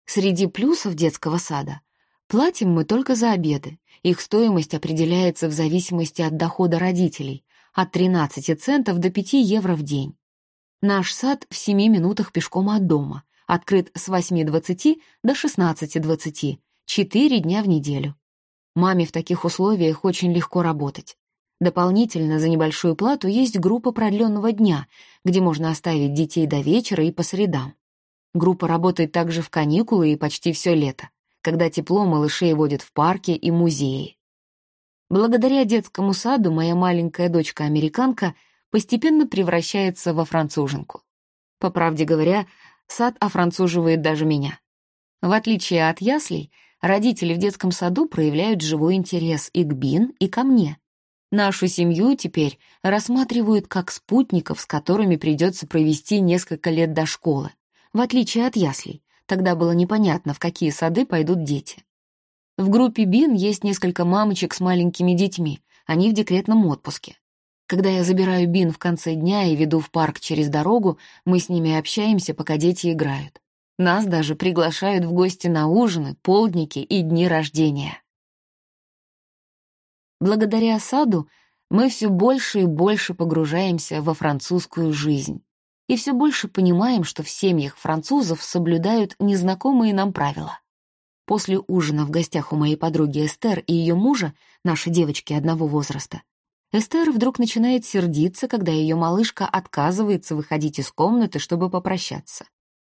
Среди плюсов детского сада Платим мы только за обеды. Их стоимость определяется в зависимости от дохода родителей, от 13 центов до 5 евро в день. Наш сад в 7 минутах пешком от дома, открыт с 8.20 до 16.20, 4 дня в неделю. Маме в таких условиях очень легко работать. Дополнительно за небольшую плату есть группа продленного дня, где можно оставить детей до вечера и по средам. Группа работает также в каникулы и почти все лето, когда тепло малышей водят в парки и музеи. Благодаря детскому саду моя маленькая дочка-американка постепенно превращается во француженку. По правде говоря, сад офранцуживает даже меня. В отличие от яслей, родители в детском саду проявляют живой интерес и к Бин, и ко мне. Нашу семью теперь рассматривают как спутников, с которыми придется провести несколько лет до школы, в отличие от яслей. Тогда было непонятно, в какие сады пойдут дети. В группе Бин есть несколько мамочек с маленькими детьми, они в декретном отпуске. Когда я забираю Бин в конце дня и веду в парк через дорогу, мы с ними общаемся, пока дети играют. Нас даже приглашают в гости на ужины, полдники и дни рождения. Благодаря саду мы все больше и больше погружаемся во французскую жизнь и все больше понимаем, что в семьях французов соблюдают незнакомые нам правила. После ужина в гостях у моей подруги Эстер и ее мужа, наши девочки одного возраста, Эстер вдруг начинает сердиться, когда ее малышка отказывается выходить из комнаты, чтобы попрощаться.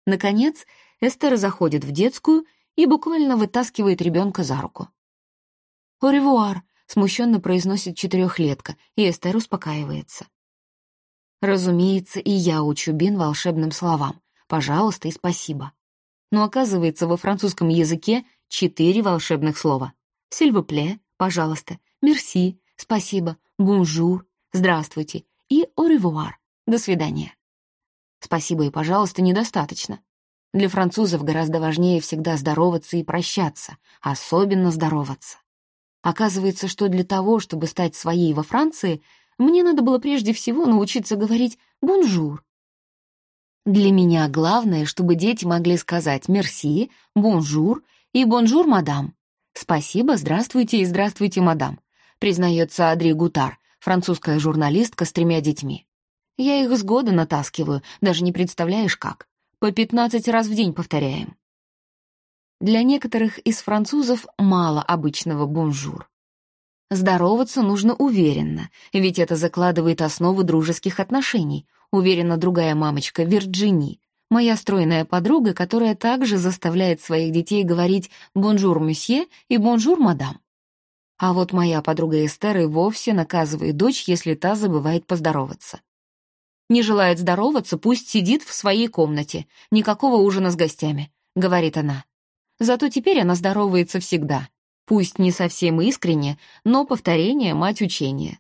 Наконец, Эстер заходит в детскую и буквально вытаскивает ребенка за руку. «О смущенно произносит четырехлетка, и Эстер успокаивается. Разумеется, и я учу Бин волшебным словам «пожалуйста» и «спасибо». Но оказывается, во французском языке четыре волшебных слова. «S'il vous plaît», «пожалуйста», «merci», «спасибо», «bonjour», «здравствуйте» и «au revoir», «до свидания». Спасибо и пожалуйста недостаточно. Для французов гораздо важнее всегда здороваться и прощаться, особенно здороваться. Оказывается, что для того, чтобы стать своей во Франции, мне надо было прежде всего научиться говорить «bonjour». Для меня главное, чтобы дети могли сказать «merci», «bonjour» и «bonjour, madame». «Спасибо», «здравствуйте» и «здравствуйте, мадам», признается Адри Гутар, французская журналистка с тремя детьми. Я их с года натаскиваю, даже не представляешь как. По пятнадцать раз в день повторяем. Для некоторых из французов мало обычного «bonjour». Здороваться нужно уверенно, ведь это закладывает основу дружеских отношений, уверена другая мамочка Вирджини, моя стройная подруга, которая также заставляет своих детей говорить «bonjour, monsieur» и «bonjour, madame». А вот моя подруга Эстер и вовсе наказывает дочь, если та забывает поздороваться. Не желает здороваться, пусть сидит в своей комнате. Никакого ужина с гостями», — говорит она. Зато теперь она здоровается всегда. Пусть не совсем искренне, но повторение — мать учения.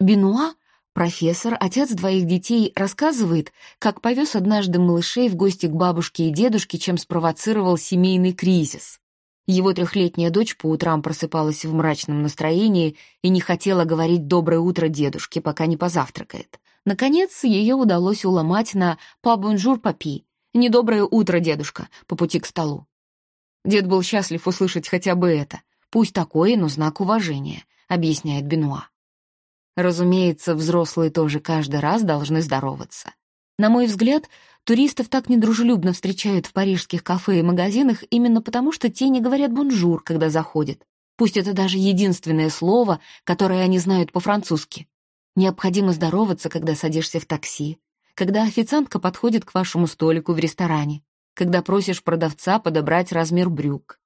Бенуа, профессор, отец двоих детей, рассказывает, как повез однажды малышей в гости к бабушке и дедушке, чем спровоцировал семейный кризис. Его трехлетняя дочь по утрам просыпалась в мрачном настроении и не хотела говорить «доброе утро дедушке», пока не позавтракает. Наконец, ее удалось уломать на «па-бонжур, папи» — «недоброе утро, дедушка» по пути к столу. Дед был счастлив услышать хотя бы это. Пусть такое, но знак уважения, объясняет Бенуа. Разумеется, взрослые тоже каждый раз должны здороваться. На мой взгляд, туристов так недружелюбно встречают в парижских кафе и магазинах именно потому, что те не говорят «bonjour», когда заходят. Пусть это даже единственное слово, которое они знают по-французски. Необходимо здороваться, когда садишься в такси, когда официантка подходит к вашему столику в ресторане, когда просишь продавца подобрать размер брюк.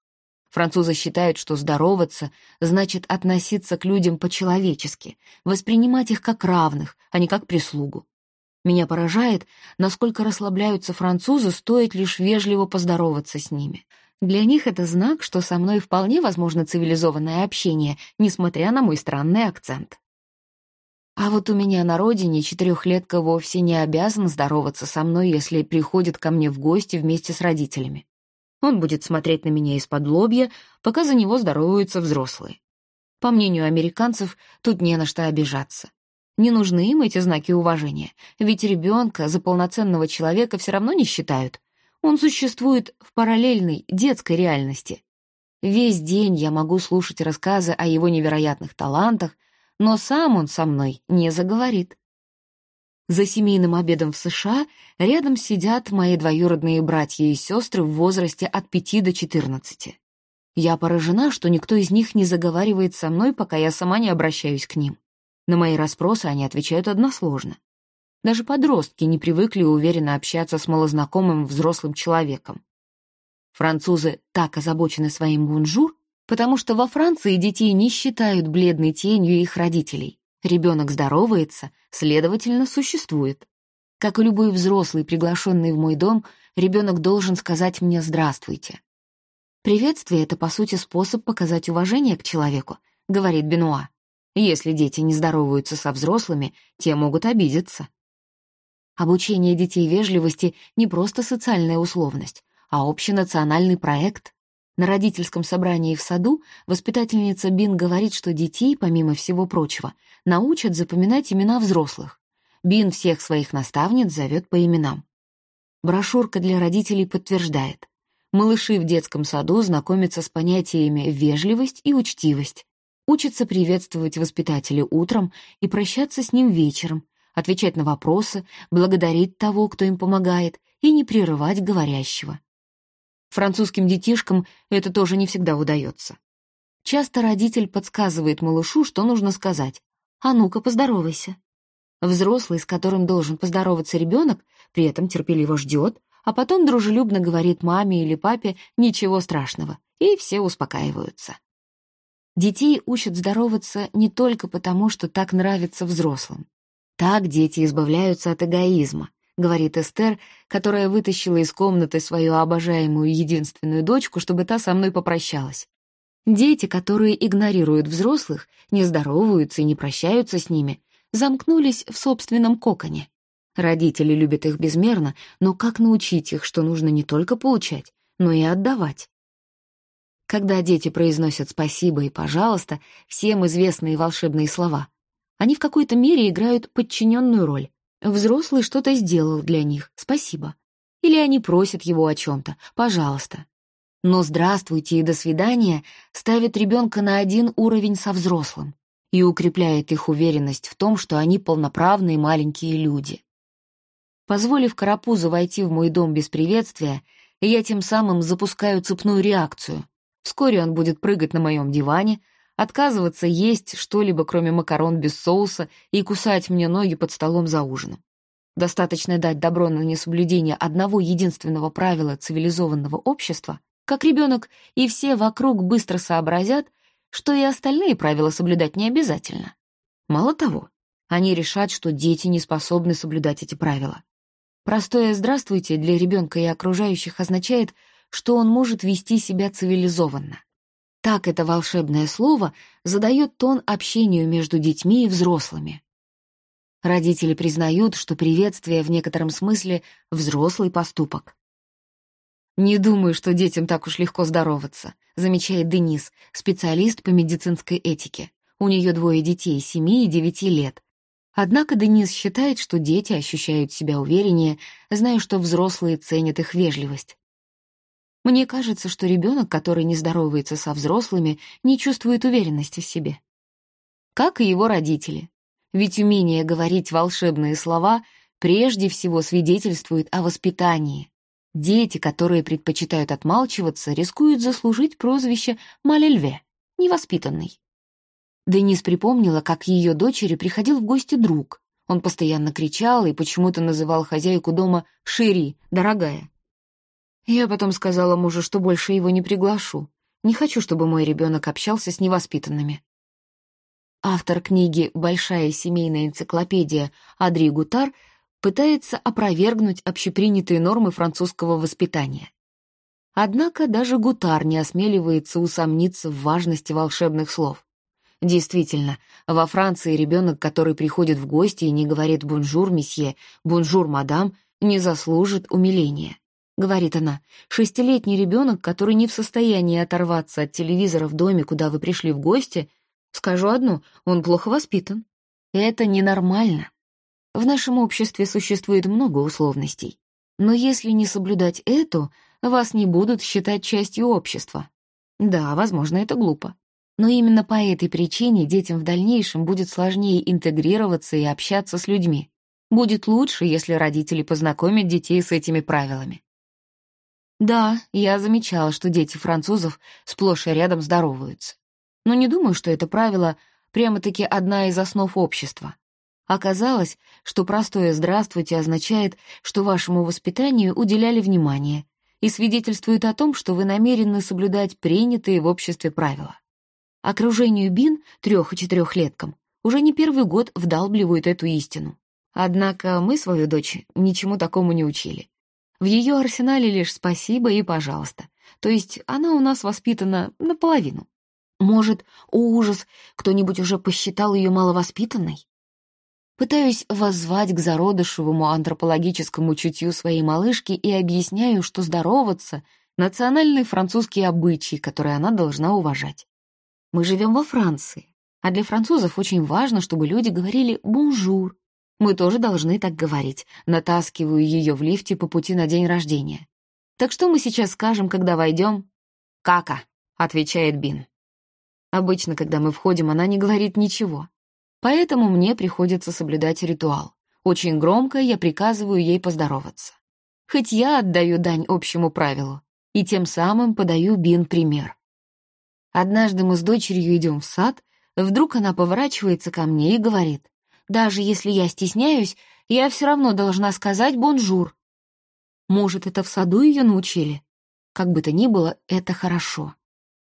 Французы считают, что здороваться значит относиться к людям по-человечески, воспринимать их как равных, а не как прислугу. Меня поражает, насколько расслабляются французы, стоит лишь вежливо поздороваться с ними. Для них это знак, что со мной вполне возможно цивилизованное общение, несмотря на мой странный акцент. А вот у меня на родине четырехлетка вовсе не обязан здороваться со мной, если приходит ко мне в гости вместе с родителями. Он будет смотреть на меня из-под лобья, пока за него здороваются взрослые. По мнению американцев, тут не на что обижаться. Не нужны им эти знаки уважения, ведь ребенка за полноценного человека все равно не считают. Он существует в параллельной детской реальности. Весь день я могу слушать рассказы о его невероятных талантах, но сам он со мной не заговорит. За семейным обедом в США рядом сидят мои двоюродные братья и сестры в возрасте от 5 до 14. Я поражена, что никто из них не заговаривает со мной, пока я сама не обращаюсь к ним. На мои расспросы они отвечают односложно. Даже подростки не привыкли уверенно общаться с малознакомым взрослым человеком. Французы так озабочены своим бунжур, потому что во Франции детей не считают бледной тенью их родителей. Ребенок здоровается, следовательно, существует. Как и любой взрослый, приглашенный в мой дом, ребенок должен сказать мне «здравствуйте». Приветствие — это, по сути, способ показать уважение к человеку, говорит Бенуа. Если дети не здороваются со взрослыми, те могут обидеться. Обучение детей вежливости — не просто социальная условность, а общенациональный проект. На родительском собрании в саду воспитательница Бин говорит, что детей, помимо всего прочего, научат запоминать имена взрослых. Бин всех своих наставниц зовет по именам. Брошюрка для родителей подтверждает. Малыши в детском саду знакомятся с понятиями «вежливость» и «учтивость», учатся приветствовать воспитателя утром и прощаться с ним вечером, отвечать на вопросы, благодарить того, кто им помогает, и не прерывать говорящего. Французским детишкам это тоже не всегда удается. Часто родитель подсказывает малышу, что нужно сказать. «А ну-ка, поздоровайся». Взрослый, с которым должен поздороваться ребенок, при этом терпеливо ждет, а потом дружелюбно говорит маме или папе «ничего страшного», и все успокаиваются. Детей учат здороваться не только потому, что так нравится взрослым. Так дети избавляются от эгоизма, говорит Эстер, которая вытащила из комнаты свою обожаемую единственную дочку, чтобы та со мной попрощалась. Дети, которые игнорируют взрослых, не здороваются и не прощаются с ними, замкнулись в собственном коконе. Родители любят их безмерно, но как научить их, что нужно не только получать, но и отдавать? Когда дети произносят «спасибо» и «пожалуйста», всем известные волшебные слова, они в какой-то мере играют подчиненную роль. Взрослый что-то сделал для них, спасибо. Или они просят его о чем-то, пожалуйста. Но «здравствуйте» и «до свидания» ставят ребенка на один уровень со взрослым и укрепляет их уверенность в том, что они полноправные маленькие люди. Позволив Карапузу войти в мой дом без приветствия, я тем самым запускаю цепную реакцию. Вскоре он будет прыгать на моем диване, отказываться есть что-либо, кроме макарон без соуса, и кусать мне ноги под столом за ужином. Достаточно дать добро на несоблюдение одного единственного правила цивилизованного общества, как ребенок и все вокруг быстро сообразят, что и остальные правила соблюдать не обязательно. Мало того, они решат, что дети не способны соблюдать эти правила. Простое «здравствуйте» для ребенка и окружающих означает, что он может вести себя цивилизованно. Так это волшебное слово задает тон общению между детьми и взрослыми. Родители признают, что приветствие в некотором смысле взрослый поступок. «Не думаю, что детям так уж легко здороваться», замечает Денис, специалист по медицинской этике. У нее двое детей, семи и девяти лет. Однако Денис считает, что дети ощущают себя увереннее, зная, что взрослые ценят их вежливость. Мне кажется, что ребенок, который не здоровается со взрослыми, не чувствует уверенности в себе. Как и его родители. Ведь умение говорить волшебные слова прежде всего свидетельствует о воспитании. Дети, которые предпочитают отмалчиваться, рискуют заслужить прозвище «малельве» — невоспитанный. Денис припомнила, как ее дочери приходил в гости друг. Он постоянно кричал и почему-то называл хозяйку дома «Шири», «дорогая». Я потом сказала мужу, что больше его не приглашу. Не хочу, чтобы мой ребенок общался с невоспитанными. Автор книги «Большая семейная энциклопедия» Адри Гутар пытается опровергнуть общепринятые нормы французского воспитания. Однако даже Гутар не осмеливается усомниться в важности волшебных слов. Действительно, во Франции ребенок, который приходит в гости и не говорит «bonjour, monsieur», «bonjour, madame», не заслужит умиления. — говорит она, — «шестилетний ребенок, который не в состоянии оторваться от телевизора в доме, куда вы пришли в гости, скажу одно, он плохо воспитан. Это ненормально. В нашем обществе существует много условностей. Но если не соблюдать эту, вас не будут считать частью общества. Да, возможно, это глупо. Но именно по этой причине детям в дальнейшем будет сложнее интегрироваться и общаться с людьми. Будет лучше, если родители познакомят детей с этими правилами. Да, я замечала, что дети французов сплошь и рядом здороваются. Но не думаю, что это правило прямо-таки одна из основ общества. Оказалось, что простое «здравствуйте» означает, что вашему воспитанию уделяли внимание и свидетельствует о том, что вы намерены соблюдать принятые в обществе правила. Окружению Бин, трех- и четырехлеткам, уже не первый год вдалбливают эту истину. Однако мы свою дочь ничему такому не учили. В ее арсенале лишь спасибо и пожалуйста. То есть она у нас воспитана наполовину. Может, о ужас, кто-нибудь уже посчитал ее маловоспитанной? Пытаюсь воззвать к зародышевому антропологическому чутью своей малышки и объясняю, что здороваться — национальный французский обычай, который она должна уважать. Мы живем во Франции, а для французов очень важно, чтобы люди говорили «бонжур». Мы тоже должны так говорить, натаскиваю ее в лифте по пути на день рождения. Так что мы сейчас скажем, когда войдем? «Кака», — отвечает Бин. Обычно, когда мы входим, она не говорит ничего. Поэтому мне приходится соблюдать ритуал. Очень громко я приказываю ей поздороваться. Хоть я отдаю дань общему правилу, и тем самым подаю Бин пример. Однажды мы с дочерью идем в сад, вдруг она поворачивается ко мне и говорит, «Даже если я стесняюсь, я все равно должна сказать «бонжур». Может, это в саду ее научили? Как бы то ни было, это хорошо.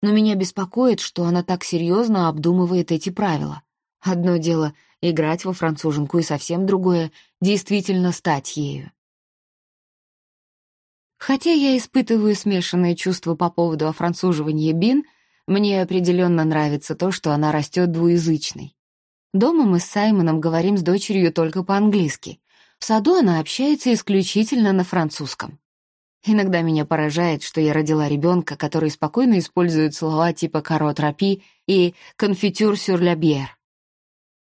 Но меня беспокоит, что она так серьезно обдумывает эти правила. Одно дело — играть во француженку, и совсем другое — действительно стать ею. Хотя я испытываю смешанные чувства по поводу офранцуживания Бин, мне определенно нравится то, что она растет двуязычной. Дома мы с Саймоном говорим с дочерью только по-английски. В саду она общается исключительно на французском. Иногда меня поражает, что я родила ребенка, который спокойно использует слова типа «карот-рапи» и «конфитюр сюр ля бьер».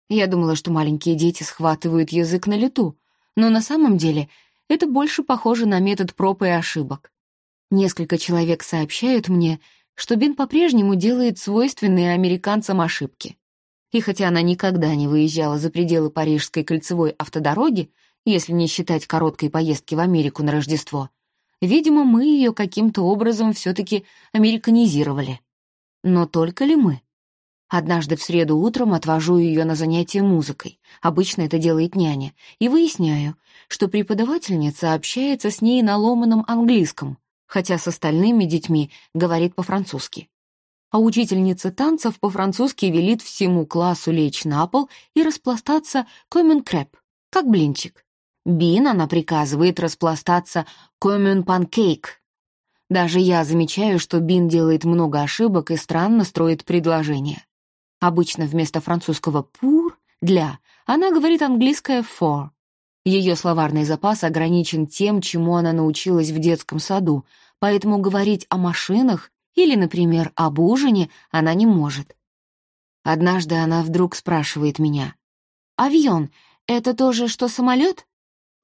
Я думала, что маленькие дети схватывают язык на лету, но на самом деле это больше похоже на метод проб и ошибок. Несколько человек сообщают мне, что Бин по-прежнему делает свойственные американцам ошибки. И хотя она никогда не выезжала за пределы Парижской кольцевой автодороги, если не считать короткой поездки в Америку на Рождество, Видимо, мы ее каким-то образом все-таки американизировали. Но только ли мы? Однажды в среду утром отвожу ее на занятия музыкой, обычно это делает няня, и выясняю, что преподавательница общается с ней на ломаном английском, хотя с остальными детьми говорит по-французски. А учительница танцев по-французски велит всему классу лечь на пол и распластаться комен крэп, как блинчик. Бин она приказывает распластаться «common pancake». Даже я замечаю, что Бин делает много ошибок и странно строит предложения. Обычно вместо французского «pour» — «для» она говорит английское «for». Ее словарный запас ограничен тем, чему она научилась в детском саду, поэтому говорить о машинах или, например, об ужине она не может. Однажды она вдруг спрашивает меня, «Авион — это тоже что самолет?»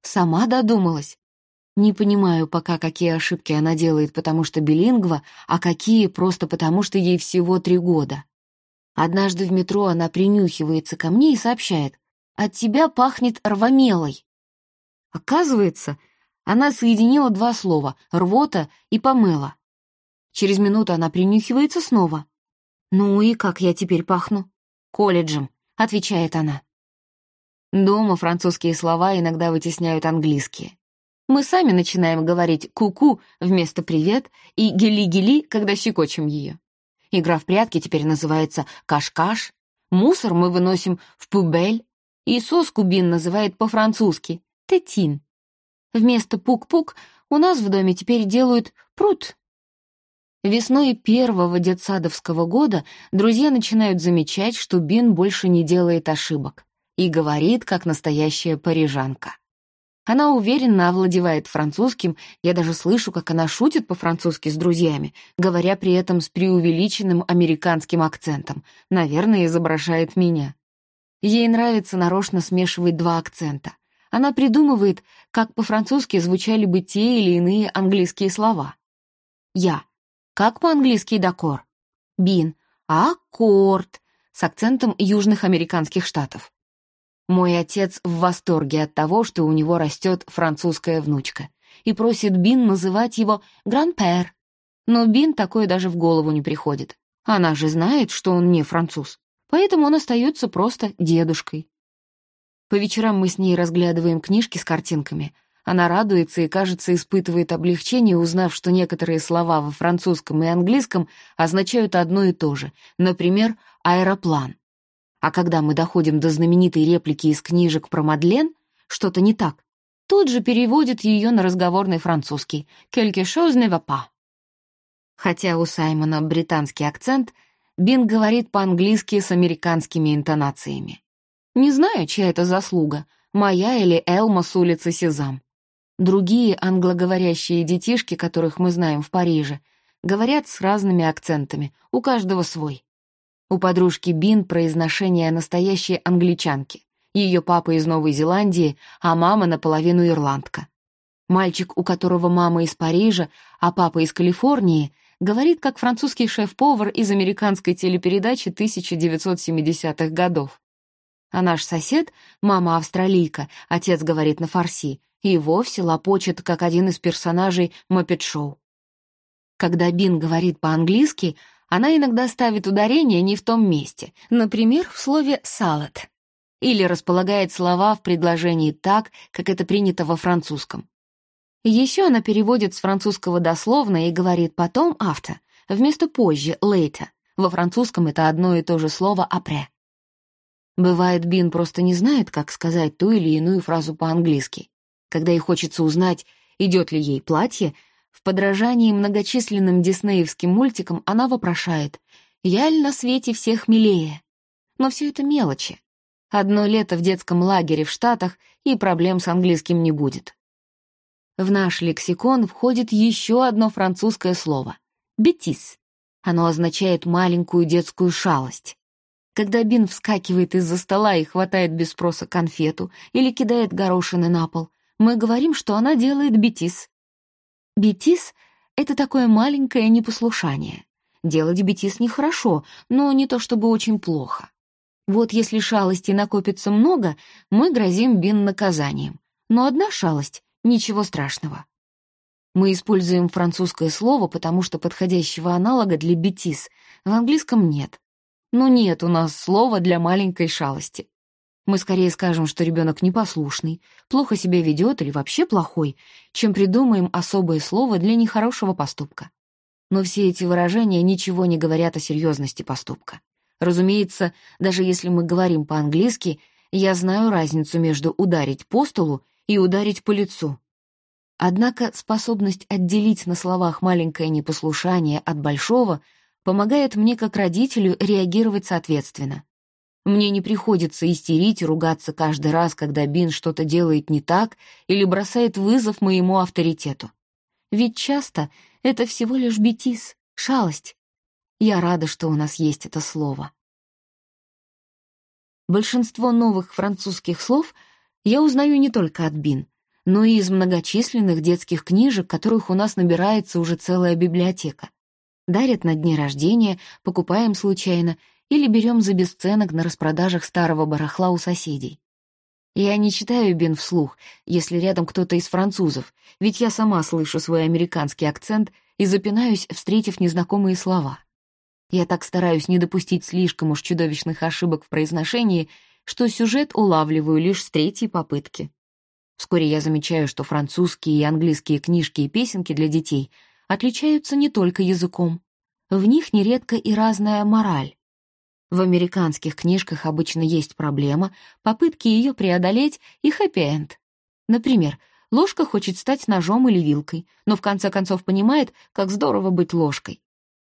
Сама додумалась. Не понимаю пока, какие ошибки она делает, потому что билингва, а какие просто потому, что ей всего три года. Однажды в метро она принюхивается ко мне и сообщает, «От тебя пахнет рвомелой». Оказывается, она соединила два слова «рвота» и «помыла». Через минуту она принюхивается снова. «Ну и как я теперь пахну?» «Колледжем», — отвечает она. Дома французские слова иногда вытесняют английские. Мы сами начинаем говорить «ку-ку» вместо «привет» и «гели-гели», когда щекочем ее. Игра в прятки теперь называется «каш-каш», мусор мы выносим в «пубель», и соску Бин называет по-французски «тетин». Вместо «пук-пук» у нас в доме теперь делают «прут». Весной первого детсадовского года друзья начинают замечать, что Бин больше не делает ошибок и говорит, как настоящая парижанка. Она уверенно овладевает французским, я даже слышу, как она шутит по-французски с друзьями, говоря при этом с преувеличенным американским акцентом, наверное, изображает меня. Ей нравится нарочно смешивать два акцента. Она придумывает, как по-французски звучали бы те или иные английские слова. Я. Как по-английски докор? Бин. Аккорд. С акцентом южных американских штатов. Мой отец в восторге от того, что у него растет французская внучка. и просит Бин называть его «гран-пэр». Но Бин такое даже в голову не приходит. Она же знает, что он не француз, поэтому он остается просто дедушкой. По вечерам мы с ней разглядываем книжки с картинками. Она радуется и, кажется, испытывает облегчение, узнав, что некоторые слова во французском и английском означают одно и то же, например, «аэроплан». А когда мы доходим до знаменитой реплики из книжек про Мадлен, что-то не так, тут же переводит ее на разговорный французский «quelque chose ne va pas». Хотя у Саймона британский акцент, Бин говорит по-английски с американскими интонациями. Не знаю, чья это заслуга, моя или Элма с улицы Сезам. Другие англоговорящие детишки, которых мы знаем в Париже, говорят с разными акцентами, у каждого свой. У подружки Бин произношение настоящей англичанки. Ее папа из Новой Зеландии, а мама наполовину ирландка. Мальчик, у которого мама из Парижа, а папа из Калифорнии, говорит как французский шеф-повар из американской телепередачи 1970-х годов. А наш сосед, мама австралийка, отец говорит на фарси, и вовсе лопочет, как один из персонажей Моппет-шоу. Когда Бин говорит по-английски, она иногда ставит ударение не в том месте, например, в слове «салат», или располагает слова в предложении так, как это принято во французском. Еще она переводит с французского дословно и говорит «потом» «after», вместо «позже» «later». Во французском это одно и то же слово «après». Бывает, Бин просто не знает, как сказать ту или иную фразу по-английски. Когда ей хочется узнать, идет ли ей платье, в подражании многочисленным диснеевским мультикам она вопрошает «Я ли на свете всех милее?» Но все это мелочи. Одно лето в детском лагере в Штатах, и проблем с английским не будет. В наш лексикон входит еще одно французское слово — «бетис». Оно означает маленькую детскую шалость. Когда Бин вскакивает из-за стола и хватает без спроса конфету или кидает горошины на пол, мы говорим, что она делает бетис. Бетис — это такое маленькое непослушание. Делать бетис нехорошо, но не то чтобы очень плохо. Вот если шалостей накопится много, мы грозим Бин наказанием. Но одна шалость Ничего страшного. Мы используем французское слово, потому что подходящего аналога для бетис в английском нет. Но нет у нас слова для маленькой шалости. Мы скорее скажем, что ребенок непослушный, плохо себя ведет или вообще плохой, чем придумаем особое слово для нехорошего поступка. Но все эти выражения ничего не говорят о серьезности поступка. Разумеется, даже если мы говорим по-английски, я знаю разницу между ударить по столу и ударить по лицу. Однако способность отделить на словах маленькое непослушание от большого помогает мне как родителю реагировать соответственно. Мне не приходится истерить и ругаться каждый раз, когда Бин что-то делает не так или бросает вызов моему авторитету. Ведь часто это всего лишь бетис, шалость. Я рада, что у нас есть это слово. Большинство новых французских слов — я узнаю не только от Бин, но и из многочисленных детских книжек, которых у нас набирается уже целая библиотека. Дарят на дни рождения, покупаем случайно или берем за бесценок на распродажах старого барахла у соседей. Я не читаю Бин вслух, если рядом кто-то из французов, ведь я сама слышу свой американский акцент и запинаюсь, встретив незнакомые слова. Я так стараюсь не допустить слишком уж чудовищных ошибок в произношении, что сюжет улавливаю лишь с третьей попытки. Вскоре я замечаю, что французские и английские книжки и песенки для детей отличаются не только языком. В них нередко и разная мораль. В американских книжках обычно есть проблема, попытки ее преодолеть и хэппи-энд. Например, ложка хочет стать ножом или вилкой, но в конце концов понимает, как здорово быть ложкой.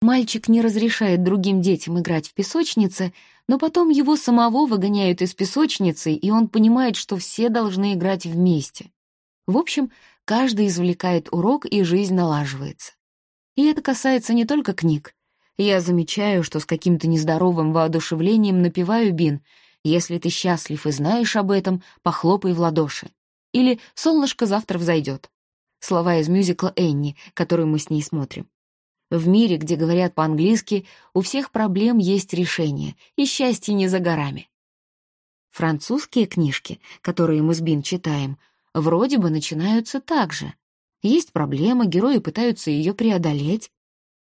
Мальчик не разрешает другим детям играть в песочнице, но потом его самого выгоняют из песочницы, и он понимает, что все должны играть вместе. В общем, каждый извлекает урок, и жизнь налаживается. И это касается не только книг. Я замечаю, что с каким-то нездоровым воодушевлением напеваю Бин «Если ты счастлив и знаешь об этом, похлопай в ладоши». Или «Солнышко завтра взойдет». Слова из мюзикла «Энни», который мы с ней смотрим. В мире, где говорят по-английски, у всех проблем есть решение, и счастье не за горами. Французские книжки, которые мы с Бин читаем, вроде бы начинаются так же. Есть проблема, герои пытаются ее преодолеть,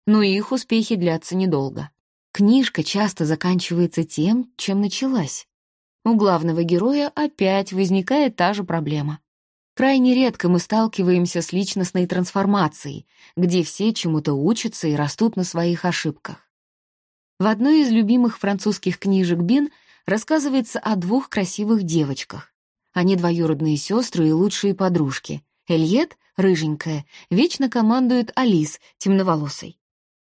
но их успехи длятся недолго. Книжка часто заканчивается тем, чем началась. У главного героя опять возникает та же проблема. Крайне редко мы сталкиваемся с личностной трансформацией, где все чему-то учатся и растут на своих ошибках. В одной из любимых французских книжек Бин рассказывается о двух красивых девочках. Они двоюродные сестры и лучшие подружки. Эльет, рыженькая, вечно командует Алис, темноволосой.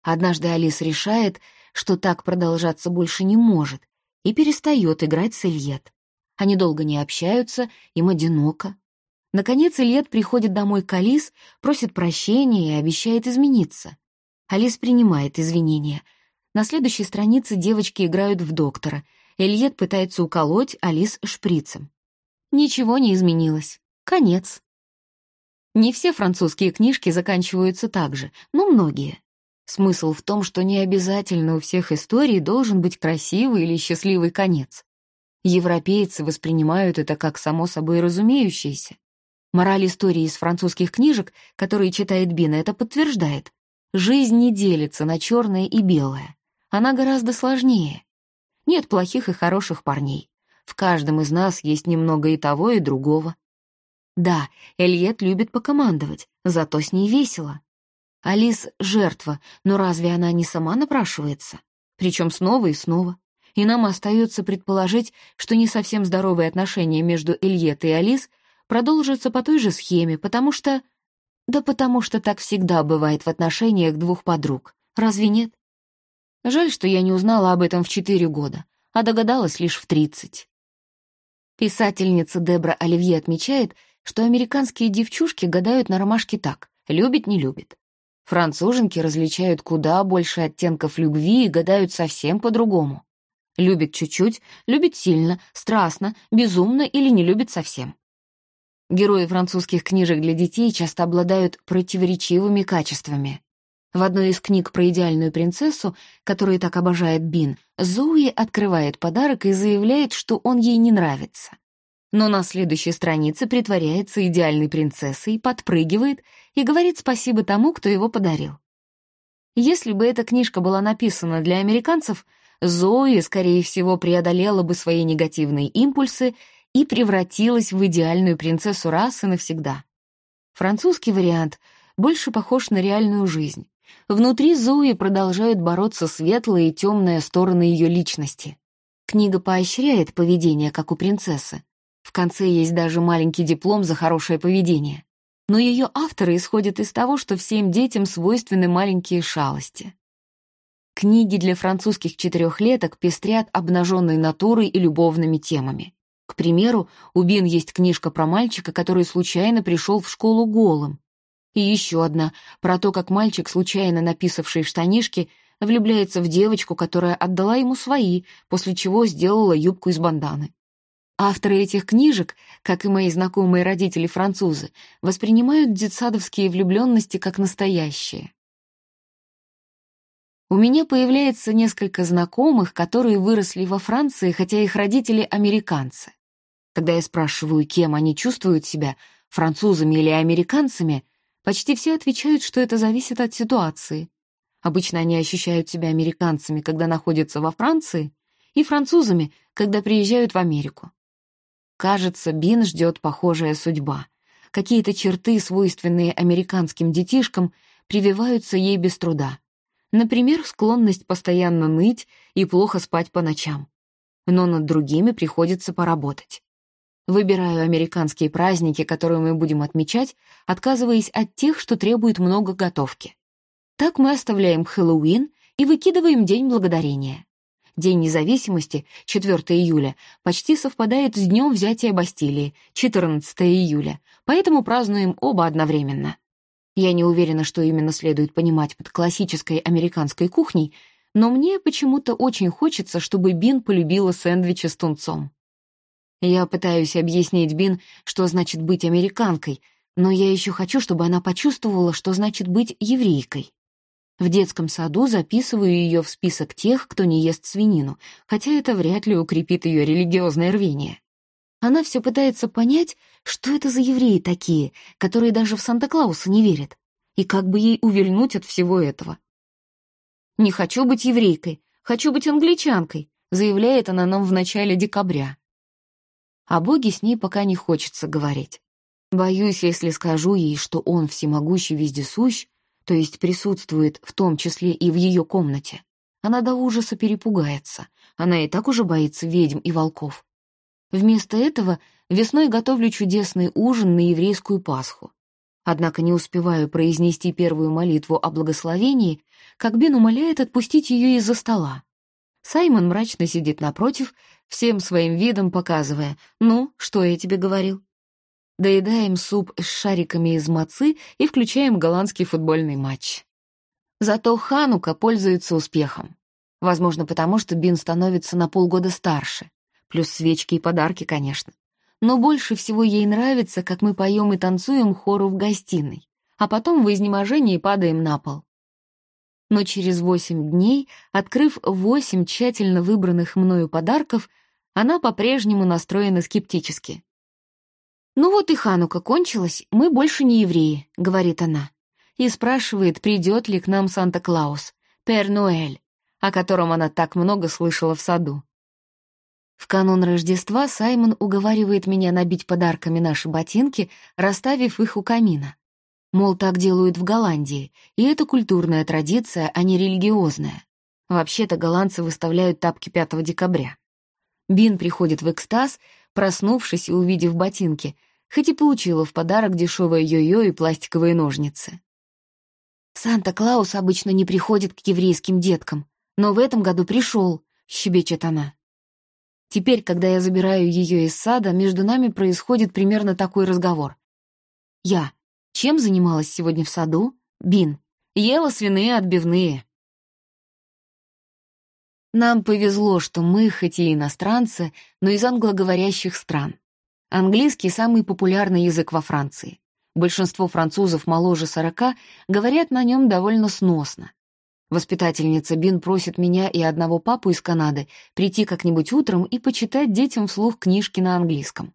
Однажды Алис решает, что так продолжаться больше не может, и перестает играть с Ильет. Они долго не общаются, им одиноко. Наконец Ильет приходит домой к Алис, просит прощения и обещает измениться. Алис принимает извинения. На следующей странице девочки играют в доктора. Ильет пытается уколоть Алис шприцем. Ничего не изменилось. Конец. Не все французские книжки заканчиваются так же, но многие. Смысл в том, что не обязательно у всех историй должен быть красивый или счастливый конец. Европейцы воспринимают это как само собой разумеющееся. Мораль истории из французских книжек, которые читает Бина, это подтверждает. Жизнь не делится на черное и белое. Она гораздо сложнее. Нет плохих и хороших парней. В каждом из нас есть немного и того, и другого. Да, Эльет любит покомандовать, зато с ней весело. Алис — жертва, но разве она не сама напрашивается? Причем снова и снова. И нам остается предположить, что не совсем здоровые отношения между Эльет и Алис продолжатся по той же схеме, потому что... Да потому что так всегда бывает в отношениях двух подруг. Разве нет? Жаль, что я не узнала об этом в четыре года, а догадалась лишь в тридцать. Писательница Дебра Оливье отмечает, что американские девчушки гадают на ромашке так — любит, не любит. Француженки различают куда больше оттенков любви и гадают совсем по-другому. Любит чуть-чуть, любит сильно, страстно, безумно или не любит совсем. Герои французских книжек для детей часто обладают противоречивыми качествами. В одной из книг про идеальную принцессу, которую так обожает Бин, Зоуи открывает подарок и заявляет, что он ей не нравится но на следующей странице притворяется идеальной принцессой, подпрыгивает и говорит спасибо тому, кто его подарил. Если бы эта книжка была написана для американцев, Зои, скорее всего, преодолела бы свои негативные импульсы и превратилась в идеальную принцессу раз и навсегда. Французский вариант больше похож на реальную жизнь. Внутри Зои продолжают бороться светлые и темные стороны ее личности. Книга поощряет поведение, как у принцессы, в конце есть даже маленький диплом за хорошее поведение. Но ее авторы исходят из того, что всем детям свойственны маленькие шалости. Книги для французских четырехлеток пестрят обнаженной натурой и любовными темами. К примеру, у Бин есть книжка про мальчика, который случайно пришел в школу голым. И еще одна про то, как мальчик, случайно написавший в штанишки, влюбляется в девочку, которая отдала ему свои, после чего сделала юбку из банданы. Авторы этих книжек, как и мои знакомые родители-французы, воспринимают детсадовские влюбленности как настоящие. У меня появляется несколько знакомых, которые выросли во Франции, хотя их родители американцы. Когда я спрашиваю, кем они чувствуют себя, французами или американцами, почти все отвечают, что это зависит от ситуации. Обычно они ощущают себя американцами, когда находятся во Франции, и французами, когда приезжают в Америку. Кажется, Бин ждет похожая судьба. Какие-то черты, свойственные американским детишкам, прививаются ей без труда. Например, склонность постоянно ныть и плохо спать по ночам. Но над другими приходится поработать. Выбираю американские праздники, которые мы будем отмечать, отказываясь от тех, что требуют много готовки. Так мы оставляем Хэллоуин и выкидываем День Благодарения. День независимости, 4 июля, почти совпадает с днем взятия Бастилии, 14 июля, поэтому празднуем оба одновременно. Я не уверена, что именно следует понимать под классической американской кухней, но мне почему-то очень хочется, чтобы Бин полюбила сэндвичи с тунцом. Я пытаюсь объяснить Бин, что значит быть американкой, но я еще хочу, чтобы она почувствовала, что значит быть еврейкой. В детском саду записываю ее в список тех, кто не ест свинину, хотя это вряд ли укрепит ее религиозное рвение. Она все пытается понять, что это за евреи такие, которые даже в Санта-Клауса не верят, и как бы ей увильнуть от всего этого. «Не хочу быть еврейкой, хочу быть англичанкой», заявляет она нам в начале декабря. О Боге с ней пока не хочется говорить. Боюсь, если скажу ей, что он всемогущий вездесущ, то есть присутствует в том числе и в ее комнате, она до ужаса перепугается. Она и так уже боится ведьм и волков. Вместо этого весной готовлю чудесный ужин на еврейскую Пасху. Однако не успеваю произнести первую молитву о благословении, как Бен умоляет отпустить ее из-за стола. Саймон мрачно сидит напротив, всем своим видом показывая «Ну, что я тебе говорил?» Доедаем суп с шариками из мацы и включаем голландский футбольный матч. Зато Ханука пользуется успехом. Возможно, потому что Бин становится на полгода старше. Плюс свечки и подарки, конечно. Но больше всего ей нравится, как мы поем и танцуем хору в гостиной, а потом в изнеможении падаем на пол. Но через восемь дней, открыв восемь тщательно выбранных мною подарков, она по-прежнему настроена скептически. «Ну вот и Ханука кончилась, мы больше не евреи», — говорит она. И спрашивает, придет ли к нам Санта-Клаус, Пер Ноэль, о котором она так много слышала в саду. В канун Рождества Саймон уговаривает меня набить подарками наши ботинки, расставив их у камина. Мол, так делают в Голландии, и это культурная традиция, а не религиозная. Вообще-то голландцы выставляют тапки 5 декабря. Бин приходит в экстаз, проснувшись и увидев ботинки, хоть и получила в подарок дешевое йо-йо и пластиковые ножницы. «Санта-Клаус обычно не приходит к еврейским деткам, но в этом году пришел», — щебечет она. Теперь, когда я забираю ее из сада, между нами происходит примерно такой разговор. Я. Чем занималась сегодня в саду? Бин. Ела свиные отбивные. Нам повезло, что мы, хоть и иностранцы, но из англоговорящих стран. Английский — самый популярный язык во Франции. Большинство французов моложе сорока говорят на нем довольно сносно. Воспитательница Бин просит меня и одного папу из Канады прийти как-нибудь утром и почитать детям вслух книжки на английском.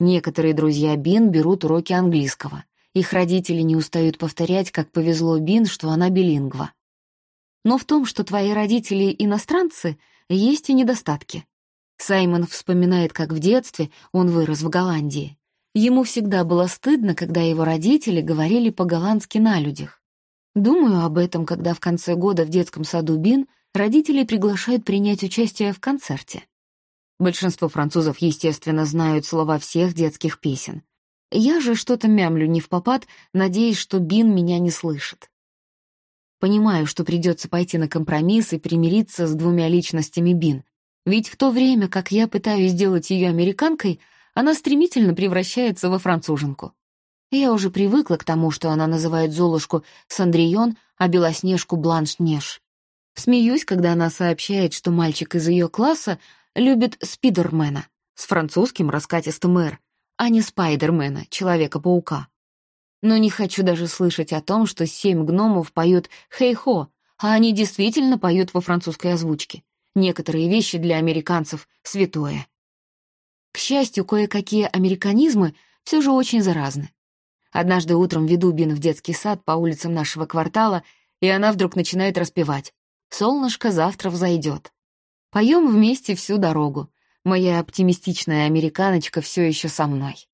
Некоторые друзья Бин берут уроки английского. Их родители не устают повторять, как повезло Бин, что она билингва. Но в том, что твои родители иностранцы, есть и недостатки. Саймон вспоминает, как в детстве он вырос в Голландии. Ему всегда было стыдно, когда его родители говорили по-голландски на людях. Думаю об этом, когда в конце года в детском саду Бин родители приглашают принять участие в концерте. Большинство французов, естественно, знают слова всех детских песен. Я же что-то мямлю не в попад, надеясь, что Бин меня не слышит. Понимаю, что придется пойти на компромисс и примириться с двумя личностями Бин, ведь в то время, как я пытаюсь сделать ее американкой, она стремительно превращается во француженку. Я уже привыкла к тому, что она называет Золушку Сандрион, а Белоснежку Бланш-Неж. Смеюсь, когда она сообщает, что мальчик из ее класса любит Спидермена с французским раскатистым «р», а не Спайдермена, Человека-паука. Но не хочу даже слышать о том, что семь гномов поют «Хей-хо», а они действительно поют во французской озвучке. Некоторые вещи для американцев — святое. К счастью, кое-какие американизмы все же очень заразны. Однажды утром веду Бин в детский сад по улицам нашего квартала, и она вдруг начинает распевать. «Солнышко завтра взойдет». Поем вместе всю дорогу. Моя оптимистичная американочка все еще со мной.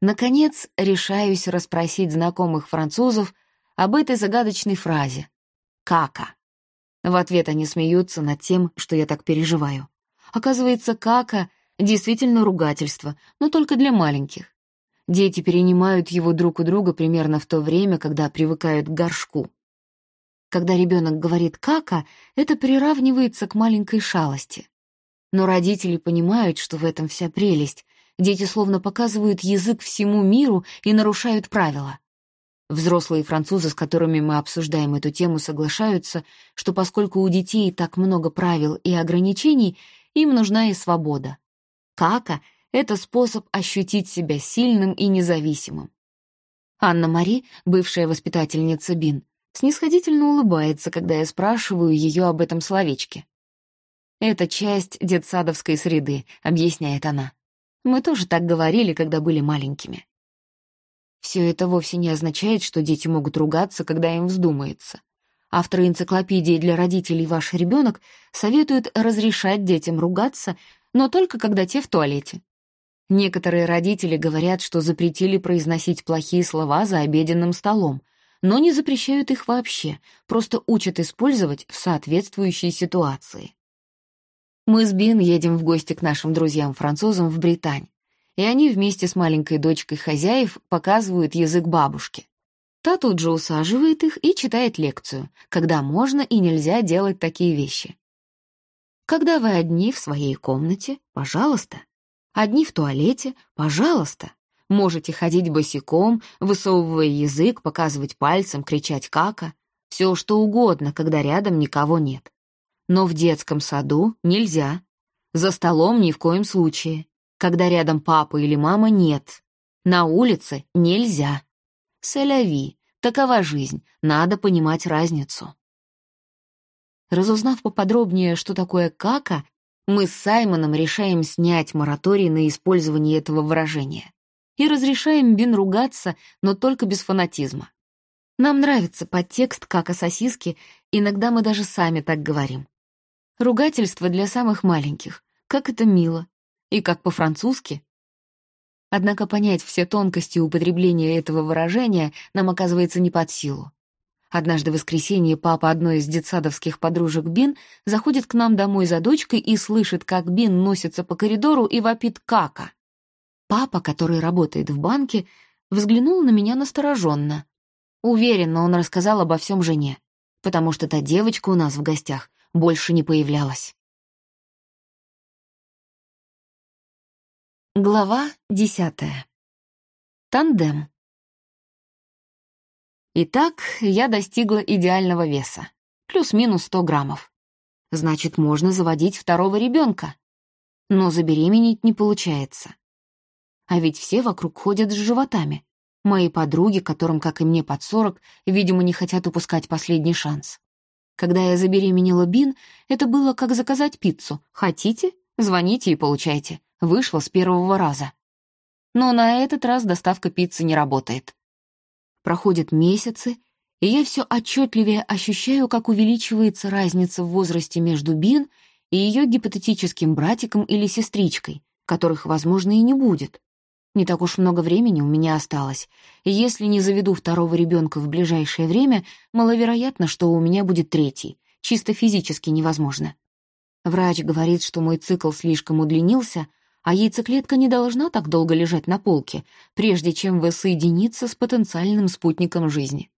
Наконец, решаюсь расспросить знакомых французов об этой загадочной фразе «кака». В ответ они смеются над тем, что я так переживаю. Оказывается, кака — действительно ругательство, но только для маленьких. Дети перенимают его друг у друга примерно в то время, когда привыкают к горшку. Когда ребенок говорит «кака», это приравнивается к маленькой шалости. Но родители понимают, что в этом вся прелесть. Дети словно показывают язык всему миру и нарушают правила. Взрослые французы, с которыми мы обсуждаем эту тему, соглашаются, что поскольку у детей так много правил и ограничений, им нужна и свобода. Кака — это способ ощутить себя сильным и независимым. Анна-Мари, бывшая воспитательница Бин, снисходительно улыбается, когда я спрашиваю ее об этом словечке. Это часть детсадовской среды, объясняет она. Мы тоже так говорили, когда были маленькими. Все это вовсе не означает, что дети могут ругаться, когда им вздумается. Авторы энциклопедии для родителей «Ваш ребенок» советуют разрешать детям ругаться, но только когда те в туалете. Некоторые родители говорят, что запретили произносить плохие слова за обеденным столом, но не запрещают их вообще, просто учат использовать в соответствующей ситуации. Мы с Бин едем в гости к нашим друзьям-французам в Британь, и они вместе с маленькой дочкой хозяев показывают язык бабушки. Та тут же усаживает их и читает лекцию, когда можно и нельзя делать такие вещи. Когда вы одни в своей комнате, пожалуйста. Одни в туалете, пожалуйста. Можете ходить босиком, высовывая язык, показывать пальцем, кричать «кака». Все что угодно, когда рядом никого нет. Но в детском саду нельзя. За столом ни в коем случае. Когда рядом папа или мама нет. На улице нельзя. Соляви, такова жизнь, надо понимать разницу. Разузнав поподробнее, что такое кака, мы с Саймоном решаем снять мораторий на использование этого выражения и разрешаем Бин ругаться, но только без фанатизма. Нам нравится подтекст кака сосиски, иногда мы даже сами так говорим. Ругательство для самых маленьких, как это мило, и как по-французски Однако понять все тонкости употребления этого выражения нам оказывается не под силу. Однажды в воскресенье папа одной из детсадовских подружек Бин заходит к нам домой за дочкой и слышит, как Бин носится по коридору и вопит «кака». Папа, который работает в банке, взглянул на меня настороженно. Уверенно он рассказал обо всем жене, потому что та девочка у нас в гостях больше не появлялась. Глава десятая. Тандем. Итак, я достигла идеального веса. Плюс-минус 100 граммов. Значит, можно заводить второго ребенка. Но забеременеть не получается. А ведь все вокруг ходят с животами. Мои подруги, которым, как и мне, под 40, видимо, не хотят упускать последний шанс. Когда я забеременела Бин, это было как заказать пиццу. Хотите? Звоните и получайте Вышло с первого раза. Но на этот раз доставка пиццы не работает. Проходят месяцы, и я все отчетливее ощущаю, как увеличивается разница в возрасте между Бин и ее гипотетическим братиком или сестричкой, которых, возможно, и не будет. Не так уж много времени у меня осталось, и если не заведу второго ребенка в ближайшее время, маловероятно, что у меня будет третий, чисто физически невозможно. Врач говорит, что мой цикл слишком удлинился — а яйцеклетка не должна так долго лежать на полке, прежде чем воссоединиться с потенциальным спутником жизни.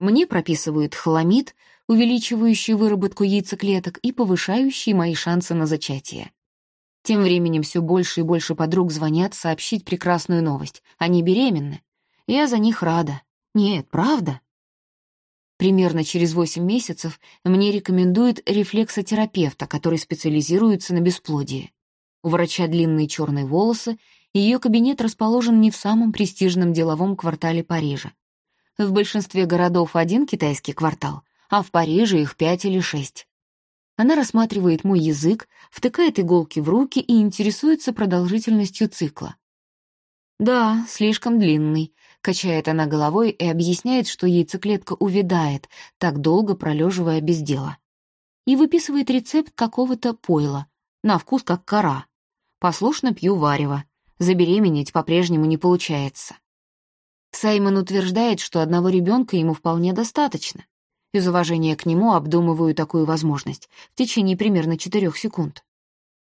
Мне прописывают хламид, увеличивающий выработку яйцеклеток и повышающий мои шансы на зачатие. Тем временем все больше и больше подруг звонят сообщить прекрасную новость. Они беременны. Я за них рада. Нет, правда. Примерно через 8 месяцев мне рекомендуют рефлексотерапевта, который специализируется на бесплодии. У врача длинные черные волосы, и ее кабинет расположен не в самом престижном деловом квартале Парижа. В большинстве городов один китайский квартал, а в Париже их пять или шесть. Она рассматривает мой язык, втыкает иголки в руки и интересуется продолжительностью цикла. «Да, слишком длинный», — качает она головой и объясняет, что яйцеклетка увядает, так долго пролеживая без дела. И выписывает рецепт какого-то пойла, на вкус как кора. Послушно пью варево. Забеременеть по-прежнему не получается. Саймон утверждает, что одного ребенка ему вполне достаточно. Из уважения к нему обдумываю такую возможность в течение примерно четырех секунд.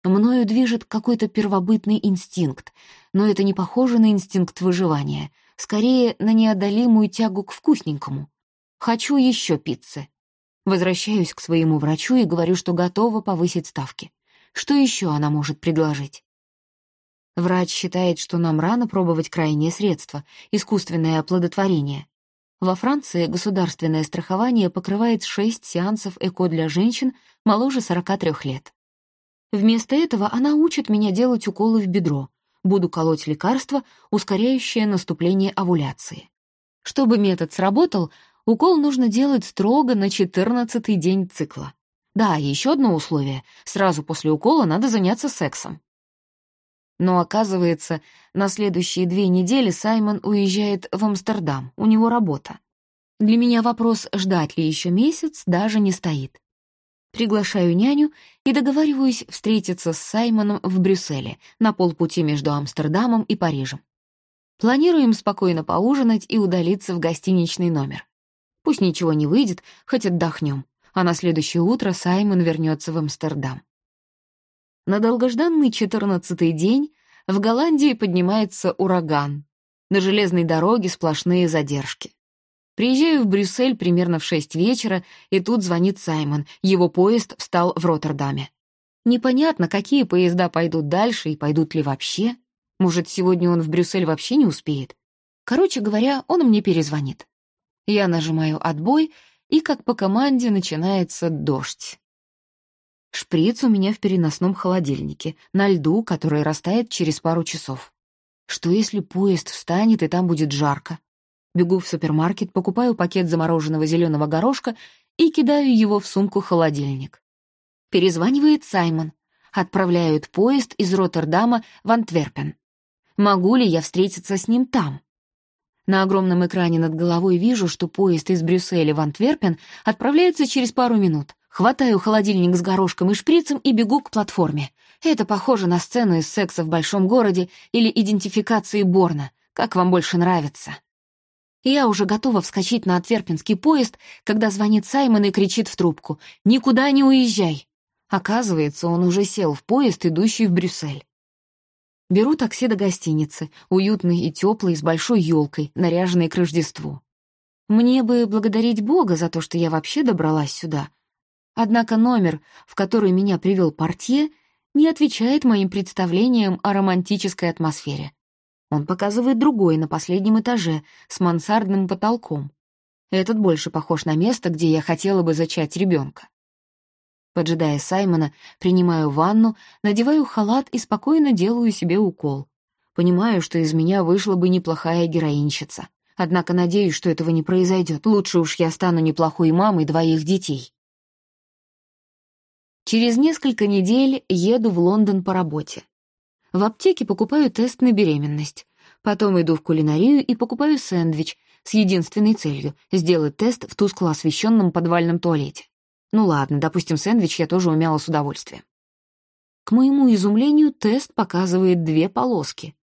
Мною движет какой-то первобытный инстинкт, но это не похоже на инстинкт выживания, скорее на неодолимую тягу к вкусненькому. Хочу еще пиццы. Возвращаюсь к своему врачу и говорю, что готова повысить ставки. Что еще она может предложить? Врач считает, что нам рано пробовать крайнее средство — искусственное оплодотворение. Во Франции государственное страхование покрывает 6 сеансов ЭКО для женщин моложе 43 лет. Вместо этого она учит меня делать уколы в бедро. Буду колоть лекарство, ускоряющее наступление овуляции. Чтобы метод сработал, укол нужно делать строго на 14-й день цикла. Да, и еще одно условие. Сразу после укола надо заняться сексом. Но оказывается, на следующие две недели Саймон уезжает в Амстердам, у него работа. Для меня вопрос, ждать ли еще месяц, даже не стоит. Приглашаю няню и договариваюсь встретиться с Саймоном в Брюсселе, на полпути между Амстердамом и Парижем. Планируем спокойно поужинать и удалиться в гостиничный номер. Пусть ничего не выйдет, хоть отдохнем, а на следующее утро Саймон вернется в Амстердам. На долгожданный четырнадцатый день в Голландии поднимается ураган. На железной дороге сплошные задержки. Приезжаю в Брюссель примерно в шесть вечера, и тут звонит Саймон. Его поезд встал в Роттердаме. Непонятно, какие поезда пойдут дальше и пойдут ли вообще. Может, сегодня он в Брюссель вообще не успеет. Короче говоря, он мне перезвонит. Я нажимаю «отбой», и как по команде начинается дождь. Шприц у меня в переносном холодильнике, на льду, который растает через пару часов. Что если поезд встанет, и там будет жарко? Бегу в супермаркет, покупаю пакет замороженного зеленого горошка и кидаю его в сумку-холодильник. Перезванивает Саймон. Отправляют поезд из Роттердама в Антверпен. Могу ли я встретиться с ним там? На огромном экране над головой вижу, что поезд из Брюсселя в Антверпен отправляется через пару минут. Хватаю холодильник с горошком и шприцем и бегу к платформе. Это похоже на сцену из секса в большом городе или идентификации Борна. Как вам больше нравится? Я уже готова вскочить на отверпинский поезд, когда звонит Саймон и кричит в трубку «Никуда не уезжай!». Оказывается, он уже сел в поезд, идущий в Брюссель. Беру такси до гостиницы, уютный и теплый, с большой елкой, наряженной к Рождеству. Мне бы благодарить Бога за то, что я вообще добралась сюда, Однако номер, в который меня привел портье, не отвечает моим представлениям о романтической атмосфере. Он показывает другой на последнем этаже с мансардным потолком. Этот больше похож на место, где я хотела бы зачать ребенка. Поджидая Саймона, принимаю ванну, надеваю халат и спокойно делаю себе укол. Понимаю, что из меня вышла бы неплохая героинщица. Однако надеюсь, что этого не произойдет. Лучше уж я стану неплохой мамой двоих детей. Через несколько недель еду в Лондон по работе. В аптеке покупаю тест на беременность. Потом иду в кулинарию и покупаю сэндвич с единственной целью — сделать тест в тускло освещенном подвальном туалете. Ну ладно, допустим, сэндвич я тоже умела с удовольствием. К моему изумлению, тест показывает две полоски.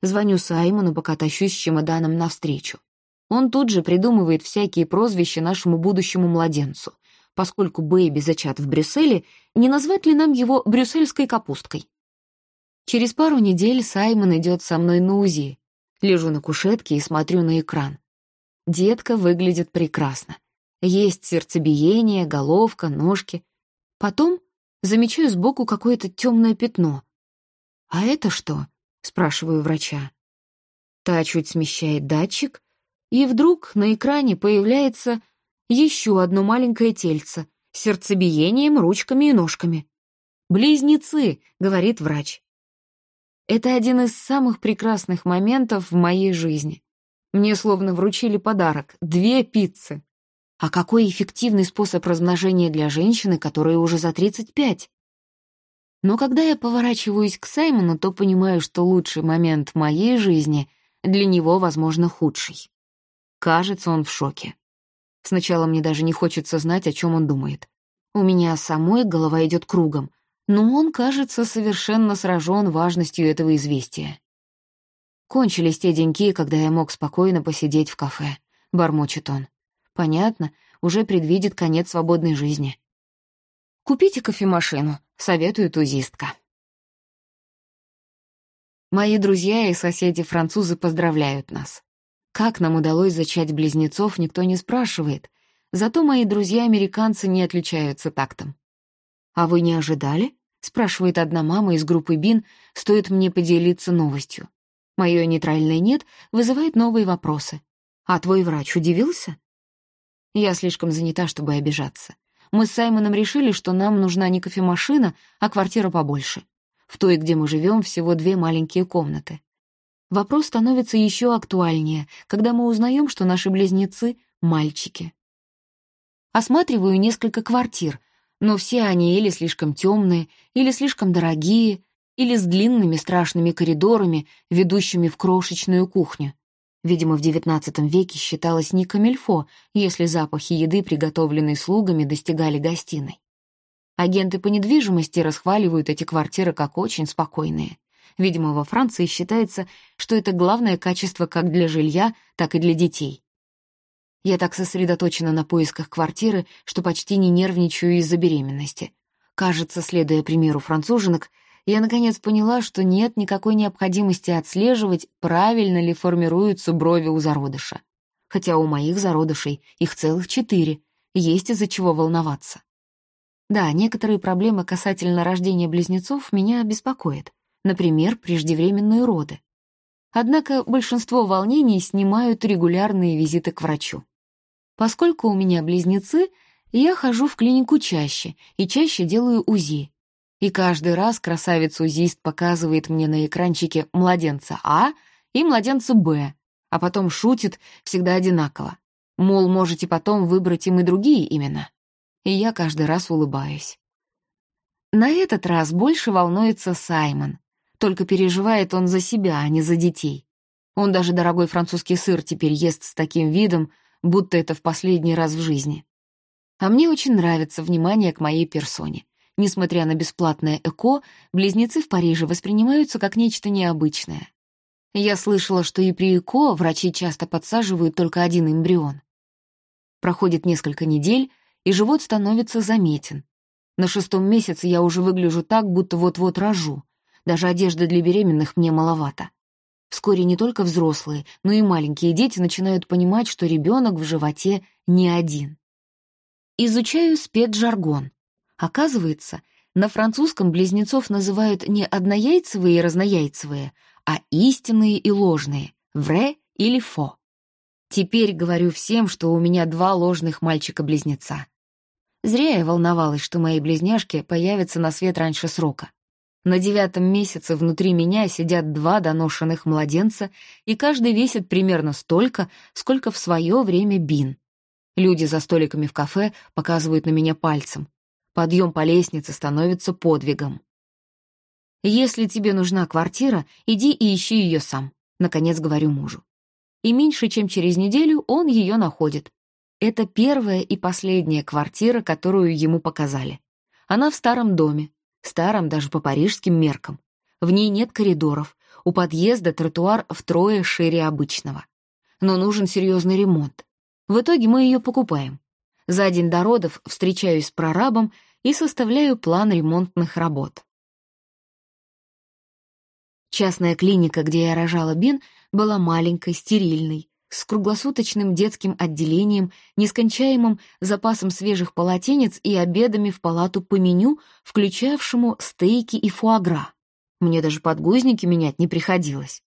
Звоню Саймону, пока тащусь с чемоданом навстречу. Он тут же придумывает всякие прозвища нашему будущему младенцу поскольку Бэйби зачат в Брюсселе, не назвать ли нам его брюссельской капусткой? Через пару недель Саймон идет со мной на УЗИ. Лежу на кушетке и смотрю на экран. Детка выглядит прекрасно. Есть сердцебиение, головка, ножки. Потом замечаю сбоку какое-то темное пятно. «А это что?» — спрашиваю врача. Та чуть смещает датчик, и вдруг на экране появляется еще одно маленькое тельце с сердцебиением, ручками и ножками. «Близнецы», — говорит врач. Это один из самых прекрасных моментов в моей жизни. Мне словно вручили подарок — две пиццы. А какой эффективный способ размножения для женщины, которая уже за 35? Но когда я поворачиваюсь к Саймону, то понимаю, что лучший момент моей жизни для него, возможно, худший. Кажется, он в шоке. Сначала мне даже не хочется знать, о чем он думает. У меня самой голова идет кругом, но он, кажется, совершенно сражен важностью этого известия. Кончились те деньки, когда я мог спокойно посидеть в кафе, бормочет он. Понятно, уже предвидит конец свободной жизни. «Купите кофемашину», — советует узистка. Мои друзья и соседи-французы поздравляют нас. Как нам удалось зачать близнецов, никто не спрашивает. Зато мои друзья-американцы не отличаются тактом. «А вы не ожидали?» — спрашивает одна мама из группы БИН, стоит мне поделиться новостью. Мое нейтральное «нет» вызывает новые вопросы. «А твой врач удивился?» Я слишком занята, чтобы обижаться. Мы с Саймоном решили, что нам нужна не кофемашина, а квартира побольше. В той, где мы живем, всего две маленькие комнаты. Вопрос становится еще актуальнее, когда мы узнаем, что наши близнецы — мальчики. Осматриваю несколько квартир, Но все они или слишком темные, или слишком дорогие, или с длинными страшными коридорами, ведущими в крошечную кухню. Видимо, в XIX веке считалось не камильфо, если запахи еды, приготовленной слугами, достигали гостиной. Агенты по недвижимости расхваливают эти квартиры как очень спокойные. Видимо, во Франции считается, что это главное качество как для жилья, так и для детей. Я так сосредоточена на поисках квартиры, что почти не нервничаю из-за беременности. Кажется, следуя примеру француженок, я наконец поняла, что нет никакой необходимости отслеживать, правильно ли формируются брови у зародыша. Хотя у моих зародышей их целых четыре, есть из-за чего волноваться. Да, некоторые проблемы касательно рождения близнецов меня беспокоят. Например, преждевременные роды. Однако большинство волнений снимают регулярные визиты к врачу. Поскольку у меня близнецы, я хожу в клинику чаще и чаще делаю УЗИ. И каждый раз красавец-узист показывает мне на экранчике младенца А и младенца Б, а потом шутит всегда одинаково. Мол, можете потом выбрать им и другие имена. И я каждый раз улыбаюсь. На этот раз больше волнуется Саймон, только переживает он за себя, а не за детей. Он даже дорогой французский сыр теперь ест с таким видом, будто это в последний раз в жизни. А мне очень нравится внимание к моей персоне. Несмотря на бесплатное ЭКО, близнецы в Париже воспринимаются как нечто необычное. Я слышала, что и при ЭКО врачи часто подсаживают только один эмбрион. Проходит несколько недель, и живот становится заметен. На шестом месяце я уже выгляжу так, будто вот-вот рожу. Даже одежды для беременных мне маловато. Вскоре не только взрослые, но и маленькие дети начинают понимать, что ребенок в животе не один. Изучаю спецжаргон. Оказывается, на французском близнецов называют не однояйцевые и разнояйцевые, а истинные и ложные, вре или фо. Теперь говорю всем, что у меня два ложных мальчика-близнеца. Зря я волновалась, что мои близняшки появятся на свет раньше срока. На девятом месяце внутри меня сидят два доношенных младенца, и каждый весит примерно столько, сколько в свое время Бин. Люди за столиками в кафе показывают на меня пальцем. Подъем по лестнице становится подвигом. «Если тебе нужна квартира, иди и ищи ее сам», — наконец говорю мужу. И меньше чем через неделю он ее находит. Это первая и последняя квартира, которую ему показали. Она в старом доме, старом даже по парижским меркам. В ней нет коридоров, у подъезда тротуар втрое шире обычного. Но нужен серьезный ремонт. В итоге мы ее покупаем. За день до родов встречаюсь с прорабом и составляю план ремонтных работ. Частная клиника, где я рожала Бин, была маленькой, стерильной, с круглосуточным детским отделением, нескончаемым запасом свежих полотенец и обедами в палату по меню, включавшему стейки и фуагра. Мне даже подгузники менять не приходилось.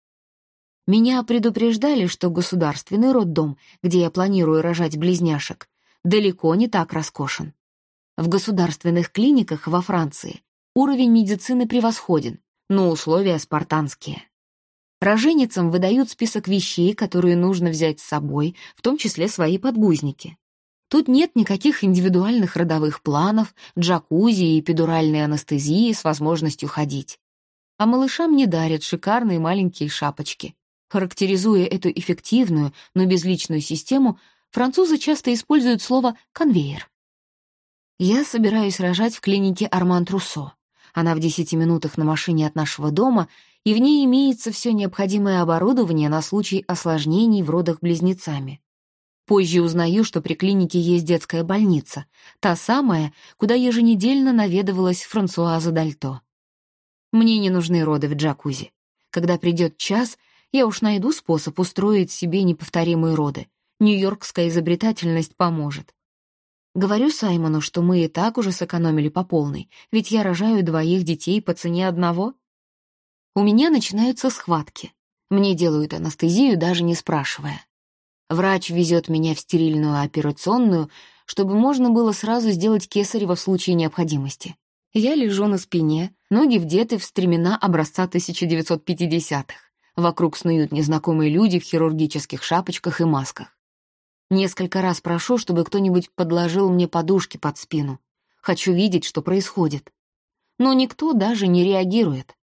Меня предупреждали, что государственный роддом, где я планирую рожать близняшек, далеко не так роскошен. В государственных клиниках во Франции уровень медицины превосходен, но условия спартанские. Роженицам выдают список вещей, которые нужно взять с собой, в том числе свои подгузники. Тут нет никаких индивидуальных родовых планов, джакузи и эпидуральной анестезии с возможностью ходить. А малышам не дарят шикарные маленькие шапочки. Характеризуя эту эффективную, но безличную систему, французы часто используют слово «конвейер». Я собираюсь рожать в клинике Арман Труссо. Она в десяти минутах на машине от нашего дома и в ней имеется все необходимое оборудование на случай осложнений в родах близнецами. Позже узнаю, что при клинике есть детская больница, та самая, куда еженедельно наведывалась Франсуаза Дальто. Мне не нужны роды в джакузи. Когда придет час, я уж найду способ устроить себе неповторимые роды. Нью-Йоркская изобретательность поможет. Говорю Саймону, что мы и так уже сэкономили по полной, ведь я рожаю двоих детей по цене одного — у меня начинаются схватки. Мне делают анестезию, даже не спрашивая. Врач везет меня в стерильную операционную, чтобы можно было сразу сделать кесарево в случае необходимости. Я лежу на спине, ноги вдеты в стремена образца 1950-х. Вокруг снуют незнакомые люди в хирургических шапочках и масках. Несколько раз прошу, чтобы кто-нибудь подложил мне подушки под спину. хочу видеть, что происходит. Но никто даже не реагирует.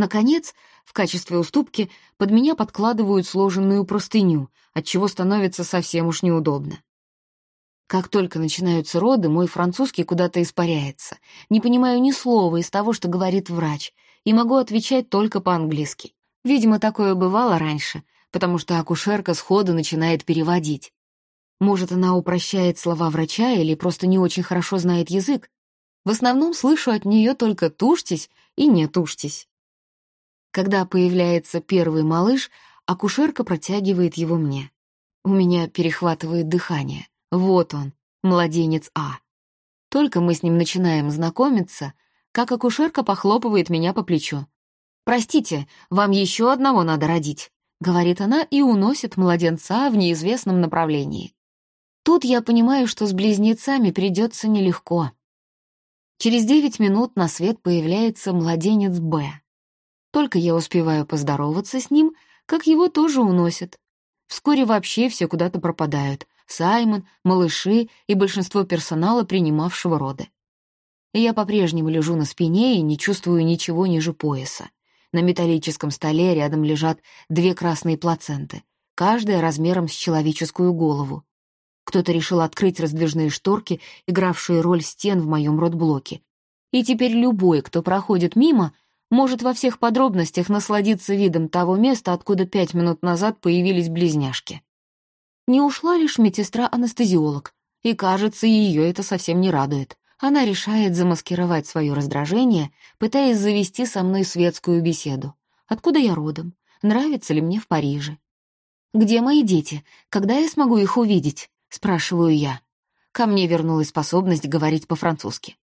Наконец, в качестве уступки под меня подкладывают сложенную простыню, отчего становится совсем уж неудобно. Как только начинаются роды, мой французский куда-то испаряется. Не понимаю ни слова из того, что говорит врач, и могу отвечать только по-английски. Видимо, такое бывало раньше, потому что акушерка сходу начинает переводить. Может, она упрощает слова врача или просто не очень хорошо знает язык. В основном слышу от нее только «тушьтесь» и «не тушьтесь». Когда появляется первый малыш, акушерка протягивает его мне. У меня перехватывает дыхание. Вот он, младенец А. Только мы с ним начинаем знакомиться, как акушерка похлопывает меня по плечу. «Простите, вам еще одного надо родить», — говорит она и уносит младенца в неизвестном направлении. Тут я понимаю, что с близнецами придется нелегко. Через девять минут на свет появляется младенец Б. Только я успеваю поздороваться с ним, как его тоже уносят. Вскоре вообще все куда-то пропадают, Саймон, малыши и большинство персонала, принимавшего роды. Я по-прежнему лежу на спине и не чувствую ничего ниже пояса. На металлическом столе рядом лежат две красные плаценты, каждая размером с человеческую голову. Кто-то решил открыть раздвижные шторки, игравшие роль стен в моем родблоке. И теперь любой, кто проходит мимо, может во всех подробностях насладиться видом того места, откуда пять минут назад появились близняшки. Не ушла лишь медсестра-анестезиолог, и, кажется, ее это совсем не радует. Она решает замаскировать свое раздражение, пытаясь завести со мной светскую беседу. Откуда я родом? Нравится ли мне в Париже? «Где мои дети? Когда я смогу их увидеть?» — спрашиваю я. Ко мне вернулась способность говорить по-французски.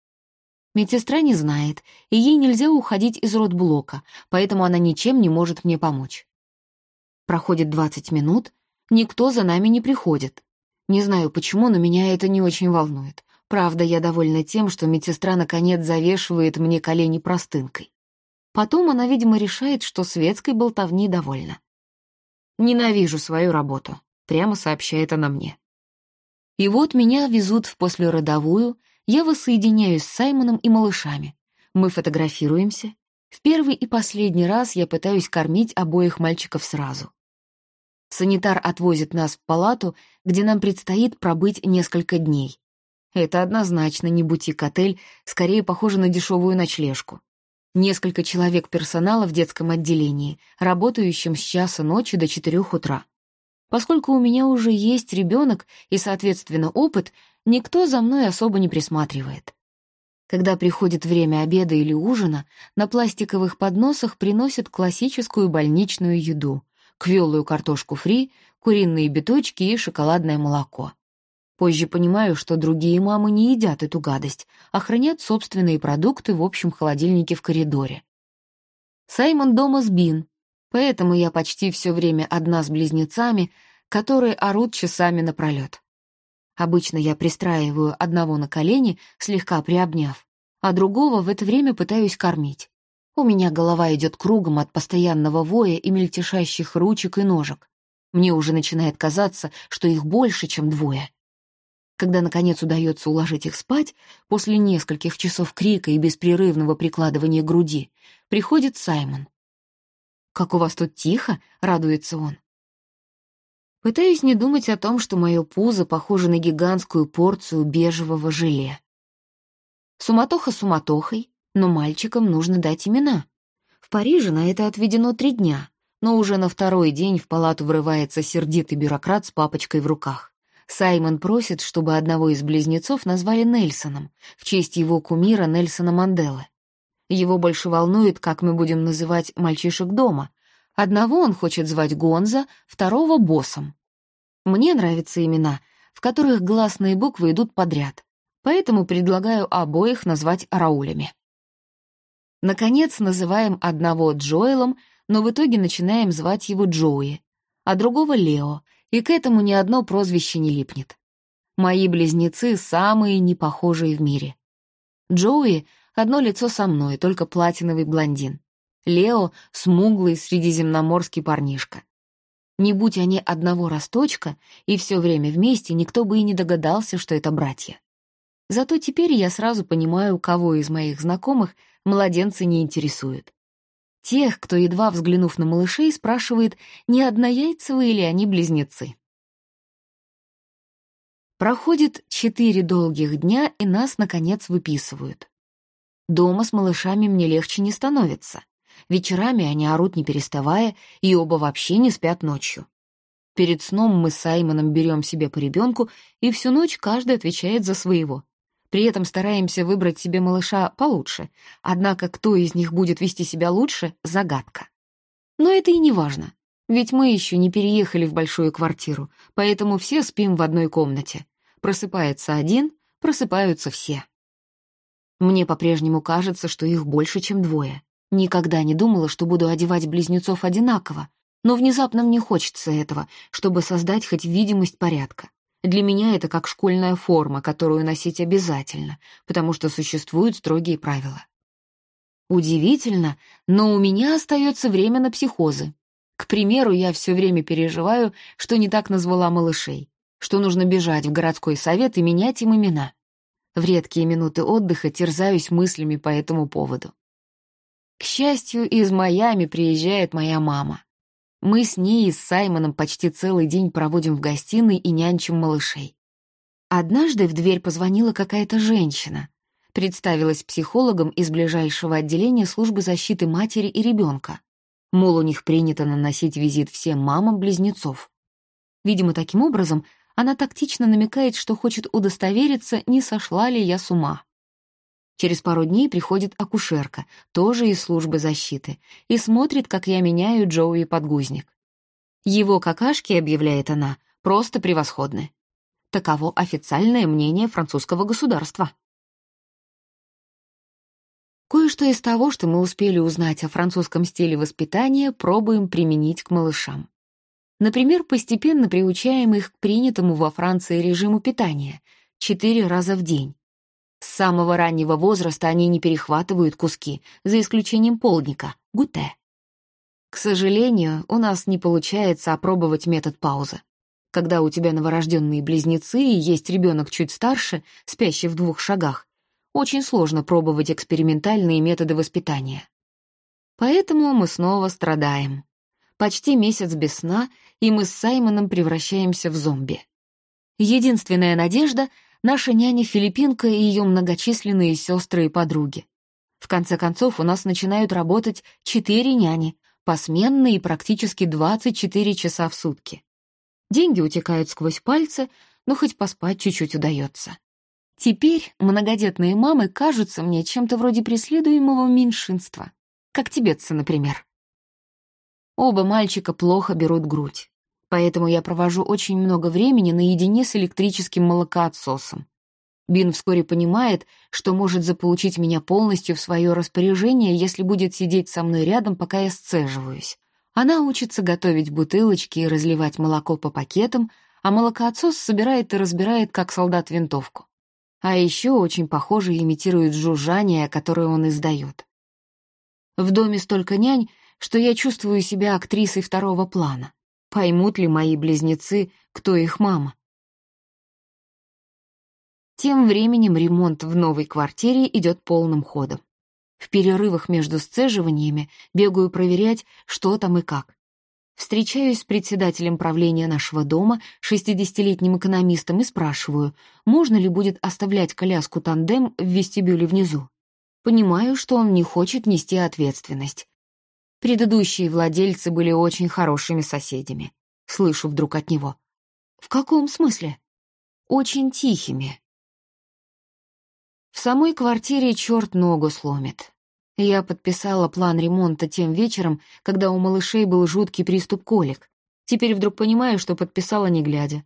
Медсестра не знает, и ей нельзя уходить из родблока, поэтому она ничем не может мне помочь. Проходит 20 минут, Никто за нами не приходит. Не знаю почему, но меня это не очень волнует. Правда, я довольна тем, что медсестра наконец завешивает мне колени простынкой. Потом она, видимо, решает, что светской болтовни довольна. «Ненавижу свою работу», — прямо сообщает она мне. И вот меня везут в послеродовую, я воссоединяюсь с Саймоном и малышами. Мы фотографируемся. В первый и последний раз я пытаюсь кормить обоих мальчиков сразу. Санитар отвозит нас в палату, где нам предстоит пробыть несколько дней. Это однозначно не бутик-отель, скорее похоже на дешевую ночлежку. Несколько человек персонала в детском отделении, работающим с часа ночи до четырех утра. Поскольку у меня уже есть ребенок и, соответственно, опыт, никто за мной особо не присматривает. Когда приходит время обеда или ужина, на пластиковых подносах приносят классическую больничную еду — квелую картошку фри, куриные биточки и шоколадное молоко. Позже понимаю, что другие мамы не едят эту гадость, а хранят собственные продукты в общем холодильнике в коридоре. Саймон дома с Бин, поэтому я почти все время одна с близнецами, которые орут часами напролет. Обычно я пристраиваю одного на колени, слегка приобняв, а другого в это время пытаюсь кормить. У меня голова идет кругом от постоянного воя и мельтешащих ручек и ножек. Мне уже начинает казаться, что их больше, чем двое. Когда, наконец, удается уложить их спать, после нескольких часов крика и беспрерывного прикладывания груди, приходит Саймон. «Как у вас тут тихо?» — радуется он. Пытаюсь не думать о том, что мое пузо похоже на гигантскую порцию бежевого желе. Суматоха суматохой, но мальчикам нужно дать имена. В Париже на это отведено три дня, но уже на второй день в палату врывается сердитый бюрократ с папочкой в руках. Саймон просит, чтобы одного из близнецов назвали Нельсоном, в честь его кумира Нельсона Манделы. Его больше волнует, как мы будем называть мальчишек дома. Одного он хочет звать Гонза, второго — боссом. Мне нравятся имена, в которых гласные буквы идут подряд, поэтому предлагаю обоих назвать Раулями. Наконец, называем одного Джоэлом, но в итоге начинаем звать его Джоуи, а другого Лео, и к этому ни одно прозвище не липнет. Мои близнецы самые непохожие в мире. Джоуи — одно лицо со мной, только платиновый блондин. Лео — смуглый средиземноморский парнишка. Не будь они одного росточка, и все время вместе, никто бы и не догадался, что это братья. Зато теперь я сразу понимаю, кого из моих знакомых младенцы не интересуют. Тех, кто, едва взглянув на малышей, спрашивает, не однояйцевые ли они близнецы. Проходит четыре долгих дня, и нас, наконец, выписывают. Дома с малышами мне легче не становится. Вечерами они орут не переставая, и оба вообще не спят ночью. Перед сном мы с Саймоном берем себе по ребенку, и всю ночь каждый отвечает за своего. При этом стараемся выбрать себе малыша получше, однако кто из них будет вести себя лучше — загадка. Но это и не важно, ведь мы еще не переехали в большую квартиру, поэтому все спим в одной комнате. Просыпается один, просыпаются все. Мне по-прежнему кажется, что их больше, чем двое. Никогда не думала, что буду одевать близнецов одинаково, но внезапно мне хочется этого, чтобы создать хоть видимость порядка. Для меня это как школьная форма, которую носить обязательно, потому что существуют строгие правила. Удивительно, но у меня остается время на психозы. К примеру, я все время переживаю, что не так назвала малышей, что нужно бежать в городской совет и менять им имена. В редкие минуты отдыха терзаюсь мыслями по этому поводу. К счастью, из Майами приезжает моя мама. Мы с ней и с Саймоном почти целый день проводим в гостиной и нянчим малышей. Однажды в дверь позвонила какая-то женщина. Представилась психологом из ближайшего отделения службы защиты матери и ребенка. Мол, у них принято наносить визит всем мамам близнецов. Видимо, таким образом она тактично намекает, что хочет удостовериться, не сошла ли я с ума. Через пару дней приходит акушерка, тоже из службы защиты, и смотрит, как я меняю Джоуи подгузник. Его какашки, объявляет она, просто превосходны. Таково официальное мнение французского государства. Кое-что из того, что мы успели узнать о французском стиле воспитания, пробуем применить к малышам. Например, постепенно приучаем их к принятому во Франции режиму питания — четыре раза в день. С самого раннего возраста они не перехватывают куски, за исключением полдника — гуте. К сожалению, у нас не получается опробовать метод паузы. Когда у тебя новорожденные близнецы и есть ребенок чуть старше, спящий в двух шагах, очень сложно пробовать экспериментальные методы воспитания. Поэтому мы снова страдаем. Почти месяц без сна, и мы с Саймоном превращаемся в зомби. Единственная надежда — наша няня-филиппинка и ее многочисленные сестры и подруги. В конце концов, у нас начинают работать четыре няни, посменно и практически 24 часа в сутки. Деньги утекают сквозь пальцы, но хоть поспать чуть-чуть удается. Теперь многодетные мамы кажутся мне чем-то вроде преследуемого меньшинства, как тибетцы, например. Оба мальчика плохо берут грудь, поэтому я провожу очень много времени наедине с электрическим молокоотсосом. Бин вскоре понимает, что может заполучить меня полностью в свое распоряжение, если будет сидеть со мной рядом, пока я сцеживаюсь. Она учится готовить бутылочки и разливать молоко по пакетам, а молокоотсос собирает и разбирает, как солдат винтовку. А еще очень похоже имитирует жужжание, которое он издает. В доме столько нянь, что я чувствую себя актрисой второго плана. Поймут ли мои близнецы, кто их мама? Тем временем ремонт в новой квартире идет полным ходом. В перерывах между сцеживаниями бегаю проверять, что там и как. Встречаюсь с председателем правления нашего дома, 60-летним экономистом, и спрашиваю, можно ли будет оставлять коляску тандем в вестибюле внизу. Понимаю, что он не хочет нести ответственность. Предыдущие владельцы были очень хорошими соседями. Слышу вдруг от него. «В каком смысле?» «Очень тихими». В самой квартире черт ногу сломит. Я подписала план ремонта тем вечером, когда у малышей был жуткий приступ колик. Теперь вдруг понимаю, что подписала не глядя.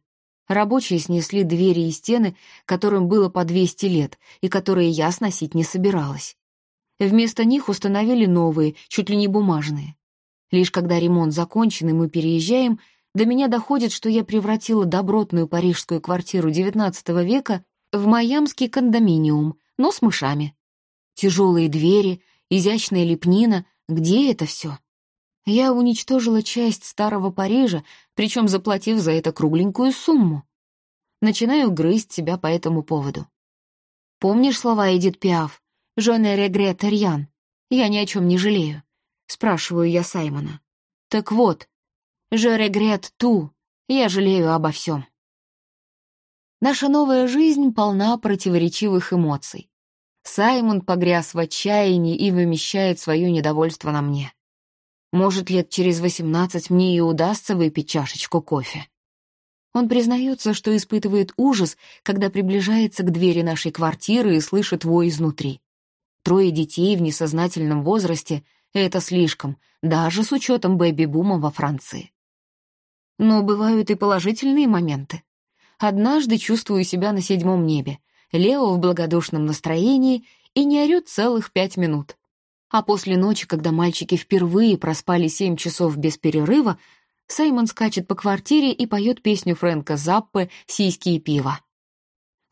Рабочие снесли двери и стены, которым было по 200 лет, и которые я сносить не собиралась. Вместо них установили новые, чуть ли не бумажные. Лишь когда ремонт закончен и мы переезжаем, до меня доходит, что я превратила добротную парижскую квартиру XIX века в майамский кондоминиум, но с мышами. Тяжелые двери, изящная лепнина, где это все? Я уничтожила часть старого Парижа, причем заплатив за это кругленькую сумму. Начинаю грызть себя по этому поводу. Помнишь слова Эдит Пиаф? «Je ne regrette rien». Я ни о чем не жалею. Спрашиваю я Саймона. Так вот, «Je regrette tout». Я жалею обо всем. Наша новая жизнь полна противоречивых эмоций. Саймон погряз в отчаянии и вымещает свое недовольство на мне. Может, лет через восемнадцать мне и удастся выпить чашечку кофе. Он признается, что испытывает ужас, когда приближается к двери нашей квартиры и слышит вой изнутри. Трое детей в несознательном возрасте — это слишком, даже с учетом бэби-бума во Франции. Но бывают и положительные моменты. Однажды чувствую себя на седьмом небе, Лео в благодушном настроении и не орёт целых пять минут. А после ночи, когда мальчики впервые проспали семь часов без перерыва, Саймон скачет по квартире и поет песню Фрэнка Заппе «Сиськи и пиво»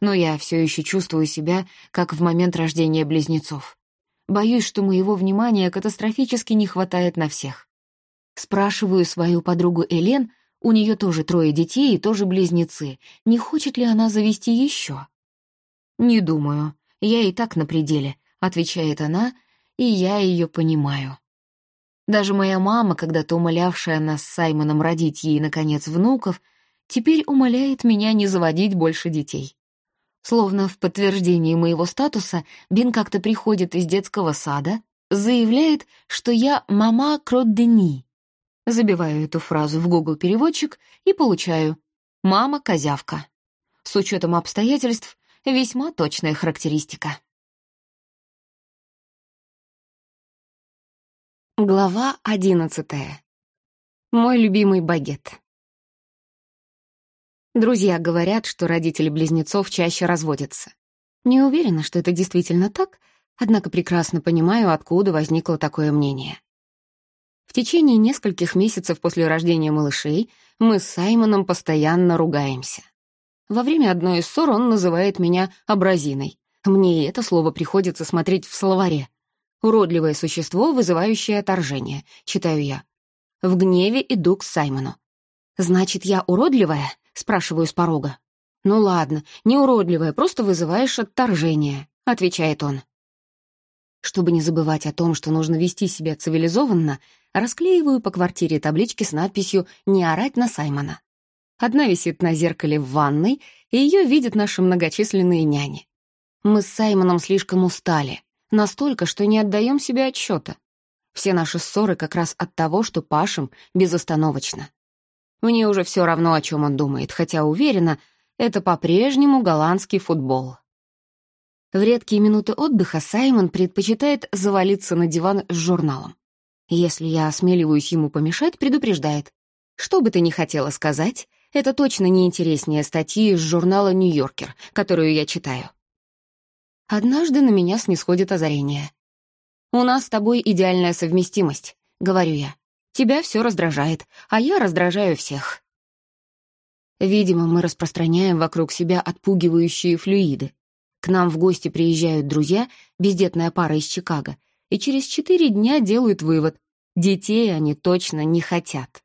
но я все еще чувствую себя, как в момент рождения близнецов. Боюсь, что моего внимания катастрофически не хватает на всех. Спрашиваю свою подругу Элен, у нее тоже трое детей и тоже близнецы, не хочет ли она завести еще? «Не думаю, я и так на пределе», — отвечает она, и я ее понимаю. Даже моя мама, когда-то умолявшая нас с Саймоном родить ей, наконец, внуков, теперь умоляет меня не заводить больше детей. Словно в подтверждении моего статуса, Бин как-то приходит из детского сада, заявляет, что я мама Крот-Дени. Забиваю эту фразу в Google переводчик и получаю «мама-козявка». С учетом обстоятельств, весьма точная характеристика. Глава одиннадцатая. Мой любимый багет. Друзья говорят, что родители близнецов чаще разводятся. Не уверена, что это действительно так, однако прекрасно понимаю, откуда возникло такое мнение. В течение нескольких месяцев после рождения малышей мы с Саймоном постоянно ругаемся. Во время одной из ссор он называет меня абразиной. Мне и это слово приходится смотреть в словаре. «Уродливое существо, вызывающее отторжение», — читаю я. В гневе иду к Саймону. «Значит, я уродливая?» Спрашиваю с порога. «Ну ладно, не уродливая, просто вызываешь отторжение», — отвечает он. Чтобы не забывать о том, что нужно вести себя цивилизованно, расклеиваю по квартире таблички с надписью «Не орать на Саймона». Одна висит на зеркале в ванной, и ее видят наши многочисленные няни. Мы с Саймоном слишком устали, настолько, что не отдаем себе отчета. Все наши ссоры как раз от того, что пашем безостановочно. Мне уже все равно, о чем он думает, хотя уверена, это по-прежнему голландский футбол. В редкие минуты отдыха Саймон предпочитает завалиться на диван с журналом. Если я осмеливаюсь ему помешать, предупреждает. Что бы ты ни хотела сказать, это точно не интереснее статьи из журнала «Нью-Йоркер», которую я читаю. Однажды на меня снисходит озарение. «У нас с тобой идеальная совместимость», — говорю я. Тебя все раздражает, а я раздражаю всех. Видимо, мы распространяем вокруг себя отпугивающие флюиды. К нам в гости приезжают друзья, бездетная пара из Чикаго, и через четыре дня делают вывод — детей они точно не хотят.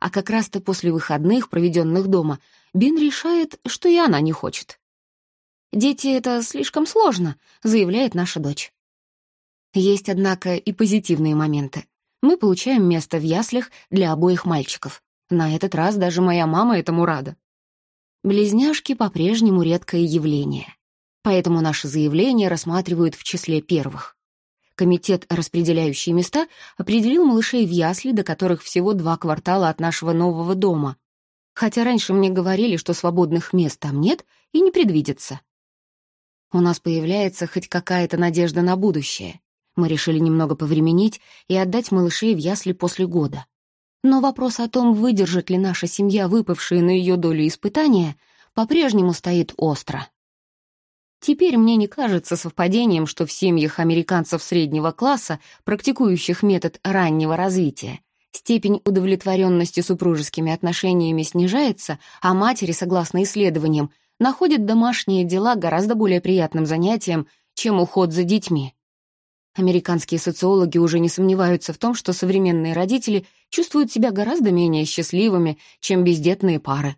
А как раз-то после выходных, проведенных дома, Бин решает, что и она не хочет. «Дети — это слишком сложно», — заявляет наша дочь. Есть, однако, и позитивные моменты мы получаем место в яслях для обоих мальчиков. На этот раз даже моя мама этому рада. Близняшки по-прежнему редкое явление, поэтому наши заявления рассматривают в числе первых. Комитет, распределяющий места, определил малышей в ясли, до которых всего два квартала от нашего нового дома. Хотя раньше мне говорили, что свободных мест там нет и не предвидится. У нас появляется хоть какая-то надежда на будущее. Мы решили немного повременить и отдать малышей в ясли после года. Но вопрос о том, выдержит ли наша семья выпавшие на ее долю испытания, по-прежнему стоит остро. Теперь мне не кажется совпадением, что в семьях американцев среднего класса, практикующих метод раннего развития, степень удовлетворенности супружескими отношениями снижается, а матери, согласно исследованиям, находят домашние дела гораздо более приятным занятием, чем уход за детьми. Американские социологи уже не сомневаются в том, что современные родители чувствуют себя гораздо менее счастливыми, чем бездетные пары.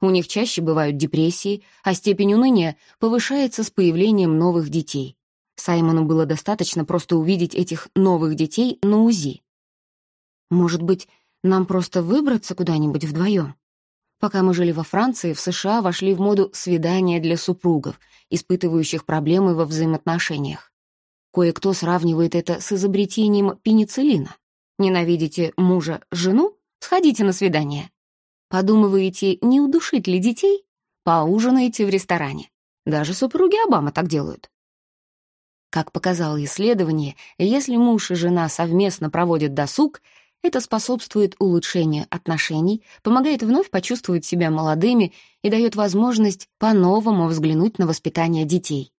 У них чаще бывают депрессии, а степень уныния повышается с появлением новых детей. Саймону было достаточно просто увидеть этих новых детей на УЗИ. Может быть, нам просто выбраться куда-нибудь вдвоем? Пока мы жили во Франции, в США вошли в моду свидания для супругов, испытывающих проблемы во взаимоотношениях. Кое-кто сравнивает это с изобретением пенициллина. Ненавидите мужа, жену? Сходите на свидание. Подумываете, не удушить ли детей? Поужинаете в ресторане. Даже супруги Обама так делают. Как показало исследование, если муж и жена совместно проводят досуг, это способствует улучшению отношений, помогает вновь почувствовать себя молодыми и дает возможность по-новому взглянуть на воспитание детей.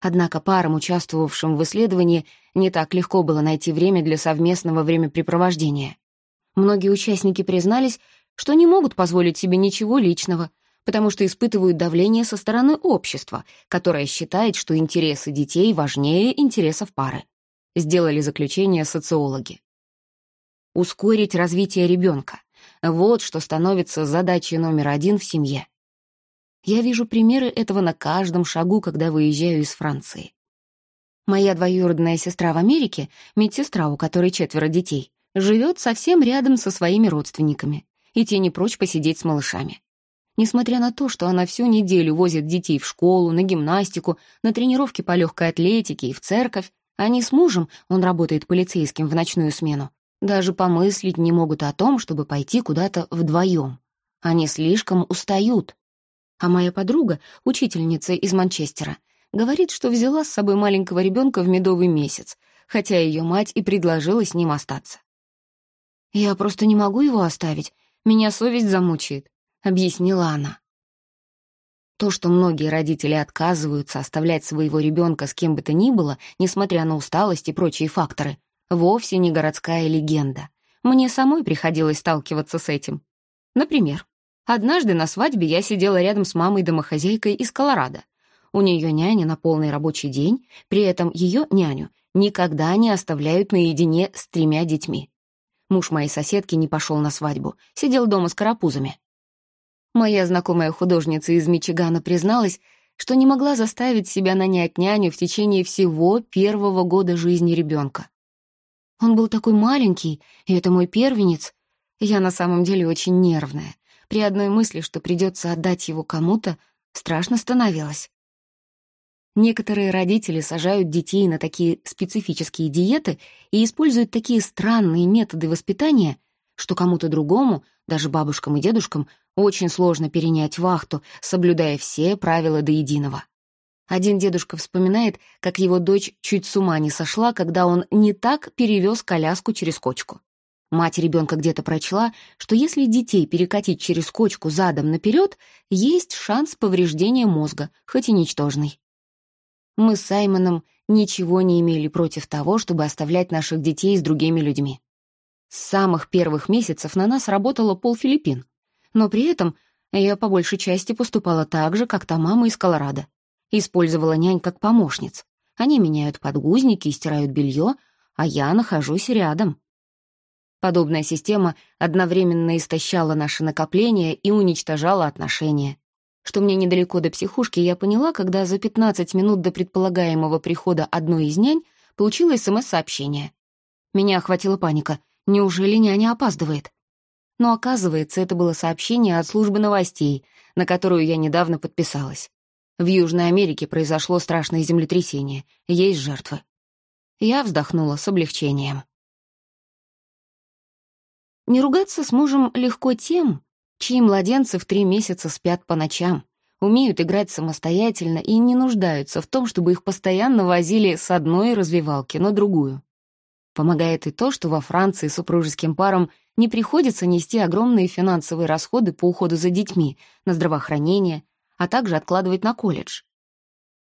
Однако парам, участвовавшим в исследовании, не так легко было найти время для совместного времяпрепровождения. Многие участники признались, что не могут позволить себе ничего личного, потому что испытывают давление со стороны общества, которое считает, что интересы детей важнее интересов пары. Сделали заключение социологи. Ускорить развитие ребенка. Вот что становится задачей номер один в семье. Я вижу примеры этого на каждом шагу, когда выезжаю из Франции. Моя двоюродная сестра в Америке, медсестра, у которой четверо детей, живет совсем рядом со своими родственниками и те не прочь посидеть с малышами. Несмотря на то, что она всю неделю возит детей в школу, на гимнастику, на тренировки по легкой атлетике и в церковь, они с мужем, он работает полицейским в ночную смену, даже помыслить не могут о том, чтобы пойти куда-то вдвоем. Они слишком устают. А моя подруга, учительница из Манчестера, говорит, что взяла с собой маленького ребенка в медовый месяц, хотя ее мать и предложила с ним остаться. «Я просто не могу его оставить, меня совесть замучает», — объяснила она. То, что многие родители отказываются оставлять своего ребенка с кем бы то ни было, несмотря на усталость и прочие факторы, вовсе не городская легенда. Мне самой приходилось сталкиваться с этим. Например, однажды на свадьбе я сидела рядом с мамой-домохозяйкой из Колорадо. У нее няня на полный рабочий день, при этом ее няню никогда не оставляют наедине с тремя детьми. Муж моей соседки не пошел на свадьбу, сидел дома с карапузами. Моя знакомая художница из Мичигана призналась, что не могла заставить себя нанять няню в течение всего первого года жизни ребенка. Он был такой маленький, и это мой первенец. Я на самом деле очень нервная. При одной мысли, что придется отдать его кому-то, страшно становилось. Некоторые родители сажают детей на такие специфические диеты и используют такие странные методы воспитания, что кому-то другому, даже бабушкам и дедушкам, очень сложно перенять вахту, соблюдая все правила до единого. Один дедушка вспоминает, как его дочь чуть с ума не сошла, когда он не так перевез коляску через кочку. Мать ребенка где-то прочла, что если детей перекатить через кочку задом наперед, есть шанс повреждения мозга, хоть и ничтожный. Мы с Саймоном ничего не имели против того, чтобы оставлять наших детей с другими людьми. С самых первых месяцев на нас работало полфилиппин, но при этом я по большей части поступала так же, как та мама из Колорадо. Использовала нянь как помощниц. Они меняют подгузники и стирают белье, а я нахожусь рядом. Подобная система одновременно истощала наши накопления и уничтожала отношения. Что мне недалеко до психушки, я поняла, когда за 15 минут до предполагаемого прихода одной из нянь получила СМС-сообщение. Меня охватила паника. Неужели няня опаздывает? Но оказывается, это было сообщение от службы новостей, на которую я недавно подписалась. В Южной Америке произошло страшное землетрясение, есть жертвы. Я вздохнула с облегчением. Не ругаться с мужем легко тем, чьи младенцы в три месяца спят по ночам, умеют играть самостоятельно и не нуждаются в том, чтобы их постоянно возили с одной развивалки на другую. Помогает и то, что во Франции супружеским парам не приходится нести огромные финансовые расходы по уходу за детьми, на здравоохранение, а также откладывать на колледж.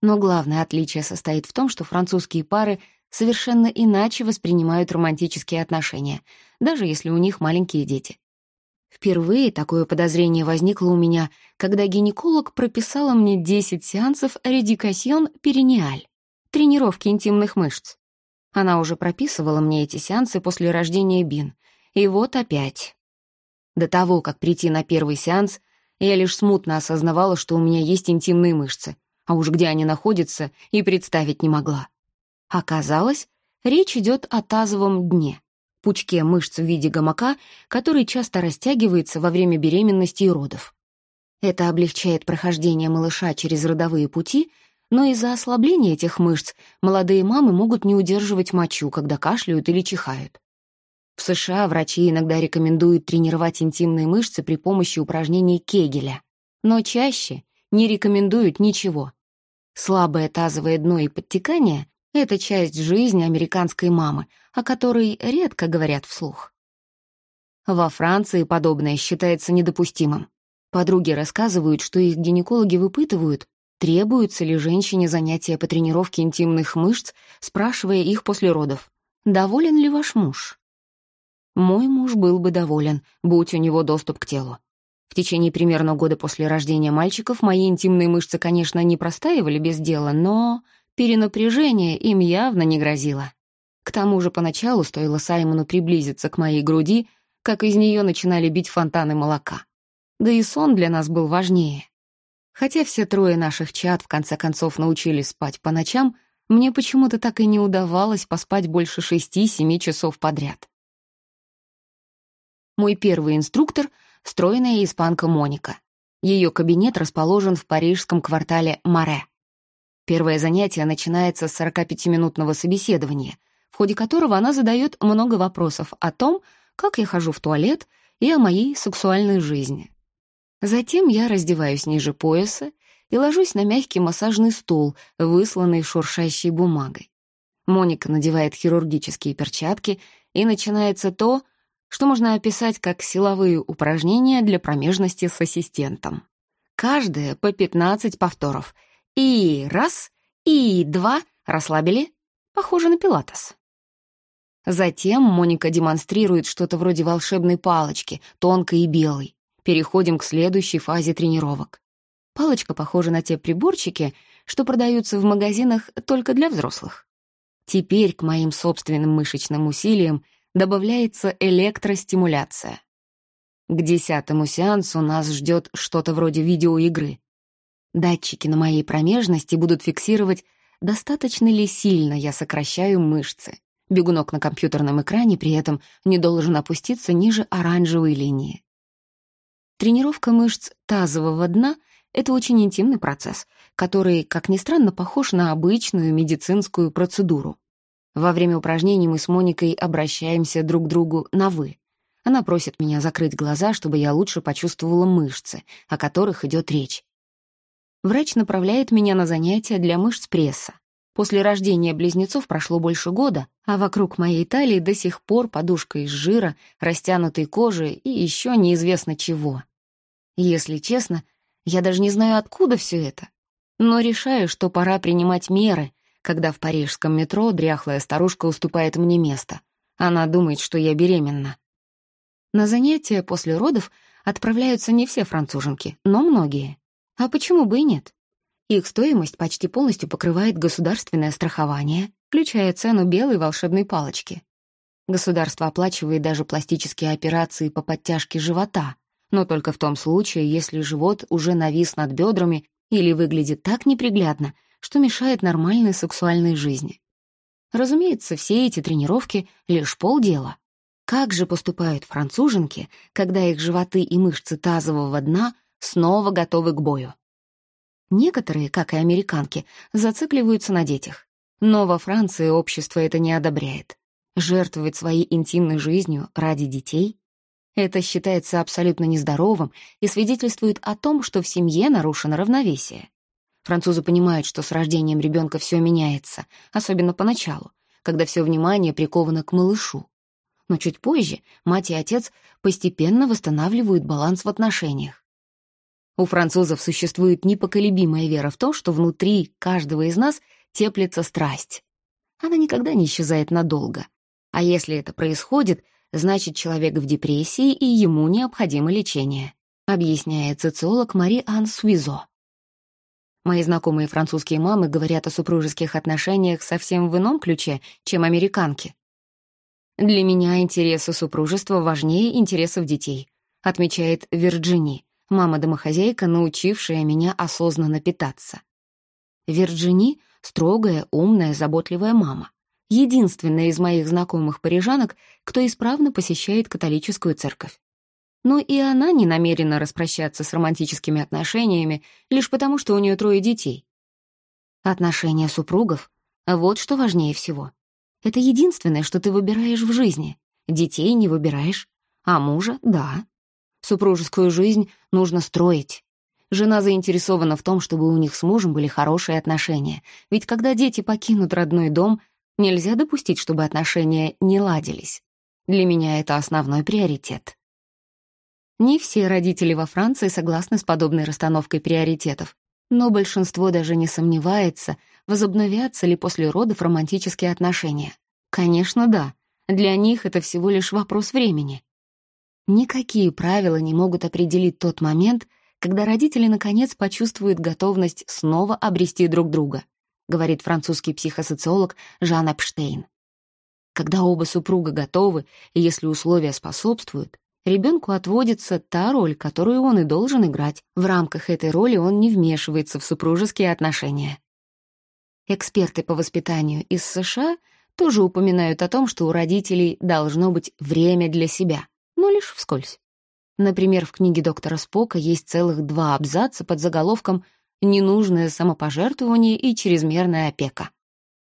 Но главное отличие состоит в том, что французские пары совершенно иначе воспринимают романтические отношения, даже если у них маленькие дети. Впервые такое подозрение возникло у меня, когда гинеколог прописала мне 10 сеансов редикасьон перинеаль, тренировки интимных мышц. Она уже прописывала мне эти сеансы после рождения Бин. И вот опять. До того, как прийти на первый сеанс, Я лишь смутно осознавала, что у меня есть интимные мышцы, а уж где они находятся, и представить не могла. Оказалось, речь идет о тазовом дне, пучке мышц в виде гамака, который часто растягивается во время беременности и родов. Это облегчает прохождение малыша через родовые пути, но из-за ослабления этих мышц молодые мамы могут не удерживать мочу, когда кашляют или чихают. В США врачи иногда рекомендуют тренировать интимные мышцы при помощи упражнений Кегеля, но чаще не рекомендуют ничего. Слабое тазовое дно и подтекание — это часть жизни американской мамы, о которой редко говорят вслух. Во Франции подобное считается недопустимым. Подруги рассказывают, что их гинекологи выпытывают, требуются ли женщине занятия по тренировке интимных мышц, спрашивая их после родов. «Доволен ли ваш муж?» Мой муж был бы доволен, будь у него доступ к телу. В течение примерно года после рождения мальчиков мои интимные мышцы, конечно, не простаивали без дела, но перенапряжение им явно не грозило. К тому же поначалу стоило Саймону приблизиться к моей груди, как из нее начинали бить фонтаны молока. Да и сон для нас был важнее. Хотя все трое наших чад в конце концов научились спать по ночам, мне почему-то так и не удавалось поспать больше шести-семи часов подряд. Мой первый инструктор — стройная испанка Моника. Ее кабинет расположен в парижском квартале Маре. Первое занятие начинается с 45-минутного собеседования, в ходе которого она задает много вопросов о том, как я хожу в туалет и о моей сексуальной жизни. Затем я раздеваюсь ниже пояса и ложусь на мягкий массажный стул, высланный шуршащей бумагой. Моника надевает хирургические перчатки, и начинается то, что можно описать как силовые упражнения для промежности с ассистентом. Каждое по 15 повторов. И раз, и два, расслабили. Похоже на пилатес. Затем Моника демонстрирует что-то вроде волшебной палочки, тонкой и белой. Переходим к следующей фазе тренировок. Палочка похожа на те приборчики, что продаются в магазинах только для взрослых. Теперь к моим собственным мышечным усилиям добавляется электростимуляция. К десятому сеансу нас ждет что-то вроде видеоигры. Датчики на моей промежности будут фиксировать, достаточно ли сильно я сокращаю мышцы. Бегунок на компьютерном экране при этом не должен опуститься ниже оранжевой линии. Тренировка мышц тазового дна — это очень интимный процесс, который, как ни странно, похож на обычную медицинскую процедуру. Во время упражнений мы с Моникой обращаемся друг к другу на «вы». Она просит меня закрыть глаза, чтобы я лучше почувствовала мышцы, о которых идет речь. Врач направляет меня на занятия для мышц пресса. После рождения близнецов прошло больше года, а вокруг моей талии до сих пор подушка из жира, растянутой кожи и еще неизвестно чего. Если честно, я даже не знаю, откуда все это. Но решаю, что пора принимать меры, когда в парижском метро дряхлая старушка уступает мне место. Она думает, что я беременна. На занятия после родов отправляются не все француженки, но многие. А почему бы и нет? Их стоимость почти полностью покрывает государственное страхование, включая цену белой волшебной палочки. Государство оплачивает даже пластические операции по подтяжке живота, но только в том случае, если живот уже навис над бедрами или выглядит так неприглядно, что мешает нормальной сексуальной жизни. Разумеется, все эти тренировки — лишь полдела. Как же поступают француженки, когда их животы и мышцы тазового дна снова готовы к бою? Некоторые, как и американки, зацикливаются на детях. Но во Франции общество это не одобряет. Жертвовать своей интимной жизнью ради детей — это считается абсолютно нездоровым и свидетельствует о том, что в семье нарушено равновесие. Французы понимают, что с рождением ребенка все меняется, особенно поначалу, когда все внимание приковано к малышу. Но чуть позже мать и отец постепенно восстанавливают баланс в отношениях. У французов существует непоколебимая вера в то, что внутри каждого из нас теплится страсть. Она никогда не исчезает надолго. А если это происходит, значит, человек в депрессии и ему необходимо лечение, объясняет социолог Мари Ан Суизо. Мои знакомые французские мамы говорят о супружеских отношениях совсем в ином ключе, чем американки. «Для меня интересы супружества важнее интересов детей», отмечает Вирджини, Мама-домохозяйка, научившая меня осознанно питаться. Вирджини — строгая, умная, заботливая мама. Единственная из моих знакомых парижанок, кто исправно посещает католическую церковь. Но и она не намерена распрощаться с романтическими отношениями лишь потому, что у нее трое детей. Отношения супругов — вот что важнее всего. Это единственное, что ты выбираешь в жизни. Детей не выбираешь, а мужа — да. Супружескую жизнь нужно строить. Жена заинтересована в том, чтобы у них с мужем были хорошие отношения, ведь когда дети покинут родной дом, нельзя допустить, чтобы отношения не ладились. Для меня это основной приоритет. Не все родители во Франции согласны с подобной расстановкой приоритетов, но большинство даже не сомневается, возобновятся ли после родов романтические отношения. Конечно, да. Для них это всего лишь вопрос времени. Никакие правила не могут определить тот момент, когда родители наконец почувствуют готовность снова обрести друг друга, говорит французский психосоциолог Жан Эпштейн. Когда оба супруга готовы, и если условия способствуют, ребенку отводится та роль, которую он и должен играть. В рамках этой роли он не вмешивается в супружеские отношения. Эксперты по воспитанию из США тоже упоминают о том, что у родителей должно быть время для себя, но лишь вскользь. Например, в книге доктора Спока есть целых два абзаца под заголовком «Ненужное самопожертвование и чрезмерная опека».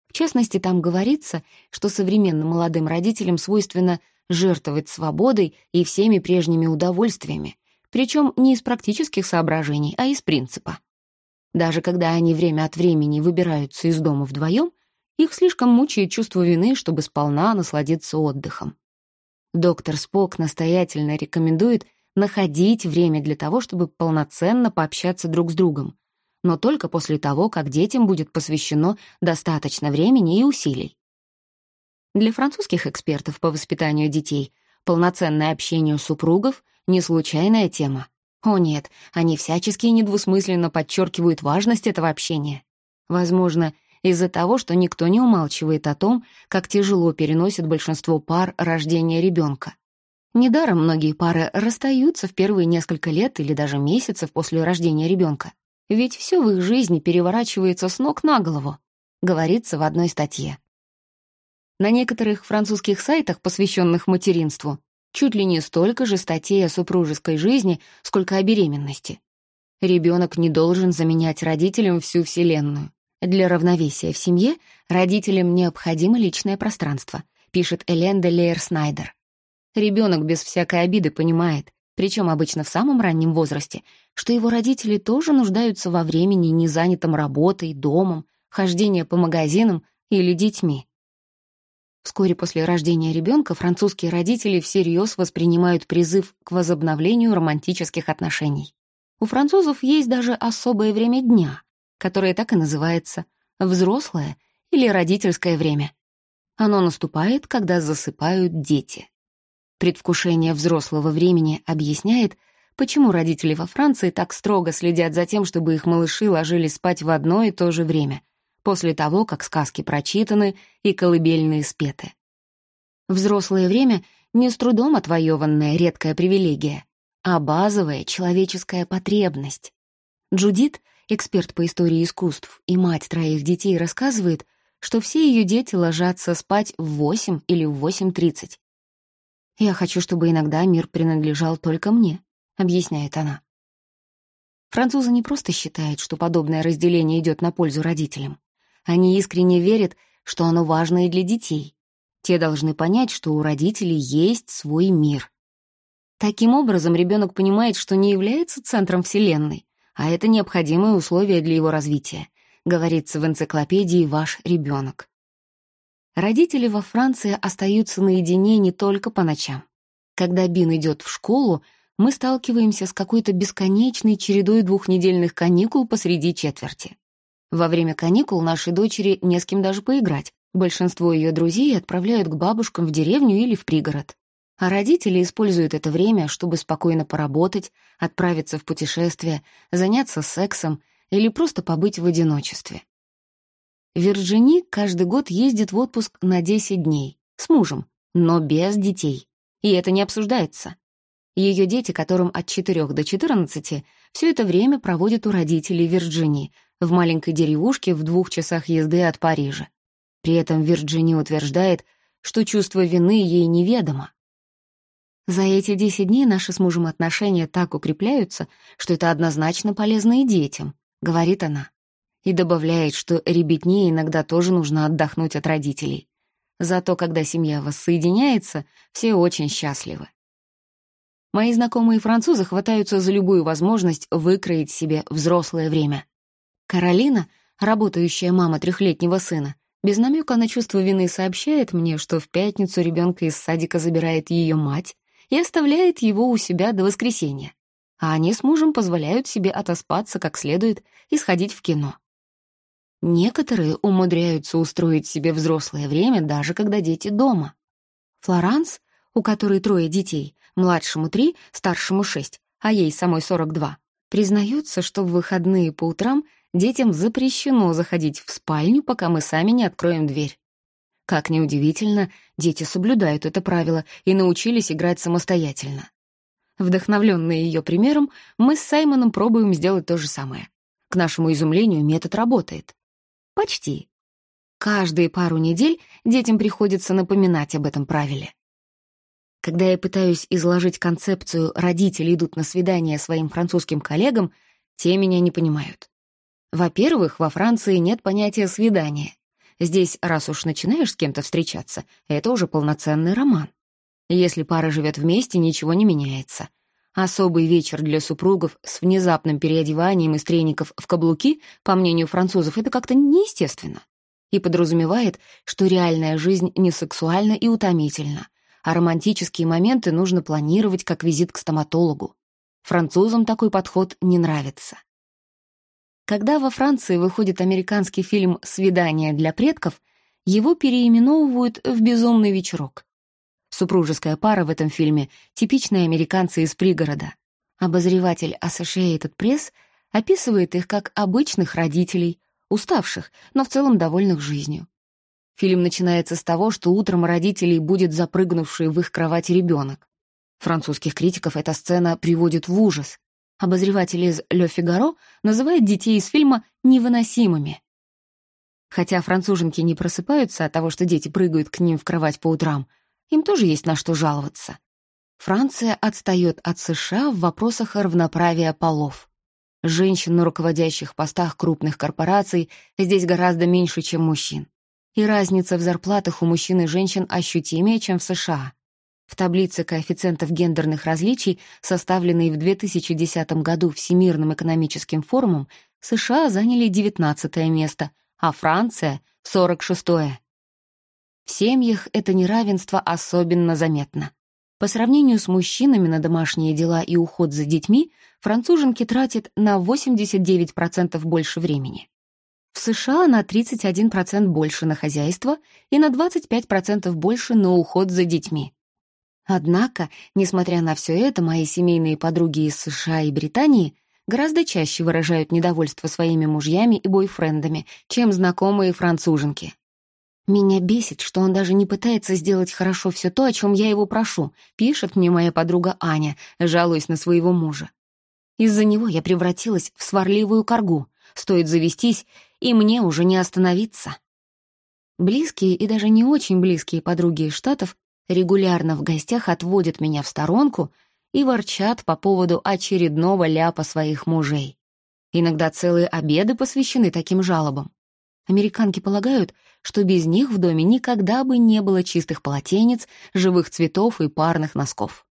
В частности, там говорится, что современным молодым родителям свойственно жертвовать свободой и всеми прежними удовольствиями, причем не из практических соображений, а из принципа. Даже когда они время от времени выбираются из дома вдвоем, их слишком мучает чувство вины, чтобы сполна насладиться отдыхом. Доктор Спок настоятельно рекомендует находить время для того, чтобы полноценно пообщаться друг с другом, но только после того, как детям будет посвящено достаточно времени и усилий. Для французских экспертов по воспитанию детей полноценное общение супругов — не случайная тема. О нет, они всячески недвусмысленно подчеркивают важность этого общения. Возможно, из-за того, что никто не умалчивает о том, как тяжело переносит большинство пар рождение ребенка. Недаром многие пары расстаются в первые несколько лет или даже месяцев после рождения ребенка. Ведь все в их жизни переворачивается с ног на голову, говорится в одной статье. На некоторых французских сайтах, посвященных материнству, чуть ли не столько же статей о супружеской жизни, сколько о беременности. Ребенок не должен заменять родителям всю Вселенную. Для равновесия в семье родителям необходимо личное пространство, пишет Элен де Лейер Снайдер. Ребенок без всякой обиды понимает, причем обычно в самом раннем возрасте, что его родители тоже нуждаются во времени, не занятом работой, домом, хождением по магазинам или детьми. Вскоре после рождения ребенка французские родители всерьез воспринимают призыв к возобновлению романтических отношений. У французов есть даже особое время дня, которое так и называется «взрослое» или «родительское время». Оно наступает, когда засыпают дети. Предвкушение взрослого времени объясняет, почему родители во Франции так строго следят за тем, чтобы их малыши ложились спать в одно и то же время, после того, как сказки прочитаны и колыбельные спеты. Взрослое время — не с трудом отвоеванная редкая привилегия, а базовая человеческая потребность. Джудит, эксперт по истории искусств и мать троих детей, рассказывает, что все ее дети ложатся спать в 8 или в 8.30. «Я хочу, чтобы иногда мир принадлежал только мне», — объясняет она. Французы не просто считают, что подобное разделение идет на пользу родителям. Они искренне верят, что оно важно и для детей. Те должны понять, что у родителей есть свой мир. Таким образом, ребенок понимает, что не является центром Вселенной, а это необходимое условие для его развития, говорится в энциклопедии «Ваш ребенок». Родители во Франции остаются наедине не только по ночам. Когда Бин идет в школу, мы сталкиваемся с какой-то бесконечной чередой двухнедельных каникул посреди четверти. Во время каникул нашей дочери не с кем даже поиграть. Большинство ее друзей отправляют к бабушкам в деревню или в пригород. А родители используют это время, чтобы спокойно поработать, отправиться в путешествие, заняться сексом или просто побыть в одиночестве. Вирджини каждый год ездит в отпуск на 10 дней с мужем, но без детей. И это не обсуждается. Ее дети, которым от 4 до 14, все это время проводят у родителей в Вирджинии, в маленькой деревушке в двух часах езды от Парижа. При этом Вирджини утверждает, что чувство вины ей неведомо. За эти 10 дней наши с мужем отношения так укрепляются, что это однозначно полезно и детям, говорит она. И добавляет, что ребятне иногда тоже нужно отдохнуть от родителей. Зато когда семья воссоединяется, все очень счастливы. Мои знакомые французы хватаются за любую возможность выкроить себе взрослое время. Каролина, работающая мама трехлетнего сына, без намека на чувство вины сообщает мне, что в пятницу ребенка из садика забирает ее мать и оставляет его у себя до воскресенья, а они с мужем позволяют себе отоспаться как следует и сходить в кино. Некоторые умудряются устроить себе взрослое время, даже когда дети дома. Флоранс, у которой трое детей, младшему три, старшему шесть, а ей самой сорок два, признаются, что в выходные по утрам детям запрещено заходить в спальню, пока мы сами не откроем дверь. Как ни удивительно, дети соблюдают это правило и научились играть самостоятельно. Вдохновленные ее примером, мы с Саймоном пробуем сделать то же самое. К нашему изумлению метод работает. Почти. Каждые пару недель детям приходится напоминать об этом правиле. Когда я пытаюсь изложить концепцию «родители идут на свидание своим французским коллегам», те меня не понимают. Во-первых, во Франции нет понятия «свидания». Здесь, раз уж начинаешь с кем-то встречаться, это уже полноценный роман. Если пара живет вместе, ничего не меняется. Особый вечер для супругов с внезапным переодеванием из треников в каблуки, по мнению французов, это как-то неестественно. И подразумевает, что реальная жизнь не сексуальна и утомительна, а романтические моменты нужно планировать как визит к стоматологу. Французам такой подход не нравится. Когда во Франции выходит американский фильм «Свидание для предков», его переименовывают в «Безумный вечерок». Супружеская пара в этом фильме — типичные американцы из пригорода. Обозреватель Associated Press описывает их как обычных родителей, уставших, но в целом довольных жизнью. Фильм начинается с того, что утром родителей будет запрыгнувший в их кровати ребенок. Французских критиков эта сцена приводит в ужас. Обозреватель из «Ле Фигаро» называет детей из фильма невыносимыми. Хотя француженки не просыпаются от того, что дети прыгают к ним в кровать по утрам, им тоже есть на что жаловаться. Франция отстает от США в вопросах равноправия полов. Женщин на руководящих постах крупных корпораций здесь гораздо меньше, чем мужчин и разница в зарплатах у мужчин и женщин ощутимее, чем в США. В таблице коэффициентов гендерных различий, составленной в 2010 году Всемирным экономическим форумом, США заняли 19 место, а Франция — 46-е. В семьях это неравенство особенно заметно. По сравнению с мужчинами на домашние дела и уход за детьми, француженки тратят на 89% больше времени. В США на 31% больше на хозяйство и на 25% больше на уход за детьми. Однако, несмотря на все это, мои семейные подруги из США и Британии гораздо чаще выражают недовольство своими мужьями и бойфрендами, чем знакомые француженки. «Меня бесит, что он даже не пытается сделать хорошо все то, о чем я его прошу», пишет мне моя подруга Аня, жалуясь на своего мужа. «Из-за него я превратилась в сварливую коргу. Стоит завестись, и мне уже не остановиться. Близкие и даже не очень близкие подруги из Штатов регулярно в гостях отводят меня в сторонку и ворчат по поводу очередного ляпа своих мужей. Иногда целые обеды посвящены таким жалобам. Американки полагают, что без них в доме никогда бы не было чистых полотенец, живых цветов и парных носков.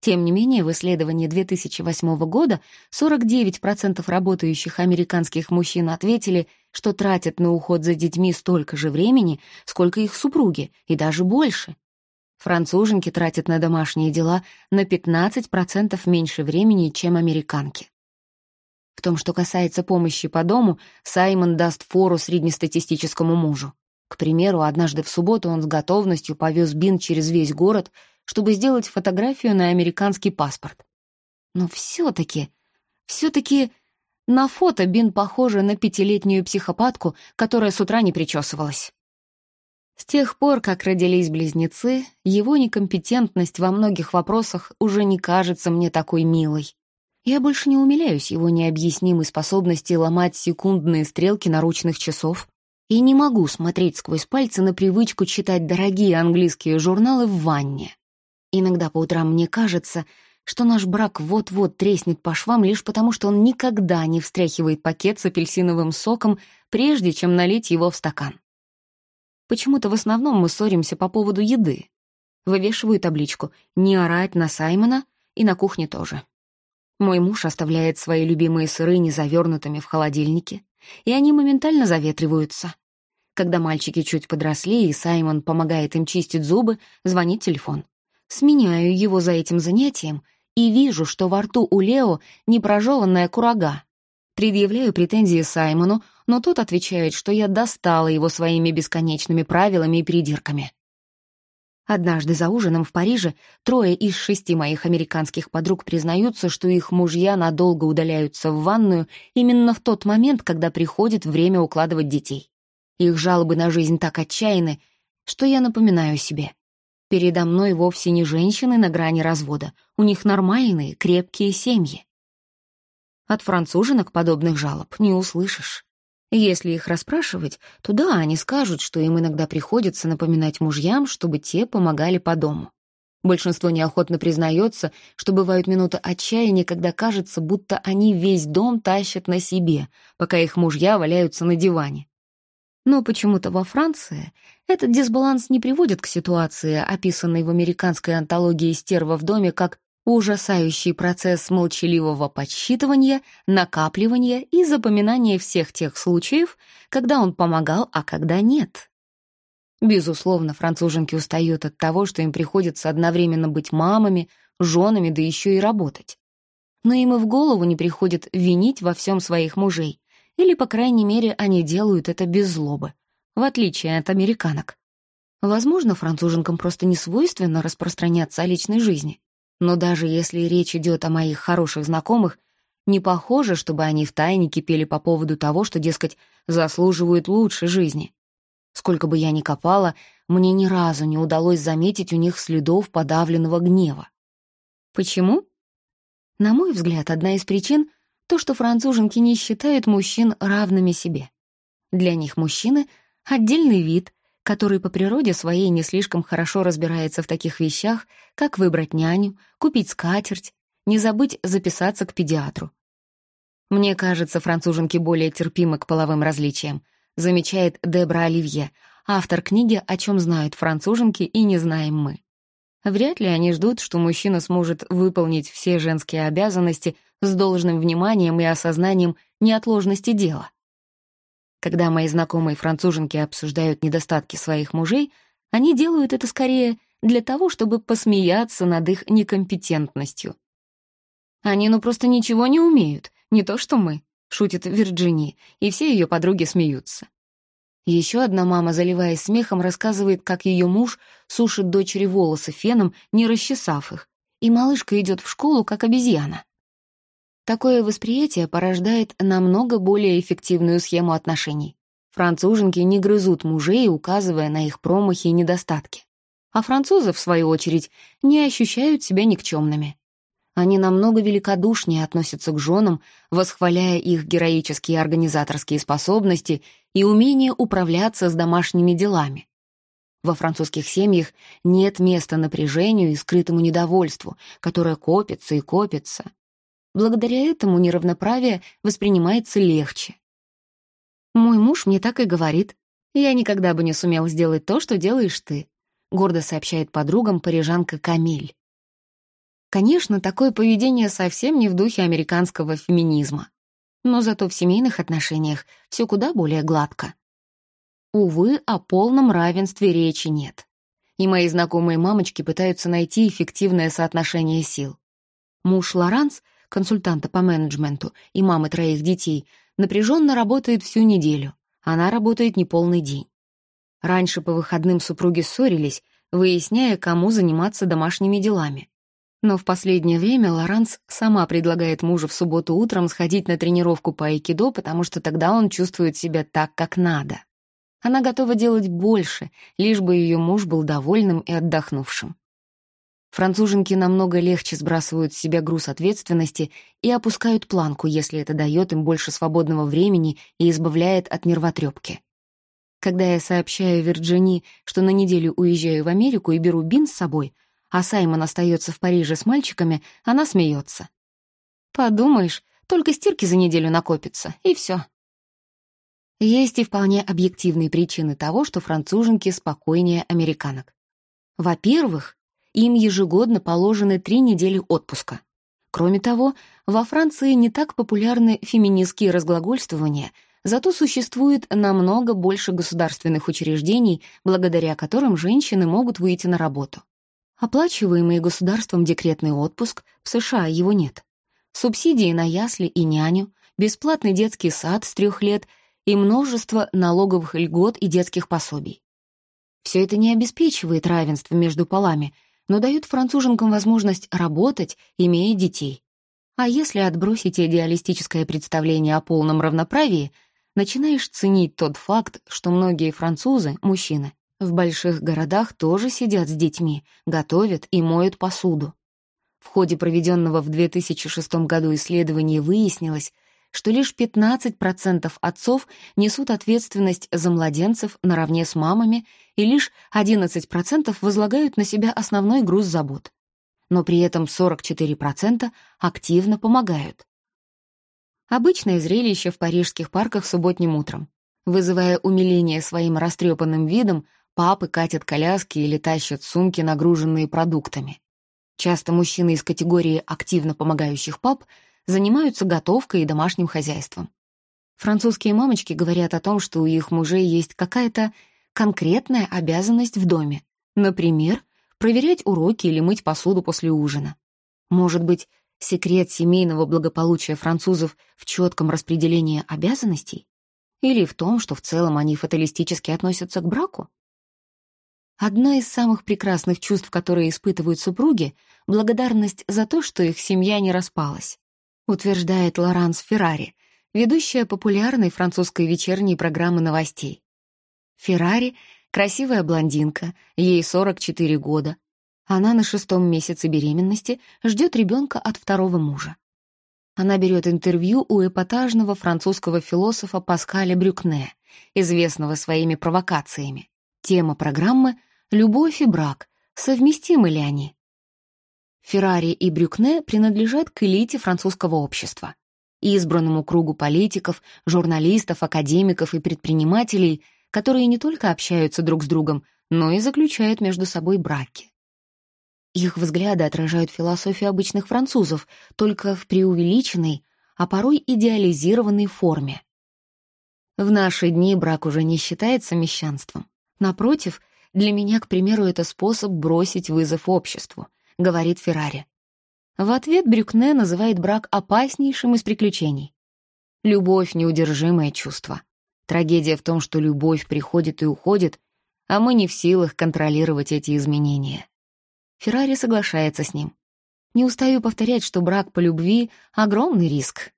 Тем не менее, в исследовании 2008 года 49% работающих американских мужчин ответили, что тратят на уход за детьми столько же времени, сколько их супруги, и даже больше. Француженки тратят на домашние дела на 15% меньше времени, чем американки. В том, что касается помощи по дому, Саймон даст фору среднестатистическому мужу. К примеру, однажды в субботу он с готовностью повез Бин через весь город — чтобы сделать фотографию на американский паспорт. Но все-таки, все-таки на фото Бин похожа на пятилетнюю психопатку, которая с утра не причесывалась. С тех пор, как родились близнецы, его некомпетентность во многих вопросах уже не кажется мне такой милой. Я больше не умиляюсь его необъяснимой способности ломать секундные стрелки наручных часов и не могу смотреть сквозь пальцы на привычку читать дорогие английские журналы в ванне. Иногда по утрам мне кажется, что наш брак вот-вот треснет по швам лишь потому, что он никогда не встряхивает пакет с апельсиновым соком, прежде чем налить его в стакан. Почему-то в основном мы ссоримся по поводу еды. Вывешиваю табличку «Не орать на Саймона» и на кухне тоже. Мой муж оставляет свои любимые сыры незавернутыми в холодильнике, и они моментально заветриваются. Когда мальчики чуть подросли, и Саймон помогает им чистить зубы, звонит телефон. Сменяю его за этим занятием и вижу, что во рту у Лео непрожеванная курага. Предъявляю претензии Саймону, но тот отвечает, что я достала его своими бесконечными правилами и придирками. Однажды за ужином в Париже трое из шести моих американских подруг признаются, что их мужья надолго удаляются в ванную именно в тот момент, когда приходит время укладывать детей. Их жалобы на жизнь так отчаянны, что я напоминаю себе. Передо мной вовсе не женщины на грани развода, у них нормальные, крепкие семьи. От француженок подобных жалоб не услышишь. Если их расспрашивать, то да, они скажут, что им иногда приходится напоминать мужьям, чтобы те помогали по дому. Большинство неохотно признается, что бывают минуты отчаяния, когда кажется, будто они весь дом тащат на себе, пока их мужья валяются на диване. Но почему-то во Франции этот дисбаланс не приводит к ситуации, описанной в американской антологии «Стерва в доме» как ужасающий процесс молчаливого подсчитывания, накапливания и запоминания всех тех случаев, когда он помогал, а когда нет. Безусловно, француженки устают от того, что им приходится одновременно быть мамами, женами, да еще и работать. Но им и в голову не приходит винить во всем своих мужей, или, по крайней мере, они делают это без злобы, в отличие от американок. Возможно, француженкам просто не свойственно распространяться о личной жизни. Но даже если речь идет о моих хороших знакомых, не похоже, чтобы они втайне кипели по поводу того, что, дескать, заслуживают лучшей жизни. Сколько бы я ни копала, мне ни разу не удалось заметить у них следов подавленного гнева. Почему? На мой взгляд, одна из причин — то, что француженки не считают мужчин равными себе. Для них мужчины — отдельный вид, который по природе своей не слишком хорошо разбирается в таких вещах, как выбрать няню, купить скатерть, не забыть записаться к педиатру. Мне кажется, француженки более терпимы к половым различиям, замечает Дебра Оливье, автор книги «О чем знают француженки и не знаем мы». Вряд ли они ждут, что мужчина сможет выполнить все женские обязанности с должным вниманием и осознанием неотложности дела. Когда мои знакомые француженки обсуждают недостатки своих мужей, они делают это скорее для того, чтобы посмеяться над их некомпетентностью. «Они ну просто ничего не умеют, не то что мы», — шутит Вирджини, и все ее подруги смеются. Еще одна мама, заливаясь смехом, рассказывает, как ее муж сушит дочери волосы феном, не расчесав их, и малышка идет в школу, как обезьяна. Такое восприятие порождает намного более эффективную схему отношений. Француженки не грызут мужей, указывая на их промахи и недостатки. А французы, в свою очередь, не ощущают себя никчемными. Они намного великодушнее относятся к женам, восхваляя их героические организаторские способности и умение управляться с домашними делами. Во французских семьях нет места напряжению и скрытому недовольству, которое копится и копится, Благодаря этому неравноправие воспринимается легче. «Мой муж мне так и говорит. Я никогда бы не сумел сделать то, что делаешь ты», гордо сообщает подругам парижанка Камиль. Конечно, такое поведение совсем не в духе американского феминизма. Но зато в семейных отношениях все куда более гладко. Увы, о полном равенстве речи нет. И мои знакомые мамочки пытаются найти эффективное соотношение сил. Муж Лоранс — консультанта по менеджменту и мамы троих детей, напряженно работает всю неделю. Она работает неполный день. Раньше по выходным супруги ссорились, выясняя, кому заниматься домашними делами. Но в последнее время Лоранс сама предлагает мужу в субботу утром сходить на тренировку по айкидо, потому что тогда он чувствует себя так, как надо. Она готова делать больше, лишь бы ее муж был довольным и отдохнувшим. Француженки намного легче сбрасывают с себя груз ответственности и опускают планку, если это дает им больше свободного времени и избавляет от нервотрепки. Когда я сообщаю Вирджини, что на неделю уезжаю в Америку и беру Бин с собой, а Саймон остается в Париже с мальчиками, она смеется. «Подумаешь, только стирки за неделю накопится, и все. Есть и вполне объективные причины того, что француженки спокойнее американок. Во-первых, им ежегодно положены три недели отпуска. Кроме того, во Франции не так популярны феминистские разглагольствования, зато существует намного больше государственных учреждений, благодаря которым женщины могут выйти на работу. Оплачиваемый государством декретный отпуск, в США его нет. Субсидии на ясли и няню, бесплатный детский сад с трех лет и множество налоговых льгот и детских пособий. Все это не обеспечивает равенство между полами, но дают француженкам возможность работать, имея детей. А если отбросить идеалистическое представление о полном равноправии, начинаешь ценить тот факт, что многие французы, мужчины, в больших городах тоже сидят с детьми, готовят и моют посуду. В ходе проведенного в 2006 году исследования выяснилось, что лишь 15% отцов несут ответственность за младенцев наравне с мамами и лишь 11% возлагают на себя основной груз забот. Но при этом 44% активно помогают. Обычное зрелище в парижских парках субботним утром. Вызывая умиление своим растрепанным видом, папы катят коляски или тащат сумки, нагруженные продуктами. Часто мужчины из категории активно помогающих пап занимаются готовкой и домашним хозяйством. Французские мамочки говорят о том, что у их мужей есть какая-то конкретная обязанность в доме. Например, проверять уроки или мыть посуду после ужина. Может быть, секрет семейного благополучия французов в четком распределении обязанностей? Или в том, что в целом они фаталистически относятся к браку? Одно из самых прекрасных чувств, которые испытывают супруги — благодарность за то, что их семья не распалась утверждает Лоранс Феррари, ведущая популярной французской вечерней программы новостей. Феррари — красивая блондинка, ей 44 года. Она на шестом месяце беременности ждет ребенка от второго мужа. Она берет интервью у эпатажного французского философа Паскаля Брюкне, известного своими провокациями. Тема программы — «Любовь и брак. Совместимы ли они?» Феррари и Брюкне принадлежат к элите французского общества. Избранному кругу политиков, журналистов, академиков и предпринимателей, которые не только общаются друг с другом, но и заключают между собой браки. Их взгляды отражают философию обычных французов, только в преувеличенной, а порой идеализированной форме. В наши дни брак уже не считается мещанством. Напротив, для меня, к примеру, это способ бросить вызов обществу, — говорит Феррари. В ответ Брюкне называет брак опаснейшим из приключений. Любовь — неудержимое чувство. Трагедия в том, что любовь приходит и уходит, а мы не в силах контролировать эти изменения. Феррари соглашается с ним. Не устаю повторять, что брак по любви — огромный риск.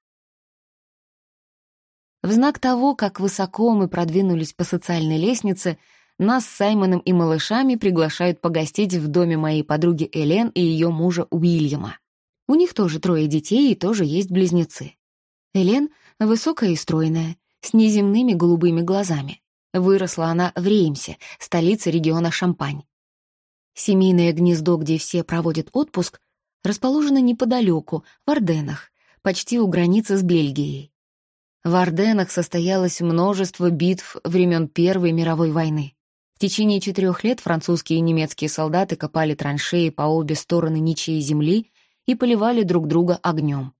В знак того, как высоко мы продвинулись по социальной лестнице — нас с Саймоном и малышами приглашают погостить в доме моей подруги Элен и ее мужа Уильяма. У них тоже трое детей и тоже есть близнецы. Элен высокая и стройная, с неземными голубыми глазами. Выросла она в Реймсе, столице региона Шампань. Семейное гнездо, где все проводят отпуск, расположено неподалеку, в Орденах, почти у границы с Бельгией. В Орденах состоялось множество битв времен Первой мировой войны. В течение четырех лет французские и немецкие солдаты копали траншеи по обе стороны ничьей земли и поливали друг друга огнем.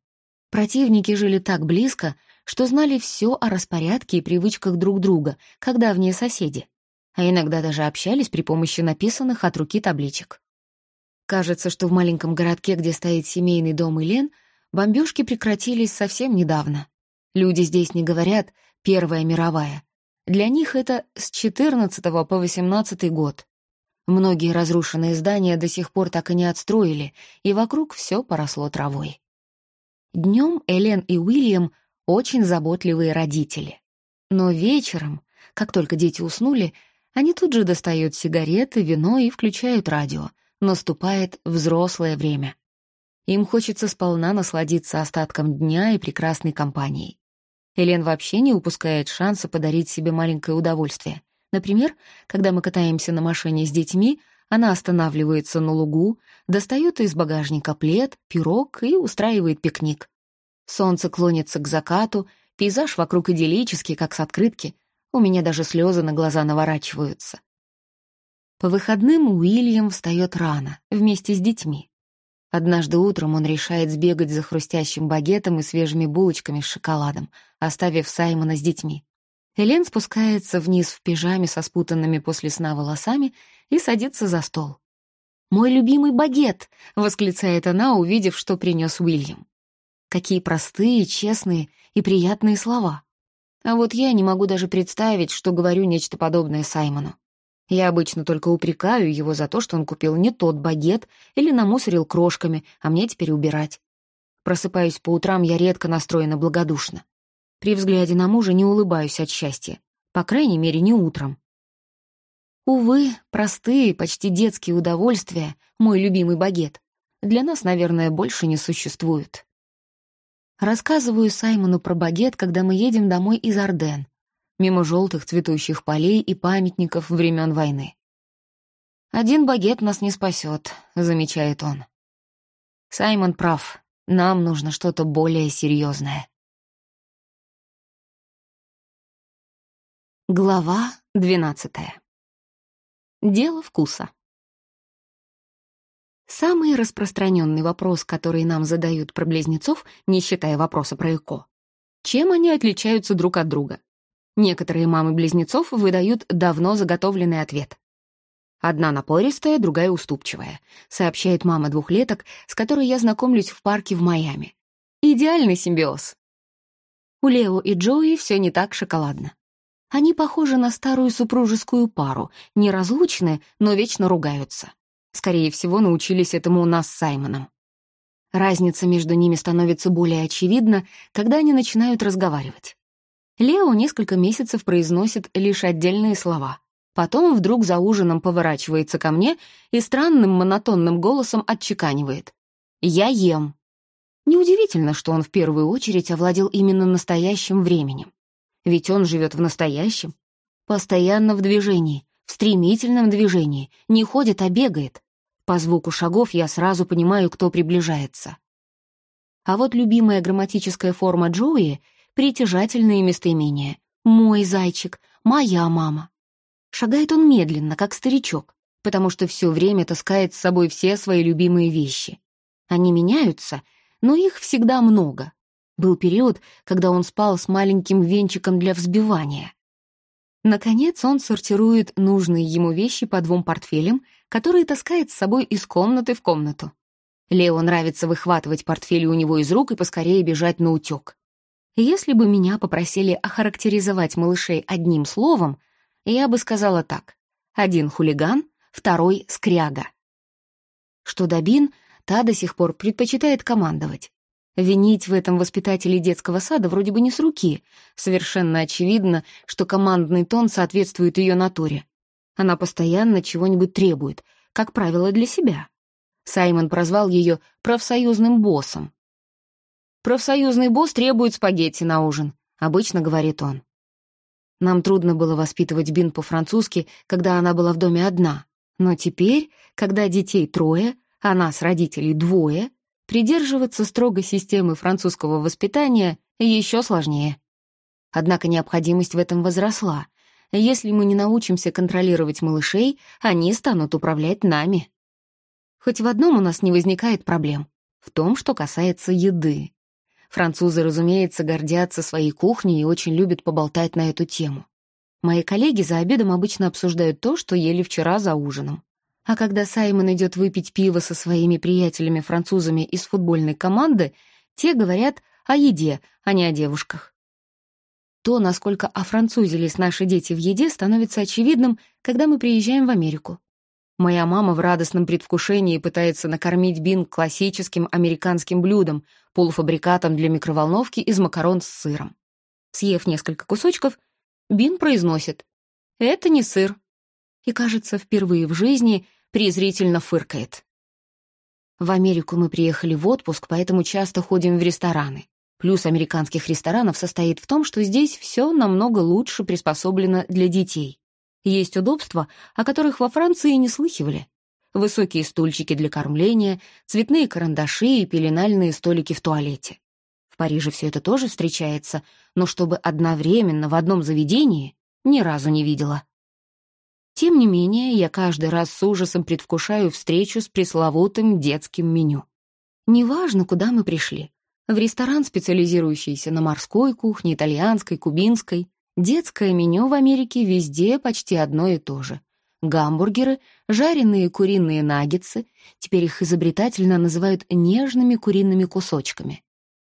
Противники жили так близко, что знали все о распорядке и привычках друг друга, как давние соседи, а иногда даже общались при помощи написанных от руки табличек. Кажется, что в маленьком городке, где стоит семейный дом Илен, бомбежки прекратились совсем недавно. Люди здесь не говорят «Первая мировая», для них это с 14 по 18 год. Многие разрушенные здания до сих пор так и не отстроили, и вокруг все поросло травой. Днем Элен и Уильям очень заботливые родители. Но вечером, Как только дети уснули, они тут же достают сигареты, вино и включают радио. Наступает взрослое время. Им хочется сполна насладиться остатком дня и прекрасной компанией. Элен вообще не упускает шанса подарить себе маленькое удовольствие. Например, когда мы катаемся на машине с детьми, она останавливается на лугу, достает из багажника плед, пирог и устраивает пикник. Солнце клонится к закату, пейзаж вокруг идиллический, как с открытки. У меня даже слезы на глаза наворачиваются. По выходным Уильям встает рано, вместе с детьми. Однажды утром он решает сбегать за хрустящим багетом и свежими булочками с шоколадом, оставив Саймона с детьми. Элен спускается вниз в пижаме со спутанными после сна волосами и садится за стол. «Мой любимый багет!» — восклицает она, увидев, что принес Уильям. Какие простые, честные и приятные слова. А вот я не могу даже представить, что говорю нечто подобное Саймону. Я обычно только упрекаю его за то, что он купил не тот багет или намусорил крошками, а мне теперь убирать. Просыпаюсь по утрам, я редко настроена благодушно. При взгляде на мужа не улыбаюсь от счастья. По крайней мере, не утром. Увы, простые, почти детские удовольствия, мой любимый багет, для нас, наверное, больше не существуют. Рассказываю Саймону про багет, когда мы едем домой из Орден, мимо желтых цветущих полей и памятников времен войны. «Один багет нас не спасет», — замечает он. Саймон прав, нам нужно что-то более серьезное. Глава двенадцатая. Дело вкуса. Самый распространенный вопрос, который нам задают про близнецов, не считая вопроса про ЭКО. Чем они отличаются друг от друга? Некоторые мамы близнецов выдают давно заготовленный ответ. Одна напористая, другая уступчивая, сообщает мама двухлеток, с которой я знакомлюсь в парке в Майами. Идеальный симбиоз. У Лео и Джои все не так шоколадно. Они похожи на старую супружескую пару, неразлучны, но вечно ругаются. Скорее всего, научились этому у нас с Саймоном. Разница между ними становится более очевидна, когда они начинают разговаривать. Лео несколько месяцев произносит лишь отдельные слова. Потом вдруг за ужином поворачивается ко мне и странным монотонным голосом отчеканивает. «Я ем». Неудивительно, что он в первую очередь овладел именно настоящим временем. Ведь он живет в настоящем. Постоянно в движении, в стремительном движении, не ходит, а бегает. По звуку шагов я сразу понимаю, кто приближается. А вот любимая грамматическая форма Джоуи — притяжательные местоимения. «Мой зайчик», «моя мама». Шагает он медленно, как старичок, потому что все время таскает с собой все свои любимые вещи. Они меняются, но их всегда много. Был период, когда он спал с маленьким венчиком для взбивания. Наконец он сортирует нужные ему вещи по двум портфелям, которые таскает с собой из комнаты в комнату. Лео нравится выхватывать портфели у него из рук и поскорее бежать на утек. Если бы меня попросили охарактеризовать малышей одним словом, я бы сказала так. Один хулиган, второй — скряга. Что до Бин, та до сих пор предпочитает командовать. Винить в этом воспитателей детского сада вроде бы не с руки. Совершенно очевидно, что командный тон соответствует ее натуре. Она постоянно чего-нибудь требует, как правило, для себя. Саймон прозвал ее профсоюзным боссом. «Профсоюзный босс требует спагетти на ужин», — обычно говорит он. Нам трудно было воспитывать Бин по-французски, когда она была в доме одна. Но теперь, когда детей трое, а нас, родителей, двое, придерживаться строгой системы французского воспитания еще сложнее. Однако необходимость в этом возросла. Если мы не научимся контролировать малышей, они станут управлять нами. Хоть в одном у нас не возникает проблем — в том, что касается еды. Французы, разумеется, гордятся своей кухней и очень любят поболтать на эту тему. Мои коллеги за обедом обычно обсуждают то, что ели вчера за ужином. А когда Саймон идет выпить пиво со своими приятелями-французами из футбольной команды, те говорят о еде, а не о девушках. То, насколько офранцузились наши дети в еде, становится очевидным, когда мы приезжаем в Америку. Моя мама в радостном предвкушении пытается накормить Бин классическим американским блюдом, полуфабрикатом для микроволновки из макарон с сыром. Съев несколько кусочков, Бин произносит это не сыр. И, кажется, впервые в жизни презрительно фыркает. В Америку мы приехали в отпуск, поэтому часто ходим в рестораны. Плюс американских ресторанов состоит в том, что здесь все намного лучше приспособлено для детей. Есть удобства, о которых во Франции не слыхивали. Высокие стульчики для кормления, цветные карандаши и пеленальные столики в туалете. В Париже все это тоже встречается, но чтобы одновременно в одном заведении, ни разу не видела. Тем не менее, я каждый раз с ужасом предвкушаю встречу с пресловутым детским меню. Неважно, куда мы пришли. В ресторан, специализирующийся на морской кухне, итальянской, кубинской. Детское меню в Америке везде почти одно и то же. Гамбургеры, жареные куриные наггетсы, теперь их изобретательно называют нежными куриными кусочками.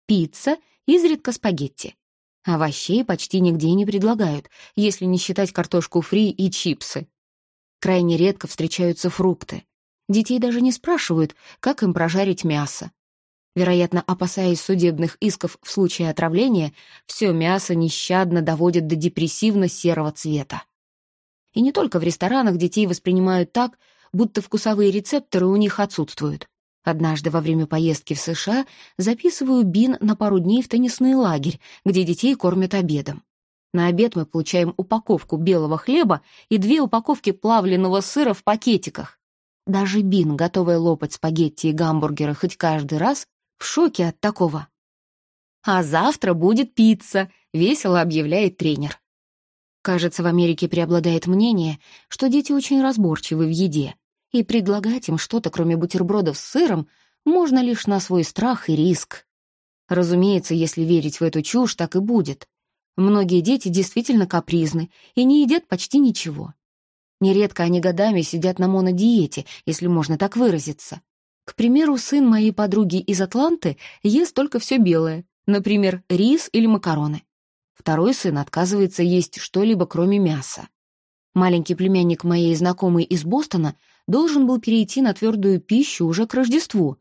Пицца, изредка спагетти. Овощей почти нигде не предлагают, если не считать картошку фри и чипсы. Крайне редко встречаются фрукты. Детей даже не спрашивают, как им прожарить мясо. Вероятно, опасаясь судебных исков в случае отравления, все мясо нещадно доводят до депрессивно-серого цвета. И не только в ресторанах детей воспринимают так, будто вкусовые рецепторы у них отсутствуют. Однажды во время поездки в США записываю Бин на пару дней в теннисный лагерь, где детей кормят обедом. На обед мы получаем упаковку белого хлеба и две упаковки плавленного сыра в пакетиках. Даже Бин, готовая лопать спагетти и гамбургеры хоть каждый раз, в шоке от такого. «А завтра будет пицца», — весело объявляет тренер. Кажется, в Америке преобладает мнение, что дети очень разборчивы в еде, и предлагать им что-то, кроме бутербродов с сыром, можно лишь на свой страх и риск. Разумеется, если верить в эту чушь, так и будет. Многие дети действительно капризны и не едят почти ничего. Нередко они годами сидят на монодиете, если можно так выразиться. К примеру, сын моей подруги из Атланты ест только все белое, например, рис или макароны. Второй сын отказывается есть что-либо, кроме мяса. Маленький племянник моей знакомой из Бостона должен был перейти на твердую пищу уже к Рождеству.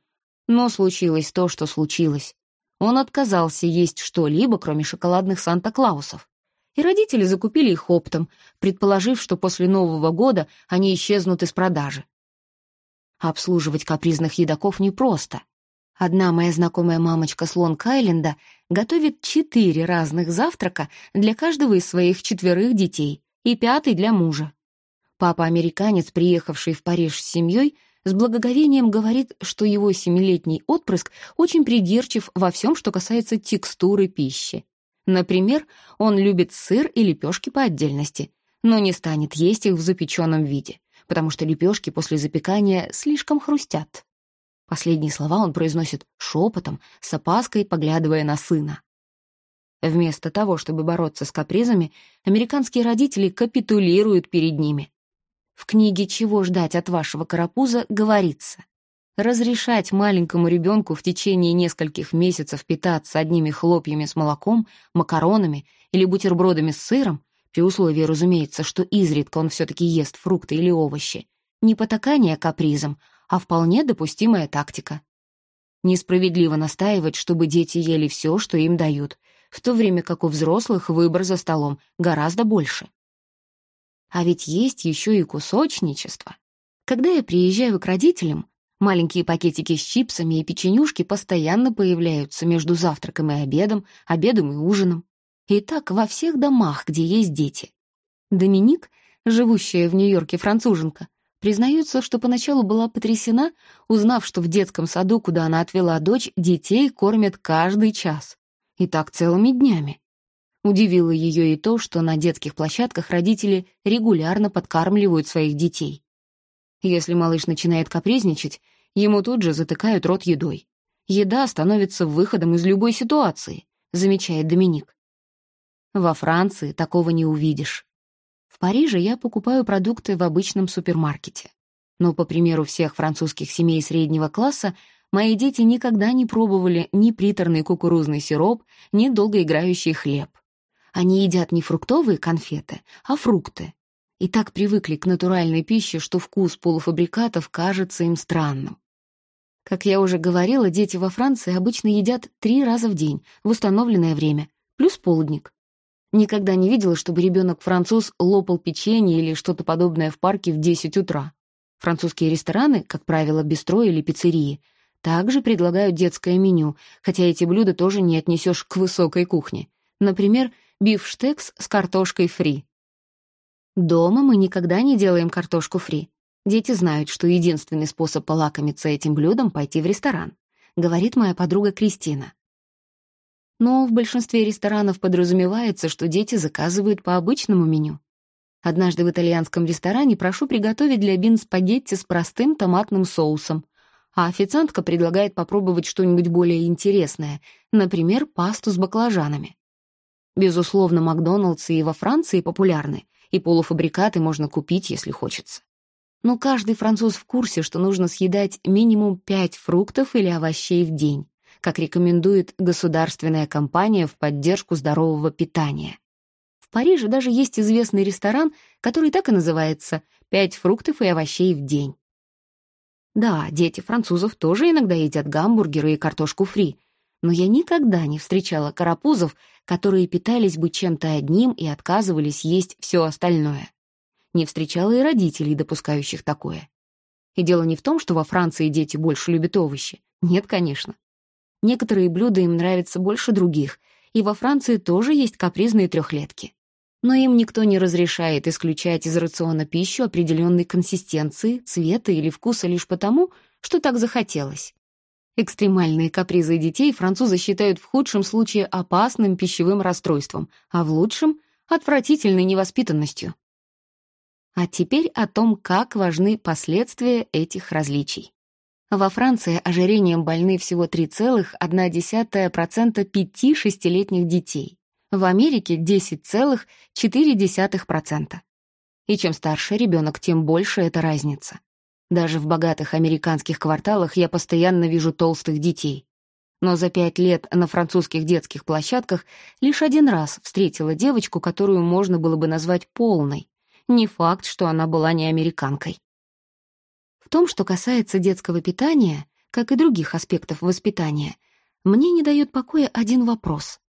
Но случилось то, что случилось. Он отказался есть что-либо, кроме шоколадных Санта-Клаусов. И родители закупили их оптом, предположив, что после Нового года они исчезнут из продажи. Обслуживать капризных едоков непросто. Одна моя знакомая мамочка с Лонг-Айленда готовит четыре разных завтрака для каждого из своих четверых детей и пятый для мужа. Папа-американец, приехавший в Париж с семьей, с благоговением говорит, что его семилетний отпрыск очень придирчив во всем, что касается текстуры пищи. Например, он любит сыр и лепешки по отдельности, но не станет есть их в запеченном виде, потому что лепешки после запекания слишком хрустят. Последние слова он произносит шепотом, с опаской поглядывая на сына. Вместо того, чтобы бороться с капризами, американские родители капитулируют перед ними. В книге «Чего ждать от вашего карапуза» говорится, разрешать маленькому ребенку в течение нескольких месяцев питаться одними хлопьями с молоком, макаронами или бутербродами с сыром, при условии, разумеется, что изредка он все-таки ест фрукты или овощи, не потакание капризом, а вполне допустимая тактика. Несправедливо настаивать, чтобы дети ели все, что им дают, в то время как у взрослых выбор за столом гораздо больше. А ведь есть еще и кусочничество. Когда я приезжаю к родителям, маленькие пакетики с чипсами и печенюшки постоянно появляются между завтраком и обедом, обедом и ужином. И так во всех домах, где есть дети. Доминик, живущая в Нью-Йорке француженка, признается, что поначалу была потрясена, узнав, что в детском саду, куда она отвела дочь, детей кормят каждый час. И так целыми днями. Удивило ее и то, что на детских площадках родители регулярно подкармливают своих детей. Если малыш начинает капризничать, ему тут же затыкают рот едой. Еда становится выходом из любой ситуации, замечает Доминик. Во Франции такого не увидишь. В Париже я покупаю продукты в обычном супермаркете. Но, по примеру всех французских семей среднего класса, мои дети никогда не пробовали ни приторный кукурузный сироп, ни долгоиграющий хлеб. Они едят не фруктовые конфеты, а фрукты. И так привыкли к натуральной пище, что вкус полуфабрикатов кажется им странным. Как я уже говорила, дети во Франции обычно едят три раза в день в установленное время, плюс полдник. Никогда не видела, чтобы ребенок-француз лопал печенье или что-то подобное в парке в 10 утра. Французские рестораны, как правило, бистро или пиццерии, также предлагают детское меню, хотя эти блюда тоже не отнесешь к высокой кухне. Например, бифштекс с картошкой фри. Дома мы никогда не делаем картошку фри. Дети знают, что единственный способ полакомиться этим блюдом — пойти в ресторан, говорит моя подруга Кристина. Но в большинстве ресторанов подразумевается, что дети заказывают по обычному меню. Однажды в итальянском ресторане прошу приготовить для Бин спагетти с простым томатным соусом, а официантка предлагает попробовать что-нибудь более интересное, например, пасту с баклажанами. Безусловно, Макдоналдсы и во Франции популярны, и полуфабрикаты можно купить, если хочется. Но каждый француз в курсе, что нужно съедать минимум 5 фруктов или овощей в день, как рекомендует государственная компания в поддержку здорового питания. В Париже даже есть известный ресторан, который так и называется «Пять фруктов и овощей в день». Да, дети французов тоже иногда едят гамбургеры и картошку фри, но я никогда не встречала карапузов, которые питались бы чем-то одним и отказывались есть все остальное. Не встречала и родителей, допускающих такое. И дело не в том, что во Франции дети больше любят овощи. Нет, конечно. Некоторые блюда им нравятся больше других, и во Франции тоже есть капризные трехлетки но им никто не разрешает исключать из рациона пищу определенной консистенции, цвета или вкуса лишь потому, что так захотелось. Экстремальные капризы детей французы считают в худшем случае опасным пищевым расстройством, а в лучшем — отвратительной невоспитанностью. А теперь о том, как важны последствия этих различий. Во Франции ожирением больны всего 3,1% 5-6-летних детей в Америке 10,4%. И чем старше ребенок, тем больше эта разница. Даже в богатых американских кварталах я постоянно вижу толстых детей. Но за пять лет на французских детских площадках лишь один раз встретила девочку, которую можно было бы назвать полной. Не факт, что она была не американкой. В том, что касается детского питания, как и других аспектов воспитания, мне не дает покоя один вопрос.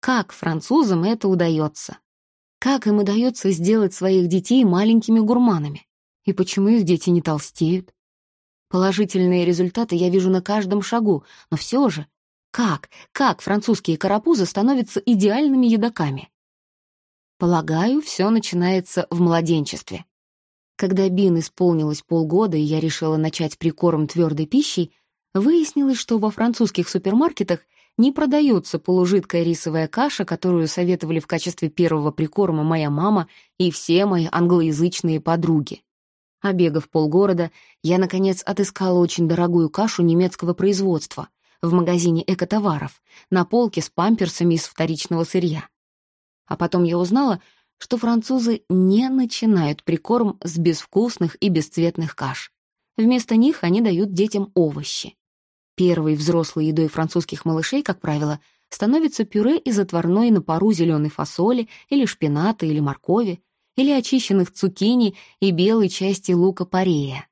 Как французам это удается? Как им удается сделать своих детей маленькими гурманами? И почему их дети не толстеют? Положительные результаты я вижу на каждом шагу, но все же, как, как французские карапузы становятся идеальными едоками? Полагаю, все начинается в младенчестве. Когда Бин исполнилось полгода, и я решила начать прикорм твердой пищей, выяснилось, что во французских супермаркетах не продается полужидкая рисовая каша, которую советовали в качестве первого прикорма моя мама и все мои англоязычные подруги. Обегав полгорода, я, наконец, отыскала очень дорогую кашу немецкого производства в магазине экотоваров на полке с памперсами из вторичного сырья. А потом я узнала, что французы не начинают прикорм с безвкусных и бесцветных каш. Вместо них они дают детям овощи. Первой взрослой едой французских малышей, как правило, становится пюре из отварной на пару зеленой фасоли или шпината или моркови, или очищенных цукини и белой части лука-порея.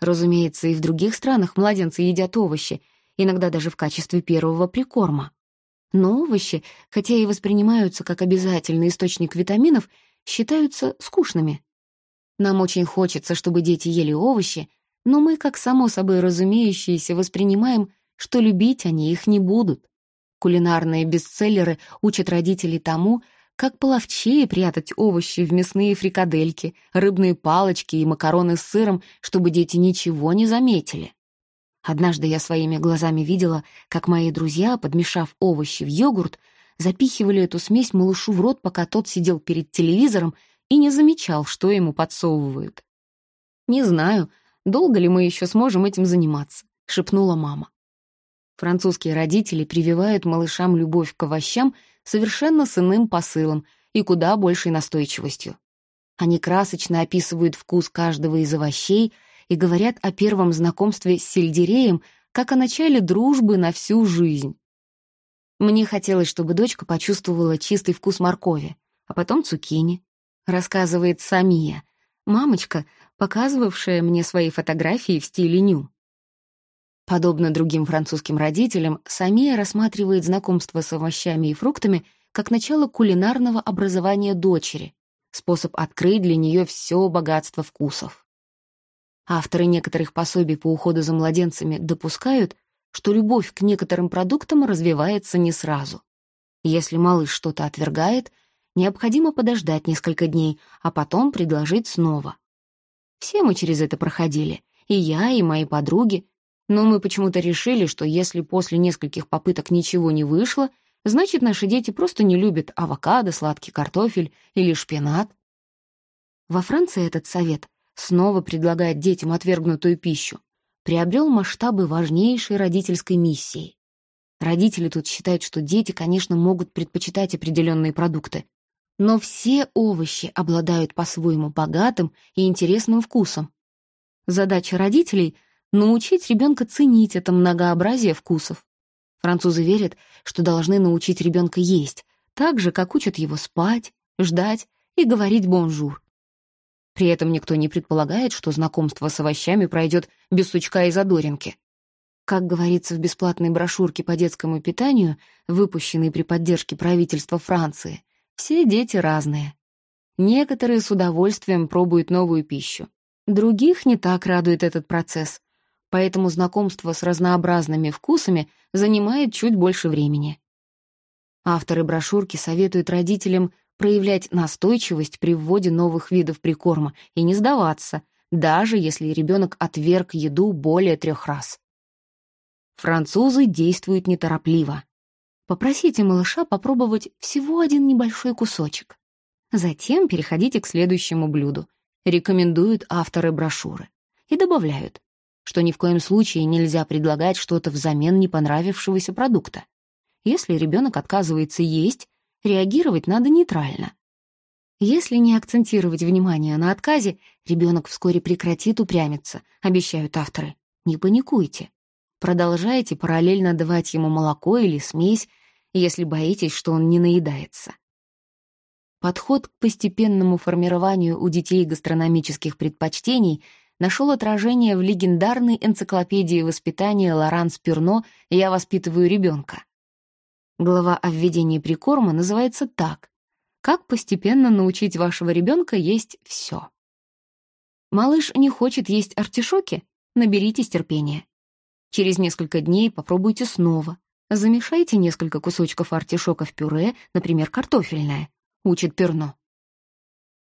Разумеется, и в других странах младенцы едят овощи, иногда даже в качестве первого прикорма. Но овощи, хотя и воспринимаются как обязательный источник витаминов, считаются скучными. Нам очень хочется, чтобы дети ели овощи, но мы, как само собой разумеющиеся, воспринимаем, что любить они их не будут. Кулинарные бестселлеры учат родителей тому, как половчее прятать овощи в мясные фрикадельки, рыбные палочки и макароны с сыром, чтобы дети ничего не заметили. Однажды я своими глазами видела, как мои друзья, подмешав овощи в йогурт, запихивали эту смесь малышу в рот, пока тот сидел перед телевизором и не замечал, что ему подсовывают. Не знаю, долго ли мы еще сможем этим заниматься», — шепнула мама. Французские родители прививают малышам любовь к овощам совершенно с иным посылом и куда большей настойчивостью. Они красочно описывают вкус каждого из овощей и говорят о первом знакомстве с сельдереем как о начале дружбы на всю жизнь. Мне хотелось, чтобы дочка почувствовала чистый вкус моркови, а потом цукини, рассказывает Самия, мамочка, показывавшая мне свои фотографии в стиле ню. Подобно другим французским родителям, Самия рассматривает знакомство с овощами и фруктами как начало кулинарного образования дочери, способ открыть для нее все богатство вкусов. Авторы некоторых пособий по уходу за младенцами допускают, что любовь к некоторым продуктам развивается не сразу. Если малыш что-то отвергает, необходимо подождать несколько дней, а потом предложить снова. Все мы через это проходили, и я, и мои подруги, но мы почему-то решили, что если после нескольких попыток ничего не вышло, значит, наши дети просто не любят авокадо, сладкий картофель или шпинат. Во Франции этот совет снова предлагает детям отвергнутую пищу, приобрел масштабы важнейшей родительской миссии. Родители тут считают, что дети, конечно, могут предпочитать определенные продукты, но все овощи обладают по-своему богатым и интересным вкусом. Задача родителей — научить ребенка ценить это многообразие вкусов. Французы верят, что должны научить ребенка есть, так же, как учат его спать, ждать и говорить «бонжур». При этом никто не предполагает, что знакомство с овощами пройдет без сучка и задоринки. Как говорится в бесплатной брошюрке по детскому питанию, выпущенной при поддержке правительства Франции, все дети разные. Некоторые с удовольствием пробуют новую пищу. Других не так радует этот процесс, поэтому знакомство с разнообразными вкусами занимает чуть больше времени. Авторы брошюрки советуют родителям проявлять настойчивость при вводе новых видов прикорма и не сдаваться, даже если ребенок отверг еду более трех раз. Французы действуют неторопливо. Попросите малыша попробовать всего один небольшой кусочек. Затем переходите к следующему блюду. Рекомендуют авторы брошюры. И добавляют, что ни в коем случае нельзя предлагать что-то взамен не понравившегося продукта. Если ребенок отказывается есть, реагировать надо нейтрально. Если не акцентировать внимание на отказе, ребенок вскоре прекратит упрямиться, обещают авторы. Не паникуйте. Продолжайте параллельно давать ему молоко или смесь, если боитесь, что он не наедается. Подход к постепенному формированию у детей гастрономических предпочтений нашел отражение в легендарной энциклопедии воспитания Лоранс Пюрно «Я воспитываю ребенка». Глава о введении прикорма называется так «Как постепенно научить вашего ребенка есть все». Малыш не хочет есть артишоки? Наберитесь терпения. Через несколько дней попробуйте снова. Замешайте несколько кусочков артишока в пюре, например, картофельное, учит Перно.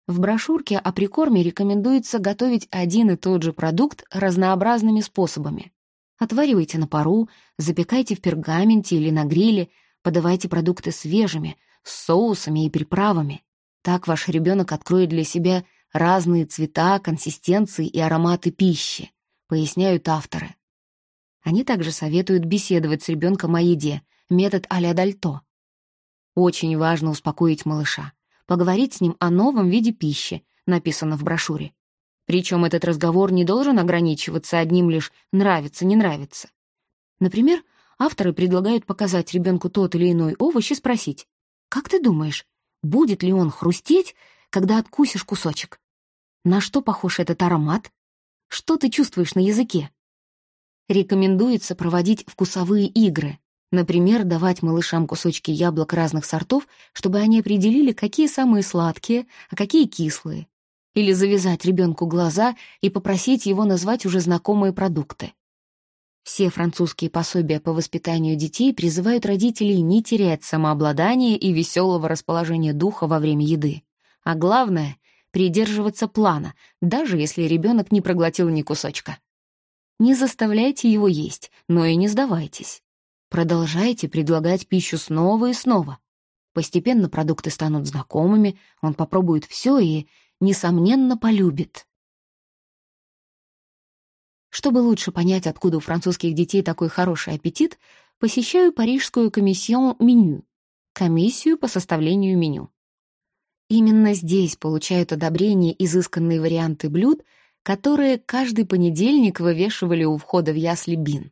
В брошюрке о прикорме рекомендуется готовить один и тот же продукт разнообразными способами. Отваривайте на пару, запекайте в пергаменте или на гриле, Подавайте продукты свежими, с соусами и приправами. Так ваш ребенок откроет для себя разные цвета, консистенции и ароматы пищи, поясняют авторы. Они также советуют беседовать с ребенком о еде, метод а-ля Дальто. Очень важно успокоить малыша, поговорить с ним о новом виде пищи, написано в брошюре. Причем этот разговор не должен ограничиваться одним лишь «нравится, не нравится». Например, авторы предлагают показать ребенку тот или иной овощ и спросить, «Как ты думаешь, будет ли он хрустеть, когда откусишь кусочек? На что похож этот аромат? Что ты чувствуешь на языке?» Рекомендуется проводить вкусовые игры, например, давать малышам кусочки яблок разных сортов, чтобы они определили, какие самые сладкие, а какие кислые, или завязать ребенку глаза и попросить его назвать уже знакомые продукты. Все французские пособия по воспитанию детей призывают родителей не терять самообладание и веселого расположения духа во время еды. А главное — придерживаться плана, даже если ребенок не проглотил ни кусочка. Не заставляйте его есть, но и не сдавайтесь. Продолжайте предлагать пищу снова и снова. Постепенно продукты станут знакомыми, он попробует все и, несомненно, полюбит. Чтобы лучше понять, откуда у французских детей такой хороший аппетит, посещаю парижскую комиссион меню, комиссию по составлению меню. Именно здесь получают одобрение изысканные варианты блюд, которые каждый понедельник вывешивали у входа в ясли Бин.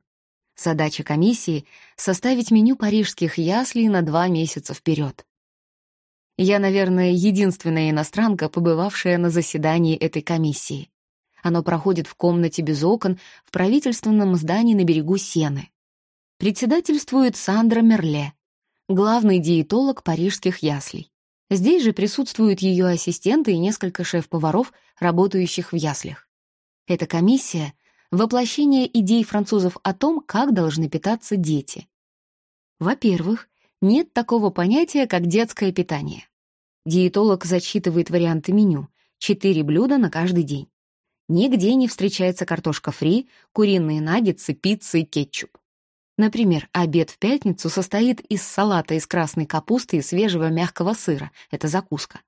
Задача комиссии — составить меню парижских яслей на два месяца вперед. Я, наверное, единственная иностранка, побывавшая на заседании этой комиссии. Оно проходит в комнате без окон в правительственном здании на берегу Сены. Председательствует Сандра Мерле. — главный диетолог парижских яслей. Здесь же присутствуют ее ассистенты и несколько шеф-поваров, работающих в яслях. Эта комиссия — воплощение идей французов о том, как должны питаться дети. Во-первых, нет такого понятия, как детское питание. Диетолог зачитывает варианты меню — четыре блюда на каждый день. Нигде не встречается картошка фри, куриные наггетсы, пицца и кетчуп. Например, обед в пятницу состоит из салата из красной капусты и свежего мягкого сыра. Это закуска.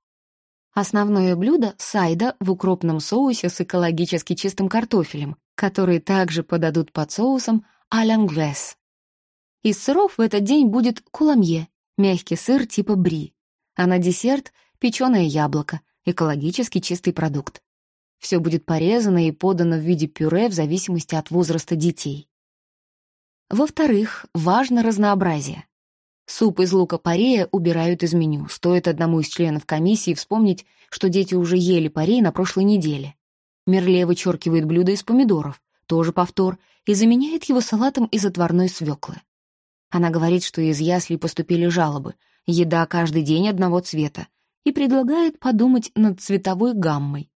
Основное блюдо — сайда в укропном соусе с экологически чистым картофелем, который также подадут под соусом а l'anglaise. Из сыров в этот день будет куламье, мягкий сыр типа бри, а на десерт — печеное яблоко, экологически чистый продукт. Все будет порезано и подано в виде пюре в зависимости от возраста детей. Во-вторых, важно разнообразие. Суп из лука-порея убирают из меню. Стоит одному из членов комиссии вспомнить, что дети уже ели парей на прошлой неделе. Мерле вычеркивает блюдо из помидоров, тоже повтор, и заменяет его салатом из отварной свеклы. Она говорит, что из яслей поступили жалобы, еда каждый день одного цвета, и предлагает подумать над цветовой гаммой.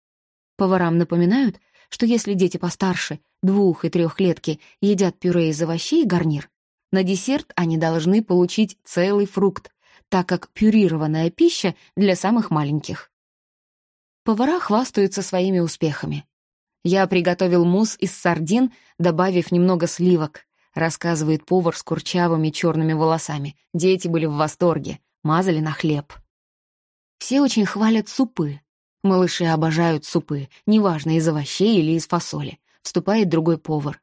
Поварам напоминают, что если дети постарше, двух- и трехлетки, едят пюре из овощей и гарнир, на десерт они должны получить целый фрукт, так как пюрированная пища для самых маленьких. Повара хвастаются своими успехами. «Я приготовил мусс из сардин, добавив немного сливок», рассказывает повар с курчавыми черными волосами. Дети были в восторге, мазали на хлеб. Все очень хвалят супы, Малыши обожают супы, неважно, из овощей или из фасоли. Вступает другой повар.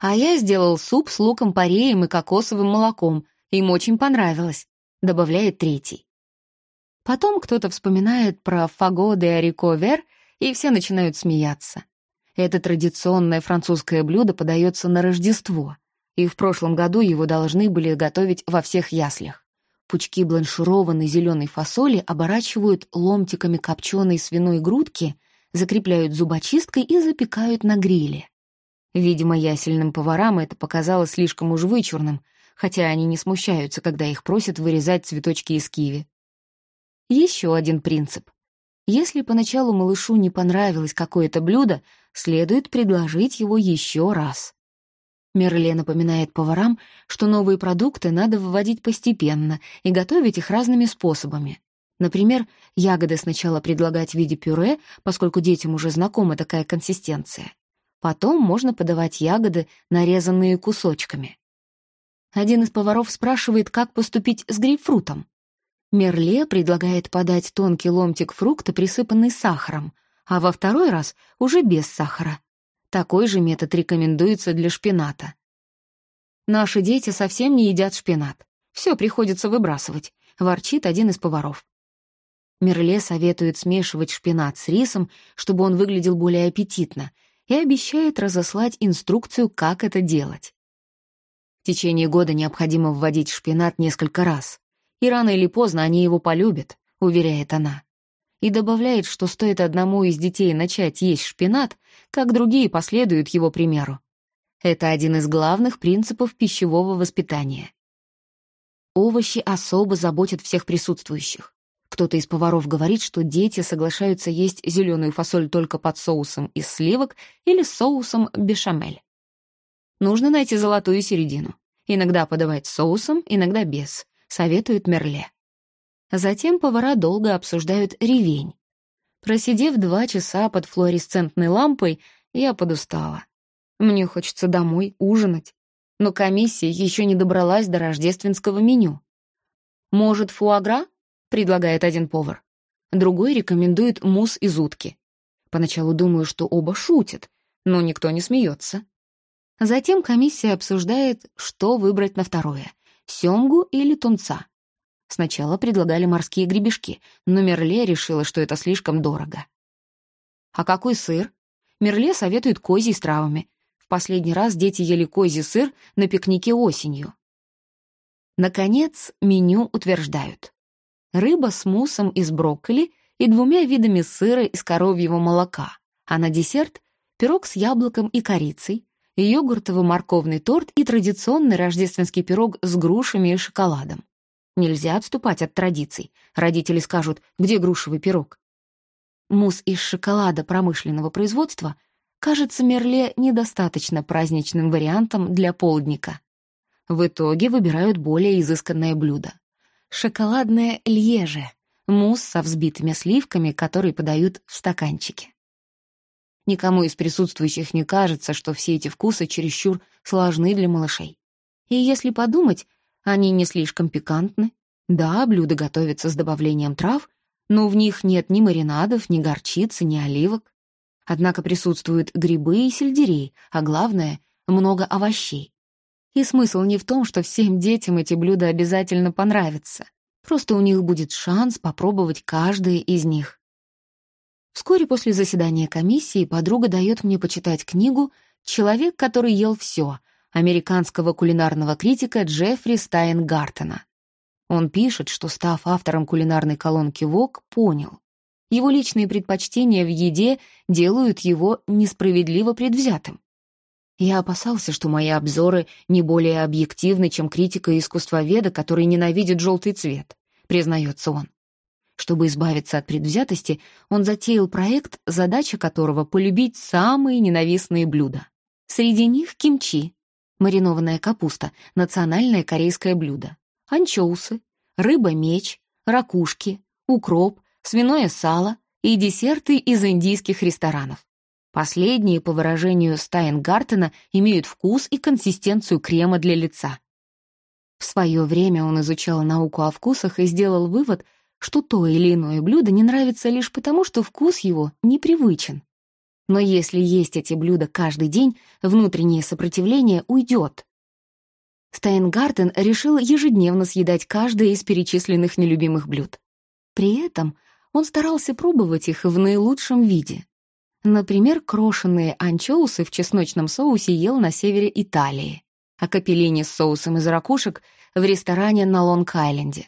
А я сделал суп с луком-пореем и кокосовым молоком. Им очень понравилось, добавляет третий. Потом кто-то вспоминает про фаго де арико-вер, и все начинают смеяться. Это традиционное французское блюдо подается на Рождество, и в прошлом году его должны были готовить во всех яслях. Пучки бланшированной зеленой фасоли оборачивают ломтиками копченой свиной грудки, закрепляют зубочисткой и запекают на гриле. Видимо, ясельным поварам это показалось слишком уж вычурным, хотя они не смущаются, когда их просят вырезать цветочки из киви. Еще один принцип. Если поначалу малышу не понравилось какое-то блюдо, следует предложить его еще раз. Мерле напоминает поварам, что новые продукты надо выводить постепенно и готовить их разными способами. Например, ягоды сначала предлагать в виде пюре, поскольку детям уже знакома такая консистенция. Потом можно подавать ягоды, нарезанные кусочками. Один из поваров спрашивает, как поступить с грейпфрутом. Мерле предлагает подать тонкий ломтик фрукта, присыпанный сахаром, а во второй раз уже без сахара. Такой же метод рекомендуется для шпината. Наши дети совсем не едят шпинат. Все приходится выбрасывать, ворчит один из поваров. Мерле советует смешивать шпинат с рисом, чтобы он выглядел более аппетитно, и обещает разослать инструкцию, как это делать. В течение года необходимо вводить шпинат несколько раз, и рано или поздно они его полюбят, уверяет она и добавляет, что стоит одному из детей начать есть шпинат, как другие последуют его примеру. Это один из главных принципов пищевого воспитания. Овощи особо заботят всех присутствующих. Кто-то из поваров говорит, что дети соглашаются есть зеленую фасоль только под соусом из сливок или соусом бешамель. Нужно найти золотую середину. Иногда подавать соусом, иногда без, советует Мерле. Затем повара долго обсуждают ревень. Просидев два часа под флуоресцентной лампой, я подустала. Мне хочется домой ужинать. Но комиссия еще не добралась до рождественского меню. «Может, фуагра?» — предлагает один повар. Другой рекомендует мусс из утки. Поначалу думаю, что оба шутят, но никто не смеется. Затем комиссия обсуждает, что выбрать на второе — семгу или тунца. Сначала предлагали морские гребешки, но Мерле решила, что это слишком дорого. А какой сыр? Мерле советует козий с травами. В последний раз дети ели козий сыр на пикнике осенью. Наконец, меню утверждают. Рыба с муссом из брокколи и двумя видами сыра из коровьего молока, а на десерт — пирог с яблоком и корицей, йогуртово-морковный торт и традиционный рождественский пирог с грушами и шоколадом. Нельзя отступать от традиций. Родители скажут, где грушевый пирог? Мусс из шоколада промышленного производства кажется Мерле недостаточно праздничным вариантом для полдника. В итоге выбирают более изысканное блюдо. Шоколадное льеже, мусс со взбитыми сливками, который подают в стаканчике. Никому из присутствующих не кажется, что все эти вкусы чересчур сложны для малышей. И если подумать, они не слишком пикантны. Да, блюда готовятся с добавлением трав, но в них нет ни маринадов, ни горчицы, ни оливок. Однако присутствуют грибы и сельдерей, а главное — много овощей. И смысл не в том, что всем детям эти блюда обязательно понравятся. Просто у них будет шанс попробовать каждое из них. Вскоре после заседания комиссии подруга дает мне почитать книгу «Человек, который ел все» американского кулинарного критика Джеффри Стайнгартена. Он пишет, что, став автором кулинарной колонки Vogue, понял. Его личные предпочтения в еде делают его несправедливо предвзятым. Я опасался, что мои обзоры не более объективны, чем критика искусствоведа, который ненавидит желтый цвет, признается он. Чтобы избавиться от предвзятости, он затеял проект, задача которого — полюбить самые ненавистные блюда. Среди них кимчи, маринованная капуста, национальное корейское блюдо, анчоусы, рыба-меч, ракушки, укроп, свиное сало и десерты из индийских ресторанов. Последние, по выражению Стайнгартена, имеют вкус и консистенцию крема для лица. В свое время он изучал науку о вкусах и сделал вывод — что то или иное блюдо не нравится лишь потому, что вкус его непривычен. Но если есть эти блюда каждый день, внутреннее сопротивление уйдет. Стайнгартен решил ежедневно съедать каждое из перечисленных нелюбимых блюд. При этом он старался пробовать их в наилучшем виде. Например, крошенные анчоусы в чесночном соусе ел на севере Италии, а капеллини с соусом из ракушек в ресторане на Лонг-Айленде.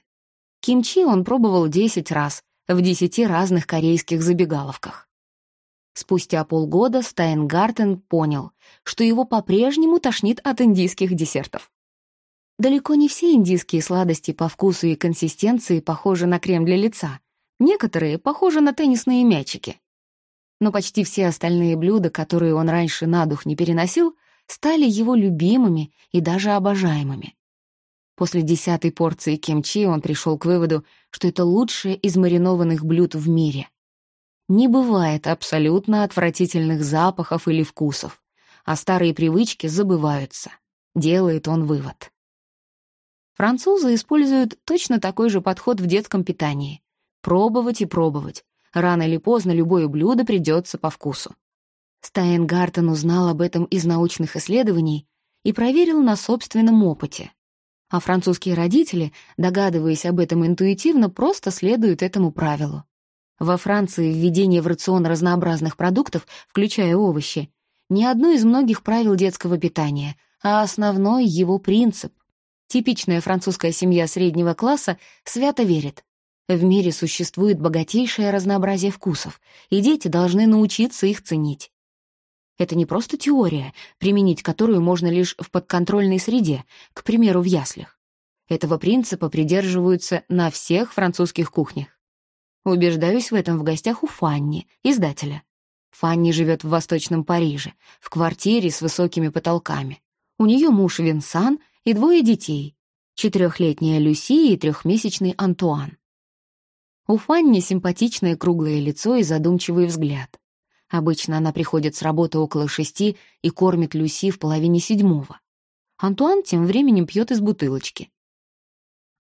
Кимчи он пробовал 10 раз в 10 разных корейских забегаловках. Спустя полгода Стайнгартен понял, что его по-прежнему тошнит от индийских десертов. Далеко не все индийские сладости по вкусу и консистенции похожи на крем для лица. Некоторые похожи на теннисные мячики. Но почти все остальные блюда, которые он раньше на дух не переносил, стали его любимыми и даже обожаемыми. После десятой порции кимчи он пришел к выводу, что это лучшее из маринованных блюд в мире. Не бывает абсолютно отвратительных запахов или вкусов, а старые привычки забываются. Делает он вывод. Французы используют точно такой же подход в детском питании. Пробовать и пробовать. Рано или поздно любое блюдо придется по вкусу. Стайнгартен узнал об этом из научных исследований и проверил на собственном опыте а французские родители, догадываясь об этом интуитивно, просто следуют этому правилу. Во Франции введение в рацион разнообразных продуктов, включая овощи, не одно из многих правил детского питания, а основной его принцип. Типичная французская семья среднего класса свято верит. В мире существует богатейшее разнообразие вкусов, и дети должны научиться их ценить. Это не просто теория, применить которую можно лишь в подконтрольной среде, к примеру, в яслях. Этого принципа придерживаются на всех французских кухнях. Убеждаюсь в этом в гостях у Фанни, издателя. Фанни живет в Восточном Париже, в квартире с высокими потолками. У нее муж Винсан и двое детей, четырехлетняя Люси и трехмесячный Антуан. У Фанни симпатичное круглое лицо и задумчивый взгляд. Обычно она приходит с работы около шести и кормит Люси в половине седьмого. Антуан тем временем пьет из бутылочки.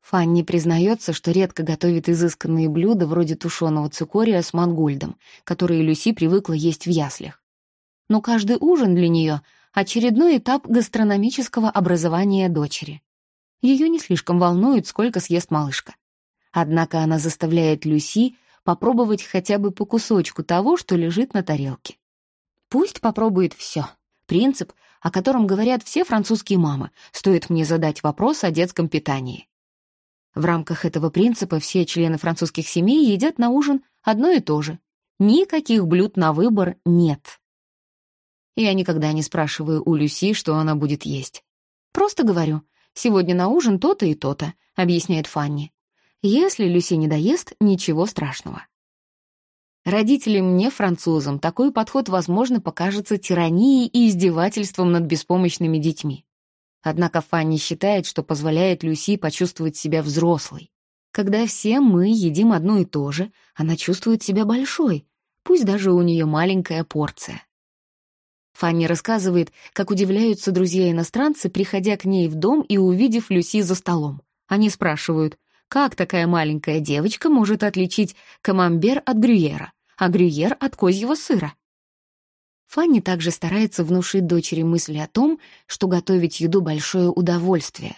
Фанни признается, что редко готовит изысканные блюда вроде тушеного цикория с мангольдом, которые Люси привыкла есть в яслях. Но каждый ужин для нее — очередной этап гастрономического образования дочери. Ее не слишком волнует, сколько съест малышка. Однако она заставляет Люси попробовать хотя бы по кусочку того, что лежит на тарелке. Пусть попробует все. Принцип, о котором говорят все французские мамы, стоит мне задать вопрос о детском питании. В рамках этого принципа все члены французских семей едят на ужин одно и то же. Никаких блюд на выбор нет. Я никогда не спрашиваю у Люси, что она будет есть. Просто говорю, «Сегодня на ужин то-то и то-то», — объясняет Фанни. «Если Люси не доест, ничего страшного». Родителям не французам такой подход, возможно, покажется тиранией и издевательством над беспомощными детьми. Однако Фанни считает, что позволяет Люси почувствовать себя взрослой. Когда все мы едим одно и то же, она чувствует себя большой, пусть даже у нее маленькая порция. Фанни рассказывает, как удивляются друзья-иностранцы, приходя к ней в дом и увидев Люси за столом. Они спрашивают, как такая маленькая девочка может отличить камамбер от грюйера, а грюйер от козьего сыра? Фанни также старается внушить дочери мысли о том, что готовить еду — большое удовольствие.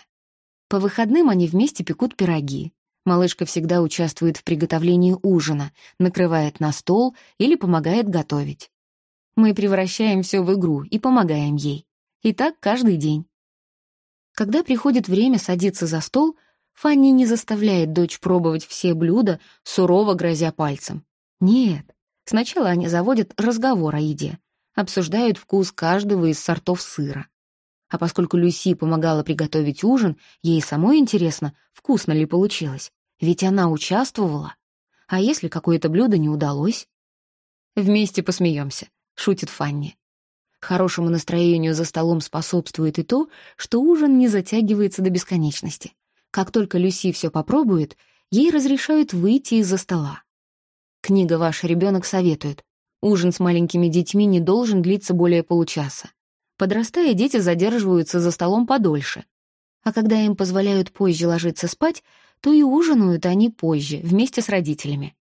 По выходным они вместе пекут пироги. Малышка всегда участвует в приготовлении ужина, накрывает на стол или помогает готовить. Мы превращаем все в игру и помогаем ей. И так каждый день. Когда приходит время садиться за стол, Фанни не заставляет дочь пробовать все блюда, сурово грозя пальцем. Нет, сначала они заводят разговор о еде, обсуждают вкус каждого из сортов сыра. А поскольку Люси помогала приготовить ужин, ей самой интересно, вкусно ли получилось, ведь она участвовала. А если какое-то блюдо не удалось? Вместе посмеемся, шутит Фанни. Хорошему настроению за столом способствует и то, что ужин не затягивается до бесконечности. Как только Люси все попробует, ей разрешают выйти из-за стола. Книга «Ваш ребенок» советует. Ужин с маленькими детьми не должен длиться более получаса. Подрастая, дети задерживаются за столом подольше. А когда им позволяют позже ложиться спать, то и ужинают они позже, вместе с родителями.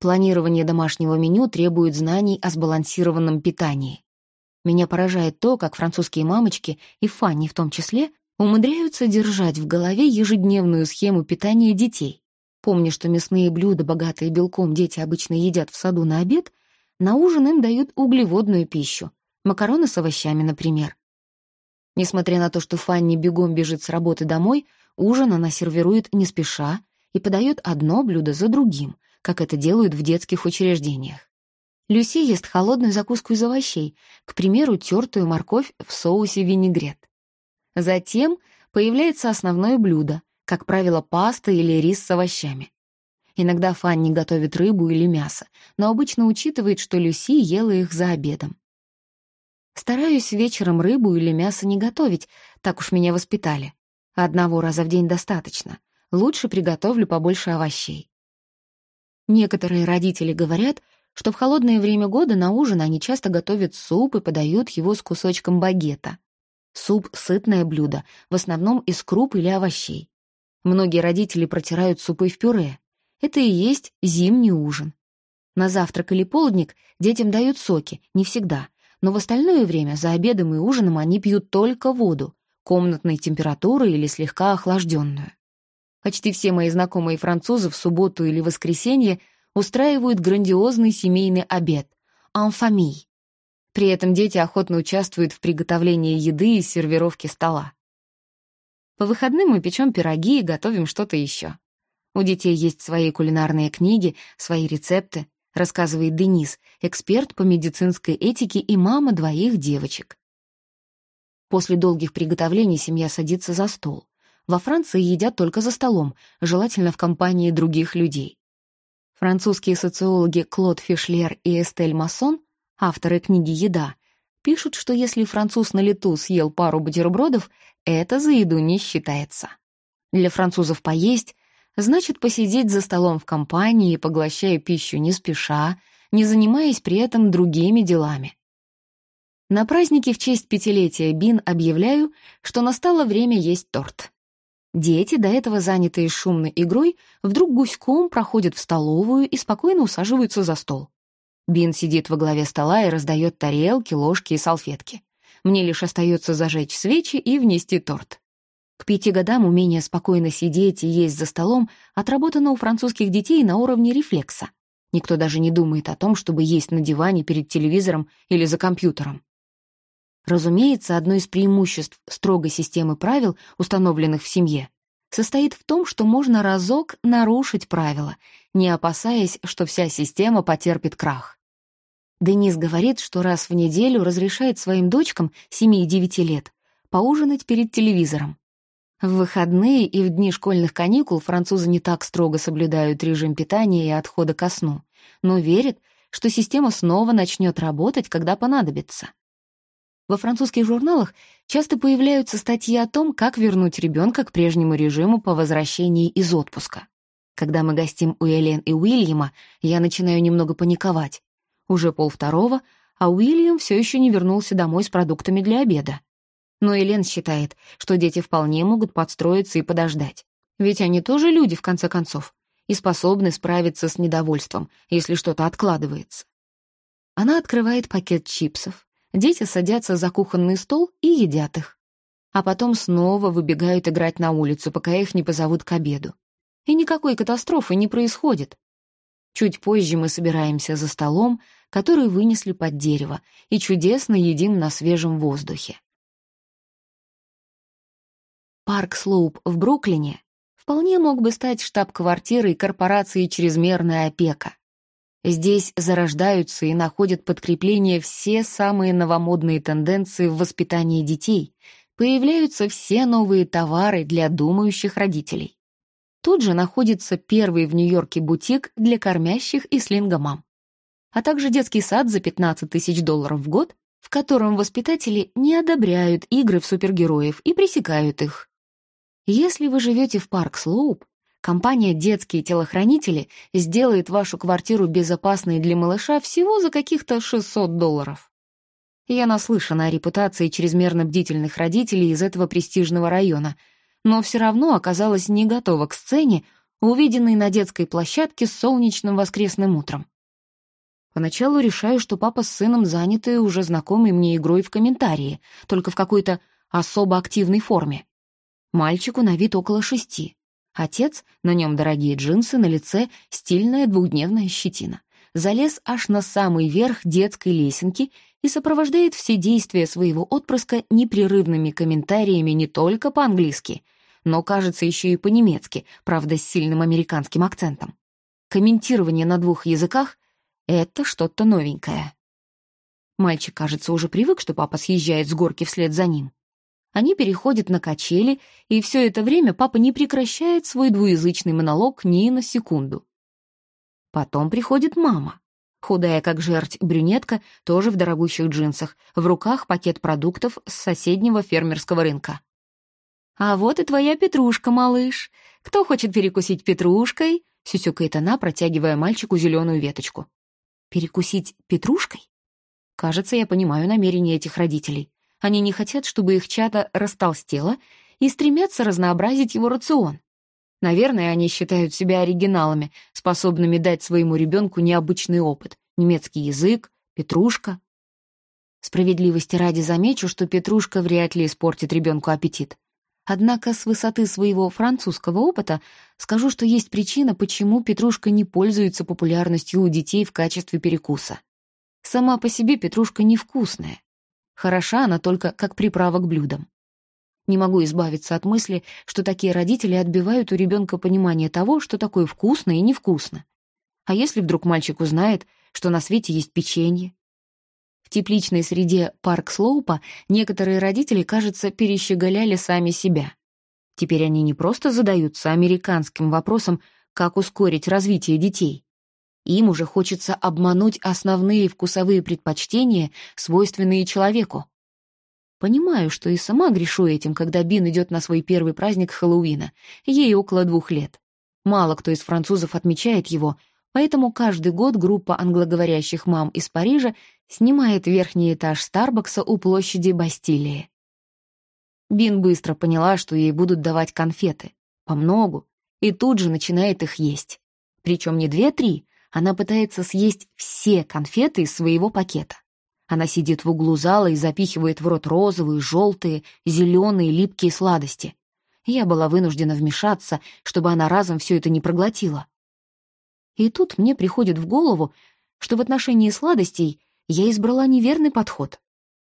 Планирование домашнего меню требует знаний о сбалансированном питании. Меня поражает то, как французские мамочки, и Фанни в том числе, умудряются держать в голове ежедневную схему питания детей. Помня, что мясные блюда, богатые белком, дети обычно едят в саду на обед, на ужин им дают углеводную пищу, макароны с овощами, например. Несмотря на то, что Фанни бегом бежит с работы домой, ужин она сервирует не спеша и подает одно блюдо за другим, как это делают в детских учреждениях. Люси ест холодную закуску из овощей, к примеру, тертую морковь в соусе винегрет. Затем появляется основное блюдо, как правило, паста или рис с овощами. Иногда Фанни готовит рыбу или мясо, но обычно учитывает, что Люси ела их за обедом. Стараюсь вечером рыбу или мясо не готовить, так уж меня воспитали. Одного раза в день достаточно. Лучше приготовлю побольше овощей. Некоторые родители говорят, что в холодное время года на ужин они часто готовят суп и подают его с кусочком багета. Суп — сытное блюдо, в основном из круп или овощей. Многие родители протирают супы в пюре. Это и есть зимний ужин. На завтрак или полдник детям дают соки, не всегда, но в остальное время за обедом и ужином они пьют только воду, комнатной температуры или слегка охлажденную. Почти все мои знакомые французы в субботу или воскресенье устраивают грандиозный семейный обед «en famille», при этом дети охотно участвуют в приготовлении еды и сервировке стола. По выходным мы печем пироги и готовим что-то еще. У детей есть свои кулинарные книги, свои рецепты, рассказывает Денис, эксперт по медицинской этике и мама двоих девочек. После долгих приготовлений семья садится за стол. Во Франции едят только за столом, желательно в компании других людей. Французские социологи Клод Фишлер и Эстель Массон авторы книги «Еда», пишут, что если француз на лету съел пару бутербродов, это за еду не считается. Для французов поесть значит посидеть за столом в компании, поглощая пищу не спеша, не занимаясь при этом другими делами. На празднике в честь пятилетия Бин объявляю, что настало время есть торт. Дети, до этого занятые шумной игрой, вдруг гуськом проходят в столовую и спокойно усаживаются за стол. Бин сидит во главе стола и раздает тарелки, ложки и салфетки. Мне лишь остается зажечь свечи и внести торт. К пяти годам умение спокойно сидеть и есть за столом отработано у французских детей на уровне рефлекса. Никто даже не думает о том, чтобы есть на диване перед телевизором или за компьютером. Разумеется, одно из преимуществ строгой системы правил, установленных в семье, состоит в том, что можно разок нарушить правила, не опасаясь, что вся система потерпит крах. Денис говорит, что раз в неделю разрешает своим дочкам 7 и 9 лет поужинать перед телевизором. В выходные и в дни школьных каникул французы не так строго соблюдают режим питания и отхода ко сну, но верят, что система снова начнет работать, когда понадобится. Во французских журналах часто появляются статьи о том, как вернуть ребенка к прежнему режиму по возвращении из отпуска. Когда мы гостим у Элен и Уильяма, я начинаю немного паниковать. Уже полвторого, а Уильям все еще не вернулся домой с продуктами для обеда. Но Элен считает, что дети вполне могут подстроиться и подождать. Ведь они тоже люди, в конце концов, и способны справиться с недовольством, если что-то откладывается. Она открывает пакет чипсов, дети садятся за кухонный стол и едят их. А потом снова выбегают играть на улицу, пока их не позовут к обеду и никакой катастрофы не происходит. Чуть позже мы собираемся за столом, который вынесли под дерево, и чудесно едим на свежем воздухе. Парк Слоуп в Бруклине вполне мог бы стать штаб-квартирой корпорации «Чрезмерная опека». Здесь зарождаются и находят подкрепление все самые новомодные тенденции в воспитании детей, появляются все новые товары для думающих родителей. Тут же находится первый в Нью-Йорке бутик для кормящих и слингомам, а также детский сад за 15 тысяч долларов в год, в котором воспитатели не одобряют игры в супергероев и пресекают их. Если вы живете в парк Слоуп, компания «Детские телохранители» сделает вашу квартиру безопасной для малыша всего за каких-то 600 долларов. Я наслышана о репутации чрезмерно бдительных родителей из этого престижного района — но все равно оказалась не готова к сцене, увиденной на детской площадке с солнечным воскресным утром. Поначалу решаю, что папа с сыном заняты уже знакомой мне игрой в комментарии, только в какой-то особо активной форме. Мальчику на вид около шести. Отец, на нем дорогие джинсы, на лице стильная двухдневная щетина. Залез аж на самый верх детской лесенки и сопровождает все действия своего отпрыска непрерывными комментариями не только по-английски, но, кажется, еще и по-немецки, правда, с сильным американским акцентом. Комментирование на двух языках — это что-то новенькое. Мальчик, кажется, уже привык, что папа съезжает с горки вслед за ним. Они переходят на качели, и все это время папа не прекращает свой двуязычный монолог ни на секунду. Потом приходит мама. Худая, как жерть, брюнетка, тоже в дорогущих джинсах, в руках пакет продуктов с соседнего фермерского рынка. «А вот и твоя петрушка, малыш. Кто хочет перекусить петрушкой?» — сюсюкает она, протягивая мальчику зеленую веточку. «Перекусить петрушкой?» Кажется, я понимаю намерения этих родителей. Они не хотят, чтобы их чада растолстело, и стремятся разнообразить его рацион. Наверное, они считают себя оригиналами, способными дать своему ребенку необычный опыт. Немецкий язык, петрушка. Справедливости ради замечу, что петрушка вряд ли испортит ребенку аппетит. Однако с высоты своего французского опыта скажу, что есть причина, почему петрушка не пользуется популярностью у детей в качестве перекуса. Сама по себе петрушка невкусная. Хороша она только как приправа к блюдам. Не могу избавиться от мысли, что такие родители отбивают у ребенка понимание того, что такое вкусно и невкусно. А если вдруг мальчик узнает, что на свете есть печенье, в тепличной среде парк Слоупа некоторые родители, кажется, перещеголяли сами себя. Теперь они не просто задаются американским вопросом, как ускорить развитие детей. Им уже хочется обмануть основные вкусовые предпочтения, свойственные человеку. Понимаю, что и сама грешу этим, когда Бин идет на свой первый праздник Хэллоуина. Ей около двух лет. Мало кто из французов отмечает его, поэтому каждый год группа англоговорящих мам из Парижа снимает верхний этаж Старбакса у площади Бастилии. Бин быстро поняла, что ей будут давать конфеты, по многу, и тут же начинает их есть. Причем не две-три, она пытается съесть все конфеты из своего пакета. Она сидит в углу зала и запихивает в рот розовые, желтые, зеленые, липкие сладости. Я была вынуждена вмешаться, чтобы она разом все это не проглотила. И тут мне приходит в голову, что в отношении сладостей я избрала неверный подход.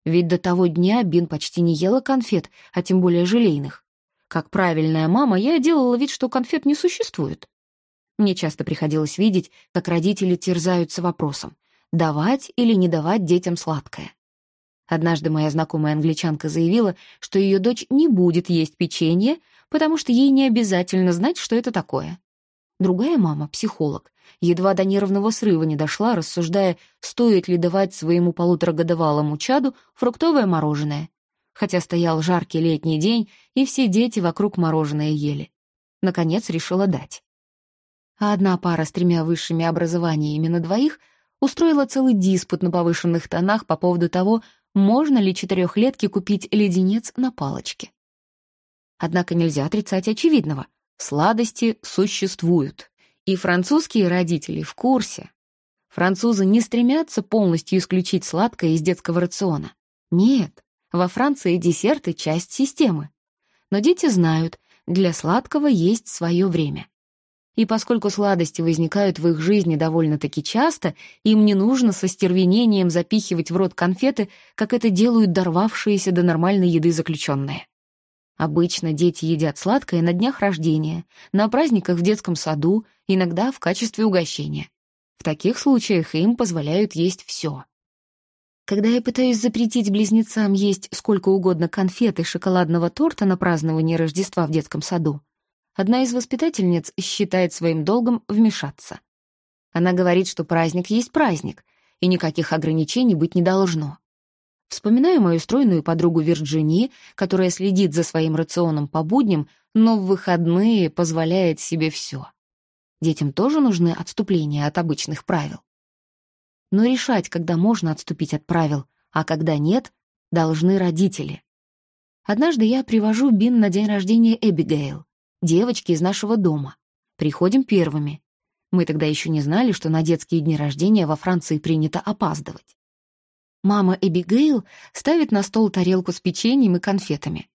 Ведь до того дня Бин почти не ела конфет, а тем более желейных. Как правильная мама, я делала вид, что конфет не существует. Мне часто приходилось видеть, как родители терзаются вопросом, давать или не давать детям сладкое. Однажды моя знакомая англичанка заявила, что ее дочь не будет есть печенье, потому что ей не обязательно знать, что это такое. Другая мама, психолог, едва до нервного срыва не дошла, рассуждая, стоит ли давать своему полуторагодовалому чаду фруктовое мороженое. Хотя стоял жаркий летний день, и все дети вокруг мороженое ели. Наконец решила дать. А одна пара с тремя высшими образованиями на двоих устроила целый диспут на повышенных тонах по поводу того, можно ли четырехлетке купить леденец на палочке. Однако нельзя отрицать очевидного. Сладости существуют. И французские родители в курсе. Французы не стремятся полностью исключить сладкое из детского рациона. Нет, во Франции десерты — часть системы. Но дети знают, для сладкого есть свое время. И поскольку сладости возникают в их жизни довольно-таки часто, им не нужно со стервенением запихивать в рот конфеты, как это делают дорвавшиеся до нормальной еды заключенные. Обычно дети едят сладкое на днях рождения, на праздниках в детском саду, иногда в качестве угощения. В таких случаях им позволяют есть все. Когда я пытаюсь запретить близнецам есть сколько угодно конфет и шоколадного торта на празднование Рождества в детском саду, одна из воспитательниц считает своим долгом вмешаться. Она говорит, что праздник есть праздник, и никаких ограничений быть не должно. Вспоминаю мою стройную подругу Вирджини, которая следит за своим рационом по будням, но в выходные позволяет себе все. Детям тоже нужны отступления от обычных правил. Но решать, когда можно отступить от правил, а когда нет, должны родители. Однажды я привожу Бин на день рождения Эбигейл, девочки из нашего дома. Приходим первыми. Мы тогда еще не знали, что на детские дни рождения во Франции принято опаздывать. Мама Эбигейл ставит на стол тарелку с печеньем и конфетами.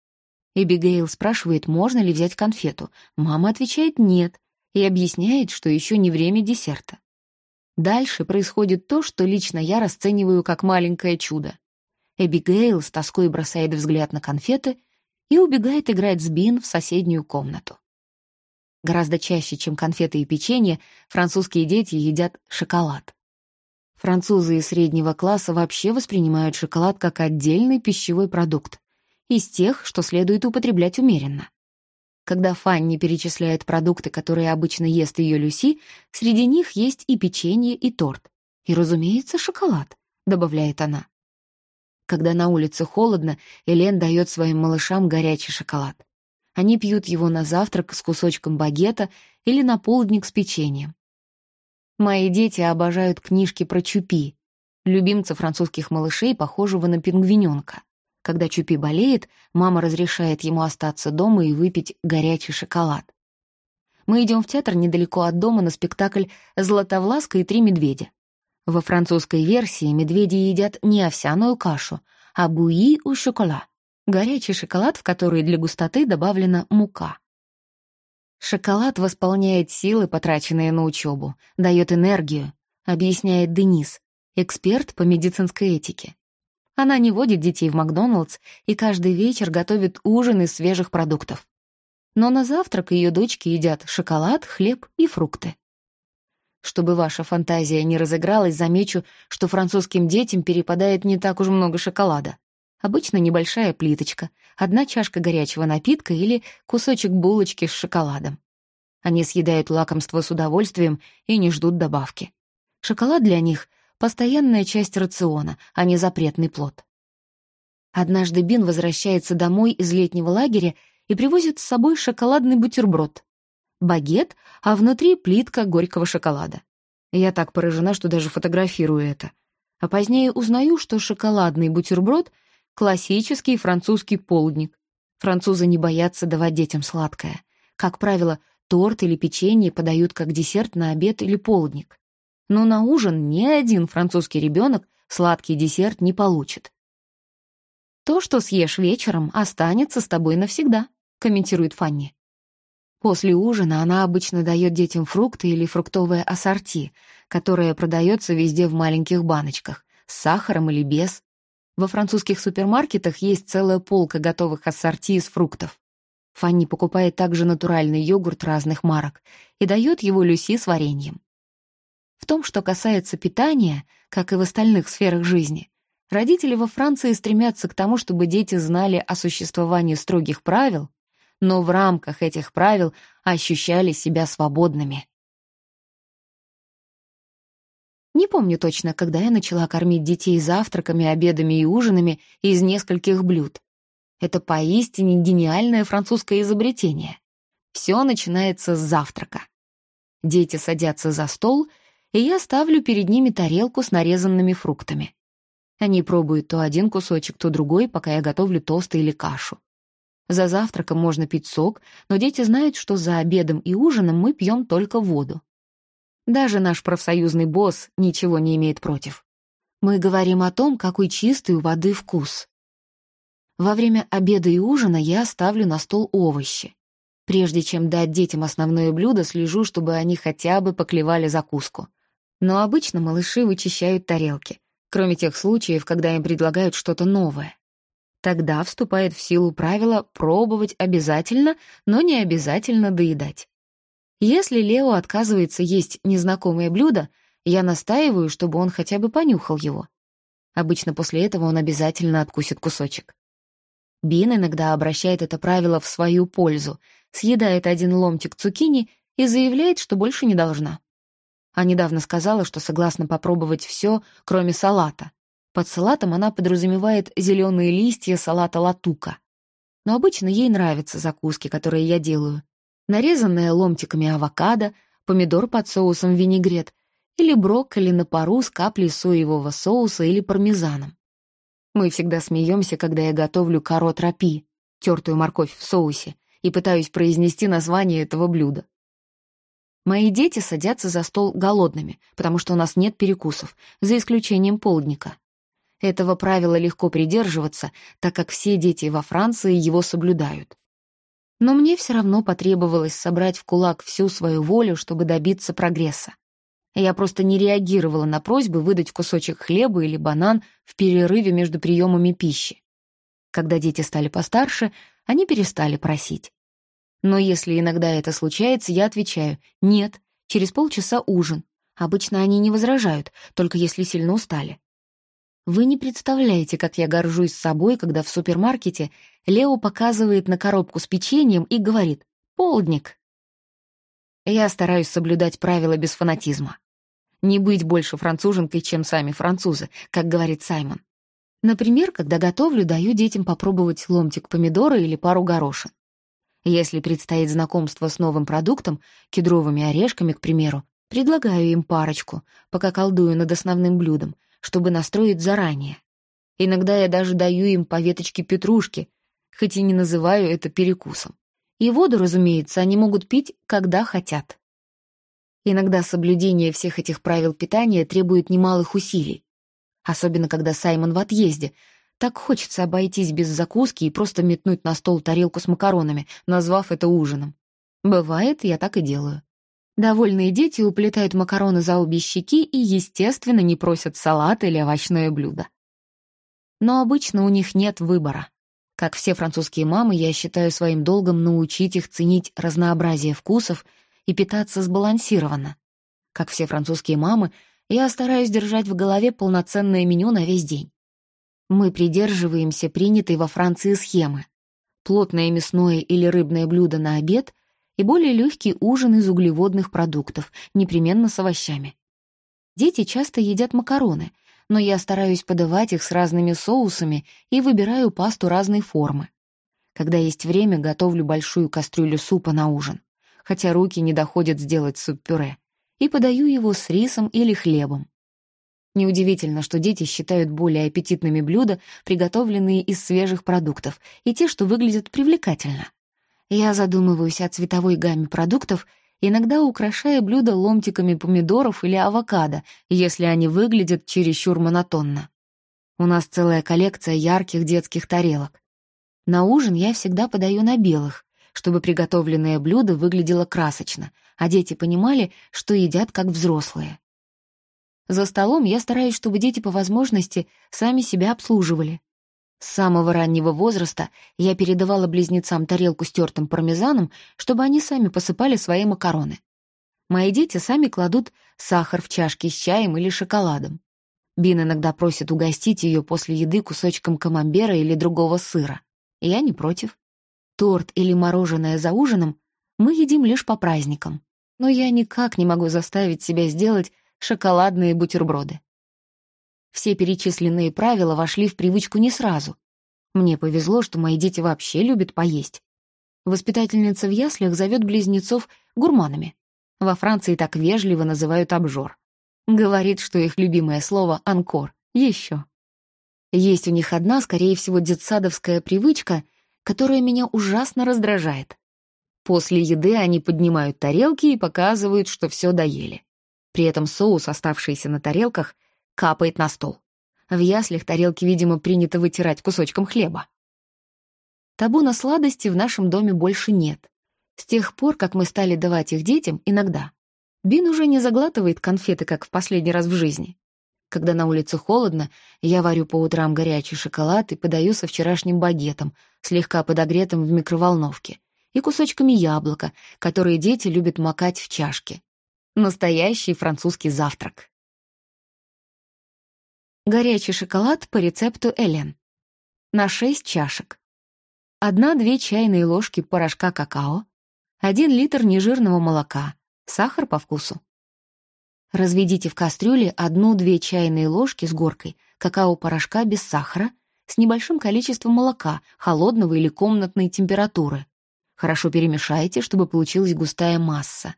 Эбигейл спрашивает, можно ли взять конфету. Мама отвечает «нет» и объясняет, что еще не время десерта. Дальше происходит то, что лично я расцениваю как маленькое чудо. Эбигейл с тоской бросает взгляд на конфеты и убегает играть с Бин в соседнюю комнату. Гораздо чаще, чем конфеты и печенье, французские дети едят шоколад. Французы из среднего класса вообще воспринимают шоколад как отдельный пищевой продукт, из тех, что следует употреблять умеренно. Когда Фанни перечисляет продукты, которые обычно ест ее Люси, среди них есть и печенье, и торт. И, разумеется, шоколад, добавляет она. Когда на улице холодно, Элен дает своим малышам горячий шоколад. Они пьют его на завтрак с кусочком багета или на полдник с печеньем. Мои дети обожают книжки про Чупи, любимца французских малышей, похожего на пингвиненка. Когда Чупи болеет, мама разрешает ему остаться дома и выпить горячий шоколад. Мы идем в театр недалеко от дома на спектакль «Златовласка и три медведя». Во французской версии медведи едят не овсяную кашу, а буи у шокола — горячий шоколад, в который для густоты добавлена мука. Шоколад восполняет силы, потраченные на учебу, дает энергию, объясняет Денис, эксперт по медицинской этике. Она не водит детей в Макдоналдс и каждый вечер готовит ужин из свежих продуктов. Но на завтрак ее дочки едят шоколад, хлеб и фрукты. Чтобы ваша фантазия не разыгралась, замечу, что французским детям перепадает не так уж много шоколада. Обычно небольшая плиточка, одна чашка горячего напитка или кусочек булочки с шоколадом. Они съедают лакомство с удовольствием и не ждут добавки. Шоколад для них — постоянная часть рациона, а не запретный плод. Однажды Бин возвращается домой из летнего лагеря и привозит с собой шоколадный бутерброд. Багет, а внутри плитка горького шоколада. Я так поражена, что даже фотографирую это. А позднее узнаю, что шоколадный бутерброд — Классический французский полдник. Французы не боятся давать детям сладкое. Как правило, торт или печенье подают как десерт на обед или полдник. Но на ужин ни один французский ребенок сладкий десерт не получит. «То, что съешь вечером, останется с тобой навсегда», — комментирует Фанни. После ужина она обычно дает детям фрукты или фруктовое ассорти, которое продается везде в маленьких баночках, с сахаром или без. Во французских супермаркетах есть целая полка готовых ассорти из фруктов. Фанни покупает также натуральный йогурт разных марок и дает его Люси с вареньем. В том, что касается питания, как и в остальных сферах жизни, Родители во Франции стремятся к тому, чтобы дети знали о существовании строгих правил, но в рамках этих правил ощущали себя свободными. Не помню точно, когда я начала кормить детей завтраками, обедами и ужинами из нескольких блюд. Это поистине гениальное французское изобретение. Все начинается с завтрака. Дети садятся за стол, и я ставлю перед ними тарелку с нарезанными фруктами. Они пробуют то один кусочек, то другой, пока я готовлю тосты или кашу. За завтраком можно пить сок, но дети знают, что за обедом и ужином мы пьем только воду. Даже наш профсоюзный босс ничего не имеет против. Мы говорим о том, какой чистый у воды вкус. Во время обеда и ужина я ставлю на стол овощи. Прежде чем дать детям основное блюдо, слежу, чтобы они хотя бы поклевали закуску. Но обычно малыши вычищают тарелки, кроме тех случаев, когда им предлагают что-то новое. Тогда вступает в силу правило пробовать обязательно, но не обязательно доедать. Если Лео отказывается есть незнакомое блюдо, я настаиваю, чтобы он хотя бы понюхал его. Обычно после этого он обязательно откусит кусочек. Бин иногда обращает это правило в свою пользу, съедает один ломтик цукини и заявляет, что больше не должна. А недавно сказала, что согласна попробовать все, кроме салата. Под салатом она подразумевает зеленые листья салата латука. Но обычно ей нравятся закуски, которые я делаю. Нарезанная ломтиками авокадо, помидор под соусом винегрет или брокколи на пару с каплей соевого соуса или пармезаном. Мы всегда смеемся, когда я готовлю карот рапи, тертую морковь в соусе, и пытаюсь произнести название этого блюда. Мои дети садятся за стол голодными, потому что у нас нет перекусов, за исключением полдника. Этого правила легко придерживаться, так как все дети во Франции его соблюдают. Но мне все равно потребовалось собрать в кулак всю свою волю, чтобы добиться прогресса. Я просто не реагировала на просьбы выдать кусочек хлеба или банан в перерыве между приемами пищи. Когда дети стали постарше, они перестали просить. Но если иногда это случается, я отвечаю «нет, через полчаса ужин». Обычно они не возражают, только если сильно устали. Вы не представляете, как я горжусь собой, когда в супермаркете Лео показывает на коробку с печеньем и говорит «полдник». Я стараюсь соблюдать правила без фанатизма. Не быть больше француженкой, чем сами французы, как говорит Саймон. Например, когда готовлю, даю детям попробовать ломтик помидора или пару горошин. Если предстоит знакомство с новым продуктом, кедровыми орешками, к примеру, предлагаю им парочку, пока колдую над основным блюдом, чтобы настроить заранее. Иногда я даже даю им по веточке петрушки, хоть и не называю это перекусом. И воду, разумеется, они могут пить, когда хотят. Иногда соблюдение всех этих правил питания требует немалых усилий. Особенно, когда Саймон в отъезде. Так хочется обойтись без закуски и просто метнуть на стол тарелку с макаронами, назвав это ужином. Бывает, я так и делаю. Довольные дети уплетают макароны за обе щеки и, естественно, не просят салат или овощное блюдо. Но обычно у них нет выбора. Как все французские мамы, я считаю своим долгом научить их ценить разнообразие вкусов и питаться сбалансированно. Как все французские мамы, я стараюсь держать в голове полноценное меню на весь день. Мы придерживаемся принятой во Франции схемы. Плотное мясное или рыбное блюдо на обед и более легкий ужин из углеводных продуктов, непременно с овощами. Дети часто едят макароны, но я стараюсь подавать их с разными соусами и выбираю пасту разной формы. Когда есть время, готовлю большую кастрюлю супа на ужин, хотя руки не доходят сделать суп-пюре, и подаю его с рисом или хлебом. Неудивительно, что дети считают более аппетитными блюда, приготовленные из свежих продуктов, и те, что выглядят привлекательно. Я задумываюсь о цветовой гамме продуктов, иногда украшая блюда ломтиками помидоров или авокадо, если они выглядят чересчур монотонно. У нас целая коллекция ярких детских тарелок. На ужин я всегда подаю на белых, чтобы приготовленное блюдо выглядело красочно, а дети понимали, что едят как взрослые. За столом я стараюсь, чтобы дети по возможности сами себя обслуживали. С самого раннего возраста я передавала близнецам тарелку с тертым пармезаном, чтобы они сами посыпали свои макароны. Мои дети сами кладут сахар в чашки с чаем или шоколадом. Бин иногда просит угостить ее после еды кусочком камамбера или другого сыра. Я не против. Торт или мороженое за ужином мы едим лишь по праздникам. Но я никак не могу заставить себя сделать шоколадные бутерброды. Все перечисленные правила вошли в привычку не сразу. Мне повезло, что мои дети вообще любят поесть. Воспитательница в яслях зовет близнецов гурманами. Во Франции так вежливо называют обжор. Говорит, что их любимое слово «анкор» — еще. Есть у них одна, скорее всего, детсадовская привычка, которая меня ужасно раздражает. После еды они поднимают тарелки и показывают, что все доели. При этом соус, оставшийся на тарелках, капает на стол. В яслях тарелки, видимо, принято вытирать кусочком хлеба. Табу на сладости в нашем доме больше нет. С тех пор, как мы стали давать их детям, иногда. Бин уже не заглатывает конфеты, как в последний раз в жизни. Когда на улице холодно, я варю по утрам горячий шоколад и подаю со вчерашним багетом, слегка подогретым в микроволновке, и кусочками яблока, которые дети любят макать в чашке. Настоящий французский завтрак. Горячий шоколад по рецепту Элен. На 6 чашек. 1-2 чайные ложки порошка какао, 1 литр нежирного молока, Сахар по вкусу. Разведите в кастрюле одну-две чайные ложки с горкой какао-порошка без сахара с небольшим количеством молока холодного или комнатной температуры. Хорошо перемешайте, чтобы получилась густая масса.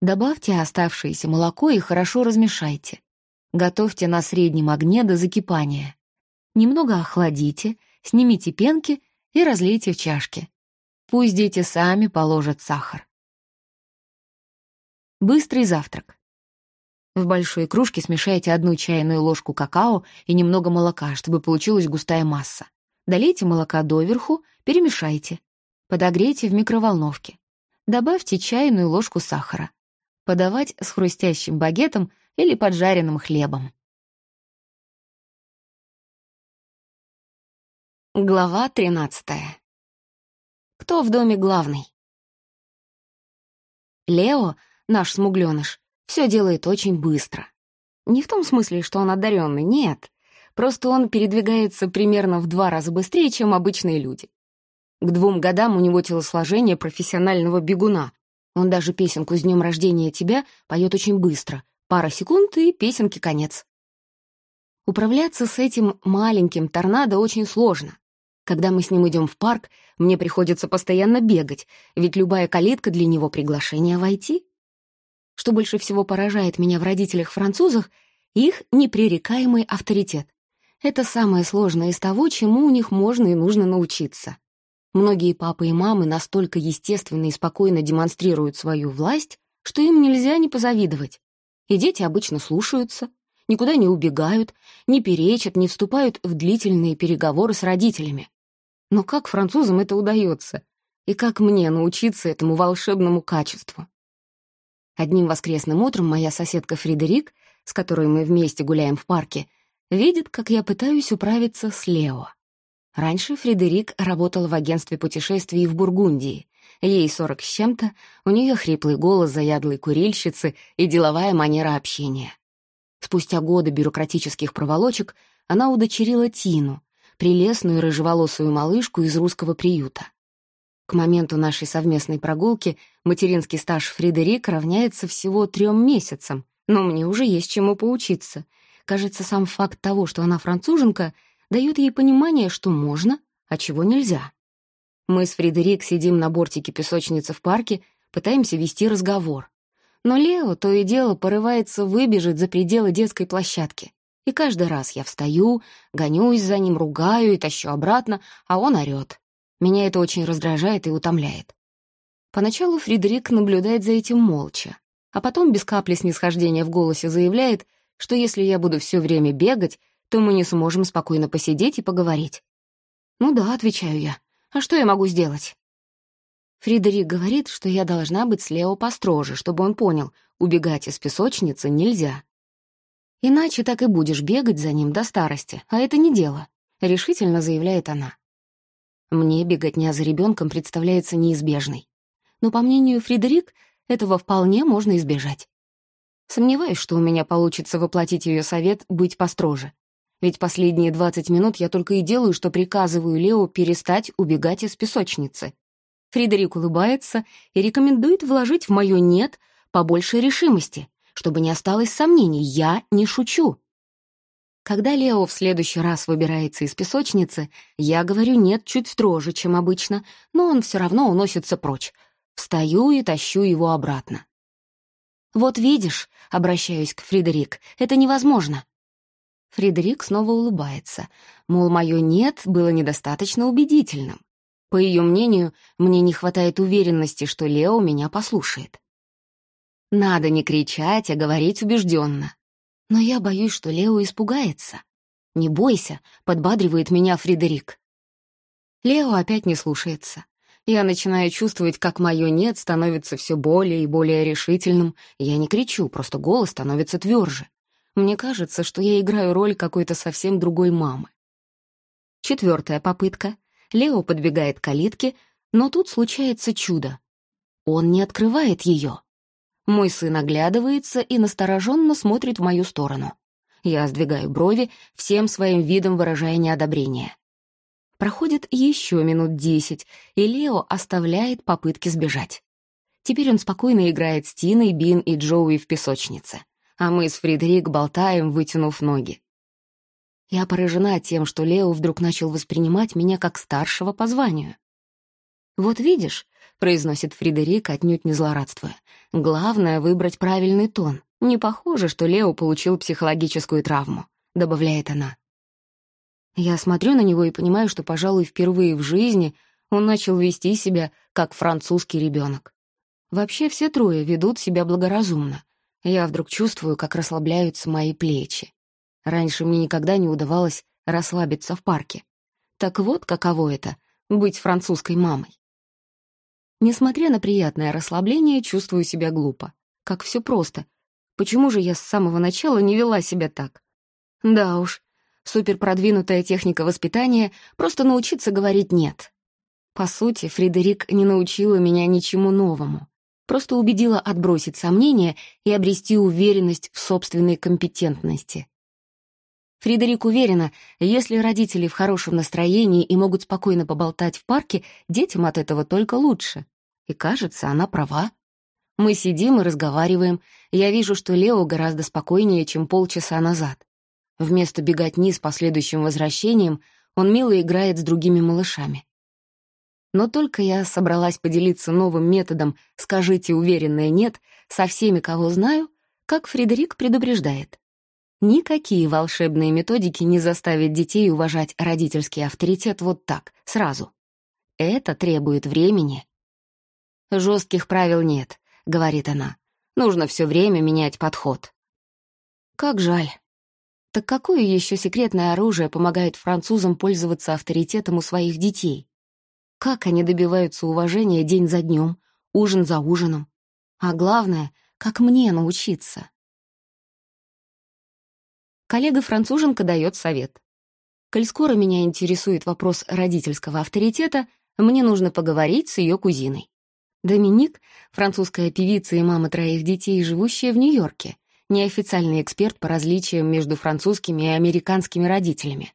Добавьте оставшееся молоко и хорошо размешайте. Готовьте на среднем огне до закипания. Немного охладите, снимите пенки и разлейте в чашки. Пусть дети сами положат сахар. Быстрый завтрак. В большой кружке смешайте одну чайную ложку какао и немного молока, чтобы получилась густая масса. Долейте молока доверху, перемешайте. Подогрейте в микроволновке. Добавьте чайную ложку сахара. Подавать с хрустящим багетом или поджаренным хлебом. Глава 13. Кто в доме главный? Лео — наш смуглёныш, все делает очень быстро. Не в том смысле, что он одаренный, нет. Просто он передвигается примерно в два раза быстрее, чем обычные люди. К двум годам у него телосложение профессионального бегуна. Он даже песенку «С днем рождения тебя» поет очень быстро. Пара секунд и песенки конец. Управляться с этим маленьким торнадо очень сложно. Когда мы с ним идем в парк, мне приходится постоянно бегать, ведь любая калитка для него приглашение войти. Что больше всего поражает меня в родителях-французах — их непререкаемый авторитет. Это самое сложное из того, чему у них можно и нужно научиться. Многие папы и мамы настолько естественно и спокойно демонстрируют свою власть, что им нельзя не позавидовать. И дети обычно слушаются, никуда не убегают, не перечат, не вступают в длительные переговоры с родителями. Но как французам это удается? И как мне научиться этому волшебному качеству? Одним воскресным утром моя соседка Фредерик, с которой мы вместе гуляем в парке, видит, как я пытаюсь управиться с Лео. Раньше Фредерик работала в агентстве путешествий в Бургундии. Ей сорок с чем-то, у нее хриплый голос заядлой курильщицы и деловая манера общения. Спустя годы бюрократических проволочек она удочерила Тину, прелестную рыжеволосую малышку из русского приюта. К моменту нашей совместной прогулки материнский стаж Фредерик равняется всего трем месяцам, но мне уже есть чему поучиться. Кажется, сам факт того, что она француженка, дает ей понимание, что можно, а чего нельзя. Мы с Фредерик сидим на бортике песочницы в парке, пытаемся вести разговор. Но Лео то и дело порывается выбежать за пределы детской площадки. И каждый раз я встаю, гонюсь за ним, ругаю и тащу обратно, а он орёт. Меня это очень раздражает и утомляет. Поначалу Фредерик наблюдает за этим молча, а потом без капли снисхождения в голосе заявляет, что если я буду все время бегать, то мы не сможем спокойно посидеть и поговорить. «Ну да», — отвечаю я, — «а что я могу сделать?» Фредерик говорит, что я должна быть с Лео построже, чтобы он понял, убегать из песочницы нельзя. «Иначе так и будешь бегать за ним до старости, а это не дело», — решительно заявляет она. Мне беготня за ребенком представляется неизбежной. Но, по мнению Фредерик, этого вполне можно избежать. Сомневаюсь, что у меня получится воплотить ее совет быть построже. Ведь последние 20 минут я только и делаю, что приказываю Лео перестать убегать из песочницы. Фредерик улыбается и рекомендует вложить в мое «нет» побольше решимости, чтобы не осталось сомнений, я не шучу. Когда Лео в следующий раз выбирается из песочницы, я говорю «нет» чуть строже, чем обычно, но он все равно уносится прочь. Встаю и тащу его обратно. «Вот видишь», — обращаюсь к Фредерик, — «это невозможно». Фредерик снова улыбается, мол, мое «нет» было недостаточно убедительным. По ее мнению, мне не хватает уверенности, что Лео меня послушает. Надо не кричать, а говорить убежденно. Но я боюсь, что Лео испугается. «Не бойся», — подбадривает меня Фредерик. Лео опять не слушается. Я начинаю чувствовать, как мое «нет» становится все более и более решительным. Я не кричу, просто голос становится тверже. Мне кажется, что я играю роль какой-то совсем другой мамы. Четвертая попытка. Лео подбегает к калитке, но тут случается чудо. Он не открывает ее. Мой сын оглядывается и настороженно смотрит в мою сторону. Я сдвигаю брови, всем своим видом выражая неодобрение. Проходит еще минут десять, и Лео оставляет попытки сбежать. Теперь он спокойно играет с Тиной, Бин и Джоуи в песочнице, а мы с Фредерик болтаем, вытянув ноги. Я поражена тем, что Лео вдруг начал воспринимать меня как старшего по званию. «Вот видишь», — произносит Фредерик, отнюдь не злорадствуя, «главное — выбрать правильный тон. Не похоже, что Лео получил психологическую травму», — добавляет она. Я смотрю на него и понимаю, что, пожалуй, впервые в жизни он начал вести себя как французский ребенок. Вообще все трое ведут себя благоразумно. Я вдруг чувствую, как расслабляются мои плечи. Раньше мне никогда не удавалось расслабиться в парке. Так вот, каково это — быть французской мамой. Несмотря на приятное расслабление, чувствую себя глупо. Как все просто. Почему же я с самого начала не вела себя так? Да уж, суперпродвинутая техника воспитания — просто научиться говорить «нет». По сути, Фредерик не научила меня ничему новому. Просто убедила отбросить сомнения и обрести уверенность в собственной компетентности. Фредерик уверена, если родители в хорошем настроении и могут спокойно поболтать в парке, детям от этого только лучше. И кажется, она права. Мы сидим и разговариваем. Я вижу, что Лео гораздо спокойнее, чем полчаса назад. Вместо беготни с последующим возвращением он мило играет с другими малышами. Но только я собралась поделиться новым методом «скажите уверенное нет» со всеми, кого знаю, как Фредерик предупреждает. Никакие волшебные методики не заставят детей уважать родительский авторитет вот так, сразу. Это требует времени. «Жестких правил нет», — говорит она. «Нужно все время менять подход». Как жаль. Так какое еще секретное оружие помогает французам пользоваться авторитетом у своих детей? Как они добиваются уважения день за днем, ужин за ужином? А главное, как мне научиться? Коллега-француженка дает совет. Коль скоро меня интересует вопрос родительского авторитета, мне нужно поговорить с ее кузиной. Доминик — французская певица и мама троих детей, живущая в Нью-Йорке, неофициальный эксперт по различиям между французскими и американскими родителями.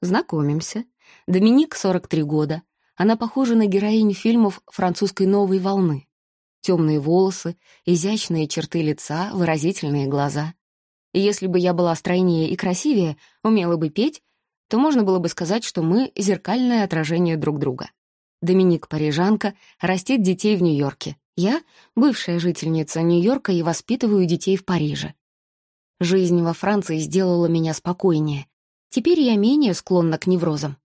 Знакомимся. Доминик, 43 года. Она похожа на героиню фильмов французской новой волны. Темные волосы, изящные черты лица, выразительные глаза — и если бы я была стройнее и красивее, умела бы петь, то можно было бы сказать, что мы — зеркальное отражение друг друга. Доминик — парижанка, растет детей в Нью-Йорке. Я — бывшая жительница Нью-Йорка и воспитываю детей в Париже. Жизнь во Франции сделала меня спокойнее. Теперь я менее склонна к неврозам.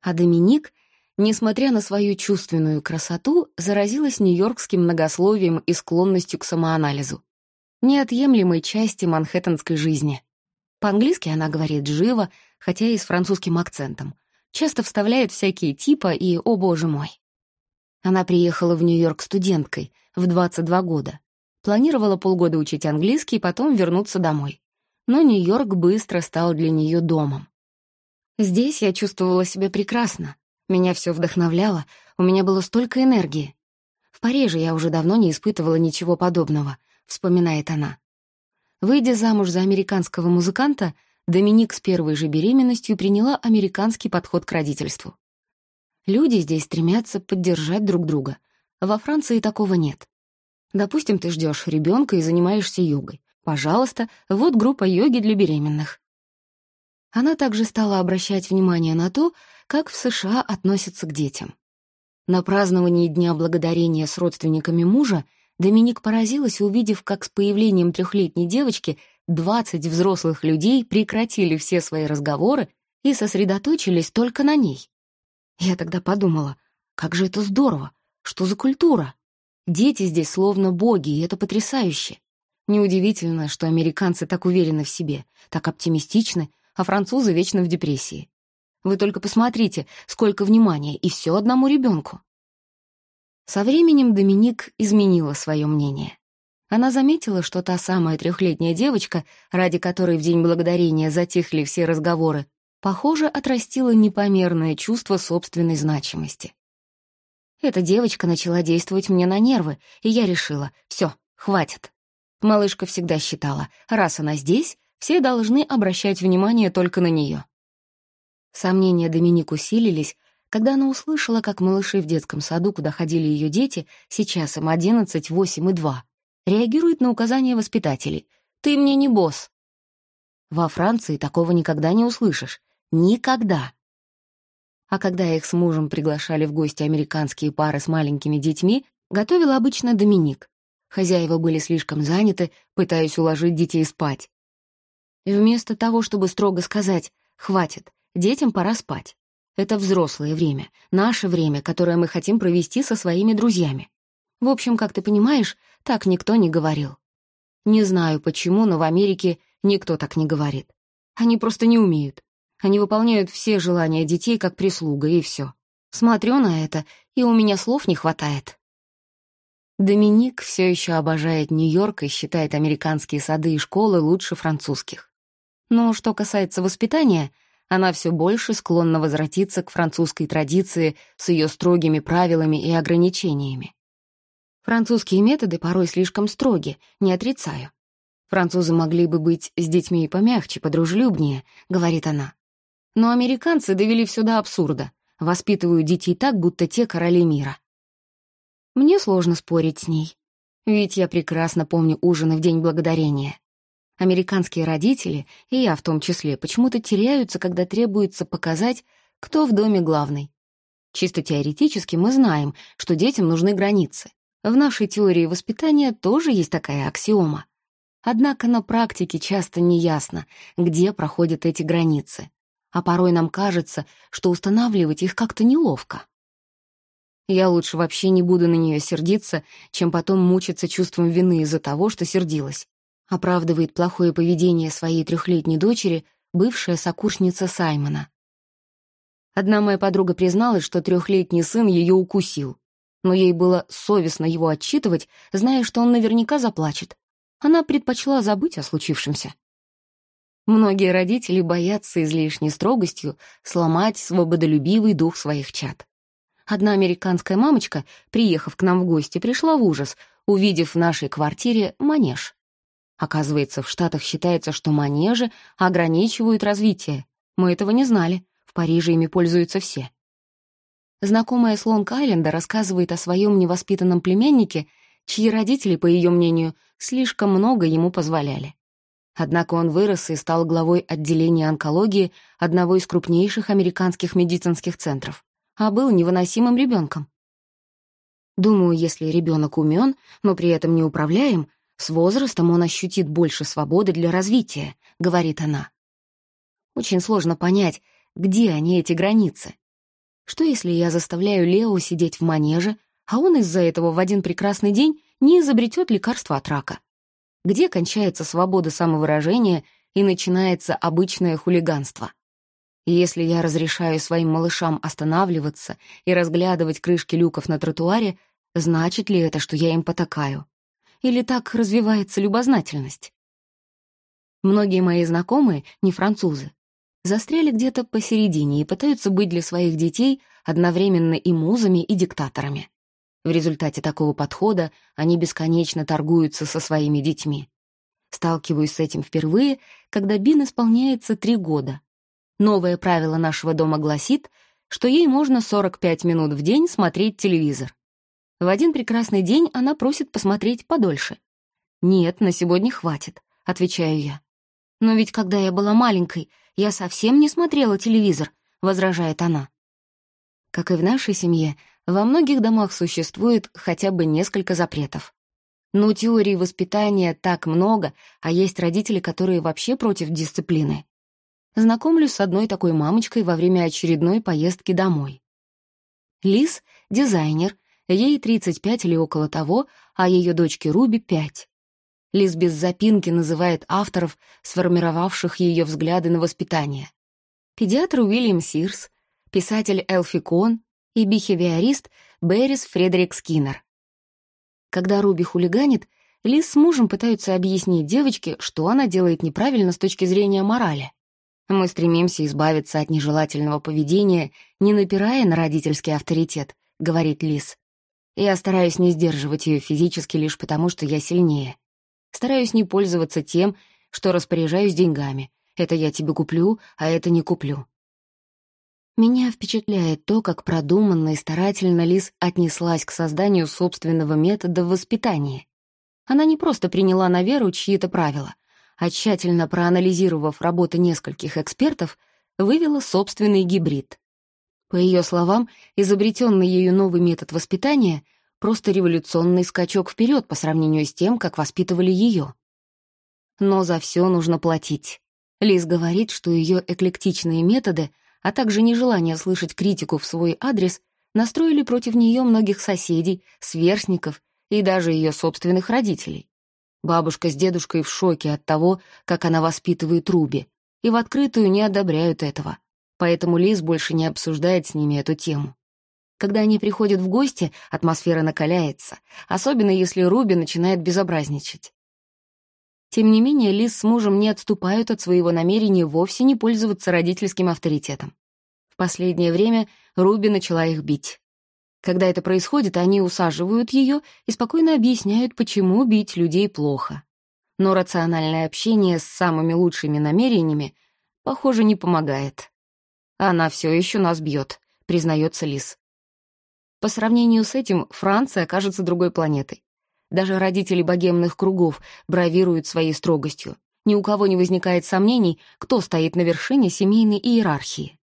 А Доминик, несмотря на свою чувственную красоту, заразилась нью-йоркским многословием и склонностью к самоанализу неотъемлемой части манхэттенской жизни. По-английски она говорит живо, хотя и с французским акцентом. Часто вставляет всякие типа и «О, боже мой». Она приехала в Нью-Йорк студенткой в 22 года. Планировала полгода учить английский, потом вернуться домой. Но Нью-Йорк быстро стал для нее домом. Здесь я чувствовала себя прекрасно. Меня все вдохновляло, у меня было столько энергии. В Париже я уже давно не испытывала ничего подобного — вспоминает она. Выйдя замуж за американского музыканта, Доминик с первой же беременностью приняла американский подход к родительству. Люди здесь стремятся поддержать друг друга. Во Франции такого нет. Допустим, ты ждешь ребенка и занимаешься йогой. Пожалуйста, вот группа йоги для беременных. Она также стала обращать внимание на то, как в США относятся к детям. На праздновании Дня Благодарения с родственниками мужа Доминик поразилась, увидев, как с появлением трехлетней девочки 20 взрослых людей прекратили все свои разговоры и сосредоточились только на ней. Я тогда подумала, как же это здорово, что за культура? Дети здесь словно боги, и это потрясающе. Неудивительно, что американцы так уверены в себе, так оптимистичны, а французы вечно в депрессии. Вы только посмотрите, сколько внимания, и все одному ребенку. Со временем Доминик изменила свое мнение. Она заметила, что та самая трехлетняя девочка, ради которой в День Благодарения затихли все разговоры, похоже, отрастила непомерное чувство собственной значимости. Эта девочка начала действовать мне на нервы, и я решила, все, хватит. Малышка всегда считала, раз она здесь, все должны обращать внимание только на нее. Сомнения Доминик усилились, когда она услышала, как малыши в детском саду, куда ходили ее дети, сейчас им 11, 8 и 2, реагируют на указания воспитателей. «Ты мне не босс». Во Франции такого никогда не услышишь. Никогда. А когда их с мужем приглашали в гости американские пары с маленькими детьми, готовил обычно Доминик. Хозяева были слишком заняты, пытаясь уложить детей спать. Вместо того, чтобы строго сказать «хватит, детям пора спать», это взрослое время, наше время, которое мы хотим провести со своими друзьями. В общем, как ты понимаешь, так никто не говорил. Не знаю почему, но в Америке никто так не говорит. Они просто не умеют. Они выполняют все желания детей как прислуга, и все. Смотрю на это, и у меня слов не хватает. Доминик все еще обожает Нью-Йорк и считает американские сады и школы лучше французских. Но что касается воспитания — она все больше склонна возвратиться к французской традиции с ее строгими правилами и ограничениями. Французские методы порой слишком строги, не отрицаю. Французы могли бы быть с детьми помягче, подружелюбнее, говорит она. Но американцы довели все до абсурда, воспитывают детей так, будто те короли мира. Мне сложно спорить с ней, ведь я прекрасно помню ужины в День Благодарения. Американские родители, и я в том числе, почему-то теряются, когда требуется показать, кто в доме главный. Чисто теоретически мы знаем, что детям нужны границы. В нашей теории воспитания тоже есть такая аксиома. Однако на практике часто неясно, где проходят эти границы. А порой нам кажется, что устанавливать их как-то неловко. Я лучше вообще не буду на нее сердиться, чем потом мучиться чувством вины из-за того, что сердилась оправдывает плохое поведение своей трехлетней дочери бывшая сокурсница Саймона. Одна моя подруга призналась, что трехлетний сын ее укусил, но ей было совестно его отчитывать, зная, что он наверняка заплачет. Она предпочла забыть о случившемся. Многие родители боятся излишней строгостью сломать свободолюбивый дух своих чад. Одна американская мамочка, приехав к нам в гости, пришла в ужас, увидев в нашей квартире манеж. Оказывается, в Штатах считается, что манежи ограничивают развитие. Мы этого не знали. В Париже ими пользуются все. Знакомая с Лонг-Айленда рассказывает о своем невоспитанном племяннике, чьи родители, по ее мнению, слишком много ему позволяли. Однако он вырос и стал главой отделения онкологии одного из крупнейших американских медицинских центров, а был невыносимым ребенком. Думаю, если ребенок умен, но при этом не управляем, с возрастом он ощутит больше свободы для развития, говорит она. Очень сложно понять, где они, эти границы. Что если я заставляю Лео сидеть в манеже, а он из-за этого в один прекрасный день не изобретет лекарства от рака? Где кончается свобода самовыражения и начинается обычное хулиганство? Если я разрешаю своим малышам останавливаться и разглядывать крышки люков на тротуаре, значит ли это, что я им потакаю? Или так развивается любознательность? Многие мои знакомые, не французы, застряли где-то посередине и пытаются быть для своих детей одновременно и музами, и диктаторами. В результате такого подхода они бесконечно торгуются со своими детьми. Сталкиваюсь с этим впервые, когда Бин исполняется три года. Новое правило нашего дома гласит, что ей можно 45 минут в день смотреть телевизор. В один прекрасный день она просит посмотреть подольше. «Нет, на сегодня хватит», — отвечаю я. «Но ведь когда я была маленькой, я совсем не смотрела телевизор», — возражает она. Как и в нашей семье, во многих домах существует хотя бы несколько запретов. Но теорий воспитания так много, а есть родители, которые вообще против дисциплины. Знакомлюсь с одной такой мамочкой во время очередной поездки домой. Лиз — дизайнер, ей 35 или около того, а ее дочке Руби — 5. Лиз без запинки называет авторов, сформировавших ее взгляды на воспитание. Педиатр Уильям Сирс, писатель Элфи Кон и бихевиорист Беррис Фредерик Скиннер. Когда Руби хулиганит, Лиз с мужем пытаются объяснить девочке, что она делает неправильно с точки зрения морали. Мы стремимся избавиться от нежелательного поведения, не напирая на родительский авторитет, говорит Лиз. Я стараюсь не сдерживать ее физически лишь потому, что я сильнее. Стараюсь не пользоваться тем, что распоряжаюсь деньгами. Это я тебе куплю, а это не куплю. Меня впечатляет то, как продуманно и старательно Лиз отнеслась к созданию собственного метода воспитания. Она не просто приняла на веру чьи-то правила, а тщательно проанализировав работы нескольких экспертов, вывела собственный гибрид. По ее словам, изобретенный ею новый метод воспитания — просто революционный скачок вперед по сравнению с тем, как воспитывали ее. Но за все нужно платить. Лиз говорит, что ее эклектичные методы — а также нежелание слышать критику в свой адрес настроили против нее многих соседей, сверстников и даже ее собственных родителей. Бабушка с дедушкой в шоке от того, как она воспитывает Руби, и в открытую не одобряют этого, поэтому Лиз больше не обсуждает с ними эту тему. Когда они приходят в гости, атмосфера накаляется, особенно если Руби начинает безобразничать. Тем не менее, Лиз с мужем не отступают от своего намерения вовсе не пользоваться родительским авторитетом. В последнее время Руби начала их бить. Когда это происходит, они усаживают ее и спокойно объясняют, почему бить людей плохо. Но рациональное общение с самыми лучшими намерениями, похоже, не помогает. «Она все еще нас бьет», — признается Лиз. По сравнению с этим, Франция кажется другой планетой. Даже родители богемных кругов бравируют своей строгостью. Ни у кого не возникает сомнений, кто стоит на вершине семейной иерархии.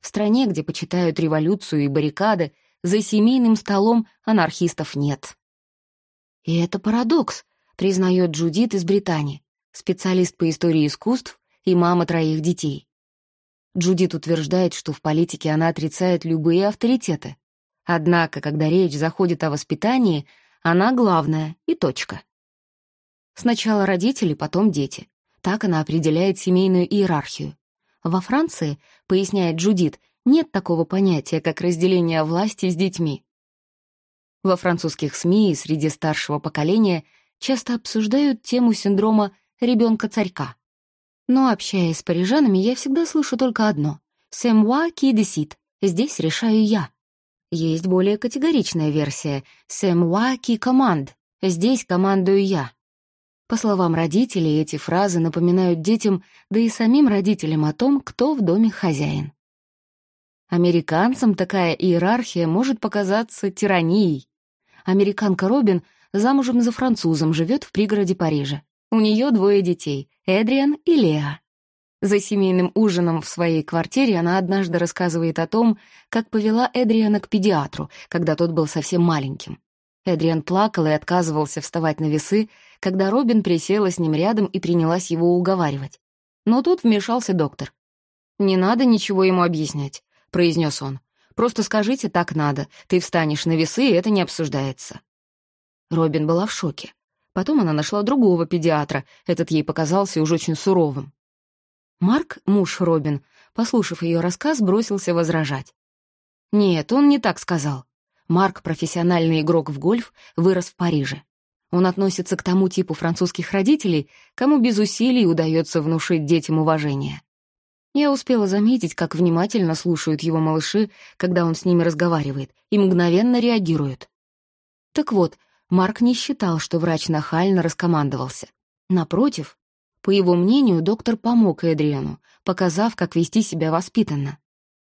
В стране, где почитают революцию и баррикады, за семейным столом анархистов нет. И это парадокс, признает Джудит из Британии, специалист по истории искусств и мама троих детей. Джудит утверждает, что в политике она отрицает любые авторитеты. Однако, когда речь заходит о воспитании, она главная, и точка. Сначала родители, потом дети. Так она определяет семейную иерархию. Во Франции, поясняет Джудит, нет такого понятия, как разделение власти с детьми. Во французских СМИ и среди старшего поколения часто обсуждают тему синдрома ребенка-царька. Но, общаясь с парижанами, я всегда слышу только одно «C'est moi qui décide» — «Здесь решаю я». Есть более категоричная версия «C'est moi qui commande» — «Здесь командую я». По словам родителей, эти фразы напоминают детям, да и самим родителям о том, кто в доме хозяин. Американцам такая иерархия может показаться тиранией. Американка Робин замужем за французом живет в пригороде Парижа. У нее двое детей — Эдриан и Леа. За семейным ужином в своей квартире она однажды рассказывает о том, как повела Эдриана к педиатру, когда тот был совсем маленьким. Эдриан плакал и отказывался вставать на весы, когда Робин присела с ним рядом и принялась его уговаривать. Но тут вмешался доктор. «Не надо ничего ему объяснять», — произнес он. «Просто скажите, так надо. Ты встанешь на весы, и это не обсуждается». Робин была в шоке. Потом она нашла другого педиатра, этот ей показался уж очень суровым. Марк, муж Робин, послушав ее рассказ, бросился возражать. Нет, он не так сказал. Марк, профессиональный игрок в гольф, вырос в Париже. Он относится к тому типу французских родителей, кому без усилий удается внушить детям уважение. Я успела заметить, как внимательно слушают его малыши, когда он с ними разговаривает, и мгновенно реагируют. Так вот, Марк не считал, что врач нахально раскомандовался. Напротив, по его мнению, доктор помог Эдриану, показав, как вести себя воспитанно.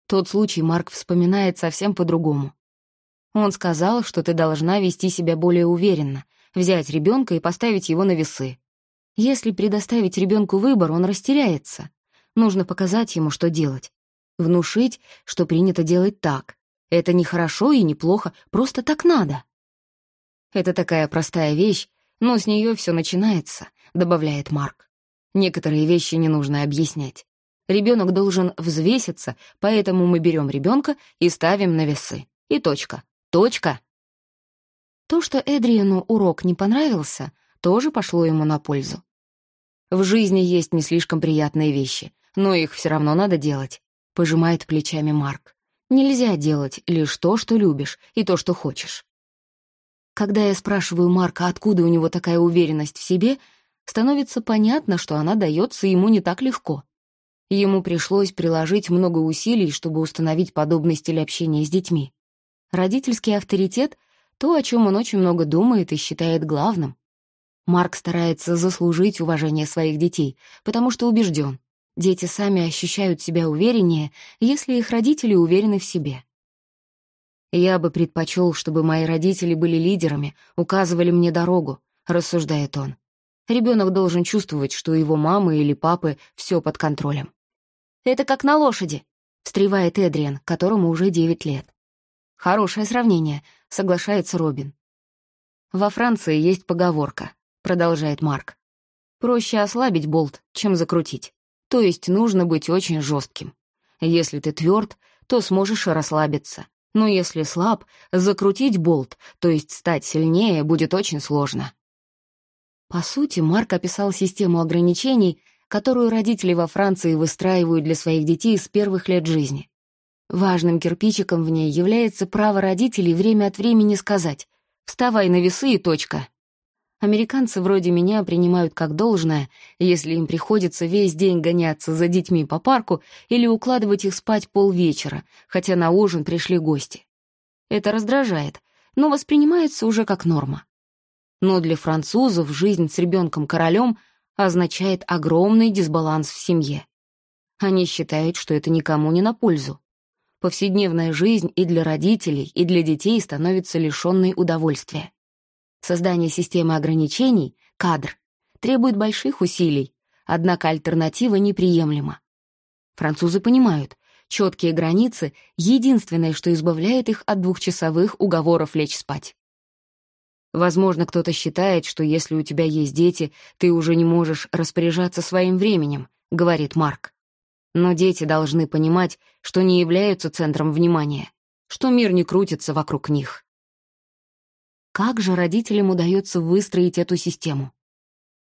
Тот случай Марк вспоминает совсем по-другому. Он сказал, что ты должна вести себя более уверенно, взять ребенка и поставить его на весы. Если предоставить ребенку выбор, он растеряется. Нужно показать ему, что делать. Внушить, что принято делать так. Это не хорошо и не плохо, просто так надо. Это такая простая вещь, но с нее все начинается, добавляет Марк. Некоторые вещи не нужно объяснять. Ребенок должен взвеситься, поэтому мы берем ребенка и ставим на весы. И точка. Точка. То, что Эдриану урок не понравился, тоже пошло ему на пользу. В жизни есть не слишком приятные вещи, но их все равно надо делать, пожимает плечами Марк. Нельзя делать лишь то, что любишь, и то, что хочешь. Когда я спрашиваю Марка, откуда у него такая уверенность в себе, становится понятно, что она дается ему не так легко. Ему пришлось приложить много усилий, чтобы установить подобный стиль общения с детьми. Родительский авторитет — то, о чем он очень много думает и считает главным. Марк старается заслужить уважение своих детей, потому что убежден, дети сами ощущают себя увереннее, если их родители уверены в себе. «Я бы предпочел, чтобы мои родители были лидерами, указывали мне дорогу», — рассуждает он. Ребенок должен чувствовать, что его мамы или папы все под контролем. «Это как на лошади», — встревает Эдриан, которому уже девять лет. «Хорошее сравнение», — соглашается Робин. «Во Франции есть поговорка», — продолжает Марк. «Проще ослабить болт, чем закрутить. То есть нужно быть очень жестким. Если ты тверд, то сможешь расслабиться. Но если слаб, закрутить болт, то есть стать сильнее, будет очень сложно». По сути, Марк описал систему ограничений, которую родители во Франции выстраивают для своих детей с первых лет жизни. Важным кирпичиком в ней является право родителей время от времени сказать «вставай на весы и точка». Американцы вроде меня принимают как должное, если им приходится весь день гоняться за детьми по парку или укладывать их спать полвечера, хотя на ужин пришли гости. Это раздражает, но воспринимается уже как норма. Но для французов жизнь с ребенком-королем означает огромный дисбаланс в семье. Они считают, что это никому не на пользу повседневная жизнь и для родителей, и для детей становится лишенной удовольствия. Создание системы ограничений, кадр, требует больших усилий, однако альтернатива неприемлема. Французы понимают, четкие границы — единственное, что избавляет их от двухчасовых уговоров лечь спать. Возможно, кто-то считает, что если у тебя есть дети, ты уже не можешь распоряжаться своим временем, говорит Марк. Но дети должны понимать, что не являются центром внимания, что мир не крутится вокруг них. Как же родителям удается выстроить эту систему?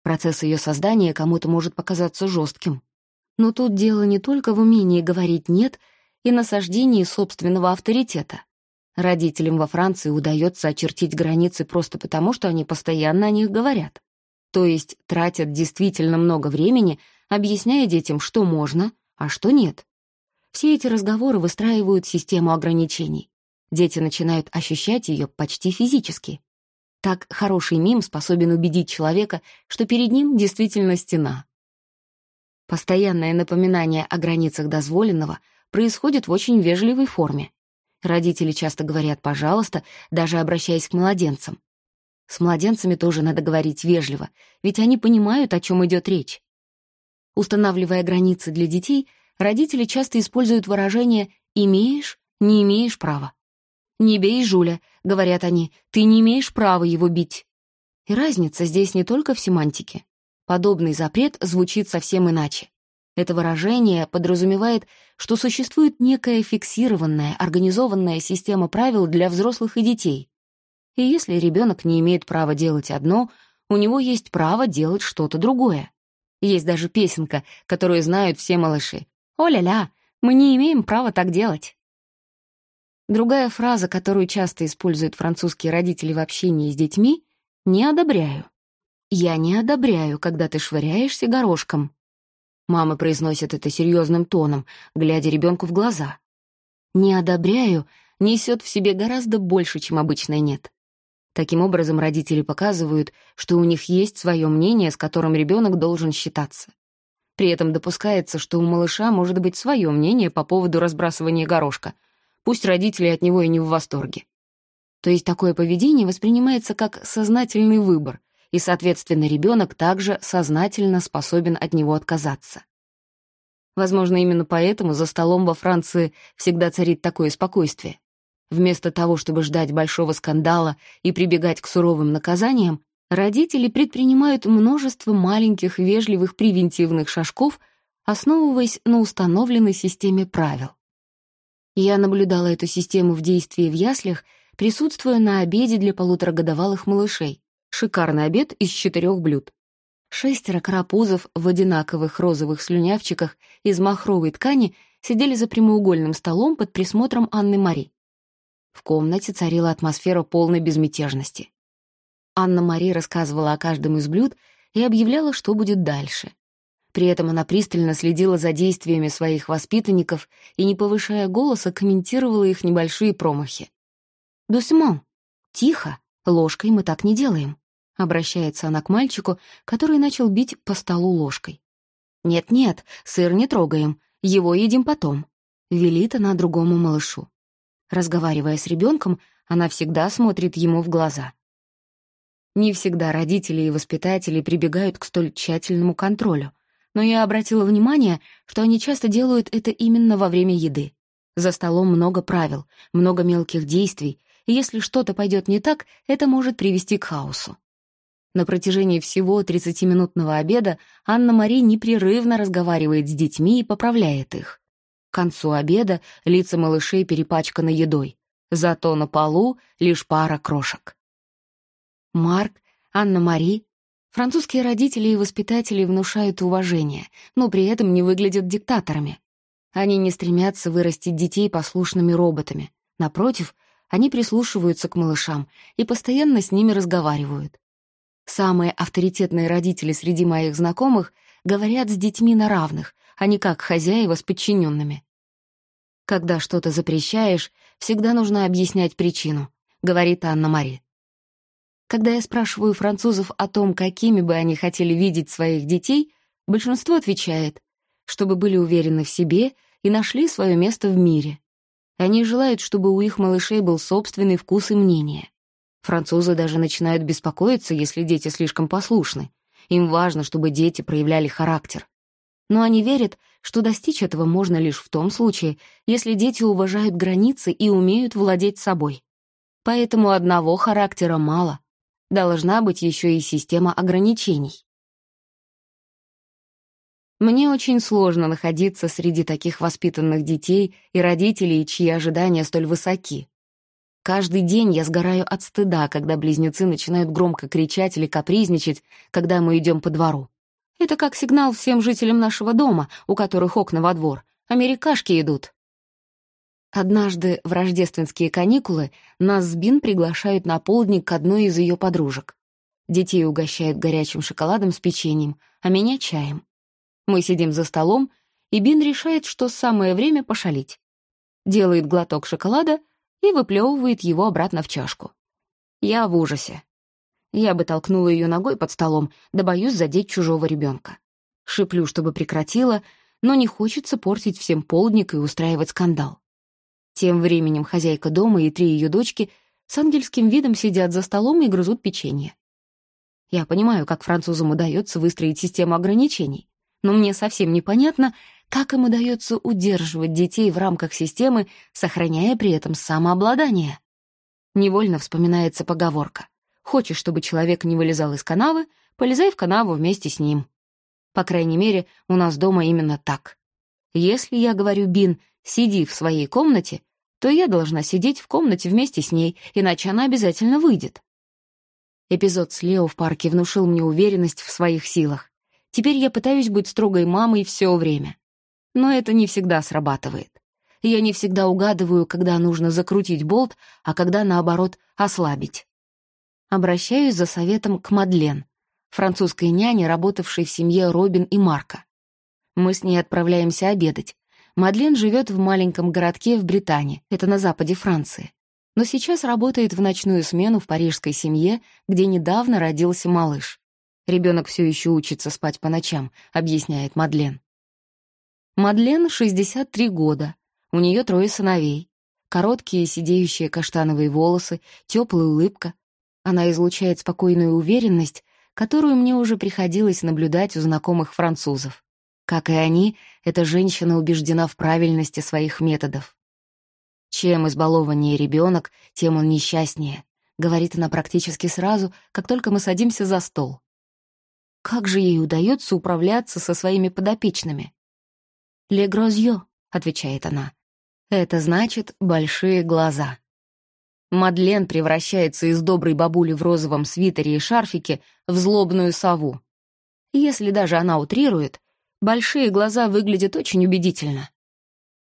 Процесс ее создания кому-то может показаться жестким. Но тут дело не только в умении говорить «нет» и насаждении собственного авторитета. Родителям во Франции удается очертить границы просто потому, что они постоянно о них говорят. То есть тратят действительно много времени, объясняя детям, что можно, а что нет. Все эти разговоры выстраивают систему ограничений. Дети начинают ощущать ее почти физически. Так хороший мим способен убедить человека, что перед ним действительно стена. Постоянное напоминание о границах дозволенного происходит в очень вежливой форме. Родители часто говорят «пожалуйста», даже обращаясь к младенцам. С младенцами тоже надо говорить вежливо, ведь они понимают, о чем идет речь. Устанавливая границы для детей, родители часто используют выражение «имеешь, не имеешь права». «Не бей Жуля», — говорят они, — «ты не имеешь права его бить». И разница здесь не только в семантике. Подобный запрет звучит совсем иначе. Это выражение подразумевает, что существует некая фиксированная, организованная система правил для взрослых и детей. И если ребенок не имеет права делать одно, у него есть право делать что-то другое. Есть даже песенка, которую знают все малыши. «О-ля-ля, мы не имеем права так делать». Другая фраза, которую часто используют французские родители в общении с детьми — «не одобряю». «Я не одобряю, когда ты швыряешься горошком». Мама произносит это серьезным тоном, глядя ребенку в глаза. «Не одобряю» несет в себе гораздо больше, чем обычное «нет». Таким образом, родители показывают, что у них есть свое мнение, с которым ребенок должен считаться. При этом допускается, что у малыша может быть свое мнение по поводу разбрасывания горошка. Пусть родители от него и не в восторге. То есть такое поведение воспринимается как сознательный выбор, и, соответственно, ребенок также сознательно способен от него отказаться. Возможно, именно поэтому за столом во Франции всегда царит такое спокойствие. Вместо того, чтобы ждать большого скандала и прибегать к суровым наказаниям, родители предпринимают множество маленьких вежливых превентивных шажков, основываясь на установленной системе правил. Я наблюдала эту систему в действии в яслях, присутствуя на обеде для полуторагодовалых малышей. Шикарный обед из четырех блюд. Шестеро карапузов в одинаковых розовых слюнявчиках из махровой ткани сидели за прямоугольным столом под присмотром Анны Мари. В комнате царила атмосфера полной безмятежности. Анна-Мари рассказывала о каждом из блюд и объявляла, что будет дальше. При этом она пристально следила за действиями своих воспитанников и, не повышая голоса, комментировала их небольшие промахи. «Дусьмон! Тихо! Ложкой мы так не делаем!» Обращается она к мальчику, который начал бить по столу ложкой. «Нет-нет, сыр не трогаем, его едим потом», — велит она другому малышу. Разговаривая с ребенком, она всегда смотрит ему в глаза. Не всегда родители и воспитатели прибегают к столь тщательному контролю, но я обратила внимание, что они часто делают это именно во время еды. За столом много правил, много мелких действий, и если что-то пойдет не так, это может привести к хаосу. На протяжении всего 30-минутного обеда Анна-Мари непрерывно разговаривает с детьми и поправляет их. К концу обеда лица малышей перепачканы едой, зато на полу лишь пара крошек. Марк, Анна-Мари, французские родители и воспитатели внушают уважение, но при этом не выглядят диктаторами. Они не стремятся вырастить детей послушными роботами. Напротив, они прислушиваются к малышам и постоянно с ними разговаривают. Самые авторитетные родители среди моих знакомых говорят с детьми на равных, а не как хозяева с подчиненными. Когда что-то запрещаешь, всегда нужно объяснять причину, говорит Анна-Мари. Когда я спрашиваю французов о том, какими бы они хотели видеть своих детей, большинство отвечает, чтобы были уверены в себе и нашли свое место в мире. Они желают, чтобы у их малышей был собственный вкус и мнение. Французы даже начинают беспокоиться, если дети слишком послушны. Им важно, чтобы дети проявляли характер но они верят, что достичь этого можно лишь в том случае, если дети уважают границы и умеют владеть собой. Поэтому одного характера мало. Должна быть еще и система ограничений. Мне очень сложно находиться среди таких воспитанных детей и родителей, чьи ожидания столь высоки. Каждый день я сгораю от стыда, когда близнецы начинают громко кричать или капризничать, когда мы идем по двору. Это как сигнал всем жителям нашего дома, у которых окна во двор. Америкашки идут. Однажды в рождественские каникулы нас с Бин приглашают на полдник к одной из ее подружек. Детей угощают горячим шоколадом с печеньем, а меня — чаем. Мы сидим за столом, и Бин решает, что самое время пошалить. Делает глоток шоколада и выплевывает его обратно в чашку. Я в ужасе. Я бы толкнула ее ногой под столом, да боюсь задеть чужого ребенка. Шиплю, чтобы прекратила, но не хочется портить всем полдник и устраивать скандал. Тем временем хозяйка дома и три ее дочки с ангельским видом сидят за столом и грызут печенье. Я понимаю, как французам удается выстроить систему ограничений, но мне совсем непонятно, как им удается удерживать детей в рамках системы, сохраняя при этом самообладание. Невольно вспоминается поговорка Хочешь, чтобы человек не вылезал из канавы, полезай в канаву вместе с ним. По крайней мере, у нас дома именно так. Если я говорю Бин «сиди в своей комнате», то я должна сидеть в комнате вместе с ней, иначе она обязательно выйдет. Эпизод с Лео в парке внушил мне уверенность в своих силах. Теперь я пытаюсь быть строгой мамой все время. Но это не всегда срабатывает. Я не всегда угадываю, когда нужно закрутить болт, а когда, наоборот, ослабить. Обращаюсь за советом к Мадлен, французской няне, работавшей в семье Робин и Марка. Мы с ней отправляемся обедать. Мадлен живет в маленьком городке в Британии, это на западе Франции. но сейчас работает в ночную смену в парижской семье, где недавно родился малыш. Ребенок все еще учится спать по ночам, объясняет Мадлен. Мадлен 63 года, у нее трое сыновей. Короткие сидеющие каштановые волосы, теплая улыбка. Она излучает спокойную уверенность, которую мне уже приходилось наблюдать у знакомых французов. Как и они, эта женщина убеждена в правильности своих методов. Чем избалованнее ребенок, тем он несчастнее, говорит она практически сразу, как только мы садимся за стол. Как же ей удается управляться со своими подопечными? «Ле грозьё», — отвечает она. Это значит «большие глаза». Мадлен превращается из доброй бабули в розовом свитере и шарфике в злобную сову. Если даже она утрирует, большие глаза выглядят очень убедительно.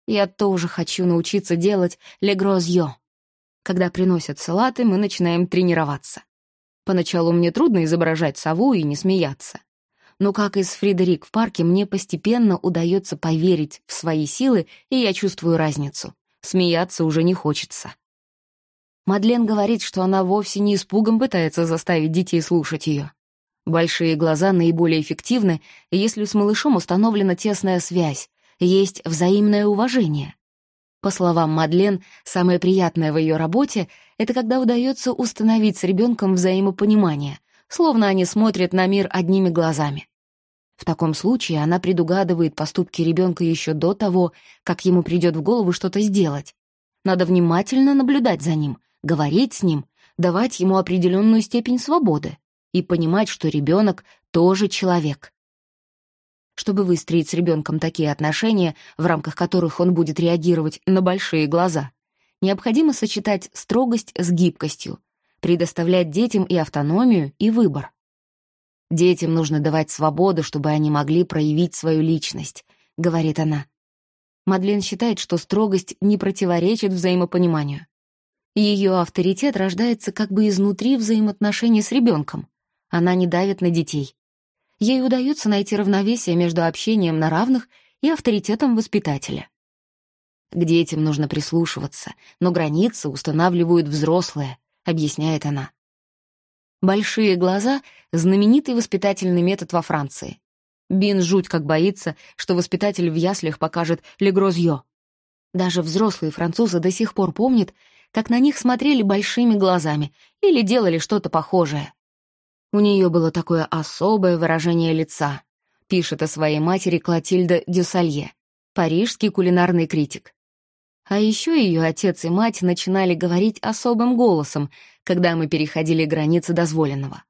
Я тоже хочу научиться делать легрозьё. Когда приносят салаты, мы начинаем тренироваться. Поначалу мне трудно изображать сову и не смеяться но как из Фридерик в парке мне постепенно удается поверить в свои силы, и я чувствую разницу. Смеяться уже не хочется. Мадлен говорит, что она вовсе не испугом пытается заставить детей слушать ее. Большие глаза наиболее эффективны, если с малышом установлена тесная связь, есть взаимное уважение. По словам Мадлен, самое приятное в ее работе — это когда удается установить с ребенком взаимопонимание, словно они смотрят на мир одними глазами. В таком случае она предугадывает поступки ребенка еще до того, как ему придет в голову что-то сделать. Надо внимательно наблюдать за ним, говорить с ним, давать ему определенную степень свободы и понимать, что ребенок тоже человек. Чтобы выстроить с ребенком такие отношения, в рамках которых он будет реагировать на большие глаза, необходимо сочетать строгость с гибкостью, предоставлять детям и автономию, и выбор. Детям нужно давать свободу, чтобы они могли проявить свою личность, говорит она. Мадлен считает, что строгость не противоречит взаимопониманию. Ее авторитет рождается как бы изнутри взаимоотношений с ребенком. Она не давит на детей. Ей удается найти равновесие между общением на равных и авторитетом воспитателя. К детям нужно прислушиваться, но границы устанавливают взрослые, объясняет она. Большие глаза — знаменитый воспитательный метод во Франции. Бин жуть как боится, что воспитатель в яслях покажет легрозьё. Даже взрослые французы до сих пор помнят, как на них смотрели большими глазами или делали что-то похожее. У нее было такое особое выражение лица, пишет о своей матери Клотильда Дюсалье, парижский кулинарный критик. А еще ее отец и мать начинали говорить особым голосом, когда мы переходили границы дозволенного.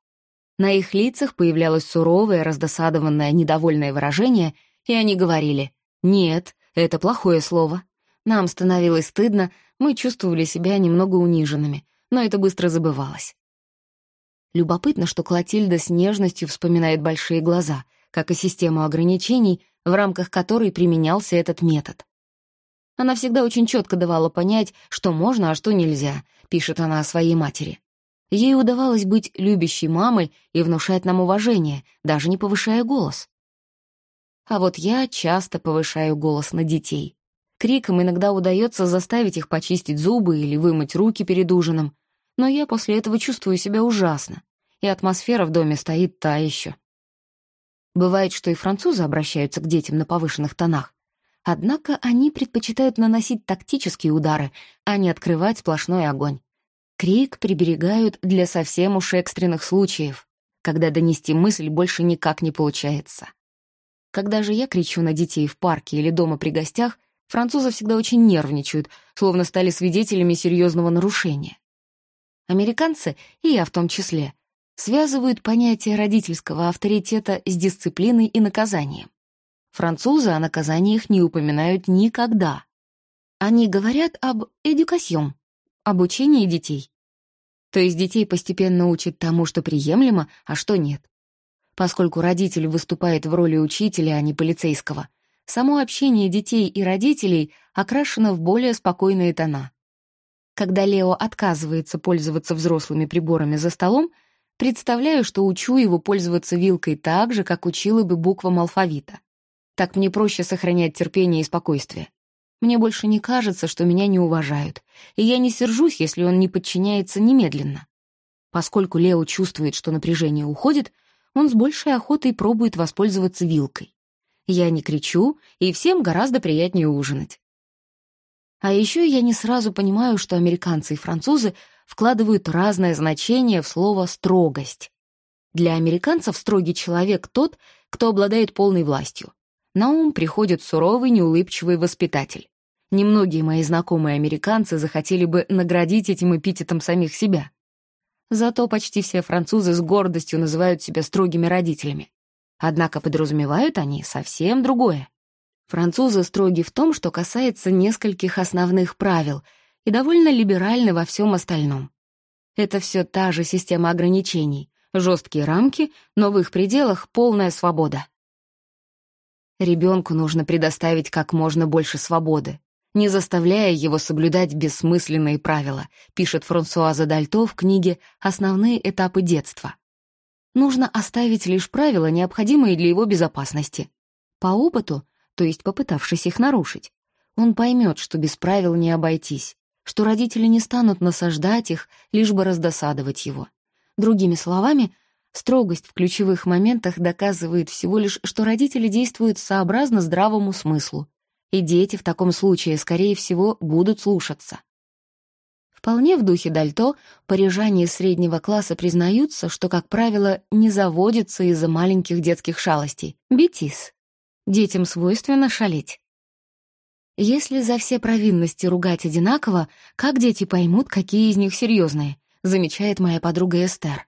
На их лицах появлялось суровое, раздосадованное, недовольное выражение, и они говорили «Нет, это плохое слово». Нам становилось стыдно, мы чувствовали себя немного униженными, но это быстро забывалось. Любопытно, что Клотильда с нежностью вспоминает большие глаза, как и систему ограничений, в рамках которой применялся этот метод. Она всегда очень четко давала понять, что можно, а что нельзя, пишет она о своей матери. Ей удавалось быть любящей мамой и внушать нам уважение, даже не повышая голос. А вот я часто повышаю голос на детей. Криком иногда удается заставить их почистить зубы или вымыть руки перед ужином, но я после этого чувствую себя ужасно, и атмосфера в доме стоит та еще. Бывает, что и французы обращаются к детям на повышенных тонах, Однако они предпочитают наносить тактические удары, а не открывать сплошной огонь. Крик приберегают для совсем уж экстренных случаев, когда донести мысль больше никак не получается. Когда же я кричу на детей в парке или дома при гостях, французы всегда очень нервничают, словно стали свидетелями серьезного нарушения. Американцы, и я в том числе, связывают понятие родительского авторитета с дисциплиной и наказанием. Французы о наказаниях не упоминают никогда. Они говорят об «эдюкасьон» — обучении детей. То есть детей постепенно учат тому, что приемлемо, а что нет. Поскольку родитель выступает в роли учителя, а не полицейского, само общение детей и родителей окрашено в более спокойные тона. Когда Лео отказывается пользоваться взрослыми приборами за столом, представляю, что учу его пользоваться вилкой так же, как учила бы буквам алфавита. Так мне проще сохранять терпение и спокойствие. Мне больше не кажется, что меня не уважают, и я не сержусь, если он не подчиняется немедленно. Поскольку Лео чувствует, что напряжение уходит, он с большей охотой пробует воспользоваться вилкой. Я не кричу, и всем гораздо приятнее ужинать. А еще я не сразу понимаю, что американцы и французы вкладывают разное значение в слово «строгость». Для американцев строгий человек тот, кто обладает полной властью. На ум приходит суровый, неулыбчивый воспитатель. Немногие мои знакомые американцы захотели бы наградить этим эпитетом самих себя. Зато почти все французы с гордостью называют себя строгими родителями. Однако подразумевают они совсем другое. Французы строги в том, что касается нескольких основных правил, и довольно либеральны во всем остальном. Это все та же система ограничений, жесткие рамки, но в их пределах полная свобода. Ребенку нужно предоставить как можно больше свободы, не заставляя его соблюдать бессмысленные правила, пишет Франсуаза Дальто в книге «Основные этапы детства». Нужно оставить лишь правила, необходимые для его безопасности. По опыту, то есть попытавшись их нарушить, он поймет, что без правил не обойтись, что родители не станут насаждать их, лишь бы раздосадовать его. Другими словами, Строгость в ключевых моментах доказывает всего лишь, что родители действуют сообразно здравому смыслу, и дети в таком случае, скорее всего, будут слушаться. Вполне в духе Дальто парижане из среднего класса признаются, что, как правило, не заводятся из-за маленьких детских шалостей. Бетис. Детям свойственно шалить. Если за все провинности ругать одинаково, как дети поймут, какие из них серьезные, замечает моя подруга Эстер.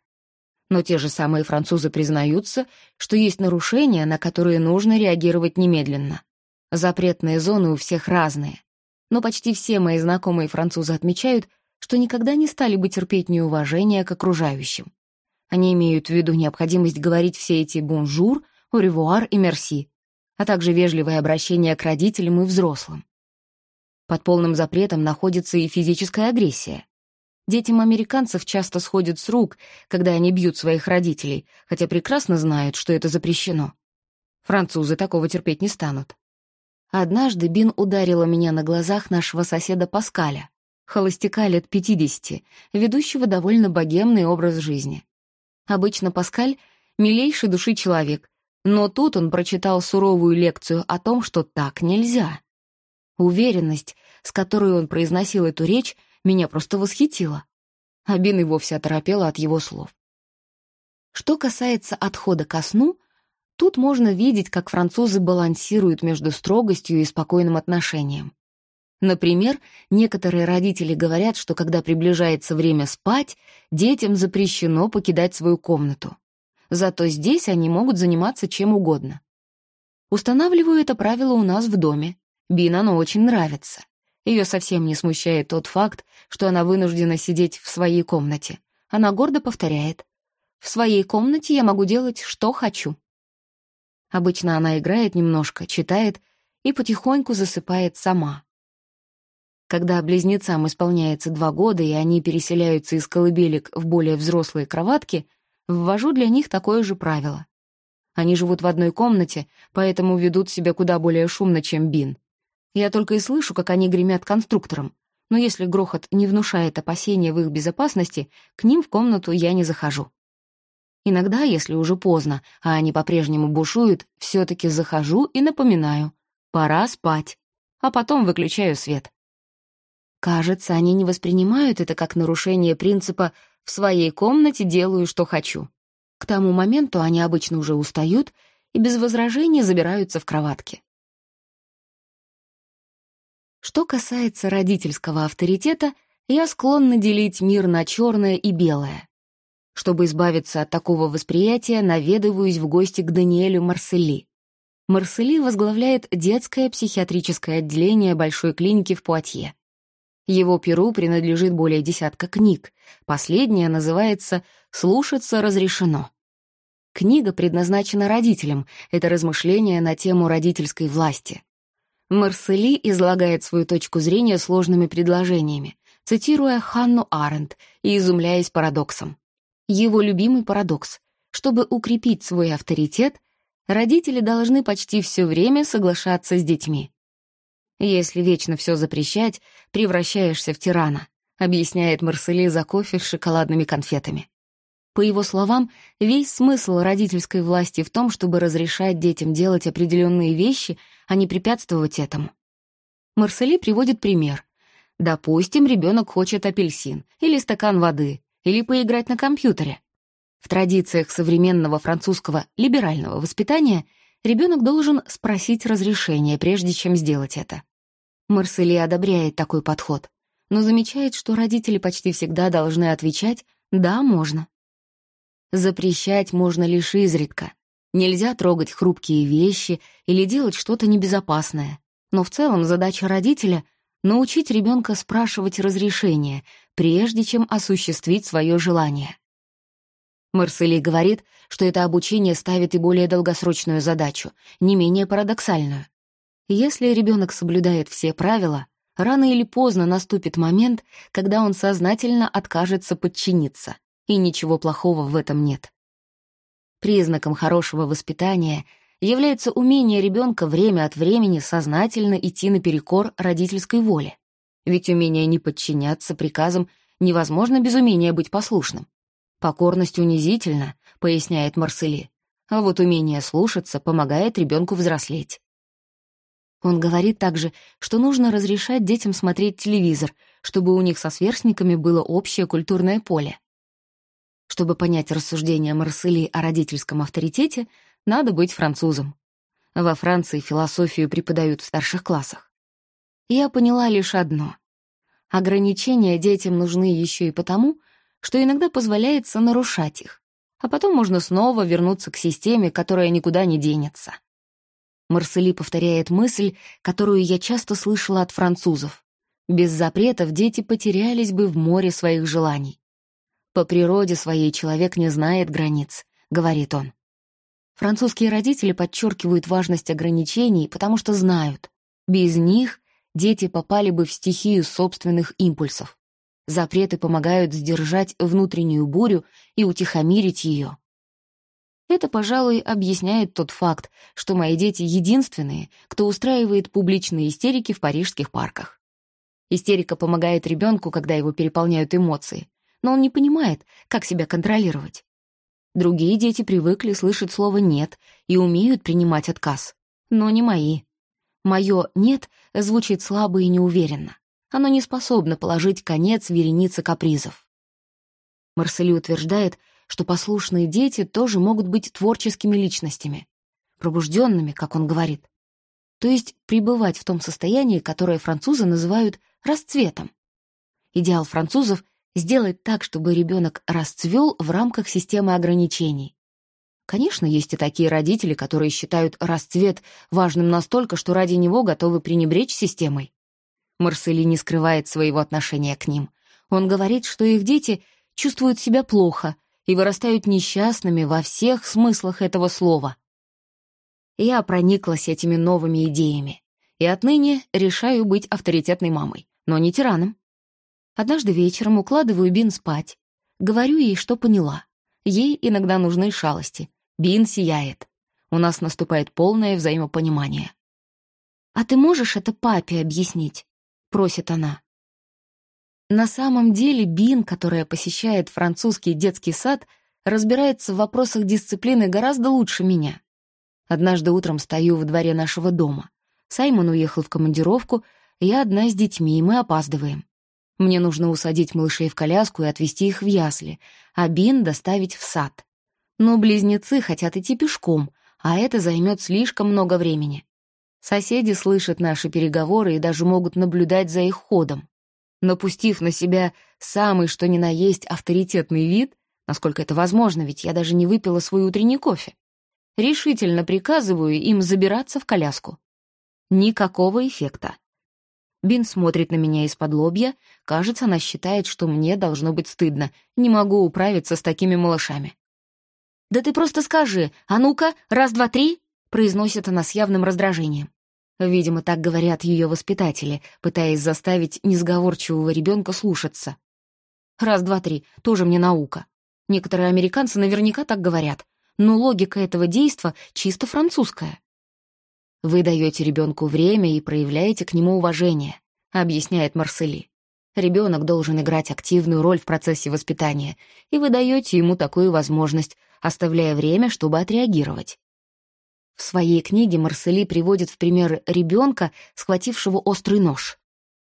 Но те же самые французы признаются, что есть нарушения, на которые нужно реагировать немедленно. Запретные зоны у всех разные. Но почти все мои знакомые французы отмечают, что никогда не стали бы терпеть неуважение к окружающим. Они имеют в виду необходимость говорить все эти «бонжур», «au и «мерси», а также вежливое обращение к родителям и взрослым. Под полным запретом находится и физическая агрессия. Детям американцев часто сходят с рук, когда они бьют своих родителей, хотя прекрасно знают, что это запрещено. Французы такого терпеть не станут. Однажды Бин ударила меня на глазах нашего соседа Паскаля, холостяка лет 50, ведущего довольно богемный образ жизни. Обычно Паскаль — милейший души человек, но тут он прочитал суровую лекцию о том, что так нельзя. Уверенность, с которой он произносил эту речь, меня просто восхитило. Абин и вовсе оторопела от его слов. Что касается отхода ко сну, тут можно видеть, как французы балансируют между строгостью и спокойным отношением. Например, некоторые родители говорят, что когда приближается время спать, детям запрещено покидать свою комнату. Зато здесь они могут заниматься чем угодно. Устанавливаю это правило у нас в доме. Бин оно очень нравится. Ее совсем не смущает тот факт, что она вынуждена сидеть в своей комнате. Она гордо повторяет. «В своей комнате я могу делать, что хочу». Обычно она играет немножко, читает и потихоньку засыпает сама. Когда близнецам исполняется два года, и они переселяются из колыбелек в более взрослые кроватки, ввожу для них такое же правило. Они живут в одной комнате, поэтому ведут себя куда более шумно, чем Бин. Я только и слышу, как они гремят конструктором. Но если грохот не внушает опасения в их безопасности, к ним в комнату я не захожу. Иногда, если уже поздно, а они по-прежнему бушуют, все-таки захожу и напоминаю. Пора спать. А потом выключаю свет. Кажется, они не воспринимают это как нарушение принципа «в своей комнате делаю, что хочу». К тому моменту они обычно уже устают и без возражений забираются в кроватки. Что касается родительского авторитета, я склонна делить мир на черное и белое. Чтобы избавиться от такого восприятия, наведываюсь в гости к Даниэлю Марсели. Марсели возглавляет детское психиатрическое отделение большой клиники в Пуатье. Его перу принадлежит более десятка книг. Последняя называется «Слушаться разрешено». Книга предназначена родителям, это размышления на тему родительской власти. Марсели излагает свою точку зрения сложными предложениями, цитируя Ханну Аренд и изумляясь парадоксом. Его любимый парадокс. Чтобы укрепить свой авторитет, родители должны почти все время соглашаться с детьми. Если вечно все запрещать, превращаешься в тирана, объясняет Марсели за кофе с шоколадными конфетами. По его словам, весь смысл родительской власти в том, чтобы разрешать детям делать определенные вещи, а не препятствовать этому. Марсели приводит пример. Допустим, ребенок хочет апельсин, или стакан воды, или поиграть на компьютере. В традициях современного французского либерального воспитания ребенок должен спросить разрешение, прежде чем сделать это. Марсели одобряет такой подход, но замечает, что родители почти всегда должны отвечать «да, можно». Запрещать можно лишь изредка. Нельзя трогать хрупкие вещи или делать что-то небезопасное. Но в целом задача родителя — научить ребенка спрашивать разрешение, прежде чем осуществить свое желание. Марсели говорит, что это обучение ставит и более долгосрочную задачу, не менее парадоксальную. Если ребенок соблюдает все правила, рано или поздно наступит момент, когда он сознательно откажется подчиниться, и ничего плохого в этом нет. Признаком хорошего воспитания является умение ребенка время от времени сознательно идти наперекор родительской воле. Ведь умение не подчиняться приказам невозможно без умения быть послушным. Покорность унизительна, поясняет Марсели, а вот умение слушаться помогает ребенку взрослеть. Он говорит также, что нужно разрешать детям смотреть телевизор, чтобы у них со сверстниками было общее культурное поле. Чтобы понять рассуждения Марсели о родительском авторитете, надо быть французом. Во Франции философию преподают в старших классах. Я поняла лишь одно. Ограничения детям нужны еще и потому, что иногда позволяется нарушать их, а потом можно снова вернуться к системе, которая никуда не денется. Марсели повторяет мысль, которую я часто слышала от французов. Без запретов дети потерялись бы в море своих желаний. «По природе своей человек не знает границ», — говорит он. Французские родители подчеркивают важность ограничений, потому что знают, без них дети попали бы в стихию собственных импульсов. Запреты помогают сдержать внутреннюю бурю и утихомирить ее. Это, пожалуй, объясняет тот факт, что мои дети единственные, кто устраивает публичные истерики в парижских парках. Истерика помогает ребенку, когда его переполняют эмоции, но он не понимает, как себя контролировать. Другие дети привыкли слышать слово «нет» и умеют принимать отказ, но не мои. Мое «нет» звучит слабо и неуверенно. Оно не способно положить конец веренице капризов. Марсели утверждает, что послушные дети тоже могут быть творческими личностями, пробужденными, как он говорит. То есть пребывать в том состоянии, которое французы называют расцветом. Идеал французов сделать так, чтобы ребенок расцвел в рамках системы ограничений. Конечно, есть и такие родители, которые считают расцвет важным настолько, что ради него готовы пренебречь системой. Марсели не скрывает своего отношения к ним. Он говорит, что их дети чувствуют себя плохо и вырастают несчастными во всех смыслах этого слова. Я прониклась этими новыми идеями и отныне решаю быть авторитетной мамой, но не тираном. Однажды вечером укладываю Бин спать. Говорю ей, что поняла. Ей иногда нужны шалости. Бин сияет. У нас наступает полное взаимопонимание. «А ты можешь это папе объяснить?» — просит она. На самом деле Бин, которая посещает французский детский сад, разбирается в вопросах дисциплины гораздо лучше меня. Однажды утром стою в дворе нашего дома. Саймон уехал в командировку, я одна с детьми, и мы опаздываем. Мне нужно усадить малышей в коляску и отвезти их в ясли, а Бин доставить в сад. Но близнецы хотят идти пешком, а это займет слишком много времени. Соседи слышат наши переговоры и даже могут наблюдать за их ходом. Напустив на себя самый что ни на есть авторитетный вид, насколько это возможно, ведь я даже не выпила свой утренний кофе, решительно приказываю им забираться в коляску. Никакого эффекта. Бин смотрит на меня из-под лобья. Кажется, она считает, что мне должно быть стыдно. Не могу управиться с такими малышами. «Да ты просто скажи, а ну-ка, раз, два, три!» произносит она с явным раздражением. Видимо, так говорят ее воспитатели, пытаясь заставить несговорчивого ребенка слушаться. Раз, два, три, тоже мне наука. Некоторые американцы наверняка так говорят, но логика этого действа чисто французская. Вы даете ребенку время и проявляете к нему уважение, объясняет Марсели. Ребенок должен играть активную роль в процессе воспитания, и вы даете ему такую возможность, оставляя время, чтобы отреагировать. В своей книге Марсели приводит в пример ребенка, схватившего острый нож.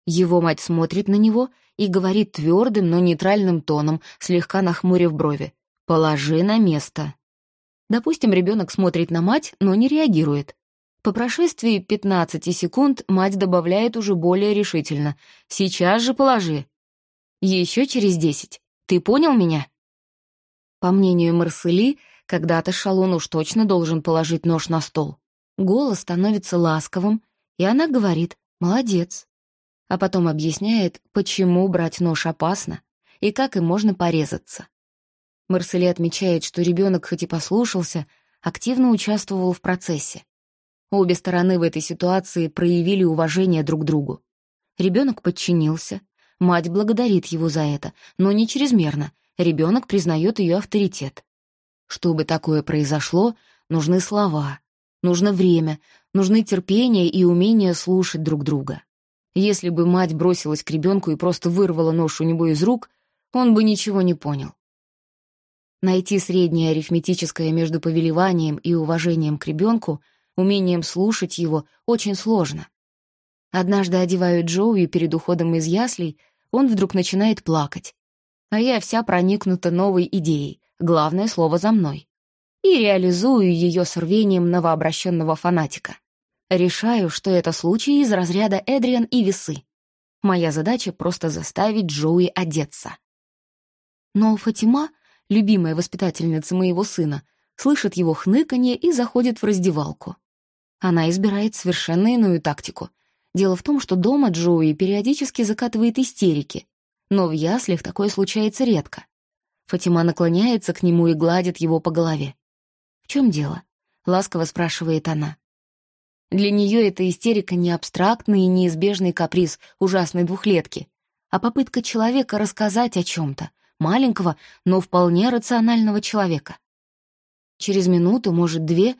Его мать смотрит на него и говорит твердым, но нейтральным тоном, слегка нахмурив брови. «Положи на место». Допустим, ребенок смотрит на мать, но не реагирует. По прошествии 15 секунд мать добавляет уже более решительно. «Сейчас же положи». Еще через 10. Ты понял меня? По мнению Марсели, когда-то Шалун уж точно должен положить нож на стол. Голос становится ласковым, и она говорит «молодец». А потом объясняет, почему брать нож опасно и как им можно порезаться. Марсели отмечает, что ребенок хоть и послушался, активно участвовал в процессе. Обе стороны в этой ситуации проявили уважение друг другу. Ребенок подчинился, мать благодарит его за это, но не чрезмерно, ребенок признает ее авторитет. Чтобы такое произошло, нужны слова, нужно время, нужны терпение и умение слушать друг друга. Если бы мать бросилась к ребенку и просто вырвала нож у него из рук, он бы ничего не понял. Найти среднее арифметическое между повелеванием и уважением к ребенку, умением слушать его, очень сложно. Однажды одеваю Джоуи перед уходом из яслей, он вдруг начинает плакать. А я вся проникнута новой идеей, главное слово за мной. И реализую ее с рвением новообращенного фанатика. Решаю, что это случай из разряда Эдриан и весы. Моя задача — просто заставить Джоуи одеться. Но Фатима, любимая воспитательница моего сына, слышит его хныканье и заходит в раздевалку. Она избирает совершенно иную тактику. Дело в том, что дома Джоуи периодически закатывает истерики, но в яслях такое случается редко. Фатима наклоняется к нему и гладит его по голове. «В чем дело?» — ласково спрашивает она. Для нее эта истерика не абстрактный и неизбежный каприз ужасной двухлетки, а попытка человека рассказать о чем-то, маленького, но вполне рационального человека. Через минуту, может, две,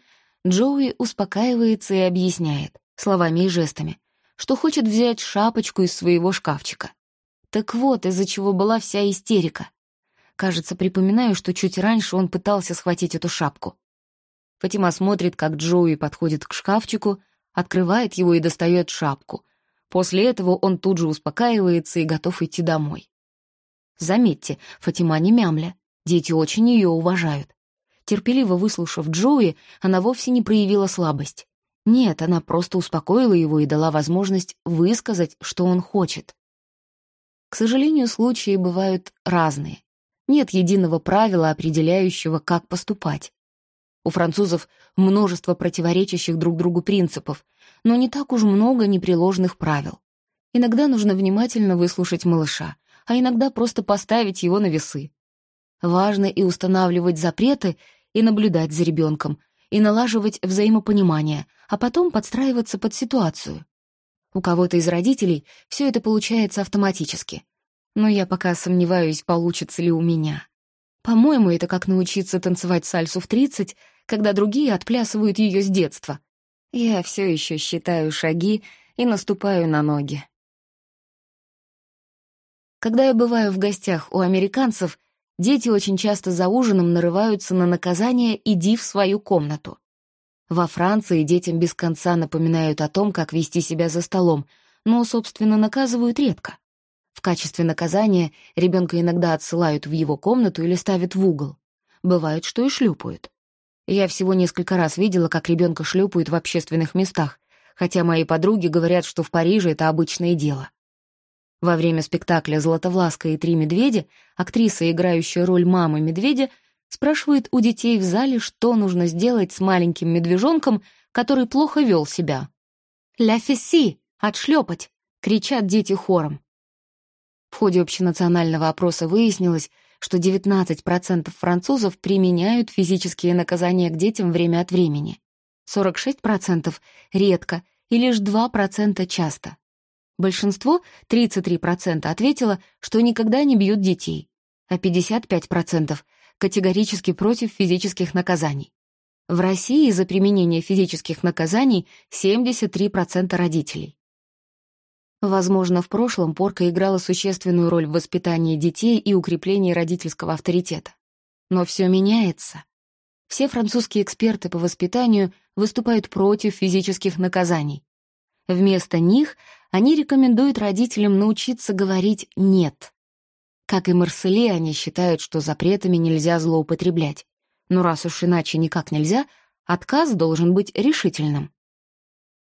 Джоуи успокаивается и объясняет, словами и жестами, что хочет взять шапочку из своего шкафчика. Так вот, из-за чего была вся истерика. Кажется, припоминаю, что чуть раньше он пытался схватить эту шапку. Фатима смотрит, как Джоуи подходит к шкафчику, открывает его и достает шапку. После этого он тут же успокаивается и готов идти домой. Заметьте, Фатима не мямля. Дети очень ее уважают. Терпеливо выслушав Джоуи, она вовсе не проявила слабость. Нет, она просто успокоила его и дала возможность высказать, что он хочет. К сожалению, случаи бывают разные. Нет единого правила, определяющего, как поступать. У французов множество противоречащих друг другу принципов, но не так уж много непреложных правил. Иногда нужно внимательно выслушать малыша, а иногда просто поставить его на весы. Важно и устанавливать запреты, и наблюдать за ребенком, и налаживать взаимопонимание, а потом подстраиваться под ситуацию. У кого-то из родителей все это получается автоматически но я пока сомневаюсь, получится ли у меня. По-моему, это как научиться танцевать сальсу в 30, когда другие отплясывают ее с детства. Я все еще считаю шаги и наступаю на ноги. Когда я бываю в гостях у американцев, дети очень часто за ужином нарываются на наказание «иди в свою комнату». Во Франции детям без конца напоминают о том, как вести себя за столом, но, собственно, наказывают редко. В качестве наказания ребенка иногда отсылают в его комнату или ставят в угол. Бывает, что и шлепают. Я всего несколько раз видела, как ребенка шлепают в общественных местах, хотя мои подруги говорят, что в Париже это обычное дело. Во время спектакля «Златовласка и три медведя» актриса, играющая роль мамы медведя, спрашивает у детей в зале, что нужно сделать с маленьким медвежонком, который плохо вел себя. «Ля фесси! Отшлепать!» — кричат дети хором. В ходе общенационального опроса выяснилось, что 19% французов применяют физические наказания к детям время от времени, 46% — редко и лишь 2% часто. Большинство, 33%, ответило, что никогда не бьют детей, а 55% категорически против физических наказаний. В России за применение физических наказаний 73% родителей. Возможно, в прошлом порка играла существенную роль в воспитании детей и укреплении родительского авторитета. Но все меняется. Все французские эксперты по воспитанию выступают против физических наказаний. Вместо них они рекомендуют родителям научиться говорить «нет». Как и Марселе, они считают, что запретами нельзя злоупотреблять. Но раз уж иначе никак нельзя, отказ должен быть решительным.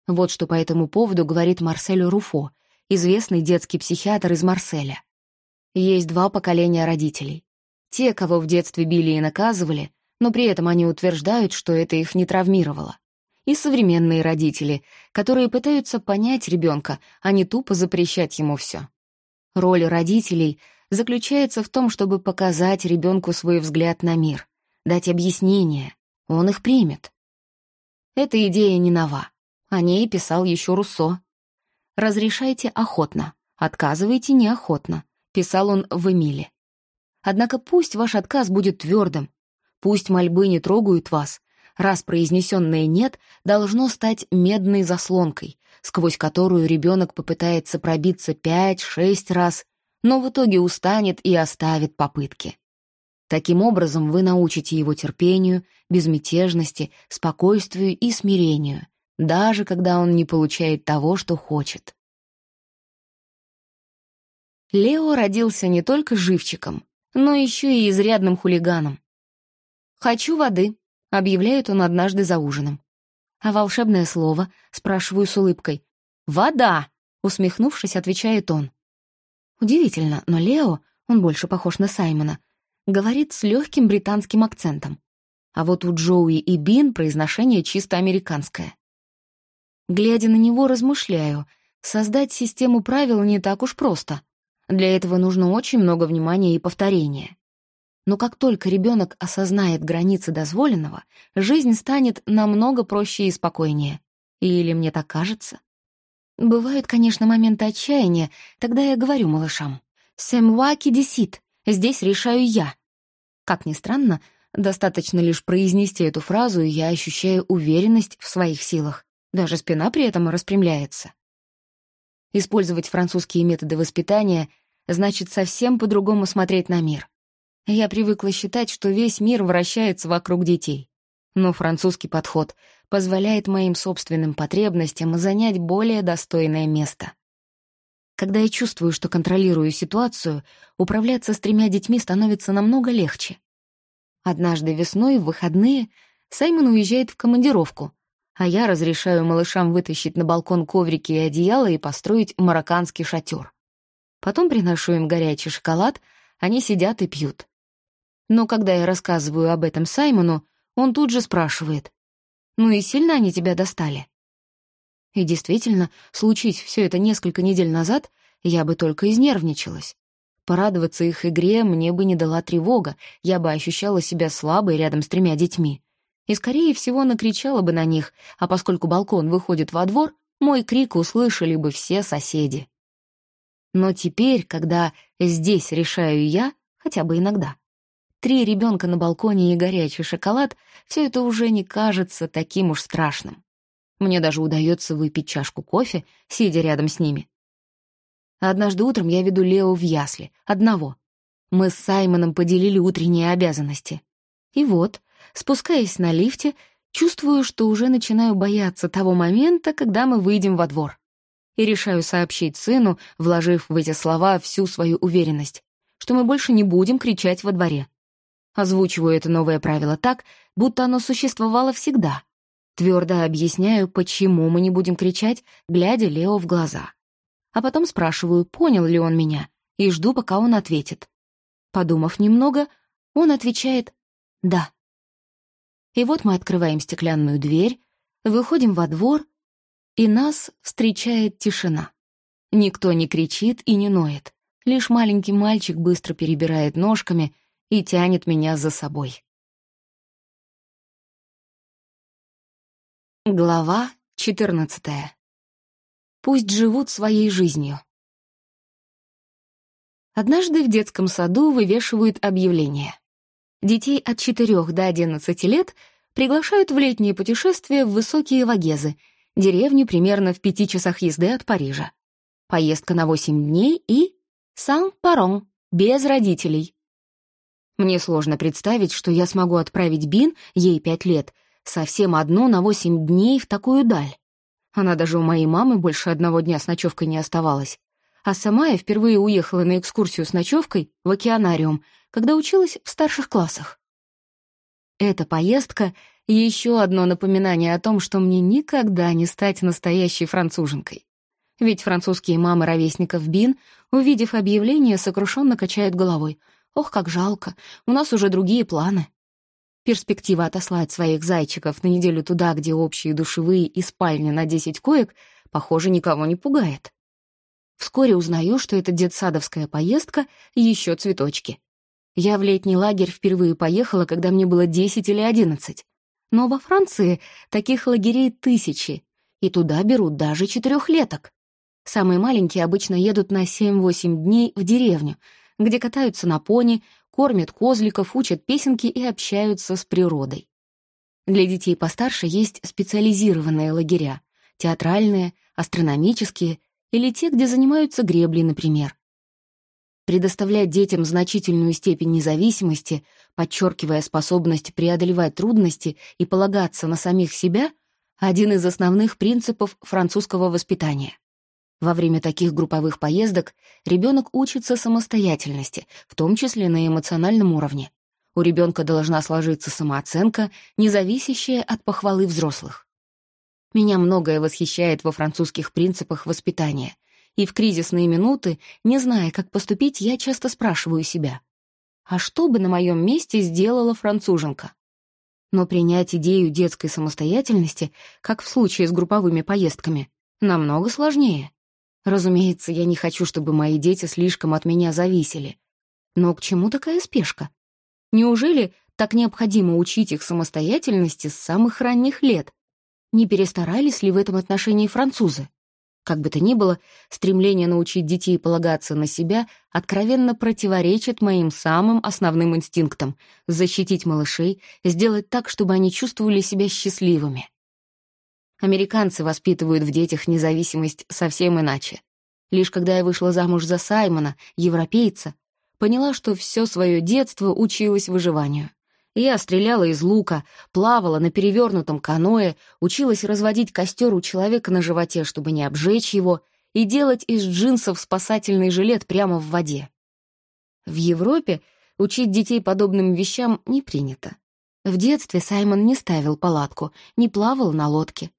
Вот что по этому поводу говорит Марсель Руфо, известный детский психиатр из Марселя. Есть два поколения родителей. Те, кого в детстве били и наказывали, но при этом они утверждают, что это их не травмировало. И современные родители, которые пытаются понять ребенка, а не тупо запрещать ему все. Роль родителей заключается в том, чтобы показать ребенку свой взгляд на мир, дать объяснение, он их примет. Эта идея не нова. О ней писал еще Руссо. «Разрешайте охотно, отказывайте неохотно», писал он в Эмиле. Однако пусть ваш отказ будет твердым, пусть мольбы не трогают вас, раз произнесенное «нет» должно стать медной заслонкой, сквозь которую ребенок попытается пробиться пять-шесть раз, но в итоге устанет и оставит попытки. Таким образом, вы научите его терпению, безмятежности, спокойствию и смирению, даже когда он не получает того, что хочет. Лео родился не только живчиком, но еще и изрядным хулиганом. «Хочу воды», — объявляет он однажды за ужином. «А волшебное слово?» — спрашиваю с улыбкой. «Вода!» — усмехнувшись, отвечает он. Удивительно, но Лео, он больше похож на Саймона, говорит с легким британским акцентом. А вот у Джоуи и Бин произношение чисто американское. Глядя на него, размышляю, создать систему правил не так уж просто. Для этого нужно очень много внимания и повторения. Но как только ребенок осознает границы дозволенного, жизнь станет намного проще и спокойнее. Или мне так кажется? Бывают, конечно, моменты отчаяния, тогда я говорю малышам. «Сэмваки десит, здесь решаю я». Как ни странно, достаточно лишь произнести эту фразу, и я ощущаю уверенность в своих силах. Даже спина при этом распрямляется. Использовать французские методы воспитания значит совсем по-другому смотреть на мир. Я привыкла считать, что весь мир вращается вокруг детей. Но французский подход позволяет моим собственным потребностям занять более достойное место. Когда я чувствую, что контролирую ситуацию, управляться с тремя детьми становится намного легче. Однажды весной, в выходные, Саймон уезжает в командировку, а я разрешаю малышам вытащить на балкон коврики и одеяло и построить марокканский шатер. Потом приношу им горячий шоколад, они сидят и пьют. Но когда я рассказываю об этом Саймону, он тут же спрашивает, «Ну и сильно они тебя достали?» И действительно, случись все это несколько недель назад, я бы только изнервничалась. Порадоваться их игре мне бы не дала тревога, я бы ощущала себя слабой рядом с тремя детьми. И, скорее всего, накричала бы на них, а поскольку балкон выходит во двор, мой крик услышали бы все соседи. Но теперь, когда здесь решаю я, хотя бы иногда, Три ребенка на балконе и горячий шоколад — все это уже не кажется таким уж страшным. Мне даже удается выпить чашку кофе, сидя рядом с ними. Однажды утром я веду Лео в ясли, одного. Мы с Саймоном поделили утренние обязанности. И вот, спускаясь на лифте, чувствую, что уже начинаю бояться того момента, когда мы выйдем во двор. И решаю сообщить сыну, вложив в эти слова всю свою уверенность, что мы больше не будем кричать во дворе. Озвучиваю это новое правило так, будто оно существовало всегда. Твердо объясняю, почему мы не будем кричать, глядя Лео в глаза. А потом спрашиваю, понял ли он меня, и жду, пока он ответит. Подумав немного, он отвечает «да». И вот мы открываем стеклянную дверь, выходим во двор, и нас встречает тишина. Никто не кричит и не ноет. Лишь маленький мальчик быстро перебирает ножками и тянет меня за собой. Глава 14. Пусть живут своей жизнью. Однажды в детском саду вывешивают объявление. Детей от 4 до 11 лет приглашают в летнее путешествие в высокие Вагезы, деревню примерно в пяти часах езды от Парижа. Поездка на восемь дней и... Сан-Парон, без родителей. Мне сложно представить, что я смогу отправить Бин, ей пять лет, совсем одну на восемь дней в такую даль. Она даже у моей мамы больше одного дня с ночевкой не оставалась. А сама я впервые уехала на экскурсию с ночевкой в океанариум, когда училась в старших классах. Эта поездка — еще одно напоминание о том, что мне никогда не стать настоящей француженкой. Ведь французские мамы ровесников Бин, увидев объявление, сокрушенно качают головой. «Ох, как жалко, у нас уже другие планы». Перспектива отослать своих зайчиков на неделю туда, где общие душевые и спальни на 10 коек, похоже, никого не пугает. Вскоре узнаю, что это детсадовская поездка еще цветочки. Я в летний лагерь впервые поехала, когда мне было 10 или 11. Но во Франции таких лагерей тысячи, и туда берут даже четырехлеток. Самые маленькие обычно едут на 7-8 дней в деревню, где катаются на пони, кормят козликов, учат песенки и общаются с природой. Для детей постарше есть специализированные лагеря — театральные, астрономические или те, где занимаются греблей, например. Предоставлять детям значительную степень независимости, подчеркивая способность преодолевать трудности и полагаться на самих себя — один из основных принципов французского воспитания. Во время таких групповых поездок ребенок учится самостоятельности, в том числе на эмоциональном уровне. У ребенка должна сложиться самооценка, не зависящая от похвалы взрослых. Меня многое восхищает во французских принципах воспитания, и в кризисные минуты, не зная, как поступить, я часто спрашиваю себя, а что бы на моем месте сделала француженка? Но принять идею детской самостоятельности, как в случае с групповыми поездками, намного сложнее. Разумеется, я не хочу, чтобы мои дети слишком от меня зависели. Но к чему такая спешка? Неужели так необходимо учить их самостоятельности с самых ранних лет? Не перестарались ли в этом отношении французы? Как бы то ни было, стремление научить детей полагаться на себя откровенно противоречит моим самым основным инстинктам — защитить малышей, сделать так, чтобы они чувствовали себя счастливыми. Американцы воспитывают в детях независимость совсем иначе. Лишь когда я вышла замуж за Саймона, европейца, поняла, что все свое детство училась выживанию. Я стреляла из лука, плавала на перевернутом каное, училась разводить костер у человека на животе, чтобы не обжечь его, и делать из джинсов спасательный жилет прямо в воде. В Европе учить детей подобным вещам не принято. В детстве Саймон не ставил палатку, не плавал на лодке.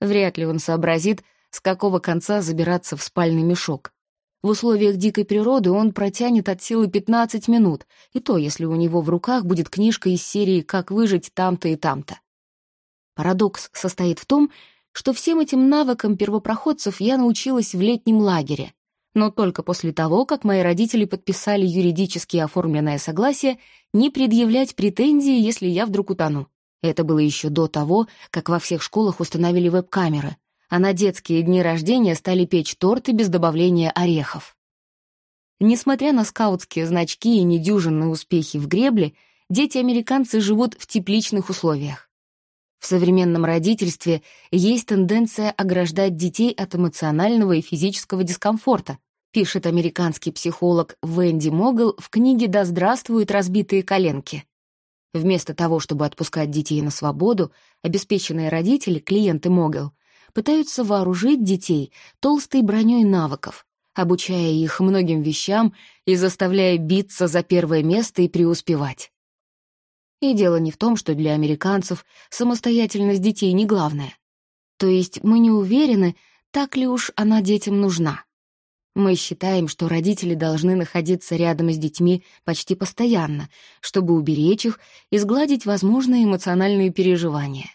Вряд ли он сообразит, с какого конца забираться в спальный мешок. В условиях дикой природы он протянет от силы 15 минут, и то, если у него в руках будет книжка из серии «Как выжить там-то и там-то». Парадокс состоит в том, что всем этим навыкам первопроходцев я научилась в летнем лагере, но только после того, как мои родители подписали юридически оформленное согласие не предъявлять претензии, если я вдруг утону. Это было еще до того, как во всех школах установили веб-камеры, а на детские дни рождения стали печь торты без добавления орехов. Несмотря на скаутские значки и недюжинные успехи в гребле, дети-американцы живут в тепличных условиях. В современном родительстве есть тенденция ограждать детей от эмоционального и физического дискомфорта, пишет американский психолог Венди Могл в книге «Да здравствуют разбитые коленки». Вместо того, чтобы отпускать детей на свободу, обеспеченные родители, клиенты Могл, пытаются вооружить детей толстой броней навыков, обучая их многим вещам и заставляя биться за первое место и преуспевать. И дело не в том, что для американцев самостоятельность детей не главное. То есть мы не уверены, так ли уж она детям нужна. Мы считаем, что родители должны находиться рядом с детьми почти постоянно, чтобы уберечь их и сгладить возможные эмоциональные переживания.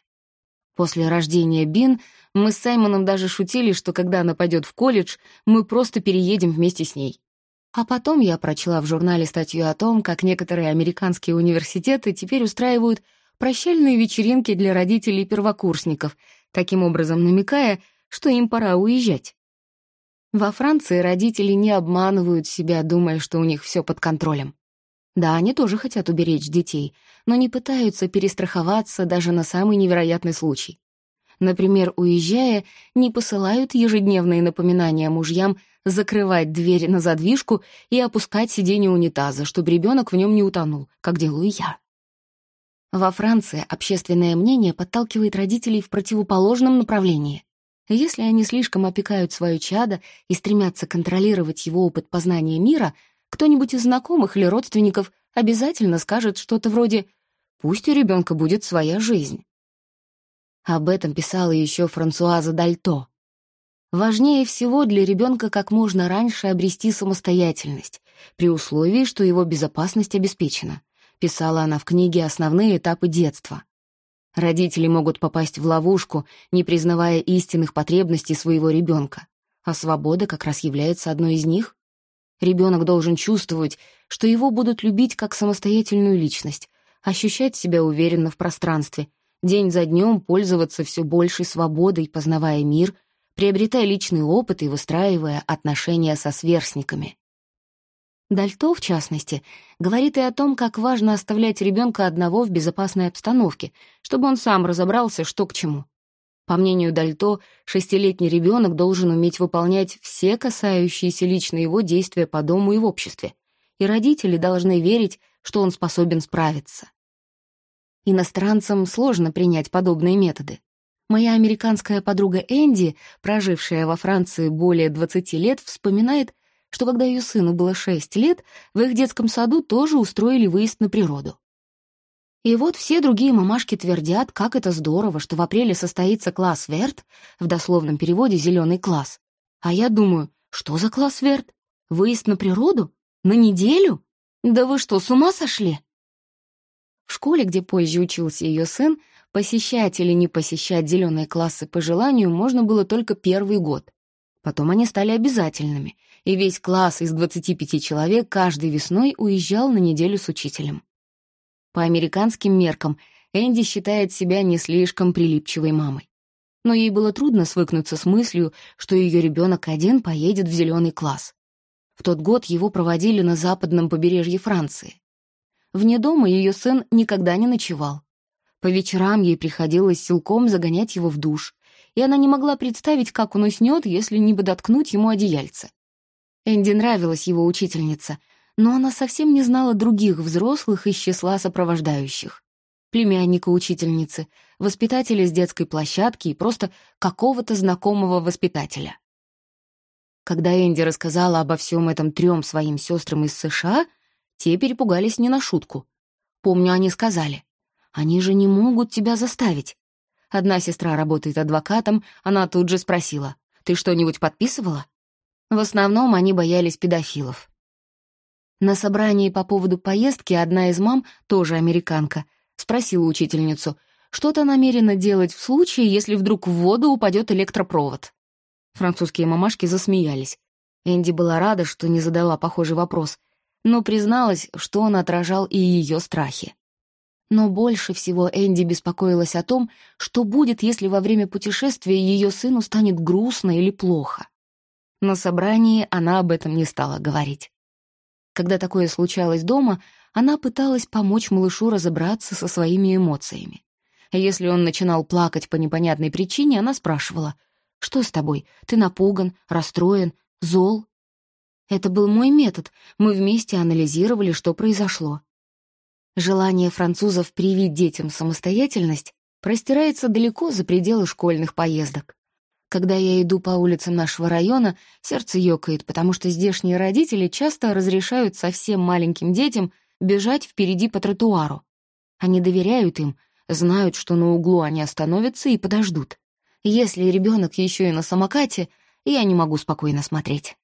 После рождения Бин мы с Саймоном даже шутили, что когда она пойдет в колледж, мы просто переедем вместе с ней. А потом я прочла в журнале статью о том, как некоторые американские университеты теперь устраивают прощальные вечеринки для родителей первокурсников, таким образом намекая, что им пора уезжать. Во Франции родители не обманывают себя, думая, что у них все под контролем. Да, они тоже хотят уберечь детей, но не пытаются перестраховаться даже на самый невероятный случай. Например, уезжая, не посылают ежедневные напоминания мужьям закрывать дверь на задвижку и опускать сиденье унитаза, чтобы ребенок в нем не утонул, как делаю я. Во Франции общественное мнение подталкивает родителей в противоположном направлении. Если они слишком опекают свое чадо и стремятся контролировать его опыт познания мира, кто-нибудь из знакомых или родственников обязательно скажет что-то вроде «пусть у ребенка будет своя жизнь». Об этом писала еще Франсуаза Дальто. Важнее всего для ребенка как можно раньше обрести самостоятельность, при условии, что его безопасность обеспечена, писала она в книге «Основные этапы детства». Родители могут попасть в ловушку, не признавая истинных потребностей своего ребенка, а свобода как раз является одной из них. Ребенок должен чувствовать, что его будут любить как самостоятельную личность, ощущать себя уверенно в пространстве день за днем пользоваться все большей свободой, познавая мир, приобретая личный опыт и выстраивая отношения со сверстниками. Дальто, в частности, говорит и о том, как важно оставлять ребенка одного в безопасной обстановке, чтобы он сам разобрался, что к чему. По мнению Дальто, шестилетний ребенок должен уметь выполнять все касающиеся лично его действия по дому и в обществе, и родители должны верить, что он способен справиться. Иностранцам сложно принять подобные методы. Моя американская подруга Энди, прожившая во Франции более 20 лет, вспоминает, что когда ее сыну было 6 лет, в их детском саду тоже устроили выезд на природу. И вот все другие мамашки твердят, как это здорово, что в апреле состоится класс Верт, в дословном переводе «зеленый класс». А я думаю, что за класс Верт? Выезд на природу? На неделю? Да вы что, с ума сошли? В школе, где позже учился ее сын, посещать или не посещать зеленые классы по желанию можно было только первый год. Потом они стали обязательными, и весь класс из 25 человек каждой весной уезжал на неделю с учителем. По американским меркам Энди считает себя не слишком прилипчивой мамой. Но ей было трудно свыкнуться с мыслью, что ее ребенок один поедет в зеленый класс. В тот год его проводили на западном побережье Франции. Вне дома ее сын никогда не ночевал. По вечерам ей приходилось силком загонять его в душ, и она не могла представить, как он уснет, если не подоткнуть ему одеяльце. Энди нравилась его учительница, но она совсем не знала других взрослых из числа сопровождающих. Племянника учительницы, воспитателя с детской площадки и просто какого-то знакомого воспитателя. Когда Энди рассказала обо всем этом трем своим сестрам из США, те перепугались не на шутку. Помню, они сказали, «Они же не могут тебя заставить». Одна сестра работает адвокатом, она тут же спросила, «Ты что-нибудь подписывала?» В основном они боялись педофилов. На собрании по поводу поездки одна из мам, тоже американка, спросила учительницу, что-то намерена делать в случае, если вдруг в воду упадет электропровод. Французские мамашки засмеялись. Энди была рада, что не задала похожий вопрос, но призналась, что он отражал и ее страхи. Но больше всего Энди беспокоилась о том, что будет, если во время путешествия ее сыну станет грустно или плохо. На собрании она об этом не стала говорить. Когда такое случалось дома, она пыталась помочь малышу разобраться со своими эмоциями. Если он начинал плакать по непонятной причине, она спрашивала, «Что с тобой? Ты напуган, расстроен, зол?» Это был мой метод. Мы вместе анализировали, что произошло. Желание французов привить детям самостоятельность простирается далеко за пределы школьных поездок. Когда я иду по улицам нашего района, сердце ёкает, потому что здешние родители часто разрешают совсем маленьким детям бежать впереди по тротуару. Они доверяют им, знают, что на углу они остановятся и подождут. Если ребенок еще и на самокате, я не могу спокойно смотреть.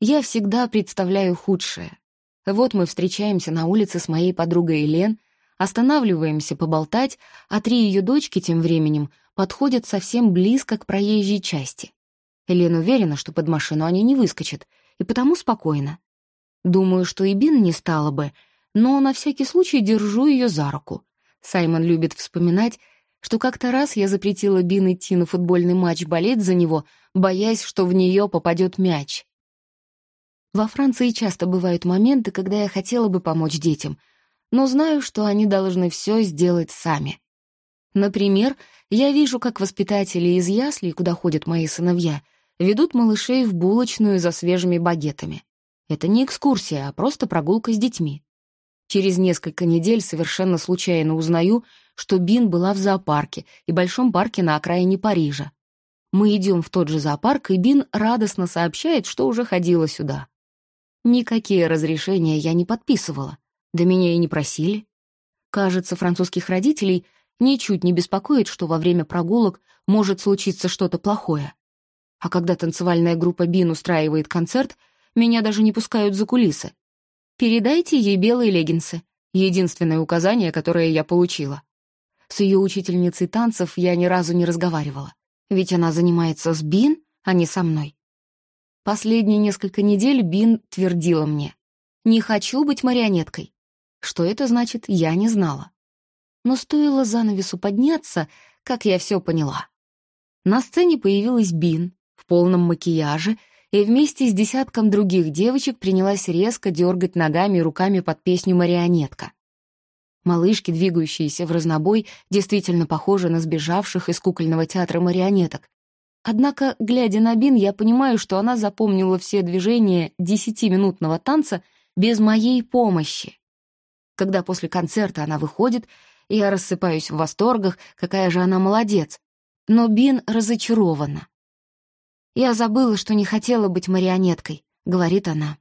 Я всегда представляю худшее. Вот мы встречаемся на улице с моей подругой Елен, останавливаемся поболтать, а три ее дочки тем временем подходят совсем близко к проезжей части. Елен уверена, что под машину они не выскочат, и потому спокойно. Думаю, что и Бин не стала бы, но на всякий случай держу ее за руку. Саймон любит вспоминать, что как-то раз я запретила Бин идти на футбольный матч болеть за него, боясь, что в нее попадет мяч. Во Франции часто бывают моменты, когда я хотела бы помочь детям, но знаю, что они должны все сделать сами. Например, я вижу, как воспитатели из яслей, куда ходят мои сыновья, ведут малышей в булочную за свежими багетами. Это не экскурсия, а просто прогулка с детьми. Через несколько недель совершенно случайно узнаю, что Бин была в зоопарке и большом парке на окраине Парижа. Мы идем в тот же зоопарк, и Бин радостно сообщает, что уже ходила сюда. Никакие разрешения я не подписывала, да меня и не просили. Кажется, французских родителей ничуть не беспокоит, что во время прогулок может случиться что-то плохое. А когда танцевальная группа Бин устраивает концерт, меня даже не пускают за кулисы. «Передайте ей белые леггинсы», — единственное указание, которое я получила. С ее учительницей танцев я ни разу не разговаривала, ведь она занимается с Бин, а не со мной. Последние несколько недель Бин твердила мне, «Не хочу быть марионеткой». Что это значит, я не знала. Но стоило занавесу подняться, как я все поняла. На сцене появилась Бин в полном макияже и вместе с десятком других девочек принялась резко дергать ногами и руками под песню «Марионетка». Малышки, двигающиеся в разнобой, действительно похожи на сбежавших из кукольного театра марионеток. Однако, глядя на Бин, я понимаю, что она запомнила все движения десятиминутного танца без моей помощи. Когда после концерта она выходит, я рассыпаюсь в восторгах, какая же она молодец. Но Бин разочарована. «Я забыла, что не хотела быть марионеткой», — говорит она.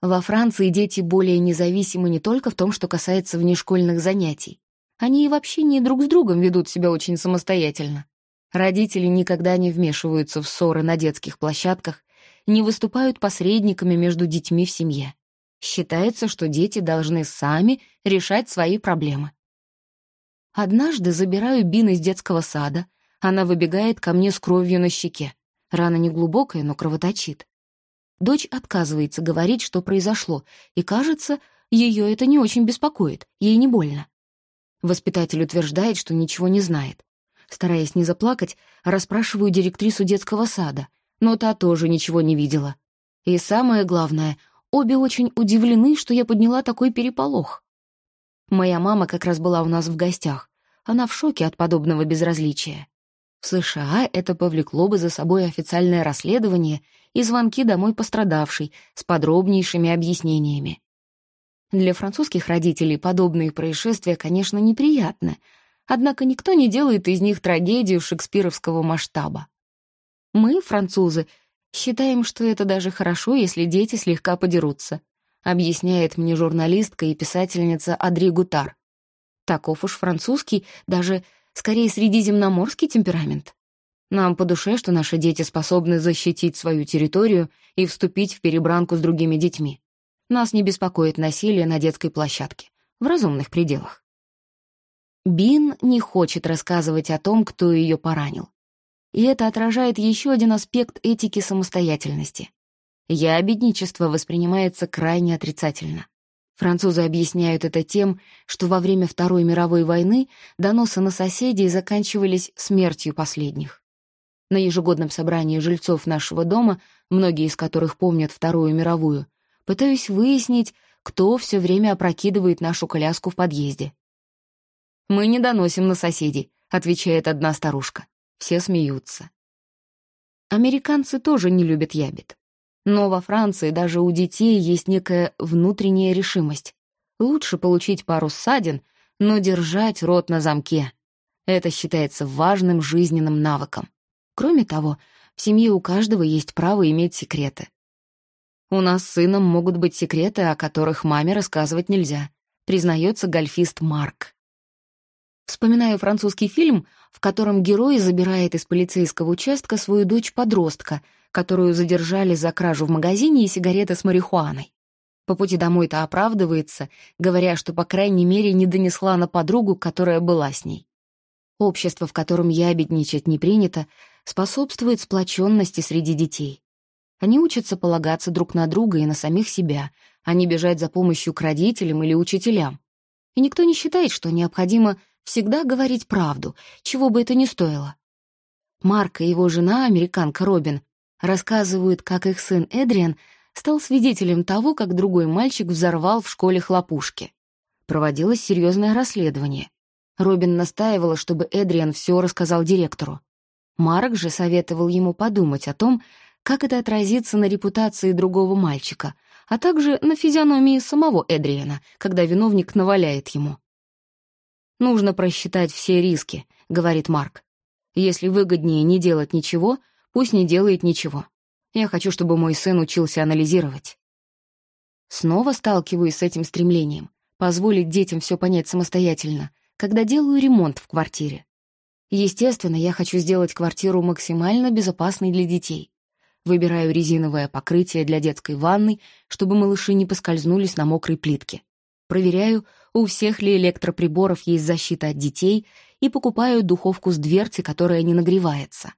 Во Франции дети более независимы не только в том, что касается внешкольных занятий. Они и в общении друг с другом ведут себя очень самостоятельно. Родители никогда не вмешиваются в ссоры на детских площадках, не выступают посредниками между детьми в семье. Считается, что дети должны сами решать свои проблемы. Однажды забираю Бин из детского сада, она выбегает ко мне с кровью на щеке. Рана не глубокая, но кровоточит. Дочь отказывается говорить, что произошло, и, кажется, ее это не очень беспокоит, ей не больно. Воспитатель утверждает, что ничего не знает. Стараясь не заплакать, расспрашиваю директрису детского сада, но та тоже ничего не видела. И самое главное, обе очень удивлены, что я подняла такой переполох. Моя мама как раз была у нас в гостях. Она в шоке от подобного безразличия. В США это повлекло бы за собой официальное расследование и звонки домой пострадавшей с подробнейшими объяснениями. Для французских родителей подобные происшествия, конечно, неприятны, однако никто не делает из них трагедию шекспировского масштаба. Мы, французы, считаем, что это даже хорошо, если дети слегка подерутся, объясняет мне журналистка и писательница Адри Гутар. Таков уж французский, даже скорее средиземноморский темперамент. Нам по душе, что наши дети способны защитить свою территорию и вступить в перебранку с другими детьми. Нас не беспокоит насилие на детской площадке, в разумных пределах. Бин не хочет рассказывать о том, кто ее поранил. И это отражает еще один аспект этики самостоятельности. Ябедничество воспринимается крайне отрицательно. Французы объясняют это тем, что во время Второй мировой войны доносы на соседей заканчивались смертью последних. На ежегодном собрании жильцов нашего дома, многие из которых помнят Вторую мировую, пытаюсь выяснить, кто все время опрокидывает нашу коляску в подъезде. «Мы не доносим на соседей», — отвечает одна старушка. Все смеются. Американцы тоже не любят ябед. Но во Франции даже у детей есть некая внутренняя решимость. Лучше получить пару ссадин, но держать рот на замке. Это считается важным жизненным навыком. Кроме того, в семье у каждого есть право иметь секреты. У нас с сыном могут быть секреты, о которых маме рассказывать нельзя, признается гольфист Марк. Вспоминаю французский фильм, в котором герой забирает из полицейского участка свою дочь-подростка, которую задержали за кражу в магазине и сигареты с марихуаной. По пути домой-то оправдывается, говоря, что, по крайней мере, не донесла на подругу, которая была с ней. Общество, в котором ябедничать не принято, способствует сплоченности среди детей. Они учатся полагаться друг на друга и на самих себя, а не бежать за помощью к родителям или учителям. И никто не считает, что необходимо всегда говорить правду, чего бы это ни стоило. Марк и его жена, американка Робин, рассказывают, как их сын Эдриан стал свидетелем того, как другой мальчик взорвал в школе хлопушки. Проводилось серьезное расследование. Робин настаивала, чтобы Эдриан все рассказал директору. Марк же советовал ему подумать о том, как это отразится на репутации другого мальчика, а также на физиономии самого Эдриана, когда виновник наваляет ему. «Нужно просчитать все риски», — говорит Марк. «Если выгоднее не делать ничего, пусть не делает ничего. Я хочу, чтобы мой сын учился анализировать». Снова сталкиваюсь с этим стремлением — позволить детям все понять самостоятельно, когда делаю ремонт в квартире. Естественно, я хочу сделать квартиру максимально безопасной для детей. Выбираю резиновое покрытие для детской ванны, чтобы малыши не поскользнулись на мокрой плитке. Проверяю, у всех ли электроприборов есть защита от детей, и покупаю духовку с дверцей, которая не нагревается.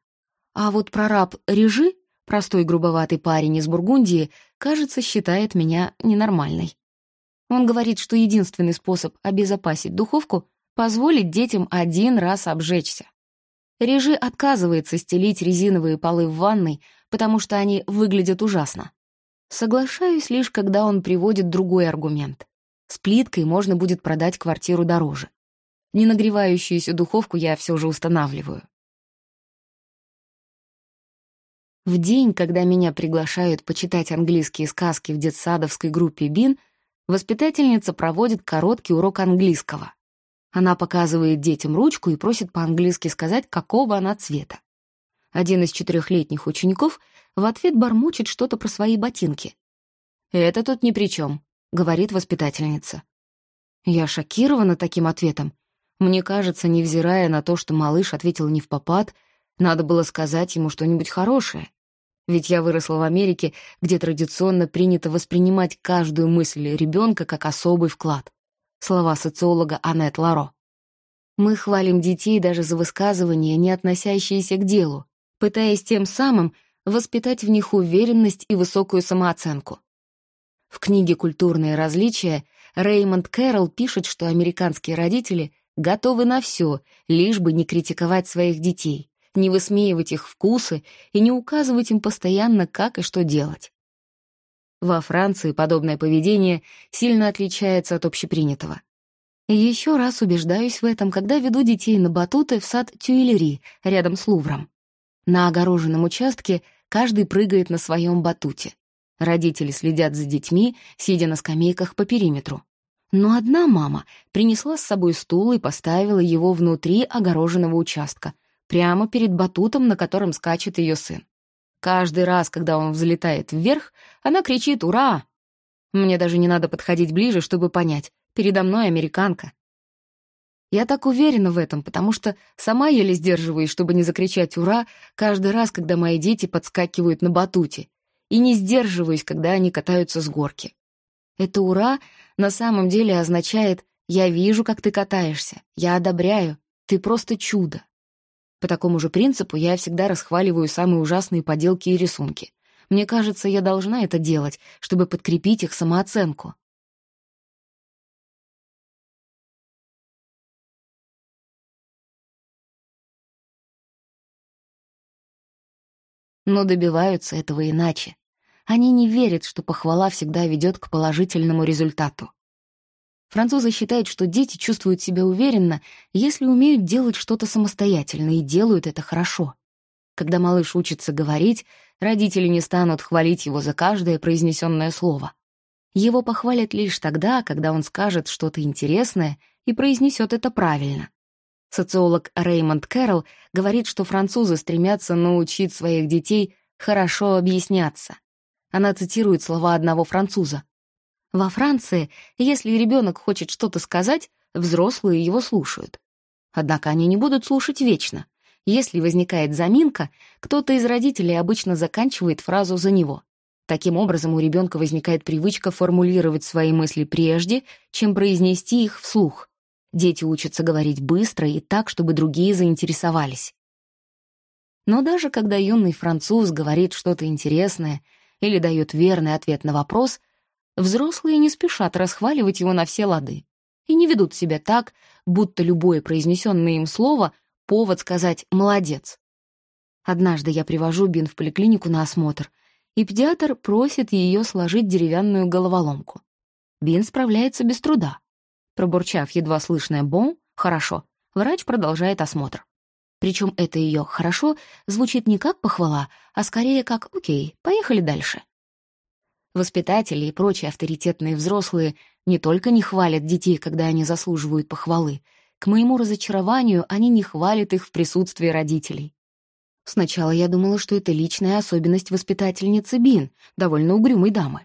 А вот прораб Режи, простой грубоватый парень из Бургундии, кажется, считает меня ненормальной. Он говорит, что единственный способ обезопасить духовку позволить детям один раз обжечься. Режи отказывается стелить резиновые полы в ванной, потому что они выглядят ужасно. Соглашаюсь лишь, когда он приводит другой аргумент. С плиткой можно будет продать квартиру дороже. Ненагревающуюся духовку я все же устанавливаю. В день, когда меня приглашают почитать английские сказки в детсадовской группе БИН, воспитательница проводит короткий урок английского. Она показывает детям ручку и просит по-английски сказать, какого она цвета. Один из четырехлетних учеников в ответ бормочет что-то про свои ботинки. «Это тут ни при чем», — говорит воспитательница. Я шокирована таким ответом. Мне кажется, невзирая на то, что малыш ответил не в попад, надо было сказать ему что-нибудь хорошее. Ведь я выросла в Америке, где традиционно принято воспринимать каждую мысль ребенка как особый вклад слова социолога Аннет Ларо. Мы хвалим детей даже за высказывания, не относящиеся к делу, пытаясь тем самым воспитать в них уверенность и высокую самооценку. В книге «Культурные различия» Реймонд Кэрролл пишет, что американские родители готовы на все, лишь бы не критиковать своих детей, не высмеивать их вкусы и не указывать им постоянно, как и что делать. Во Франции подобное поведение сильно отличается от общепринятого. еще раз убеждаюсь в этом, когда веду детей на батуты в сад Тюильри, рядом с Лувром. На огороженном участке каждый прыгает на своем батуте. Родители следят за детьми, сидя на скамейках по периметру. Но одна мама принесла с собой стул и поставила его внутри огороженного участка, прямо перед батутом, на котором скачет ее сын. Каждый раз, когда он взлетает вверх, она кричит «Ура!». Мне даже не надо подходить ближе, чтобы понять. Передо мной американка. Я так уверена в этом, потому что сама еле сдерживаюсь, чтобы не закричать «Ура!» каждый раз, когда мои дети подскакивают на батуте, и не сдерживаюсь, когда они катаются с горки. Это «Ура!» на самом деле означает «Я вижу, как ты катаешься, я одобряю, ты просто чудо». По такому же принципу я всегда расхваливаю самые ужасные поделки и рисунки. Мне кажется, я должна это делать, чтобы подкрепить их самооценку. Но добиваются этого иначе. Они не верят, что похвала всегда ведет к положительному результату. Французы считают, что дети чувствуют себя уверенно, если умеют делать что-то самостоятельно и делают это хорошо. Когда малыш учится говорить, родители не станут хвалить его за каждое произнесенное слово. Его похвалят лишь тогда, когда он скажет что-то интересное и произнесет это правильно. Социолог Реймонд Кэрролл говорит, что французы стремятся научить своих детей хорошо объясняться. Она цитирует слова одного француза. Во Франции, если ребенок хочет что-то сказать, взрослые его слушают. Однако они не будут слушать вечно. Если возникает заминка, кто-то из родителей обычно заканчивает фразу за него. Таким образом, у ребенка возникает привычка формулировать свои мысли прежде, чем произнести их вслух. Дети учатся говорить быстро и так, чтобы другие заинтересовались. Но даже когда юный француз говорит что-то интересное или дает верный ответ на вопрос, Взрослые не спешат расхваливать его на все лады и не ведут себя так, будто любое произнесенное им слово — повод сказать «молодец». Однажды я привожу Бин в поликлинику на осмотр, и педиатр просит ее сложить деревянную головоломку. Бин справляется без труда. Пробурчав едва слышное «бон», «хорошо», врач продолжает осмотр. Причем это ее «хорошо» звучит не как похвала, а скорее как «окей, поехали дальше». Воспитатели и прочие авторитетные взрослые не только не хвалят детей, когда они заслуживают похвалы, к моему разочарованию они не хвалят их в присутствии родителей. Сначала я думала, что это личная особенность воспитательницы Бин, довольно угрюмой дамы.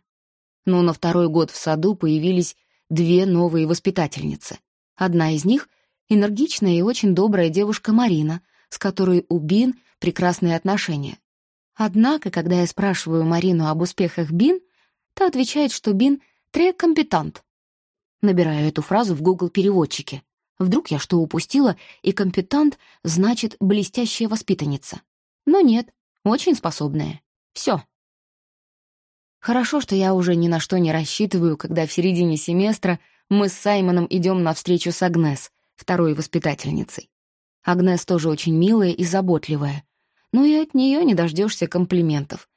Но на второй год в саду появились две новые воспитательницы. Одна из них — энергичная и очень добрая девушка Марина, с которой у Бин прекрасные отношения. Однако, когда я спрашиваю Марину об успехах Бин, та отвечает, что Бин «тре компетант». Набираю эту фразу в Google-переводчике. Вдруг я что упустила, и компетант значит «блестящая воспитанница». Но нет, очень способная. Все. Хорошо, что я уже ни на что не рассчитываю, когда в середине семестра мы с Саймоном идем на встречу с Агнес, второй воспитательницей. Агнес тоже очень милая и заботливая, но и от нее не дождешься комплиментов.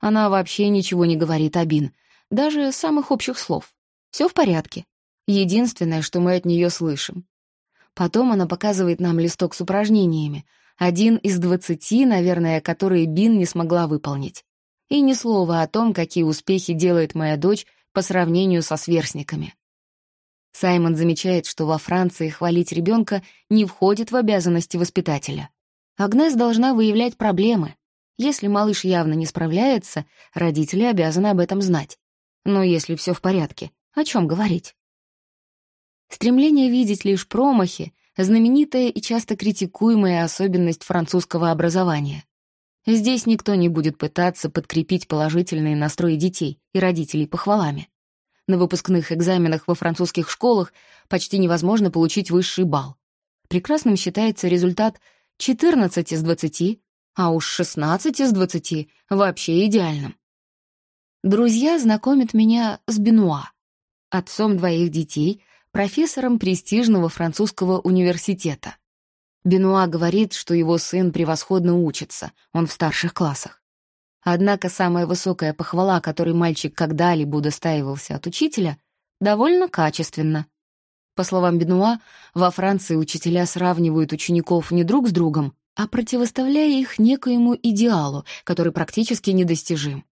Она вообще ничего не говорит о Бин, даже самых общих слов. Все в порядке. Единственное, что мы от нее слышим. Потом она показывает нам листок с упражнениями, один из двадцати, наверное, которые Бин не смогла выполнить. И ни слова о том, какие успехи делает моя дочь по сравнению со сверстниками. Саймон замечает, что во Франции хвалить ребенка не входит в обязанности воспитателя. Агнес должна выявлять проблемы. Если малыш явно не справляется, родители обязаны об этом знать. Но если все в порядке, о чем говорить? Стремление видеть лишь промахи знаменитая и часто критикуемая особенность французского образования. Здесь никто не будет пытаться подкрепить положительные настрои детей и родителей похвалами. На выпускных экзаменах во французских школах почти невозможно получить высший балл. Прекрасным считается результат 14 из 20, а уж 16 из 20 вообще идеальным. Друзья знакомят меня с Бенуа, отцом двоих детей, профессором престижного французского университета. Бенуа говорит, что его сын превосходно учится, он в старших классах. Однако самая высокая похвала, которой мальчик когда-либо удостаивался от учителя, довольно качественно. По словам Бенуа, во Франции учителя сравнивают учеников не друг с другом, а противоставляя их некоему идеалу, который практически недостижим.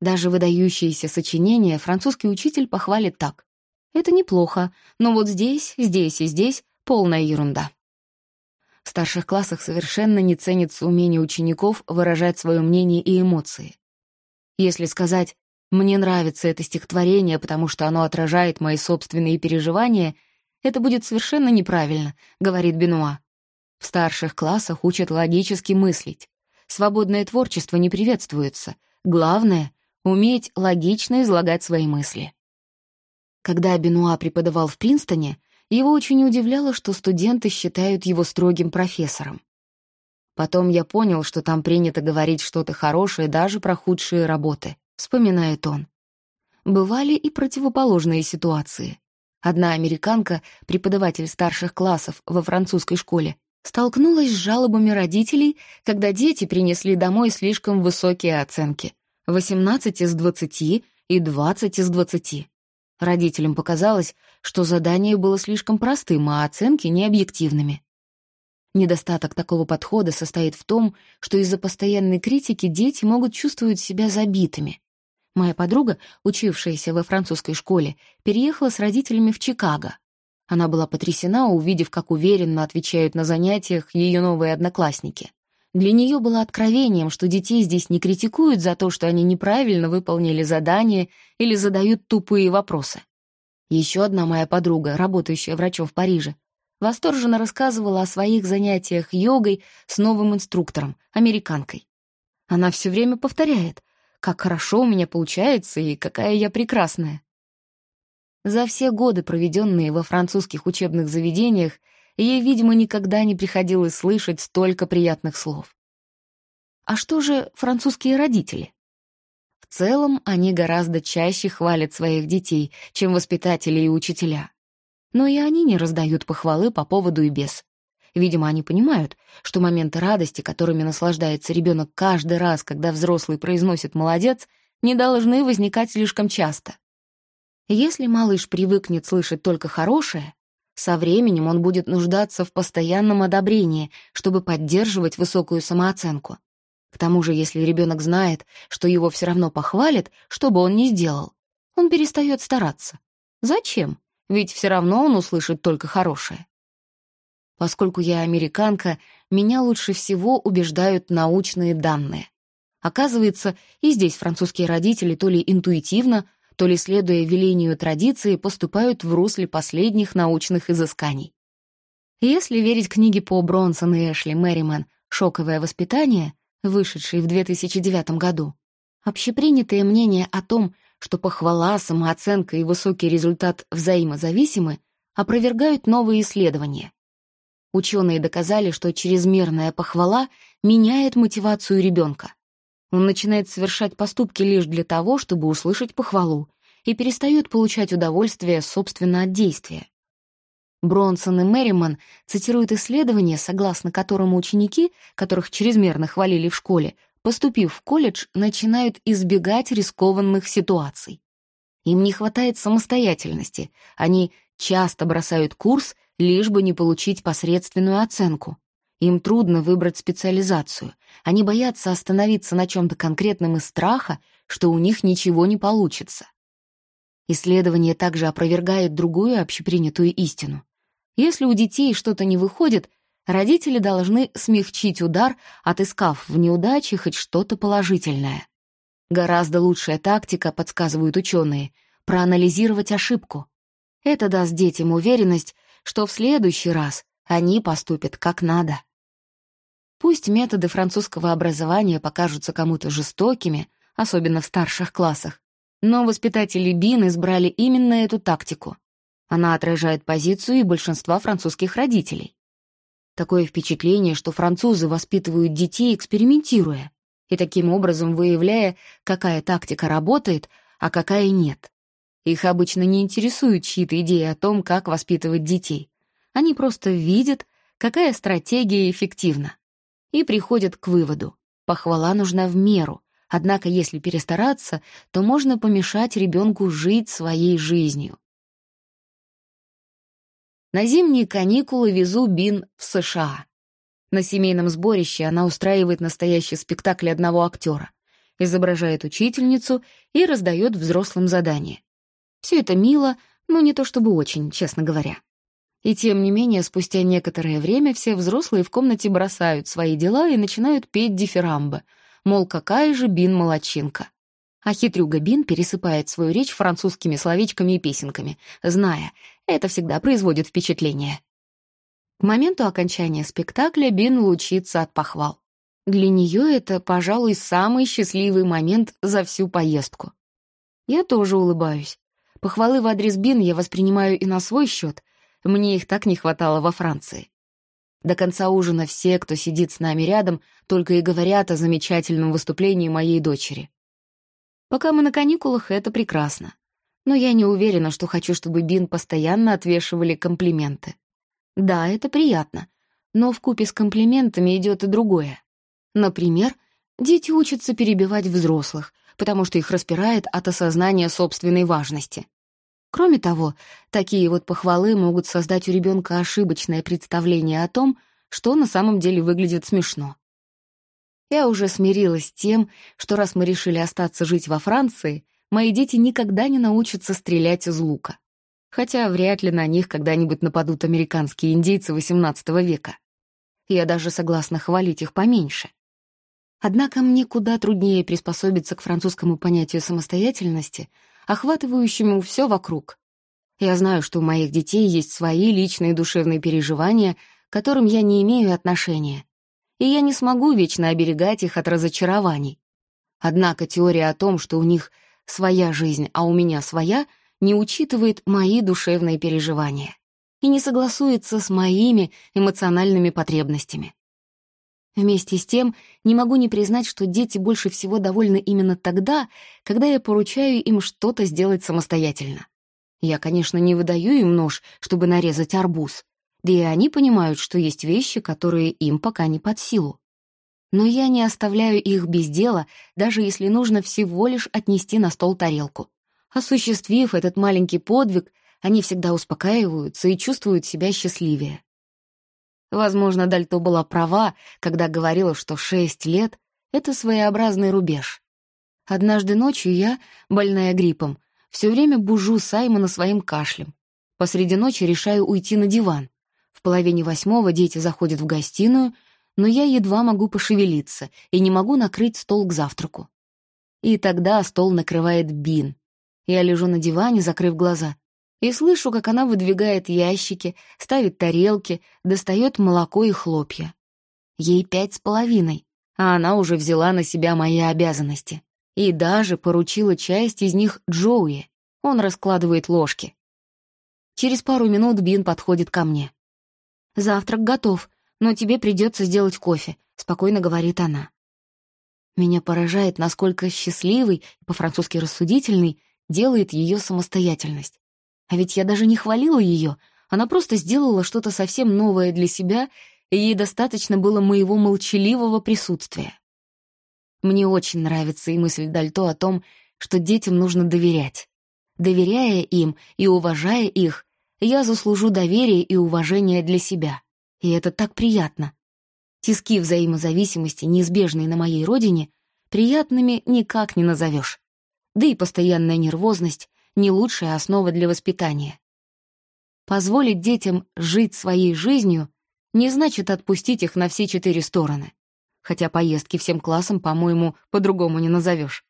Даже выдающиеся сочинения французский учитель похвалит так. Это неплохо, но вот здесь, здесь и здесь полная ерунда. В старших классах совершенно не ценится умение учеников выражать свое мнение и эмоции. Если сказать «мне нравится это стихотворение, потому что оно отражает мои собственные переживания», это будет совершенно неправильно, говорит Бенуа. В старших классах учат логически мыслить. Свободное творчество не приветствуется. Главное — уметь логично излагать свои мысли. Когда Бенуа преподавал в Принстоне, его очень удивляло, что студенты считают его строгим профессором. Потом я понял, что там принято говорить что-то хорошее даже про худшие работы, вспоминает он. Бывали и противоположные ситуации. Одна американка, преподаватель старших классов во французской школе, столкнулась с жалобами родителей, когда дети принесли домой слишком высокие оценки — 18 из 20 и 20 из 20. Родителям показалось, что задание было слишком простым, а оценки необъективными. Недостаток такого подхода состоит в том, что из-за постоянной критики дети могут чувствовать себя забитыми. Моя подруга, учившаяся во французской школе, переехала с родителями в Чикаго. Она была потрясена, увидев, как уверенно отвечают на занятиях ее новые одноклассники. Для нее было откровением, что детей здесь не критикуют за то, что они неправильно выполнили задание или задают тупые вопросы. Еще одна моя подруга, работающая врачом в Париже, восторженно рассказывала о своих занятиях йогой с новым инструктором, американкой. Она все время повторяет, как хорошо у меня получается и какая я прекрасная. За все годы, проведенные во французских учебных заведениях, ей, видимо, никогда не приходилось слышать столько приятных слов. А что же французские родители? В целом, они гораздо чаще хвалят своих детей, чем воспитатели и учителя. Но и они не раздают похвалы по поводу и без. Видимо, они понимают, что моменты радости, которыми наслаждается ребенок каждый раз, когда взрослый произносит «молодец», не должны возникать слишком часто. Если малыш привыкнет слышать только хорошее, со временем он будет нуждаться в постоянном одобрении, чтобы поддерживать высокую самооценку. К тому же, если ребенок знает, что его все равно похвалят, что бы он ни сделал, он перестает стараться. Зачем? Ведь все равно он услышит только хорошее. Поскольку я американка, меня лучше всего убеждают научные данные. Оказывается, и здесь французские родители то ли интуитивно, то ли, следуя велению традиции, поступают в русле последних научных изысканий. Если верить книге по Бронсон и Эшли Мэриман «Шоковое воспитание», вышедшей в 2009 году, общепринятое мнение о том, что похвала, самооценка и высокий результат взаимозависимы, опровергают новые исследования. Ученые доказали, что чрезмерная похвала меняет мотивацию ребенка. Он начинает совершать поступки лишь для того, чтобы услышать похвалу, и перестает получать удовольствие, собственно, от действия. Бронсон и Мэриман цитируют исследование, согласно которому ученики, которых чрезмерно хвалили в школе, поступив в колледж, начинают избегать рискованных ситуаций. Им не хватает самостоятельности, они часто бросают курс, лишь бы не получить посредственную оценку. Им трудно выбрать специализацию, они боятся остановиться на чем-то конкретном из страха, что у них ничего не получится. Исследование также опровергает другую общепринятую истину. Если у детей что-то не выходит, родители должны смягчить удар, отыскав в неудаче хоть что-то положительное. Гораздо лучшая тактика, подсказывают ученые, проанализировать ошибку. Это даст детям уверенность, что в следующий раз они поступят как надо. Пусть методы французского образования покажутся кому-то жестокими, особенно в старших классах, но воспитатели Бин избрали именно эту тактику. Она отражает позицию и большинства французских родителей. Такое впечатление, что французы воспитывают детей, экспериментируя, и таким образом выявляя, какая тактика работает, а какая нет. Их обычно не интересуют чьи-то идеи о том, как воспитывать детей. Они просто видят, какая стратегия эффективна. И приходят к выводу. Похвала нужна в меру, однако если перестараться, то можно помешать ребенку жить своей жизнью. На зимние каникулы везу Бин в США. На семейном сборище она устраивает настоящий спектакль одного актера, изображает учительницу и раздает взрослым задания. Все это мило, но не то чтобы очень, честно говоря. И тем не менее, спустя некоторое время все взрослые в комнате бросают свои дела и начинают петь дифирамбы, мол, какая же Бин молодчинка. А хитрюга Бин пересыпает свою речь французскими словечками и песенками, зная, это всегда производит впечатление. К моменту окончания спектакля Бин лучится от похвал. Для нее это, пожалуй, самый счастливый момент за всю поездку. Я тоже улыбаюсь. Похвалы в адрес Бин я воспринимаю и на свой счет. Мне их так не хватало во Франции. До конца ужина все, кто сидит с нами рядом, только и говорят о замечательном выступлении моей дочери. Пока мы на каникулах, это прекрасно. Но я не уверена, что хочу, чтобы Бин постоянно отвешивали комплименты. Да, это приятно, но в купе с комплиментами идет и другое. Например, дети учатся перебивать взрослых, потому что их распирает от осознания собственной важности. Кроме того, такие вот похвалы могут создать у ребенка ошибочное представление о том, что на самом деле выглядит смешно. Я уже смирилась с тем, что раз мы решили остаться жить во Франции, мои дети никогда не научатся стрелять из лука. Хотя вряд ли на них когда-нибудь нападут американские индейцы XVIII века. Я даже согласна хвалить их поменьше. Однако мне куда труднее приспособиться к французскому понятию самостоятельности, охватывающему все вокруг. Я знаю, что у моих детей есть свои личные душевные переживания, к которым я не имею отношения, и я не смогу вечно оберегать их от разочарований. Однако теория о том, что у них своя жизнь, а у меня своя, не учитывает мои душевные переживания и не согласуется с моими эмоциональными потребностями. Вместе с тем, не могу не признать, что дети больше всего довольны именно тогда, когда я поручаю им что-то сделать самостоятельно. Я, конечно, не выдаю им нож, чтобы нарезать арбуз, Да и они понимают, что есть вещи, которые им пока не под силу. Но я не оставляю их без дела, даже если нужно всего лишь отнести на стол тарелку. Осуществив этот маленький подвиг, они всегда успокаиваются и чувствуют себя счастливее. Возможно, Дальто была права, когда говорила, что шесть лет — это своеобразный рубеж. Однажды ночью я, больная гриппом, все время бужу Саймона своим кашлем. Посреди ночи решаю уйти на диван. В половине восьмого дети заходят в гостиную, но я едва могу пошевелиться и не могу накрыть стол к завтраку. И тогда стол накрывает Бин. Я лежу на диване, закрыв глаза, и слышу, как она выдвигает ящики, ставит тарелки, достает молоко и хлопья. Ей пять с половиной, а она уже взяла на себя мои обязанности. И даже поручила часть из них Джоуи. Он раскладывает ложки. Через пару минут Бин подходит ко мне. «Завтрак готов, но тебе придется сделать кофе», — спокойно говорит она. Меня поражает, насколько счастливый и по-французски рассудительный делает ее самостоятельность. А ведь я даже не хвалила ее, она просто сделала что-то совсем новое для себя, и ей достаточно было моего молчаливого присутствия. Мне очень нравится и мысль Дальто о том, что детям нужно доверять. Доверяя им и уважая их, я заслужу доверие и уважение для себя. И это так приятно. Тиски взаимозависимости, неизбежные на моей родине, приятными никак не назовешь. Да и постоянная нервозность — не лучшая основа для воспитания. Позволить детям жить своей жизнью не значит отпустить их на все четыре стороны хотя поездки всем классам, по-моему, по-другому не назовешь.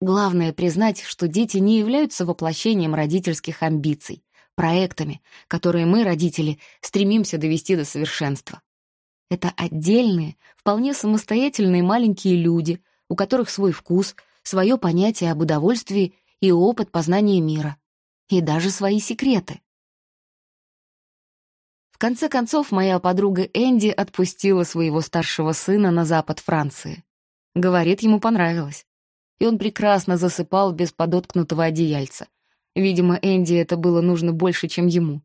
Главное признать, что дети не являются воплощением родительских амбиций, проектами, которые мы, родители, стремимся довести до совершенства. Это отдельные, вполне самостоятельные маленькие люди, у которых свой вкус, свое понятие об удовольствии и опыт познания мира, и даже свои секреты конце концов, моя подруга Энди отпустила своего старшего сына на запад Франции. Говорит, ему понравилось. И он прекрасно засыпал без подоткнутого одеяльца. Видимо, Энди это было нужно больше, чем ему.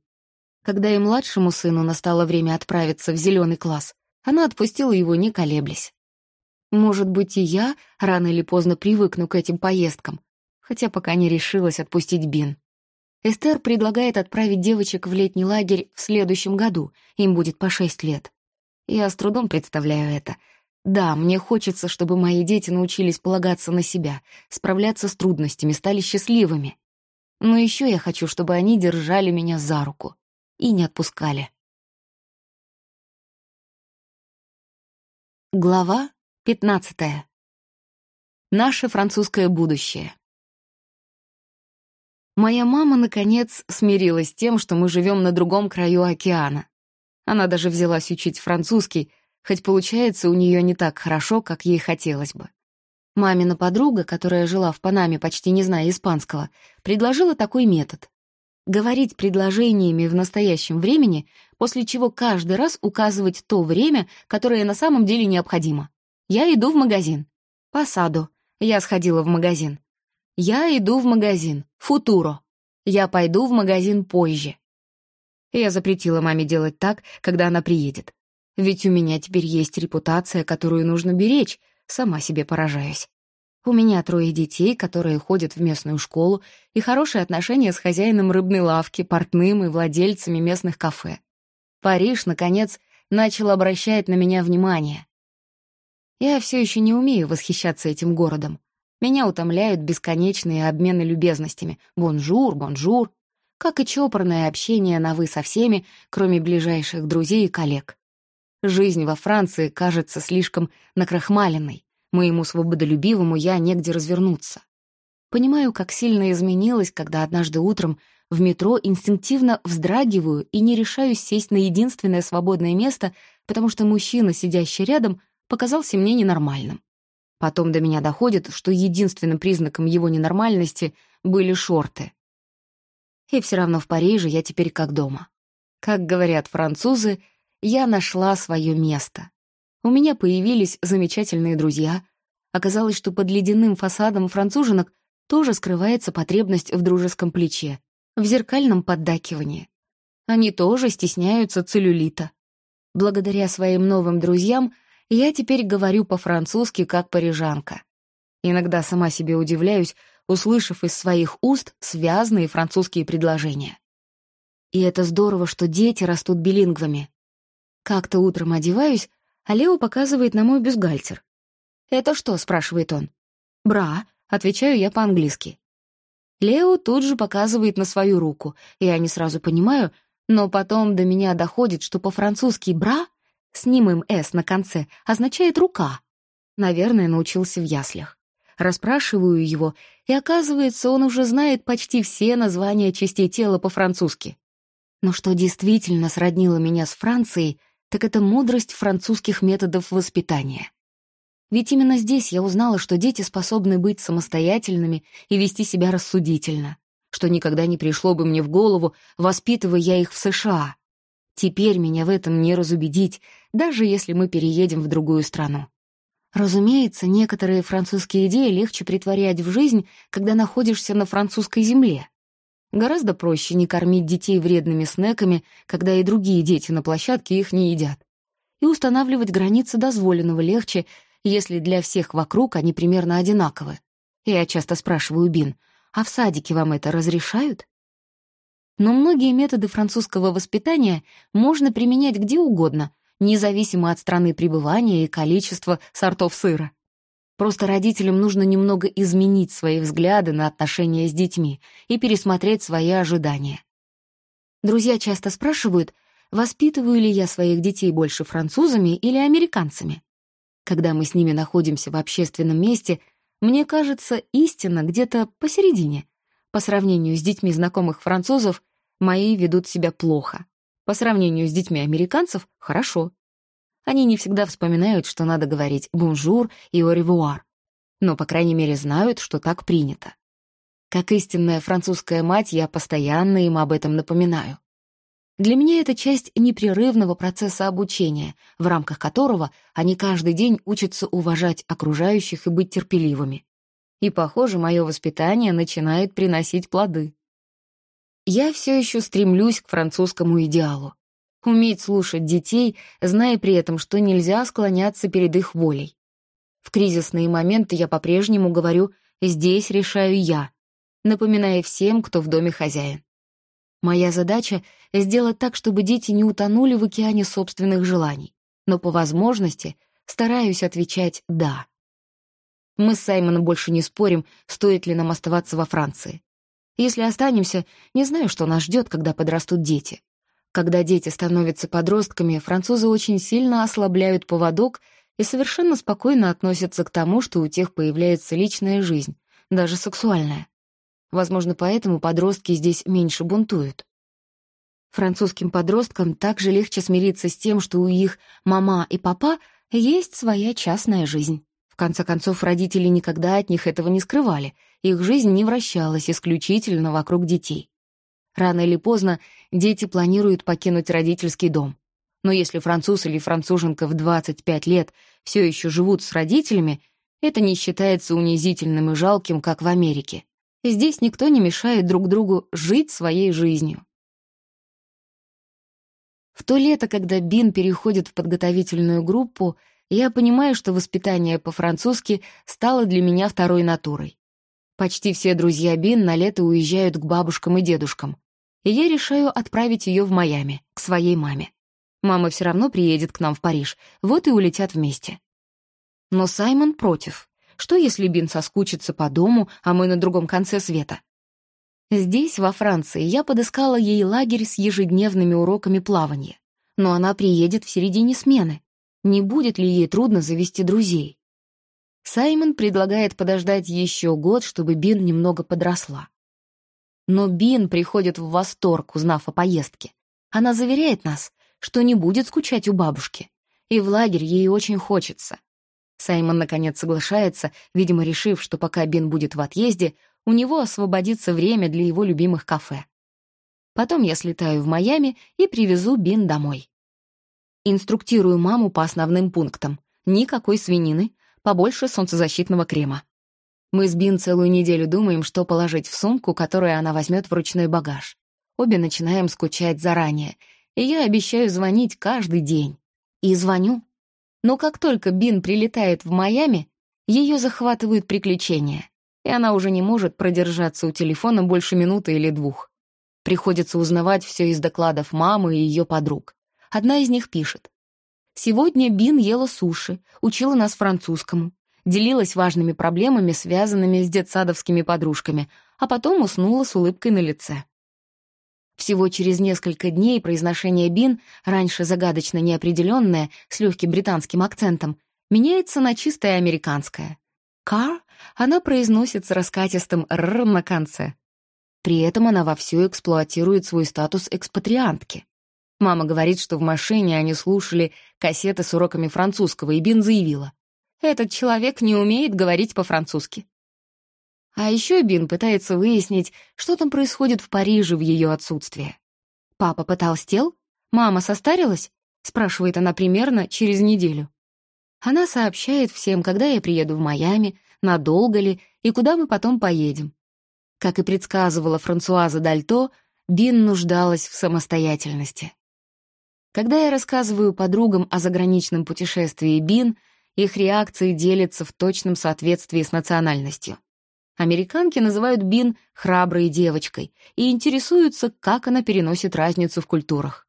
Когда и младшему сыну настало время отправиться в зеленый класс, она отпустила его, не колеблясь. Может быть, и я рано или поздно привыкну к этим поездкам, хотя пока не решилась отпустить Бин. Эстер предлагает отправить девочек в летний лагерь в следующем году, им будет по шесть лет. Я с трудом представляю это. Да, мне хочется, чтобы мои дети научились полагаться на себя, справляться с трудностями, стали счастливыми. Но еще я хочу, чтобы они держали меня за руку и не отпускали. Глава пятнадцатая. Наше французское будущее. Моя мама, наконец, смирилась с тем, что мы живем на другом краю океана. Она даже взялась учить французский, хоть получается у нее не так хорошо, как ей хотелось бы. Мамина подруга, которая жила в Панаме, почти не зная испанского, предложила такой метод. Говорить предложениями в настоящем времени, после чего каждый раз указывать то время, которое на самом деле необходимо. Я иду в магазин. По саду. Я сходила в магазин. Я иду в магазин. Футуро. Я пойду в магазин позже. Я запретила маме делать так, когда она приедет. Ведь у меня теперь есть репутация, которую нужно беречь, сама себе поражаюсь. У меня трое детей, которые ходят в местную школу, и хорошие отношения с хозяином рыбной лавки, портным и владельцами местных кафе. Париж, наконец, начал обращать на меня внимание. Я все еще не умею восхищаться этим городом. Меня утомляют бесконечные обмены любезностями. Бонжур, бонжур. Как и чопорное общение на «вы» со всеми, кроме ближайших друзей и коллег. Жизнь во Франции кажется слишком накрахмаленной. Моему свободолюбивому я негде развернуться. Понимаю, как сильно изменилось, когда однажды утром в метро инстинктивно вздрагиваю и не решаюсь сесть на единственное свободное место, потому что мужчина, сидящий рядом, показался мне ненормальным. Потом до меня доходит, что единственным признаком его ненормальности были шорты. И все равно в Париже я теперь как дома. Как говорят французы, я нашла свое место. У меня появились замечательные друзья. Оказалось, что под ледяным фасадом француженок тоже скрывается потребность в дружеском плече, в зеркальном поддакивании. Они тоже стесняются целлюлита. Благодаря своим новым друзьям я теперь говорю по-французски как парижанка. Иногда сама себе удивляюсь, услышав из своих уст связные французские предложения. И это здорово, что дети растут билингвами. Как-то утром одеваюсь, а Лео показывает на мой бюстгальтер. «Это что?» — спрашивает он. «Бра», — отвечаю я по-английски. Лео тут же показывает на свою руку, и я не сразу понимаю, но потом до меня доходит, что по-французски «бра» с немым «с» на конце означает «рука». Наверное, научился в яслях. Расспрашиваю его, и оказывается, он уже знает почти все названия частей тела по-французски. Но что действительно сроднило меня с Францией, так это мудрость французских методов воспитания. Ведь именно здесь я узнала, что дети способны быть самостоятельными и вести себя рассудительно, что никогда не пришло бы мне в голову, воспитывая я их в США. Теперь меня в этом не разубедить, даже если мы переедем в другую страну. Разумеется, некоторые французские идеи легче притворять в жизнь, когда находишься на французской земле. Гораздо проще не кормить детей вредными снеками, когда и другие дети на площадке их не едят. И устанавливать границы дозволенного легче, если для всех вокруг они примерно одинаковы. Я часто спрашиваю Бин, а в садике вам это разрешают? Но многие методы французского воспитания можно применять где угодно, независимо от страны пребывания и количества сортов сыра. Просто родителям нужно немного изменить свои взгляды на отношения с детьми и пересмотреть свои ожидания. Друзья часто спрашивают, воспитываю ли я своих детей больше французами или американцами. Когда мы с ними находимся в общественном месте, мне кажется, истина где-то посередине. По сравнению с детьми знакомых французов, мои ведут себя плохо. По сравнению с детьми американцев — хорошо. Они не всегда вспоминают, что надо говорить «бонжур» и «au но, по крайней мере, знают, что так принято. Как истинная французская мать, я постоянно им об этом напоминаю. Для меня это часть непрерывного процесса обучения, в рамках которого они каждый день учатся уважать окружающих и быть терпеливыми. И, похоже, мое воспитание начинает приносить плоды. Я все еще стремлюсь к французскому идеалу. Уметь слушать детей, зная при этом, что нельзя склоняться перед их волей. В кризисные моменты я по-прежнему говорю «здесь решаю я», напоминая всем, кто в доме хозяин. Моя задача — сделать так, чтобы дети не утонули в океане собственных желаний, но по возможности стараюсь отвечать «да». Мы с Саймоном больше не спорим, стоит ли нам оставаться во Франции. Если останемся, не знаю, что нас ждет, когда подрастут дети. Когда дети становятся подростками, французы очень сильно ослабляют поводок и совершенно спокойно относятся к тому, что у тех появляется личная жизнь, даже сексуальная. Возможно, поэтому подростки здесь меньше бунтуют. Французским подросткам также легче смириться с тем, что у их мама и папа есть своя частная жизнь. В конце концов, родители никогда от них этого не скрывали, их жизнь не вращалась исключительно вокруг детей. Рано или поздно дети планируют покинуть родительский дом. Но если француз или француженка в 25 лет все еще живут с родителями, это не считается унизительным и жалким, как в Америке. Здесь никто не мешает друг другу жить своей жизнью. В то лето, когда Бин переходит в подготовительную группу, я понимаю, что воспитание по-французски стало для меня второй натурой. Почти все друзья Бин на лето уезжают к бабушкам и дедушкам, и я решаю отправить ее в Майами, к своей маме. Мама все равно приедет к нам в Париж, вот и улетят вместе. Но Саймон против. Что, если Бин соскучится по дому, а мы на другом конце света? Здесь, во Франции, я подыскала ей лагерь с ежедневными уроками плавания. Но она приедет в середине смены. Не будет ли ей трудно завести друзей? Саймон предлагает подождать еще год, чтобы Бин немного подросла. Но Бин приходит в восторг, узнав о поездке. Она заверяет нас, что не будет скучать у бабушки. И в лагерь ей очень хочется. Саймон, наконец, соглашается, видимо, решив, что пока Бин будет в отъезде, у него освободится время для его любимых кафе. Потом я слетаю в Майами и привезу Бин домой. Инструктирую маму по основным пунктам. Никакой свинины, побольше солнцезащитного крема. Мы с Бин целую неделю думаем, что положить в сумку, которую она возьмет в ручной багаж. Обе начинаем скучать заранее, и я обещаю звонить каждый день. И звоню. Но как только Бин прилетает в Майами, ее захватывают приключения, и она уже не может продержаться у телефона больше минуты или двух. Приходится узнавать все из докладов мамы и ее подруг. Одна из них пишет. «Сегодня Бин ела суши, учила нас французскому, делилась важными проблемами, связанными с детсадовскими подружками, а потом уснула с улыбкой на лице». Всего через несколько дней произношение Бин, раньше загадочно неопределенное, с легким британским акцентом, меняется на чистое американское. «Car» она произносит с раскатистым «р» на конце. При этом она вовсю эксплуатирует свой статус экспатриантки. Мама говорит, что в машине они слушали кассеты с уроками французского, и Бин заявила, «Этот человек не умеет говорить по-французски». А еще Бин пытается выяснить, что там происходит в Париже в ее отсутствие. «Папа потолстел? Мама состарилась?» — спрашивает она примерно через неделю. Она сообщает всем, когда я приеду в Майами, надолго ли и куда мы потом поедем. Как и предсказывала Франсуаза Дальто, Бин нуждалась в самостоятельности. Когда я рассказываю подругам о заграничном путешествии Бин, их реакции делятся в точном соответствии с национальностью. Американки называют Бин храброй девочкой и интересуются, как она переносит разницу в культурах.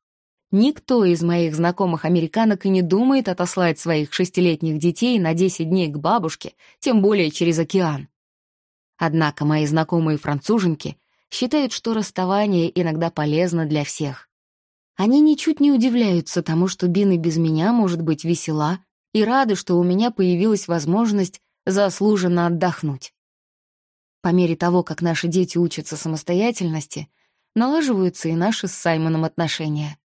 Никто из моих знакомых американок и не думает отослать своих шестилетних детей на 10 дней к бабушке, тем более через океан. Однако мои знакомые француженки считают, что расставание иногда полезно для всех. Они ничуть не удивляются тому, что Бин и без меня может быть весела, и рады, что у меня появилась возможность заслуженно отдохнуть. По мере того, как наши дети учатся самостоятельности, налаживаются и наши с Саймоном отношения.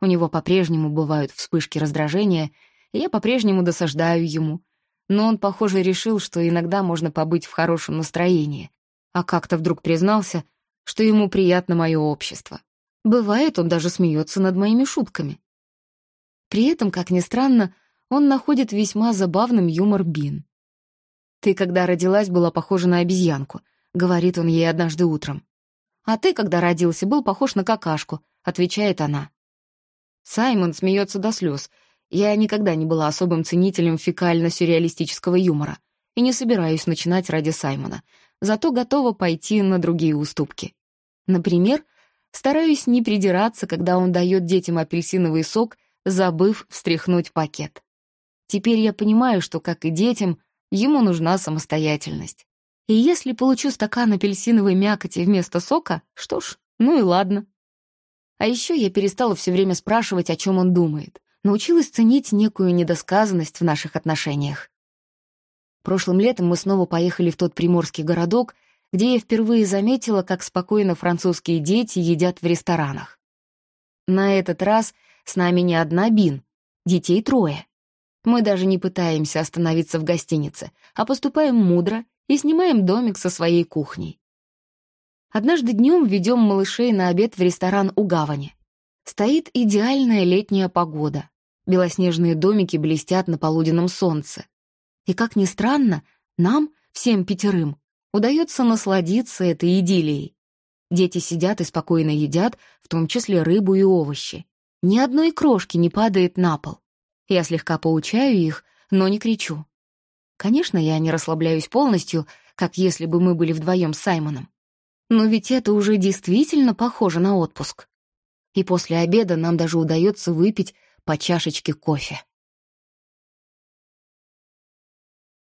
У него по-прежнему бывают вспышки раздражения, и я по-прежнему досаждаю ему, но он, похоже, решил, что иногда можно побыть в хорошем настроении, а как-то вдруг признался, что ему приятно мое общество. Бывает, он даже смеется над моими шутками. При этом, как ни странно, он находит весьма забавным юмор Бин. «Ты, когда родилась, была похожа на обезьянку», — говорит он ей однажды утром. «А ты, когда родился, был похож на какашку», — отвечает она. Саймон смеется до слез, я никогда не была особым ценителем фекально-сюрреалистического юмора и не собираюсь начинать ради Саймона, зато готова пойти на другие уступки. Например, стараюсь не придираться, когда он дает детям апельсиновый сок, забыв встряхнуть пакет. Теперь я понимаю, что, как и детям, ему нужна самостоятельность. И если получу стакан апельсиновой мякоти вместо сока, что ж, ну и ладно. А еще я перестала все время спрашивать, о чем он думает научилась ценить некую недосказанность в наших отношениях. Прошлым летом мы снова поехали в тот приморский городок, где я впервые заметила, как спокойно французские дети едят в ресторанах. На этот раз с нами не одна Бин, детей трое. Мы даже не пытаемся остановиться в гостинице, а поступаем мудро и снимаем домик со своей кухней. Однажды днем ведем малышей на обед в ресторан у гавани. Стоит идеальная летняя погода. Белоснежные домики блестят на полуденном солнце. И, как ни странно, нам, всем пятерым, удается насладиться этой идиллией. Дети сидят и спокойно едят, в том числе рыбу и овощи. Ни одной крошки не падает на пол. Я слегка поучаю их, но не кричу. Конечно, я не расслабляюсь полностью, как если бы мы были вдвоем с Саймоном. Но ведь это уже действительно похоже на отпуск. И после обеда нам даже удается выпить по чашечке кофе.